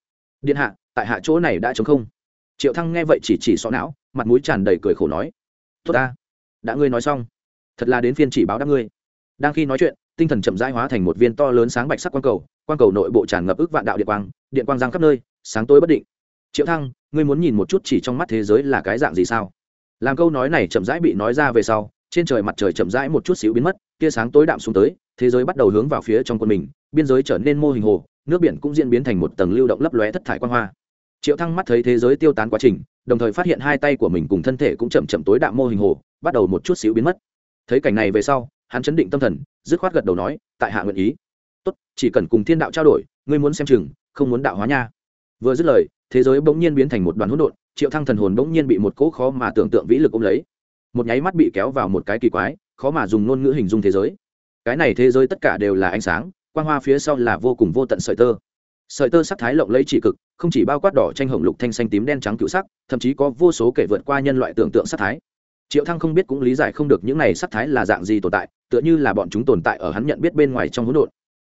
Điện hạ, tại hạ chỗ này đã chống không. Triệu thăng nghe vậy chỉ chỉ xó não, mặt mũi tràn đầy cười khổ nói. Tốt ta, đã ngươi nói xong. Thật là đến phiên chỉ báo đáp ngươi. Đang khi nói chuyện, tinh thần chậm rãi hóa thành một viên to lớn sáng bạch sắc quang cầu quang cầu nội bộ tràn ngập ức vạn đạo điện quang điện quang giang khắp nơi, sáng tối bất định. Triệu thăng, ngươi muốn nhìn một chút chỉ trong mắt thế giới là cái dạng gì sao? Làm câu nói này chậm rãi bị nói ra về sau, trên trời mặt trời chậm rãi một chút xíu biến mất, tia sáng tối đạm xuống tới, thế giới bắt đầu hướng vào phía trong quân mình, biên giới trở nên mô hình hồ nước biển cũng diễn biến thành một tầng lưu động lấp lóe thất thải quang hoa. Triệu thăng mắt thấy thế giới tiêu tán quá trình, đồng thời phát hiện hai tay của mình cùng thân thể cũng chậm chậm tối đạm mô hình hồ, bắt đầu một chút xíu biến mất. Thấy cảnh này về sau, hắn chấn định tâm thần, dứt khoát gật đầu nói, tại hạ nguyện ý. Tốt, chỉ cần cùng thiên đạo trao đổi, ngươi muốn xem chừng, không muốn đạo hóa nha. Vừa dứt lời, thế giới bỗng nhiên biến thành một đoàn hỗn độn, triệu thăng thần hồn bỗng nhiên bị một cỗ khó mà tưởng tượng vĩ lực ôm lấy. Một nháy mắt bị kéo vào một cái kỳ quái, khó mà dùng ngôn ngữ hình dung thế giới. Cái này thế giới tất cả đều là ánh sáng quang hoa phía sau là vô cùng vô tận sợi tơ. Sợi tơ sắc thái lộng lấy chỉ cực, không chỉ bao quát đỏ tranh hồng lục thanh xanh tím đen trắng cựu sắc, thậm chí có vô số kể vượt qua nhân loại tưởng tượng sắc thái. Triệu thăng không biết cũng lý giải không được những này sắc thái là dạng gì tồn tại, tựa như là bọn chúng tồn tại ở hắn nhận biết bên ngoài trong hỗn độn.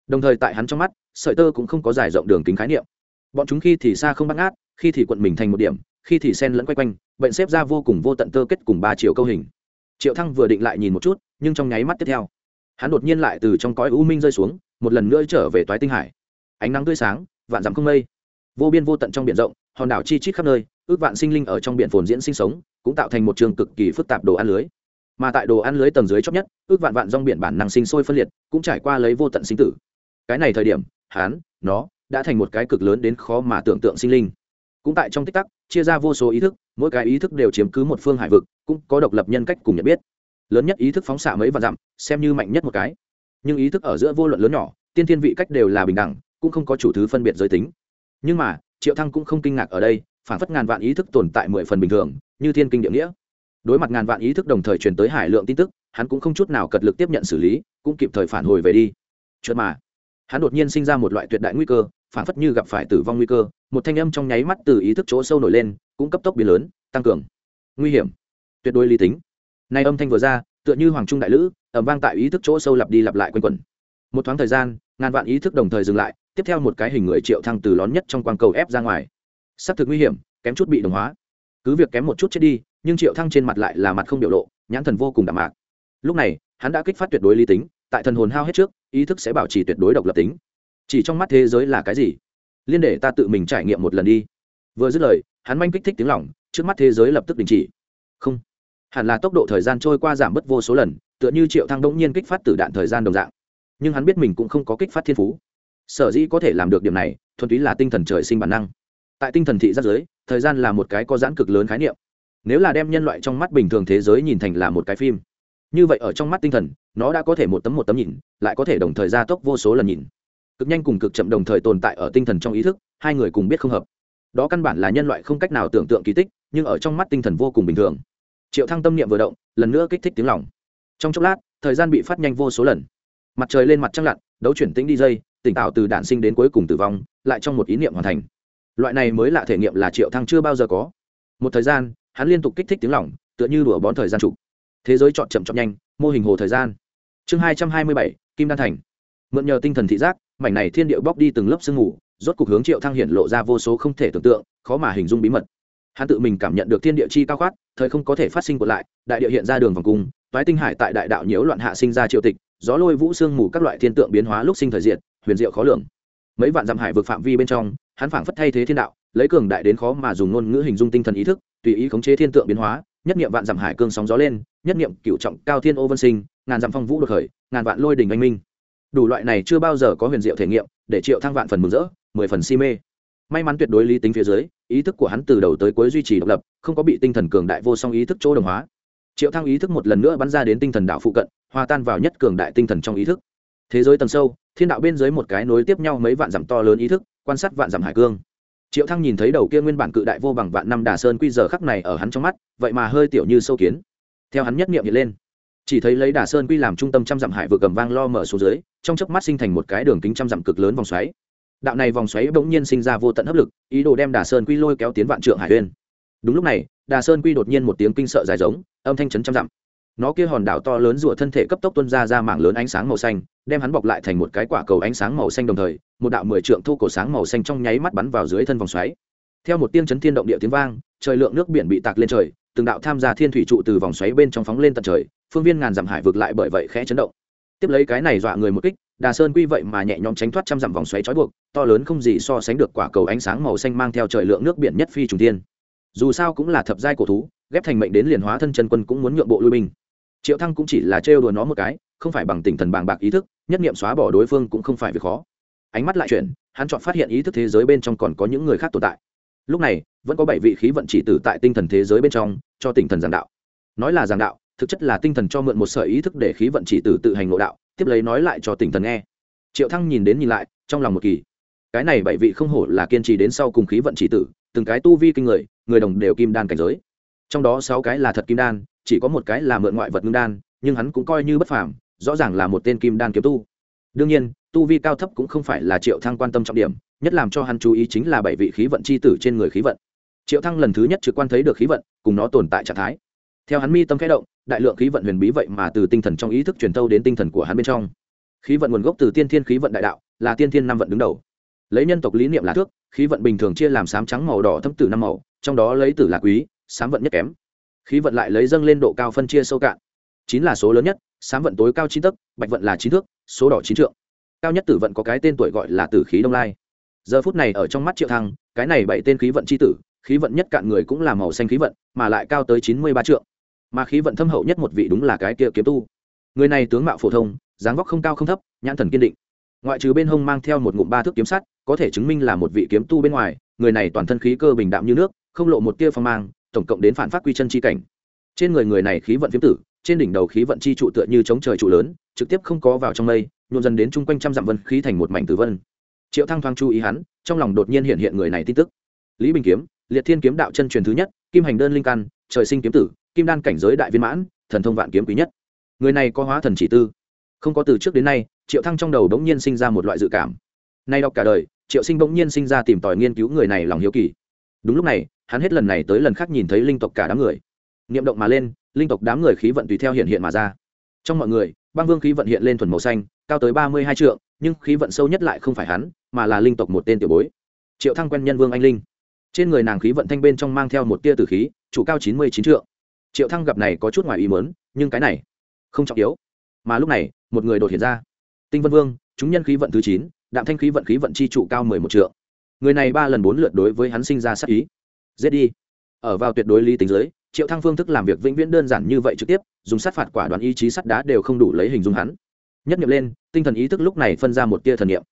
Đồng thời tại hắn trong mắt, sợi tơ cũng không có giải rộng đường kính khái niệm. Bọn chúng khi thì xa không bắt ngát, khi thì quận mình thành một điểm, khi thì sen lẫn quay quanh, bệnh xếp ra vô cùng vô tận tơ kết cùng ba triệu câu hình. Triệu thăng vừa định lại nhìn một chút, nhưng trong nháy mắt tiếp theo, hắn đột nhiên lại từ trong cõi u minh rơi xuống một lần nữa trở về toái tinh hải. Ánh nắng tươi sáng, vạn dặm không mây. Vô biên vô tận trong biển rộng, hòn đảo chi chít khắp nơi, ước vạn sinh linh ở trong biển phồn diễn sinh sống, cũng tạo thành một trường cực kỳ phức tạp đồ ăn lưới. Mà tại đồ ăn lưới tầng dưới chót nhất, ước vạn vạn rong biển bản năng sinh sôi phân liệt, cũng trải qua lấy vô tận sinh tử. Cái này thời điểm hán nó, đã thành một cái cực lớn đến khó mà tưởng tượng sinh linh. Cũng tại trong tích tắc, chia ra vô số ý thức, mỗi cái ý thức đều chiếm cứ một phương hải vực, cũng có độc lập nhân cách cùng nhận biết. Lớn nhất ý thức phóng xạ mấy vạn dặm, xem như mạnh nhất một cái nhưng ý thức ở giữa vô luận lớn nhỏ, tiên thiên vị cách đều là bình đẳng, cũng không có chủ thứ phân biệt giới tính. Nhưng mà, triệu thăng cũng không kinh ngạc ở đây, phản phất ngàn vạn ý thức tồn tại mười phần bình thường, như thiên kinh địa nghĩa. Đối mặt ngàn vạn ý thức đồng thời truyền tới hải lượng tin tức, hắn cũng không chút nào cật lực tiếp nhận xử lý, cũng kịp thời phản hồi về đi. Chợt mà, hắn đột nhiên sinh ra một loại tuyệt đại nguy cơ, phản phất như gặp phải tử vong nguy cơ, một thanh âm trong nháy mắt từ ý thức chỗ sâu nổi lên, cũng cấp tốc biến lớn, tăng cường. Nguy hiểm. Tuyệt đối lý tính. Nay âm thanh vừa ra, tựa như hoàng trung đại lữ ẩm vang tại ý thức chỗ sâu lặp đi lặp lại quanh quẩn. Một thoáng thời gian, ngàn vạn ý thức đồng thời dừng lại, tiếp theo một cái hình người triệu thăng từ lón nhất trong quang cầu ép ra ngoài. Xác thực nguy hiểm, kém chút bị đồng hóa. Cứ việc kém một chút chết đi, nhưng triệu thăng trên mặt lại là mặt không biểu lộ, nhãn thần vô cùng đạm mạc. Lúc này, hắn đã kích phát tuyệt đối lý tính, tại thần hồn hao hết trước, ý thức sẽ bảo trì tuyệt đối độc lập tính. Chỉ trong mắt thế giới là cái gì? Liên để ta tự mình trải nghiệm một lần đi. Vừa dứt lời, hắn manh kích thích tiếng lỏng, trước mắt thế giới lập tức đình chỉ. Không. Hẳn là tốc độ thời gian trôi qua giảm bớt vô số lần tựa như triệu thăng đống nhiên kích phát từ đạn thời gian đồng dạng. Nhưng hắn biết mình cũng không có kích phát thiên phú. Sở dĩ có thể làm được điểm này, thuần túy là tinh thần trời sinh bản năng. Tại tinh thần thị giác giới, thời gian là một cái có giãn cực lớn khái niệm. Nếu là đem nhân loại trong mắt bình thường thế giới nhìn thành là một cái phim, như vậy ở trong mắt tinh thần, nó đã có thể một tấm một tấm nhìn, lại có thể đồng thời gia tốc vô số lần nhìn. Cực nhanh cùng cực chậm đồng thời tồn tại ở tinh thần trong ý thức, hai người cùng biết không hợp. Đó căn bản là nhân loại không cách nào tưởng tượng kỳ tích, nhưng ở trong mắt tinh thần vô cùng bình thường. Triệu thăng tâm niệm vừa động, lần nữa kích thích tiếng lòng trong chốc lát, thời gian bị phát nhanh vô số lần. Mặt trời lên mặt trăng lặn, đấu chuyển tĩnh đi dây, tỉnh tạo từ đản sinh đến cuối cùng tử vong, lại trong một ý niệm hoàn thành. Loại này mới lạ thể nghiệm là triệu thăng chưa bao giờ có. Một thời gian, hắn liên tục kích thích tiếng lỏng, tựa như đùa bón thời gian trục. Thế giới chọn chậm chậm nhanh, mô hình hồ thời gian. Chương hai trăm hai mươi bảy, kim đan thành. Mượn nhờ tinh thần thị giác, mảnh này thiên địa bóc đi từng lớp sương mù, rốt cục hướng triệu thăng hiện lộ ra vô số không thể tưởng tượng, khó mà hình dung bí mật. Hắn tự mình cảm nhận được thiên địa chi cao khoát, thời không có thể phát sinh của lại, đại địa hiện ra đường vòng cung toái tinh hải tại đại đạo nhiễu loạn hạ sinh ra triệu tịch, gió lôi vũ sương mù các loại thiên tượng biến hóa lúc sinh thời diệt, huyền diệu khó lường. Mấy vạn dặm hải vực phạm vi bên trong, hắn phảng phất thay thế thiên đạo, lấy cường đại đến khó mà dùng ngôn ngữ hình dung tinh thần ý thức, tùy ý khống chế thiên tượng biến hóa, nhất niệm vạn dặm hải cương sóng gió lên, nhất niệm cựu trọng cao thiên ô vân sinh, ngàn dặm phong vũ đột khởi, ngàn vạn lôi đình anh minh. Đủ loại này chưa bao giờ có huyền diệu thể nghiệm, để triệu thăng vạn phần mừng rỡ, mười phần si mê. May mắn tuyệt đối lý tính phía dưới, ý thức của hắn từ đầu tới cuối duy trì độc lập, không có bị tinh thần cường đại vô song ý thức chỗ đồng hóa triệu thăng ý thức một lần nữa bắn ra đến tinh thần đạo phụ cận, hòa tan vào nhất cường đại tinh thần trong ý thức. Thế giới tầng sâu, thiên đạo bên dưới một cái nối tiếp nhau mấy vạn dặm to lớn ý thức, quan sát vạn dặm hải cương. Triệu thăng nhìn thấy đầu kia nguyên bản cự đại vô bằng vạn năm đà sơn quy giờ khắc này ở hắn trong mắt, vậy mà hơi tiểu như sâu kiến. Theo hắn nhất niệm hiện lên, chỉ thấy lấy đà sơn quy làm trung tâm trăm dặm hải vừa cầm vang lo mở xuống dưới, trong chớp mắt sinh thành một cái đường kính trăm dặm cực lớn vòng xoáy. Đạo này vòng xoáy bỗng nhiên sinh ra vô tận hấp lực, ý đồ đem đà sơn quy lôi kéo tiến vạn trượng hải uyên đúng lúc này, đà sơn quy đột nhiên một tiếng kinh sợ dài giống, âm thanh chấn trăm dặm. Nó kia hòn đảo to lớn rụa thân thể cấp tốc tuân ra ra mảng lớn ánh sáng màu xanh, đem hắn bọc lại thành một cái quả cầu ánh sáng màu xanh đồng thời, một đạo mười trượng thu cổ sáng màu xanh trong nháy mắt bắn vào dưới thân vòng xoáy. Theo một tiên chấn thiên động địa tiếng vang, trời lượng nước biển bị tạc lên trời, từng đạo tham gia thiên thủy trụ từ vòng xoáy bên trong phóng lên tận trời, phương viên ngàn dặm hải vượt lại bởi vậy khẽ chấn động. Tiếp lấy cái này dọa người một kích, đà sơn quy vậy mà nhẹ nhõm tránh thoát trăm dặm vòng xoáy trói buộc, to lớn không gì so sánh được quả cầu ánh sáng màu xanh mang theo trời lượng nước biển nhất phi trùng tiên dù sao cũng là thập giai cổ thú, ghép thành mệnh đến liền hóa thân chân quân cũng muốn nhượng bộ lui binh. Triệu thăng cũng chỉ là trêu đùa nó một cái, không phải bằng tinh thần bàng bạc ý thức, nhất nghiệm xóa bỏ đối phương cũng không phải việc khó. Ánh mắt lại chuyển, hắn chọn phát hiện ý thức thế giới bên trong còn có những người khác tồn tại. Lúc này, vẫn có bảy vị khí vận chỉ tử tại tinh thần thế giới bên trong, cho tinh thần giảng đạo. Nói là giảng đạo, thực chất là tinh thần cho mượn một sợi ý thức để khí vận chỉ tử tự hành ngộ đạo, tiếp lấy nói lại cho tinh thần nghe. Triệu thăng nhìn đến nhìn lại, trong lòng một kỳ. Cái này bảy vị không hổ là kiên trì đến sau cùng khí vận chỉ tử, từng cái tu vi kinh người người đồng đều kim đan cảnh giới. Trong đó sáu cái là thật kim đan, chỉ có một cái là mượn ngoại vật ngưng đan, nhưng hắn cũng coi như bất phàm, rõ ràng là một tên kim đan kiếm tu. Đương nhiên, tu vi cao thấp cũng không phải là triệu thăng quan tâm trọng điểm, nhất làm cho hắn chú ý chính là bảy vị khí vận c h i tử trên người khí vận. Triệu thăng lần thứ nhất trực quan thấy được khí vận, cùng nó tồn tại trạng thái. Theo hắn mi tâm khẽ động, đại lượng khí vận huyền bí vậy mà từ tinh thần trong ý thức truyền tâu đến tinh thần của hắn bên trong. Khí vận nguồn gốc từ tiên thiên khí vận đại đạo, là tiên thiên năm vận đứng đầu. Lấy nhân tộc lý niệm là thước, khí vận bình thường chia làm sám trắng màu đỏ thâm tử năm màu trong đó lấy tử là quý, sám vận nhất kém. Khí vận lại lấy dâng lên độ cao phân chia sâu cạn. Chín là số lớn nhất, sám vận tối cao chín tấc bạch vận là chín thước, số đỏ chín trượng. Cao nhất tử vận có cái tên tuổi gọi là tử khí đông lai. Giờ phút này ở trong mắt triệu thăng, cái này bảy tên khí vận c h i tử, khí vận nhất cạn người cũng là màu xanh khí vận, mà lại cao tới chín mươi ba trượng. Mà khí vận thâm hậu nhất một vị đúng là cái kia kiếm tu. Người này tướng mạo phổ thông, dáng vóc không cao không thấp, nhãn thần kiên định. Ngoại trừ bên hông mang theo một ngụm ba thước kiếm sắt, có thể chứng minh là một vị kiếm tu bên ngoài, người này toàn thân khí cơ bình đạm như nước không lộ một tia phong mang, tổng cộng đến phản phát quy chân chi cảnh. Trên người người này khí vận phiếm tử, trên đỉnh đầu khí vận chi trụ tựa như chống trời trụ lớn, trực tiếp không có vào trong mây, nhuộm dần đến chung quanh trăm dặm vân khí thành một mảnh tử vân. Triệu thăng thoáng chú ý hắn, trong lòng đột nhiên hiện hiện người này tin tức. Lý bình kiếm, liệt thiên kiếm đạo chân truyền thứ nhất, kim hành đơn linh căn, trời sinh kiếm tử, kim đan cảnh giới đại viên mãn, thần thông vạn kiếm quý nhất. Người này có hóa thần chỉ tư. Không có từ trước đến nay, triệu thăng trong đầu đ nhiên sinh ra một loại dự cảm. Nay đọc cả đời, triệu sinh bỗng nhiên sinh ra tìm tòi nghiên cứu người này lòng hiếu kỳ đúng lúc này, hắn hết lần này tới lần khác nhìn thấy linh tộc cả đám người. Niệm động mà lên, linh tộc đám người khí vận tùy theo hiện hiện mà ra. Trong mọi người, băng vương khí vận hiện lên thuần màu xanh, cao tới ba mươi hai trượng, nhưng khí vận sâu nhất lại không phải hắn, mà là linh tộc một tên tiểu bối. Triệu thăng quen nhân vương anh linh. Trên người nàng khí vận thanh bên trong mang theo một tia tử khí, chủ cao chín mươi chín triệu triệu thăng gặp này có chút ngoài ý mớn nhưng cái này không trọng yếu. Mà lúc này, một người đột hiện ra. Tinh vân vương, chúng nhân khí vận thứ chín, đạm thanh khí vận khí vận chi trụ cao mười một triệu người này ba lần bốn lượt đối với hắn sinh ra sắc ý. Giết đi. Ở vào tuyệt đối lý tính giới, triệu thăng phương thức làm việc vĩnh viễn đơn giản như vậy trực tiếp, dùng sát phạt quả đoán ý chí sắt đá đều không đủ lấy hình dung hắn. Nhất nghiệm lên, tinh thần ý thức lúc này phân ra một tia thần niệm.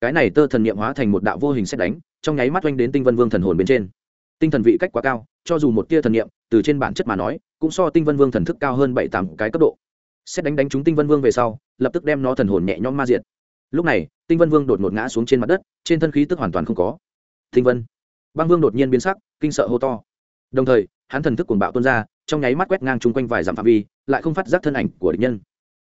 Cái này tơ thần niệm hóa thành một đạo vô hình xét đánh, trong nháy mắt oanh đến tinh vân vương thần hồn bên trên. Tinh thần vị cách quá cao, cho dù một tia thần niệm, từ trên bản chất mà nói, cũng so tinh vân vương thần thức cao hơn bảy tám cái cấp độ. Xét đánh đánh trúng tinh vân vương về sau, lập tức đem nó thần hồn nhẹ nhõm ma diệt. Lúc này tinh vân vương đột ngột ngã xuống trên mặt đất, trên thân khí tức hoàn toàn không có. Tinh vân. Băng vương đột nhiên biến sắc, kinh sợ hô to. Đồng thời, hắn thần thức cuồng bạo tuôn ra, trong nháy mắt quét ngang chung quanh vài dặm phạm vi, lại không phát giác thân ảnh của địch nhân.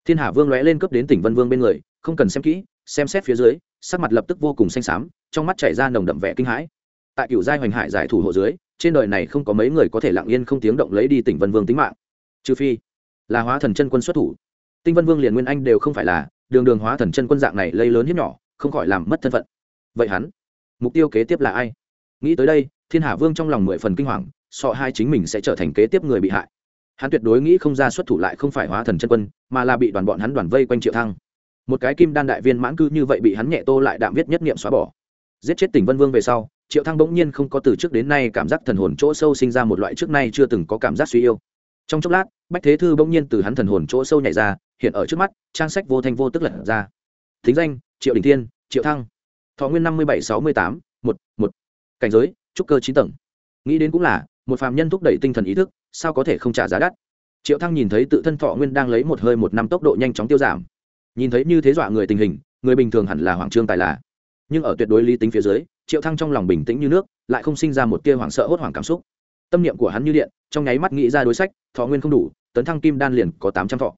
Thiên hà vương lóe lên cướp đến tỉnh vân vương bên người, không cần xem kỹ, xem xét phía dưới, sắc mặt lập tức vô cùng xanh xám, trong mắt chảy ra nồng đậm vẻ kinh hãi. Tại cựu giai hoành hải giải thủ hộ dưới, trên đời này không có mấy người có thể lặng yên không tiếng động lấy đi tỉnh vân vương tính mạng. Trừ phi là hóa thần chân quân xuất thủ. Tinh vân vương liền nguyên anh đều không phải là đường đường hóa thần chân quân dạng này lây lớn hiếp nhỏ, không khỏi làm mất thân phận. Vậy hắn, mục tiêu kế tiếp là ai? Nghĩ tới đây, thiên hà vương trong lòng mười phần kinh hoàng, sợ hai chính mình sẽ trở thành kế tiếp người bị hại. Hắn tuyệt đối nghĩ không ra xuất thủ lại không phải hóa thần chân quân, mà là bị đoàn bọn hắn đoàn vây quanh triệu thăng. Một cái kim đan đại viên mãn cư như vậy bị hắn nhẹ tô lại đạm viết nhất nghiệm xóa bỏ. Giết chết tỉnh vân vương về sau, triệu thăng bỗng nhiên không có từ trước đến nay cảm giác thần hồn chỗ sâu sinh ra một loại trước nay chưa từng có cảm giác suy yêu. Trong chốc lát, bách thế thư bỗng nhiên từ hắn thần hồn chỗ sâu nhảy ra hiện ở trước mắt, trang sách vô thanh vô tức lật ra. Thính danh, triệu đình thiên, triệu thăng. Thọ nguyên năm mươi bảy sáu mươi tám, một một. Cảnh giới, trúc cơ chín tầng. Nghĩ đến cũng là, một phàm nhân thúc đẩy tinh thần ý thức, sao có thể không trả giá đắt? Triệu thăng nhìn thấy tự thân thọ nguyên đang lấy một hơi một năm tốc độ nhanh chóng tiêu giảm. Nhìn thấy như thế dọa người tình hình, người bình thường hẳn là hoàng trương tài là. Nhưng ở tuyệt đối lý tính phía dưới, triệu thăng trong lòng bình tĩnh như nước, lại không sinh ra một tia hoảng sợ hốt hoảng cảm xúc. Tâm niệm của hắn như điện, trong nháy mắt nghĩ ra đối sách, thọ nguyên không đủ, tấn thăng kim đan liền có tám trăm thọ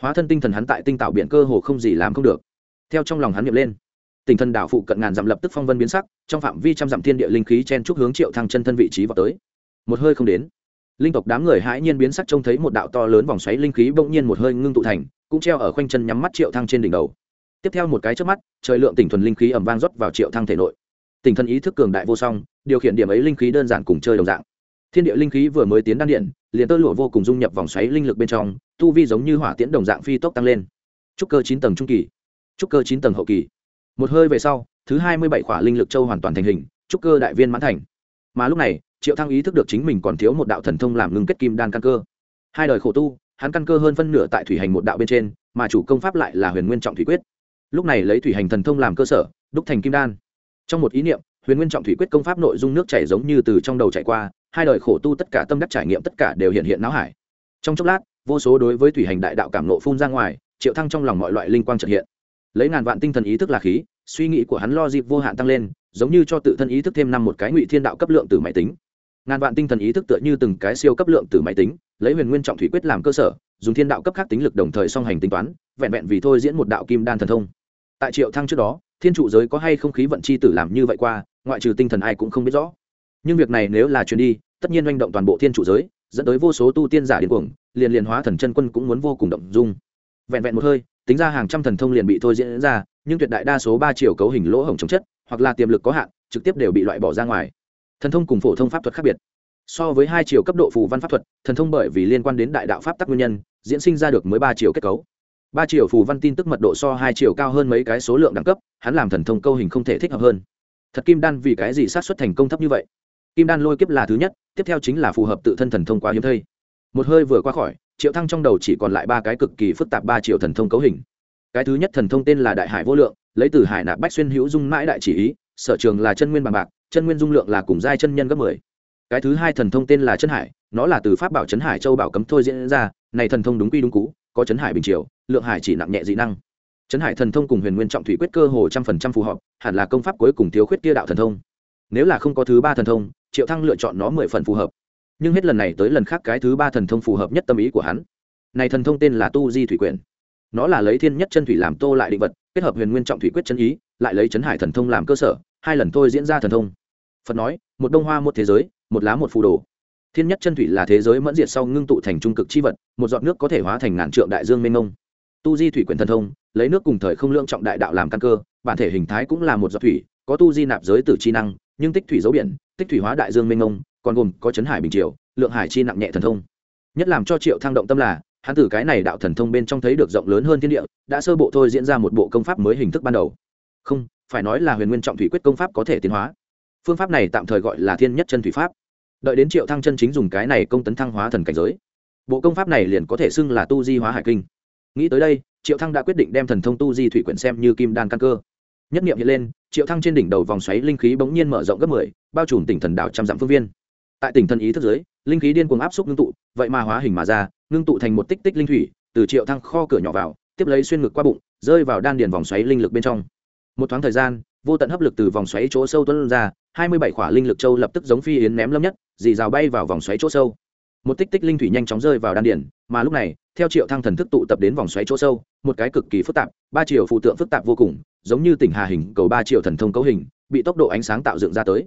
hóa thân tinh thần hắn tại tinh tạo biện cơ hồ không gì làm không được. Theo trong lòng hắn niệm lên tinh thần đạo phụ cận ngàn dặm lập tức phong vân biến sắc, trong phạm vi trăm dặm thiên địa linh khí chen chúc hướng triệu thăng chân thân vị trí vào tới. Một hơi không đến, linh tộc đám người hãi nhiên biến sắc trông thấy một đạo to lớn vòng xoáy linh khí bỗng nhiên một hơi ngưng tụ thành, cũng treo ở khoanh chân nhắm mắt triệu thăng trên đỉnh đầu. Tiếp theo một cái trước mắt, trời lượng tỉnh thuần linh khí ẩm vang rót vào triệu thăng thể nội. Tỉnh thần ý thức cường đại vô song, điều khiển điểm ấy linh khí đơn giản cùng chơi đồng dạng. Thiên địa linh khí vừa mới tiến đan điện, liền tơ lụa vô cùng dung nhập vòng xoáy linh lực bên trong tu vi giống như hỏa tiễn đồng dạng phi tốc tăng lên. Trúc cơ chín tầng trung kỳ, trúc cơ chín tầng hậu kỳ. Một hơi về sau, thứ hai mươi bảy khỏa linh lực châu hoàn toàn thành hình, trúc cơ đại viên mãn thành. Mà lúc này, triệu thăng ý thức được chính mình còn thiếu một đạo thần thông làm ngưng kết kim đan căn cơ. Hai đời khổ tu, hắn căn cơ hơn phân nửa tại thủy hành một đạo bên trên, mà chủ công pháp lại là huyền nguyên trọng thủy quyết. Lúc này lấy thủy hành thần thông làm cơ sở, đúc thành kim đan. Trong một ý niệm, huyền nguyên trọng thủy quyết công pháp nội dung nước chảy giống như từ trong đầu chạy qua, hai đời khổ tu tất cả tâm đắc trải nghiệm tất cả đều hiện hiện não hải. Trong chốc lát vô số đối với thủy hành đại đạo cảm nộ phun ra ngoài, triệu thăng trong lòng mọi loại linh quang trợ hiện. Lấy ngàn vạn tinh thần ý thức là khí, suy nghĩ của hắn lo dịp vô hạn tăng lên, giống như cho tự thân ý thức thêm năm một cái ngụy thiên đạo cấp lượng từ máy tính. Ngàn vạn tinh thần ý thức tựa như từng cái siêu cấp lượng từ máy tính, lấy huyền nguyên trọng thủy quyết làm cơ sở, dùng thiên đạo cấp khác tính lực đồng thời song hành tính toán, vẹn vẹn vì thôi diễn một đạo kim đan thần thông. Tại triệu thăng trước đó, thiên trụ giới có hay không khí vận chi tử làm như vậy qua, ngoại trừ tinh thần ai cũng không biết rõ. Nhưng việc này nếu là truyền đi, tất nhiên manh động toàn bộ thiên trụ giới dẫn tới vô số tu tiên giả điên cuồng, liền liền hóa thần chân quân cũng muốn vô cùng động dung. Vẹn vẹn một hơi, tính ra hàng trăm thần thông liền bị thôi diễn ra, nhưng tuyệt đại đa số ba chiều cấu hình lỗ hổng chống chất, hoặc là tiềm lực có hạn, trực tiếp đều bị loại bỏ ra ngoài. Thần thông cùng phổ thông pháp thuật khác biệt. So với hai chiều cấp độ phù văn pháp thuật, thần thông bởi vì liên quan đến đại đạo pháp tắc nguyên nhân, diễn sinh ra được mới ba chiều kết cấu. Ba chiều phù văn tin tức mật độ so hai chiều cao hơn mấy cái số lượng đẳng cấp, hắn làm thần thông câu hình không thể thích hợp hơn. Thật kim đan vì cái gì sát xuất thành công thấp như vậy? Kim đan lôi kiếp là thứ nhất, tiếp theo chính là phù hợp tự thân thần thông quá hiếm thây một hơi vừa qua khỏi, triệu thăng trong đầu chỉ còn lại ba cái cực kỳ phức tạp ba triệu thần thông cấu hình. Cái thứ nhất thần thông tên là đại hải vô lượng, lấy từ hải nạp bách xuyên hữu dung mãi đại chỉ ý, sở trường là chân nguyên bằng bạc, chân nguyên dung lượng là cùng giai chân nhân gấp mười. Cái thứ hai thần thông tên là chân hải, nó là từ pháp bảo chân hải châu bảo cấm thôi diễn ra, này thần thông đúng quy đúng cú có chân hải bình triều, lượng hải chỉ nặng nhẹ dị năng. Chân hải thần thông cùng huyền nguyên trọng thủy quyết cơ hồ trăm phần trăm phù hợp, hẳn là công pháp cuối cùng thiếu khuyết kia đạo thần thông. Nếu là không có thứ ba thần thông triệu thăng lựa chọn nó mười phần phù hợp. Nhưng hết lần này tới lần khác cái thứ ba thần thông phù hợp nhất tâm ý của hắn. Này thần thông tên là tu di thủy quyển. Nó là lấy thiên nhất chân thủy làm tô lại định vật, kết hợp huyền nguyên trọng thủy quyết chân ý, lại lấy chấn hải thần thông làm cơ sở, hai lần thôi diễn ra thần thông. Phật nói, một đông hoa một thế giới, một lá một phù đồ. Thiên nhất chân thủy là thế giới mẫn diệt sau ngưng tụ thành trung cực chi vật, một giọt nước có thể hóa thành ngàn trượng đại dương mênh mông. Tu di thủy quyển thần thông, lấy nước cùng thời không lượng trọng đại đạo làm căn cơ, bản thể hình thái cũng là một giọt thủy, có tu di nạp giới tử chi năng nhưng tích thủy dấu biển, tích thủy hóa đại dương mênh mông, còn gồm có chấn hải bình triều, lượng hải chi nặng nhẹ thần thông. Nhất làm cho triệu thăng động tâm là, hắn từ cái này đạo thần thông bên trong thấy được rộng lớn hơn thiên địa, đã sơ bộ thôi diễn ra một bộ công pháp mới hình thức ban đầu. Không, phải nói là huyền nguyên trọng thủy quyết công pháp có thể tiến hóa. Phương pháp này tạm thời gọi là thiên nhất chân thủy pháp. Đợi đến triệu thăng chân chính dùng cái này công tấn thăng hóa thần cảnh giới, bộ công pháp này liền có thể xưng là tu di hóa hải kinh. Nghĩ tới đây, triệu thăng đã quyết định đem thần thông tu di thủy quyển xem như kim đan căn cơ nhất nghiệm hiện lên, triệu thăng trên đỉnh đầu vòng xoáy linh khí bỗng nhiên mở rộng gấp mười, bao trùm tỉnh thần đảo trăm dặm phương viên. Tại tỉnh thần ý thức giới linh khí điên cuồng áp xúc ngưng tụ, vậy mà hóa hình mà ra, ngưng tụ thành một tích tích linh thủy, từ triệu thăng kho cửa nhỏ vào, tiếp lấy xuyên ngực qua bụng, rơi vào đan điền vòng xoáy linh lực bên trong. Một thoáng thời gian, vô tận hấp lực từ vòng xoáy chỗ sâu tuôn ra, hai mươi bảy khỏa linh lực châu lập tức giống phi yến ném lâm nhất, dì rào bay vào vòng xoáy chỗ sâu. Một tích tích linh thủy nhanh chóng rơi vào đan điền, mà lúc này, theo triệu thăng thần thức tụ tập đến vòng xoáy chỗ sâu, một cái cực kỳ phức tạp, ba chiều phụ tượng phức tạp vô cùng giống như tỉnh hà hình cầu ba triệu thần thông cấu hình, bị tốc độ ánh sáng tạo dựng ra tới.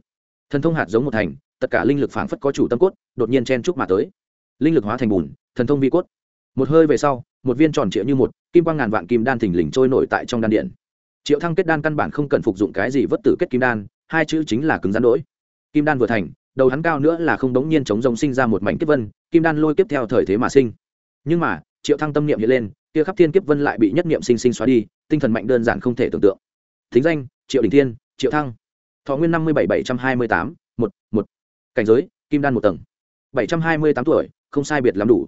Thần thông hạt giống một thành, tất cả linh lực phảng phất có chủ tâm cốt, đột nhiên chen chúc mà tới. Linh lực hóa thành bùn, thần thông vi cốt. Một hơi về sau, một viên tròn triệu như một, kim quang ngàn vạn kim đan thình lình trôi nổi tại trong đan điện. Triệu thăng kết đan căn bản không cần phục dụng cái gì vất tử kết kim đan, hai chữ chính là cứng rắn đỗi. Kim đan vừa thành, đầu hắn cao nữa là không đống nhiên chống rồng sinh ra một mảnh kiếp vân, kim đan lôi tiếp theo thời thế mà sinh. Nhưng mà, triệu thăng tâm niệm hiện lên kia khắp thiên kiếp vân lại bị nhất niệm sinh sinh xóa đi, tinh thần mạnh đơn giản không thể tưởng tượng. Thính danh, triệu đình thiên, triệu thăng. Thọ nguyên năm mươi bảy bảy trăm hai mươi tám, một một. Cảnh giới, kim đan một tầng. bảy trăm hai mươi tám tuổi, không sai biệt lắm đủ.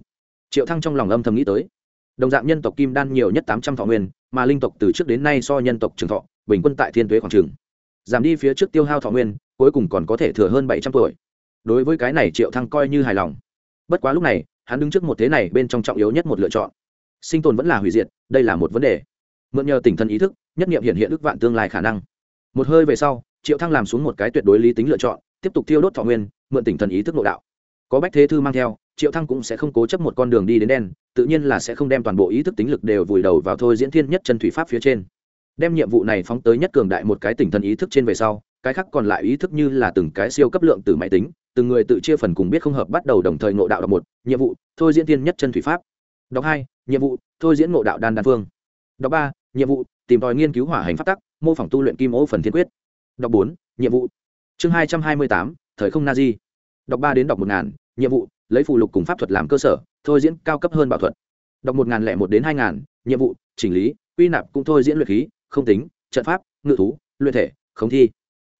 Triệu thăng trong lòng âm thầm nghĩ tới. Đồng dạng nhân tộc kim đan nhiều nhất tám trăm thọ nguyên, mà linh tộc từ trước đến nay so nhân tộc trường thọ, bình quân tại thiên tuế khoảng trường giảm đi phía trước tiêu hao thọ nguyên, cuối cùng còn có thể thừa hơn bảy trăm tuổi. Đối với cái này triệu thăng coi như hài lòng. Bất quá lúc này, hắn đứng trước một thế này bên trong trọng yếu nhất một lựa chọn sinh tồn vẫn là hủy diệt, đây là một vấn đề. Mượn nhờ tỉnh thần ý thức, nhất nghiệm hiện hiện ước vạn tương lai khả năng. Một hơi về sau, triệu thăng làm xuống một cái tuyệt đối lý tính lựa chọn, tiếp tục thiêu đốt thọ nguyên, mượn tỉnh thần ý thức nội đạo. Có bách thế thư mang theo, triệu thăng cũng sẽ không cố chấp một con đường đi đến đen, tự nhiên là sẽ không đem toàn bộ ý thức tính lực đều vùi đầu vào thôi diễn thiên nhất chân thủy pháp phía trên. Đem nhiệm vụ này phóng tới nhất cường đại một cái tỉnh thần ý thức trên về sau, cái khác còn lại ý thức như là từng cái siêu cấp lượng từ máy tính, từng người tự chia phần cùng biết không hợp bắt đầu đồng thời ngộ đạo đọc một, nhiệm vụ, thôi diễn thiên nhất chân thủy pháp. Đọc hai nhiệm vụ, thôi diễn ngộ đạo đan đan phương. Đọc ba, nhiệm vụ, tìm tòi nghiên cứu hỏa hành phát tắc, mô phỏng tu luyện kim ô phần thiên quyết. Đọc bốn, nhiệm vụ. Chương hai trăm hai mươi tám, thời không na di đọc ba đến đọc một ngàn, nhiệm vụ, lấy phụ lục cùng pháp thuật làm cơ sở, thôi diễn cao cấp hơn bảo thuật. Đọc một ngàn lẻ một đến hai ngàn, nhiệm vụ, chỉnh lý, quy nạp cũng thôi diễn luyện khí, không tính, trận pháp, ngự thú, luyện thể, khống thi.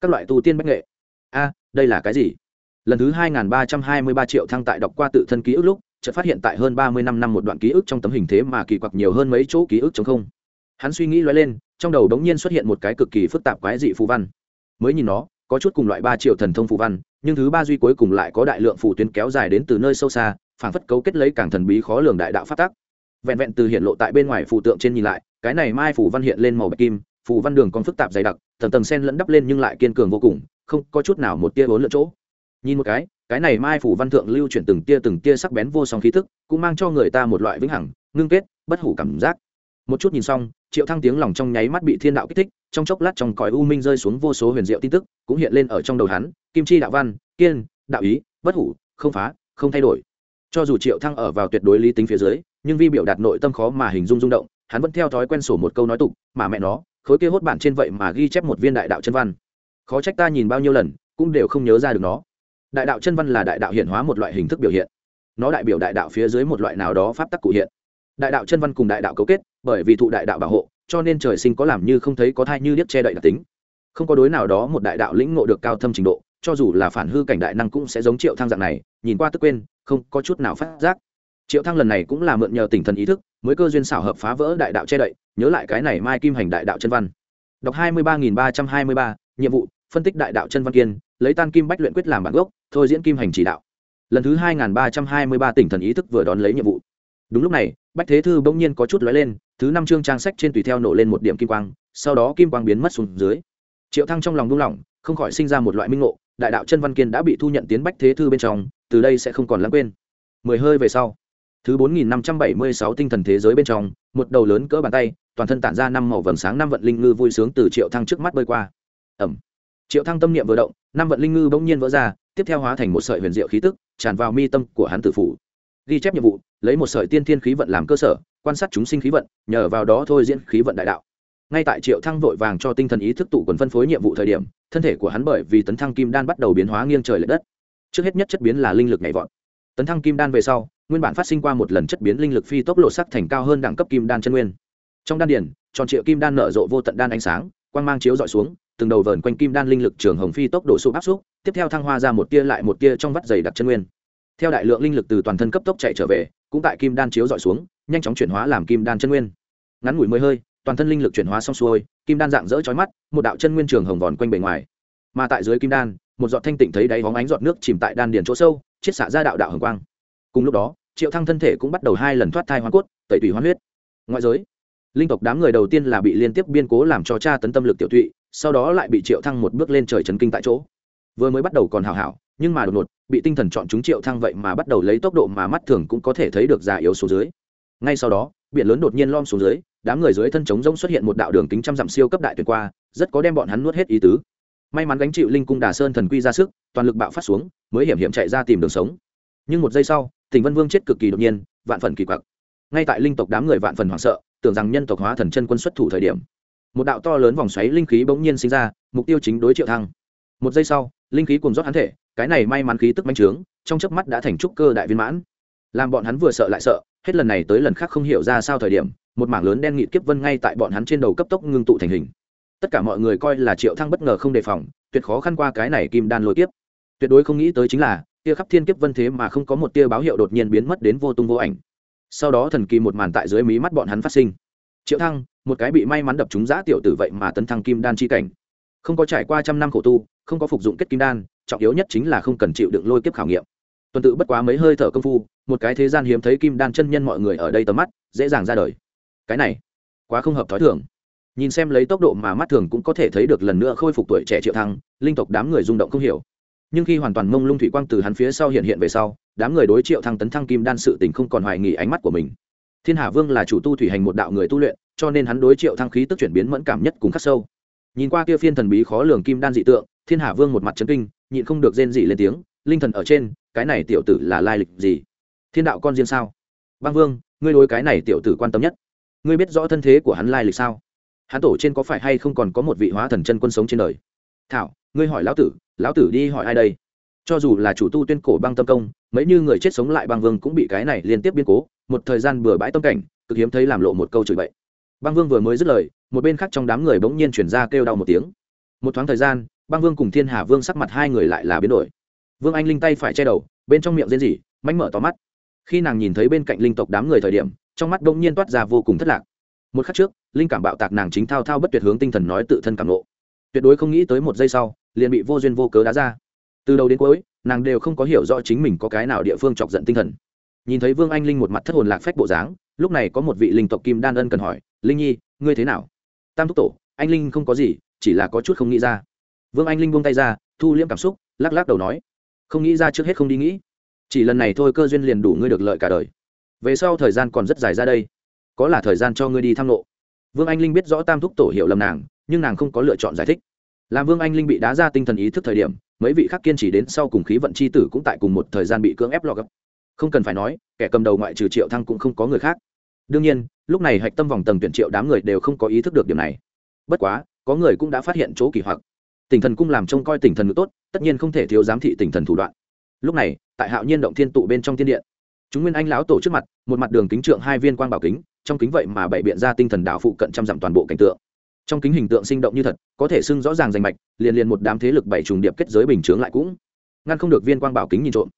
Các loại tu tiên bách nghệ. A, đây là cái gì? Lần thứ hai nghìn ba trăm hai mươi ba triệu thăng tại đọc qua tự thân ký ức lúc chợt phát hiện tại hơn ba mươi năm năm một đoạn ký ức trong tấm hình thế mà kỳ quặc nhiều hơn mấy chỗ ký ức chống không. Hắn suy nghĩ lóe lên, trong đầu đống nhiên xuất hiện một cái cực kỳ phức tạp quái dị phù văn. Mới nhìn nó, có chút cùng loại ba triệu thần thông phù văn, nhưng thứ ba duy cuối cùng lại có đại lượng phù tuyến kéo dài đến từ nơi sâu xa phản phất cấu kết lấy càng thần bí khó lường đại đạo phát tác vẹn vẹn từ hiện lộ tại bên ngoài phù tượng trên nhìn lại, cái này mai phù văn hiện lên màu bạch kim, phù văn đường còn phức tạp dày đặc, tầng tầng sen lẫn đắp lên nhưng lại kiên cường vô cùng, không có chút nào một tia vốn lựa chỗ nhìn một cái cái này mai phủ văn thượng lưu chuyển từng tia từng tia sắc bén vô song khí thức cũng mang cho người ta một loại vĩnh hằng, ngưng kết, bất hủ cảm giác. Một chút nhìn xong, triệu thăng tiếng lòng trong nháy mắt bị thiên đạo kích thích, trong chốc lát trong cõi u minh rơi xuống vô số huyền diệu tin tức, cũng hiện lên ở trong đầu hắn, kim chi đạo văn, kiên, đạo ý, bất hủ, không phá, không thay đổi. Cho dù triệu thăng ở vào tuyệt đối lý tính phía dưới, nhưng vi biểu đạt nội tâm khó mà hình dung rung động, hắn vẫn theo thói quen sổ một câu nói tục, mà mẹ nó, khối kia hốt bản trên vậy mà ghi chép một viên đại đạo chân văn. Khó trách ta nhìn bao nhiêu lần, cũng đều không nhớ ra được nó đại đạo chân văn là đại đạo hiện hóa một loại hình thức biểu hiện. Nó đại biểu đại đạo phía dưới một loại nào đó pháp tắc cụ hiện. Đại đạo chân văn cùng đại đạo cấu kết, bởi vì thụ đại đạo bảo hộ, cho nên trời sinh có làm như không thấy có thai như điếc che đậy đặc tính. Không có đối nào đó một đại đạo lĩnh ngộ được cao thâm trình độ, cho dù là phản hư cảnh đại năng cũng sẽ giống triệu thăng dạng này, nhìn qua tức quên, không có chút nào phát giác. Triệu thăng lần này cũng là mượn nhờ tỉnh thần ý thức, mới cơ duyên xảo hợp phá vỡ đại đạo che đậy, nhớ lại cái này mai kim hành đại đạo chân văn. Đọc hai mươi ba nghìn ba trăm hai mươi ba, nhiệm vụ, phân tích đại đạo chân văn kiên lấy tan kim bách luyện quyết làm bản gốc, thôi diễn kim hành chỉ đạo. Lần thứ hai nghìn ba trăm hai mươi ba tỉnh thần ý thức vừa đón lấy nhiệm vụ. Đúng lúc này, bách thế thư bỗng nhiên có chút lóe lên, thứ năm chương trang sách trên tùy theo nổ lên một điểm kim quang, sau đó kim quang biến mất xuống dưới. Triệu thăng trong lòng đung lòng không khỏi sinh ra một loại minh ngộ, đại đạo chân văn kiên đã bị thu nhận tiến bách thế thư bên trong, từ đây sẽ không còn lãng quên. Mười hơi về sau, thứ bốn nghìn năm trăm bảy mươi sáu tinh thần thế giới bên trong, một đầu lớn cỡ bàn tay, toàn thân tản ra năm màu vầng sáng năm vận linh ngư vui sướng từ triệu thăng trước mắt bơi qua. Ẩm triệu thăng tâm niệm vừa động, năm vận linh ngư bỗng nhiên vỡ ra, tiếp theo hóa thành một sợi huyền diệu khí tức, tràn vào mi tâm của hắn tử phủ. Ghi chép nhiệm vụ, lấy một sợi tiên thiên khí vận làm cơ sở, quan sát chúng sinh khí vận, nhờ vào đó thôi diễn khí vận đại đạo. Ngay tại triệu thăng vội vàng cho tinh thần ý thức tụ quần phân phối nhiệm vụ thời điểm, thân thể của hắn bởi vì tấn thăng kim đan bắt đầu biến hóa nghiêng trời l ệ đất. Trước hết nhất chất biến là linh lực nhảy vọt. Tấn thăng kim đan về sau, nguyên bản phát sinh qua một lần chất biến linh lực phi tốc lộ sắc thành cao hơn đẳng cấp kim đan chân nguyên. Trong đan điển tròn triệu kim đan nở rộ vô tận đan ánh sáng, quang mang chiếu dọi xuống từng đầu vờn quanh kim đan linh lực trường hồng phi tốc độ sụp áp xúc, tiếp theo thăng hoa ra một tia lại một tia trong vắt dày đặc chân nguyên. Theo đại lượng linh lực từ toàn thân cấp tốc chạy trở về, cũng tại kim đan chiếu dọi xuống, nhanh chóng chuyển hóa làm kim đan chân nguyên. Ngắn ngủi mới hơi, toàn thân linh lực chuyển hóa xong xuôi, kim đan dạng dỡ chói mắt, một đạo chân nguyên trường hồng vòn quanh bề ngoài. Mà tại dưới kim đan, một giọt thanh tịnh thấy đáy hóng ánh giọt nước chìm tại đan điền chỗ sâu, chiết xạ ra đạo đạo hồng quang. Cùng lúc đó, triệu thăng thân thể cũng bắt đầu hai lần thoát thai hoa cốt, tẩy tủy hoa huyết. Ngoại giới, linh tộc đám người đầu tiên là bị liên tiếp biên cố làm cho cha tấn tâm lực tiểu tụy sau đó lại bị triệu thăng một bước lên trời chấn kinh tại chỗ. Vừa mới bắt đầu còn hào hảo, nhưng mà đột ngột, bị tinh thần chọn chúng triệu thăng vậy mà bắt đầu lấy tốc độ mà mắt thường cũng có thể thấy được già yếu số dưới. Ngay sau đó, biển lớn đột nhiên lom xuống dưới, đám người dưới thân trống rông xuất hiện một đạo đường kính trăm dặm siêu cấp đại tuyển qua, rất có đem bọn hắn nuốt hết ý tứ. May mắn gánh chịu linh cung đà sơn thần quy ra sức, toàn lực bạo phát xuống, mới hiểm hiểm chạy ra tìm đường sống. Nhưng một giây sau tỉnh vân vương chết cực kỳ đột nhiên, vạn phần kỳ quặc. Ngay tại linh tộc đám người vạn phần hoảng sợ, tưởng rằng nhân tộc hóa thần chân quân xuất thủ thời điểm một đạo to lớn vòng xoáy linh khí bỗng nhiên sinh ra, mục tiêu chính đối triệu thăng. Một giây sau, linh khí cùng rót hắn thể, cái này may mắn khí tức manh trướng, trong chớp mắt đã thành trúc cơ đại viên mãn. Làm bọn hắn vừa sợ lại sợ, hết lần này tới lần khác không hiểu ra sao thời điểm, một mảng lớn đen nghịt kiếp vân ngay tại bọn hắn trên đầu cấp tốc ngưng tụ thành hình. Tất cả mọi người coi là triệu thăng bất ngờ không đề phòng, tuyệt khó khăn qua cái này kim đan lôi kiếp. Tuyệt đối không nghĩ tới chính là tia khắp thiên kiếp vân thế mà không có một tia báo hiệu đột nhiên biến mất đến vô tung vô ảnh. Sau đó thần kỳ một màn tại dưới mí mắt bọn hắn phát sinh. Triệu thăng một cái bị may mắn đập trúng giã tiểu tử vậy mà tấn thăng kim đan chi cảnh. Không có trải qua trăm năm khổ tu, không có phục dụng kết kim đan, trọng yếu nhất chính là không cần chịu đựng lôi kiếp khảo nghiệm. Tuần tự bất quá mấy hơi thở công phu, một cái thế gian hiếm thấy kim đan chân nhân mọi người ở đây tầm mắt, dễ dàng ra đời. Cái này, quá không hợp thói thường. Nhìn xem lấy tốc độ mà mắt thường cũng có thể thấy được lần nữa khôi phục tuổi trẻ triệu thăng, linh tộc đám người rung động không hiểu. Nhưng khi hoàn toàn mông lung thủy quang từ hắn phía sau hiện hiện về sau, đám người đối triệu thăng tấn thăng kim đan sự tình không còn hoài nghi ánh mắt của mình. Thiên hà vương là chủ tu thủy hành một đạo người tu luyện cho nên hắn đối triệu thăng khí tức chuyển biến mẫn cảm nhất cùng khắc sâu. Nhìn qua kia phiên thần bí khó lường kim đan dị tượng, thiên hà vương một mặt trấn kinh, nhịn không được rên dị lên tiếng, linh thần ở trên, cái này tiểu tử là lai lịch gì? Thiên đạo con riêng sao? Băng vương, ngươi đối cái này tiểu tử quan tâm nhất. Ngươi biết rõ thân thế của hắn lai lịch sao? Hắn tổ trên có phải hay không còn có một vị hóa thần chân quân sống trên đời? Thảo, ngươi hỏi lão tử lão tử đi hỏi ai đây? Cho dù là chủ tu tuyên cổ băng tâm công, mấy như người chết sống lại băng vương cũng bị cái này liên tiếp biến cố, một thời gian bừa bãi tâm cảnh, cực hiếm thấy làm lộ một câu chửi bậy băng vương vừa mới dứt lời một bên khác trong đám người bỗng nhiên chuyển ra kêu đau một tiếng. Một thoáng thời gian băng vương cùng thiên hà vương sắc mặt hai người lại là biến đổi. Vương anh linh tay phải che đầu bên trong miệng rên rỉ mánh mở to mắt. Khi nàng nhìn thấy bên cạnh linh tộc đám người thời điểm trong mắt bỗng nhiên toát ra vô cùng thất lạc. Một khắc trước linh cảm bạo tạc nàng chính thao thao bất tuyệt hướng tinh thần nói tự thân cảm ngộ, tuyệt đối không nghĩ tới một giây sau liền bị vô duyên vô cớ đá ra. Từ đầu đến cuối nàng đều không có hiểu rõ chính mình có cái nào địa phương chọc giận tinh thần. Nhìn thấy vương anh linh một mặt thất hồn lạc phách bộ dáng lúc này có một vị linh tộc kim đan ân cần hỏi linh nhi ngươi thế nào tam thúc tổ anh linh không có gì chỉ là có chút không nghĩ ra vương anh linh buông tay ra thu liễm cảm xúc lắc lắc đầu nói không nghĩ ra trước hết không đi nghĩ chỉ lần này thôi cơ duyên liền đủ ngươi được lợi cả đời về sau thời gian còn rất dài ra đây có là thời gian cho ngươi đi thăng lộ vương anh linh biết rõ tam thúc tổ hiểu lầm nàng nhưng nàng không có lựa chọn giải thích làm vương anh linh bị đá ra tinh thần ý thức thời điểm mấy vị khác kiên trì đến sau cùng khí vận c h i tử cũng tại cùng một thời gian bị cưỡng ép lọ gấp không cần phải nói kẻ cầm đầu ngoại trừ triệu thăng cũng không có người khác đương nhiên, lúc này hạch tâm vòng tầng tuyển triệu đám người đều không có ý thức được điểm này. Bất quá, có người cũng đã phát hiện chỗ kỳ hoặc. Tỉnh thần cung làm trông coi tỉnh thần ngữ tốt, tất nhiên không thể thiếu giám thị tỉnh thần thủ đoạn. Lúc này, tại hạo nhiên động thiên tụ bên trong thiên điện chúng nguyên anh lão tổ trước mặt, một mặt đường kính trượng hai viên quang bảo kính, trong kính vậy mà bày biện ra tinh thần đạo phụ cận trăm dặm toàn bộ cảnh tượng. Trong kính hình tượng sinh động như thật, có thể xưng rõ ràng rành mạch, liền liền một đám thế lực bảy trùng điệp kết giới bình chướng lại cũng. Ngăn không được viên quang bảo kính nhìn trộm.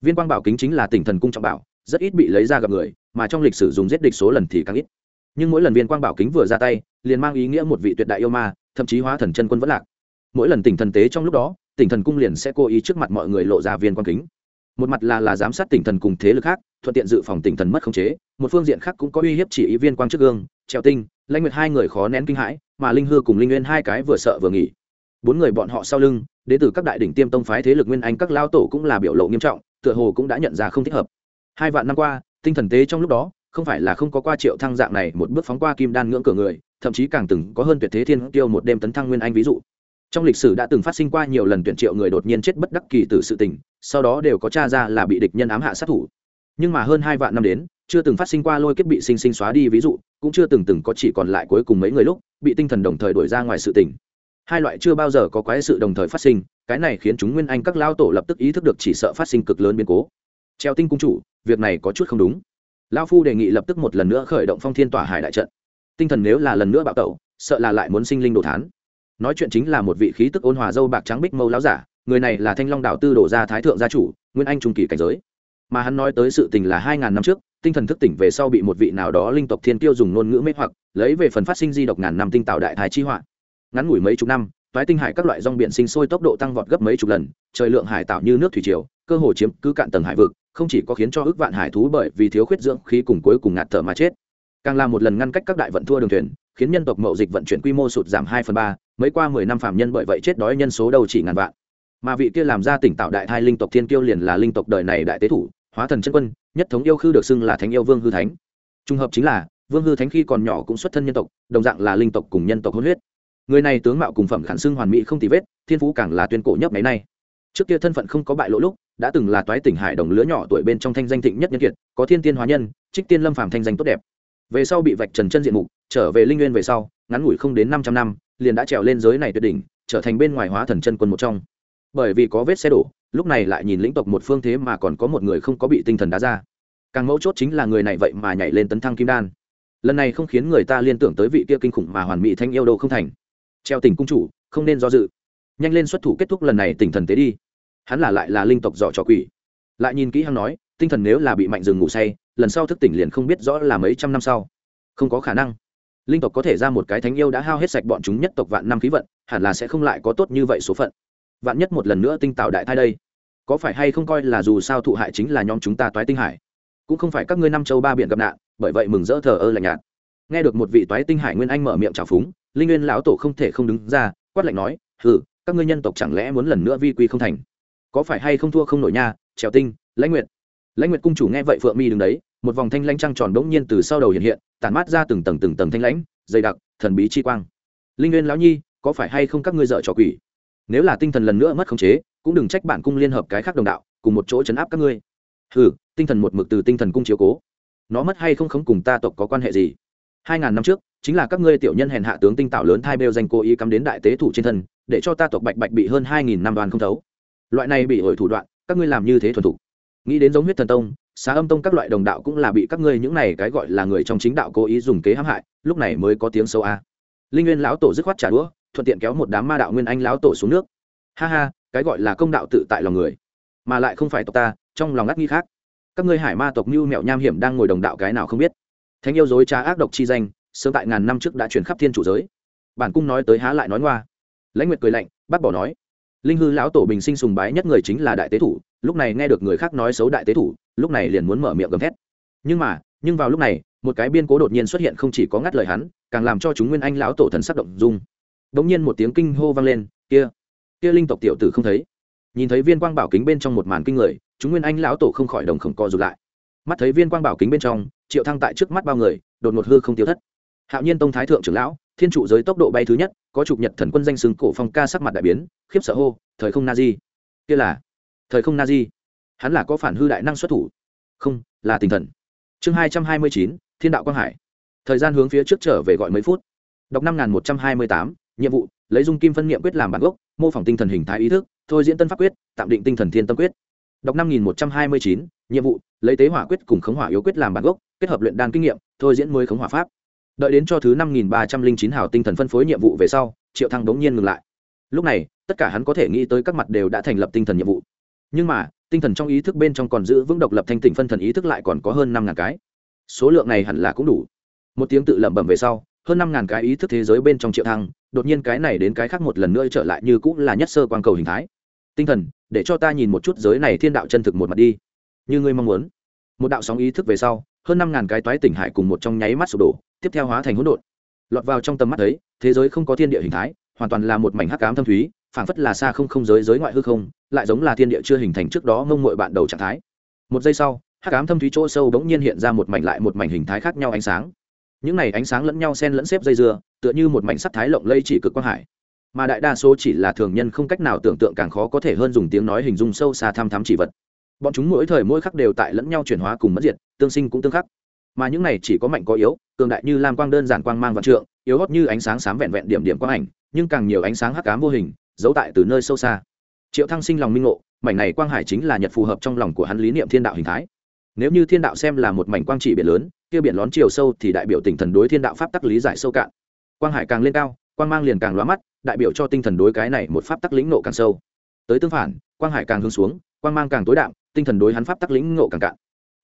Viên quang bảo kính chính là tỉnh thần cung trọng bảo rất ít bị lấy ra gặp người, mà trong lịch sử dùng giết địch số lần thì càng ít. Nhưng mỗi lần viên quang bảo kính vừa ra tay, liền mang ý nghĩa một vị tuyệt đại yêu ma, thậm chí hóa thần chân quân vẫn lạc. Mỗi lần tỉnh thần tế trong lúc đó, tỉnh thần cung liền sẽ cố ý trước mặt mọi người lộ ra viên quang kính. Một mặt là là giám sát tỉnh thần cùng thế lực khác, thuận tiện dự phòng tỉnh thần mất khống chế, một phương diện khác cũng có uy hiếp chỉ ý viên quang trước gương, treo tinh, lãnh nguyệt hai người khó nén kinh hãi, mà linh hư cùng linh nguyên hai cái vừa sợ vừa nghỉ. Bốn người bọn họ sau lưng, đến từ các đại đỉnh tiêm tông phái thế lực nguyên anh các lao tổ cũng là biểu lộ nghiêm trọng, tựa hồ cũng đã nhận ra không thích hợp hai vạn năm qua, tinh thần tế trong lúc đó, không phải là không có qua triệu thăng dạng này một bước phóng qua kim đan ngưỡng cửa người, thậm chí càng từng có hơn tuyệt thế thiên tiêu một đêm tấn thăng nguyên anh ví dụ. Trong lịch sử đã từng phát sinh qua nhiều lần tuyển triệu người đột nhiên chết bất đắc kỳ từ sự tình, sau đó đều có t ra là bị địch nhân ám hạ sát thủ. Nhưng mà hơn hai vạn năm đến, chưa từng phát sinh qua lôi kiếp bị sinh sinh xóa đi ví dụ, cũng chưa từng từng có chỉ còn lại cuối cùng mấy người lúc, bị tinh thần đồng thời đuổi ra ngoài sự tình. Hai loại chưa bao giờ có quái sự đồng thời phát sinh, cái này khiến chúng nguyên anh các lao tổ lập tức ý thức được chỉ sợ phát sinh cực lớn biến cố treo tinh cung chủ, việc này có chút không đúng. Lao phu đề nghị lập tức một lần nữa khởi động phong thiên tỏa hải đại trận. Tinh thần nếu là lần nữa bạo tẩu, sợ là lại muốn sinh linh đồ thán. Nói chuyện chính là một vị khí tức ôn hòa dâu bạc trắng bích mâu láo giả, người này là thanh long đạo tư đổ gia thái thượng gia chủ, nguyên anh trung kỳ cảnh giới. Mà hắn nói tới sự tình là hai ngàn năm trước, tinh thần thức tỉnh về sau bị một vị nào đó linh tộc thiên tiêu dùng ngôn ngữ mê hoặc, lấy về phần phát sinh di độc ngàn năm tinh tạo đại thái chi họa. Ngắn ngủi mấy chục năm toái tinh hải các loại rong biển sinh sôi tốc độ tăng vọt gấp mấy chục lần, trời lượng hải tạo như nước thủy triều cơ hồ chiếm cứ cạn tầng hải vực, không chỉ có khiến cho ước vạn hải thú bởi vì thiếu khuyết dưỡng khí cùng cuối cùng ngạt thở mà chết. Càng là một lần ngăn cách các đại vận thua đường thuyền, khiến nhân tộc mậu dịch vận chuyển quy mô sụt giảm hai phần ba, mấy qua mười năm phạm nhân bởi vậy chết đói nhân số đâu chỉ ngàn vạn. Mà vị kia làm ra tỉnh tạo đại thai linh tộc thiên kiêu liền là linh tộc đời này đại tế thủ, hóa thần chân quân, nhất thống yêu khư được xưng là thánh yêu vương hư thánh. Trùng hợp chính là, vương hư thánh khi còn nhỏ cũng xuất thân nhân tộc, đồng dạng là linh tộc cùng nhân tộc hôn huyết. Người này tướng mạo cùng phẩm khản xưng hoàn mỹ không tì vết, thiên phú càng là tuyên cổ nhấp ngày nay trước kia thân phận không có bại lỗ lúc đã từng là toái tỉnh hải đồng lứa nhỏ tuổi bên trong thanh danh thịnh nhất nhân kiệt, có thiên tiên hóa nhân, trích tiên lâm phàm thanh danh tốt đẹp. Về sau bị vạch trần chân diện mục, trở về linh nguyên về sau, ngắn ngủi không đến năm trăm năm, liền đã trèo lên giới này tuyệt đỉnh, trở thành bên ngoài hóa thần chân quân một trong. Bởi vì có vết xe đổ, lúc này lại nhìn lĩnh tộc một phương thế mà còn có một người không có bị tinh thần đá ra. Càng mẫu chốt chính là người này vậy mà nhảy lên tấn thăng kim đan. Lần này không khiến người ta liên tưởng tới vị kia kinh khủng mà hoàn mỹ thanh yêu đâu không thành. Treo tỉnh cung chủ, không nên do dự. Nhanh lên xuất thủ kết thúc lần này tỉnh thần tế đi hắn là lại là linh tộc dọ trò quỷ. Lại nhìn kỹ hắn nói tinh thần nếu là bị mạnh rừng ngủ say lần sau thức tỉnh liền không biết rõ là mấy trăm năm sau. Không có khả năng. Linh tộc có thể ra một cái thánh yêu đã hao hết sạch bọn chúng nhất tộc vạn năm khí vận hẳn là sẽ không lại có tốt như vậy số phận. Vạn nhất một lần nữa tinh tạo đại thai đây có phải hay không coi là dù sao thụ hại chính là nhóm chúng ta toái tinh hải? Cũng không phải các ngươi năm châu ba biển gặp nạn bởi vậy mừng rỡ thờ ơ lạnh nhạt. Nghe được một vị toái tinh hải nguyên anh mở miệng trào phúng linh nguyên lão tổ không thể không đứng ra quát lạnh nói hừ, các ngươi nhân tộc chẳng lẽ muốn lần nữa vi quy không thành? Có phải hay không thua không nổi nha, trèo tinh, lãnh nguyệt. Lãnh nguyệt cung chủ nghe vậy phượng mi đứng đấy, một vòng thanh lãnh trăng tròn bỗng nhiên từ sau đầu hiện hiện, tản mát ra từng tầng từng tầng thanh lãnh, dày đặc, thần bí chi quang. Linh nguyên lão nhi, có phải hay không các ngươi dợ trò quỷ? Nếu là tinh thần lần nữa mất khống chế, cũng đừng trách bản cung liên hợp cái khác đồng đạo, cùng một chỗ chấn áp các ngươi. Ừ tinh thần một mực từ tinh thần cung chiếu cố. Nó mất hay không không cùng ta tộc có quan hệ gì? Hai ngàn năm trước, chính là các ngươi tiểu nhân hèn hạ tướng tinh tạo lớn thai bêu danh cố ý cắm đến đại tế thủ trên thân, để cho ta tộc bạch bạch bị hơn hai nghìn năm đoàn không thấu loại này bị ổi thủ đoạn, các ngươi làm như thế thuần thục. Nghĩ đến giống huyết thần tông, xá âm tông các loại đồng đạo cũng là bị các ngươi những này cái gọi là người trong chính đạo cố ý dùng kế hãm hại, lúc này mới có tiếng sâu a. Linh nguyên lão tổ dứt khoát trả đũa, thuận tiện kéo một đám ma đạo nguyên anh lão tổ xuống nước. Ha ha, cái gọi là công đạo tự tại lòng người, mà lại không phải tộc ta, trong lòng ngắt nghi khác. Các ngươi hải ma tộc mưu mẹo nham hiểm đang ngồi đồng đạo cái nào không biết. Thánh yêu dối trá ác độc chi danh, sớm tại ngàn năm trước đã chuyển khắp thiên chủ giới. Bản cung nói tới há lại nói ngoa. Lãnh nguyệt cười lạnh, bác bỏ nói linh hư lão tổ bình sinh sùng bái nhất người chính là đại tế thủ, lúc này nghe được người khác nói xấu đại tế thủ, lúc này liền muốn mở miệng gầm thét. Nhưng mà, nhưng vào lúc này, một cái biên cố đột nhiên xuất hiện không chỉ có ngắt lời hắn, càng làm cho chúng nguyên anh lão tổ thần sắc động dung. Đ ỗ n g nhiên một tiếng kinh hô vang lên, kia kia linh tộc tiểu tử không thấy. Nhìn thấy viên quang bảo kính bên trong một màn kinh người, chúng nguyên anh lão tổ không khỏi đồng khổng co rụt lại. Mắt thấy viên quang bảo kính bên trong, triệu thăng tại trước mắt bao người, đột ngột hư không tiêu thất. Hạo nhiên tông thái thượng trưởng lão thiên trụ giới tốc độ bay thứ nhất, có chụp nhật thần quân danh sừng cổ phong ca sắc mặt đại biến, khiếp sợ hô, thời không na di kia là, thời không na di hắn là có phản hư đại năng xuất thủ. Không, là tinh thần. Chương hai trăm hai mươi chín, thiên đạo quang hải. Thời gian hướng phía trước trở về gọi mấy phút. Đọc năm nghìn một trăm hai mươi tám, nhiệm vụ, lấy dung kim phân nghiệm quyết làm bản gốc, mô phỏng tinh thần hình thái ý thức, thôi diễn tân pháp quyết, tạm định tinh thần thiên tâm quyết. Đọc năm nghìn một trăm hai mươi chín, nhiệm vụ, lấy tế hỏa quyết cùng khống hỏa yếu quyết làm bản gốc, kết hợp luyện đan kinh nghiệm, thôi diễn mới khống hỏa pháp đợi đến cho thứ năm nghìn ba trăm linh chín hào tinh thần phân phối nhiệm vụ về sau, triệu thăng bỗng nhiên ngừng lại. Lúc này, tất cả hắn có thể nghĩ tới các mặt đều đã thành lập tinh thần nhiệm vụ. Nhưng mà, tinh thần trong ý thức bên trong còn giữ vững độc lập thanh tỉnh phân thần ý thức lại còn có hơn năm ngàn cái. Số lượng này hẳn là cũng đủ. Một tiếng tự lẩm bẩm về sau, hơn năm ngàn cái ý thức thế giới bên trong triệu thăng, đột nhiên cái này đến cái khác một lần nữa trở lại như cũng là nhất sơ quan cầu hình thái. Tinh thần, để cho ta nhìn một chút giới này thiên đạo chân thực một mặt đi. Như ngươi mong muốn. Một đạo sóng ý thức về sau, hơn năm ngàn cái toái tỉnh hải cùng một trong nháy mắt sụp đổ tiếp theo hóa thành hỗn độn. Lọt vào trong tầm mắt thấy, thế giới không có thiên địa hình thái, hoàn toàn là một mảnh hắc ám thâm thúy, phảng phất là xa không không giới giới ngoại hư không, lại giống là thiên địa chưa hình thành trước đó mông mội bạn đầu trạng thái. Một giây sau, hắc ám thâm thúy chỗ sâu bỗng nhiên hiện ra một mảnh lại một mảnh hình thái khác nhau ánh sáng. Những này ánh sáng lẫn nhau xen lẫn xếp dây dưa, tựa như một mảnh sắc thái lộng lây chỉ cực quang hải. Mà đại đa số chỉ là thường nhân không cách nào tưởng tượng càng khó có thể hơn dùng tiếng nói hình dung sâu xa thăm thắm chỉ vật. Bọn chúng mỗi thời mỗi khắc đều tại lẫn nhau chuyển hóa cùng mất diệt, tương sinh cũng tương khắc mà những này chỉ có mạnh có yếu, cường đại như lam quang đơn giản quang mang vạn trượng, yếu gót như ánh sáng sám vẹn vẹn điểm điểm quang ảnh, nhưng càng nhiều ánh sáng hắc ám vô hình, giấu tại từ nơi sâu xa. Triệu thăng sinh lòng minh ngộ, mảnh này quang hải chính là nhật phù hợp trong lòng của hắn lý niệm thiên đạo hình thái. Nếu như thiên đạo xem là một mảnh quang trị biển lớn, kia biển lón chiều sâu thì đại biểu tinh thần đối thiên đạo pháp tắc lý giải sâu cạn. Quang hải càng lên cao, quang mang liền càng lóa mắt, đại biểu cho tinh thần đối cái này một pháp tắc lĩnh nộ càng sâu. Tới tương phản, quang hải càng hướng xuống, quang mang càng tối đạm, tinh thần đối hắn pháp tắc lĩnh nộ càng cạn.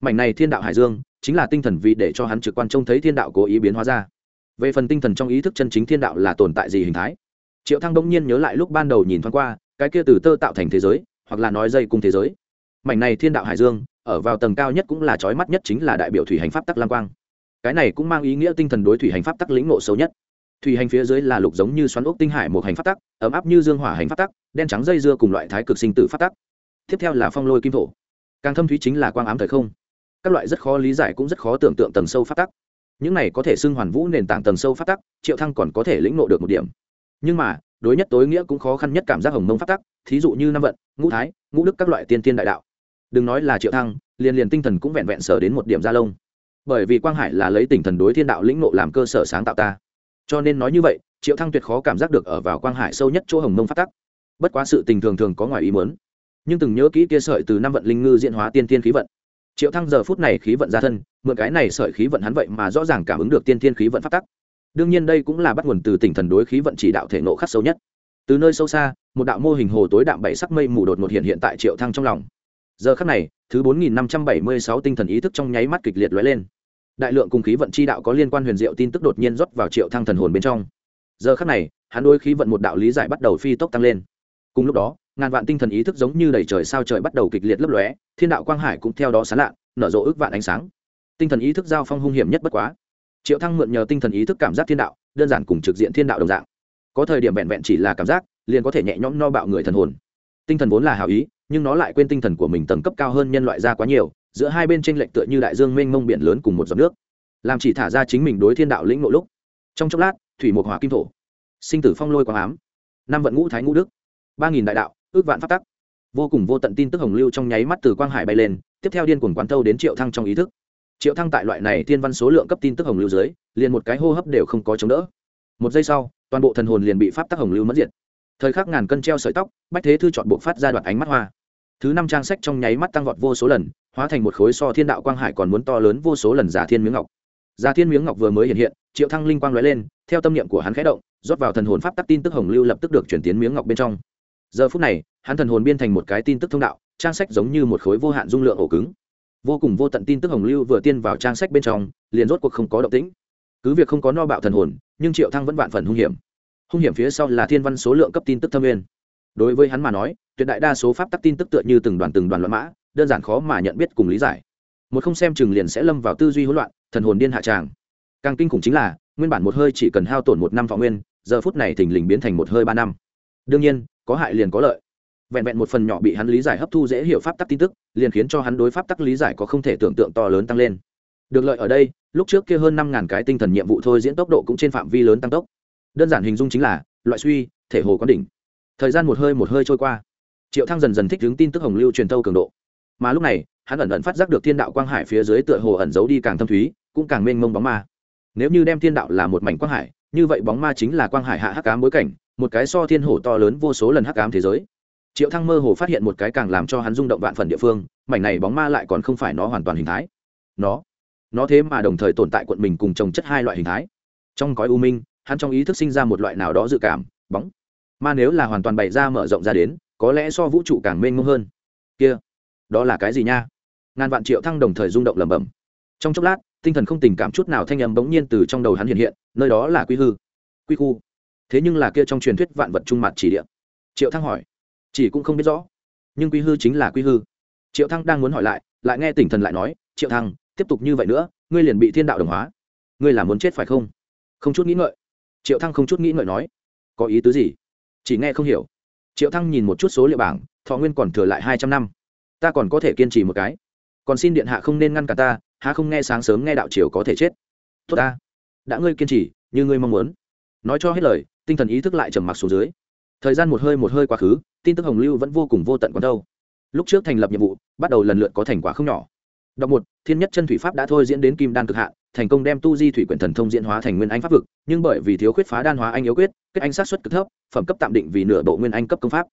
Mảnh này thiên đạo hải dương chính là tinh thần vì để cho hắn trực quan trông thấy thiên đạo cố ý biến hóa ra. Về phần tinh thần trong ý thức chân chính thiên đạo là tồn tại gì hình thái? Triệu thăng đống nhiên nhớ lại lúc ban đầu nhìn thoáng qua, cái kia từ tơ tạo thành thế giới, hoặc là nói dây cung thế giới. Mảnh này thiên đạo hải dương, ở vào tầng cao nhất cũng là trói mắt nhất chính là đại biểu thủy hành pháp tắc lam quang. Cái này cũng mang ý nghĩa tinh thần đối thủy hành pháp tắc lĩnh ngộ sâu nhất. Thủy hành phía dưới là lục giống như xoắn ốc tinh hải một hành pháp tắc, ấm áp như dương hỏa hành pháp tắc, đen trắng dây dưa cùng loại thái cực sinh tử pháp tắc. Tiếp theo là phong lôi kim thổ. Càng thâm thúy chính là quang ám thời không các loại rất khó lý giải cũng rất khó tưởng tượng tầng sâu phát tắc. Những này có thể xưng hoàn vũ nền tảng tầng sâu phát tắc, triệu thăng còn có thể lĩnh ngộ được một điểm. Nhưng mà, đối nhất tối nghĩa cũng khó khăn nhất cảm giác hồng mông phát tắc, thí dụ như năm vận, ngũ thái, ngũ đức các loại tiên tiên đại đạo. Đừng nói là triệu thăng, liền liền tinh thần cũng vẹn vẹn sở đến một điểm gia lông. Bởi vì quang hải là lấy tinh thần đối thiên đạo lĩnh ngộ làm cơ sở sáng tạo ta. Cho nên nói như vậy, triệu thăng tuyệt khó cảm giác được ở vào quang hải sâu nhất chỗ hồng mông phát tắc. Bất quá sự tình thường thường có ngoài ý muốn. Nhưng từng nhớ kỹ kia sợi từ năm vận linh ngư diễn hóa tiên tiên khí vận triệu thăng giờ phút này khí vận ra thân, mượn cái này sợi khí vận hắn vậy mà rõ ràng cảm ứng được tiên thiên khí vận pháp tắc. Đương nhiên đây cũng là bắt nguồn từ tỉnh thần đối khí vận chỉ đạo thể nộ khắc sâu nhất. Từ nơi sâu xa, một đạo mô hình hồ tối đạm bảy sắc mây mù đột một hiện hiện tại triệu thăng trong lòng. Giờ khắc này, thứ bốn nghìn năm trăm bảy mươi sáu tinh thần ý thức trong nháy mắt kịch liệt lóe lên. Đại lượng cùng khí vận chi đạo có liên quan huyền diệu tin tức đột nhiên rót vào triệu thăng thần hồn bên trong. Giờ khắc này, hắn đôi khí vận một đạo lý giải bắt đầu phi tốc tăng lên. Cùng lúc đó ngàn vạn tinh thần ý thức giống như đầy trời sao trời bắt đầu kịch liệt lấp lóe, thiên đạo quang hải cũng theo đó sán lạ nở rộ ước vạn ánh sáng. Tinh thần ý thức giao phong hung hiểm nhất bất quá. Triệu thăng mượn nhờ tinh thần ý thức cảm giác thiên đạo, đơn giản cùng trực diện thiên đạo đồng dạng. Có thời điểm vẹn vẹn chỉ là cảm giác, liền có thể nhẹ nhõm no bạo người thần hồn. Tinh thần vốn là hảo ý, nhưng nó lại quên tinh thần của mình tầng cấp cao hơn nhân loại ra quá nhiều, giữa hai bên tranh lệch tựa như đại dương mênh mông biển lớn cùng một giọt nước. Làm chỉ thả ra chính mình đối thiên đạo lĩnh ngộ lúc. Trong chốc lát, thủy một hỏa kim thổ. Sinh tử phong lôi quang ám. Năm vận ngũ thái ngũ đức. Ba nghìn đại đạo ước vạn phát tắc. Vô cùng vô tận tin tức hồng lưu trong nháy mắt từ quang hải bay lên, tiếp theo điên cuồng quán thâu đến triệu thăng trong ý thức. Triệu thăng tại loại này thiên văn số lượng cấp tin tức hồng lưu dưới, liền một cái hô hấp đều không có chống đỡ. Một giây sau, toàn bộ thần hồn liền bị pháp tắc hồng lưu mất diệt. Thời khắc ngàn cân treo sợi tóc, bách thế thư chọn bộ phát ra đoạt ánh mắt hoa. Thứ năm trang sách trong nháy mắt tăng vọt vô số lần, hóa thành một khối so thiên đạo quang hải còn muốn to lớn vô số lần giả thiên miếng ngọc. Giả thiên miếng ngọc vừa mới hiện hiện, triệu thăng linh quang lóe lên, theo tâm niệm của hắn khẽ động, rót vào thần hồn pháp tắc tin tức hồng lưu lập tức được chuyển tiến miếng ngọc bên trong giờ phút này, hắn thần hồn biên thành một cái tin tức thông đạo, trang sách giống như một khối vô hạn dung lượng ổ cứng. Vô cùng vô tận tin tức hồng lưu vừa tiên vào trang sách bên trong, liền rốt cuộc không có động tĩnh. Cứ việc không có no bạo thần hồn, nhưng triệu thăng vẫn vạn phần hung hiểm. Hung hiểm phía sau là thiên văn số lượng cấp tin tức thâm nguyên đối với hắn mà nói, tuyệt đại đa số pháp tắc tin tức tựa như từng đoàn từng đoàn loạn mã, đơn giản khó mà nhận biết cùng lý giải. Một không xem chừng liền sẽ lâm vào tư duy hỗn loạn, thần hồn điên hạ tràng. Càng kinh khủng chính là, nguyên bản một hơi chỉ cần hao tổn một năm thọ nguyên, giờ phút này thình lình biến thành một hơi ba năm. Đương nhiên có hại liền có lợi. Vẹn vẹn một phần nhỏ bị hắn lý giải hấp thu dễ hiểu pháp tắc tin tức, liền khiến cho hắn đối pháp tắc lý giải có không thể tưởng tượng to lớn tăng lên. Được lợi ở đây, lúc trước kia hơn năm ngàn cái tinh thần nhiệm vụ thôi diễn tốc độ cũng trên phạm vi lớn tăng tốc. Đơn giản hình dung chính là, loại suy, thể hồ có đỉnh. Thời gian một hơi một hơi trôi qua. Triệu thăng dần dần thích ứng tin tức hồng lưu truyền thâu cường độ. Mà lúc này, hắn ẩn ẩn phát giác được thiên đạo quang hải phía dưới tựa hồ ẩn giấu đi càng thâm thúy, cũng càng mênh mông bóng ma. Nếu như đem thiên đạo là một mảnh quang hải, như vậy bóng ma chính là quang hải hạ hắc ám bối cảnh một cái so thiên hổ to lớn vô số lần hắc ám thế giới. Triệu thăng mơ hồ phát hiện một cái càng làm cho hắn rung động vạn phần địa phương, mảnh này bóng ma lại còn không phải nó hoàn toàn hình thái. Nó nó thế mà đồng thời tồn tại quận mình cùng trồng chất hai loại hình thái. Trong cõi u minh, hắn trong ý thức sinh ra một loại nào đó dự cảm, bóng ma nếu là hoàn toàn bày ra mở rộng ra đến, có lẽ so vũ trụ càng mênh mông hơn. Kia, đó là cái gì nha? Ngàn vạn triệu thăng đồng thời rung động lẩm bẩm. Trong chốc lát, tinh thần không tình cảm chút nào thanh âm bỗng nhiên từ trong đầu hắn hiện hiện, nơi đó là quy hư. Quy khu thế nhưng là kia trong truyền thuyết vạn vật trung mặt chỉ địa. Triệu thăng hỏi, chỉ cũng không biết rõ, nhưng quy hư chính là quy hư. Triệu thăng đang muốn hỏi lại lại nghe tỉnh thần lại nói, triệu thăng, tiếp tục như vậy nữa, ngươi liền bị thiên đạo đồng hóa. Ngươi là muốn chết phải không? Không chút nghĩ ngợi. Triệu thăng không chút nghĩ ngợi nói, có ý tứ gì? Chỉ nghe không hiểu. Triệu thăng nhìn một chút số liệu bảng, thọ nguyên còn thừa lại hai trăm năm. Ta còn có thể kiên trì một cái. Còn xin điện hạ không nên ngăn cả ta, há không nghe sáng sớm nghe đạo triều có thể chết. Tốt ta. Đã ngươi kiên trì, như ngươi mong muốn. Nói cho hết lời tinh thần ý thức lại trầm mặc xuống dưới. Thời gian một hơi một hơi quá khứ, tin tức hồng lưu vẫn vô cùng vô tận còn đâu. Lúc trước thành lập nhiệm vụ, bắt đầu lần lượt có thành quả không nhỏ. Đọc một, thiên nhất chân thủy pháp đã thôi diễn đến kim đan cực hạn, thành công đem tu di thủy quyển thần thông diễn hóa thành nguyên anh pháp vực, nhưng bởi vì thiếu khuyết phá đan hóa anh yếu quyết, kết anh sát suất cực thấp, phẩm cấp tạm định vì nửa bộ nguyên anh cấp công pháp.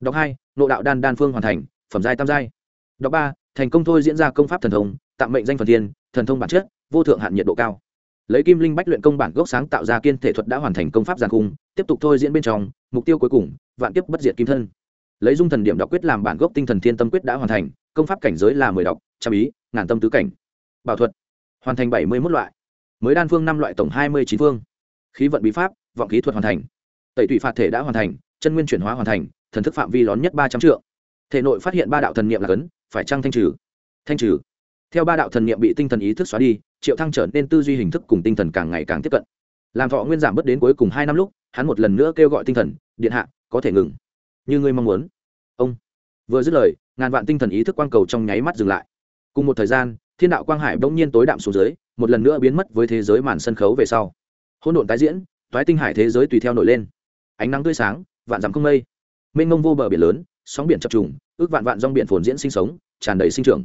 Đọc hai nội đạo đan đan phương hoàn thành, phẩm giai tam giai. Đọc ba, thành công thôi diễn ra công pháp thần thông, tạm mệnh danh phần thiên, thần thông bản chất, vô thượng hạn nhiệt độ cao lấy kim linh bách luyện công bản gốc sáng tạo ra kiên thể thuật đã hoàn thành công pháp giàn cung tiếp tục thôi diễn bên trong, mục tiêu cuối cùng, vạn kiếp bất diệt kim thân. Lấy dung thần điểm đọc quyết làm bản gốc tinh thần thiên tâm quyết đã hoàn thành, công pháp cảnh giới là mười đọc, trăm ý, ngàn tâm tứ cảnh. Bảo thuật, hoàn thành bảy mươi mốt loại. Mới đan phương năm loại tổng hai mươi chín phương. Khí vận bí pháp, vọng khí thuật hoàn thành. Tẩy tụy phạt thể đã hoàn thành, chân nguyên chuyển hóa hoàn thành, thần thức phạm vi lón nhất ba trăm triệu thể nội phát hiện ba đạo thần niệm là cấn, phải trăng thanh trừ? Thanh trừ theo ba đạo thần niệm bị tinh thần ý thức xóa đi, triệu thăng trở nên tư duy hình thức cùng tinh thần càng ngày càng tiếp cận. Làm thọ nguyên giảm bớt đến cuối cùng hai năm lúc, hắn một lần nữa kêu gọi tinh thần, điện hạ, có thể ngừng. Như ngươi mong muốn. Ông vừa dứt lời, ngàn vạn tinh thần ý thức quang cầu trong nháy mắt dừng lại. Cùng một thời gian, thiên đạo quang hải bỗng nhiên tối đạm xuống dưới, một lần nữa biến mất với thế giới màn sân khấu về sau. Hỗn độn tái diễn, toái tinh hải thế giới tùy theo nổi lên. Ánh nắng tươi sáng, vạn dặm không mây. Mênh mông vô bờ biển lớn, sóng biển chập trùng, ước vạn vạn dòng biển phồn diễn sinh sống, tràn đầy sinh trưởng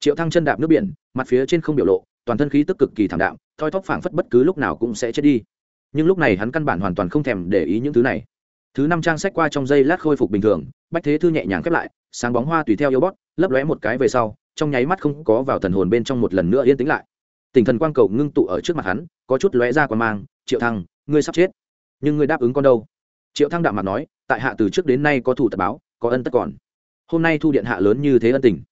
triệu thăng chân đạp nước biển, mặt phía trên không biểu lộ, toàn thân khí tức cực kỳ thảm đạm, thoi thóp phảng phất bất cứ lúc nào cũng sẽ chết đi. Nhưng lúc này hắn căn bản hoàn toàn không thèm để ý những thứ này. Thứ năm trang sách qua trong giây lát khôi phục bình thường, bách thế thư nhẹ nhàng khép lại, sáng bóng hoa tùy theo yêu bót, lấp lóe một cái về sau, trong nháy mắt không có vào thần hồn bên trong một lần nữa yên tĩnh lại. Tình thần quang cầu ngưng tụ ở trước mặt hắn, có chút lóe ra qua mang, triệu thăng, ngươi sắp chết. Nhưng ngươi đáp ứng con đâu? Triệu thăng đạm mặt nói, tại hạ từ trước đến nay có thủ tật báo, có ân tất còn. Hôm nay thu điện hạ lớn như thế ân tình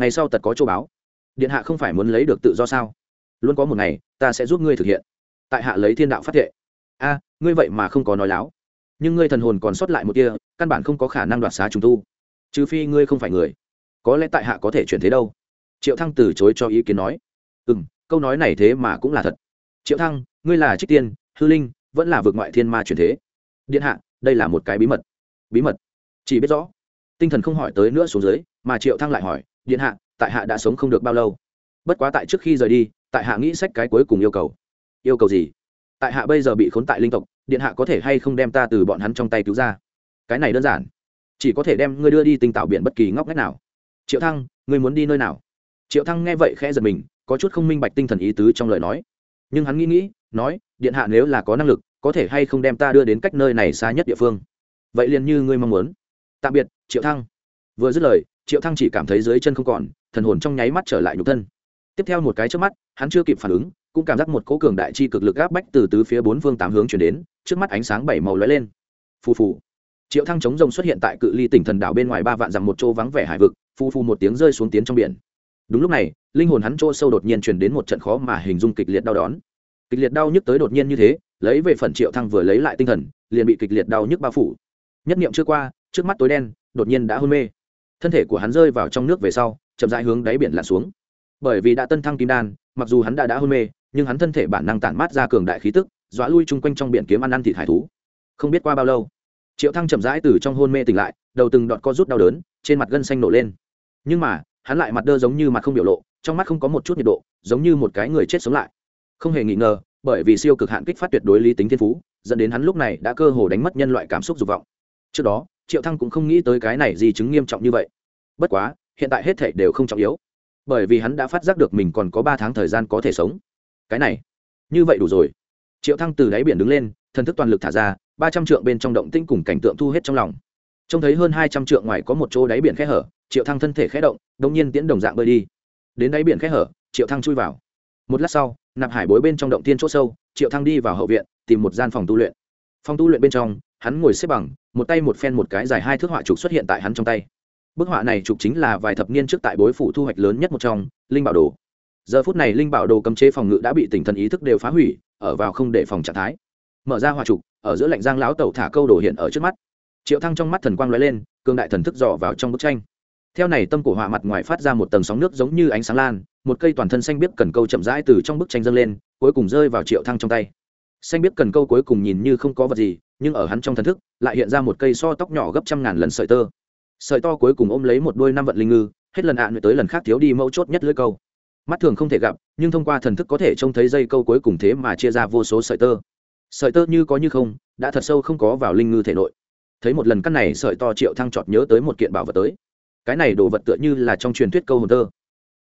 ngày sau tật có châu báo. Điện hạ không phải muốn lấy được tự do sao? Luôn có một ngày, ta sẽ giúp ngươi thực hiện. Tại hạ lấy thiên đạo phát thệ. A, ngươi vậy mà không có nói láo. Nhưng ngươi thần hồn còn sót lại một kia căn bản không có khả năng đoạt xá trùng tu. Trừ phi ngươi không phải người. Có lẽ tại hạ có thể chuyển thế đâu. Triệu thăng từ chối cho ý kiến nói. Ừ m câu nói này thế mà cũng là thật. Triệu thăng, ngươi là trích tiên, hư linh, vẫn là vượt ngoại thiên ma chuyển thế. Điện hạ, đây là một cái bí mật. Bí mật. Chỉ biết rõ. Tinh thần không hỏi tới nữa xuống dưới, mà triệu thăng lại hỏi điện hạ, tại hạ đã sống không được bao lâu. Bất quá tại trước khi rời đi, tại hạ nghĩ sách cái cuối cùng yêu cầu. Yêu cầu gì? Tại hạ bây giờ bị khốn tại linh tộc, điện hạ có thể hay không đem ta từ bọn hắn trong tay cứu ra? Cái này đơn giản. Chỉ có thể đem ngươi đưa đi tinh tạo biển bất kỳ ngóc ngách nào. Triệu thăng, ngươi muốn đi nơi nào? Triệu thăng nghe vậy khẽ giật mình, có chút không minh bạch tinh thần ý tứ trong lời nói. Nhưng hắn nghĩ nghĩ, nói, điện hạ nếu là có năng lực, có thể hay không đem ta đưa đến cách nơi này xa nhất địa phương? Vậy liền như ngươi mong muốn. Tạm biệt, triệu thăng. Vừa dứt lời triệu thăng chỉ cảm thấy dưới chân không còn, thần hồn trong nháy mắt trở lại nhục thân. Tiếp theo một cái trước mắt, hắn chưa kịp phản ứng, cũng cảm giác một cỗ cường đại chi cực lực áp bách từ tứ phía bốn phương tám hướng chuyển đến, trước mắt ánh sáng bảy màu lóe lên. Phù phù. Triệu thăng chống rồng xuất hiện tại cự ly tỉnh thần đảo bên ngoài ba vạn dặm một chỗ vắng vẻ hải vực, phù phù một tiếng rơi xuống tiến trong biển. Đúng lúc này, linh hồn hắn chỗ sâu đột nhiên truyền đến một trận khó mà hình dung kịch liệt đau đón kịch liệt đau nhức tới đột nhiên như thế, lấy về phần triệu thăng vừa lấy lại tinh thần, liền bị kịch liệt đau nhức bao phủ. Nhất niệm chưa qua, trước mắt tối đen, đột nhiên đã hôn mê thân thể của hắn rơi vào trong nước về sau, chậm rãi hướng đáy biển lặn xuống. Bởi vì đã tân thăng kim đan, mặc dù hắn đã đã hôn mê, nhưng hắn thân thể bản năng tản mát ra cường đại khí tức, dọa lui chung quanh trong biển kiếm ăn ăn thịt hải thú. Không biết qua bao lâu, triệu thăng chậm rãi từ trong hôn mê tỉnh lại, đầu từng đọt co rút đau đớn, trên mặt gân xanh nổ lên. Nhưng mà, hắn lại mặt đơ giống như mặt không biểu lộ, trong mắt không có một chút nhiệt độ, giống như một cái người chết sống lại. Không hề nghi ngờ, bởi vì siêu cực hạn kích phát tuyệt đối lý tính thiên phú, dẫn đến hắn lúc này đã cơ hồ đánh mất nhân loại cảm xúc dục vọng. Trước đó triệu thăng cũng không nghĩ tới cái này gì chứng nghiêm trọng như vậy. Bất quá, hiện tại hết thể đều không trọng yếu. Bởi vì hắn đã phát giác được mình còn có ba tháng thời gian có thể sống. Cái này, như vậy đủ rồi. Triệu thăng từ đáy biển đứng lên, thần thức toàn lực thả ra, ba trăm trượng bên trong động tĩnh cùng cảnh tượng thu hết trong lòng. Trông thấy hơn hai trăm trượng ngoài có một chỗ đáy biển khẽ hở, triệu thăng thân thể khẽ động đung nhiên tiễn đồng dạng bơi đi. Đến đáy biển khẽ hở, triệu thăng chui vào. Một lát sau, nạp hải bối bên trong động tiên chỗ sâu, triệu thăng đi vào hậu viện, tìm một gian phòng tu luyện. Phòng tu luyện bên trong hắn ngồi xếp bằng, một tay một phen một cái dài hai thước họa trục xuất hiện tại hắn trong tay. Bức họa này trục chính là vài thập niên trước tại bối phủ thu hoạch lớn nhất một trong, linh bảo đồ. Giờ phút này linh bảo đồ cấm chế phòng ngự đã bị tỉnh thần ý thức đều phá hủy, ở vào không để phòng trạng thái. Mở ra họa trục, ở giữa lạnh giang lão tẩu thả câu đồ hiện ở trước mắt. Triệu thăng trong mắt thần quang lóe lên cương đại thần thức dò vào trong bức tranh. Theo này tâm cổ họa mặt ngoài phát ra một tầng sóng nước giống như ánh sáng lan, một cây toàn thân xanh biếc cần câu chậm rãi từ trong bức tranh dâng lên, cuối cùng rơi vào triệu thăng trong tay xanh biết cần câu cuối cùng nhìn như không có vật gì, nhưng ở hắn trong thần thức, lại hiện ra một cây so tóc nhỏ gấp trăm ngàn lần sợi tơ. Sợi to cuối cùng ôm lấy một đôi năm vận linh ngư, hết lần ạ à tới lần khác thiếu đi mẫu chốt nhất lưỡi câu. Mắt thường không thể gặp, nhưng thông qua thần thức có thể trông thấy dây câu cuối cùng thế mà chia ra vô số sợi tơ. Sợi tơ như có như không, đã thật sâu không có vào linh ngư thể nội. Thấy một lần căn này sợi to triệu thăng trọt nhớ tới một kiện bảo vật tới. Cái này đồ vật tựa như là trong truyền thuyết câu hồn tơ.